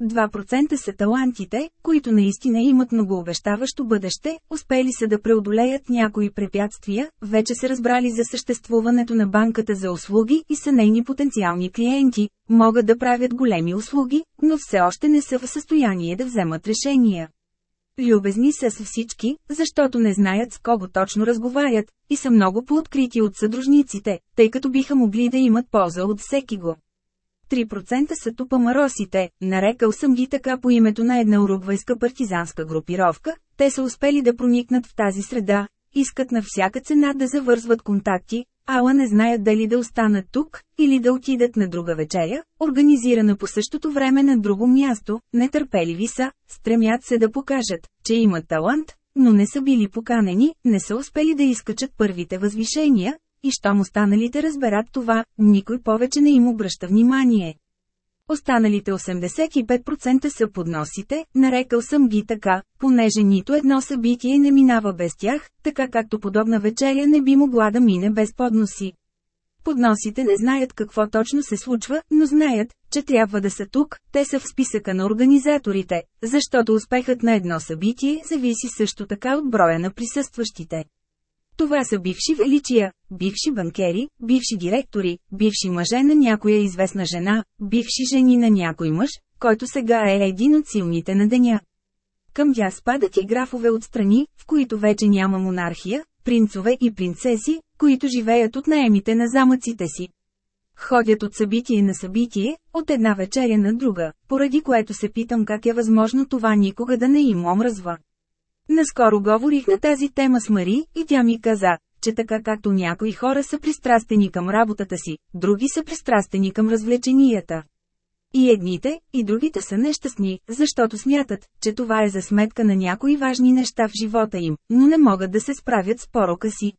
2% са талантите, които наистина имат многообещаващо бъдеще, успели са да преодолеят някои препятствия, вече се разбрали за съществуването на банката за услуги и са нейни потенциални клиенти, могат да правят големи услуги, но все още не са в състояние да вземат решения. Любезни са с всички, защото не знаят с кого точно разговарят, и са много пооткрити от съдружниците, тъй като биха могли да имат полза от всеки го. 3% са тупамаросите, нарекал съм ги така по името на една уругвайска партизанска групировка, те са успели да проникнат в тази среда, искат на всяка цена да завързват контакти, ала не знаят дали да останат тук, или да отидат на друга вечеря, организирана по същото време на друго място, нетърпеливи са, стремят се да покажат, че имат талант, но не са били поканени, не са успели да изкачат първите възвишения, и щом останалите разберат това, никой повече не им обръща внимание. Останалите 85% са подносите, нарекал съм ги така, понеже нито едно събитие не минава без тях, така както подобна вечеря не би могла да мине без подноси. Подносите не знаят какво точно се случва, но знаят, че трябва да са тук, те са в списъка на организаторите, защото успехът на едно събитие зависи също така от броя на присъстващите. Това са бивши величия, бивши банкери, бивши директори, бивши мъже на някоя известна жена, бивши жени на някой мъж, който сега е един от силните на деня. Към тях спадат и графове от страни, в които вече няма монархия, принцове и принцеси, които живеят от наемите на замъците си. Ходят от събитие на събитие, от една вечеря на друга, поради което се питам как е възможно това никога да не им омръзва. Наскоро говорих на тази тема с Мари и тя ми каза, че така както някои хора са пристрастени към работата си, други са пристрастени към развлеченията. И едните, и другите са нещастни, защото смятат, че това е за сметка на някои важни неща в живота им, но не могат да се справят с порока си.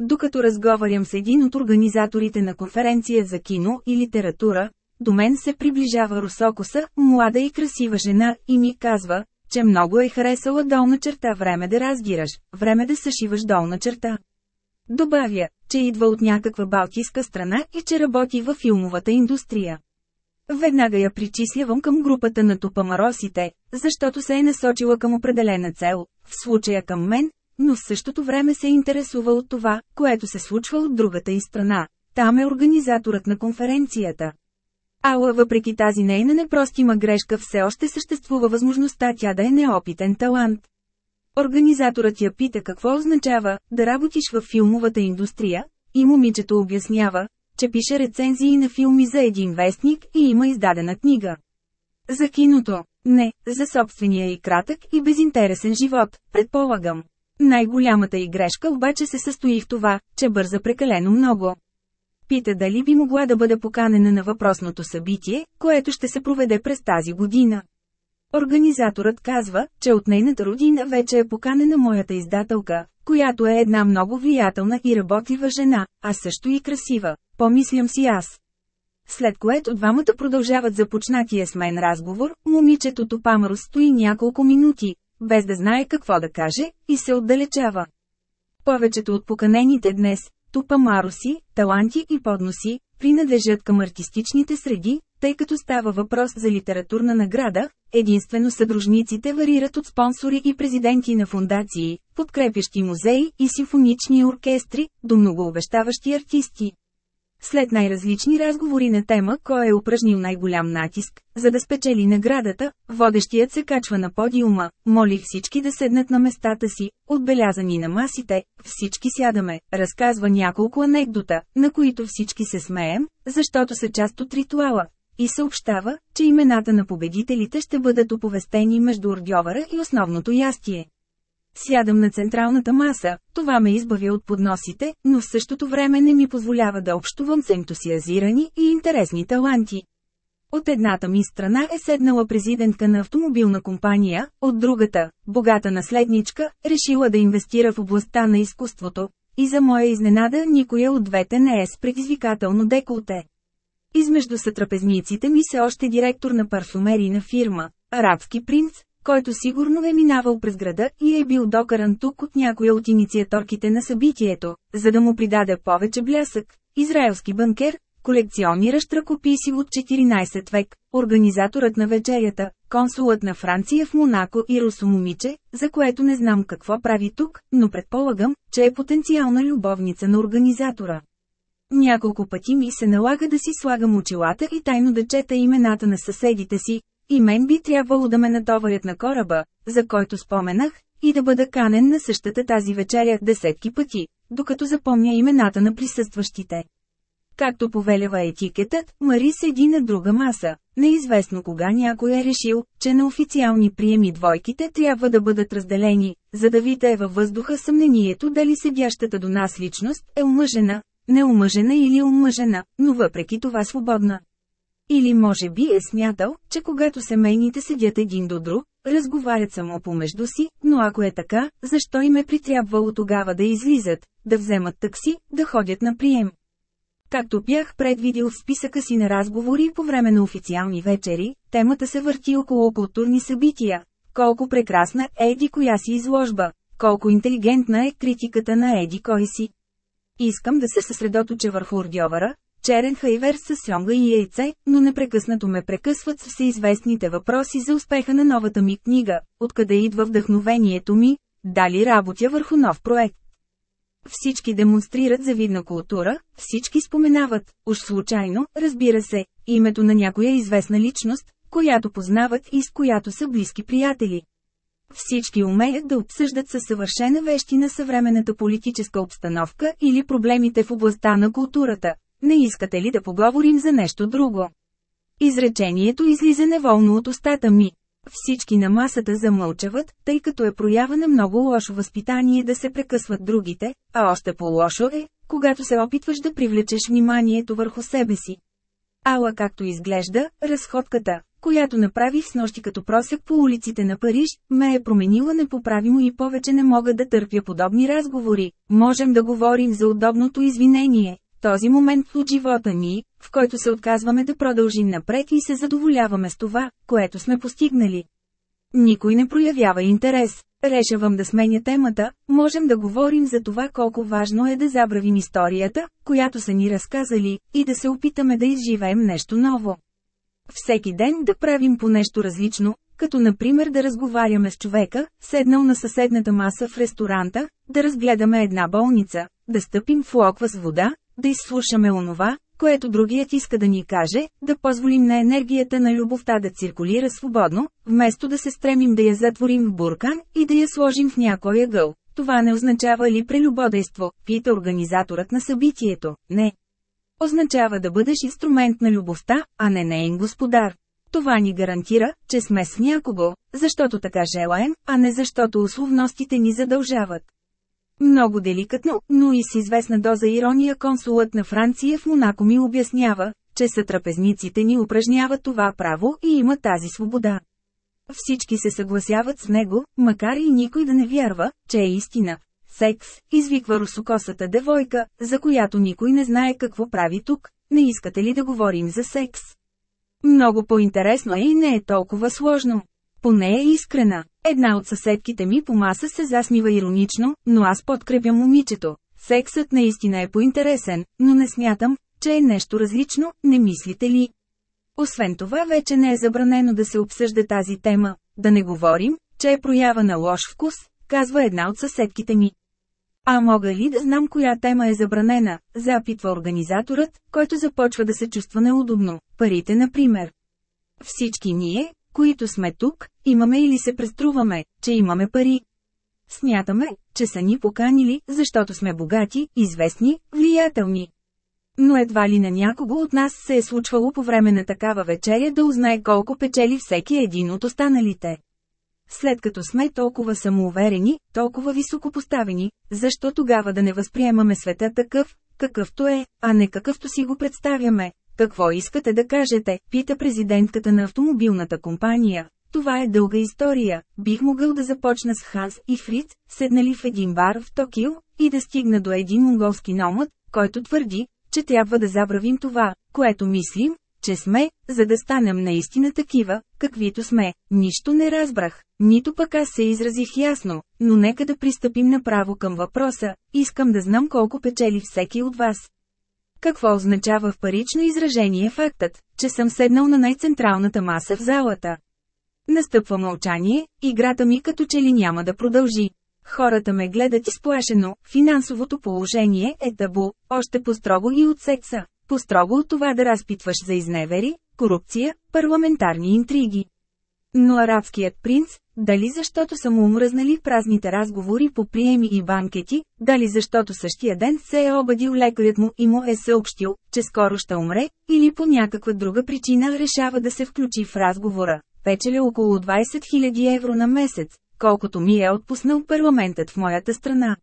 Докато разговарям с един от организаторите на конференция за кино и литература, до мен се приближава Русокоса, млада и красива жена, и ми казва, че много е харесала долна черта време да раздираш, време да съшиваш долна черта. Добавя, че идва от някаква балтийска страна и че работи във филмовата индустрия. Веднага я причислявам към групата на тупамаросите, защото се е насочила към определена цел, в случая към мен, но в същото време се интересува от това, което се случва от другата и страна. там е организаторът на конференцията. Ала въпреки тази нейна непростима грешка все още съществува възможността тя да е неопитен талант. Организаторът я пита какво означава да работиш в филмовата индустрия, и момичето обяснява, че пише рецензии на филми за един вестник и има издадена книга. За киното, не, за собствения и кратък и безинтересен живот, предполагам. Най-голямата и грешка обаче се състои в това, че бърза прекалено много. Пита дали би могла да бъде поканена на въпросното събитие, което ще се проведе през тази година. Организаторът казва, че от нейната родина вече е поканена моята издателка, която е една много влиятелна и работлива жена, а също и красива, помислям си аз. След което двамата продължават започнатия с мен разговор, момичето Топамарус стои няколко минути, без да знае какво да каже, и се отдалечава. Повечето от поканените днес, Тупамаруси, таланти и подноси, принадлежат към артистичните среди, тъй като става въпрос за литературна награда, единствено съдружниците варират от спонсори и президенти на фундации, подкрепящи музеи и симфонични оркестри, до многообещаващи артисти. След най-различни разговори на тема кой е упражнил най-голям натиск, за да спечели наградата, водещият се качва на подиума, моли всички да седнат на местата си, отбелязани на масите, всички сядаме, разказва няколко анекдота, на които всички се смеем, защото са част от ритуала, и съобщава, че имената на победителите ще бъдат оповестени между ордьовара и основното ястие. Сядам на централната маса, това ме избавя от подносите, но в същото време не ми позволява да общувам с ентусиазирани и интересни таланти. От едната ми страна е седнала президентка на автомобилна компания, от другата – богата наследничка, решила да инвестира в областта на изкуството. И за моя изненада никоя от двете не е с предизвикателно деколте. Измежду сътрапезниците ми се още директор на парфюмерийна фирма, арабски принц, който сигурно е минавал през града и е бил докаран тук от някоя от инициаторките на събитието, за да му придаде повече блясък. Израелски банкер, колекциониращ ръкописи от 14 век, организаторът на вечерята, консулът на Франция в Монако и русомомиче, за което не знам какво прави тук, но предполагам, че е потенциална любовница на организатора. Няколко пъти ми се налага да си слагам очилата и тайно да чета имената на съседите си, и мен би трябвало да ме натоварят на кораба, за който споменах, и да бъда канен на същата тази вечеря десетки пъти, докато запомня имената на присъстващите. Както повелява етикетът, Мари седи на друга маса. Неизвестно кога някой е решил, че на официални приеми двойките трябва да бъдат разделени, за да витае във въздуха съмнението дали седящата до нас личност е омъжена, неомъжена или омъжена, но въпреки това свободна. Или може би е смятал, че когато семейните седят един до друг, разговарят само помежду си, но ако е така, защо им е притрябвало тогава да излизат, да вземат такси, да ходят на прием? Както бях предвидил в списъка си на разговори по време на официални вечери, темата се върти около културни събития. Колко прекрасна е еди коя си изложба, колко интелигентна е критиката на еди кой си. Искам да се съсредоточа върху ордьовара, черен хайвер с сьомга и яйце, но непрекъснато ме прекъсват с всеизвестните въпроси за успеха на новата ми книга, откъде идва вдъхновението ми, дали работя върху нов проект. Всички демонстрират завидна култура, всички споменават, уж случайно, разбира се, името на някоя известна личност, която познават и с която са близки приятели. Всички умеят да обсъждат със съвършена вещи на съвременната политическа обстановка или проблемите в областта на културата. Не искате ли да поговорим за нещо друго? Изречението излиза неволно от устата ми. Всички на масата замълчават, тъй като е проява на много лошо възпитание да се прекъсват другите, а още по-лошо е, когато се опитваш да привлечеш вниманието върху себе си. Ала както изглежда, разходката, която направих с нощи като просек по улиците на Париж, ме е променила непоправимо и повече не мога да търпя подобни разговори. Можем да говорим за удобното извинение, този момент от живота ни, в който се отказваме да продължим напред и се задоволяваме с това, което сме постигнали. Никой не проявява интерес. Решавам да сменя темата, можем да говорим за това колко важно е да забравим историята, която са ни разказали, и да се опитаме да изживеем нещо ново. Всеки ден да правим по нещо различно, като например да разговаряме с човека, седнал на съседната маса в ресторанта, да разгледаме една болница, да стъпим в локва с вода, да изслушаме онова, което другият иска да ни каже, да позволим на енергията на любовта да циркулира свободно, вместо да се стремим да я затворим в буркан и да я сложим в някой ъгъл. Това не означава ли прелюбодейство, пита организаторът на събитието, не. Означава да бъдеш инструмент на любовта, а не нейн господар. Това ни гарантира, че сме с някого, защото така желаем, а не защото условностите ни задължават. Много деликатно, но и с известна доза ирония консулът на Франция в Монако ми обяснява, че сътрапезниците ни упражняват това право и имат тази свобода. Всички се съгласяват с него, макар и никой да не вярва, че е истина. Секс, извиква русокосата девойка, за която никой не знае какво прави тук. Не искате ли да говорим за секс? Много по-интересно е и не е толкова сложно. Поне е искрена. Една от съседките ми по маса се засмива иронично, но аз подкрепям момичето. Сексът наистина е поинтересен, но не смятам, че е нещо различно, не мислите ли? Освен това вече не е забранено да се обсъжда тази тема, да не говорим, че е проява на лош вкус, казва една от съседките ми. А мога ли да знам коя тема е забранена, запитва организаторът, който започва да се чувства неудобно, парите например. Всички ние, които сме тук, имаме или се преструваме, че имаме пари. Смятаме, че са ни поканили, защото сме богати, известни, влиятелни. Но едва ли на някого от нас се е случвало по време на такава вечеря да узнае колко печели всеки един от останалите. След като сме толкова самоуверени, толкова високопоставени, защо тогава да не възприемаме света такъв, какъвто е, а не какъвто си го представяме? Какво искате да кажете, пита президентката на автомобилната компания. Това е дълга история. Бих могъл да започна с Ханс и Фриц, седнали в един бар в Токио, и да стигна до един монголски номът, който твърди, че трябва да забравим това, което мислим, че сме, за да станем наистина такива, каквито сме. Нищо не разбрах, нито пък аз се изразих ясно, но нека да пристъпим направо към въпроса. Искам да знам колко печели всеки от вас. Какво означава в парично изражение фактът, че съм седнал на най-централната маса в залата? Настъпва мълчание, играта ми като че ли няма да продължи. Хората ме гледат изплашено, финансовото положение е табу, още по-строго и от секса, по-строго от това да разпитваш за изневери, корупция, парламентарни интриги. Но арабският принц, дали защото са му умръзнали празните разговори по приеми и банкети, дали защото същия ден се е обадил лекарят му и му е съобщил, че скоро ще умре, или по някаква друга причина решава да се включи в разговора, печеля около 20 000 евро на месец, колкото ми е отпуснал парламентът в моята страна.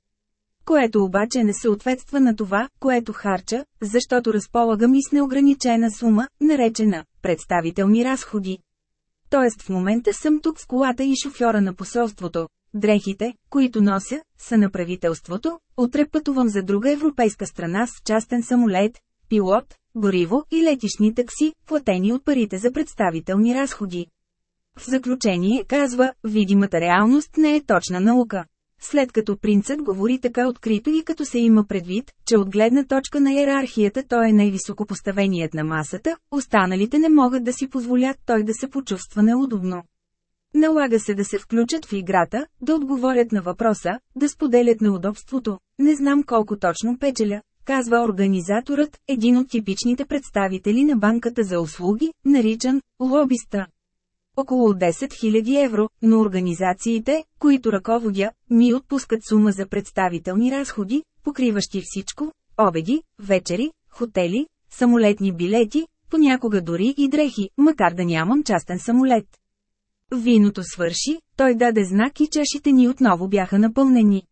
Което обаче не съответства на това, което харча, защото разполагам и с неограничена сума, наречена представителни разходи. Тоест в момента съм тук с колата и шофьора на посолството. Дрехите, които нося, са на правителството, утре пътувам за друга европейска страна с частен самолет, пилот, гориво и летишни такси, платени от парите за представителни разходи. В заключение казва, видимата реалност не е точна наука. След като принцът говори така открито и като се има предвид, че от гледна точка на иерархията той е най-високопоставеният на масата, останалите не могат да си позволят той да се почувства неудобно. Налага се да се включат в играта, да отговорят на въпроса, да споделят неудобството. Не знам колко точно печеля, казва организаторът, един от типичните представители на банката за услуги, наричан лобиста около 10 000 евро, но организациите, които ръководя, ми отпускат сума за представителни разходи, покриващи всичко – обеди, вечери, хотели, самолетни билети, понякога дори и дрехи, макар да нямам частен самолет. Виното свърши, той даде знак и чашите ни отново бяха напълнени.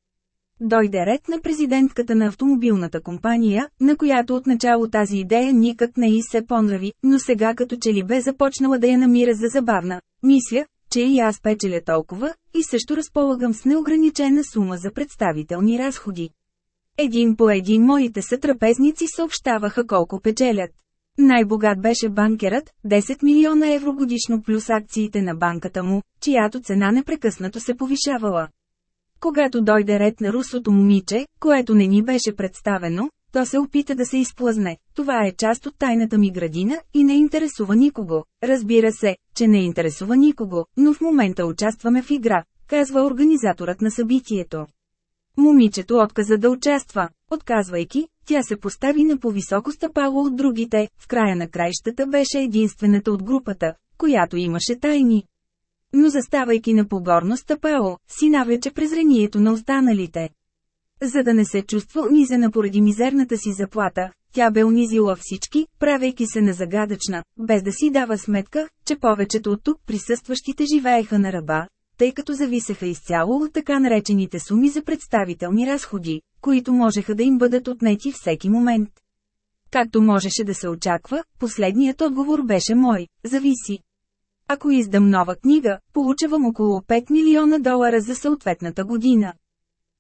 Дойде ред на президентката на автомобилната компания, на която отначало тази идея никак не и се понрави, но сега като че ли бе започнала да я намира за забавна. Мисля, че и аз печеля толкова, и също разполагам с неограничена сума за представителни разходи. Един по един моите сътрапезници съобщаваха колко печелят. Най-богат беше банкерът, 10 милиона евро годишно плюс акциите на банката му, чиято цена непрекъснато се повишавала. Когато дойде ред на русото момиче, което не ни беше представено, то се опита да се изплъзне. Това е част от тайната ми градина и не интересува никого. Разбира се, че не интересува никого, но в момента участваме в игра, казва организаторът на събитието. Момичето отказа да участва. Отказвайки, тя се постави на по-високо стъпало от другите, в края на краищата беше единствената от групата, която имаше тайни. Но заставайки на погорно стъпало, си навлече презрението на останалите. За да не се чувства унизена поради мизерната си заплата, тя бе унизила всички, правейки се на загадъчна, без да си дава сметка, че повечето от тук присъстващите живееха на ръба, тъй като зависеха изцяло от така наречените суми за представителни разходи, които можеха да им бъдат отнети всеки момент. Както можеше да се очаква, последният отговор беше мой – зависи. Ако издам нова книга, получавам около 5 милиона долара за съответната година.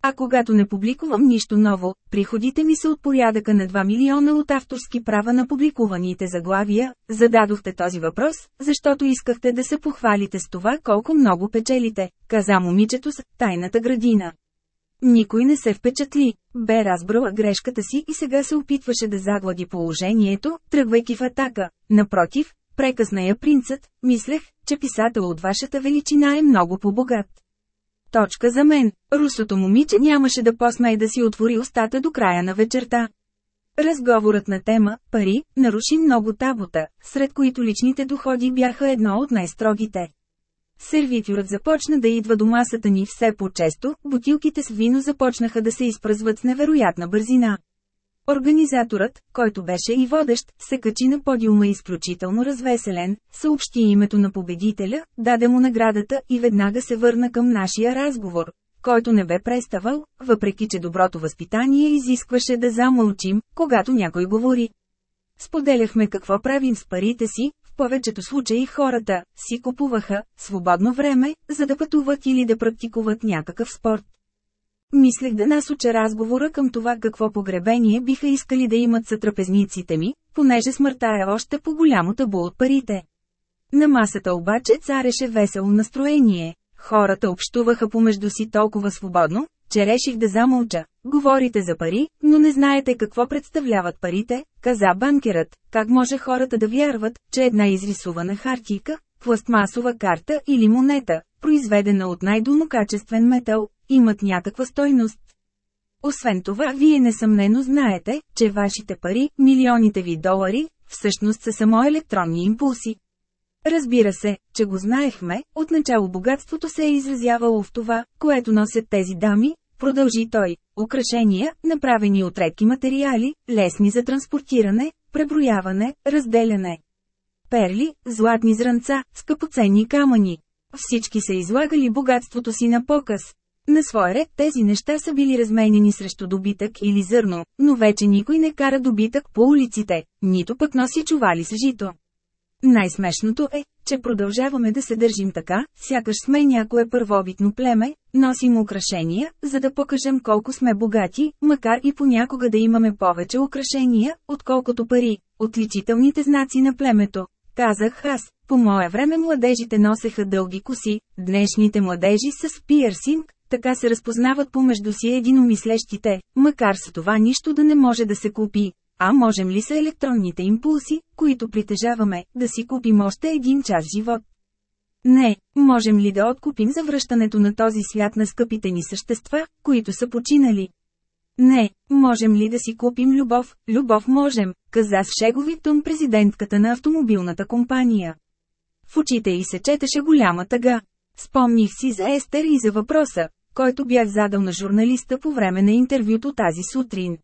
А когато не публикувам нищо ново, приходите ми са от порядъка на 2 милиона от авторски права на публикуваните заглавия. Зададохте този въпрос, защото искахте да се похвалите с това колко много печелите, каза момичето с тайната градина. Никой не се впечатли, бе разбрала грешката си и сега се опитваше да заглади положението, тръгвайки в атака. Напротив, прекъсна я принцът, мислех, че писател от вашата величина е много по-богат. Точка за мен. Русото момиче нямаше да посмее да си отвори устата до края на вечерта. Разговорът на тема «Пари» наруши много табота, сред които личните доходи бяха едно от най-строгите. Сервитюрът започна да идва до масата ни все по-често, бутилките с вино започнаха да се изпръзват с невероятна бързина. Организаторът, който беше и водещ, се качи на подиума изключително развеселен, съобщи името на победителя, даде му наградата и веднага се върна към нашия разговор, който не бе преставал, въпреки че доброто възпитание изискваше да замълчим, когато някой говори. Споделяхме какво правим с парите си, в повечето случаи хората си купуваха свободно време, за да пътуват или да практикуват някакъв спорт. Мислех да насоча разговора към това какво погребение биха искали да имат сътрапезниците ми, понеже смъртта е още по-голямо табу от парите. На масата обаче цареше весело настроение. Хората общуваха помежду си толкова свободно, че реших да замълча. Говорите за пари, но не знаете какво представляват парите, каза банкерът. Как може хората да вярват, че една изрисувана хартийка, пластмасова карта или монета, произведена от най-донокачествен метал, имат някаква стойност. Освен това, вие несъмнено знаете, че вашите пари, милионите ви долари, всъщност са само електронни импулси. Разбира се, че го знаехме, отначало богатството се е изразявало в това, което носят тези дами, продължи той, украшения, направени от редки материали, лесни за транспортиране, преброяване, разделяне. Перли, златни зранца, скъпоценни камъни. Всички са излагали богатството си на показ. На свой ред тези неща са били разменени срещу добитък или зърно, но вече никой не кара добитък по улиците, нито пък носи чували с жито. Най-смешното е, че продължаваме да се държим така, сякаш сме някое първобитно племе, носим украшения, за да покажем колко сме богати, макар и понякога да имаме повече украшения, отколкото пари, отличителните знаци на племето. Казах аз, по мое време младежите носеха дълги коси, днешните младежи с пиърсинг, така се разпознават помежду си единомислещите, макар с това нищо да не може да се купи. А можем ли са електронните импулси, които притежаваме, да си купим още един час живот? Не, можем ли да откупим завръщането на този свят на скъпите ни същества, които са починали? Не, можем ли да си купим любов? Любов можем, каза с шегови тон президентката на автомобилната компания. В очите й се четеше голяма тъга. Спомних си за Естер и за въпроса, който бях задал на журналиста по време на интервюто тази сутрин.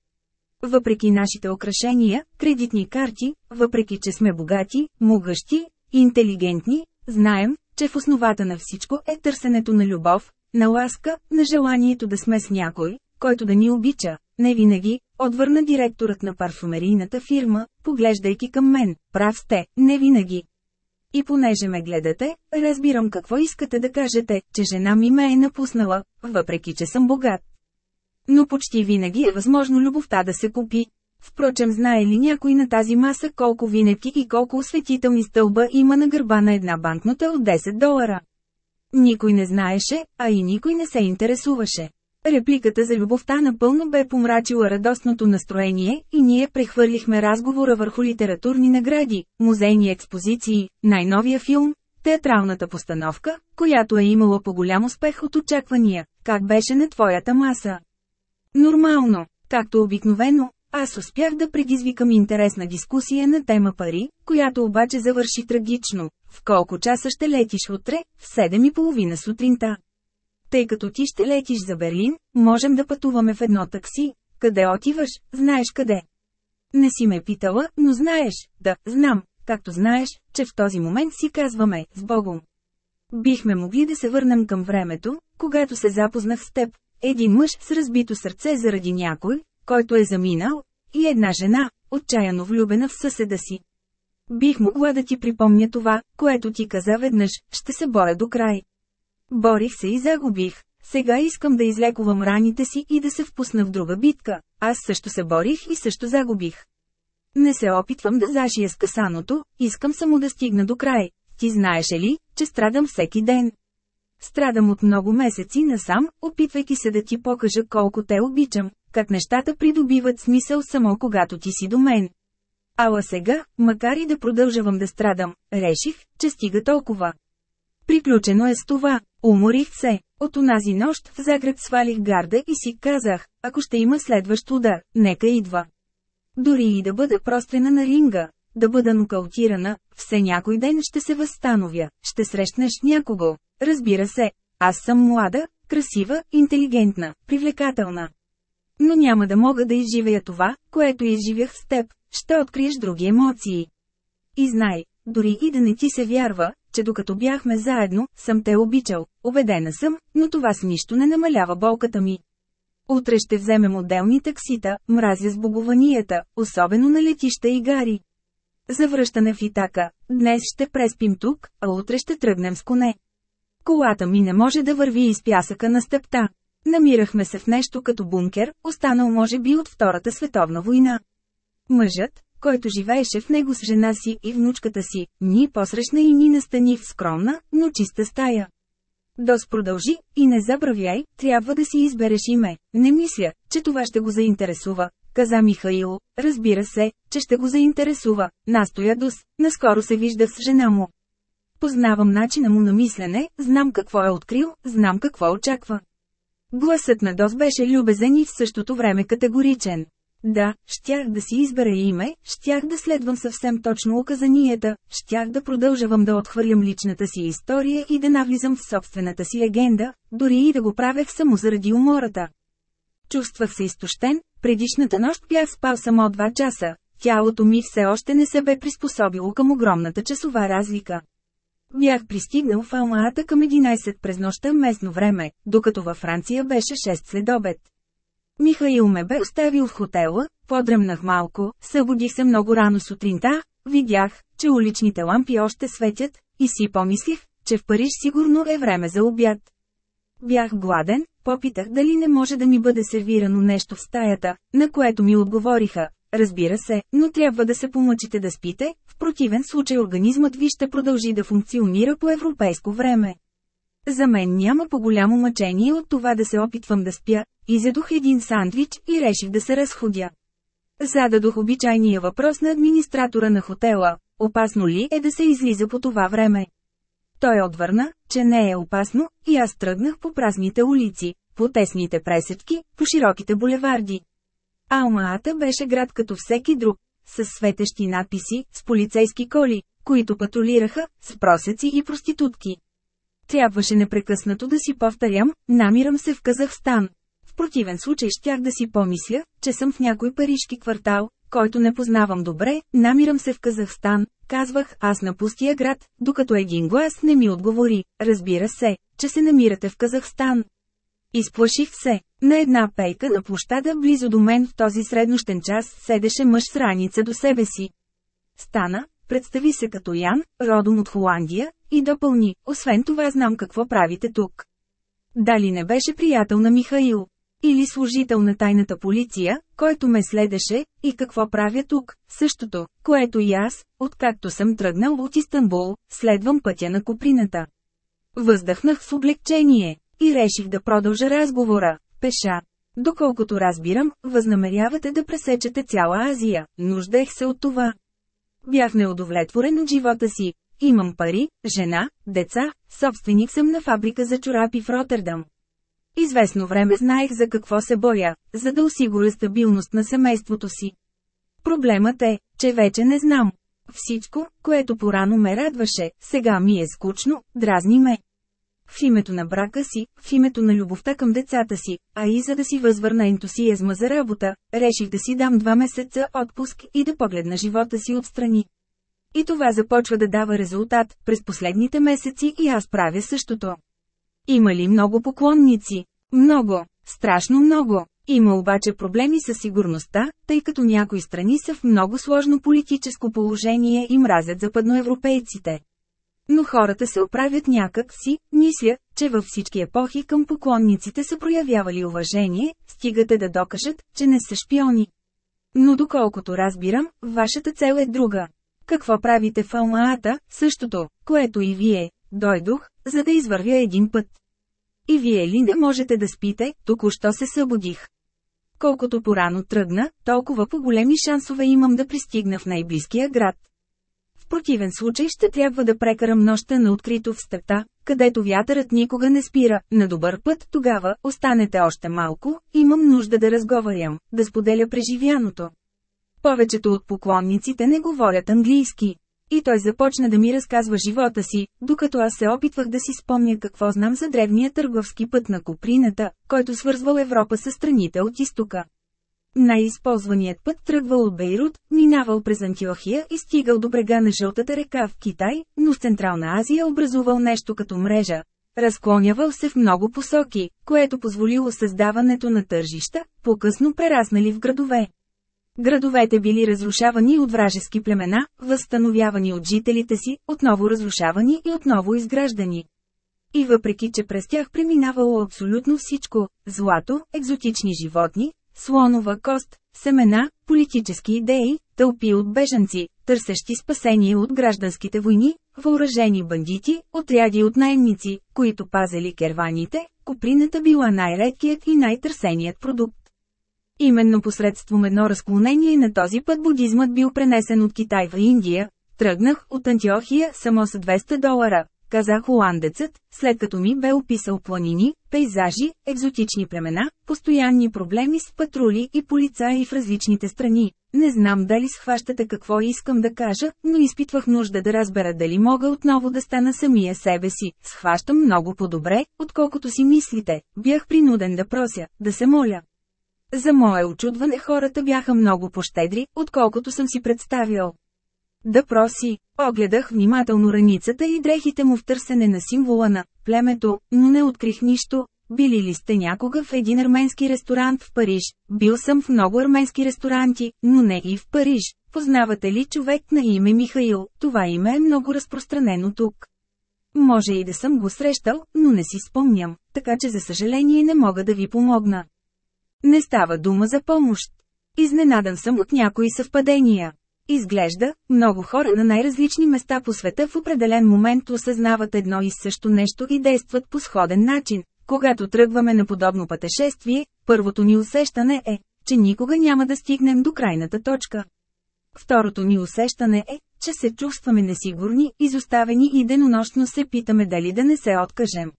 Въпреки нашите украшения, кредитни карти, въпреки че сме богати, могъщи, интелигентни, знаем, че в основата на всичко е търсенето на любов, на ласка, на желанието да сме с някой, който да ни обича. Не винаги, отвърна директорът на парфумерийната фирма, поглеждайки към мен, прав сте, не винаги. И понеже ме гледате, разбирам какво искате да кажете, че жена ми ме е напуснала, въпреки че съм богат. Но почти винаги е възможно любовта да се купи. Впрочем знае ли някой на тази маса колко винетки и колко осветителни стълба има на гърба на една банкнота от 10 долара? Никой не знаеше, а и никой не се интересуваше. Репликата за любовта напълно бе помрачила радостното настроение и ние прехвърлихме разговора върху литературни награди, музейни експозиции, най-новия филм, театралната постановка, която е имала по-голям успех от очаквания, как беше на твоята маса. Нормално, както обикновено, аз успях да предизвикам интересна дискусия на тема пари, която обаче завърши трагично. В колко часа ще летиш утре? В 7 и половина сутринта. Тъй като ти ще летиш за Берлин, можем да пътуваме в едно такси. Къде отиваш, знаеш къде. Не си ме питала, но знаеш, да, знам, както знаеш, че в този момент си казваме, с Богом. Бихме могли да се върнем към времето, когато се запознах с теб, един мъж с разбито сърце заради някой, който е заминал, и една жена, отчаяно влюбена в съседа си. Бих могла да ти припомня това, което ти каза веднъж, ще се боря до край. Борих се и загубих. Сега искам да излекувам раните си и да се впусна в друга битка. Аз също се борих и също загубих. Не се опитвам да зашия скъсаното, искам само да стигна до край. Ти знаеш ли, че страдам всеки ден? Страдам от много месеци насам, опитвайки се да ти покажа колко те обичам, как нещата придобиват смисъл само когато ти си до мен. Ала сега, макар и да продължавам да страдам, реших, че стига толкова. Приключено е с това, уморих се. От онази нощ в Загреб свалих гарда и си казах, ако ще има следващ удар, нека идва. Дори и да бъда прострена на ринга, да бъда нокаутирана, все някой ден ще се възстановя, ще срещнеш някого. Разбира се, аз съм млада, красива, интелигентна, привлекателна. Но няма да мога да изживея това, което изживях с теб, ще откриеш други емоции. И знай, дори и да не ти се вярва, че докато бяхме заедно, съм те обичал, убедена съм, но това с нищо не намалява болката ми. Утре ще вземем отделни таксита, мразя с богованията, особено на летища и гари. Завръщане в Итака, днес ще преспим тук, а утре ще тръгнем с коне. Колата ми не може да върви из пясъка на стъпта. Намирахме се в нещо като бункер, останал може би от Втората световна война. Мъжът, който живееше в него с жена си и внучката си, ни посрещна и ни настани в скромна, но чиста стая. Дос продължи, и не забравяй, трябва да си избереш име. Не мисля, че това ще го заинтересува, каза Михаил. Разбира се, че ще го заинтересува, настоя Дос, наскоро се вижда с жена му. Познавам начина му на мислене, знам какво е открил, знам какво очаква. Гласът на Дос беше любезен и в същото време категоричен. Да, щях да си избера име, щях да следвам съвсем точно указанията, щях да продължавам да отхвърлям личната си история и да навлизам в собствената си легенда, дори и да го правех само заради умората. Чувствах се изтощен, предишната нощ бях спал само 2 часа, тялото ми все още не се бе приспособило към огромната часова разлика. Бях пристигнал в Алмаата към 11 през нощта местно време, докато във Франция беше 6 след обед. Михаил ме бе оставил в хотела, подремнах малко, събудих се много рано сутринта, видях, че уличните лампи още светят, и си помислих, че в Париж сигурно е време за обяд. Бях гладен, попитах дали не може да ми бъде сервирано нещо в стаята, на което ми отговориха, разбира се, но трябва да се помъчите да спите, в противен случай организмът ви ще продължи да функционира по европейско време. За мен няма по-голямо мъчение от това да се опитвам да спя, изядох един сандвич и реших да се разходя. Зададох обичайния въпрос на администратора на хотела, опасно ли е да се излиза по това време. Той отвърна, че не е опасно, и аз тръгнах по празните улици, по тесните пресечки, по широките булеварди. Алмаата беше град като всеки друг, с светещи надписи, с полицейски коли, които патрулираха, с просеци и проститутки. Трябваше непрекъснато да си повторям, намирам се в Казахстан. В противен случай щях да си помисля, че съм в някой парижки квартал, който не познавам добре, намирам се в Казахстан, казвах аз на пустия град, докато един глас не ми отговори, разбира се, че се намирате в Казахстан. Изплаших се. На една пейка на площада близо до мен в този среднощен час седеше мъж с раница до себе си. Стана, представи се като Ян, родом от Холандия, и допълни, освен това знам какво правите тук. Дали не беше приятел на Михаил? Или служител на тайната полиция, който ме следеше, и какво правя тук, същото, което и аз, откакто съм тръгнал от Истанбул, следвам пътя на Куприната. Въздъхнах с облегчение, и реших да продължа разговора, пеша. Доколкото разбирам, възнамерявате да пресечете цяла Азия, нуждаех се от това. Бях неудовлетворен от живота си. Имам пари, жена, деца, собственик съм на фабрика за чорапи в Роттердам. Известно време знаех за какво се боя, за да осигуря стабилност на семейството си. Проблемът е, че вече не знам. Всичко, което порано ме радваше, сега ми е скучно, дразни ме. В името на брака си, в името на любовта към децата си, а и за да си възвърна ентусиазма за работа, реших да си дам два месеца отпуск и да погледна живота си отстрани. И това започва да дава резултат, през последните месеци и аз правя същото. Има ли много поклонници? Много, страшно много. Има обаче проблеми със сигурността, тъй като някои страни са в много сложно политическо положение и мразят западноевропейците. Но хората се оправят някак си, мисля, че във всички епохи към поклонниците са проявявали уважение, стигате да докажат, че не са шпиони. Но доколкото разбирам, вашата цел е друга. Какво правите в Алмаата, същото, което и вие, дойдох, за да извървя един път. И вие ли не можете да спите, току-що се събудих. Колкото порано тръгна, толкова по-големи шансове имам да пристигна в най-близкия град. Противен случай ще трябва да прекарам нощта на открито в степта, където вятърът никога не спира, на добър път тогава, останете още малко, имам нужда да разговарям, да споделя преживяното. Повечето от поклонниците не говорят английски. И той започна да ми разказва живота си, докато аз се опитвах да си спомня какво знам за древния търговски път на Куприната, който свързвал Европа с страните от изтока. Най-използваният път тръгвал от Бейрут, минавал през Антиохия и стигал до брега на Жълтата река в Китай, но в Централна Азия образувал нещо като мрежа. Разклонявал се в много посоки, което позволило създаването на тържища, по-късно прераснали в градове. Градовете били разрушавани от вражески племена, възстановявани от жителите си, отново разрушавани и отново изграждани. И въпреки, че през тях преминавало абсолютно всичко – злато, екзотични животни, слонова кост, семена, политически идеи, тълпи от бежанци, търсещи спасение от гражданските войни, въоръжени бандити, отряди от наемници, които пазели керваните, куприната била най-редкият и най-търсеният продукт. Именно посредством едно разклонение на този път будизмът бил пренесен от Китай в Индия. Тръгнах от Антиохия само с 200 долара, каза холандецът, след като ми бе описал планини, пейзажи, екзотични племена, постоянни проблеми с патрули и полицаи в различните страни. Не знам дали схващате какво искам да кажа, но изпитвах нужда да разбера дали мога отново да стана самия себе си. Схващам много по-добре, отколкото си мислите. Бях принуден да прося, да се моля. За мое очудване хората бяха много пощедри, отколкото съм си представял. Да проси, огледах внимателно раницата и дрехите му в търсене на символа на племето, но не открих нищо. Били ли сте някога в един арменски ресторант в Париж? Бил съм в много арменски ресторанти, но не и в Париж. Познавате ли човек на име Михаил? Това име е много разпространено тук. Може и да съм го срещал, но не си спомням, така че за съжаление не мога да ви помогна. Не става дума за помощ. Изненадан съм от някои съвпадения. Изглежда, много хора на най-различни места по света в определен момент осъзнават едно и също нещо и действат по сходен начин. Когато тръгваме на подобно пътешествие, първото ни усещане е, че никога няма да стигнем до крайната точка. Второто ни усещане е, че се чувстваме несигурни, изоставени и денонощно се питаме дали да не се откажем.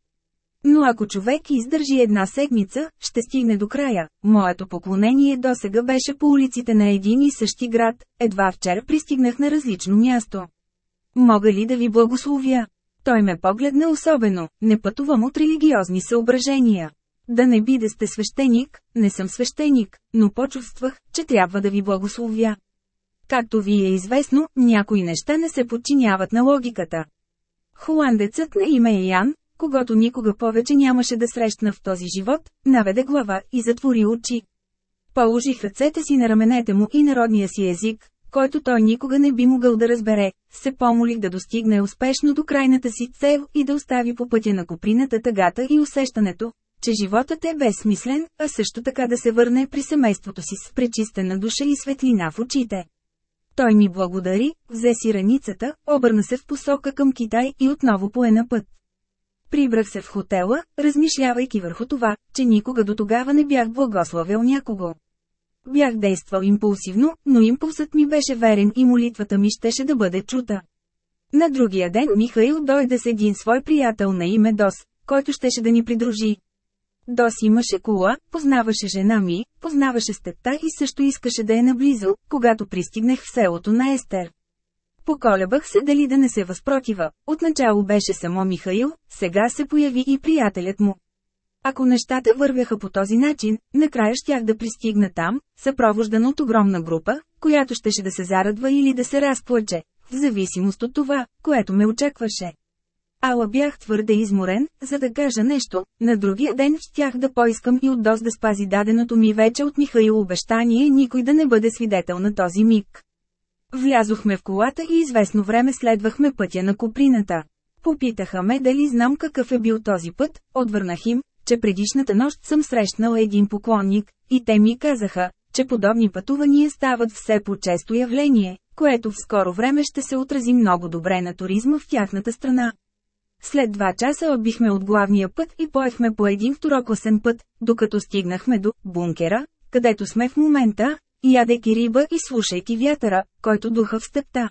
Но ако човек издържи една седмица, ще стигне до края. Моето поклонение досега беше по улиците на един и същи град, едва вчера пристигнах на различно място. Мога ли да ви благословя? Той ме погледна особено, не пътувам от религиозни съображения. Да не би да сте свещеник, не съм свещеник, но почувствах, че трябва да ви благословя. Както ви е известно, някои неща не се подчиняват на логиката. Холандецът на име Ян, когато никога повече нямаше да срещна в този живот, наведе глава и затвори очи. Положих ръцете си на раменете му и народния си език, който той никога не би могъл да разбере, се помолих да достигне успешно до крайната си цел и да остави по пътя на куприната тъгата и усещането, че животът е безсмислен, а също така да се върне при семейството си с пречистена душа и светлина в очите. Той ми благодари, взе си раницата, обърна се в посока към Китай и отново пое на път. Прибрах се в хотела, размишлявайки върху това, че никога до тогава не бях благословил някого. Бях действал импулсивно, но импулсът ми беше верен и молитвата ми щеше да бъде чута. На другия ден Михаил дойде с един свой приятел на име Дос, който щеше да ни придружи. Дос имаше кола, познаваше жена ми, познаваше степта и също искаше да е наблизо, когато пристигнах в селото на Естер. Поколебах се дали да не се възпротива. Отначало беше само Михаил, сега се появи и приятелят му. Ако нещата вървяха по този начин, накрая щях да пристигна там, съпровождан от огромна група, която щеше да се зарадва или да се разплаче, в зависимост от това, което ме очакваше. Ала бях твърде изморен, за да кажа нещо, на другия ден щях да поискам и от Дос да спази даденото ми вече от Михаил обещание никой да не бъде свидетел на този миг. Влязохме в колата и известно време следвахме пътя на Куприната. Попитаха ме дали знам какъв е бил този път, отвърнах им, че предишната нощ съм срещнал един поклонник, и те ми казаха, че подобни пътувания стават все по-често явление, което в скоро време ще се отрази много добре на туризма в тяхната страна. След два часа отбихме от главния път и поехме по един второкласен път, докато стигнахме до бункера, където сме в момента, ядейки риба и слушайки вятъра, който духа в степта.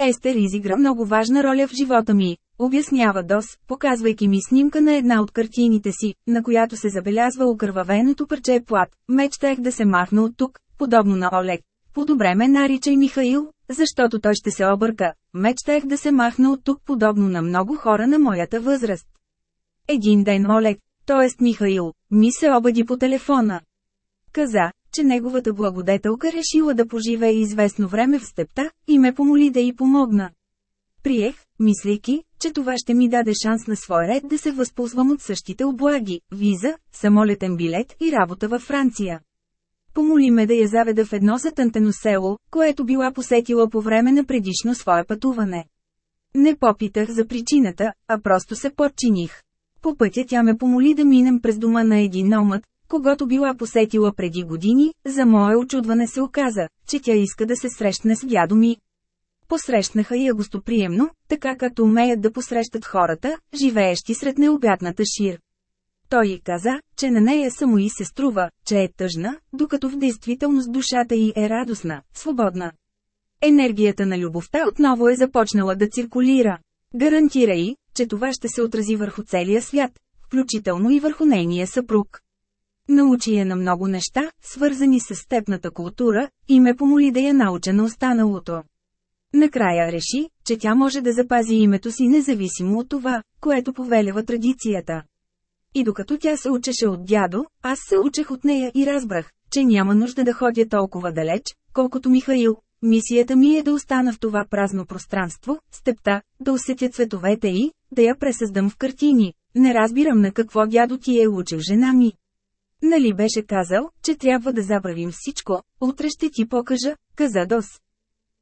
Естер изигра много важна роля в живота ми, обяснява Дос, показвайки ми снимка на една от картините си, на която се забелязва окървавеното парче плат. Мечтах да се махна от тук, подобно на Олег. Подобре ме наричай Михаил, защото той ще се обърка. Мечтах да се махна от тук подобно на много хора на моята възраст. Един ден Олег, т.е. Михаил, ми се обади по телефона. Каза, че неговата благодетелка решила да поживее известно време в степта, и ме помоли да й помогна. Приех, мислейки, че това ще ми даде шанс на свой ред да се възползвам от същите облаги, виза, самолетен билет и работа във Франция. Помоли ме да я заведа в едно затънтено село, което била посетила по време на предишно свое пътуване. Не попитах за причината, а просто се подчиних. По пътя тя ме помоли да минем през дома на един номът, когато била посетила преди години, за мое очудване се оказа, че тя иска да се срещне с дядо ми. Посрещнаха я гостоприемно, така както умеят да посрещат хората, живеещи сред необятната шир. Той й каза, че на нея само и се струва, че е тъжна, докато в действителност душата й е радостна, свободна. Енергията на любовта отново е започнала да циркулира. Гарантира й, че това ще се отрази върху целия свят, включително и върху нейния съпруг. Научи я на много неща, свързани с степната култура, и ме помоли да я науча на останалото. Накрая реши, че тя може да запази името си независимо от това, което повелява традицията. И докато тя се учеше от дядо, аз се учех от нея и разбрах, че няма нужда да ходя толкова далеч, колкото Михаил. Мисията ми е да остана в това празно пространство, степта, да усетя цветовете и, да я пресъздам в картини. Не разбирам на какво дядо ти е учил жена ми. Нали беше казал, че трябва да забравим всичко, утре ще ти покажа, каза Дос.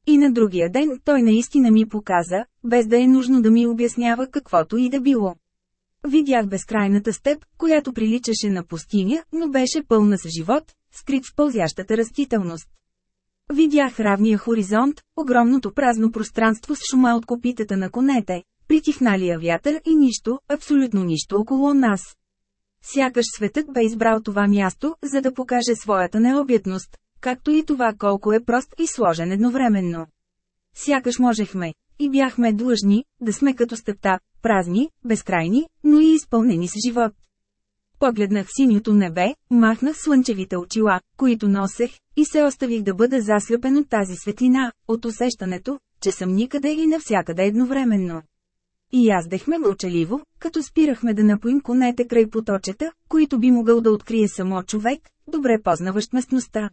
И на другия ден той наистина ми показа, без да е нужно да ми обяснява каквото и да било. Видях безкрайната степ, която приличаше на пустиня, но беше пълна с живот, скрит в пълзящата растителност. Видях равния хоризонт, огромното празно пространство с шума от копитата на конете, притихналия вятър и нищо, абсолютно нищо около нас. Сякаш светът бе избрал това място, за да покаже своята необятност, както и това колко е прост и сложен едновременно. Сякаш можехме, и бяхме длъжни, да сме като степта, празни, безкрайни, но и изпълнени с живот. Погледнах синьото небе, махнах слънчевите очила, които носех, и се оставих да бъда заслепен от тази светлина, от усещането, че съм никъде и навсякъде едновременно. И яздехме мълчаливо, като спирахме да напоим конете край поточета, които би могъл да открие само човек, добре познаващ местността.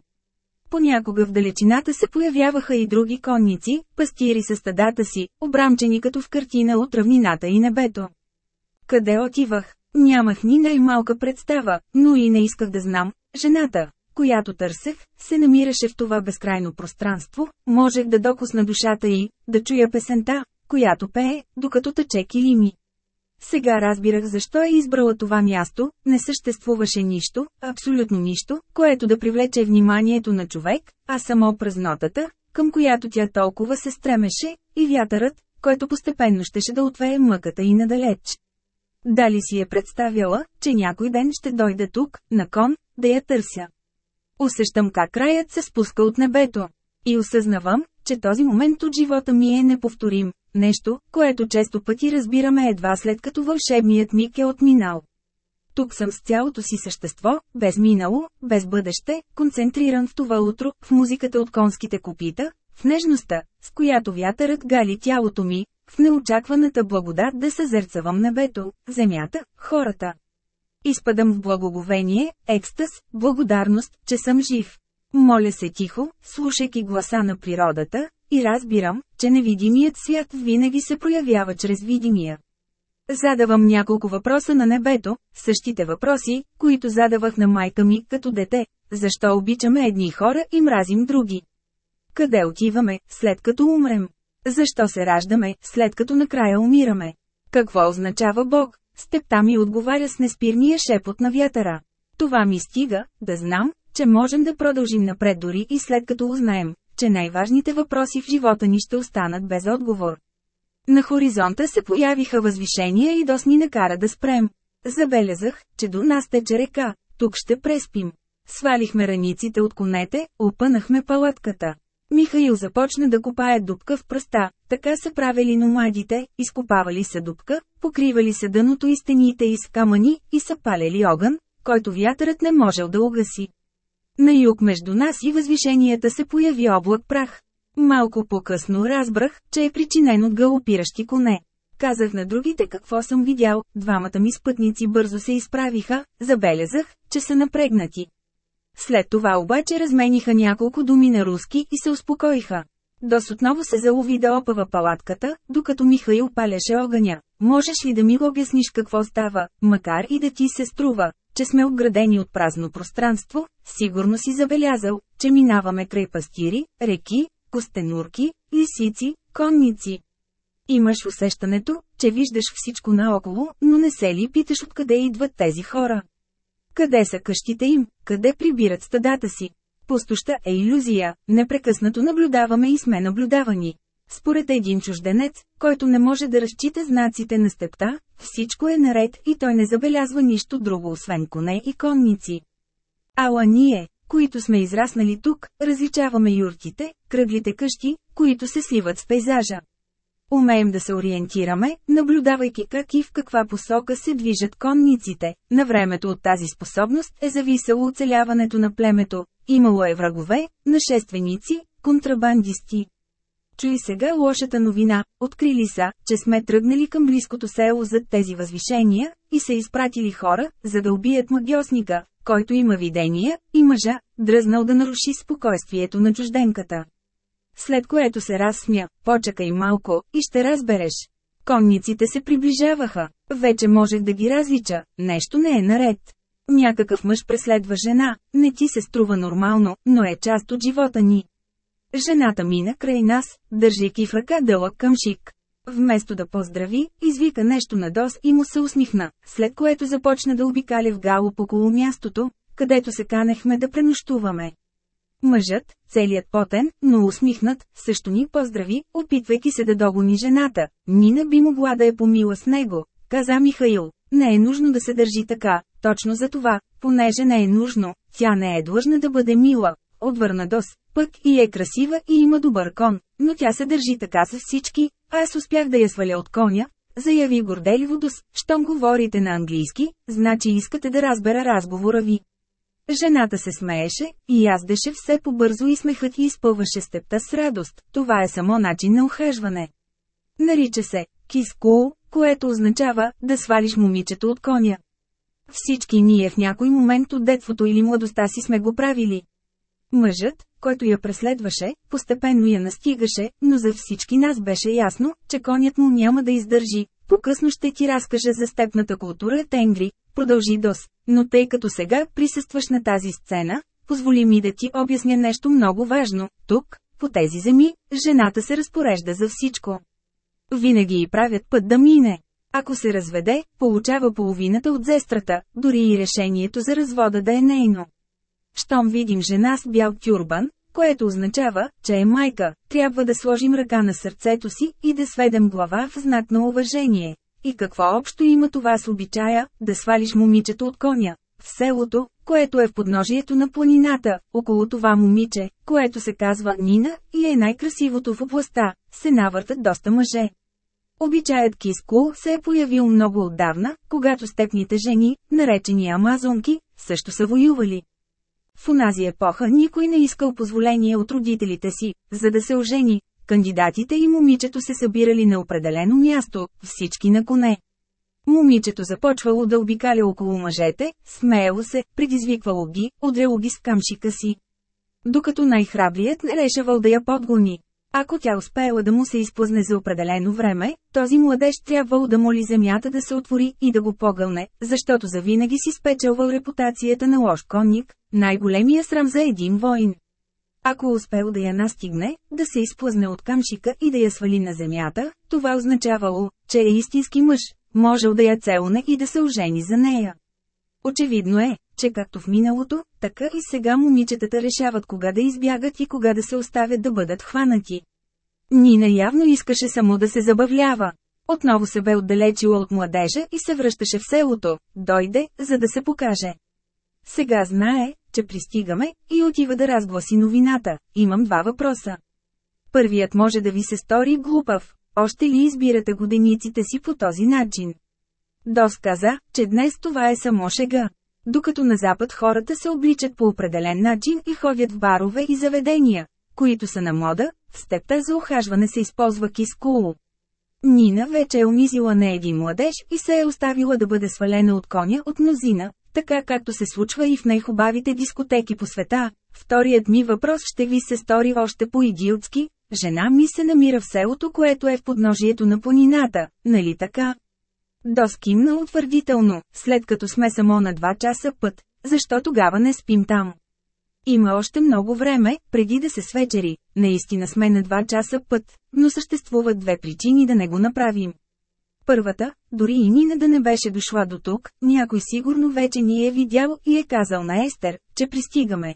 Понякога в далечината се появяваха и други конници, пастири с стадата си, обрамчени като в картина от равнината и небето. Къде отивах? Нямах ни най-малка представа, но и не исках да знам. Жената, която търсех, се намираше в това безкрайно пространство, можех да докосна душата й, да чуя песента, която пее, докато тъче килими. Сега разбирах защо е избрала това място, не съществуваше нищо, абсолютно нищо, което да привлече вниманието на човек, а само празнотата, към която тя толкова се стремеше, и вятърът, който постепенно щеше да отвее мъката и надалеч. Дали си е представяла, че някой ден ще дойде тук, на кон, да я търся. Усещам как краят се спуска от небето. И осъзнавам, че този момент от живота ми е неповторим, нещо, което често пъти разбираме едва след като вълшебният миг е отминал. Тук съм с цялото си същество, без минало, без бъдеще, концентриран в това утро, в музиката от конските копита, в нежността, с която вятърът гали тялото ми, в неочакваната благодат да съзерцавам небето, земята, хората. Изпадам в благоговение, екстаз, благодарност, че съм жив. Моля се тихо, слушайки гласа на природата, и разбирам, че невидимият свят винаги се проявява чрез видимия. Задавам няколко въпроса на небето, същите въпроси, които задавах на майка ми като дете. Защо обичаме едни хора и мразим други? Къде отиваме, след като умрем? Защо се раждаме, след като накрая умираме? Какво означава Бог? Степта ми отговаря с неспирния шепот на вятъра. Това ми стига, да знам, че можем да продължим напред дори и след като узнаем, че най-важните въпроси в живота ни ще останат без отговор. На хоризонта се появиха възвишения и дос ни накара да спрем. Забелязах, че до нас тече река, тук ще преспим. Свалихме раниците от конете, опънахме палатката. Михаил започна да копае дупка в пръста, така са правили номадите, изкопавали се дупка, покривали се дъното и стените из камъни и са палели огън, който вятърът не можел да угаси. На юг между нас и възвишенията се появи облак прах. Малко по-късно разбрах, че е причинен от галопиращи коне. Казах на другите какво съм видял, двамата ми спътници бързо се изправиха, забелязах, че са напрегнати. След това обаче размениха няколко думи на руски и се успокоиха. Дос отново се залови да опава палатката, докато Михаил палеше огъня. Можеш ли да ми обясниш какво става, макар и да ти се струва, че сме обградени от празно пространство, сигурно си забелязал, че минаваме край пастири, реки, костенурки, лисици, конници. Имаш усещането, че виждаш всичко наоколо, но не се ли питаш откъде идват тези хора? Къде са къщите им, къде прибират стадата си? Пустоща е иллюзия, непрекъснато наблюдаваме и сме наблюдавани. Според един чужденец, който не може да разчита знаците на степта, всичко е наред и той не забелязва нищо друго освен коне и конници. Ала ние, които сме израснали тук, различаваме юртите, кръглите къщи, които се сливат с пейзажа. Умеем да се ориентираме, наблюдавайки как и в каква посока се движат конниците. На времето от тази способност е зависело оцеляването на племето. Имало е врагове, нашественици, контрабандисти. Чуй сега лошата новина, открили са, че сме тръгнали към близкото село зад тези възвишения, и са изпратили хора, за да убият магиосника, който има видения, и мъжа, дръзнал да наруши спокойствието на чужденката. След което се разсмя, почакай малко, и ще разбереш. Конниците се приближаваха. Вече можех да ги различа, нещо не е наред. Някакъв мъж преследва жена, не ти се струва нормално, но е част от живота ни. Жената мина край нас, държайки в ръка дълъг къмшик. Вместо да поздрави, извика нещо на Дос и му се усмихна, след което започна да обикаля в галоп около мястото, където се канехме да пренощуваме. Мъжът, целият потен, но усмихнат, също ни поздрави, опитвайки се да догони жената. Нина би могла да е помила с него, каза Михаил. Не е нужно да се държи така, точно за това, понеже не е нужно, тя не е длъжна да бъде мила. Отвърна Дос, пък и е красива и има добър кон, но тя се държи така с всички, а аз успях да я сваля от коня, заяви горделиво Дос, щом говорите на английски, значи искате да разбера разговора ви. Жената се смееше, и яздеше все по-бързо и смехът й изпълваше степта с радост. Това е само начин на ухажване. Нарича се «кискул», което означава да свалиш момичето от коня. Всички ние в някой момент от детството или младостта си сме го правили. Мъжът, който я преследваше, постепенно я настигаше, но за всички нас беше ясно, че конят му няма да издържи. По-късно ще ти разкажа за степната култура Тенгри, продължи Дос, но тъй като сега присъстваш на тази сцена, позволи ми да ти обясня нещо много важно. Тук, по тези земи, жената се разпорежда за всичко. Винаги и правят път да мине. Ако се разведе, получава половината от зестрата, дори и решението за развода да е нейно. Щом видим жена с бял тюрбан, което означава, че е майка, трябва да сложим ръка на сърцето си и да сведем глава в знак на уважение. И какво общо има това с обичая, да свалиш момичето от коня? В селото, което е в подножието на планината, около това момиче, което се казва Нина и е най-красивото в областта, се навъртат доста мъже. Обичаят Кискул се е появил много отдавна, когато степните жени, наречени амазонки, също са воювали. В онази епоха никой не искал позволение от родителите си, за да се ожени. Кандидатите и момичето се събирали на определено място, всички на коне. Момичето започвало да обикаля около мъжете, смеяло се, предизвиквало ги, удряло ги с камшика си. Докато най-храбрият не решавал да я подгони. Ако тя успела да му се изплъзне за определено време, този младеж трябвало да моли земята да се отвори и да го погълне, защото завинаги си спечелвал репутацията на лош конник, най-големия срам за един воин. Ако успел да я настигне, да се изплъзне от камшика и да я свали на земята, това означавало, че е истински мъж, можел да я целне и да се ожени за нея. Очевидно е, че както в миналото, така и сега момичетата решават кога да избягат и кога да се оставят да бъдат хванати. Нина явно искаше само да се забавлява. Отново се бе отдалечила от младежа и се връщаше в селото, дойде, за да се покаже. Сега знае, че пристигаме, и отива да разгласи новината. Имам два въпроса. Първият може да ви се стори глупав. Още ли избирате годениците си по този начин? Дос каза, че днес това е само шега. Докато на запад хората се обличат по определен начин и ходят в барове и заведения, които са на мода, в степта за охажване се използва кискуло. Нина вече е унизила не един младеж и се е оставила да бъде свалена от коня от мнозина, така както се случва и в най-хубавите дискотеки по света. Вторият ми въпрос ще ви се стори още по-идиотски. Жена ми се намира в селото, което е в подножието на планината, нали така? Доскимна утвърдително, след като сме само на два часа път, защо тогава не спим там? Има още много време, преди да се свечери, наистина сме на два часа път, но съществуват две причини да не го направим. Първата, дори и Нина да не беше дошла до тук, някой сигурно вече ни е видял и е казал на Естер, че пристигаме.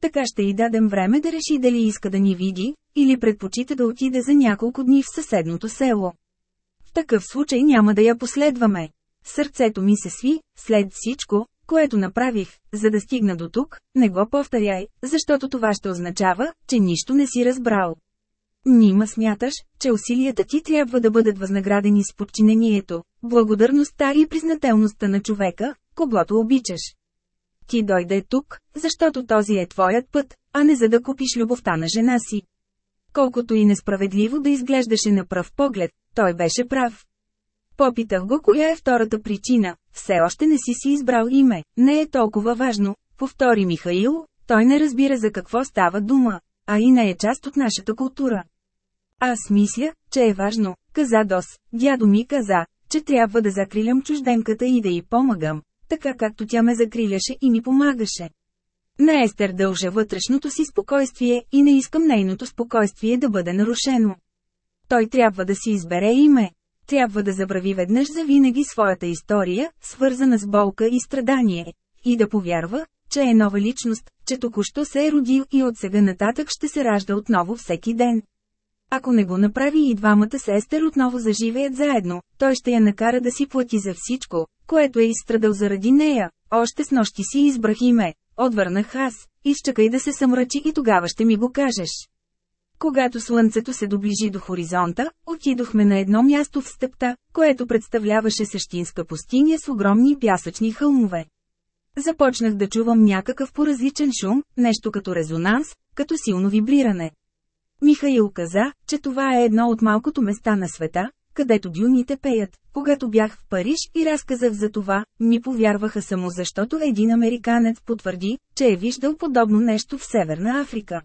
Така ще й дадем време да реши дали иска да ни види, или предпочита да отиде за няколко дни в съседното село. В такъв случай няма да я последваме. Сърцето ми се сви, след всичко, което направих, за да стигна до тук, не го повторяй, защото това ще означава, че нищо не си разбрал. Нима смяташ, че усилията ти трябва да бъдат възнаградени с подчинението, благодарността и признателността на човека, когато обичаш. Ти дойде тук, защото този е твоят път, а не за да купиш любовта на жена си. Колкото и несправедливо да изглеждаше на пръв поглед, той беше прав. Попитах го коя е втората причина, все още не си си избрал име, не е толкова важно, повтори Михаил, той не разбира за какво става дума, а и не е част от нашата култура. Аз мисля, че е важно, каза Дос, дядо ми каза, че трябва да закрилям чужденката и да й помагам, така както тя ме закриляше и ми помагаше. На Естер дължа вътрешното си спокойствие и не искам нейното спокойствие да бъде нарушено. Той трябва да си избере име. Трябва да забрави веднъж за винаги своята история, свързана с болка и страдание. И да повярва, че е нова личност, че току-що се е родил и от сега нататък ще се ражда отново всеки ден. Ако не го направи и двамата сестер отново заживеят заедно, той ще я накара да си плати за всичко, което е изстрадал заради нея. Още с нощи си избрах име, отвърнах аз, изчакай да се съмрачи и тогава ще ми го кажеш. Когато слънцето се доближи до хоризонта, отидохме на едно място в степта, което представляваше същинска пустиня с огромни пясъчни хълмове. Започнах да чувам някакъв поразличен шум, нещо като резонанс, като силно вибриране. Михаил каза, че това е едно от малкото места на света, където дюните пеят. Когато бях в Париж и разказах за това, ми повярваха само защото един американец потвърди, че е виждал подобно нещо в Северна Африка.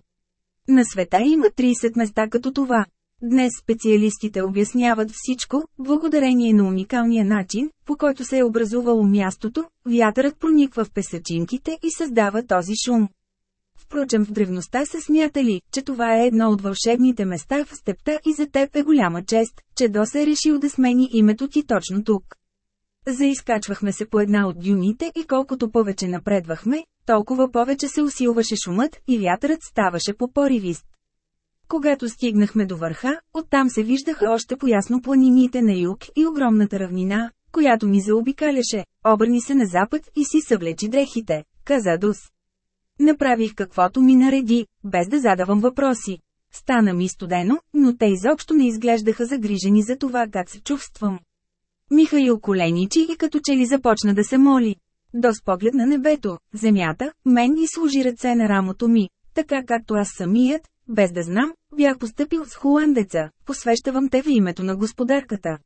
На света има 30 места като това. Днес специалистите обясняват всичко, благодарение на уникалния начин, по който се е образувало мястото, вятърът прониква в песачинките и създава този шум. Впрочем в древността са смятали, че това е едно от вълшебните места в степта и за теб е голяма чест, че Дос е решил да смени името ти точно тук. Заискачвахме се по една от дюните и колкото повече напредвахме, толкова повече се усилваше шумът и вятърът ставаше по-поривист. Когато стигнахме до върха, оттам се виждаха още поясно планините на юг и огромната равнина, която ни заобикаляше, обърни се на запад и си съвлечи дрехите, каза Дус. Направих каквото ми нареди, без да задавам въпроси. Стана ми студено, но те изобщо не изглеждаха загрижени за това как се чувствам. Михаил коленичи и като че ли започна да се моли. До поглед на небето, земята, мен и служи ръце на рамото ми, така както аз самият, без да знам, бях поступил с холандеца, посвещавам те в името на господарката.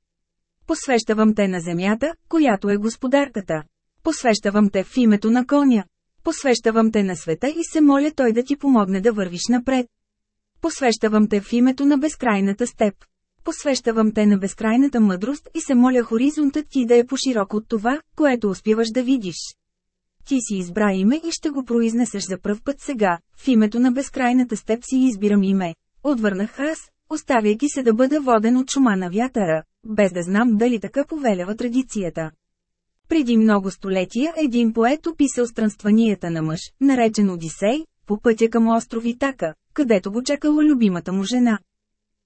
Посвещавам те на земята, която е господарката. Посвещавам те в името на коня. Посвещавам те на света и се моля той да ти помогне да вървиш напред. Посвещавам те в името на безкрайната степ. Посвещавам те на безкрайната мъдрост и се моля хоризонтът ти да е по-широк от това, което успяваш да видиш. Ти си избра име и ще го произнесеш за пръв път сега, в името на безкрайната степ си избирам име. Отвърнах аз, оставяйки се да бъда воден от шума на вятъра, без да знам дали така повелява традицията. Преди много столетия един поет описал странстванията на мъж, наречен Одисей, по пътя към остров Итака, където го чакала любимата му жена.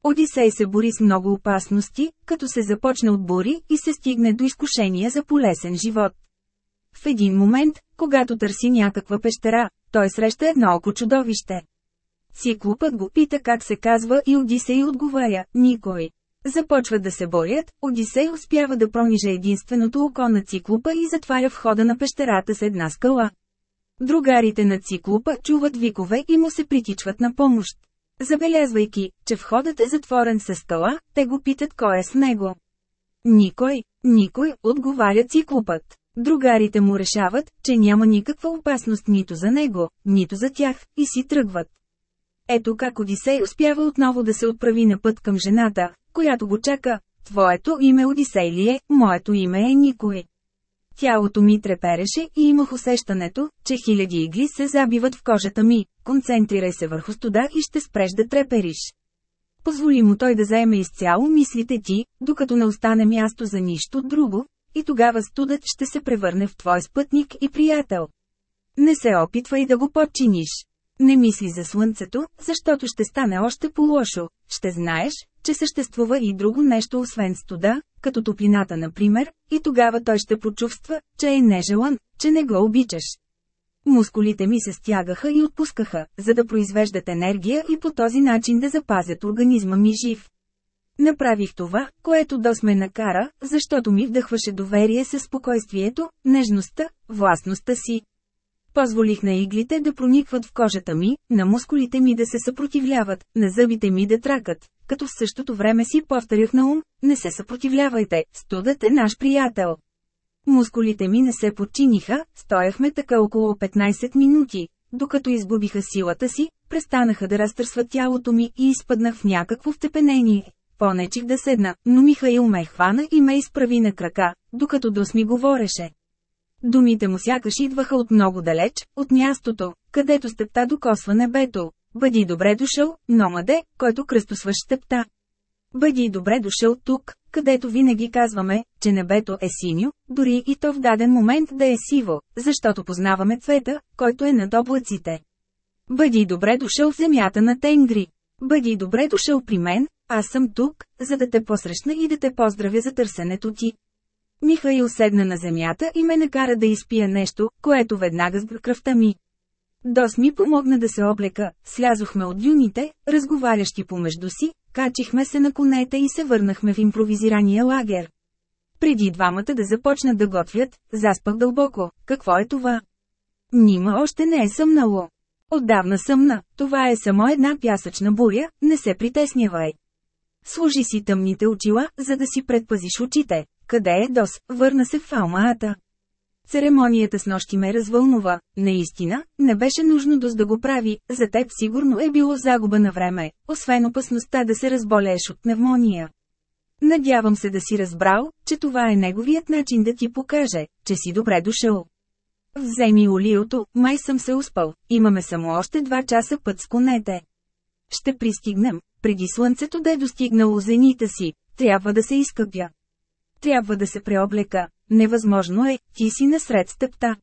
Одисей се бори с много опасности, като се започне от бури и се стигне до изкушения за полесен живот. В един момент, когато търси някаква пещера, той среща едно око чудовище. Циклопът го пита как се казва и Одисей отговаря – никой. Започват да се борят, Одисей успява да прониже единственото око на циклопа и затваря входа на пещерата с една скала. Другарите на циклопа чуват викове и му се притичват на помощ. Забелязвайки, че входът е затворен с скала, те го питат кой е с него. Никой, никой, отговаря циклопът. Другарите му решават, че няма никаква опасност нито за него, нито за тях, и си тръгват. Ето как Одисей успява отново да се отправи на път към жената, която го чака. Твоето име Одисей ли е, моето име е никой. Тялото ми трепереше и имах усещането, че хиляди игли се забиват в кожата ми. Концентрирай се върху студа и ще спреш да трепериш. Позволи му той да заеме изцяло мислите ти, докато не остане място за нищо друго, и тогава студът ще се превърне в твой спътник и приятел. Не се опитвай да го подчиниш. Не мисли за слънцето, защото ще стане още по-лошо. Ще знаеш, че съществува и друго нещо освен студа, като топлината например, и тогава той ще почувства, че е нежелан, че не го обичаш. Мускулите ми се стягаха и отпускаха, за да произвеждат енергия и по този начин да запазят организма ми жив. Направих това, което дос ме накара, защото ми вдъхваше доверие със спокойствието, нежността, властността си. Позволих на иглите да проникват в кожата ми, на мускулите ми да се съпротивляват, на зъбите ми да тракат, като в същото време си повторях на ум, не се съпротивлявайте, студът е наш приятел. Мускулите ми не се подчиниха, стояхме така около 15 минути, докато изгубиха силата си, престанаха да разтърсват тялото ми и изпаднах в някакво втепенение. Понечих да седна, но Михаил ме хвана и ме изправи на крака, докато Дос ми говореше. Думите му сякаш идваха от много далеч, от мястото, където степта докосва небето. Бъди добре дошъл, номаде, който кръстосваш степта. Бъди добре дошъл тук, където винаги казваме, че небето е синьо, дори и то в даден момент да е сиво, защото познаваме цвета, който е над облаците. Бъди добре дошъл в земята на Тенгри. Бъди добре дошъл при мен, аз съм тук, за да те посрещна и да те поздравя за търсенето ти. Михаил седна на земята и ме накара да изпия нещо, което веднага с кръвта ми. Дос ми помогна да се облека, слязохме от дюните, разговарящи помежду си, качихме се на конете и се върнахме в импровизирания лагер. Преди двамата да започнат да готвят, заспах дълбоко. Какво е това? Нима още не е съмнало. Отдавна съмна, това е само една пясъчна буря, не се притеснявай. Служи си тъмните очила, за да си предпазиш очите. Къде е Дос? Върна се в Алмаата. Церемонията с нощи ме развълнува. Наистина, не беше нужно Дос да го прави, за теб сигурно е било загуба на време, освен опасността да се разболееш от пневмония. Надявам се да си разбрал, че това е неговият начин да ти покаже, че си добре дошъл. Вземи олиото, май съм се успал, имаме само още два часа път с конете. Ще пристигнем, преди слънцето да е достигнало зенита си, трябва да се изкъпя. Трябва да се преоблека. Невъзможно е, ти си насред стъпта.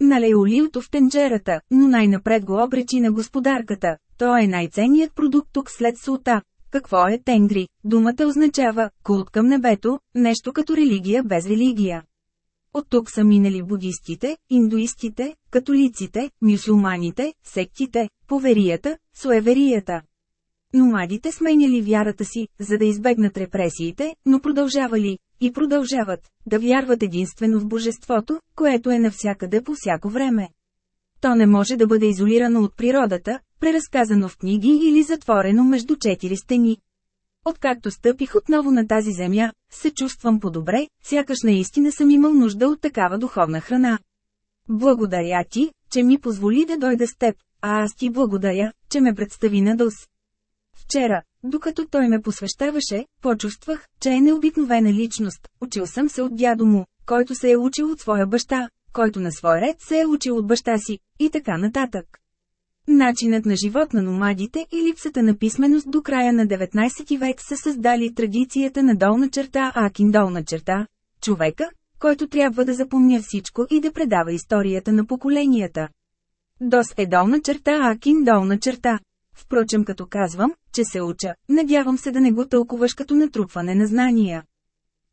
Налей олиото в тенджерата, но най-напред го обречи на господарката. То е най-ценният продукт тук след султа. Какво е тенгри? Думата означава култ към небето, нещо като религия без религия. От тук са минали будистите, индуистите, католиците, мюсюлманите, сектите, поверията, суеверията. Номадите сменяли вярата си, за да избегнат репресиите, но продължавали, и продължават, да вярват единствено в Божеството, което е навсякъде по всяко време. То не може да бъде изолирано от природата, преразказано в книги или затворено между четири стени. Откакто стъпих отново на тази земя, се чувствам по-добре, сякаш наистина съм имал нужда от такава духовна храна. Благодаря ти, че ми позволи да дойда с теб, а аз ти благодаря, че ме представи на Дос. Вчера, докато той ме посвещаваше, почувствах, че е необикновена личност. Учил съм се от дядо му, който се е учил от своя баща, който на свой ред се е учил от баща си, и така нататък. Начинът на живот на номадите и липсата на писменост до края на 19 век са създали традицията на долна черта Акин долна черта, човека, който трябва да запомня всичко и да предава историята на поколенията. Дос е долна черта Акин долна черта. Впрочем като казвам, че се уча, надявам се да не го тълкуваш като натрупване на знания.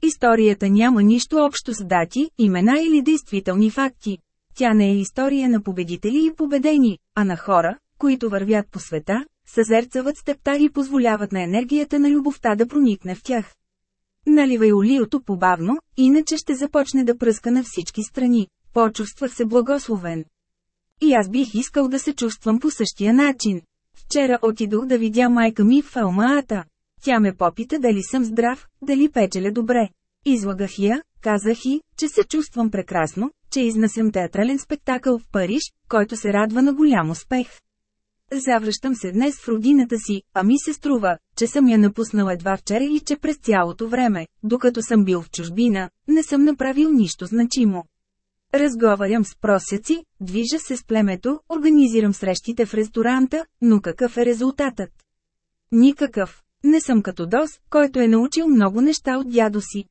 Историята няма нищо общо с дати, имена или действителни факти. Тя не е история на победители и победени, а на хора, които вървят по света, съзерцават степта и позволяват на енергията на любовта да проникне в тях. Наливай олиото побавно, иначе ще започне да пръска на всички страни. Почувствах се благословен. И аз бих искал да се чувствам по същия начин. Вчера отидох да видя майка ми в Алмаата. Тя ме попита дали съм здрав, дали печеля добре. Излагах я, казах и, че се чувствам прекрасно, че изнасям театрален спектакъл в Париж, който се радва на голям успех. Завръщам се днес в родината си, а ми се струва, че съм я напуснал едва вчера и че през цялото време, докато съм бил в чужбина, не съм направил нищо значимо. Разговарям с просяци, движа се с племето, организирам срещите в ресторанта, но какъв е резултатът? Никакъв. Не съм като Дос, който е научил много неща от дядо си.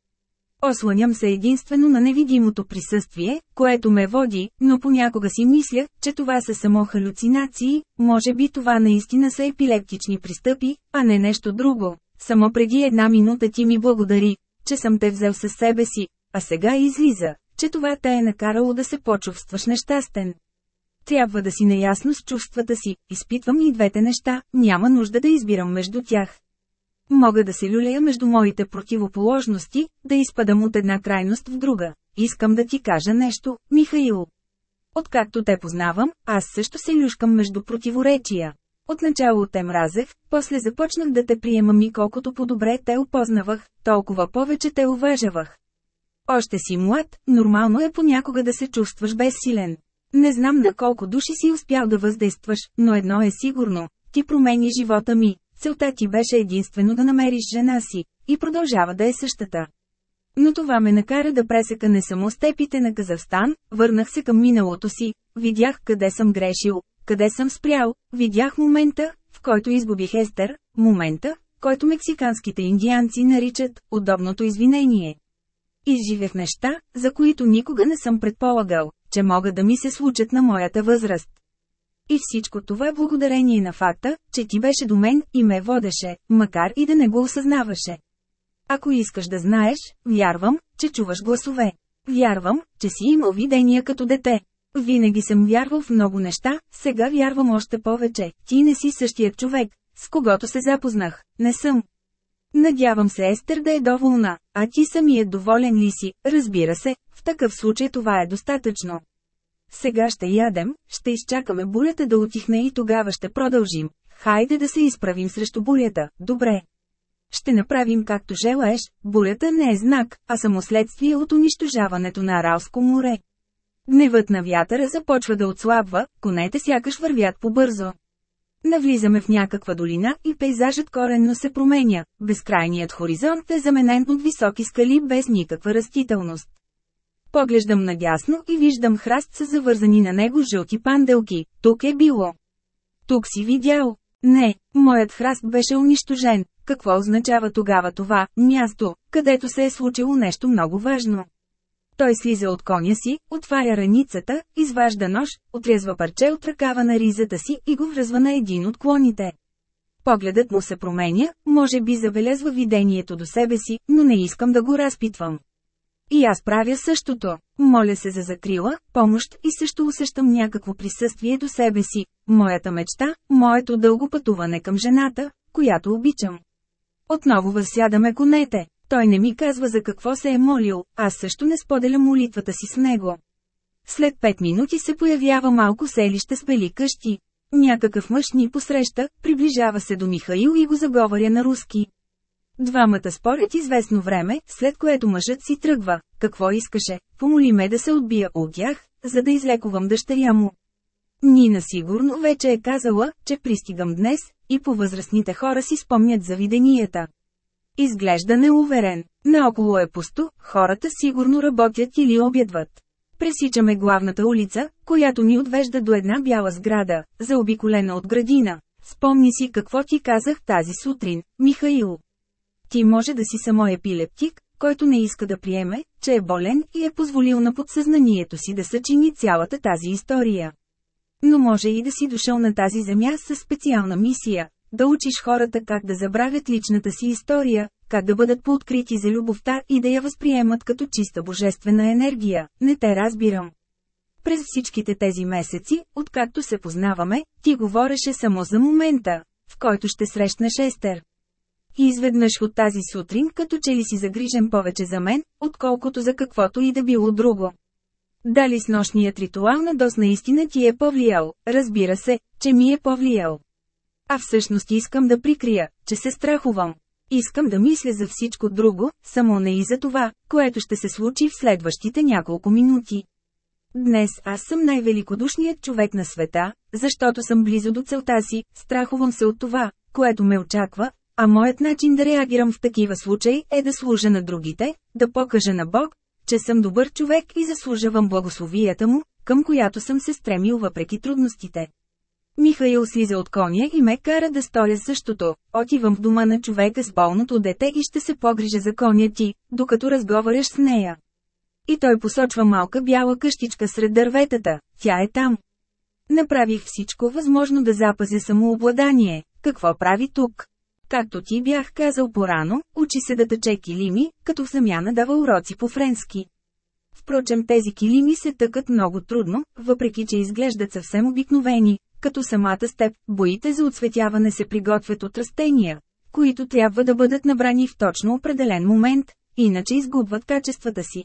Осланям се единствено на невидимото присъствие, което ме води, но понякога си мисля, че това са само халюцинации, може би това наистина са епилептични пристъпи, а не нещо друго. Само преди една минута ти ми благодари, че съм те взел със себе си, а сега излиза, че това те е накарало да се почувстваш нещастен. Трябва да си наясно с чувствата си, изпитвам и двете неща, няма нужда да избирам между тях. Мога да се люлея между моите противоположности, да изпадам от една крайност в друга. Искам да ти кажа нещо, Михаил. Откакто те познавам, аз също се люшкам между противоречия. Отначало те мразех, после започнах да те приемам и колкото по-добре те опознавах, толкова повече те уважавах. Още си млад, нормално е понякога да се чувстваш безсилен. Не знам на колко души си успял да въздействаш, но едно е сигурно – ти промени живота ми. Целта ти беше единствено да намериш жена си, и продължава да е същата. Но това ме накара да пресека не само степите на Казахстан, върнах се към миналото си, видях къде съм грешил, къде съм спрял, видях момента, в който изгубих Естер, момента, който мексиканските индианци наричат «удобното извинение». Изживях неща, за които никога не съм предполагал, че могат да ми се случат на моята възраст. И всичко това е благодарение на факта, че ти беше до мен и ме водеше, макар и да не го осъзнаваше. Ако искаш да знаеш, вярвам, че чуваш гласове. Вярвам, че си имал видения като дете. Винаги съм вярвал в много неща, сега вярвам още повече. Ти не си същият човек, с когото се запознах. Не съм. Надявам се Естер да е доволна, а ти самият доволен ли си, разбира се, в такъв случай това е достатъчно. Сега ще ядем, ще изчакаме бурята да отихне и тогава ще продължим. Хайде да се изправим срещу бурята, добре. Ще направим както желаеш, бурята не е знак, а само следствие от унищожаването на Аралско море. Гневът на вятъра започва да отслабва, конете сякаш вървят побързо. Навлизаме в някаква долина и пейзажът коренно се променя, безкрайният хоризонт е заменен от високи скали без никаква растителност. Поглеждам надясно и виждам храст с завързани на него жълти панделки. Тук е било. Тук си видял. Не, моят храст беше унищожен. Какво означава тогава това място, където се е случило нещо много важно? Той слиза от коня си, отваря раницата, изважда нож, отрезва парче от ръкава на ризата си и го връзва на един от клоните. Погледът му се променя, може би забелязва видението до себе си, но не искам да го разпитвам. И аз правя същото. Моля се за закрила, помощ и също усещам някакво присъствие до себе си. Моята мечта, моето дълго пътуване към жената, която обичам. Отново възсядаме конете. Той не ми казва за какво се е молил, аз също не споделя молитвата си с него. След пет минути се появява малко селище с бели къщи. Някакъв мъж ни посреща, приближава се до Михаил и го заговаря на руски. Двамата спорят известно време, след което мъжът си тръгва. Какво искаше? Помоли ме да се отбия от тях, за да излекувам дъщеря му. Нина сигурно вече е казала, че пристигам днес, и по-възрастните хора си спомнят за виденията. Изглежда неуверен. Наоколо е пусто, хората сигурно работят или обядват. Пресичаме главната улица, която ни отвежда до една бяла сграда, заобиколена от градина. Спомни си какво ти казах тази сутрин, Михаил. Ти може да си само епилептик, който не иска да приеме, че е болен и е позволил на подсъзнанието си да съчини цялата тази история. Но може и да си дошъл на тази земя с специална мисия, да учиш хората как да забравят личната си история, как да бъдат пооткрити за любовта и да я възприемат като чиста божествена енергия, не те разбирам. През всичките тези месеци, откакто се познаваме, ти говореше само за момента, в който ще срещнеш Естер. И изведнъж от тази сутрин, като че ли си загрижен повече за мен, отколкото за каквото и да било друго. Дали с нощният ритуал на дос наистина ти е повлиял, разбира се, че ми е повлиял. А всъщност искам да прикрия, че се страхувам. Искам да мисля за всичко друго, само не и за това, което ще се случи в следващите няколко минути. Днес аз съм най-великодушният човек на света, защото съм близо до целта си, страхувам се от това, което ме очаква, а моят начин да реагирам в такива случаи е да служа на другите, да покажа на Бог, че съм добър човек и заслужавам благословията му, към която съм се стремил въпреки трудностите. Михаил слиза от коня и ме кара да сторя същото. Отивам в дома на човека с болното дете и ще се погрижа за коня ти, докато разговаряш с нея. И той посочва малка бяла къщичка сред дърветата, тя е там. Направих всичко възможно да запазя самообладание. Какво прави тук? Както ти бях казал порано, учи се да тъче килими, като в замяна дава уроци по френски. Впрочем тези килими се тъкат много трудно, въпреки че изглеждат съвсем обикновени, като самата степ, боите за отсветяване се приготвят от растения, които трябва да бъдат набрани в точно определен момент, иначе изгубват качествата си.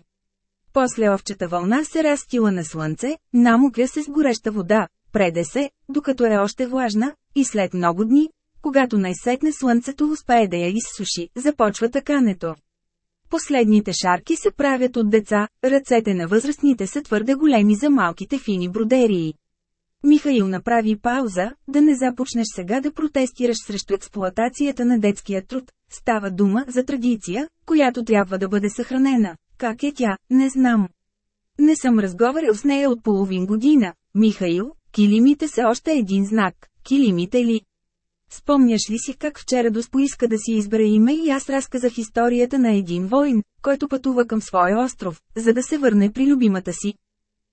После овчета вълна се разстила на слънце, намокля се с гореща вода, преде се, докато е още влажна, и след много дни, когато най-сетне слънцето успее да я изсуши, започва такането. Последните шарки се правят от деца, ръцете на възрастните са твърде големи за малките фини бродерии. Михаил направи пауза, да не започнеш сега да протестираш срещу експлоатацията на детския труд. Става дума за традиция, която трябва да бъде съхранена. Как е тя, не знам. Не съм разговарял с нея от половин година. Михаил, килимите са още един знак. Килимите ли? Спомняш ли си как вчера Дос поиска да си избере име и аз разказах историята на един воин, който пътува към своя остров, за да се върне при любимата си.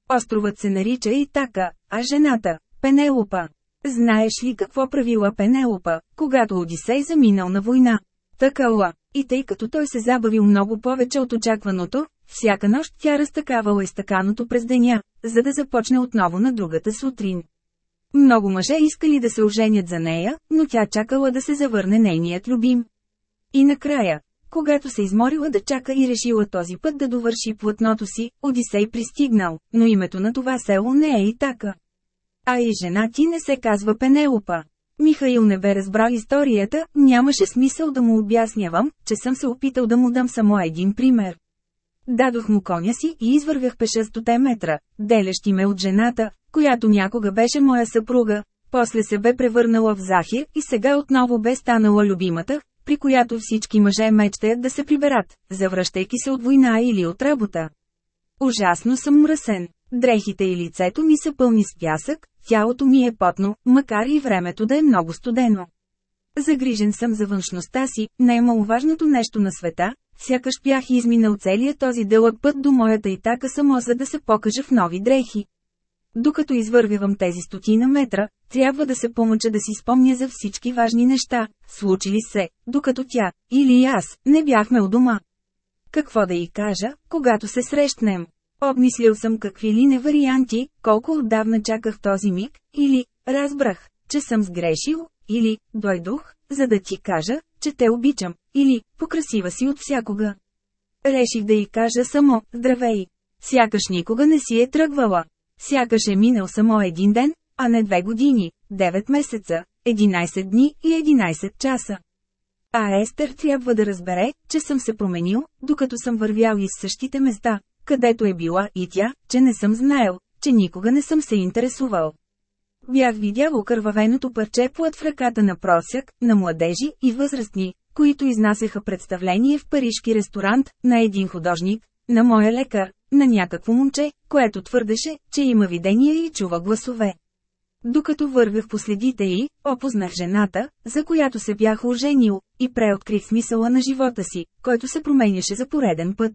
Островът се нарича Итака, а жената – Пенелопа. Знаеш ли какво правила Пенелопа, когато Одисей заминал на война? Такала. И тъй като той се забавил много повече от очакваното, всяка нощ тя разтакавала изтъканото през деня, за да започне отново на другата сутрин. Много мъже искали да се оженят за нея, но тя чакала да се завърне нейният любим. И накрая, когато се изморила да чака и решила този път да довърши плътното си, Одисей пристигнал, но името на това село не е и така. А и жена ти не се казва Пенелопа. Михаил не бе разбрал историята, нямаше смисъл да му обяснявам, че съм се опитал да му дам само един пример. Дадох му коня си и извървях пеша стоте метра, делящи ме от жената, която някога беше моя съпруга, после се бе превърнала в Захир и сега отново бе станала любимата, при която всички мъже мечтаят да се приберат, завръщайки се от война или от работа. Ужасно съм мръсен. Дрехите и лицето ми са пълни с пясък, тялото ми е потно, макар и времето да е много студено. Загрижен съм за външността си, най-маловажното нещо на света, сякаш бях изминал целия този дълъг път до моята итака само за да се покажа в нови дрехи. Докато извървявам тези стотина метра, трябва да се помъча да си спомня за всички важни неща, случили се, докато тя, или аз, не бяхме у дома. Какво да й кажа, когато се срещнем? Обмислил съм какви ли не варианти, колко отдавна чаках този миг, или, разбрах, че съм сгрешил, или, дойдох, за да ти кажа, че те обичам, или, покрасива си от всякога. Реших да й кажа само, здравей. Сякаш никога не си е тръгвала. Сякаш е минал само един ден, а не две години, 9 месеца, 11 дни и 11 часа. А Естер трябва да разбере, че съм се променил, докато съм вървял из същите места, където е била и тя, че не съм знаел, че никога не съм се интересувал. Бях видял окървавеното парче плът в ръката на просяк, на младежи и възрастни, които изнасяха представление в парижки ресторант, на един художник, на моя лекар, на някакво момче, което твърдеше, че има видения и чува гласове. Докато вървях по следите й, опознах жената, за която се бях оженил, и преоткрих смисъла на живота си, който се променяше за пореден път.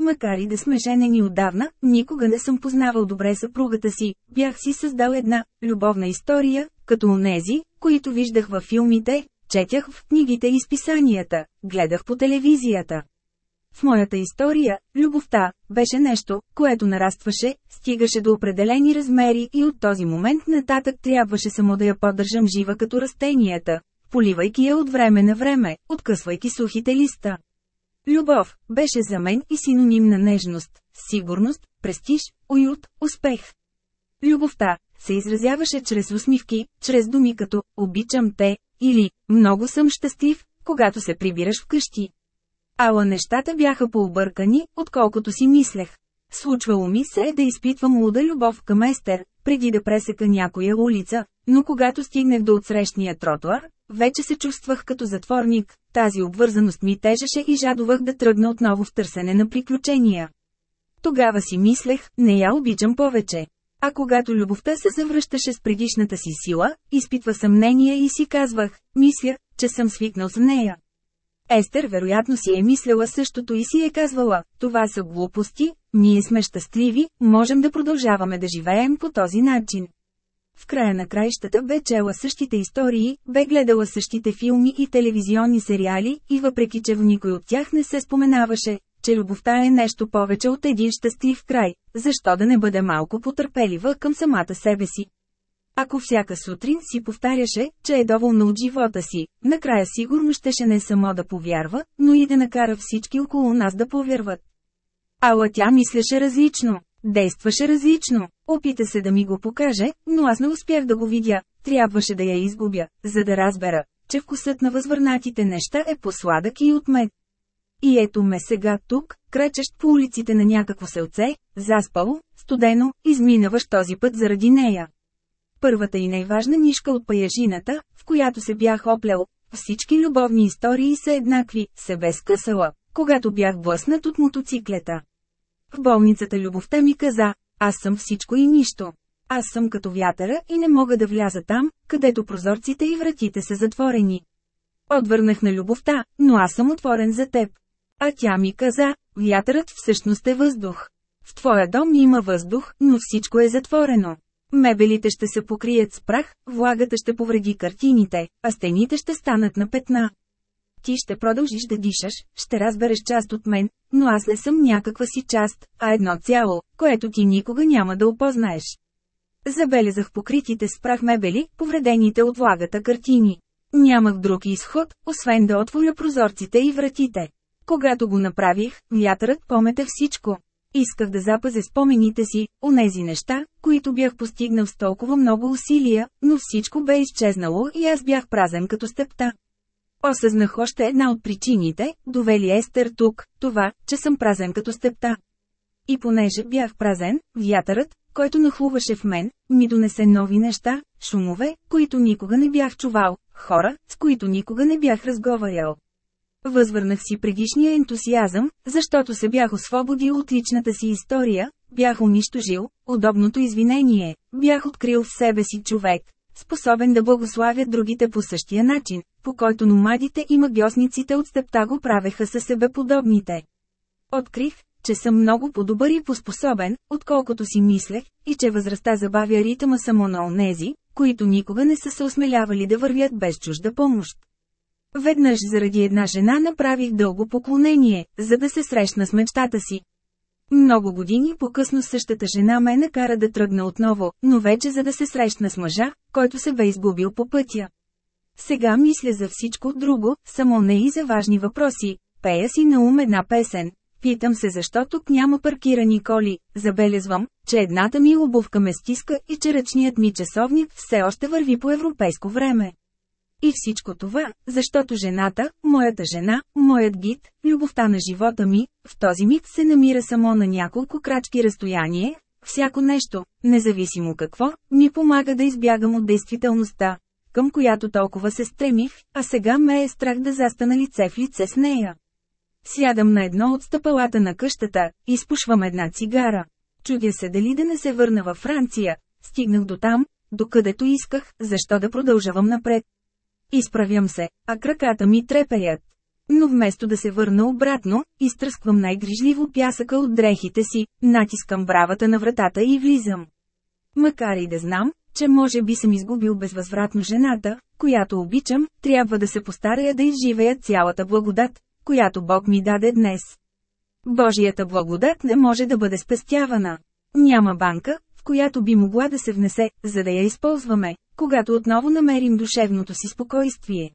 Макар и да сме женени отдавна, никога не съм познавал добре съпругата си, бях си създал една любовна история, като онези, които виждах във филмите, четях в книгите и списанията, гледах по телевизията. В моята история, любовта, беше нещо, което нарастваше, стигаше до определени размери и от този момент нататък трябваше само да я поддържам жива като растенията, поливайки я от време на време, откъсвайки сухите листа. Любов беше за мен и синоним на нежност, сигурност, престиж, уют, успех. Любовта се изразяваше чрез усмивки, чрез думи като «обичам те» или «много съм щастлив», когато се прибираш вкъщи. Ала нещата бяха пообъркани, отколкото си мислех. Случвало ми се е да изпитвам луда любов към Естер, преди да пресека някоя улица, но когато стигнах до отсрещния тротуар, вече се чувствах като затворник, тази обвързаност ми тежеше и жадувах да тръгна отново в търсене на приключения. Тогава си мислех, не я обичам повече. А когато любовта се завръщаше с предишната си сила, изпитва съмнение и си казвах, мисля, че съм свикнал с нея. Естер вероятно си е мислела същото и си е казвала, това са глупости, ние сме щастливи, можем да продължаваме да живеем по този начин. В края на краищата бе чела същите истории, бе гледала същите филми и телевизионни сериали, и въпреки че в никой от тях не се споменаваше, че любовта е нещо повече от един щастлив край, защо да не бъде малко потърпелива към самата себе си. Ако всяка сутрин си повтаряше, че е доволна от живота си, накрая сигурно щеше не само да повярва, но и да накара всички около нас да повярват. Ала тя мислеше различно, действаше различно, опита се да ми го покаже, но аз не успях да го видя, трябваше да я изгубя, за да разбера, че вкусът на възвърнатите неща е посладък и от мен. И ето ме сега тук, крачещ по улиците на някакво селце, заспало, студено, изминаваш този път заради нея. Първата и най-важна нишка от паяжината, в която се бях оплел, всички любовни истории са еднакви, се бе скъсала, когато бях блъснат от мотоциклета. В болницата любовта ми каза, аз съм всичко и нищо. Аз съм като вятъра и не мога да вляза там, където прозорците и вратите са затворени. Отвърнах на любовта, но аз съм отворен за теб. А тя ми каза, вятърът всъщност е въздух. В твоя дом има въздух, но всичко е затворено. Мебелите ще се покрият с прах, влагата ще повреди картините, а стените ще станат на петна. Ти ще продължиш да дишаш, ще разбереш част от мен, но аз не съм някаква си част, а едно цяло, което ти никога няма да опознаеш. Забелязах покритите с прах мебели, повредените от влагата картини. Нямах друг изход, освен да отворя прозорците и вратите. Когато го направих, вятърът помете всичко. Исках да запазя спомените си, онези неща, които бях постигнал с толкова много усилия, но всичко бе изчезнало и аз бях празен като степта. Осъзнах още една от причините, довели Естер тук, това, че съм празен като степта. И понеже бях празен, вятърът, който нахлуваше в мен, ми донесе нови неща, шумове, които никога не бях чувал, хора, с които никога не бях разговарял. Възвърнах си предишния ентусиазъм, защото се бях освободил от личната си история, бях унищожил, удобното извинение, бях открил в себе си човек, способен да благославя другите по същия начин, по който номадите и магиосниците от степта го правеха със себе подобните. Открих, че съм много по-добър и поспособен, отколкото си мислех, и че възрастта забавя ритъма само на онези, които никога не са се осмелявали да вървят без чужда помощ. Веднъж заради една жена направих дълго поклонение, за да се срещна с мечтата си. Много години по-късно същата жена ме накара да тръгна отново, но вече за да се срещна с мъжа, който се бе изгубил по пътя. Сега мисля за всичко друго, само не и за важни въпроси. Пея си на ум една песен. Питам се защо тук няма паркирани коли. Забелезвам, че едната ми обувка ме стиска и че ръчният ми часовник все още върви по европейско време. И всичко това, защото жената, моята жена, моят гид, любовта на живота ми, в този миг се намира само на няколко крачки разстояние, всяко нещо, независимо какво, ми помага да избягам от действителността, към която толкова се стремих, а сега ме е страх да застана лице в лице с нея. Сядам на едно от стъпалата на къщата, изпушвам една цигара. Чудя се дали да не се върна във Франция. Стигнах до там, докъдето исках, защо да продължавам напред. Изправям се, а краката ми трепеят. Но вместо да се върна обратно, изтръсквам най-грижливо пясъка от дрехите си, натискам бравата на вратата и влизам. Макар и да знам, че може би съм изгубил безвъзвратно жената, която обичам, трябва да се постарая да изживея цялата благодат, която Бог ми даде днес. Божията благодат не може да бъде спестявана. Няма банка, в която би могла да се внесе, за да я използваме, когато отново намерим душевното си спокойствие.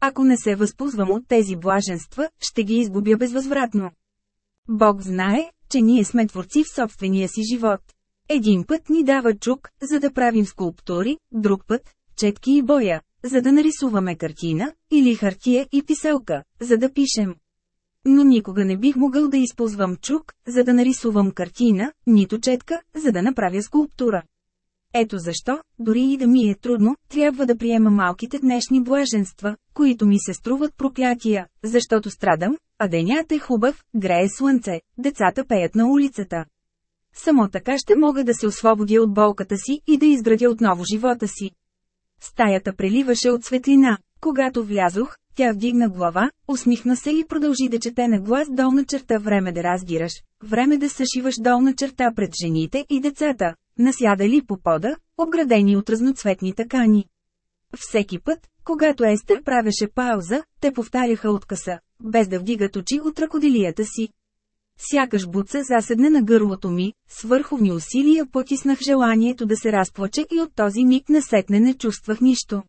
Ако не се възползвам от тези блаженства, ще ги изгубя безвъзвратно. Бог знае, че ние сме творци в собствения си живот. Един път ни дава чук, за да правим скулптури, друг път – четки и боя, за да нарисуваме картина, или хартия и писелка, за да пишем. Но никога не бих могъл да използвам чук, за да нарисувам картина, нито четка, за да направя скулптура. Ето защо, дори и да ми е трудно, трябва да приема малките днешни блаженства, които ми се струват проклятия, защото страдам, а денят е хубав, грее слънце, децата пеят на улицата. Само така ще мога да се освободя от болката си и да изградя отново живота си. Стаята преливаше от светлина. Когато влязох, тя вдигна глава, усмихна се и продължи да чете на глас долна черта време да раздираш, време да съшиваш долна черта пред жените и децата, насядали по пода, обградени от разноцветни такани. Всеки път, когато Естер правеше пауза, те повтаряха откъса, без да вдигат очи от ръкоделията си. Сякаш буца заседне на гърлото ми, с върховни усилия потиснах желанието да се разплаче и от този миг насетне не чувствах нищо.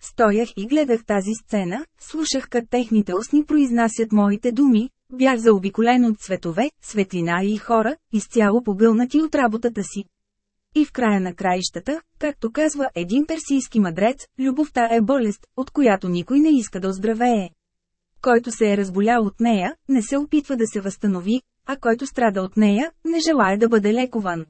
Стоях и гледах тази сцена, слушах как техните устни произнасят моите думи, бях заобиколен от цветове, светлина и хора, изцяло погълнати от работата си. И в края на краищата, както казва един персийски мъдрец, любовта е болест, от която никой не иска да оздравее. Който се е разболял от нея, не се опитва да се възстанови, а който страда от нея, не желая да бъде лекован.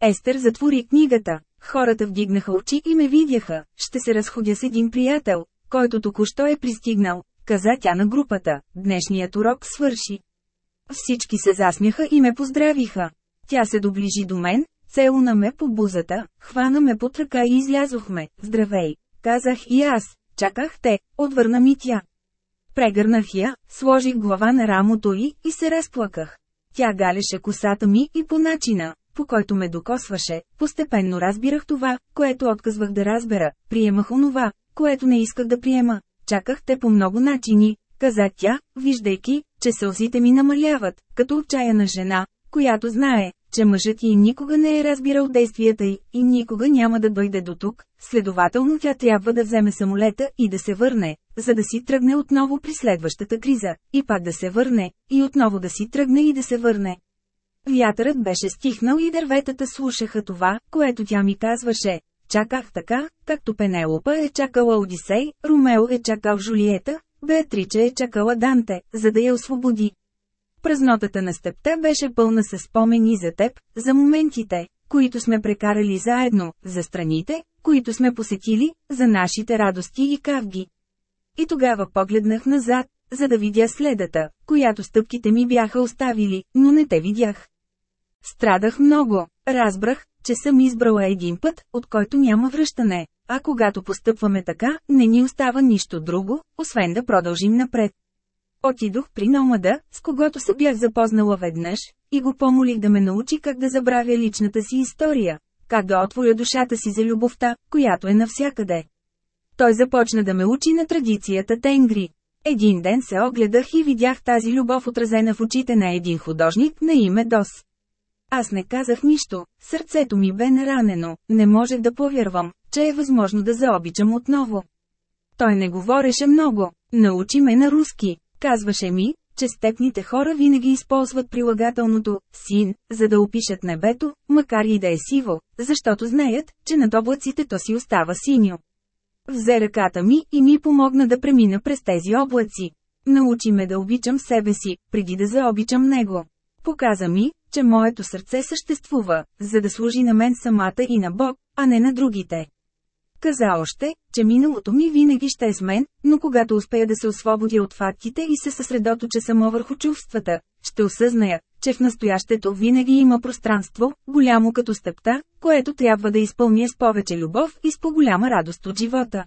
Естер затвори книгата. Хората вдигнаха очи и ме видяха. Ще се разходя с един приятел, който току-що е пристигнал, каза тя на групата. Днешният урок свърши. Всички се засмяха и ме поздравиха. Тя се доближи до мен, целуна ме по бузата, хвана ме под ръка и излязохме. Здравей, казах и аз. Чаках те, отвърна ми тя. Прегърнах я, сложих глава на рамото й и се разплаках. Тя галеше косата ми и по начина, по който ме докосваше, постепенно разбирах това, което отказвах да разбера, приемах онова, което не исках да приема. Чаках те по много начини, каза тя, виждайки, че сълзите ми намаляват, като отчаяна жена, която знае, че мъжът й никога не е разбирал действията й и никога няма да дойде до тук, следователно тя трябва да вземе самолета и да се върне, за да си тръгне отново при следващата криза, и пак да се върне, и отново да си тръгне и да се върне. Вятърът беше стихнал и дърветата слушаха това, което тя ми казваше. Чаках така, както Пенелопа е чакала Одисей, Ромео е чакал Жулиета, Беатрича е чакала Данте, за да я освободи. Празнотата на степта беше пълна с спомени за теб, за моментите, които сме прекарали заедно, за страните, които сме посетили, за нашите радости и кавги. И тогава погледнах назад, за да видя следата, която стъпките ми бяха оставили, но не те видях. Страдах много, разбрах, че съм избрала един път, от който няма връщане, а когато постъпваме така, не ни остава нищо друго, освен да продължим напред. Отидох при номада, с когото се бях запознала веднъж, и го помолих да ме научи как да забравя личната си история, как да отворя душата си за любовта, която е навсякъде. Той започна да ме учи на традицията Тенгри. Един ден се огледах и видях тази любов отразена в очите на един художник на име Дос. Аз не казах нищо, сърцето ми бе наранено, не можех да повярвам, че е възможно да заобичам отново. Той не говореше много. Научи ме на руски. Казваше ми, че степните хора винаги използват прилагателното «син», за да опишат небето, макар и да е сиво, защото знаят, че над облаците то си остава синьо. Взе ръката ми и ми помогна да премина през тези облаци. Научи ме да обичам себе си, преди да заобичам него. Показа ми, че моето сърце съществува, за да служи на мен самата и на Бог, а не на другите. Каза още, че миналото ми винаги ще е с мен, но когато успея да се освободя от фактите и се съсредоточа само върху чувствата, ще осъзная, че в настоящето винаги има пространство, голямо като стъпта, което трябва да изпълня с повече любов и с по-голяма радост от живота.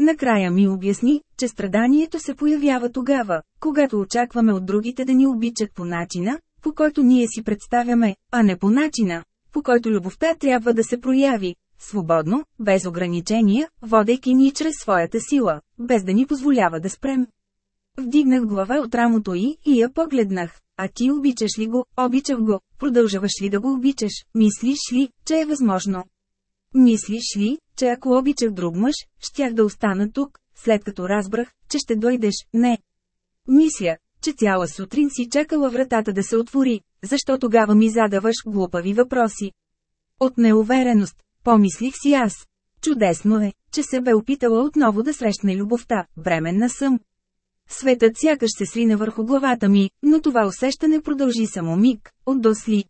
Накрая ми обясни, че страданието се появява тогава, когато очакваме от другите да ни обичат по начина, по който ние си представяме, а не по начина, по който любовта трябва да се прояви, свободно, без ограничения, водейки ни чрез своята сила, без да ни позволява да спрем. Вдигнах глава от рамото й и я погледнах. А ти обичаш ли го, обичах го, продължаваш ли да го обичаш, мислиш ли, че е възможно? Мислиш ли, че ако обичах друг мъж, щях да остана тук, след като разбрах, че ще дойдеш, не. Мисля, че цяла сутрин си чакала вратата да се отвори, защо тогава ми задаваш глупави въпроси. От неувереност, помислих си аз. Чудесно е, че се бе опитала отново да срещне любовта, бременна съм. Светът сякаш се срина върху главата ми, но това усещане продължи само миг, от досли.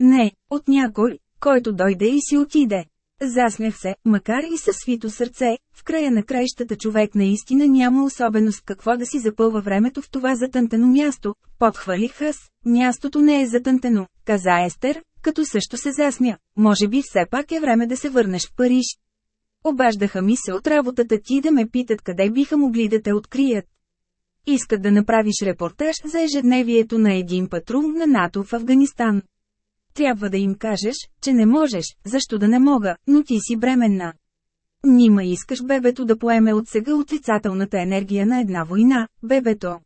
Не, от някой, който дойде и си отиде. Засмях се, макар и със свито сърце, в края на краищата човек наистина няма особеност какво да си запълва времето в това затънтено място. Подхвалих аз, мястото не е затънтено, каза Естер, като също се засмя. Може би все пак е време да се върнеш в Париж. Обаждаха ми се от работата ти да ме питат къде биха могли да те открият. Искат да направиш репортаж за ежедневието на един патрул на НАТО в Афганистан. Трябва да им кажеш, че не можеш, защо да не мога, но ти си бременна. Нима искаш бебето да поеме от сега отрицателната енергия на една война, бебето.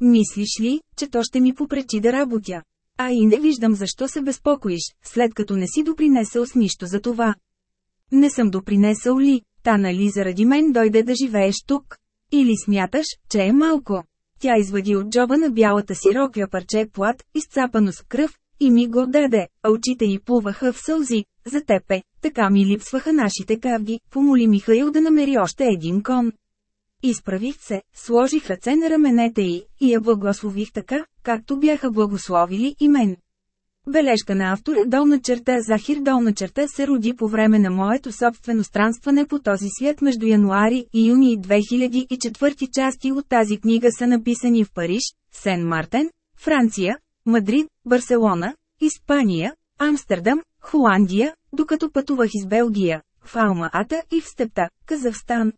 Мислиш ли, че то ще ми попречи да работя? А и не виждам защо се безпокоиш, след като не си допринесъл с нищо за това. Не съм допринесъл ли, та нали заради мен дойде да живееш тук? Или смяташ, че е малко? Тя извади от джоба на бялата си рокля парче плат, изцапано с кръв, и ми го даде, а очите й плуваха в сълзи. За тепе, така ми липсваха нашите кавги, помоли Михаил да намери още един кон. Изправих се, сложих ръце на раменете й, и я благослових така, както бяха благословили и мен. Бележка на автора долна черта Захир долна черта се роди по време на моето собствено странстване по този свят между януари и юни 2004 части от тази книга са написани в Париж, Сен-Мартен, Франция, Мадрид, Барселона, Испания, Амстердам, Холандия, докато пътувах из Белгия, в Алма-Ата и в Степта, Казахстан.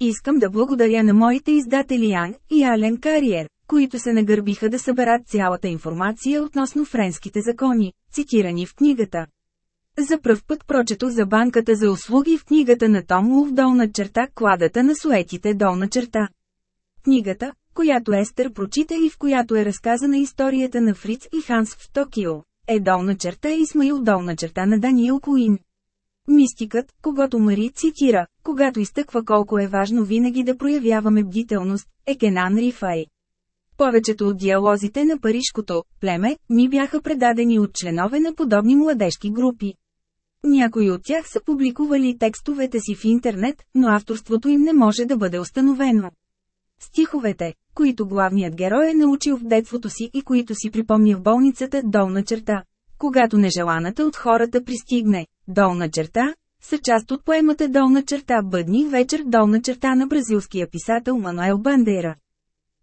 Искам да благодаря на моите издатели Ян и Ален Кариер, които се нагърбиха да съберат цялата информация относно френските закони, цитирани в книгата. За пръв път прочето за банката за услуги в книгата на Том Лув долна черта кладата на суетите долна черта. Книгата, която Естер прочита и в която е разказана историята на Фриц и Ханс в Токио, е долна черта Исмаил долна черта на Даниел Куин. Мистикът, когато Мари цитира, когато изтъква колко е важно винаги да проявяваме бдителност, е Кенан Рифай. Повечето от диалозите на парижкото племе ми бяха предадени от членове на подобни младежки групи. Някои от тях са публикували текстовете си в интернет, но авторството им не може да бъде установено. Стиховете, които главният герой е научил в детството си и които си припомня в болницата долна черта. Когато нежеланата от хората пристигне, долна черта, са част от поемата долна черта Бъдни вечер долна черта на бразилския писател Мануел Бандера.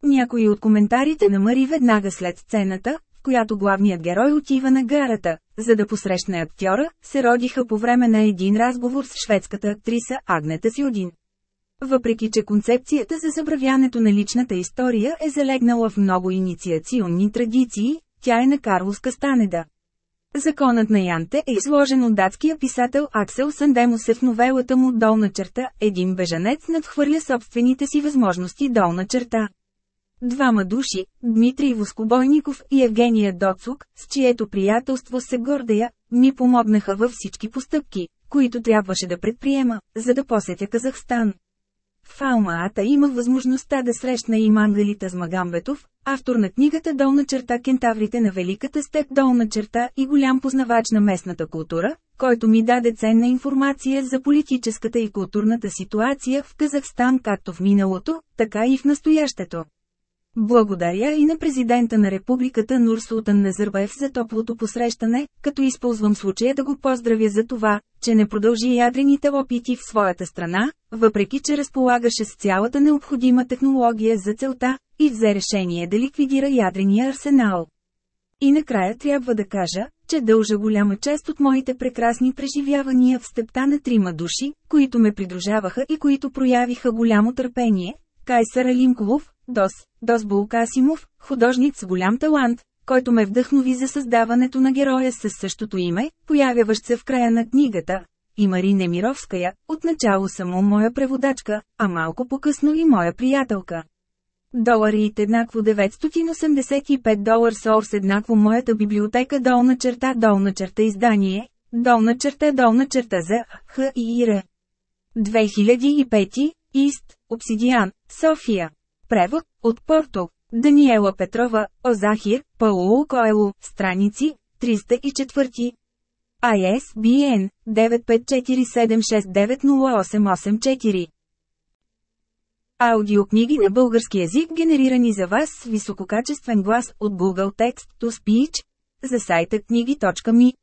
Някои от коментарите на Мари веднага след сцената, в която главният герой отива на гарата, за да посрещне актьора, се родиха по време на един разговор с шведската актриса Агнета Сюдин. Въпреки че концепцията за забравянето на личната история е залегнала в много инициационни традиции, тя е на Карлос Кастанеда. Законът на Янте е изложен от датския писател Аксел Сандемусе в новелата му «Долна черта» един бежанец надхвърля собствените си възможности долна черта. Двама души, Дмитрий Воскобойников и Евгения Доцук, с чието приятелство се гордея, ми помогнаха във всички постъпки, които трябваше да предприема, за да посетя Казахстан. В Алмаата има възможността да срещна и Мангалита с автор на книгата Долна черта Кентаврите на Великата степ Долна черта и голям познавач на местната култура, който ми даде ценна информация за политическата и културната ситуация в Казахстан както в миналото, така и в настоящето. Благодаря и на президента на републиката Нур Султан Назарбаев за топлото посрещане, като използвам случая да го поздравя за това, че не продължи ядрените опити в своята страна, въпреки че разполагаше с цялата необходима технология за целта, и взе решение да ликвидира ядрения арсенал. И накрая трябва да кажа, че дължа голяма част от моите прекрасни преживявания в степта на трима души, които ме придружаваха и които проявиха голямо търпение. Кайсар Алимкулов, Дос, Дос Булкасимов, художник с голям талант, който ме вдъхнови за създаването на героя с същото име, появяващ се в края на книгата. И Мари Немировская, отначало само моя преводачка, а малко по-късно и моя приятелка. Доларит еднакво 985 долар сорс еднакво моята библиотека долна черта долна черта издание, долна черта долна черта за Х и Р. 2005, Ист, Обсидиан, София. Превод, от Порто. Даниела Петрова, Озахир, Пауло Коело, страници, 304. ISBN 95476908884 Аудиокниги на български язик генерирани за вас с висококачествен глас от Google Text to Speech за сайта книги.ми